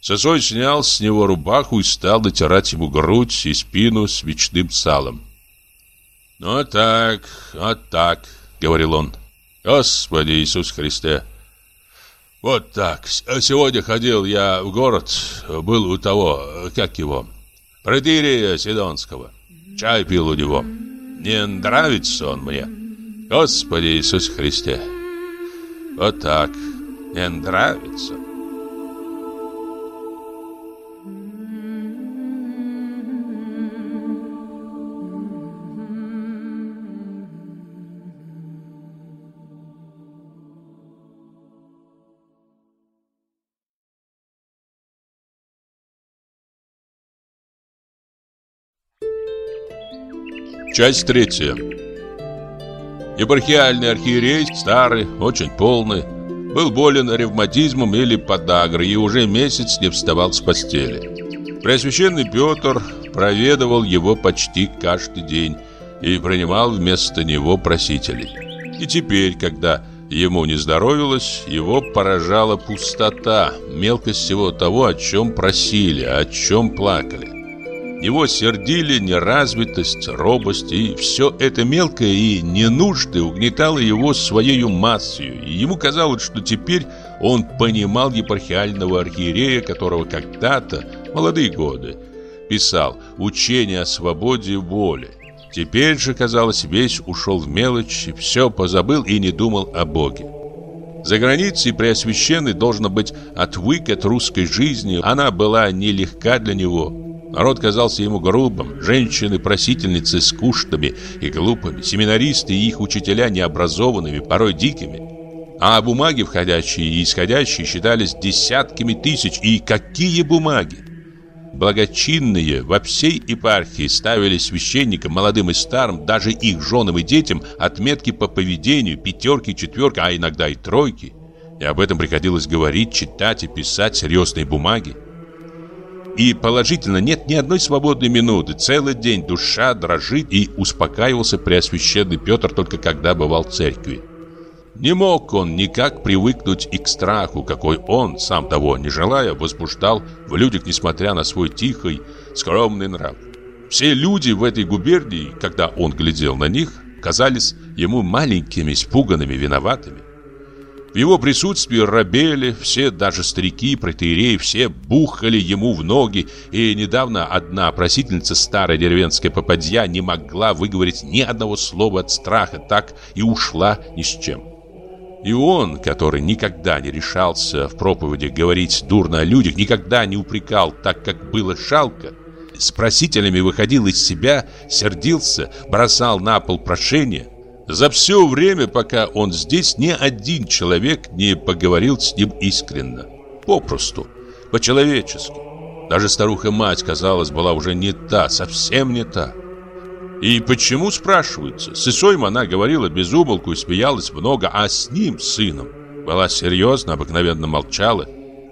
Сосой снял с него рубаху и стал натирать ему грудь и спину свечным салом. «Ну так, вот так», — говорил он. «Господи Иисус Христе!» «Вот так. Сегодня ходил я в город, был у того, как его, Протирия Сидонского. Чай пил у него. Не нравится он мне». Господи Иисус Христе. Вот так. Не нравится. Часть третья. Епархиальный архиерей, старый, очень полный, был болен ревматизмом или подагрой и уже месяц не вставал с постели. Преосвященный Петр проведывал его почти каждый день и принимал вместо него просителей. И теперь, когда ему не здоровилось, его поражала пустота, мелкость всего того, о чем просили, о чем плакали. Его сердили неразвитость, робость, и все это мелкое и ненужное угнетало его своей массою, и ему казалось, что теперь он понимал епархиального архиерея, которого когда-то, молодые годы, писал «Учение о свободе воли». Теперь же, казалось, весь ушел в мелочи, все позабыл и не думал о Боге. За границей Преосвященный должен быть отвык от русской жизни, она была нелегка для него – Народ казался ему грубым, женщины-просительницы скучными и глупыми, семинаристы и их учителя необразованными, порой дикими. А бумаги, входящие и исходящие, считались десятками тысяч. И какие бумаги! Благочинные во всей епархии ставили священникам, молодым и старым, даже их женам и детям, отметки по поведению, пятерки, четверки, а иногда и тройки. И об этом приходилось говорить, читать и писать серьезные бумаги. И положительно нет ни одной свободной минуты. Целый день душа дрожит и успокаивался Преосвященный Петр только когда бывал в церкви. Не мог он никак привыкнуть и к страху, какой он, сам того не желая, возбуждал в людях, несмотря на свой тихий, скромный нрав. Все люди в этой губернии, когда он глядел на них, казались ему маленькими, испуганными, виноватыми. В его присутствии рабели, все, даже старики, протеереи, все бухали ему в ноги, и недавно одна просительница, старая деревенская попадья, не могла выговорить ни одного слова от страха, так и ушла ни с чем. И он, который никогда не решался в проповеди говорить дурно о людях, никогда не упрекал так, как было жалко, с просителями выходил из себя, сердился, бросал на пол прошения – за все время, пока он здесь, ни один человек не поговорил с ним искренно. Попросту, по-человечески. Даже старуха-мать, казалось, была уже не та, совсем не та. И почему, спрашивается, с Исоем она говорила без умолку и смеялась много, а с ним, сыном, была серьезна, обыкновенно молчала,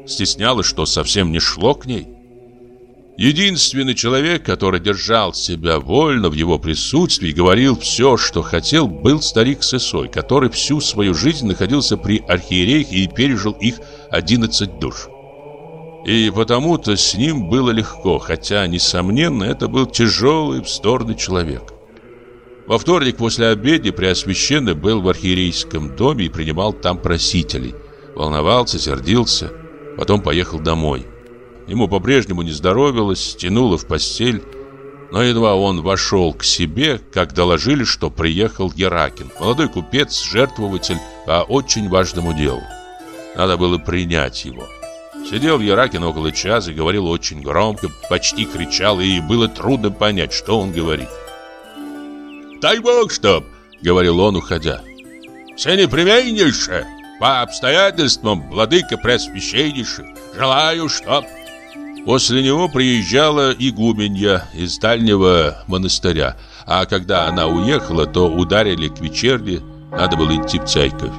стеснялась, что совсем не шло к ней. Единственный человек, который держал себя вольно в его присутствии и говорил все, что хотел, был старик Сысой, который всю свою жизнь находился при архиереях и пережил их 11 душ. И потому-то с ним было легко, хотя, несомненно, это был тяжелый, вздорный человек. Во вторник после обеда Преосвященный был в архиерейском доме и принимал там просителей. Волновался, сердился. Потом поехал домой. Ему по-прежнему не здоровилось, тянуло в постель. Но едва он вошел к себе, как доложили, что приехал Яракин, молодой купец, жертвователь по очень важному делу. Надо было принять его. Сидел Яракин около часа и говорил очень громко, почти кричал, и было трудно понять, что он говорит. «Дай бог, чтоб!» — говорил он, уходя. «Все непременнейшее, по обстоятельствам, владыка пресвященнейший, желаю, чтоб...» После него приезжала игуменья из дальнего монастыря, а когда она уехала, то ударили к вечерне, надо было идти в церковь.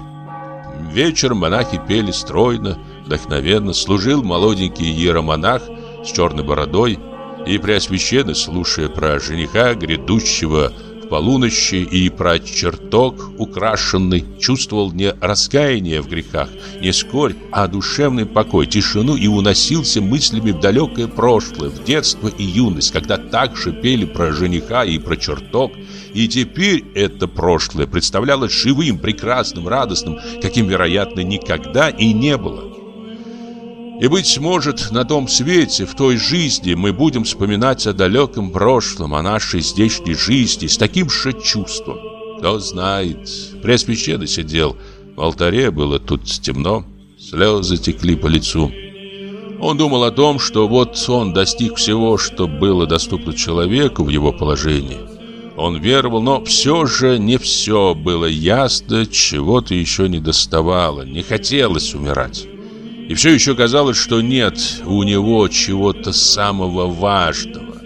Вечером монахи пели стройно, вдохновенно, служил молоденький иеромонах с черной бородой, и преосвященный, слушая про жениха, грядущего в полуночи и про чертог украшенный, чувствовал не раскаяние в грехах, не скорь, а душевный покой, тишину и уносился мыслями в далекое прошлое, в детство и юность, когда так же пели про жениха и про чертог, и теперь это прошлое представлялось живым, прекрасным, радостным, каким, вероятно, никогда и не было. И, быть может, на том свете, в той жизни мы будем вспоминать о далеком прошлом, о нашей здешней жизни с таким же чувством. Кто знает, Преосвященный сидел, в алтаре было тут темно, слезы текли по лицу. Он думал о том, что вот он достиг всего, что было доступно человеку в его положении. Он веровал, но все же не все было ясно, чего-то еще не доставало, не хотелось умирать. И все еще казалось, что нет у него чего-то самого важного,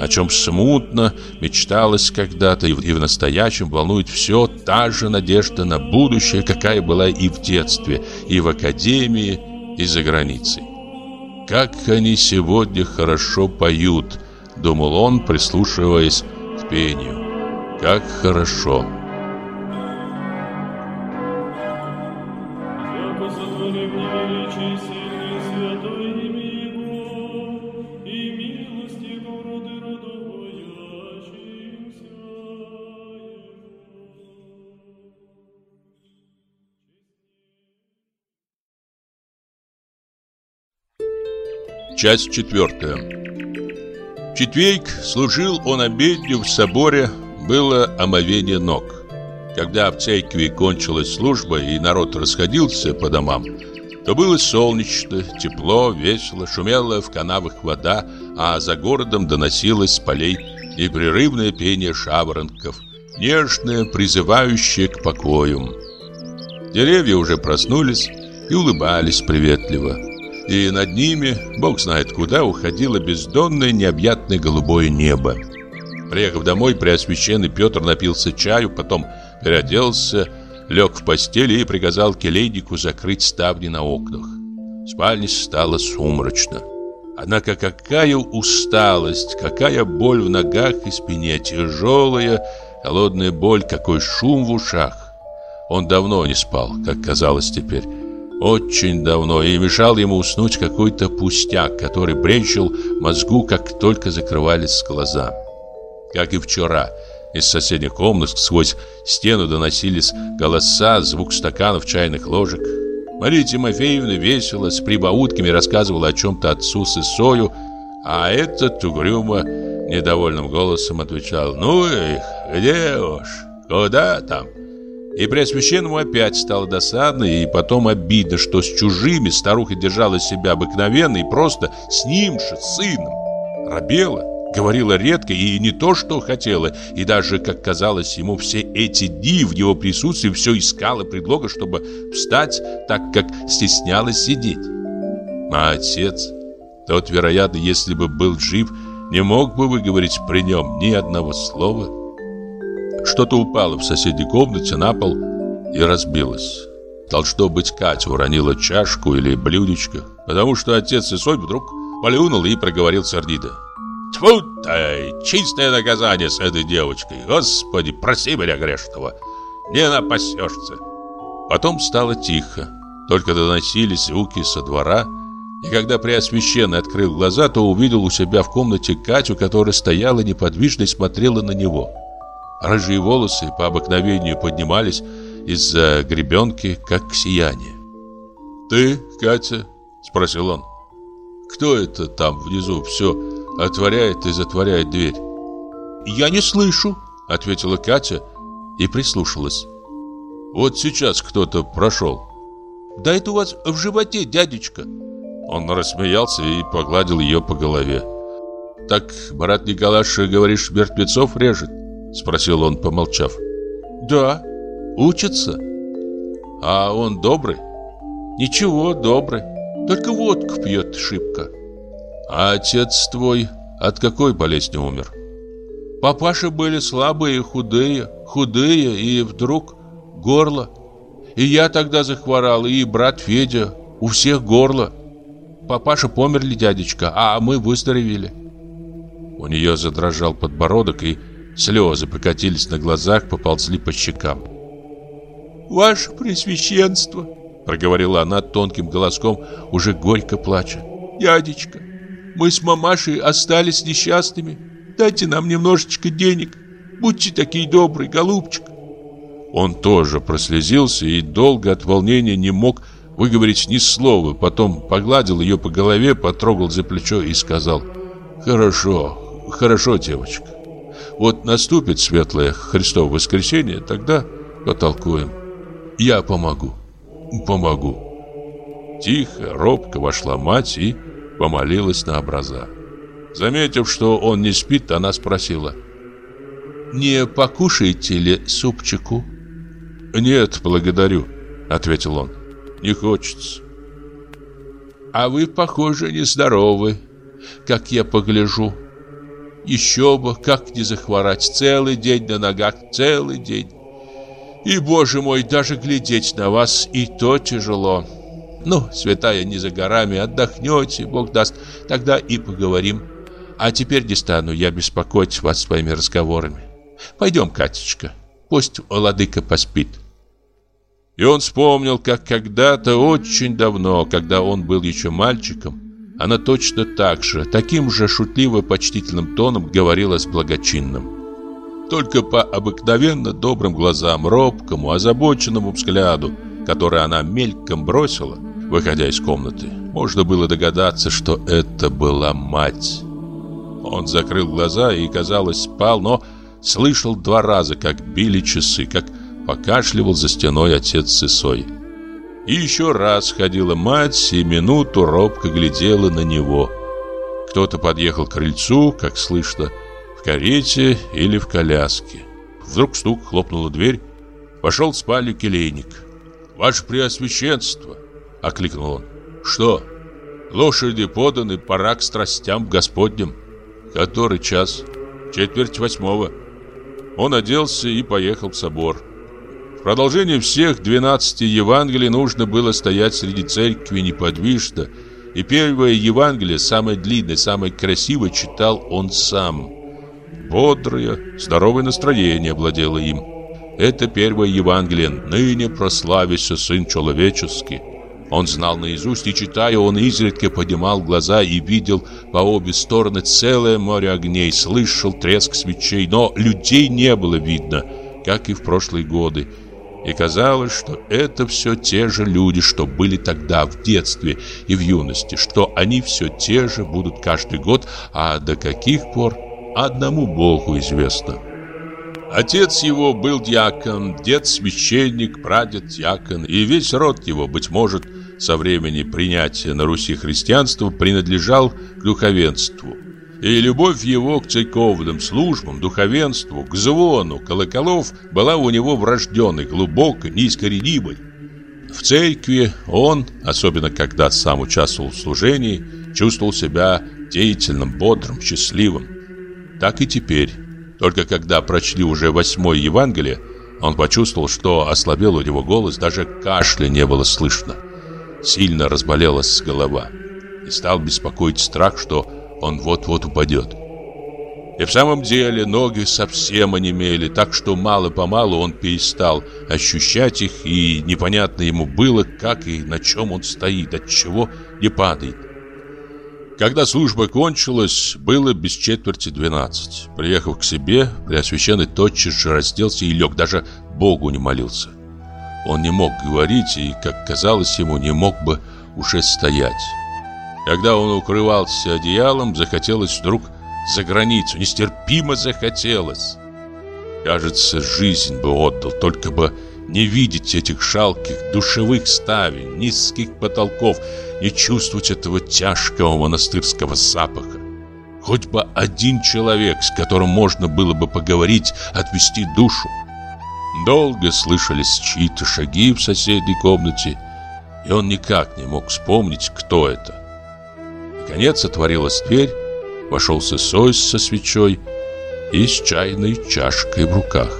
о чем смутно мечталось когда-то, и в настоящем волнует все та же надежда на будущее, какая была и в детстве, и в академии, и за границей. «Как они сегодня хорошо поют», — думал он, прислушиваясь к пению. «Как хорошо!» Часть четвертая. Четверг служил он обедню в соборе, было омовение ног. Когда в церкви кончилась служба и народ расходился по домам, то было солнечно, тепло, весело, шумела в канавах вода, а за городом доносилось с полей непрерывное пение шаворонков, нежное, призывающее к покою. Деревья уже проснулись и улыбались приветливо и над ними, бог знает куда, уходило бездонное необъятное голубое небо. Приехав домой, Преосвященный Петр напился чаю, потом переоделся, лег в постели и приказал келейнику закрыть ставни на окнах. В спальне стало сумрачно. Однако какая усталость, какая боль в ногах и спине, тяжелая, холодная боль, какой шум в ушах. Он давно не спал, как казалось теперь. Очень давно, и мешал ему уснуть какой-то пустяк, который бренчил мозгу, как только закрывались глаза. Как и вчера, из соседних комнат сквозь стену доносились голоса, звук стаканов, чайных ложек. Мария Тимофеевна весело, с прибаутками рассказывала о чем-то отцу с Исою, а этот угрюмо, недовольным голосом отвечал «Ну их, где уж, куда там?» И Преосвященному опять стало досадно и потом обидно, что с чужими старуха держала себя обыкновенно и просто с ним же, сыном. Рабела, говорила редко и не то, что хотела, и даже, как казалось ему, все эти дни в его присутствии все искала предлога, чтобы встать, так как стеснялась сидеть. А отец, тот, вероятно, если бы был жив, не мог бы выговорить при нем ни одного слова. Что-то упало в соседней комнате на пол и разбилось. Должно быть, Катя уронила чашку или блюдечко, потому что отец Исой вдруг полюнул и проговорил сердито. Тьфу ты, чистое наказание с этой девочкой. Господи, прости меня грешного. Не напасешься. Потом стало тихо. Только доносились звуки со двора. И когда Преосвященный открыл глаза, то увидел у себя в комнате Катю, которая стояла неподвижно и смотрела на него. Рыжие волосы по обыкновению поднимались из-за гребенки, как сияние. «Ты, Катя?» – Спросил он. Кто это там внизу все отворяет и затворяет дверь? Я не слышу, ответила Катя и прислушалась. Вот сейчас кто-то прошел. Да это у вас в животе, дядечка. Он рассмеялся и погладил ее по голове. «Так брат Николаш, говоришь, мертвецов режет?» Спросил он, помолчав. «Да, учится». «А он добрый?» «Ничего, добрый. Только водку пьет шибко». «А отец твой от какой болезни умер?» «Папаши были слабые, худые, худые, и вдруг горло. И я тогда захворал, и брат Федя, у всех горло. Папаша померли, дядечка, а мы выздоровели». У нее задрожал подбородок, и слезы покатились на глазах, поползли по щекам. «Ваше Пресвященство!» Проговорила она тонким голоском, уже горько плача. «Дядечка, мы с мамашей остались несчастными. Дайте нам немножечко денег. Будьте такие добрые, голубчик». Он тоже прослезился и долго от волнения не мог выговорить ни слова. Потом погладил ее по голове, потрогал за плечо и сказал «Хорошо, хорошо, девочка. Вот наступит светлое Христово воскресенье, тогда потолкуем. Я помогу» помогу. Тихо, робко вошла мать и помолилась на образа. Заметив, что он не спит, она спросила. «Не покушаете ли супчику?» «Нет, благодарю», — ответил он. «Не хочется». «А вы, похоже, нездоровы, как я погляжу. Еще бы, как не захворать, целый день на ногах, целый день. И, боже мой, даже глядеть на вас и то тяжело. Ну, святая не за горами, отдохнете, Бог даст, тогда и поговорим. А теперь не стану я беспокоить вас своими разговорами. Пойдем, Катечка, пусть владыка поспит. И он вспомнил, как когда-то очень давно, когда он был еще мальчиком, она точно так же, таким же шутливо-почтительным тоном говорила с благочинным. Только по обыкновенно добрым глазам, робкому, озабоченному взгляду, который она мельком бросила, выходя из комнаты, можно было догадаться, что это была мать. Он закрыл глаза и, казалось, спал, но слышал два раза, как били часы, как покашливал за стеной отец с Исой. И еще раз ходила мать и минуту робко глядела на него. Кто-то подъехал к крыльцу, как слышно, карете или в коляске. Вдруг стук, хлопнула дверь. Вошел в спальню келейник. «Ваше Преосвященство!» — окликнул он. «Что? Лошади поданы, пора к страстям Господним. Который час? Четверть восьмого». Он оделся и поехал в собор. Продолжение всех двенадцати Евангелий нужно было стоять среди церкви неподвижно, и первое Евангелие, самое длинное, самое красивое, читал он сам – Бодрое, здоровое настроение владело им. Это первое Евангелие, ныне прославился Сын Человеческий. Он знал наизусть, и читая, он изредка поднимал глаза и видел по обе стороны целое море огней, слышал треск свечей, но людей не было видно, как и в прошлые годы. И казалось, что это все те же люди, что были тогда в детстве и в юности, что они все те же будут каждый год, а до каких пор одному Богу известно. Отец его был диакон, дед священник, прадед диакон, и весь род его, быть может, со времени принятия на Руси христианства принадлежал к духовенству. И любовь его к церковным службам, духовенству, к звону колоколов была у него врожденной, глубокой, неискоренимой. В церкви он, особенно когда сам участвовал в служении, чувствовал себя деятельным, бодрым, счастливым. Так и теперь. Только когда прочли уже восьмое Евангелие, он почувствовал, что ослабел у него голос, даже кашля не было слышно. Сильно разболелась голова. И стал беспокоить страх, что он вот-вот упадет. И в самом деле ноги совсем онемели, так что мало-помалу он перестал ощущать их, и непонятно ему было, как и на чем он стоит, от чего не падает. Когда служба кончилась, было без четверти двенадцать. Приехав к себе, Преосвященный тотчас же разделся и лег, даже Богу не молился. Он не мог говорить и, как казалось ему, не мог бы уже стоять. Когда он укрывался одеялом, захотелось вдруг за границу, нестерпимо захотелось. Кажется, жизнь бы отдал, только бы не видеть этих жалких душевых ставен, низких потолков, не чувствовать этого тяжкого монастырского запаха. Хоть бы один человек, с которым можно было бы поговорить, отвести душу. Долго слышались чьи-то шаги в соседней комнате, и он никак не мог вспомнить, кто это. Наконец отворилась дверь, вошел Сысой со свечой и с чайной чашкой в руках.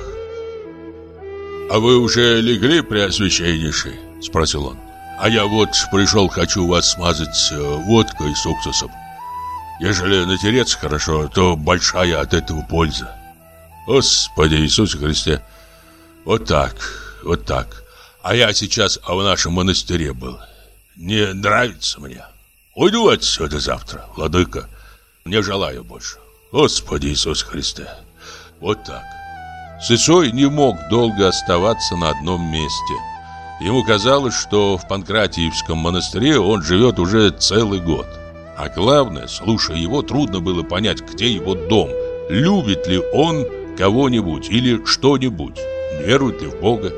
«А вы уже легли, Преосвященнейший?» – спросил он. «А я вот пришел, хочу вас смазать э, водкой с уксусом. Ежели натереться хорошо, то большая от этого польза. Господи Иисусе Христе, вот так, вот так. А я сейчас в нашем монастыре был. Не нравится мне. Уйду отсюда завтра, владыка. Не желаю больше. Господи Иисус Христе, вот так. Сысой не мог долго оставаться на одном месте. Ему казалось, что в Панкратиевском монастыре он живет уже целый год. А главное, слушая его, трудно было понять, где его дом. Любит ли он кого-нибудь или что-нибудь, верует ли в Бога.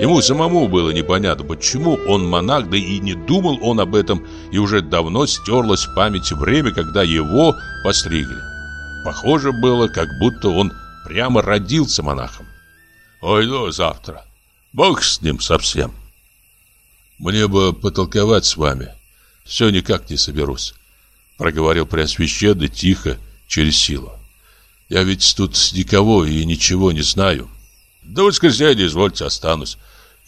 Ему самому было непонятно, почему он монах, да и не думал он об этом, и уже давно стерлось в памяти время, когда его постригли. Похоже было, как будто он прямо родился монахом. Ой, ну завтра. Бог с ним совсем. Мне бы потолковать с вами. Все никак не соберусь. Проговорил Преосвященный тихо, через силу. Я ведь тут никого и ничего не знаю. До воскресенья, извольте, останусь.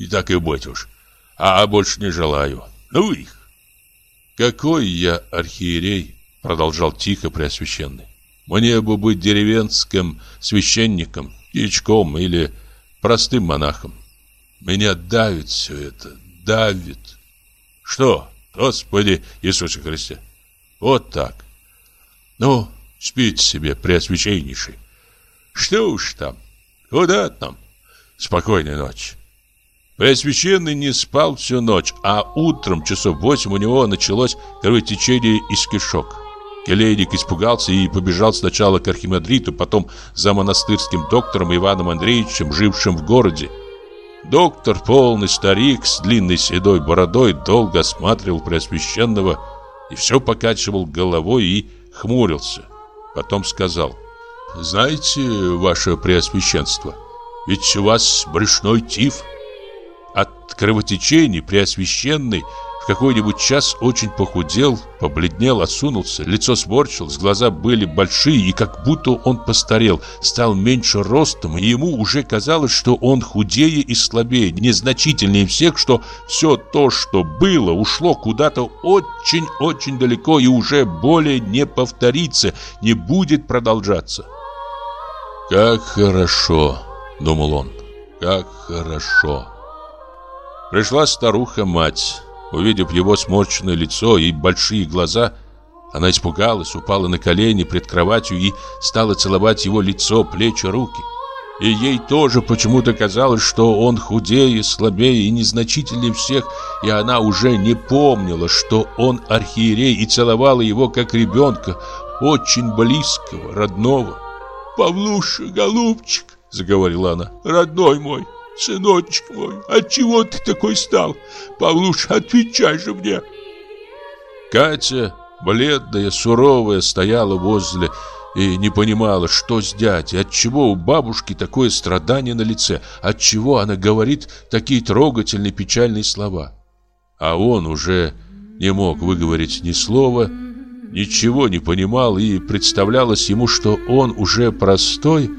И так и быть уж. А больше не желаю. Ну их. Какой я архиерей, продолжал тихо Преосвященный. Мне бы быть деревенским священником, дьячком или простым монахом. Меня давит все это, давит. Что, Господи Иисусе Христе? Вот так. Ну, спите себе, преосвященнейший. Что уж там, куда там? Спокойной ночи. Преосвященный не спал всю ночь, а утром часов восемь у него началось кровотечение из кишок. Келейник испугался и побежал сначала к архимандриту, потом за монастырским доктором Иваном Андреевичем, жившим в городе. Доктор, полный старик с длинной седой бородой, долго осматривал Преосвященного и все покачивал головой и хмурился. Потом сказал, «Знаете, ваше Преосвященство, ведь у вас брюшной тиф». От кровотечений Преосвященный в какой-нибудь час очень похудел, побледнел, осунулся, лицо сморщилось, глаза были большие, и как будто он постарел, стал меньше ростом, и ему уже казалось, что он худее и слабее, незначительнее всех, что все то, что было, ушло куда-то очень-очень далеко и уже более не повторится, не будет продолжаться. «Как хорошо!» — думал он. «Как хорошо!» Пришла старуха-мать. Увидев его сморщенное лицо и большие глаза, она испугалась, упала на колени пред кроватью и стала целовать его лицо, плечи, руки. И ей тоже почему-то казалось, что он худее, слабее и незначительнее всех, и она уже не помнила, что он архиерей, и целовала его как ребенка, очень близкого, родного. «Павлуша, голубчик!» — заговорила она. «Родной мой, Сыночек мой, отчего ты такой стал? Павлуш, отвечай же мне. Катя, бледная, суровая, стояла возле и не понимала, что с дядей, отчего у бабушки такое страдание на лице, отчего она говорит такие трогательные печальные слова. А он уже не мог выговорить ни слова, ничего не понимал и представлялось ему, что он уже простой,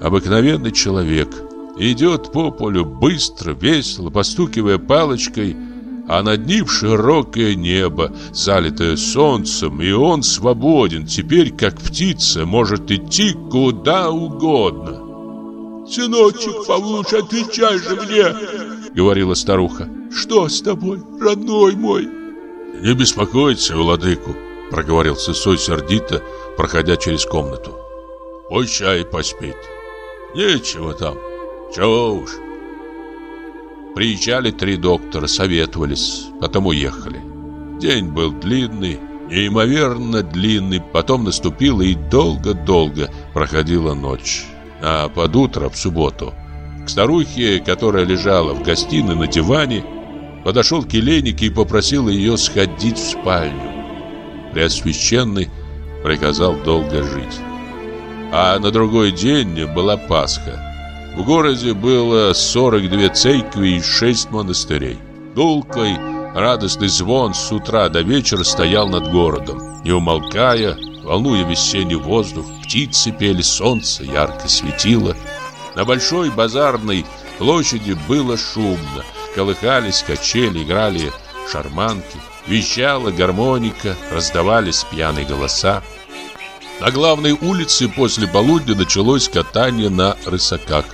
обыкновенный человек – Идет по полю быстро, весело, постукивая палочкой, а над ним широкое небо, залитое солнцем, и он свободен, теперь, как птица, может идти куда угодно. «Сыночек, Павлуш, отвечай же мне!» — говорила старуха. «Что с тобой, родной мой?» «Не беспокойтесь, владыку», — проговорил Сысой сердито, проходя через комнату. «Пусть чай поспит. Нечего там. Уж. Приезжали три доктора, советовались, потом уехали. День был длинный, неимоверно длинный, потом наступила и долго-долго проходила ночь. А под утро в субботу к старухе, которая лежала в гостиной на диване, подошел келейник и попросил ее сходить в спальню. Преосвященный приказал долго жить. А на другой день была Пасха. В городе было 42 церкви и 6 монастырей. Дулкой радостный звон с утра до вечера стоял над городом, не умолкая, волнуя весенний воздух, птицы пели, солнце ярко светило. На большой базарной площади было шумно, колыхались качели, играли шарманки, вещала гармоника, раздавались пьяные голоса. На главной улице после полудня началось катание на рысаках.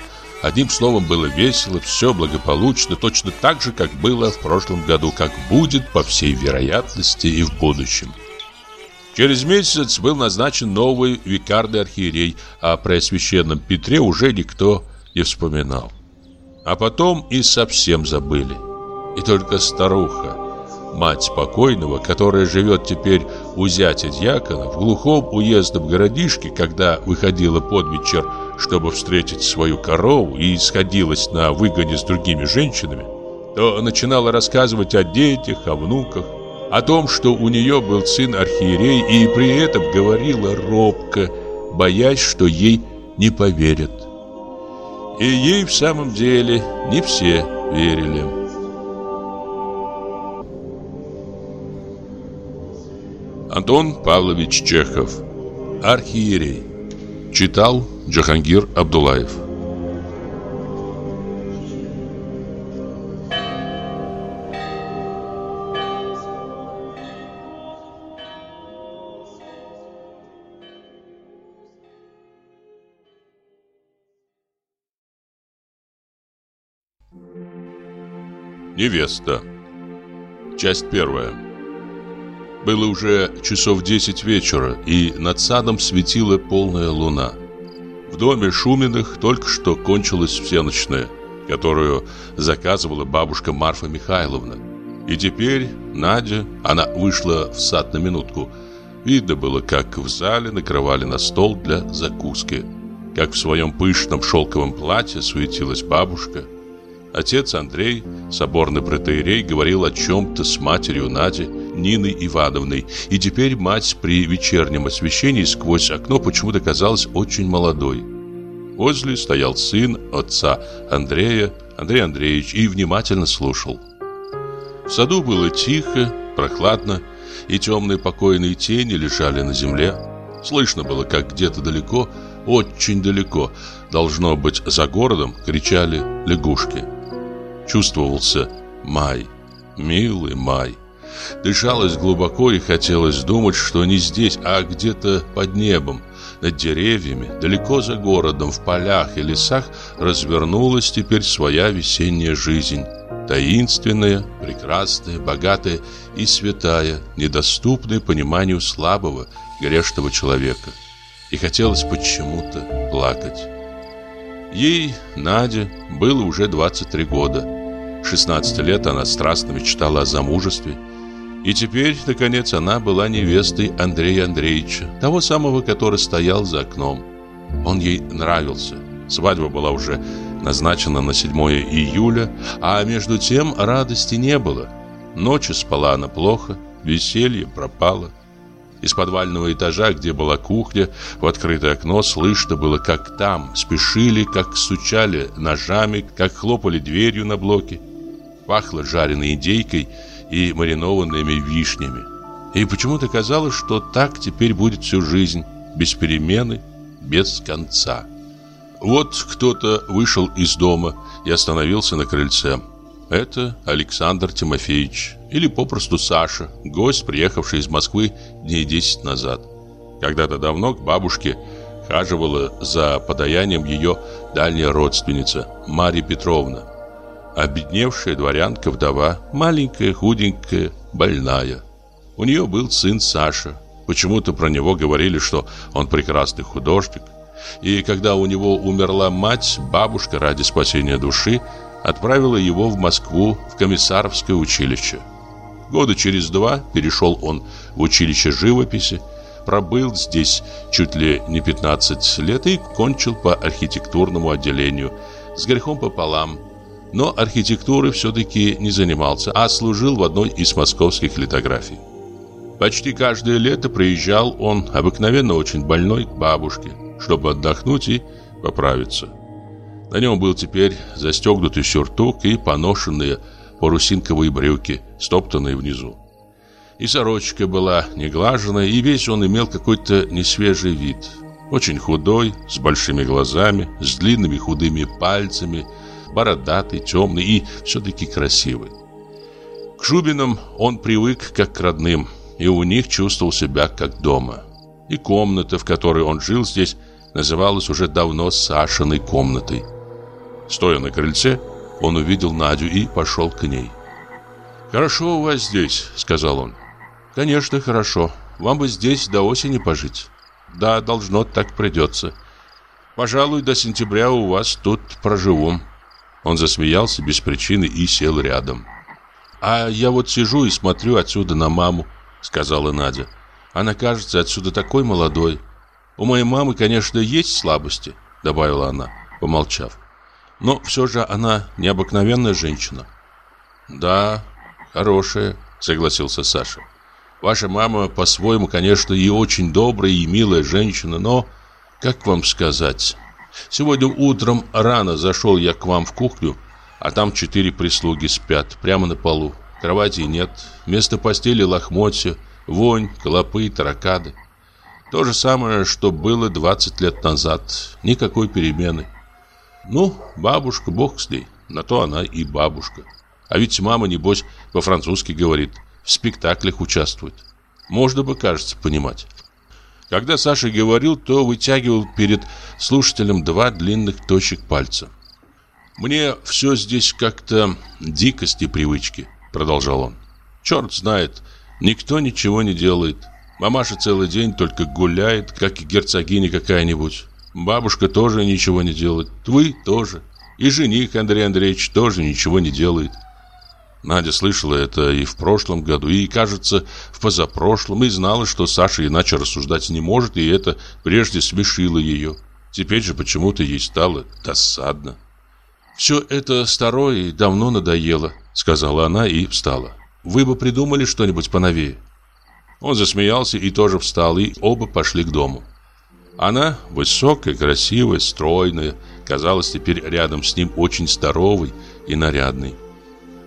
Одним словом, было весело, все благополучно, точно так же, как было в прошлом году, как будет, по всей вероятности, и в будущем. Через месяц был назначен новый викарный архиерей, а про священном Петре уже никто не вспоминал. А потом и совсем забыли. И только старуха, мать покойного, которая живет теперь у зятя дьякона, в глухом уездном городишке, когда выходила под вечер, чтобы встретить свою корову и сходилась на выгоне с другими женщинами, то начинала рассказывать о детях, о внуках, о том, что у нее был сын архиерей, и при этом говорила робко, боясь, что ей не поверят. И ей в самом деле не все верили. Антон Павлович Чехов Архиерей Читал Джахангир Абдулаев. Невеста. Часть первая было уже часов десять вечера, и над садом светила полная луна. В доме Шуминых только что кончилась всеночная, которую заказывала бабушка Марфа Михайловна. И теперь Надя, она вышла в сад на минутку. Видно было, как в зале накрывали на стол для закуски. Как в своем пышном шелковом платье суетилась бабушка. Отец Андрей, соборный протеерей, говорил о чем-то с матерью Нади, Ниной Ивановной, и теперь мать при вечернем освещении сквозь окно почему-то казалась очень молодой. Возле стоял сын отца Андрея, Андрей Андреевич, и внимательно слушал. В саду было тихо, прохладно, и темные покойные тени лежали на земле. Слышно было, как где-то далеко, очень далеко, должно быть за городом, кричали лягушки. Чувствовался май, милый май. Дышалось глубоко и хотелось думать, что не здесь, а где-то под небом, над деревьями, далеко за городом, в полях и лесах развернулась теперь своя весенняя жизнь. Таинственная, прекрасная, богатая и святая, недоступная пониманию слабого, грешного человека. И хотелось почему-то плакать. Ей, Наде, было уже 23 года. 16 лет она страстно мечтала о замужестве – и теперь, наконец, она была невестой Андрея Андреевича, того самого, который стоял за окном. Он ей нравился. Свадьба была уже назначена на 7 июля, а между тем радости не было. Ночью спала она плохо, веселье пропало. Из подвального этажа, где была кухня, в открытое окно слышно было, как там спешили, как стучали ножами, как хлопали дверью на блоке. Пахло жареной индейкой и маринованными вишнями. И почему-то казалось, что так теперь будет всю жизнь, без перемены, без конца. Вот кто-то вышел из дома и остановился на крыльце. Это Александр Тимофеевич, или попросту Саша, гость, приехавший из Москвы дней 10 назад. Когда-то давно к бабушке хаживала за подаянием ее дальняя родственница Марья Петровна, обедневшая дворянка-вдова, маленькая, худенькая, больная. У нее был сын Саша. Почему-то про него говорили, что он прекрасный художник. И когда у него умерла мать, бабушка ради спасения души отправила его в Москву в комиссаровское училище. Года через два перешел он в училище живописи, пробыл здесь чуть ли не 15 лет и кончил по архитектурному отделению с грехом пополам. Но архитектурой все-таки не занимался, а служил в одной из московских литографий. Почти каждое лето приезжал он, обыкновенно очень больной, к бабушке, чтобы отдохнуть и поправиться. На нем был теперь застегнутый сюртук и поношенные парусинковые брюки, стоптанные внизу. И сорочка была неглаженная, и весь он имел какой-то несвежий вид. Очень худой, с большими глазами, с длинными худыми пальцами, бородатый, темный и все-таки красивый. К Шубинам он привык как к родным, и у них чувствовал себя как дома. И комната, в которой он жил здесь, называлась уже давно Сашиной комнатой. Стоя на крыльце, он увидел Надю и пошел к ней. «Хорошо у вас здесь», — сказал он. «Конечно, хорошо. Вам бы здесь до осени пожить». «Да, должно, так придется. Пожалуй, до сентября у вас тут проживу». Он засмеялся без причины и сел рядом. «А я вот сижу и смотрю отсюда на маму», — сказала Надя. «Она кажется отсюда такой молодой. У моей мамы, конечно, есть слабости», — добавила она, помолчав. «Но все же она необыкновенная женщина». «Да, хорошая», — согласился Саша. Ваша мама по-своему, конечно, и очень добрая и милая женщина, но, как вам сказать... Сегодня утром рано зашел я к вам в кухню, а там четыре прислуги спят, прямо на полу. Кровати нет, вместо постели лохмотья, вонь, клопы, таракады. То же самое, что было 20 лет назад. Никакой перемены. Ну, бабушка, бог с ней. На то она и бабушка. А ведь мама, небось, по-французски говорит в спектаклях участвует. Можно бы, кажется, понимать. Когда Саша говорил, то вытягивал перед слушателем два длинных точек пальца. «Мне все здесь как-то дикости привычки», — продолжал он. «Черт знает, никто ничего не делает. Мамаша целый день только гуляет, как и герцогиня какая-нибудь. Бабушка тоже ничего не делает. Вы тоже. И жених Андрей Андреевич тоже ничего не делает. Надя слышала это и в прошлом году, и, кажется, в позапрошлом, и знала, что Саша иначе рассуждать не может, и это прежде смешило ее. Теперь же почему-то ей стало досадно. «Все это старое и давно надоело», — сказала она и встала. «Вы бы придумали что-нибудь поновее». Он засмеялся и тоже встал, и оба пошли к дому. Она, высокая, красивая, стройная, казалась теперь рядом с ним очень здоровой и нарядной.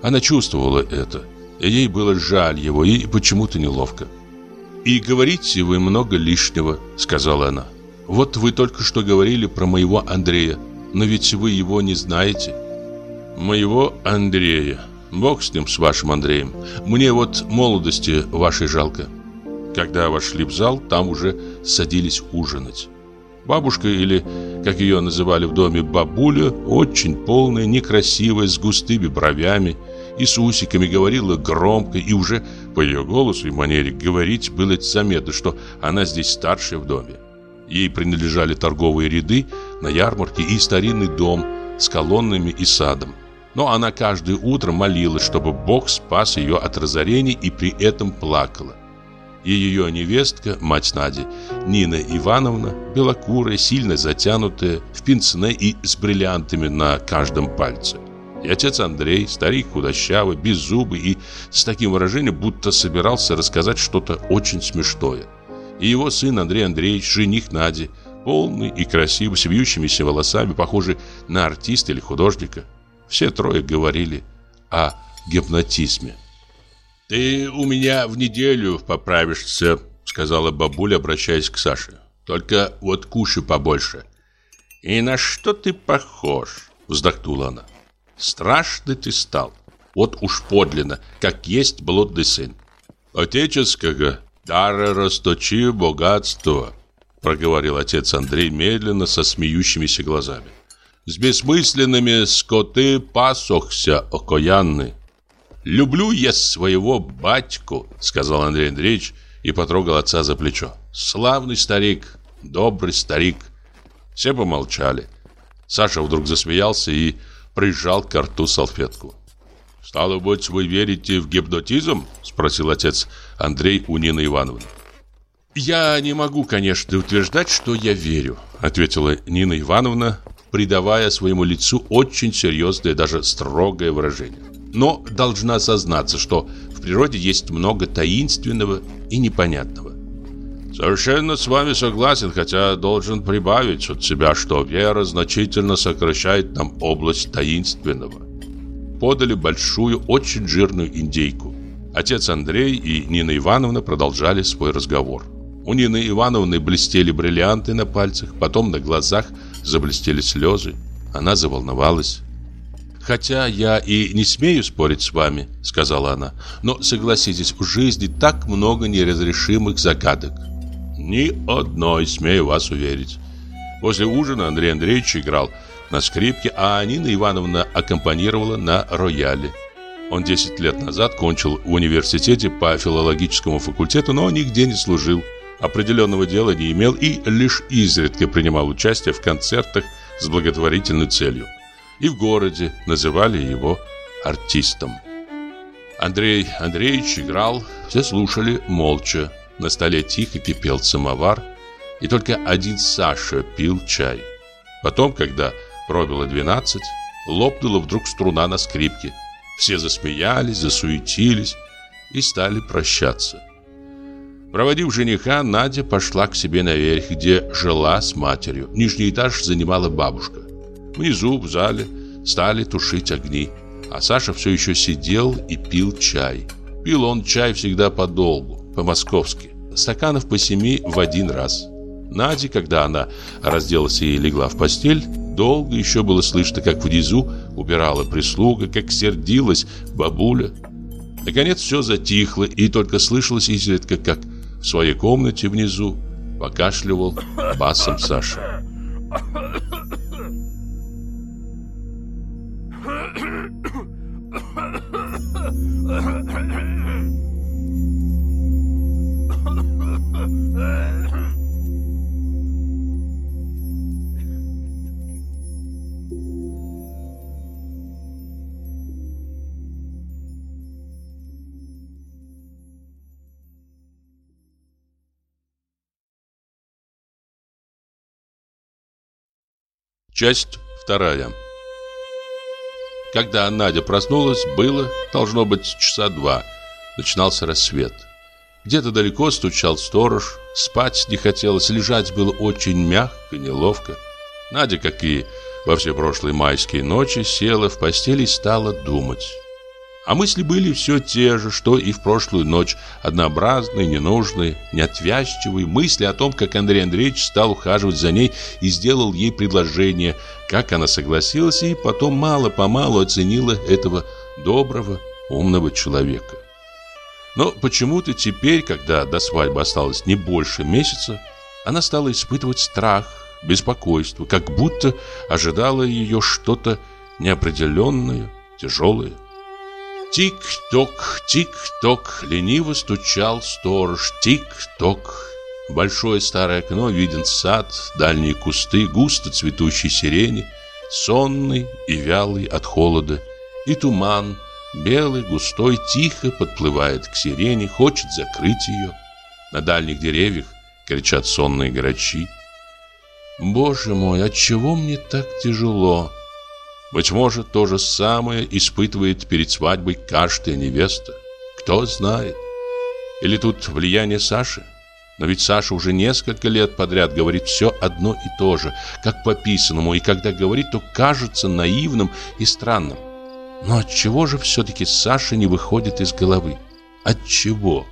Она чувствовала это, ей было жаль его, и почему-то неловко. «И говорите вы много лишнего», — сказала она. «Вот вы только что говорили про моего Андрея, но ведь вы его не знаете». «Моего Андрея. Бог с ним, с вашим Андреем. Мне вот молодости вашей жалко». Когда вошли в зал, там уже садились ужинать. Бабушка, или, как ее называли в доме, бабуля, очень полная, некрасивая, с густыми бровями и с усиками, говорила громко, и уже по ее голосу и манере говорить было заметно, что она здесь старшая в доме. Ей принадлежали торговые ряды на ярмарке и старинный дом с колоннами и садом. Но она каждое утро молилась, чтобы Бог спас ее от разорений и при этом плакала и ее невестка, мать Нади, Нина Ивановна, белокурая, сильно затянутая, в пинцене и с бриллиантами на каждом пальце. И отец Андрей, старик худощавый, беззубый и с таким выражением, будто собирался рассказать что-то очень смешное. И его сын Андрей Андреевич, жених Нади, полный и красивый, с вьющимися волосами, похожий на артиста или художника. Все трое говорили о гипнотизме. «Ты у меня в неделю поправишься», — сказала бабуля, обращаясь к Саше. «Только вот кушай побольше». «И на что ты похож?» — вздохнула она. «Страшный ты стал. Вот уж подлинно, как есть блудный сын». «Отеческого дара расточи богатство», — проговорил отец Андрей медленно, со смеющимися глазами. «С бессмысленными скоты пасохся окаянный». «Люблю я своего батьку», — сказал Андрей Андреевич и потрогал отца за плечо. «Славный старик, добрый старик». Все помолчали. Саша вдруг засмеялся и прижал к рту салфетку. «Стало быть, вы верите в гипнотизм?» Спросил отец Андрей у Нины Ивановны. «Я не могу, конечно, утверждать, что я верю», ответила Нина Ивановна, придавая своему лицу очень серьезное, даже строгое выражение. «Но должна сознаться, что в природе есть много таинственного и непонятного. Совершенно с вами согласен, хотя должен прибавить от себя, что вера значительно сокращает нам область таинственного. Подали большую, очень жирную индейку. Отец Андрей и Нина Ивановна продолжали свой разговор. У Нины Ивановны блестели бриллианты на пальцах, потом на глазах заблестели слезы. Она заволновалась. «Хотя я и не смею спорить с вами», — сказала она, «но, согласитесь, в жизни так много неразрешимых загадок. Ни одной, смею вас уверить. После ужина Андрей Андреевич играл на скрипке, а Нина Ивановна аккомпанировала на рояле. Он 10 лет назад кончил в университете по филологическому факультету, но нигде не служил, определенного дела не имел и лишь изредка принимал участие в концертах с благотворительной целью. И в городе называли его артистом. Андрей Андреевич играл, все слушали молча. На столе тихо кипел самовар, и только один Саша пил чай. Потом, когда пробило 12, лопнула вдруг струна на скрипке. Все засмеялись, засуетились и стали прощаться. Проводив жениха, Надя пошла к себе наверх, где жила с матерью. Нижний этаж занимала бабушка. Внизу, в зале, стали тушить огни. А Саша все еще сидел и пил чай. Пил он чай всегда подолгу по-московски. Стаканов по семи в один раз. Наде, когда она разделась и легла в постель, долго еще было слышно, как внизу убирала прислуга, как сердилась бабуля. Наконец все затихло, и только слышалось изредка, как в своей комнате внизу покашливал басом Саша. Часть вторая. Когда Надя проснулась, было, должно быть, часа два. Начинался рассвет. Где-то далеко стучал сторож. Спать не хотелось, лежать было очень мягко, неловко. Надя, как и во все прошлые майские ночи, села в постели и стала думать. А мысли были все те же, что и в прошлую ночь. Однообразные, ненужные, неотвязчивые мысли о том, как Андрей Андреевич стал ухаживать за ней и сделал ей предложение, как она согласилась и потом мало-помалу оценила этого доброго, умного человека. Но почему-то теперь, когда до свадьбы осталось не больше месяца, она стала испытывать страх, беспокойство, как будто ожидало ее что-то неопределенное, тяжелое. Тик-ток, тик-ток, лениво стучал сторож. Тик-ток. Большое старое окно виден сад, дальние кусты, густо цветущей сирени, сонный и вялый от холода, и туман, белый, густой, тихо подплывает к сирене, хочет закрыть ее. На дальних деревьях кричат сонные грачи. Боже мой, от чего мне так тяжело? Быть может, то же самое испытывает перед свадьбой каждая невеста. Кто знает. Или тут влияние Саши? Но ведь Саша уже несколько лет подряд говорит все одно и то же, как по писанному, и когда говорит, то кажется наивным и странным. Но от чего же все-таки Саша не выходит из головы? От чего?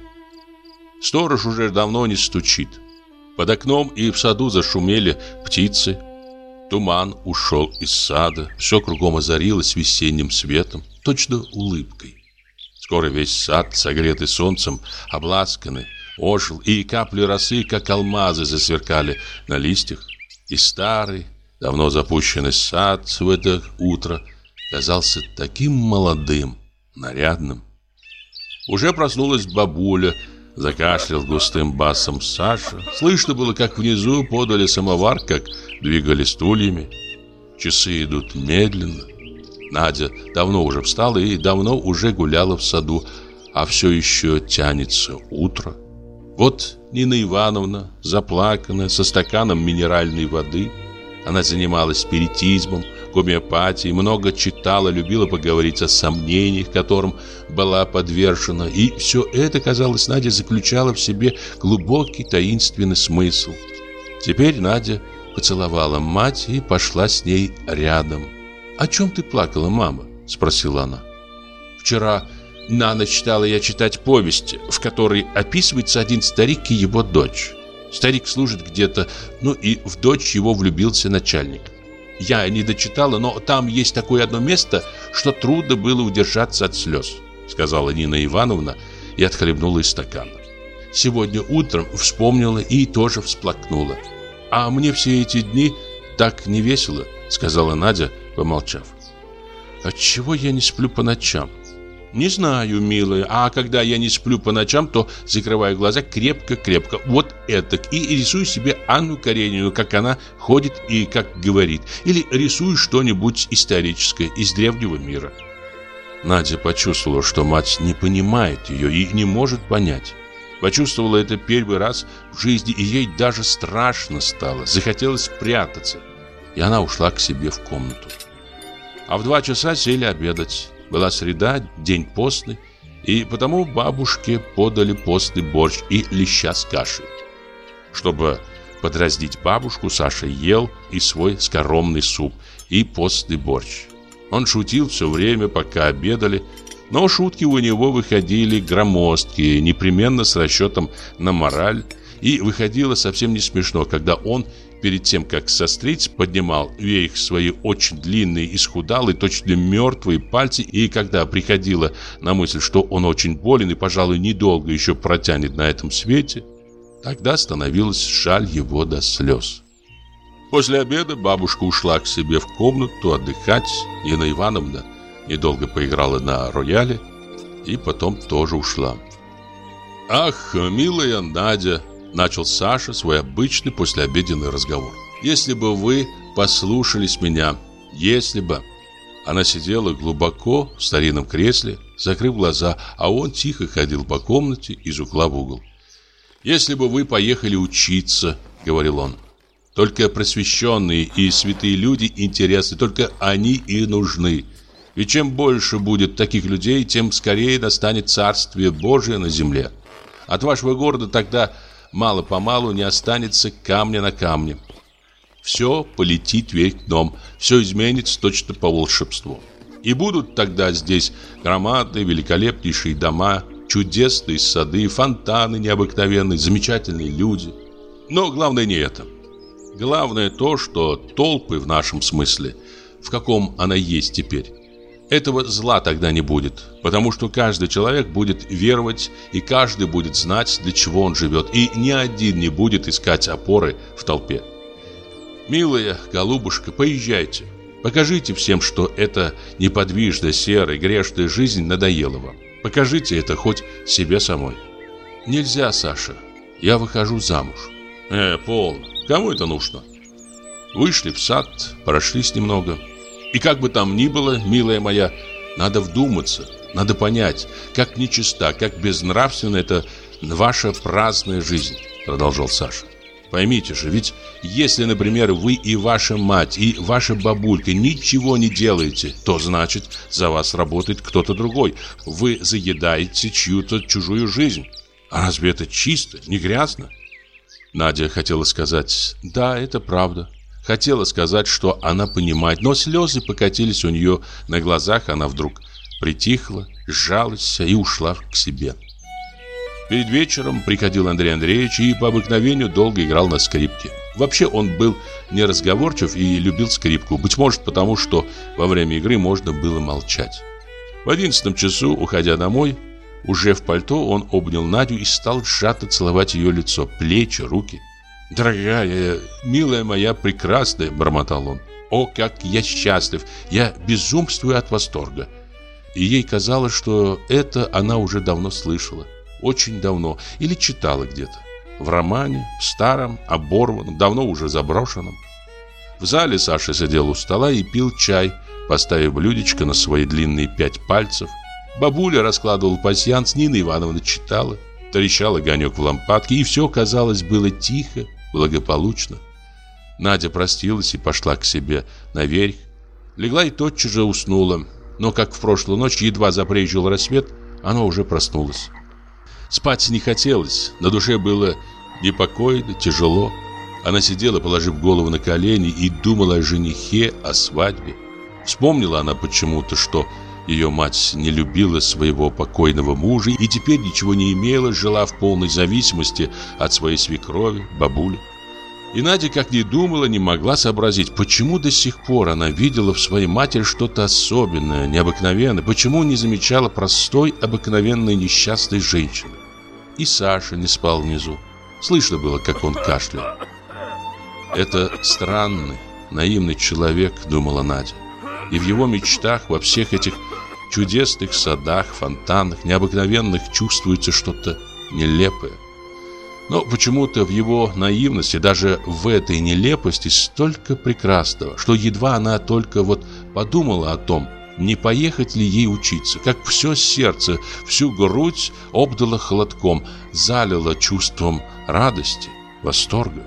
Сторож уже давно не стучит. Под окном и в саду зашумели птицы, Туман ушел из сада, все кругом озарилось весенним светом, точно улыбкой. Скоро весь сад, согретый солнцем, обласканный, ожил, и капли росы, как алмазы, засверкали на листьях. И старый, давно запущенный сад в это утро казался таким молодым, нарядным. Уже проснулась бабуля, Закашлял густым басом Саша. Слышно было, как внизу подали самовар, как двигали стульями. Часы идут медленно. Надя давно уже встала и давно уже гуляла в саду, а все еще тянется утро. Вот Нина Ивановна, заплаканная, со стаканом минеральной воды. Она занималась спиритизмом, гомеопатией, много читала, любила поговорить о сомнениях, которым была подвержена. И все это, казалось, Надя заключала в себе глубокий таинственный смысл. Теперь Надя поцеловала мать и пошла с ней рядом. «О чем ты плакала, мама?» – спросила она. «Вчера на ночь читала я читать повесть, в которой описывается один старик и его дочь. Старик служит где-то, ну и в дочь его влюбился начальник. Я не дочитала, но там есть такое одно место, что трудно было удержаться от слез», – сказала Нина Ивановна и отхлебнула из стакана. Сегодня утром вспомнила и тоже всплакнула. «А мне все эти дни так не весело», — сказала Надя, помолчав. «Отчего я не сплю по ночам?» «Не знаю, милая, а когда я не сплю по ночам, то закрываю глаза крепко-крепко, вот это, и рисую себе Анну Каренину, как она ходит и как говорит, или рисую что-нибудь историческое из древнего мира». Надя почувствовала, что мать не понимает ее и не может понять. Почувствовала это первый раз в жизни, и ей даже страшно стало. Захотелось спрятаться. И она ушла к себе в комнату. А в два часа сели обедать. Была среда, день постный, и потому бабушке подали постный борщ и леща с кашей. Чтобы подраздить бабушку, Саша ел и свой скоромный суп, и постный борщ. Он шутил все время, пока обедали, но шутки у него выходили громоздкие, непременно с расчетом на мораль, и выходило совсем не смешно, когда он перед тем, как сострить, поднимал вверх свои очень длинные, исхудалые, точно мертвые пальцы, и когда приходило на мысль, что он очень болен и, пожалуй, недолго еще протянет на этом свете, тогда становилось жаль его до слез. После обеда бабушка ушла к себе в комнату отдыхать, Нина Ивановна недолго поиграла на рояле и потом тоже ушла. «Ах, милая Надя!» – начал Саша свой обычный послеобеденный разговор. «Если бы вы послушались меня, если бы...» Она сидела глубоко в старинном кресле, закрыв глаза, а он тихо ходил по комнате из угла в угол. «Если бы вы поехали учиться», — говорил он, — «только просвещенные и святые люди интересны, только они и нужны. И чем больше будет таких людей, тем скорее настанет Царствие Божие на земле. От вашего города тогда мало-помалу не останется камня на камне. Все полетит вверх дном, все изменится точно по волшебству. И будут тогда здесь громадные, великолепнейшие дома, чудесные сады, фонтаны необыкновенные, замечательные люди. Но главное не это. Главное то, что толпы в нашем смысле, в каком она есть теперь, этого зла тогда не будет, потому что каждый человек будет веровать, и каждый будет знать, для чего он живет, и ни один не будет искать опоры в толпе. Милая голубушка, поезжайте. Покажите всем, что эта неподвижная, серая, грешная жизнь надоела вам. Покажите это хоть себе самой. Нельзя, Саша. Я выхожу замуж. Э, полно. Кому это нужно? Вышли в сад, прошлись немного. И как бы там ни было, милая моя, надо вдуматься, надо понять, как нечиста, как безнравственна это ваша праздная жизнь, продолжал Саша. Поймите же, ведь если, например, вы и ваша мать, и ваша бабулька ничего не делаете, то значит, за вас работает кто-то другой. Вы заедаете чью-то чужую жизнь. А разве это чисто, не грязно? Надя хотела сказать, да, это правда. Хотела сказать, что она понимает, но слезы покатились у нее на глазах, она вдруг притихла, сжалась и ушла к себе. Перед вечером приходил Андрей Андреевич и по обыкновению долго играл на скрипке. Вообще он был неразговорчив и любил скрипку, быть может потому, что во время игры можно было молчать. В одиннадцатом часу, уходя домой, уже в пальто он обнял Надю и стал сжато целовать ее лицо, плечи, руки. «Дорогая, милая моя прекрасная!» – бормотал он. «О, как я счастлив! Я безумствую от восторга!» И ей казалось, что это она уже давно слышала. Очень давно. Или читала где-то. В романе, в старом, оборванном, давно уже заброшенном. В зале Саша сидел у стола и пил чай, поставив блюдечко на свои длинные пять пальцев. Бабуля раскладывала пасьянс, Нина Ивановна читала, трещал огонек в лампадке, и все, казалось, было тихо, благополучно. Надя простилась и пошла к себе наверх. Легла и тотчас же уснула, но, как в прошлую ночь, едва запрежил рассвет, она уже проснулась. Спать не хотелось, на душе было непокойно, тяжело. Она сидела, положив голову на колени, и думала о женихе, о свадьбе. Вспомнила она почему-то, что ее мать не любила своего покойного мужа и теперь ничего не имела, жила в полной зависимости от своей свекрови, бабули. И Надя, как ни думала, не могла сообразить, почему до сих пор она видела в своей матери что-то особенное, необыкновенное, почему не замечала простой, обыкновенной несчастной женщины. И Саша не спал внизу. Слышно было, как он кашлял. «Это странный, наивный человек», — думала Надя. И в его мечтах, во всех этих чудесных садах, фонтанах, необыкновенных чувствуется что-то нелепое. Но почему-то в его наивности, даже в этой нелепости столько прекрасного, что едва она только вот подумала о том, не поехать ли ей учиться, как все сердце, всю грудь обдало холодком, залило чувством радости, восторга.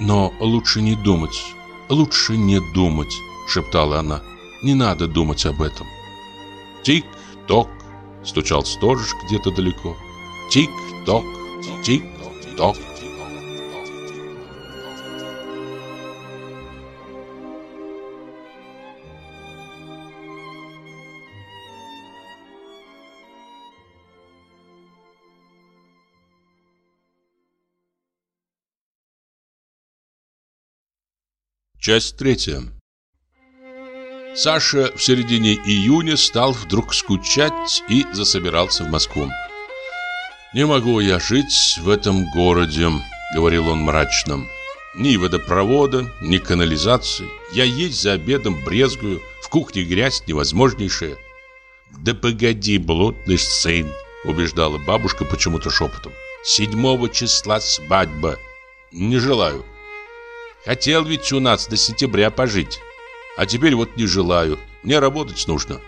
Но лучше не думать, лучше не думать, шептала она. Не надо думать об этом. Тик-ток, стучал сторож где-то далеко. Тик-ток, тик-ток. Часть третья. Саша в середине июня стал вдруг скучать и засобирался в Москву. «Не могу я жить в этом городе», — говорил он мрачно. «Ни водопровода, ни канализации. Я есть за обедом брезгую, в кухне грязь невозможнейшая». «Да погоди, блудный сын», — убеждала бабушка почему-то шепотом. «Седьмого числа свадьба. Не желаю. Хотел ведь у нас до сентября пожить. А теперь вот не желаю. Мне работать нужно.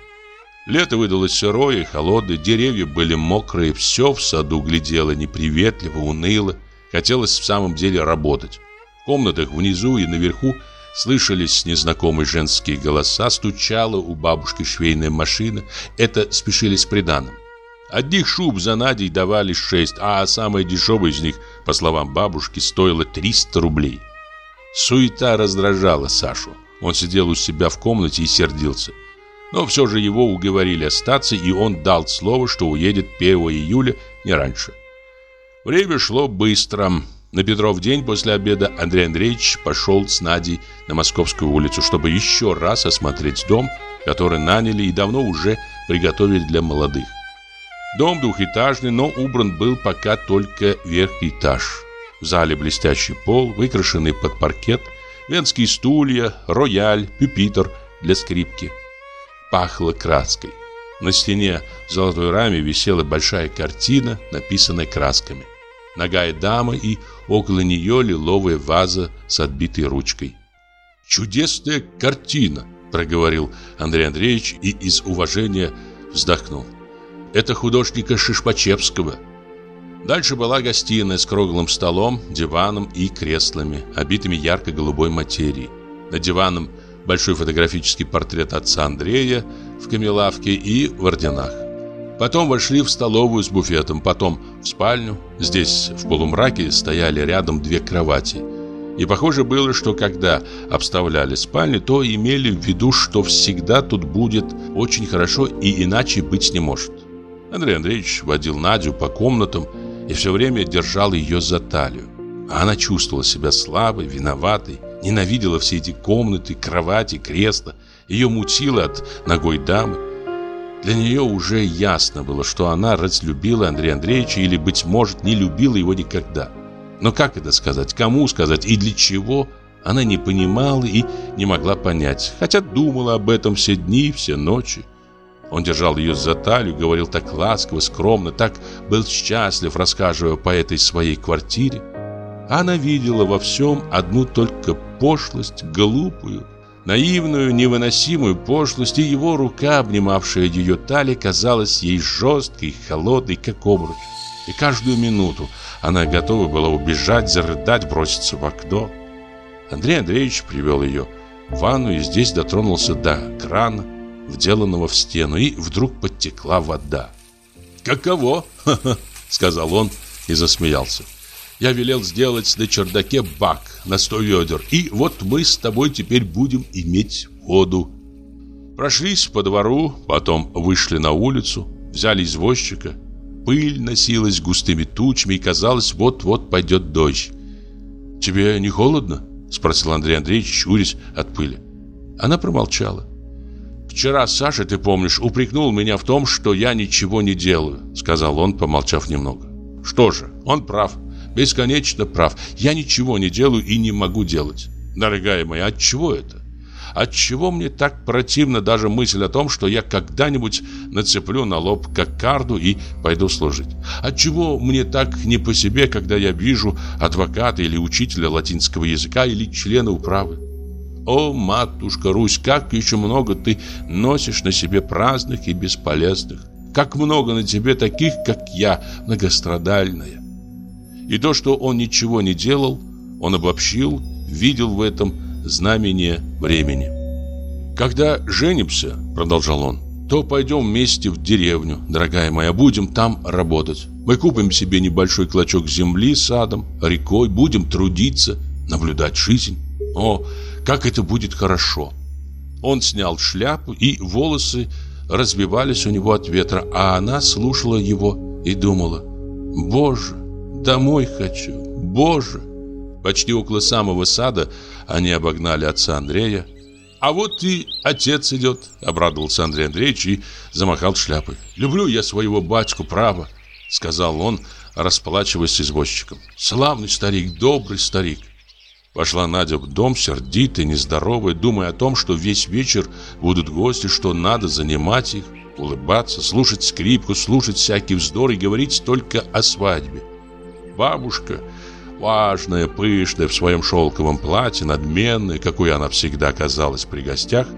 Лето выдалось сырое и холодное, деревья были мокрые, все в саду глядело неприветливо, уныло. Хотелось в самом деле работать. В комнатах внизу и наверху слышались незнакомые женские голоса, стучала у бабушки швейная машина. Это спешили с приданым. Одних шуб за Надей давали шесть, а самая дешевая из них, по словам бабушки, стоила 300 рублей. Суета раздражала Сашу. Он сидел у себя в комнате и сердился. Но все же его уговорили остаться, и он дал слово, что уедет 1 июля, не раньше. Время шло быстро. На Петров день после обеда Андрей Андреевич пошел с Надей на Московскую улицу, чтобы еще раз осмотреть дом, который наняли и давно уже приготовили для молодых. Дом двухэтажный, но убран был пока только верхний этаж. В зале блестящий пол, выкрашенный под паркет, венские стулья, рояль, пюпитр для скрипки. Пахло краской. На стене в золотой раме висела большая картина, написанная красками. Ногая дама и около нее лиловая ваза с отбитой ручкой. «Чудесная картина!» – проговорил Андрей Андреевич и из уважения вздохнул. «Это художника Шишпачевского». Дальше была гостиная с круглым столом, диваном и креслами, обитыми ярко-голубой материей. На диваном большой фотографический портрет отца Андрея в камелавке и в орденах. Потом вошли в столовую с буфетом, потом в спальню. Здесь в полумраке стояли рядом две кровати. И похоже было, что когда обставляли спальню, то имели в виду, что всегда тут будет очень хорошо и иначе быть не может. Андрей Андреевич водил Надю по комнатам, и все время держал ее за талию. А она чувствовала себя слабой, виноватой, ненавидела все эти комнаты, кровати, кресла, ее мутило от ногой дамы. Для нее уже ясно было, что она разлюбила Андрея Андреевича или, быть может, не любила его никогда. Но как это сказать, кому сказать и для чего, она не понимала и не могла понять, хотя думала об этом все дни, все ночи. Он держал ее за талию, говорил так ласково, скромно, так был счастлив, рассказывая по этой своей квартире. Она видела во всем одну только пошлость, глупую, наивную, невыносимую пошлость, и его рука, обнимавшая ее талию, казалась ей жесткой, холодной, как обруч. И каждую минуту она готова была убежать, зарыдать, броситься в окно. Андрей Андреевич привел ее в ванну и здесь дотронулся до крана, вделанного в стену, и вдруг подтекла вода. «Каково?» — сказал он и засмеялся. «Я велел сделать на чердаке бак на сто ведер, и вот мы с тобой теперь будем иметь воду». Прошлись по двору, потом вышли на улицу, взяли извозчика. Пыль носилась густыми тучами, и казалось, вот-вот пойдет дождь. «Тебе не холодно?» — спросил Андрей Андреевич, щурясь от пыли. Она промолчала. «Вчера Саша, ты помнишь, упрекнул меня в том, что я ничего не делаю», сказал он, помолчав немного. «Что же, он прав, бесконечно прав. Я ничего не делаю и не могу делать. Дорогая моя, от чего это? От чего мне так противна даже мысль о том, что я когда-нибудь нацеплю на лоб кокарду и пойду служить? От чего мне так не по себе, когда я вижу адвоката или учителя латинского языка или члена управы? О, матушка Русь, как еще много ты носишь на себе праздных и бесполезных. Как много на тебе таких, как я, многострадальная. И то, что он ничего не делал, он обобщил, видел в этом знамение времени. «Когда женимся, — продолжал он, — то пойдем вместе в деревню, дорогая моя, будем там работать. Мы купим себе небольшой клочок земли садом, рекой, будем трудиться, наблюдать жизнь. О, как это будет хорошо. Он снял шляпу, и волосы разбивались у него от ветра, а она слушала его и думала, «Боже, домой хочу, Боже!» Почти около самого сада они обогнали отца Андрея. «А вот и отец идет», — обрадовался Андрей Андреевич и замахал шляпой. «Люблю я своего батьку, право», — сказал он, расплачиваясь с извозчиком. «Славный старик, добрый старик». Пошла Надя в дом, сердитая, нездоровая, думая о том, что весь вечер будут гости, что надо занимать их, улыбаться, слушать скрипку, слушать всякий вздор и говорить только о свадьбе. Бабушка, важная, пышная, в своем шелковом платье, надменная, какой она всегда казалась при гостях,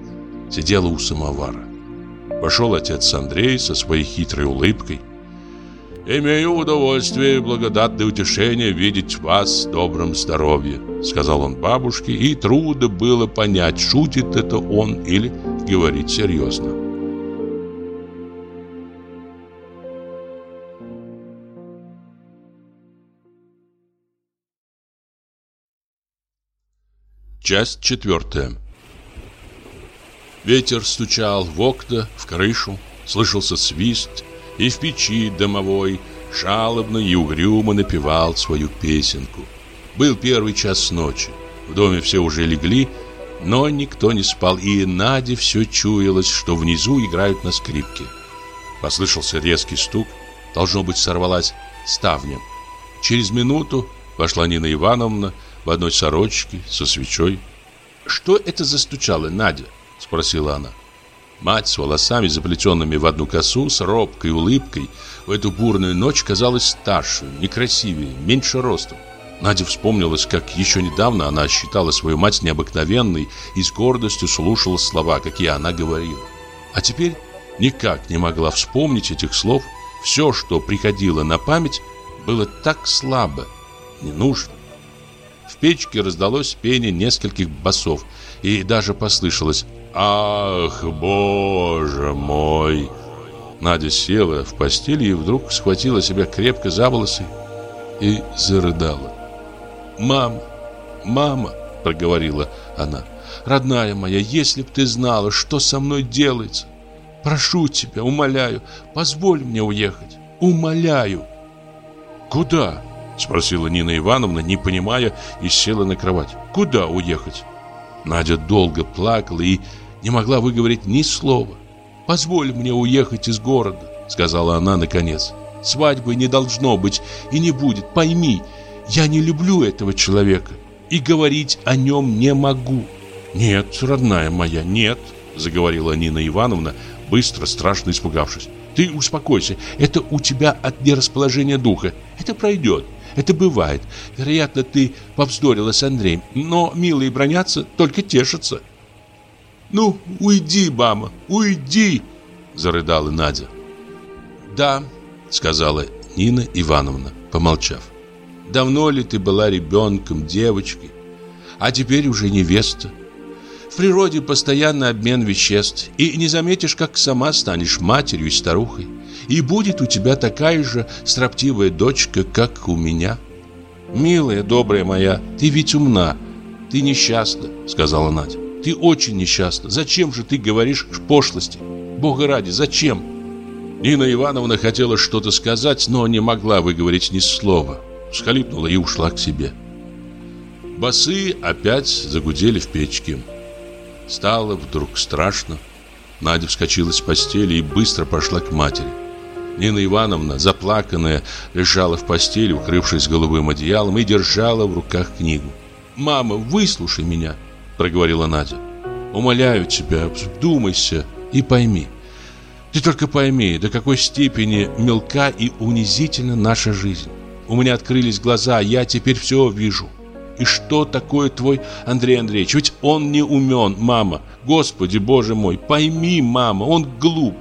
сидела у самовара. Пошел отец Андрей со своей хитрой улыбкой – «Имею удовольствие и благодатное утешение видеть вас в добром здоровье», сказал он бабушке, и трудно было понять, шутит это он или говорит серьезно. Часть четвертая Ветер стучал в окна, в крышу, слышался свист – и в печи домовой жалобно и угрюмо напевал свою песенку. Был первый час ночи. В доме все уже легли, но никто не спал, и Наде все чуялось, что внизу играют на скрипке. Послышался резкий стук, должно быть, сорвалась ставня. Через минуту вошла Нина Ивановна в одной сорочке со свечой. «Что это застучало, Надя?» – спросила она. Мать с волосами, заплетенными в одну косу, с робкой улыбкой, в эту бурную ночь казалась старше, некрасивее, меньше ростом. Надя вспомнилась, как еще недавно она считала свою мать необыкновенной и с гордостью слушала слова, какие она говорила. А теперь никак не могла вспомнить этих слов. Все, что приходило на память, было так слабо, не нужно. В печке раздалось пение нескольких басов, и даже послышалось Ах, боже мой! Надя села в постели и вдруг схватила себя крепко за волосы и зарыдала. «Мама, мама!» – проговорила она. «Родная моя, если б ты знала, что со мной делается! Прошу тебя, умоляю, позволь мне уехать! Умоляю!» «Куда?» – спросила Нина Ивановна, не понимая, и села на кровать. «Куда уехать?» Надя долго плакала и не могла выговорить ни слова. «Позволь мне уехать из города», — сказала она наконец. «Свадьбы не должно быть и не будет, пойми, я не люблю этого человека и говорить о нем не могу». «Нет, родная моя, нет», — заговорила Нина Ивановна, быстро, страшно испугавшись. «Ты успокойся, это у тебя от нерасположения духа, это пройдет». Это бывает. Вероятно, ты повздорила с Андреем. Но милые бронятся, только тешатся. Ну, уйди, мама, уйди!» Зарыдала Надя. «Да», — сказала Нина Ивановна, помолчав. «Давно ли ты была ребенком, девочкой, а теперь уже невеста? В природе постоянный обмен веществ, и не заметишь, как сама станешь матерью и старухой, и будет у тебя такая же строптивая дочка, как у меня. Милая, добрая моя, ты ведь умна, ты несчастна», — сказала Надя. «Ты очень несчастна. Зачем же ты говоришь пошлости? Бога ради, зачем?» Нина Ивановна хотела что-то сказать, но не могла выговорить ни слова. Схалипнула и ушла к себе. Басы опять загудели в печке. Стало вдруг страшно. Надя вскочила с постели и быстро пошла к матери. Нина Ивановна, заплаканная, лежала в постели, укрывшись голубым одеялом, и держала в руках книгу. «Мама, выслушай меня», — проговорила Надя. «Умоляю тебя, вдумайся и пойми. Ты только пойми, до какой степени мелка и унизительна наша жизнь. У меня открылись глаза, я теперь все вижу. И что такое твой Андрей Андреевич? Ведь он не умен, мама. Господи, боже мой, пойми, мама, он глуп.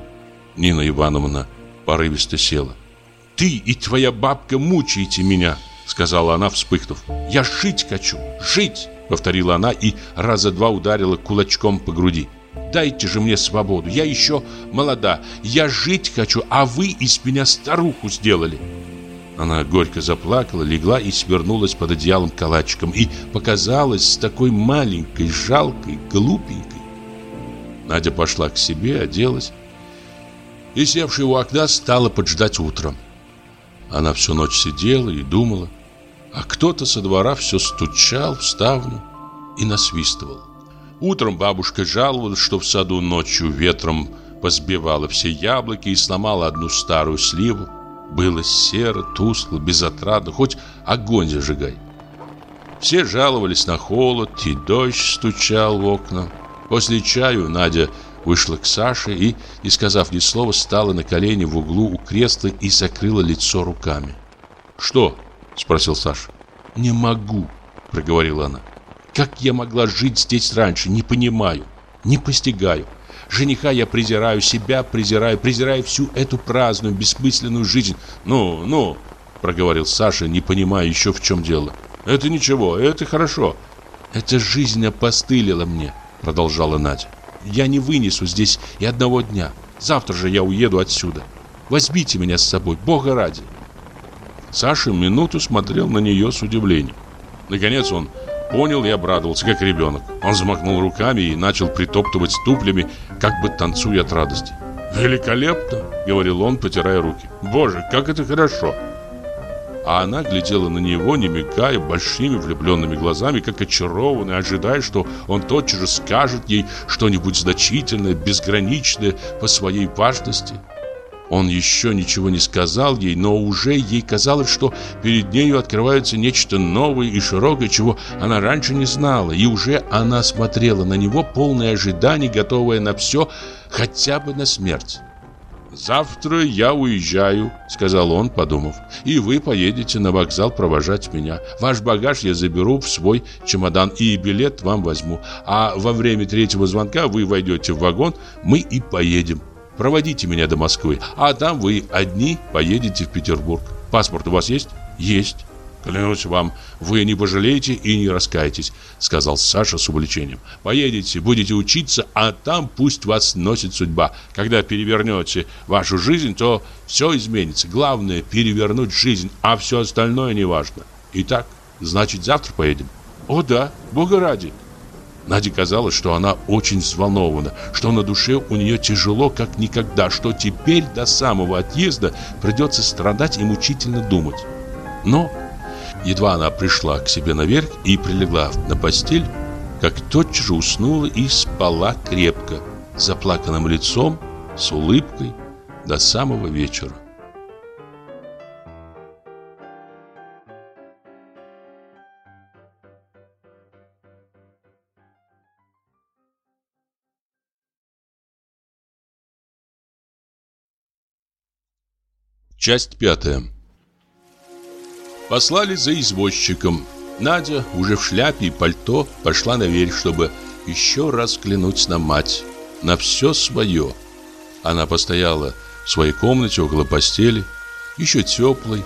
Нина Ивановна порывисто села. Ты и твоя бабка мучаете меня, сказала она, вспыхнув. Я жить хочу, жить, повторила она и раза два ударила кулачком по груди. Дайте же мне свободу, я еще молода, я жить хочу, а вы из меня старуху сделали. Она горько заплакала, легла и свернулась под одеялом калачиком и показалась такой маленькой, жалкой, глупенькой. Надя пошла к себе, оделась и, севшая у окна, стала поджидать утром. Она всю ночь сидела и думала, а кто-то со двора все стучал в ставню и насвистывал. Утром бабушка жаловалась, что в саду ночью ветром позбивала все яблоки и сломала одну старую сливу. Было серо, тускло, безотрадно, хоть огонь зажигай. Все жаловались на холод, и дождь стучал в окна. После чаю Надя вышла к Саше и, не сказав ни слова, стала на колени в углу у кресла и закрыла лицо руками. «Что?» – спросил Саша. «Не могу», – проговорила она. «Как я могла жить здесь раньше, не понимаю, не постигаю. Жениха я презираю, себя презираю, презираю всю эту праздную, бессмысленную жизнь. Ну, ну, проговорил Саша, не понимая еще в чем дело. Это ничего, это хорошо. Эта жизнь опостылила мне, продолжала Надя. Я не вынесу здесь и одного дня. Завтра же я уеду отсюда. Возьмите меня с собой, Бога ради. Саша минуту смотрел на нее с удивлением. Наконец он понял и обрадовался, как ребенок. Он замахнул руками и начал притоптывать ступлями, как бы танцуя от радости. «Великолепно!» — говорил он, потирая руки. «Боже, как это хорошо!» А она глядела на него, не мигая, большими влюбленными глазами, как очарованная, ожидая, что он тотчас же скажет ей что-нибудь значительное, безграничное по своей важности. Он еще ничего не сказал ей, но уже ей казалось, что перед нею открывается нечто новое и широкое, чего она раньше не знала, и уже она смотрела на него, полное ожиданий, готовая на все, хотя бы на смерть. «Завтра я уезжаю», — сказал он, подумав, «и вы поедете на вокзал провожать меня. Ваш багаж я заберу в свой чемодан и билет вам возьму, а во время третьего звонка вы войдете в вагон, мы и поедем». Проводите меня до Москвы, а там вы одни поедете в Петербург. Паспорт у вас есть? Есть. Клянусь вам, вы не пожалеете и не раскаетесь, сказал Саша с увлечением. Поедете, будете учиться, а там пусть вас носит судьба. Когда перевернете вашу жизнь, то все изменится. Главное перевернуть жизнь, а все остальное не важно. Итак, значит, завтра поедем. О да, Бога ради. Наде казалось, что она очень взволнована, что на душе у нее тяжело, как никогда, что теперь до самого отъезда придется страдать и мучительно думать. Но едва она пришла к себе наверх и прилегла на постель, как тотчас же уснула и спала крепко, заплаканным лицом, с улыбкой до самого вечера. Часть пятая. Послали за извозчиком. Надя, уже в шляпе и пальто, пошла наверх, чтобы еще раз взглянуть на мать, на все свое. Она постояла в своей комнате около постели, еще теплой,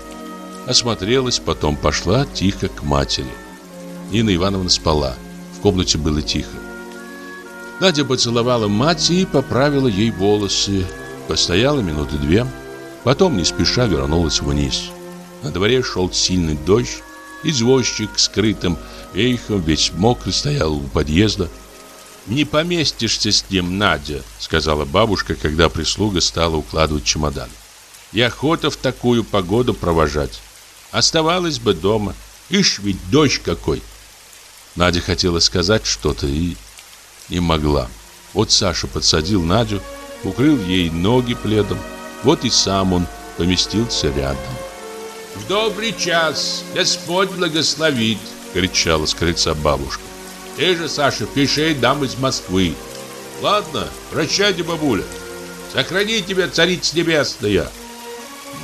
осмотрелась, потом пошла тихо к матери. Нина Ивановна спала, в комнате было тихо. Надя поцеловала мать и поправила ей волосы, постояла минуты две, потом не спеша вернулась вниз. На дворе шел сильный дождь, извозчик скрытым вейхом весь мокрый стоял у подъезда. «Не поместишься с ним, Надя», — сказала бабушка, когда прислуга стала укладывать чемодан. «И охота в такую погоду провожать. Оставалась бы дома. Ишь ведь дождь какой!» Надя хотела сказать что-то и не могла. Вот Саша подсадил Надю, укрыл ей ноги пледом. Вот и сам он поместился рядом. «В добрый час! Господь благословит!» — кричала с крыльца бабушка. Ты же, Саша, пиши дам из Москвы. Ладно, прощайте, бабуля. Сохрани тебя, царица небесная.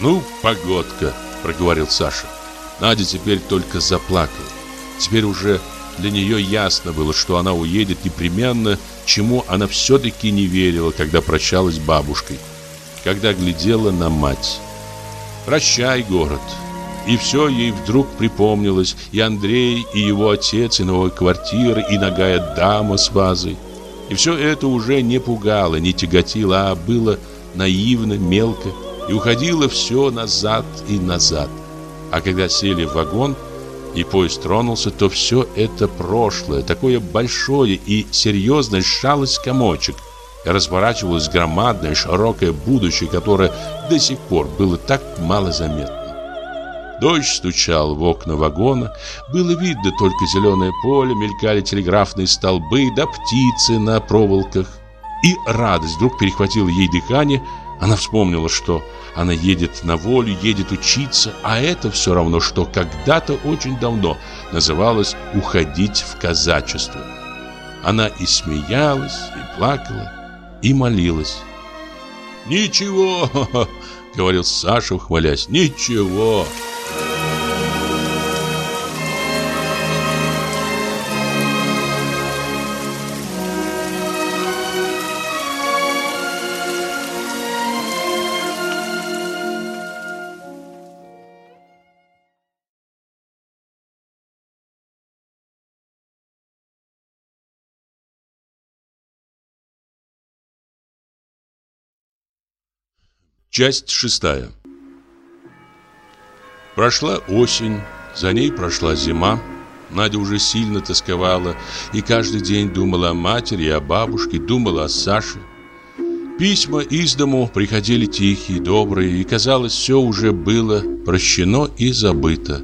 Ну, погодка, проговорил Саша. Надя теперь только заплакала. Теперь уже для нее ясно было, что она уедет непременно, чему она все-таки не верила, когда прощалась с бабушкой, когда глядела на мать. «Прощай, город!» И все ей вдруг припомнилось, и Андрей, и его отец, и новая квартира, и ногая дама с вазой. И все это уже не пугало, не тяготило, а было наивно, мелко, и уходило все назад и назад. А когда сели в вагон, и поезд тронулся, то все это прошлое, такое большое и серьезное, сжалось комочек, разворачивалось громадное, широкое будущее, которое до сих пор было так мало заметно. Дождь стучал в окна вагона. Было видно только зеленое поле, мелькали телеграфные столбы, да птицы на проволоках. И радость вдруг перехватила ей дыхание. Она вспомнила, что она едет на волю, едет учиться, а это все равно, что когда-то очень давно называлось «уходить в казачество». Она и смеялась, и плакала, и молилась. «Ничего!» — говорил Саша, ухвалясь. «Ничего!» Часть шестая Прошла осень, за ней прошла зима. Надя уже сильно тосковала и каждый день думала о матери и о бабушке, думала о Саше. Письма из дому приходили тихие, добрые, и, казалось, все уже было прощено и забыто.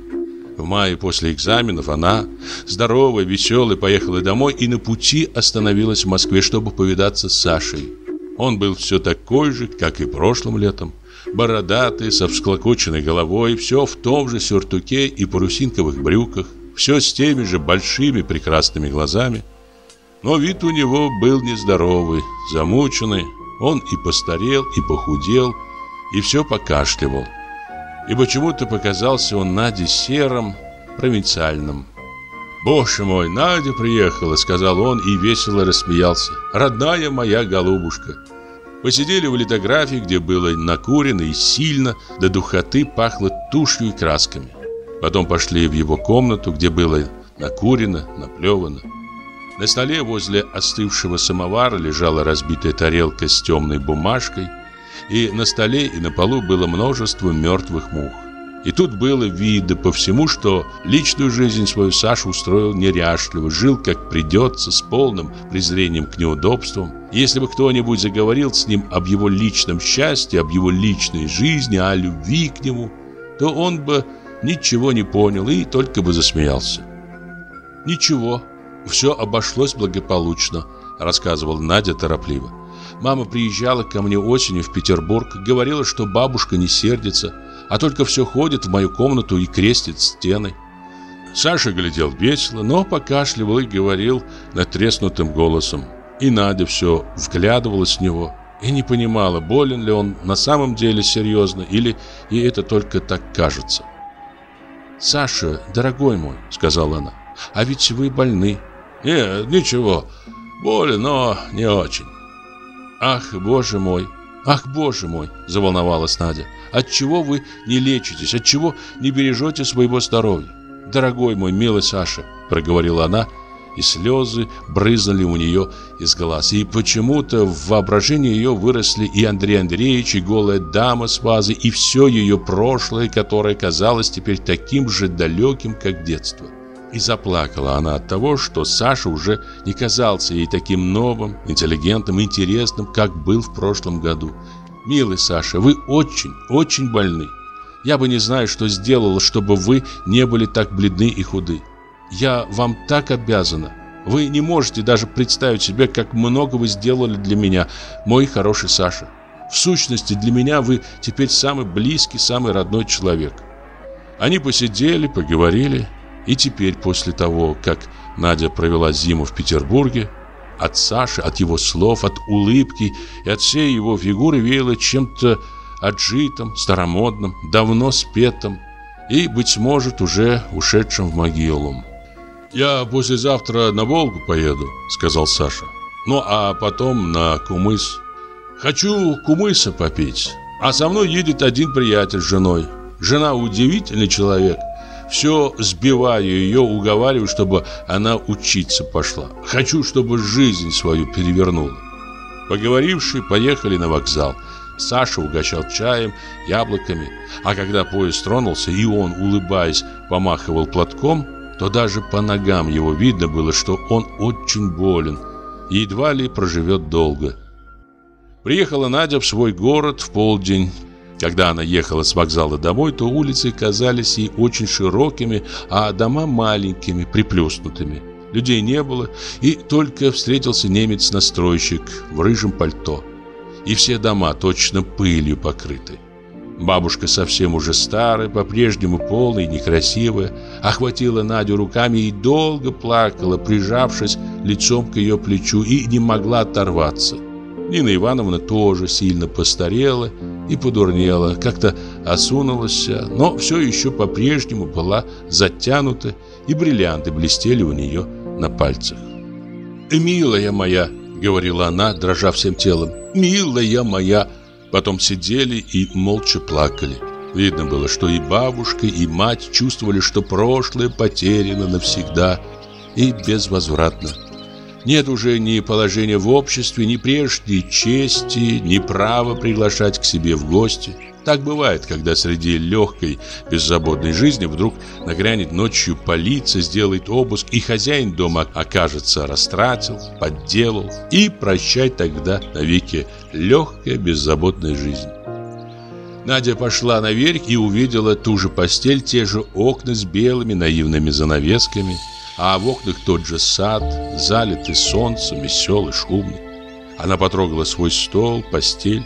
В мае после экзаменов она, здоровая, веселая, поехала домой и на пути остановилась в Москве, чтобы повидаться с Сашей. Он был все такой же, как и прошлым летом. Бородатый, со всклокоченной головой, все в том же сюртуке и парусинковых брюках, все с теми же большими прекрасными глазами. Но вид у него был нездоровый, замученный. Он и постарел, и похудел, и все покашливал. И почему-то показался он Наде серым, провинциальным. «Боже мой, Надя приехала», — сказал он и весело рассмеялся. «Родная моя голубушка». Посидели в литографии, где было накурено и сильно, до духоты пахло тушью и красками. Потом пошли в его комнату, где было накурено, наплевано. На столе возле остывшего самовара лежала разбитая тарелка с темной бумажкой, и на столе и на полу было множество мертвых мух. И тут было видно по всему, что личную жизнь свою Саша устроил неряшливо, жил как придется, с полным презрением к неудобствам. Если бы кто-нибудь заговорил с ним об его личном счастье, об его личной жизни, о любви к нему, то он бы ничего не понял и только бы засмеялся. «Ничего, все обошлось благополучно», — рассказывала Надя торопливо. «Мама приезжала ко мне осенью в Петербург, говорила, что бабушка не сердится, а только все ходит в мою комнату и крестит стены. Саша глядел весело, но покашливал и говорил натреснутым голосом. И Надя все вглядывалась в него и не понимала, болен ли он на самом деле серьезно или ей это только так кажется. «Саша, дорогой мой», — сказала она, — «а ведь вы больны». «Нет, ничего, Болен, но не очень. Ах, боже мой, ах, боже мой, заволновалась Надя. Отчего вы не лечитесь, отчего не бережете своего здоровья? Дорогой мой, милый Саша, проговорила она, и слезы брызнули у нее из глаз. И почему-то в воображении ее выросли и Андрей Андреевич, и голая дама с вазой, и все ее прошлое, которое казалось теперь таким же далеким, как детство. И заплакала она от того, что Саша уже не казался ей таким новым, интеллигентным, интересным, как был в прошлом году. «Милый Саша, вы очень, очень больны. Я бы не знаю, что сделала, чтобы вы не были так бледны и худы. Я вам так обязана. Вы не можете даже представить себе, как много вы сделали для меня, мой хороший Саша. В сущности, для меня вы теперь самый близкий, самый родной человек». Они посидели, поговорили, и теперь, после того, как Надя провела зиму в Петербурге, от Саши, от его слов, от улыбки и от всей его фигуры веяло чем-то отжитым, старомодным, давно спетым и, быть может, уже ушедшим в могилу. «Я послезавтра на Волгу поеду», — сказал Саша. «Ну, а потом на Кумыс. Хочу кумыса попить. А со мной едет один приятель с женой. Жена удивительный человек. Все сбиваю ее, уговариваю, чтобы она учиться пошла. Хочу, чтобы жизнь свою перевернула. Поговорившие, поехали на вокзал. Саша угощал чаем, яблоками. А когда поезд тронулся, и он, улыбаясь, помахивал платком, то даже по ногам его видно было, что он очень болен и едва ли проживет долго. Приехала Надя в свой город в полдень. Когда она ехала с вокзала домой, то улицы казались ей очень широкими, а дома маленькими, приплюснутыми. Людей не было, и только встретился немец-настройщик в рыжем пальто. И все дома точно пылью покрыты. Бабушка совсем уже старая, по-прежнему полная и некрасивая, охватила Надю руками и долго плакала, прижавшись лицом к ее плечу, и не могла оторваться. Нина Ивановна тоже сильно постарела и подурнела, как-то осунулась, но все еще по-прежнему была затянута, и бриллианты блестели у нее на пальцах. «Милая моя», — говорила она, дрожа всем телом, «милая моя», Потом сидели и молча плакали. Видно было, что и бабушка, и мать чувствовали, что прошлое потеряно навсегда и безвозвратно. Нет уже ни положения в обществе, ни прежней чести, ни права приглашать к себе в гости. Так бывает, когда среди легкой, беззаботной жизни вдруг нагрянет ночью полиция, сделает обыск, и хозяин дома окажется растратил, подделал, и прощай тогда навеки легкая, беззаботная жизнь. Надя пошла наверх и увидела ту же постель, те же окна с белыми наивными занавесками, а в окнах тот же сад, залитый солнцем, веселый, шумный. Она потрогала свой стол, постель,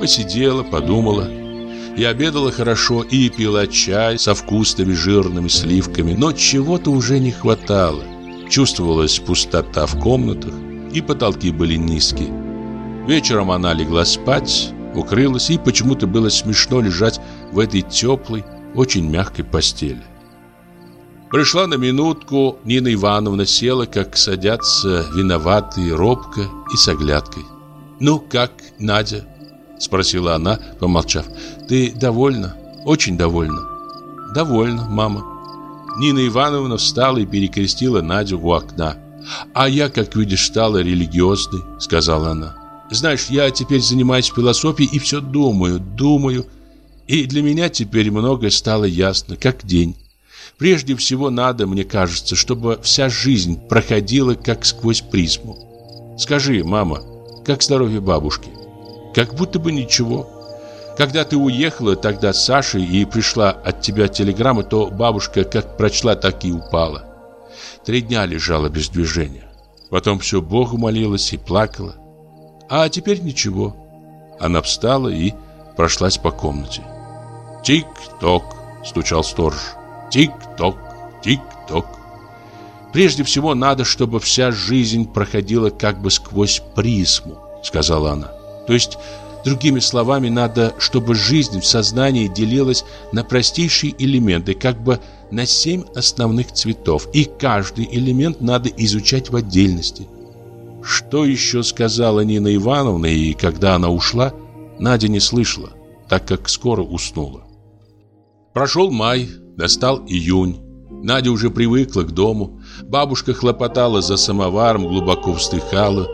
посидела, подумала и обедала хорошо, и пила чай со вкусными жирными сливками, но чего-то уже не хватало. Чувствовалась пустота в комнатах, и потолки были низкие. Вечером она легла спать, укрылась, и почему-то было смешно лежать в этой теплой, очень мягкой постели. Пришла на минутку, Нина Ивановна села, как садятся виноватые, робко и с оглядкой. «Ну, как, Надя?» – спросила она, помолчав. «Ты довольна? Очень довольна?» «Довольна, мама». Нина Ивановна встала и перекрестила Надю у окна. «А я, как видишь, стала религиозной», – сказала она. «Знаешь, я теперь занимаюсь философией и все думаю, думаю. И для меня теперь многое стало ясно, как день. Прежде всего надо, мне кажется, чтобы вся жизнь проходила как сквозь призму. Скажи, мама, как здоровье бабушки? Как будто бы ничего. Когда ты уехала тогда с Сашей и пришла от тебя телеграмма, то бабушка как прочла, так и упала. Три дня лежала без движения. Потом все Богу молилась и плакала. А теперь ничего. Она встала и прошлась по комнате. «Тик-ток!» — стучал сторож. Тик-ток, тик-ток. Прежде всего надо, чтобы вся жизнь проходила как бы сквозь призму, сказала она. То есть, другими словами, надо, чтобы жизнь в сознании делилась на простейшие элементы, как бы на семь основных цветов, и каждый элемент надо изучать в отдельности. что еще сказала Нина Ивановна, и когда она ушла, Надя не слышала, так как скоро уснула. Прошел май, достал июнь. Надя уже привыкла к дому. Бабушка хлопотала за самоваром, глубоко вздыхала.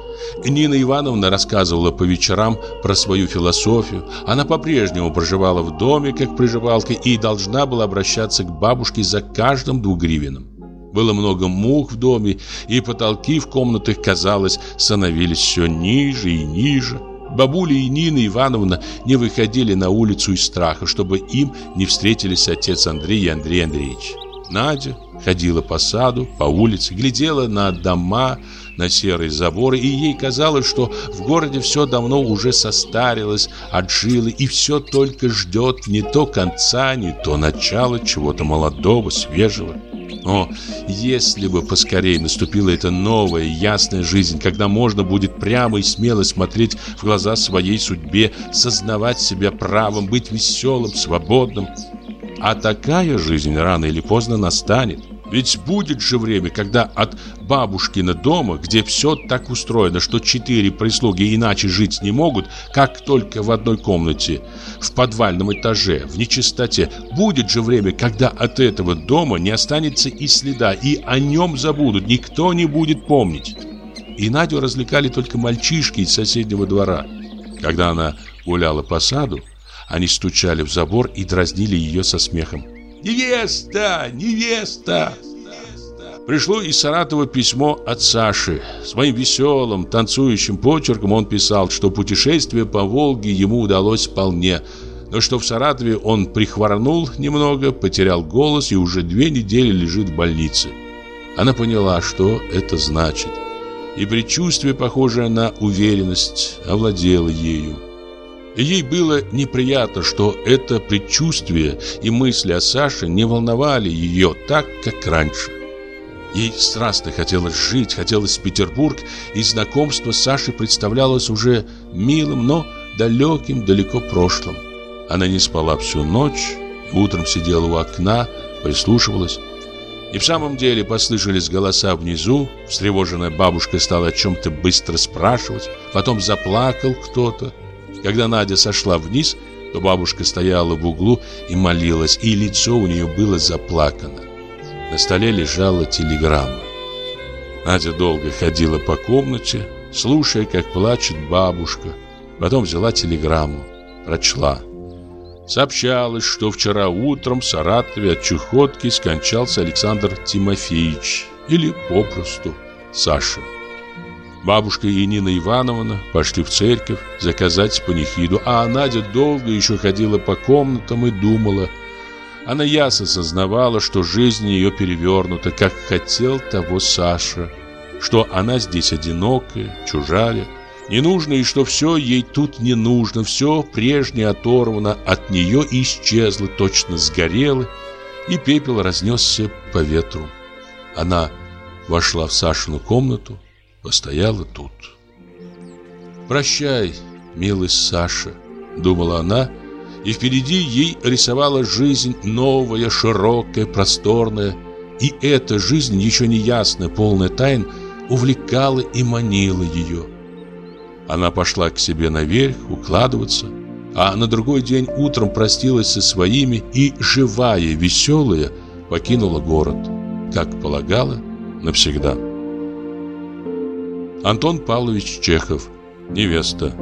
Нина Ивановна рассказывала по вечерам про свою философию. Она по-прежнему проживала в доме, как приживалка, и должна была обращаться к бабушке за каждым двугривенным. Было много мух в доме, и потолки в комнатах, казалось, становились все ниже и ниже. Бабуля и Нина Ивановна не выходили на улицу из страха, чтобы им не встретились отец Андрей и Андрей Андреевич. Надя ходила по саду, по улице, глядела на дома, на серые заборы, и ей казалось, что в городе все давно уже состарилось, отжило, и все только ждет не то конца, не то начала чего-то молодого, свежего. Но если бы поскорее наступила эта новая, ясная жизнь, когда можно будет прямо и смело смотреть в глаза своей судьбе, сознавать себя правым, быть веселым, свободным. А такая жизнь рано или поздно настанет. Ведь будет же время, когда от бабушкина дома, где все так устроено, что четыре прислуги иначе жить не могут, как только в одной комнате, в подвальном этаже, в нечистоте, будет же время, когда от этого дома не останется и следа, и о нем забудут, никто не будет помнить. И Надю развлекали только мальчишки из соседнего двора. Когда она гуляла по саду, они стучали в забор и дразнили ее со смехом. «Невеста! Невеста!» Пришло из Саратова письмо от Саши. Своим веселым, танцующим почерком он писал, что путешествие по Волге ему удалось вполне, но что в Саратове он прихворнул немного, потерял голос и уже две недели лежит в больнице. Она поняла, что это значит. И предчувствие, похожее на уверенность, овладело ею. Ей было неприятно, что это предчувствие и мысли о Саше не волновали ее так, как раньше. Ей страстно хотелось жить, хотелось в Петербург, и знакомство с Сашей представлялось уже милым, но далеким, далеко прошлым. Она не спала всю ночь, утром сидела у окна, прислушивалась. И в самом деле послышались голоса внизу, встревоженная бабушка стала о чем-то быстро спрашивать, потом заплакал кто-то. Когда Надя сошла вниз, то бабушка стояла в углу и молилась, и лицо у нее было заплакано. На столе лежала телеграмма. Надя долго ходила по комнате, слушая, как плачет бабушка. Потом взяла телеграмму, прочла. Сообщалось, что вчера утром в Саратове от чехотки скончался Александр Тимофеевич, или попросту Саша. Бабушка и Нина Ивановна пошли в церковь заказать панихиду, а Надя долго еще ходила по комнатам и думала. Она ясно сознавала, что жизнь ее перевернута, как хотел того Саша, что она здесь одинокая, чужая, ненужная, и что все ей тут не нужно, все прежнее оторвано от нее и исчезло, точно сгорело, и пепел разнесся по ветру. Она вошла в Сашину комнату, постояла тут. «Прощай, милый Саша», — думала она, и впереди ей рисовала жизнь новая, широкая, просторная, и эта жизнь, еще не ясная, полная тайн, увлекала и манила ее. Она пошла к себе наверх укладываться, а на другой день утром простилась со своими и, живая, веселая, покинула город, как полагала, навсегда. Антон Павлович Чехов. Невеста.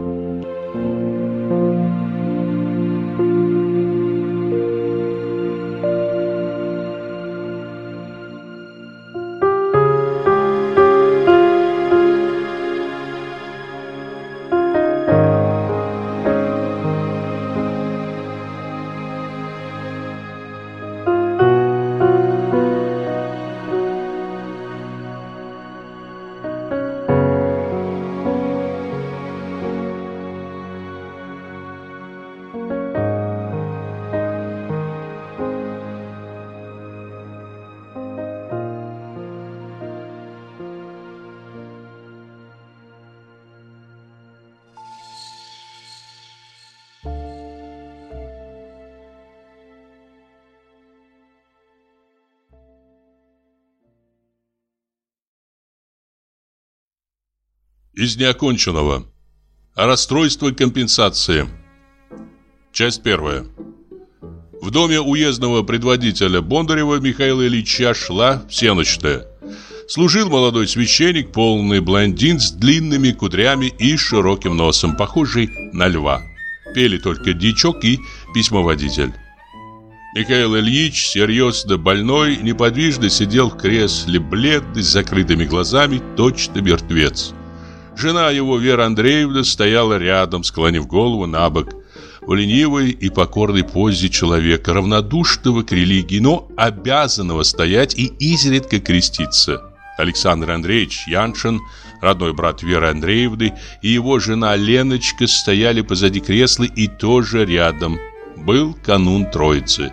Из неоконченного. Расстройство компенсации. Часть первая. В доме уездного предводителя Бондарева Михаила Ильича шла всеночная. Служил молодой священник, полный блондин с длинными кудрями и широким носом, похожий на льва. Пели только дичок и письмоводитель. Михаил Ильич, серьезно больной, неподвижно сидел в кресле, бледный, с закрытыми глазами, точно мертвец. Жена его, Вера Андреевна, стояла рядом, склонив голову на бок, в ленивой и покорной позе человека, равнодушного к религии, но обязанного стоять и изредка креститься. Александр Андреевич Яншин, родной брат Веры Андреевны, и его жена Леночка стояли позади кресла и тоже рядом. Был канун Троицы.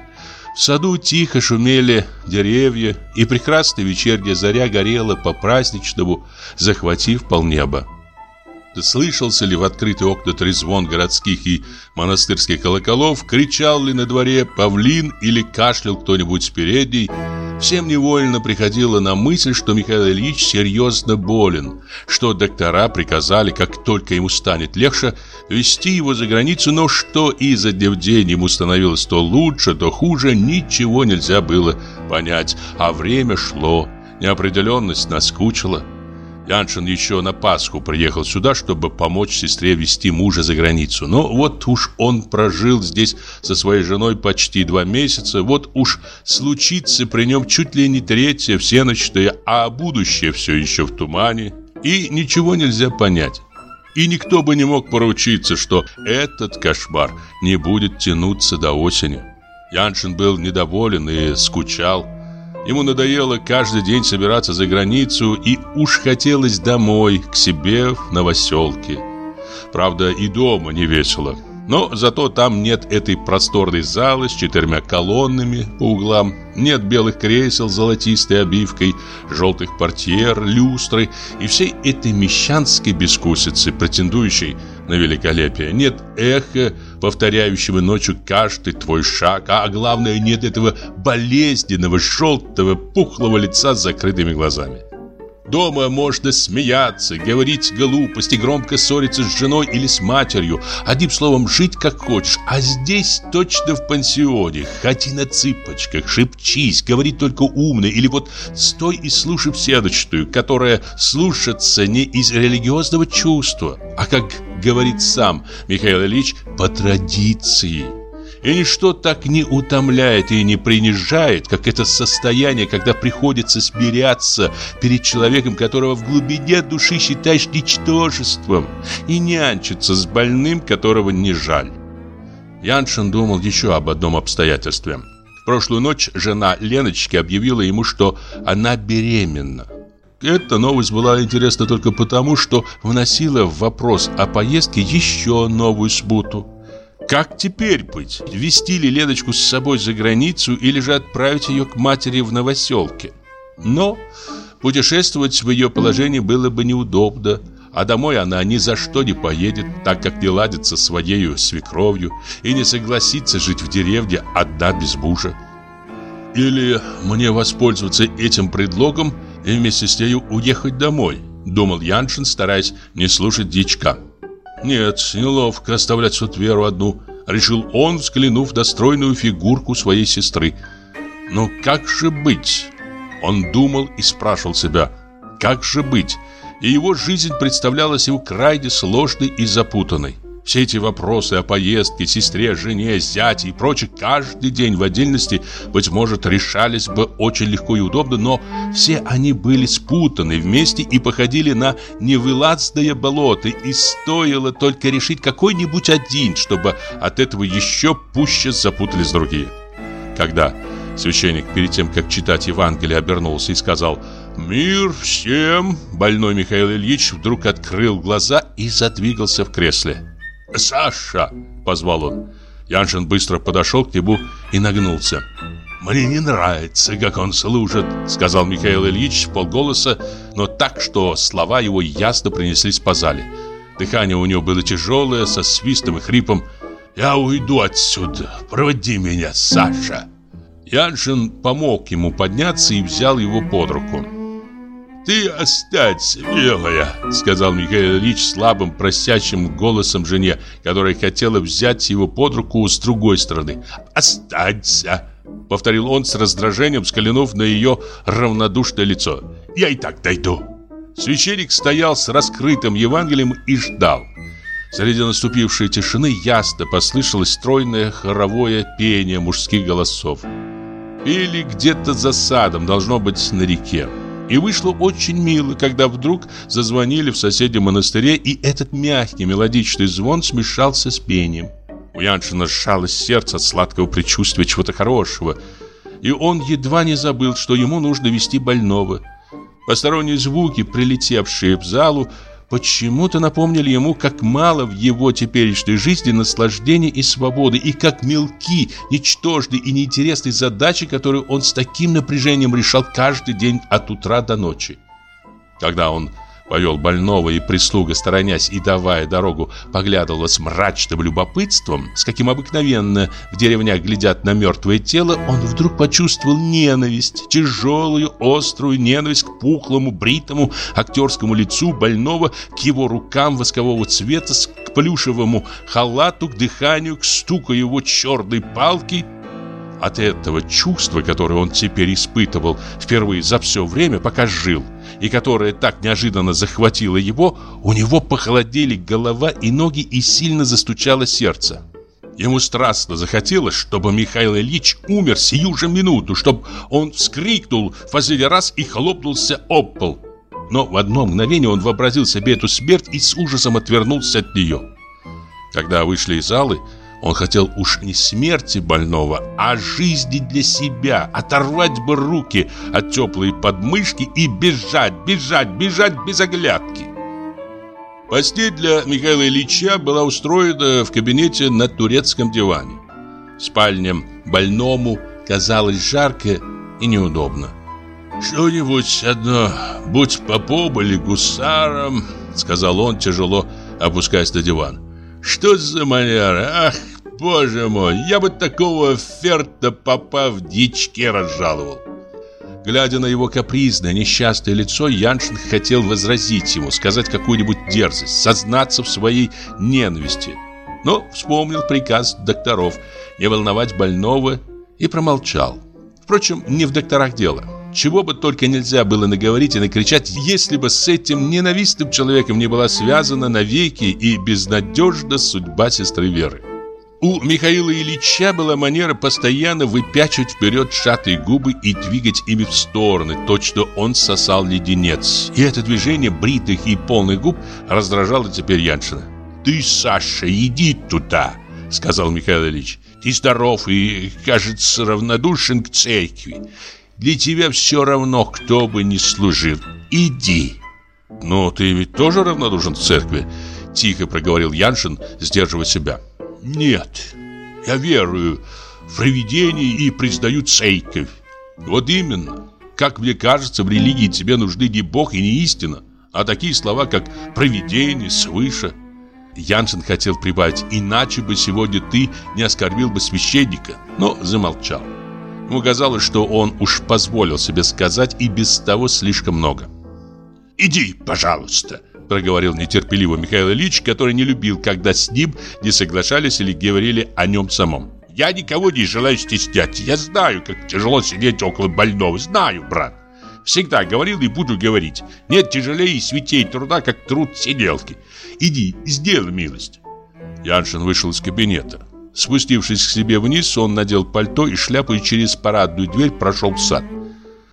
В саду тихо шумели деревья, и прекрасная вечерняя заря горела по-праздничному, захватив полнеба. Слышался ли в открытые окна трезвон городских и монастырских колоколов, кричал ли на дворе павлин или кашлял кто-нибудь с передней, всем невольно приходило на мысль, что Михаил Ильич серьезно болен, что доктора приказали, как только ему станет легче, везти его за границу, но что изо дня в день ему становилось то лучше, то хуже, ничего нельзя было понять, а время шло, неопределенность наскучила. Яншин еще на Пасху приехал сюда, чтобы помочь сестре вести мужа за границу. Но вот уж он прожил здесь со своей женой почти два месяца. Вот уж случится при нем чуть ли не третье всеночное, а будущее все еще в тумане. И ничего нельзя понять. И никто бы не мог поручиться, что этот кошмар не будет тянуться до осени. Яншин был недоволен и скучал. Ему надоело каждый день собираться за границу, и уж хотелось домой, к себе в новоселке. Правда, и дома не весело. Но зато там нет этой просторной залы с четырьмя колоннами по углам, нет белых кресел с золотистой обивкой, желтых портьер, люстры и всей этой мещанской бескусицы, претендующей на великолепие. Нет эха, повторяющего ночью каждый твой шаг, а главное, нет этого болезненного, желтого, пухлого лица с закрытыми глазами. Дома можно смеяться, говорить глупости, громко ссориться с женой или с матерью. Одним словом, жить как хочешь. А здесь точно в пансионе. Ходи на цыпочках, шепчись, говори только умно. Или вот стой и слушай всеночную, которая слушается не из религиозного чувства, а, как говорит сам Михаил Ильич, по традиции. И ничто так не утомляет и не принижает, как это состояние, когда приходится смиряться перед человеком, которого в глубине души считаешь ничтожеством, и нянчиться с больным, которого не жаль. Яншин думал еще об одном обстоятельстве. В прошлую ночь жена Леночки объявила ему, что она беременна. Эта новость была интересна только потому, что вносила в вопрос о поездке еще новую смуту. Как теперь быть? Вести ли Леночку с собой за границу или же отправить ее к матери в новоселке? Но путешествовать в ее положении было бы неудобно, а домой она ни за что не поедет, так как не ладится со своей свекровью и не согласится жить в деревне одна без мужа. Или мне воспользоваться этим предлогом и вместе с нею уехать домой, думал Яншин, стараясь не слушать дичка. Нет, неловко оставлять тут Веру одну, решил он, взглянув на стройную фигурку своей сестры. Но как же быть? Он думал и спрашивал себя, как же быть? И его жизнь представлялась ему крайне сложной и запутанной. Все эти вопросы о поездке, сестре, жене, зяте и прочее каждый день в отдельности, быть может, решались бы очень легко и удобно, но все они были спутаны вместе и походили на невылазное болото, и стоило только решить какой-нибудь один, чтобы от этого еще пуще запутались другие. Когда священник перед тем, как читать Евангелие, обернулся и сказал «Мир всем!», больной Михаил Ильич вдруг открыл глаза и задвигался в кресле. «Саша!» – позвал он. Яншин быстро подошел к нему и нагнулся. «Мне не нравится, как он служит», — сказал Михаил Ильич в полголоса, но так, что слова его ясно принеслись по зале. Дыхание у него было тяжелое, со свистом и хрипом. «Я уйду отсюда. Проводи меня, Саша». Яншин помог ему подняться и взял его под руку. «Ты останься, милая», — сказал Михаил Ильич слабым, просящим голосом жене, которая хотела взять его под руку с другой стороны. «Останься», — повторил он с раздражением, взглянув на ее равнодушное лицо. «Я и так дойду». Священник стоял с раскрытым Евангелием и ждал. Среди наступившей тишины ясно послышалось стройное хоровое пение мужских голосов. Пели где-то за садом, должно быть, на реке. И вышло очень мило, когда вдруг зазвонили в соседнем монастыре, и этот мягкий мелодичный звон смешался с пением. У Яншина сжалось сердце от сладкого предчувствия чего-то хорошего, и он едва не забыл, что ему нужно вести больного. Посторонние звуки, прилетевшие в залу, почему-то напомнили ему, как мало в его теперешней жизни наслаждения и свободы, и как мелки, ничтожные и неинтересные задачи, которые он с таким напряжением решал каждый день от утра до ночи. Когда он повел больного, и прислуга, сторонясь и давая дорогу, поглядывала с мрачным любопытством, с каким обыкновенно в деревнях глядят на мертвое тело, он вдруг почувствовал ненависть, тяжелую, острую ненависть к пухлому, бритому актерскому лицу больного, к его рукам воскового цвета, к плюшевому халату, к дыханию, к стуку его черной палки – от этого чувства, которое он теперь испытывал впервые за все время, пока жил, и которое так неожиданно захватило его, у него похолодели голова и ноги и сильно застучало сердце. Ему страстно захотелось, чтобы Михаил Ильич умер сию же минуту, чтобы он вскрикнул в последний раз и хлопнулся об пол. Но в одно мгновение он вообразил себе эту смерть и с ужасом отвернулся от нее. Когда вышли из залы, он хотел уж не смерти больного, а жизни для себя, оторвать бы руки от теплой подмышки и бежать, бежать, бежать без оглядки. Постель для Михаила Ильича была устроена в кабинете на турецком диване. Спальня больному казалась жарко и неудобно. «Что-нибудь одно, будь попом или гусаром», — сказал он, тяжело опускаясь на диван. «Что за манера? Ах, боже мой, я бы такого ферта попа в дичке разжаловал. Глядя на его капризное, несчастное лицо, Яншин хотел возразить ему, сказать какую-нибудь дерзость, сознаться в своей ненависти. Но вспомнил приказ докторов не волновать больного и промолчал. Впрочем, не в докторах дело. Чего бы только нельзя было наговорить и накричать, если бы с этим ненавистным человеком не была связана навеки и безнадежна судьба сестры Веры. У Михаила Ильича была манера постоянно выпячивать вперед сжатые губы и двигать ими в стороны, точно он сосал леденец. И это движение бритых и полных губ раздражало теперь Яншина. «Ты, Саша, иди туда!» — сказал Михаил Ильич. «Ты здоров и, кажется, равнодушен к церкви. Для тебя все равно, кто бы ни служил. Иди!» «Но ты ведь тоже равнодушен к церкви?» — тихо проговорил Яншин, сдерживая себя. Нет, я верую в провидение и признаю церковь. Вот именно. Как мне кажется, в религии тебе нужны не Бог и не истина, а такие слова, как провидение, свыше. Яншин хотел прибавить, иначе бы сегодня ты не оскорбил бы священника, но замолчал. Ему казалось, что он уж позволил себе сказать и без того слишком много. «Иди, пожалуйста», проговорил нетерпеливо Михаил Ильич, который не любил, когда с ним не соглашались или говорили о нем самом. «Я никого не желаю стеснять. Я знаю, как тяжело сидеть около больного. Знаю, брат. Всегда говорил и буду говорить. Нет тяжелее и святей труда, как труд сиделки. Иди, сделай милость». Яншин вышел из кабинета. Спустившись к себе вниз, он надел пальто и шляпу и через парадную дверь прошел в сад.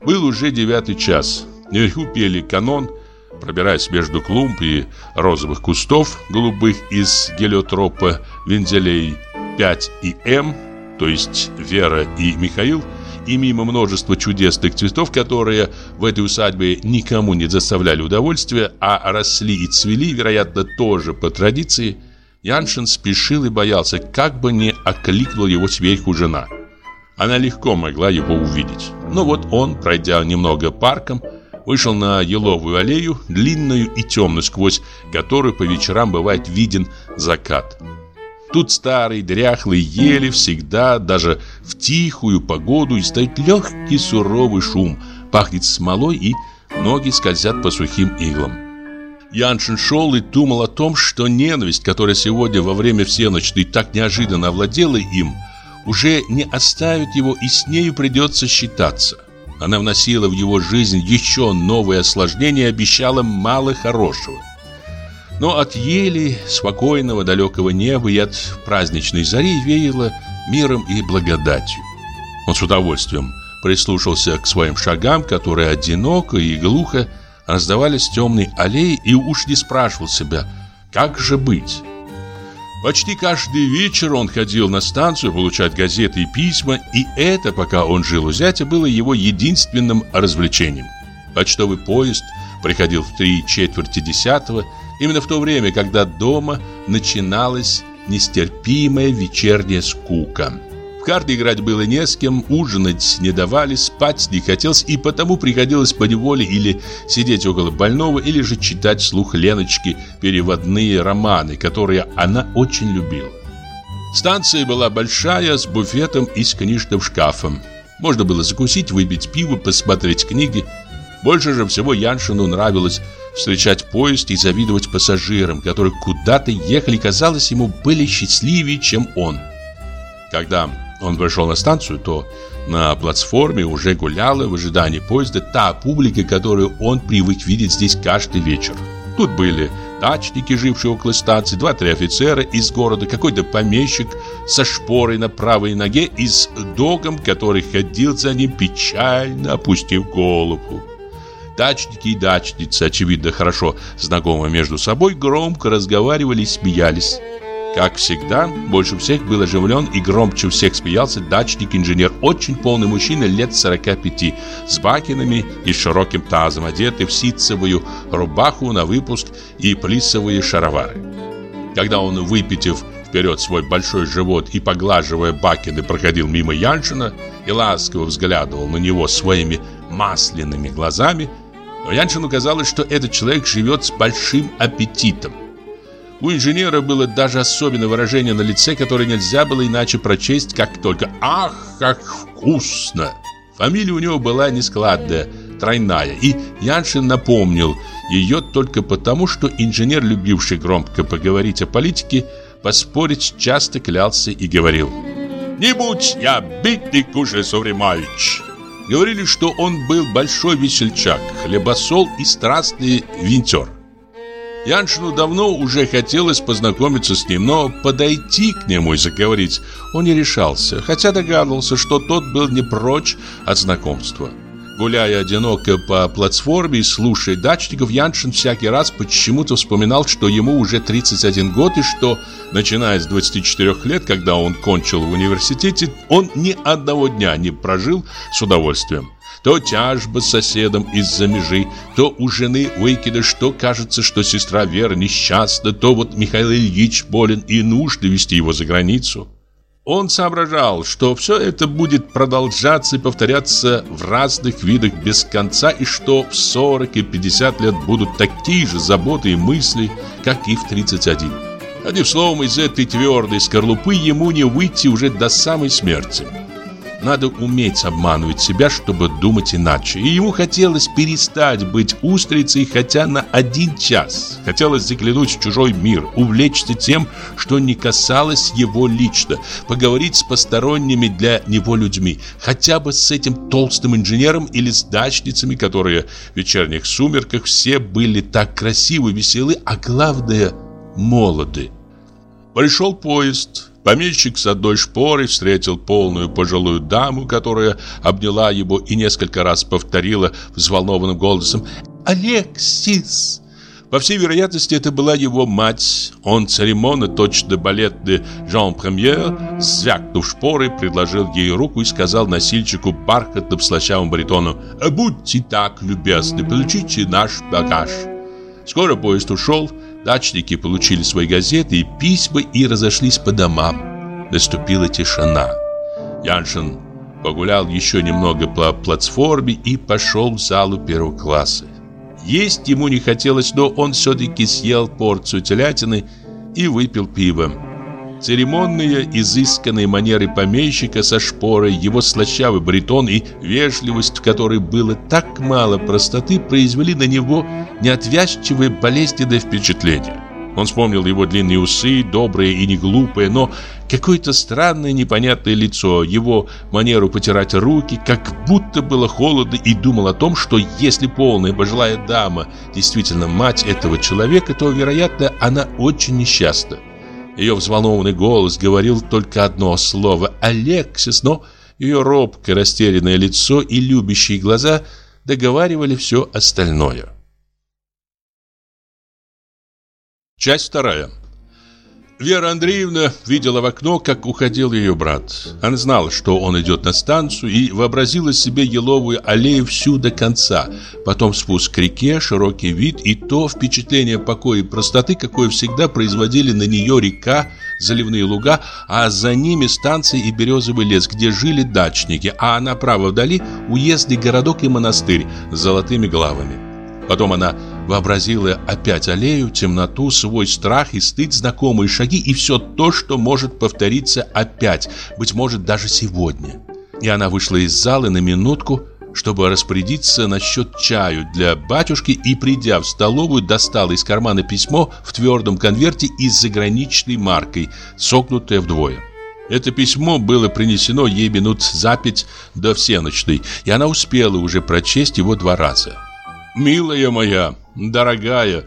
Был уже девятый час. Наверху пели канон, Пробираясь между клумб и розовых кустов, голубых из гелиотропа вензелей 5 и М, то есть Вера и Михаил, и мимо множества чудесных цветов, которые в этой усадьбе никому не доставляли удовольствия, а росли и цвели, вероятно, тоже по традиции, Яншин спешил и боялся, как бы не окликнула его сверху жена. Она легко могла его увидеть. Но вот он, пройдя немного парком, вышел на еловую аллею, длинную и темную, сквозь которую по вечерам бывает виден закат. Тут старые дряхлые ели всегда, даже в тихую погоду, издают легкий суровый шум, пахнет смолой и ноги скользят по сухим иглам. Яншин шел и думал о том, что ненависть, которая сегодня во время всеночной так неожиданно овладела им, уже не оставит его и с нею придется считаться. Она вносила в его жизнь еще новые осложнения и обещала мало хорошего. Но от ели, спокойного далекого неба и от праздничной зари веяло миром и благодатью. Он с удовольствием прислушался к своим шагам, которые одиноко и глухо раздавались в темной аллее, и уж не спрашивал себя, как же быть. Почти каждый вечер он ходил на станцию получать газеты и письма, и это, пока он жил у зятя, было его единственным развлечением. Почтовый поезд приходил в три четверти десятого, именно в то время, когда дома начиналась нестерпимая вечерняя скука. В карты играть было не с кем, ужинать не давали, спать не хотелось, и потому приходилось поневоле или сидеть около больного, или же читать слух Леночки переводные романы, которые она очень любила. Станция была большая, с буфетом и с книжным шкафом. Можно было закусить, выпить пиво, посмотреть книги. Больше же всего Яншину нравилось встречать поезд и завидовать пассажирам, которые куда-то ехали, казалось, ему были счастливее, чем он. Когда он пришел на станцию, то на платформе уже гуляла в ожидании поезда та публика, которую он привык видеть здесь каждый вечер. Тут были дачники, жившие около станции, два-три офицера из города, какой-то помещик со шпорой на правой ноге и с догом, который ходил за ним, печально опустив голову. Дачники и дачницы, очевидно, хорошо знакомы между собой, громко разговаривали и смеялись. Как всегда, больше всех был оживлен и громче всех смеялся дачник-инженер, очень полный мужчина лет 45, с бакинами и широким тазом, одетый в ситцевую рубаху на выпуск и плисовые шаровары. Когда он, выпитив вперед свой большой живот и поглаживая бакины, проходил мимо Яншина и ласково взглядывал на него своими масляными глазами, но Яншину казалось, что этот человек живет с большим аппетитом. У инженера было даже особенное выражение на лице, которое нельзя было иначе прочесть, как только «Ах, как вкусно!». Фамилия у него была нескладная, тройная, и Яншин напомнил ее только потому, что инженер, любивший громко поговорить о политике, поспорить часто клялся и говорил «Не будь я битый, Куша Савремович!» Говорили, что он был большой весельчак, хлебосол и страстный винтер. Яншину давно уже хотелось познакомиться с ним, но подойти к нему и заговорить он не решался, хотя догадывался, что тот был не прочь от знакомства. Гуляя одиноко по платформе и слушая дачников, Яншин всякий раз почему-то вспоминал, что ему уже 31 год и что, начиная с 24 лет, когда он кончил в университете, он ни одного дня не прожил с удовольствием. То тяжба с соседом из-за межи, то у жены выкидыш, то кажется, что сестра Вера несчастна, то вот Михаил Ильич болен и нужно вести его за границу. Он соображал, что все это будет продолжаться и повторяться в разных видах без конца, и что в 40 и 50 лет будут такие же заботы и мысли, как и в 31. Одним словом, из этой твердой скорлупы ему не выйти уже до самой смерти. Надо уметь обманывать себя, чтобы думать иначе. И ему хотелось перестать быть устрицей хотя на один час. Хотелось заглянуть в чужой мир, увлечься тем, что не касалось его лично, поговорить с посторонними для него людьми, хотя бы с этим толстым инженером или с дачницами, которые в вечерних сумерках все были так красивы, веселы, а главное – молоды. Пришел поезд. Помещик с одной шпорой встретил полную пожилую даму, которая обняла его и несколько раз повторила взволнованным голосом «Алексис!». По всей вероятности, это была его мать. Он церемонно, точно балетный Жан-Премьер, звякнув шпорой, предложил ей руку и сказал носильщику бархатным слащавым баритоном «Будьте так любезны, получите наш багаж». Скоро поезд ушел, Дачники получили свои газеты и письма и разошлись по домам. Наступила тишина. Яншин погулял еще немного по платформе и пошел в залу первого класса. Есть ему не хотелось, но он все-таки съел порцию телятины и выпил пиво. Церемонные, изысканные манеры помещика со шпорой, его слащавый баритон и вежливость, в которой было так мало простоты, произвели на него неотвязчивое болезненное впечатление. Он вспомнил его длинные усы, добрые и не глупые, но какое-то странное непонятное лицо, его манеру потирать руки, как будто было холодно, и думал о том, что если полная пожилая дама действительно мать этого человека, то, вероятно, она очень несчастна. Ее взволнованный голос говорил только одно слово «Алексис», но ее робкое растерянное лицо и любящие глаза договаривали все остальное. Часть вторая. Вера Андреевна видела в окно, как уходил ее брат. Она знала, что он идет на станцию и вообразила себе еловую аллею всю до конца. Потом спуск к реке, широкий вид и то впечатление покоя и простоты, какое всегда производили на нее река, заливные луга, а за ними станция и березовый лес, где жили дачники, а направо вдали уездный городок и монастырь с золотыми главами. Потом она вообразила опять аллею, темноту, свой страх и стыд, знакомые шаги и все то, что может повториться опять, быть может, даже сегодня. И она вышла из зала на минутку, чтобы распорядиться насчет чаю для батюшки и, придя в столовую, достала из кармана письмо в твердом конверте и с заграничной маркой, согнутое вдвое. Это письмо было принесено ей минут за пять до всеночной, и она успела уже прочесть его два раза. «Милая моя, дорогая,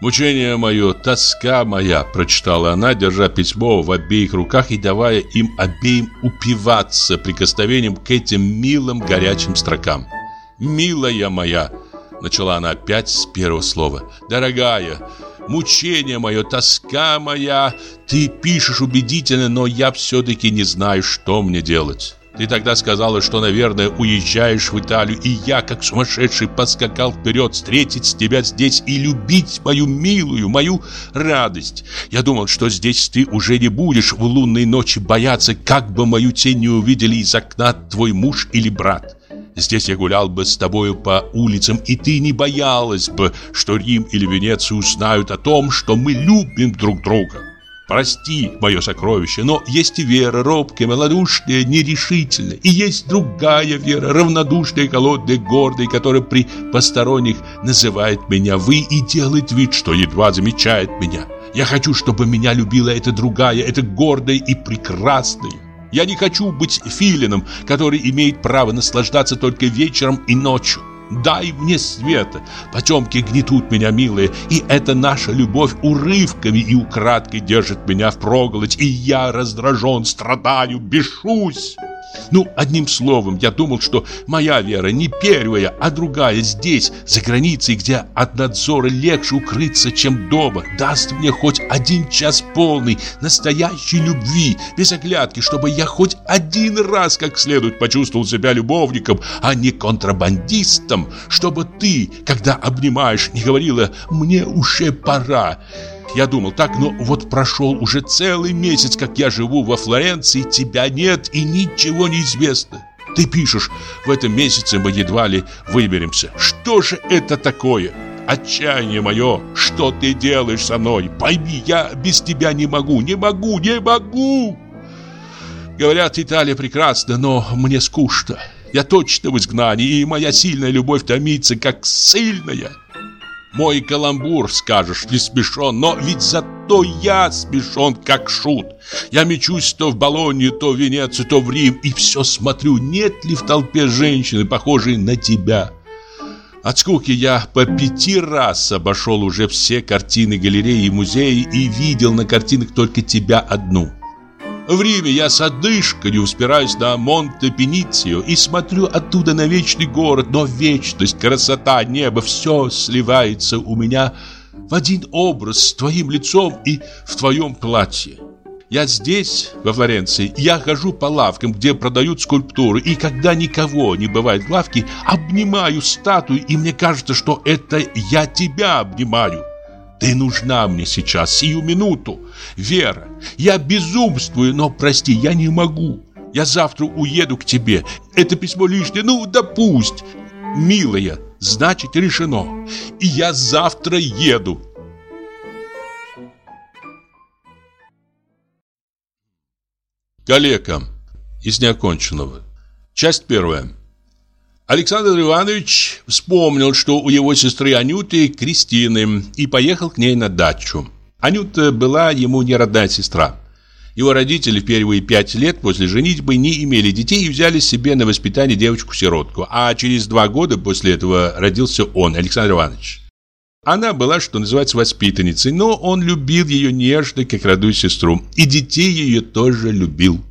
мучение мое, тоска моя», прочитала она, держа письмо в обеих руках и давая им обеим упиваться прикосновением к этим милым горячим строкам. «Милая моя», начала она опять с первого слова, «дорогая, мучение мое, тоска моя, ты пишешь убедительно, но я все-таки не знаю, что мне делать». Ты тогда сказала, что, наверное, уезжаешь в Италию, и я, как сумасшедший, подскакал вперед встретить тебя здесь и любить мою милую, мою радость. Я думал, что здесь ты уже не будешь в лунной ночи бояться, как бы мою тень не увидели из окна твой муж или брат. Здесь я гулял бы с тобою по улицам, и ты не боялась бы, что Рим или Венеция узнают о том, что мы любим друг друга. Прости, мое сокровище, но есть вера, робкая, малодушная, нерешительная. И есть другая вера, равнодушная, голодная, гордая, которая при посторонних называет меня «вы» и делает вид, что едва замечает меня. Я хочу, чтобы меня любила эта другая, эта гордая и прекрасная. Я не хочу быть филином, который имеет право наслаждаться только вечером и ночью. Дай мне света. Потемки гнетут меня, милые, и эта наша любовь урывками и украдкой держит меня в проголодь, и я раздражен, страдаю, бешусь. Ну, одним словом, я думал, что моя вера не первая, а другая здесь, за границей, где от надзора легче укрыться, чем дома, даст мне хоть один час полный настоящей любви, без оглядки, чтобы я хоть один раз как следует почувствовал себя любовником, а не контрабандистом, чтобы ты, когда обнимаешь, не говорила «мне уже пора», я думал так, но вот прошел уже целый месяц, как я живу во Флоренции, тебя нет и ничего не известно. Ты пишешь, в этом месяце мы едва ли выберемся. Что же это такое? Отчаяние мое, что ты делаешь со мной? Пойми, я без тебя не могу, не могу, не могу. Говорят, Италия прекрасна, но мне скучно. Я точно в изгнании, и моя сильная любовь томится, как сильная. Мой каламбур, скажешь, не смешон, но ведь зато я смешон, как шут. Я мечусь то в Болонью, то в Венецию, то в Рим, и все смотрю, нет ли в толпе женщины, похожей на тебя. От скуки я по пяти раз обошел уже все картины галереи и музеи и видел на картинах только тебя одну. В Риме я с одышкой успираюсь на Монте-Пеницио и смотрю оттуда на вечный город, но вечность, красота, небо, все сливается у меня в один образ с твоим лицом и в твоем платье. Я здесь, во Флоренции, я хожу по лавкам, где продают скульптуры, и когда никого не бывает в лавке, обнимаю статую, и мне кажется, что это я тебя обнимаю. Ты нужна мне сейчас, сию минуту. Вера, я безумствую, но прости, я не могу. Я завтра уеду к тебе. Это письмо лишнее, ну да пусть. Милая, значит решено. И я завтра еду. Калека из неоконченного. Часть первая. Александр Иванович вспомнил, что у его сестры Анюты Кристины, и поехал к ней на дачу. Анюта была ему не родная сестра. Его родители в первые пять лет после женитьбы не имели детей и взяли себе на воспитание девочку-сиротку, а через два года после этого родился он, Александр Иванович. Она была, что называется, воспитанницей, но он любил ее нежно, как родную сестру, и детей ее тоже любил.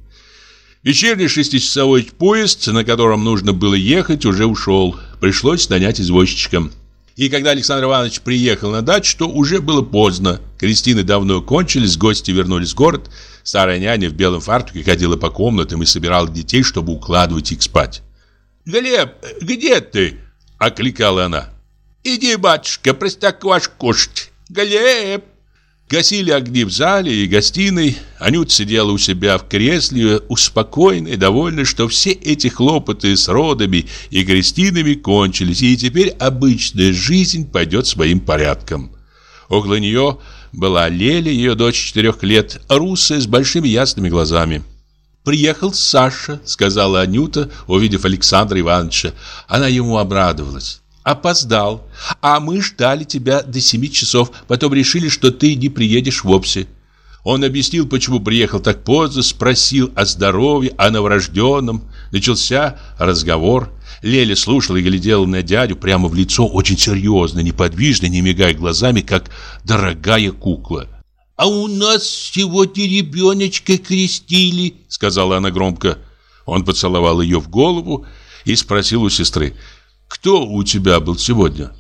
Вечерний шестичасовой поезд, на котором нужно было ехать, уже ушел. Пришлось нанять извозчика. И когда Александр Иванович приехал на дачу, то уже было поздно. Кристины давно кончились, гости вернулись в город. Старая няня в белом фартуке ходила по комнатам и собирала детей, чтобы укладывать их спать. «Глеб, где ты?» – окликала она. «Иди, батюшка, простокваш кушать. Глеб!» Гасили огни в зале и гостиной. Анют сидела у себя в кресле, успокоенная, довольна, что все эти хлопоты с родами и крестинами кончились, и теперь обычная жизнь пойдет своим порядком. Около нее была Леля, ее дочь четырех лет, русая, с большими ясными глазами. «Приехал Саша», — сказала Анюта, увидев Александра Ивановича. Она ему обрадовалась. Опоздал. А мы ждали тебя до семи часов. Потом решили, что ты не приедешь вовсе. Он объяснил, почему приехал так поздно, спросил о здоровье, о новорожденном. Начался разговор. Леля слушала и глядела на дядю прямо в лицо, очень серьезно, неподвижно, не мигая глазами, как дорогая кукла. «А у нас сегодня ребеночка крестили», — сказала она громко. Он поцеловал ее в голову и спросил у сестры, кто у тебя был сегодня?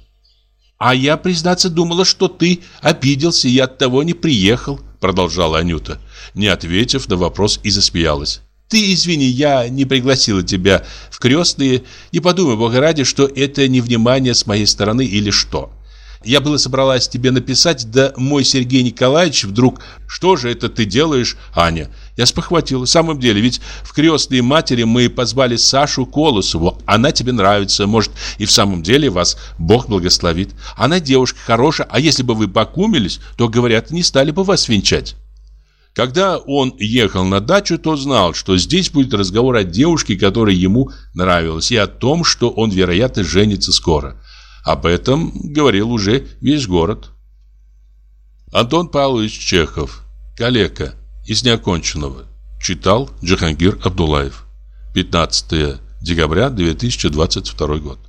А я, признаться, думала, что ты обиделся и оттого не приехал, продолжала Анюта, не ответив на вопрос и засмеялась. Ты извини, я не пригласила тебя в крестные. Не подумай, Бога ради, что это невнимание с моей стороны или что. Я было собралась тебе написать, да мой Сергей Николаевич вдруг... Что же это ты делаешь, Аня? Я спохватила. В самом деле, ведь в крестные матери мы позвали Сашу Колосову. Она тебе нравится. Может, и в самом деле вас Бог благословит. Она девушка хорошая, а если бы вы покумились, то, говорят, не стали бы вас венчать. Когда он ехал на дачу, то знал, что здесь будет разговор о девушке, которая ему нравилась, и о том, что он, вероятно, женится скоро. Об этом говорил уже весь город. Антон Павлович Чехов. Калека. Из неоконченного. Читал Джахангир Абдулаев. 15 декабря 2022 год.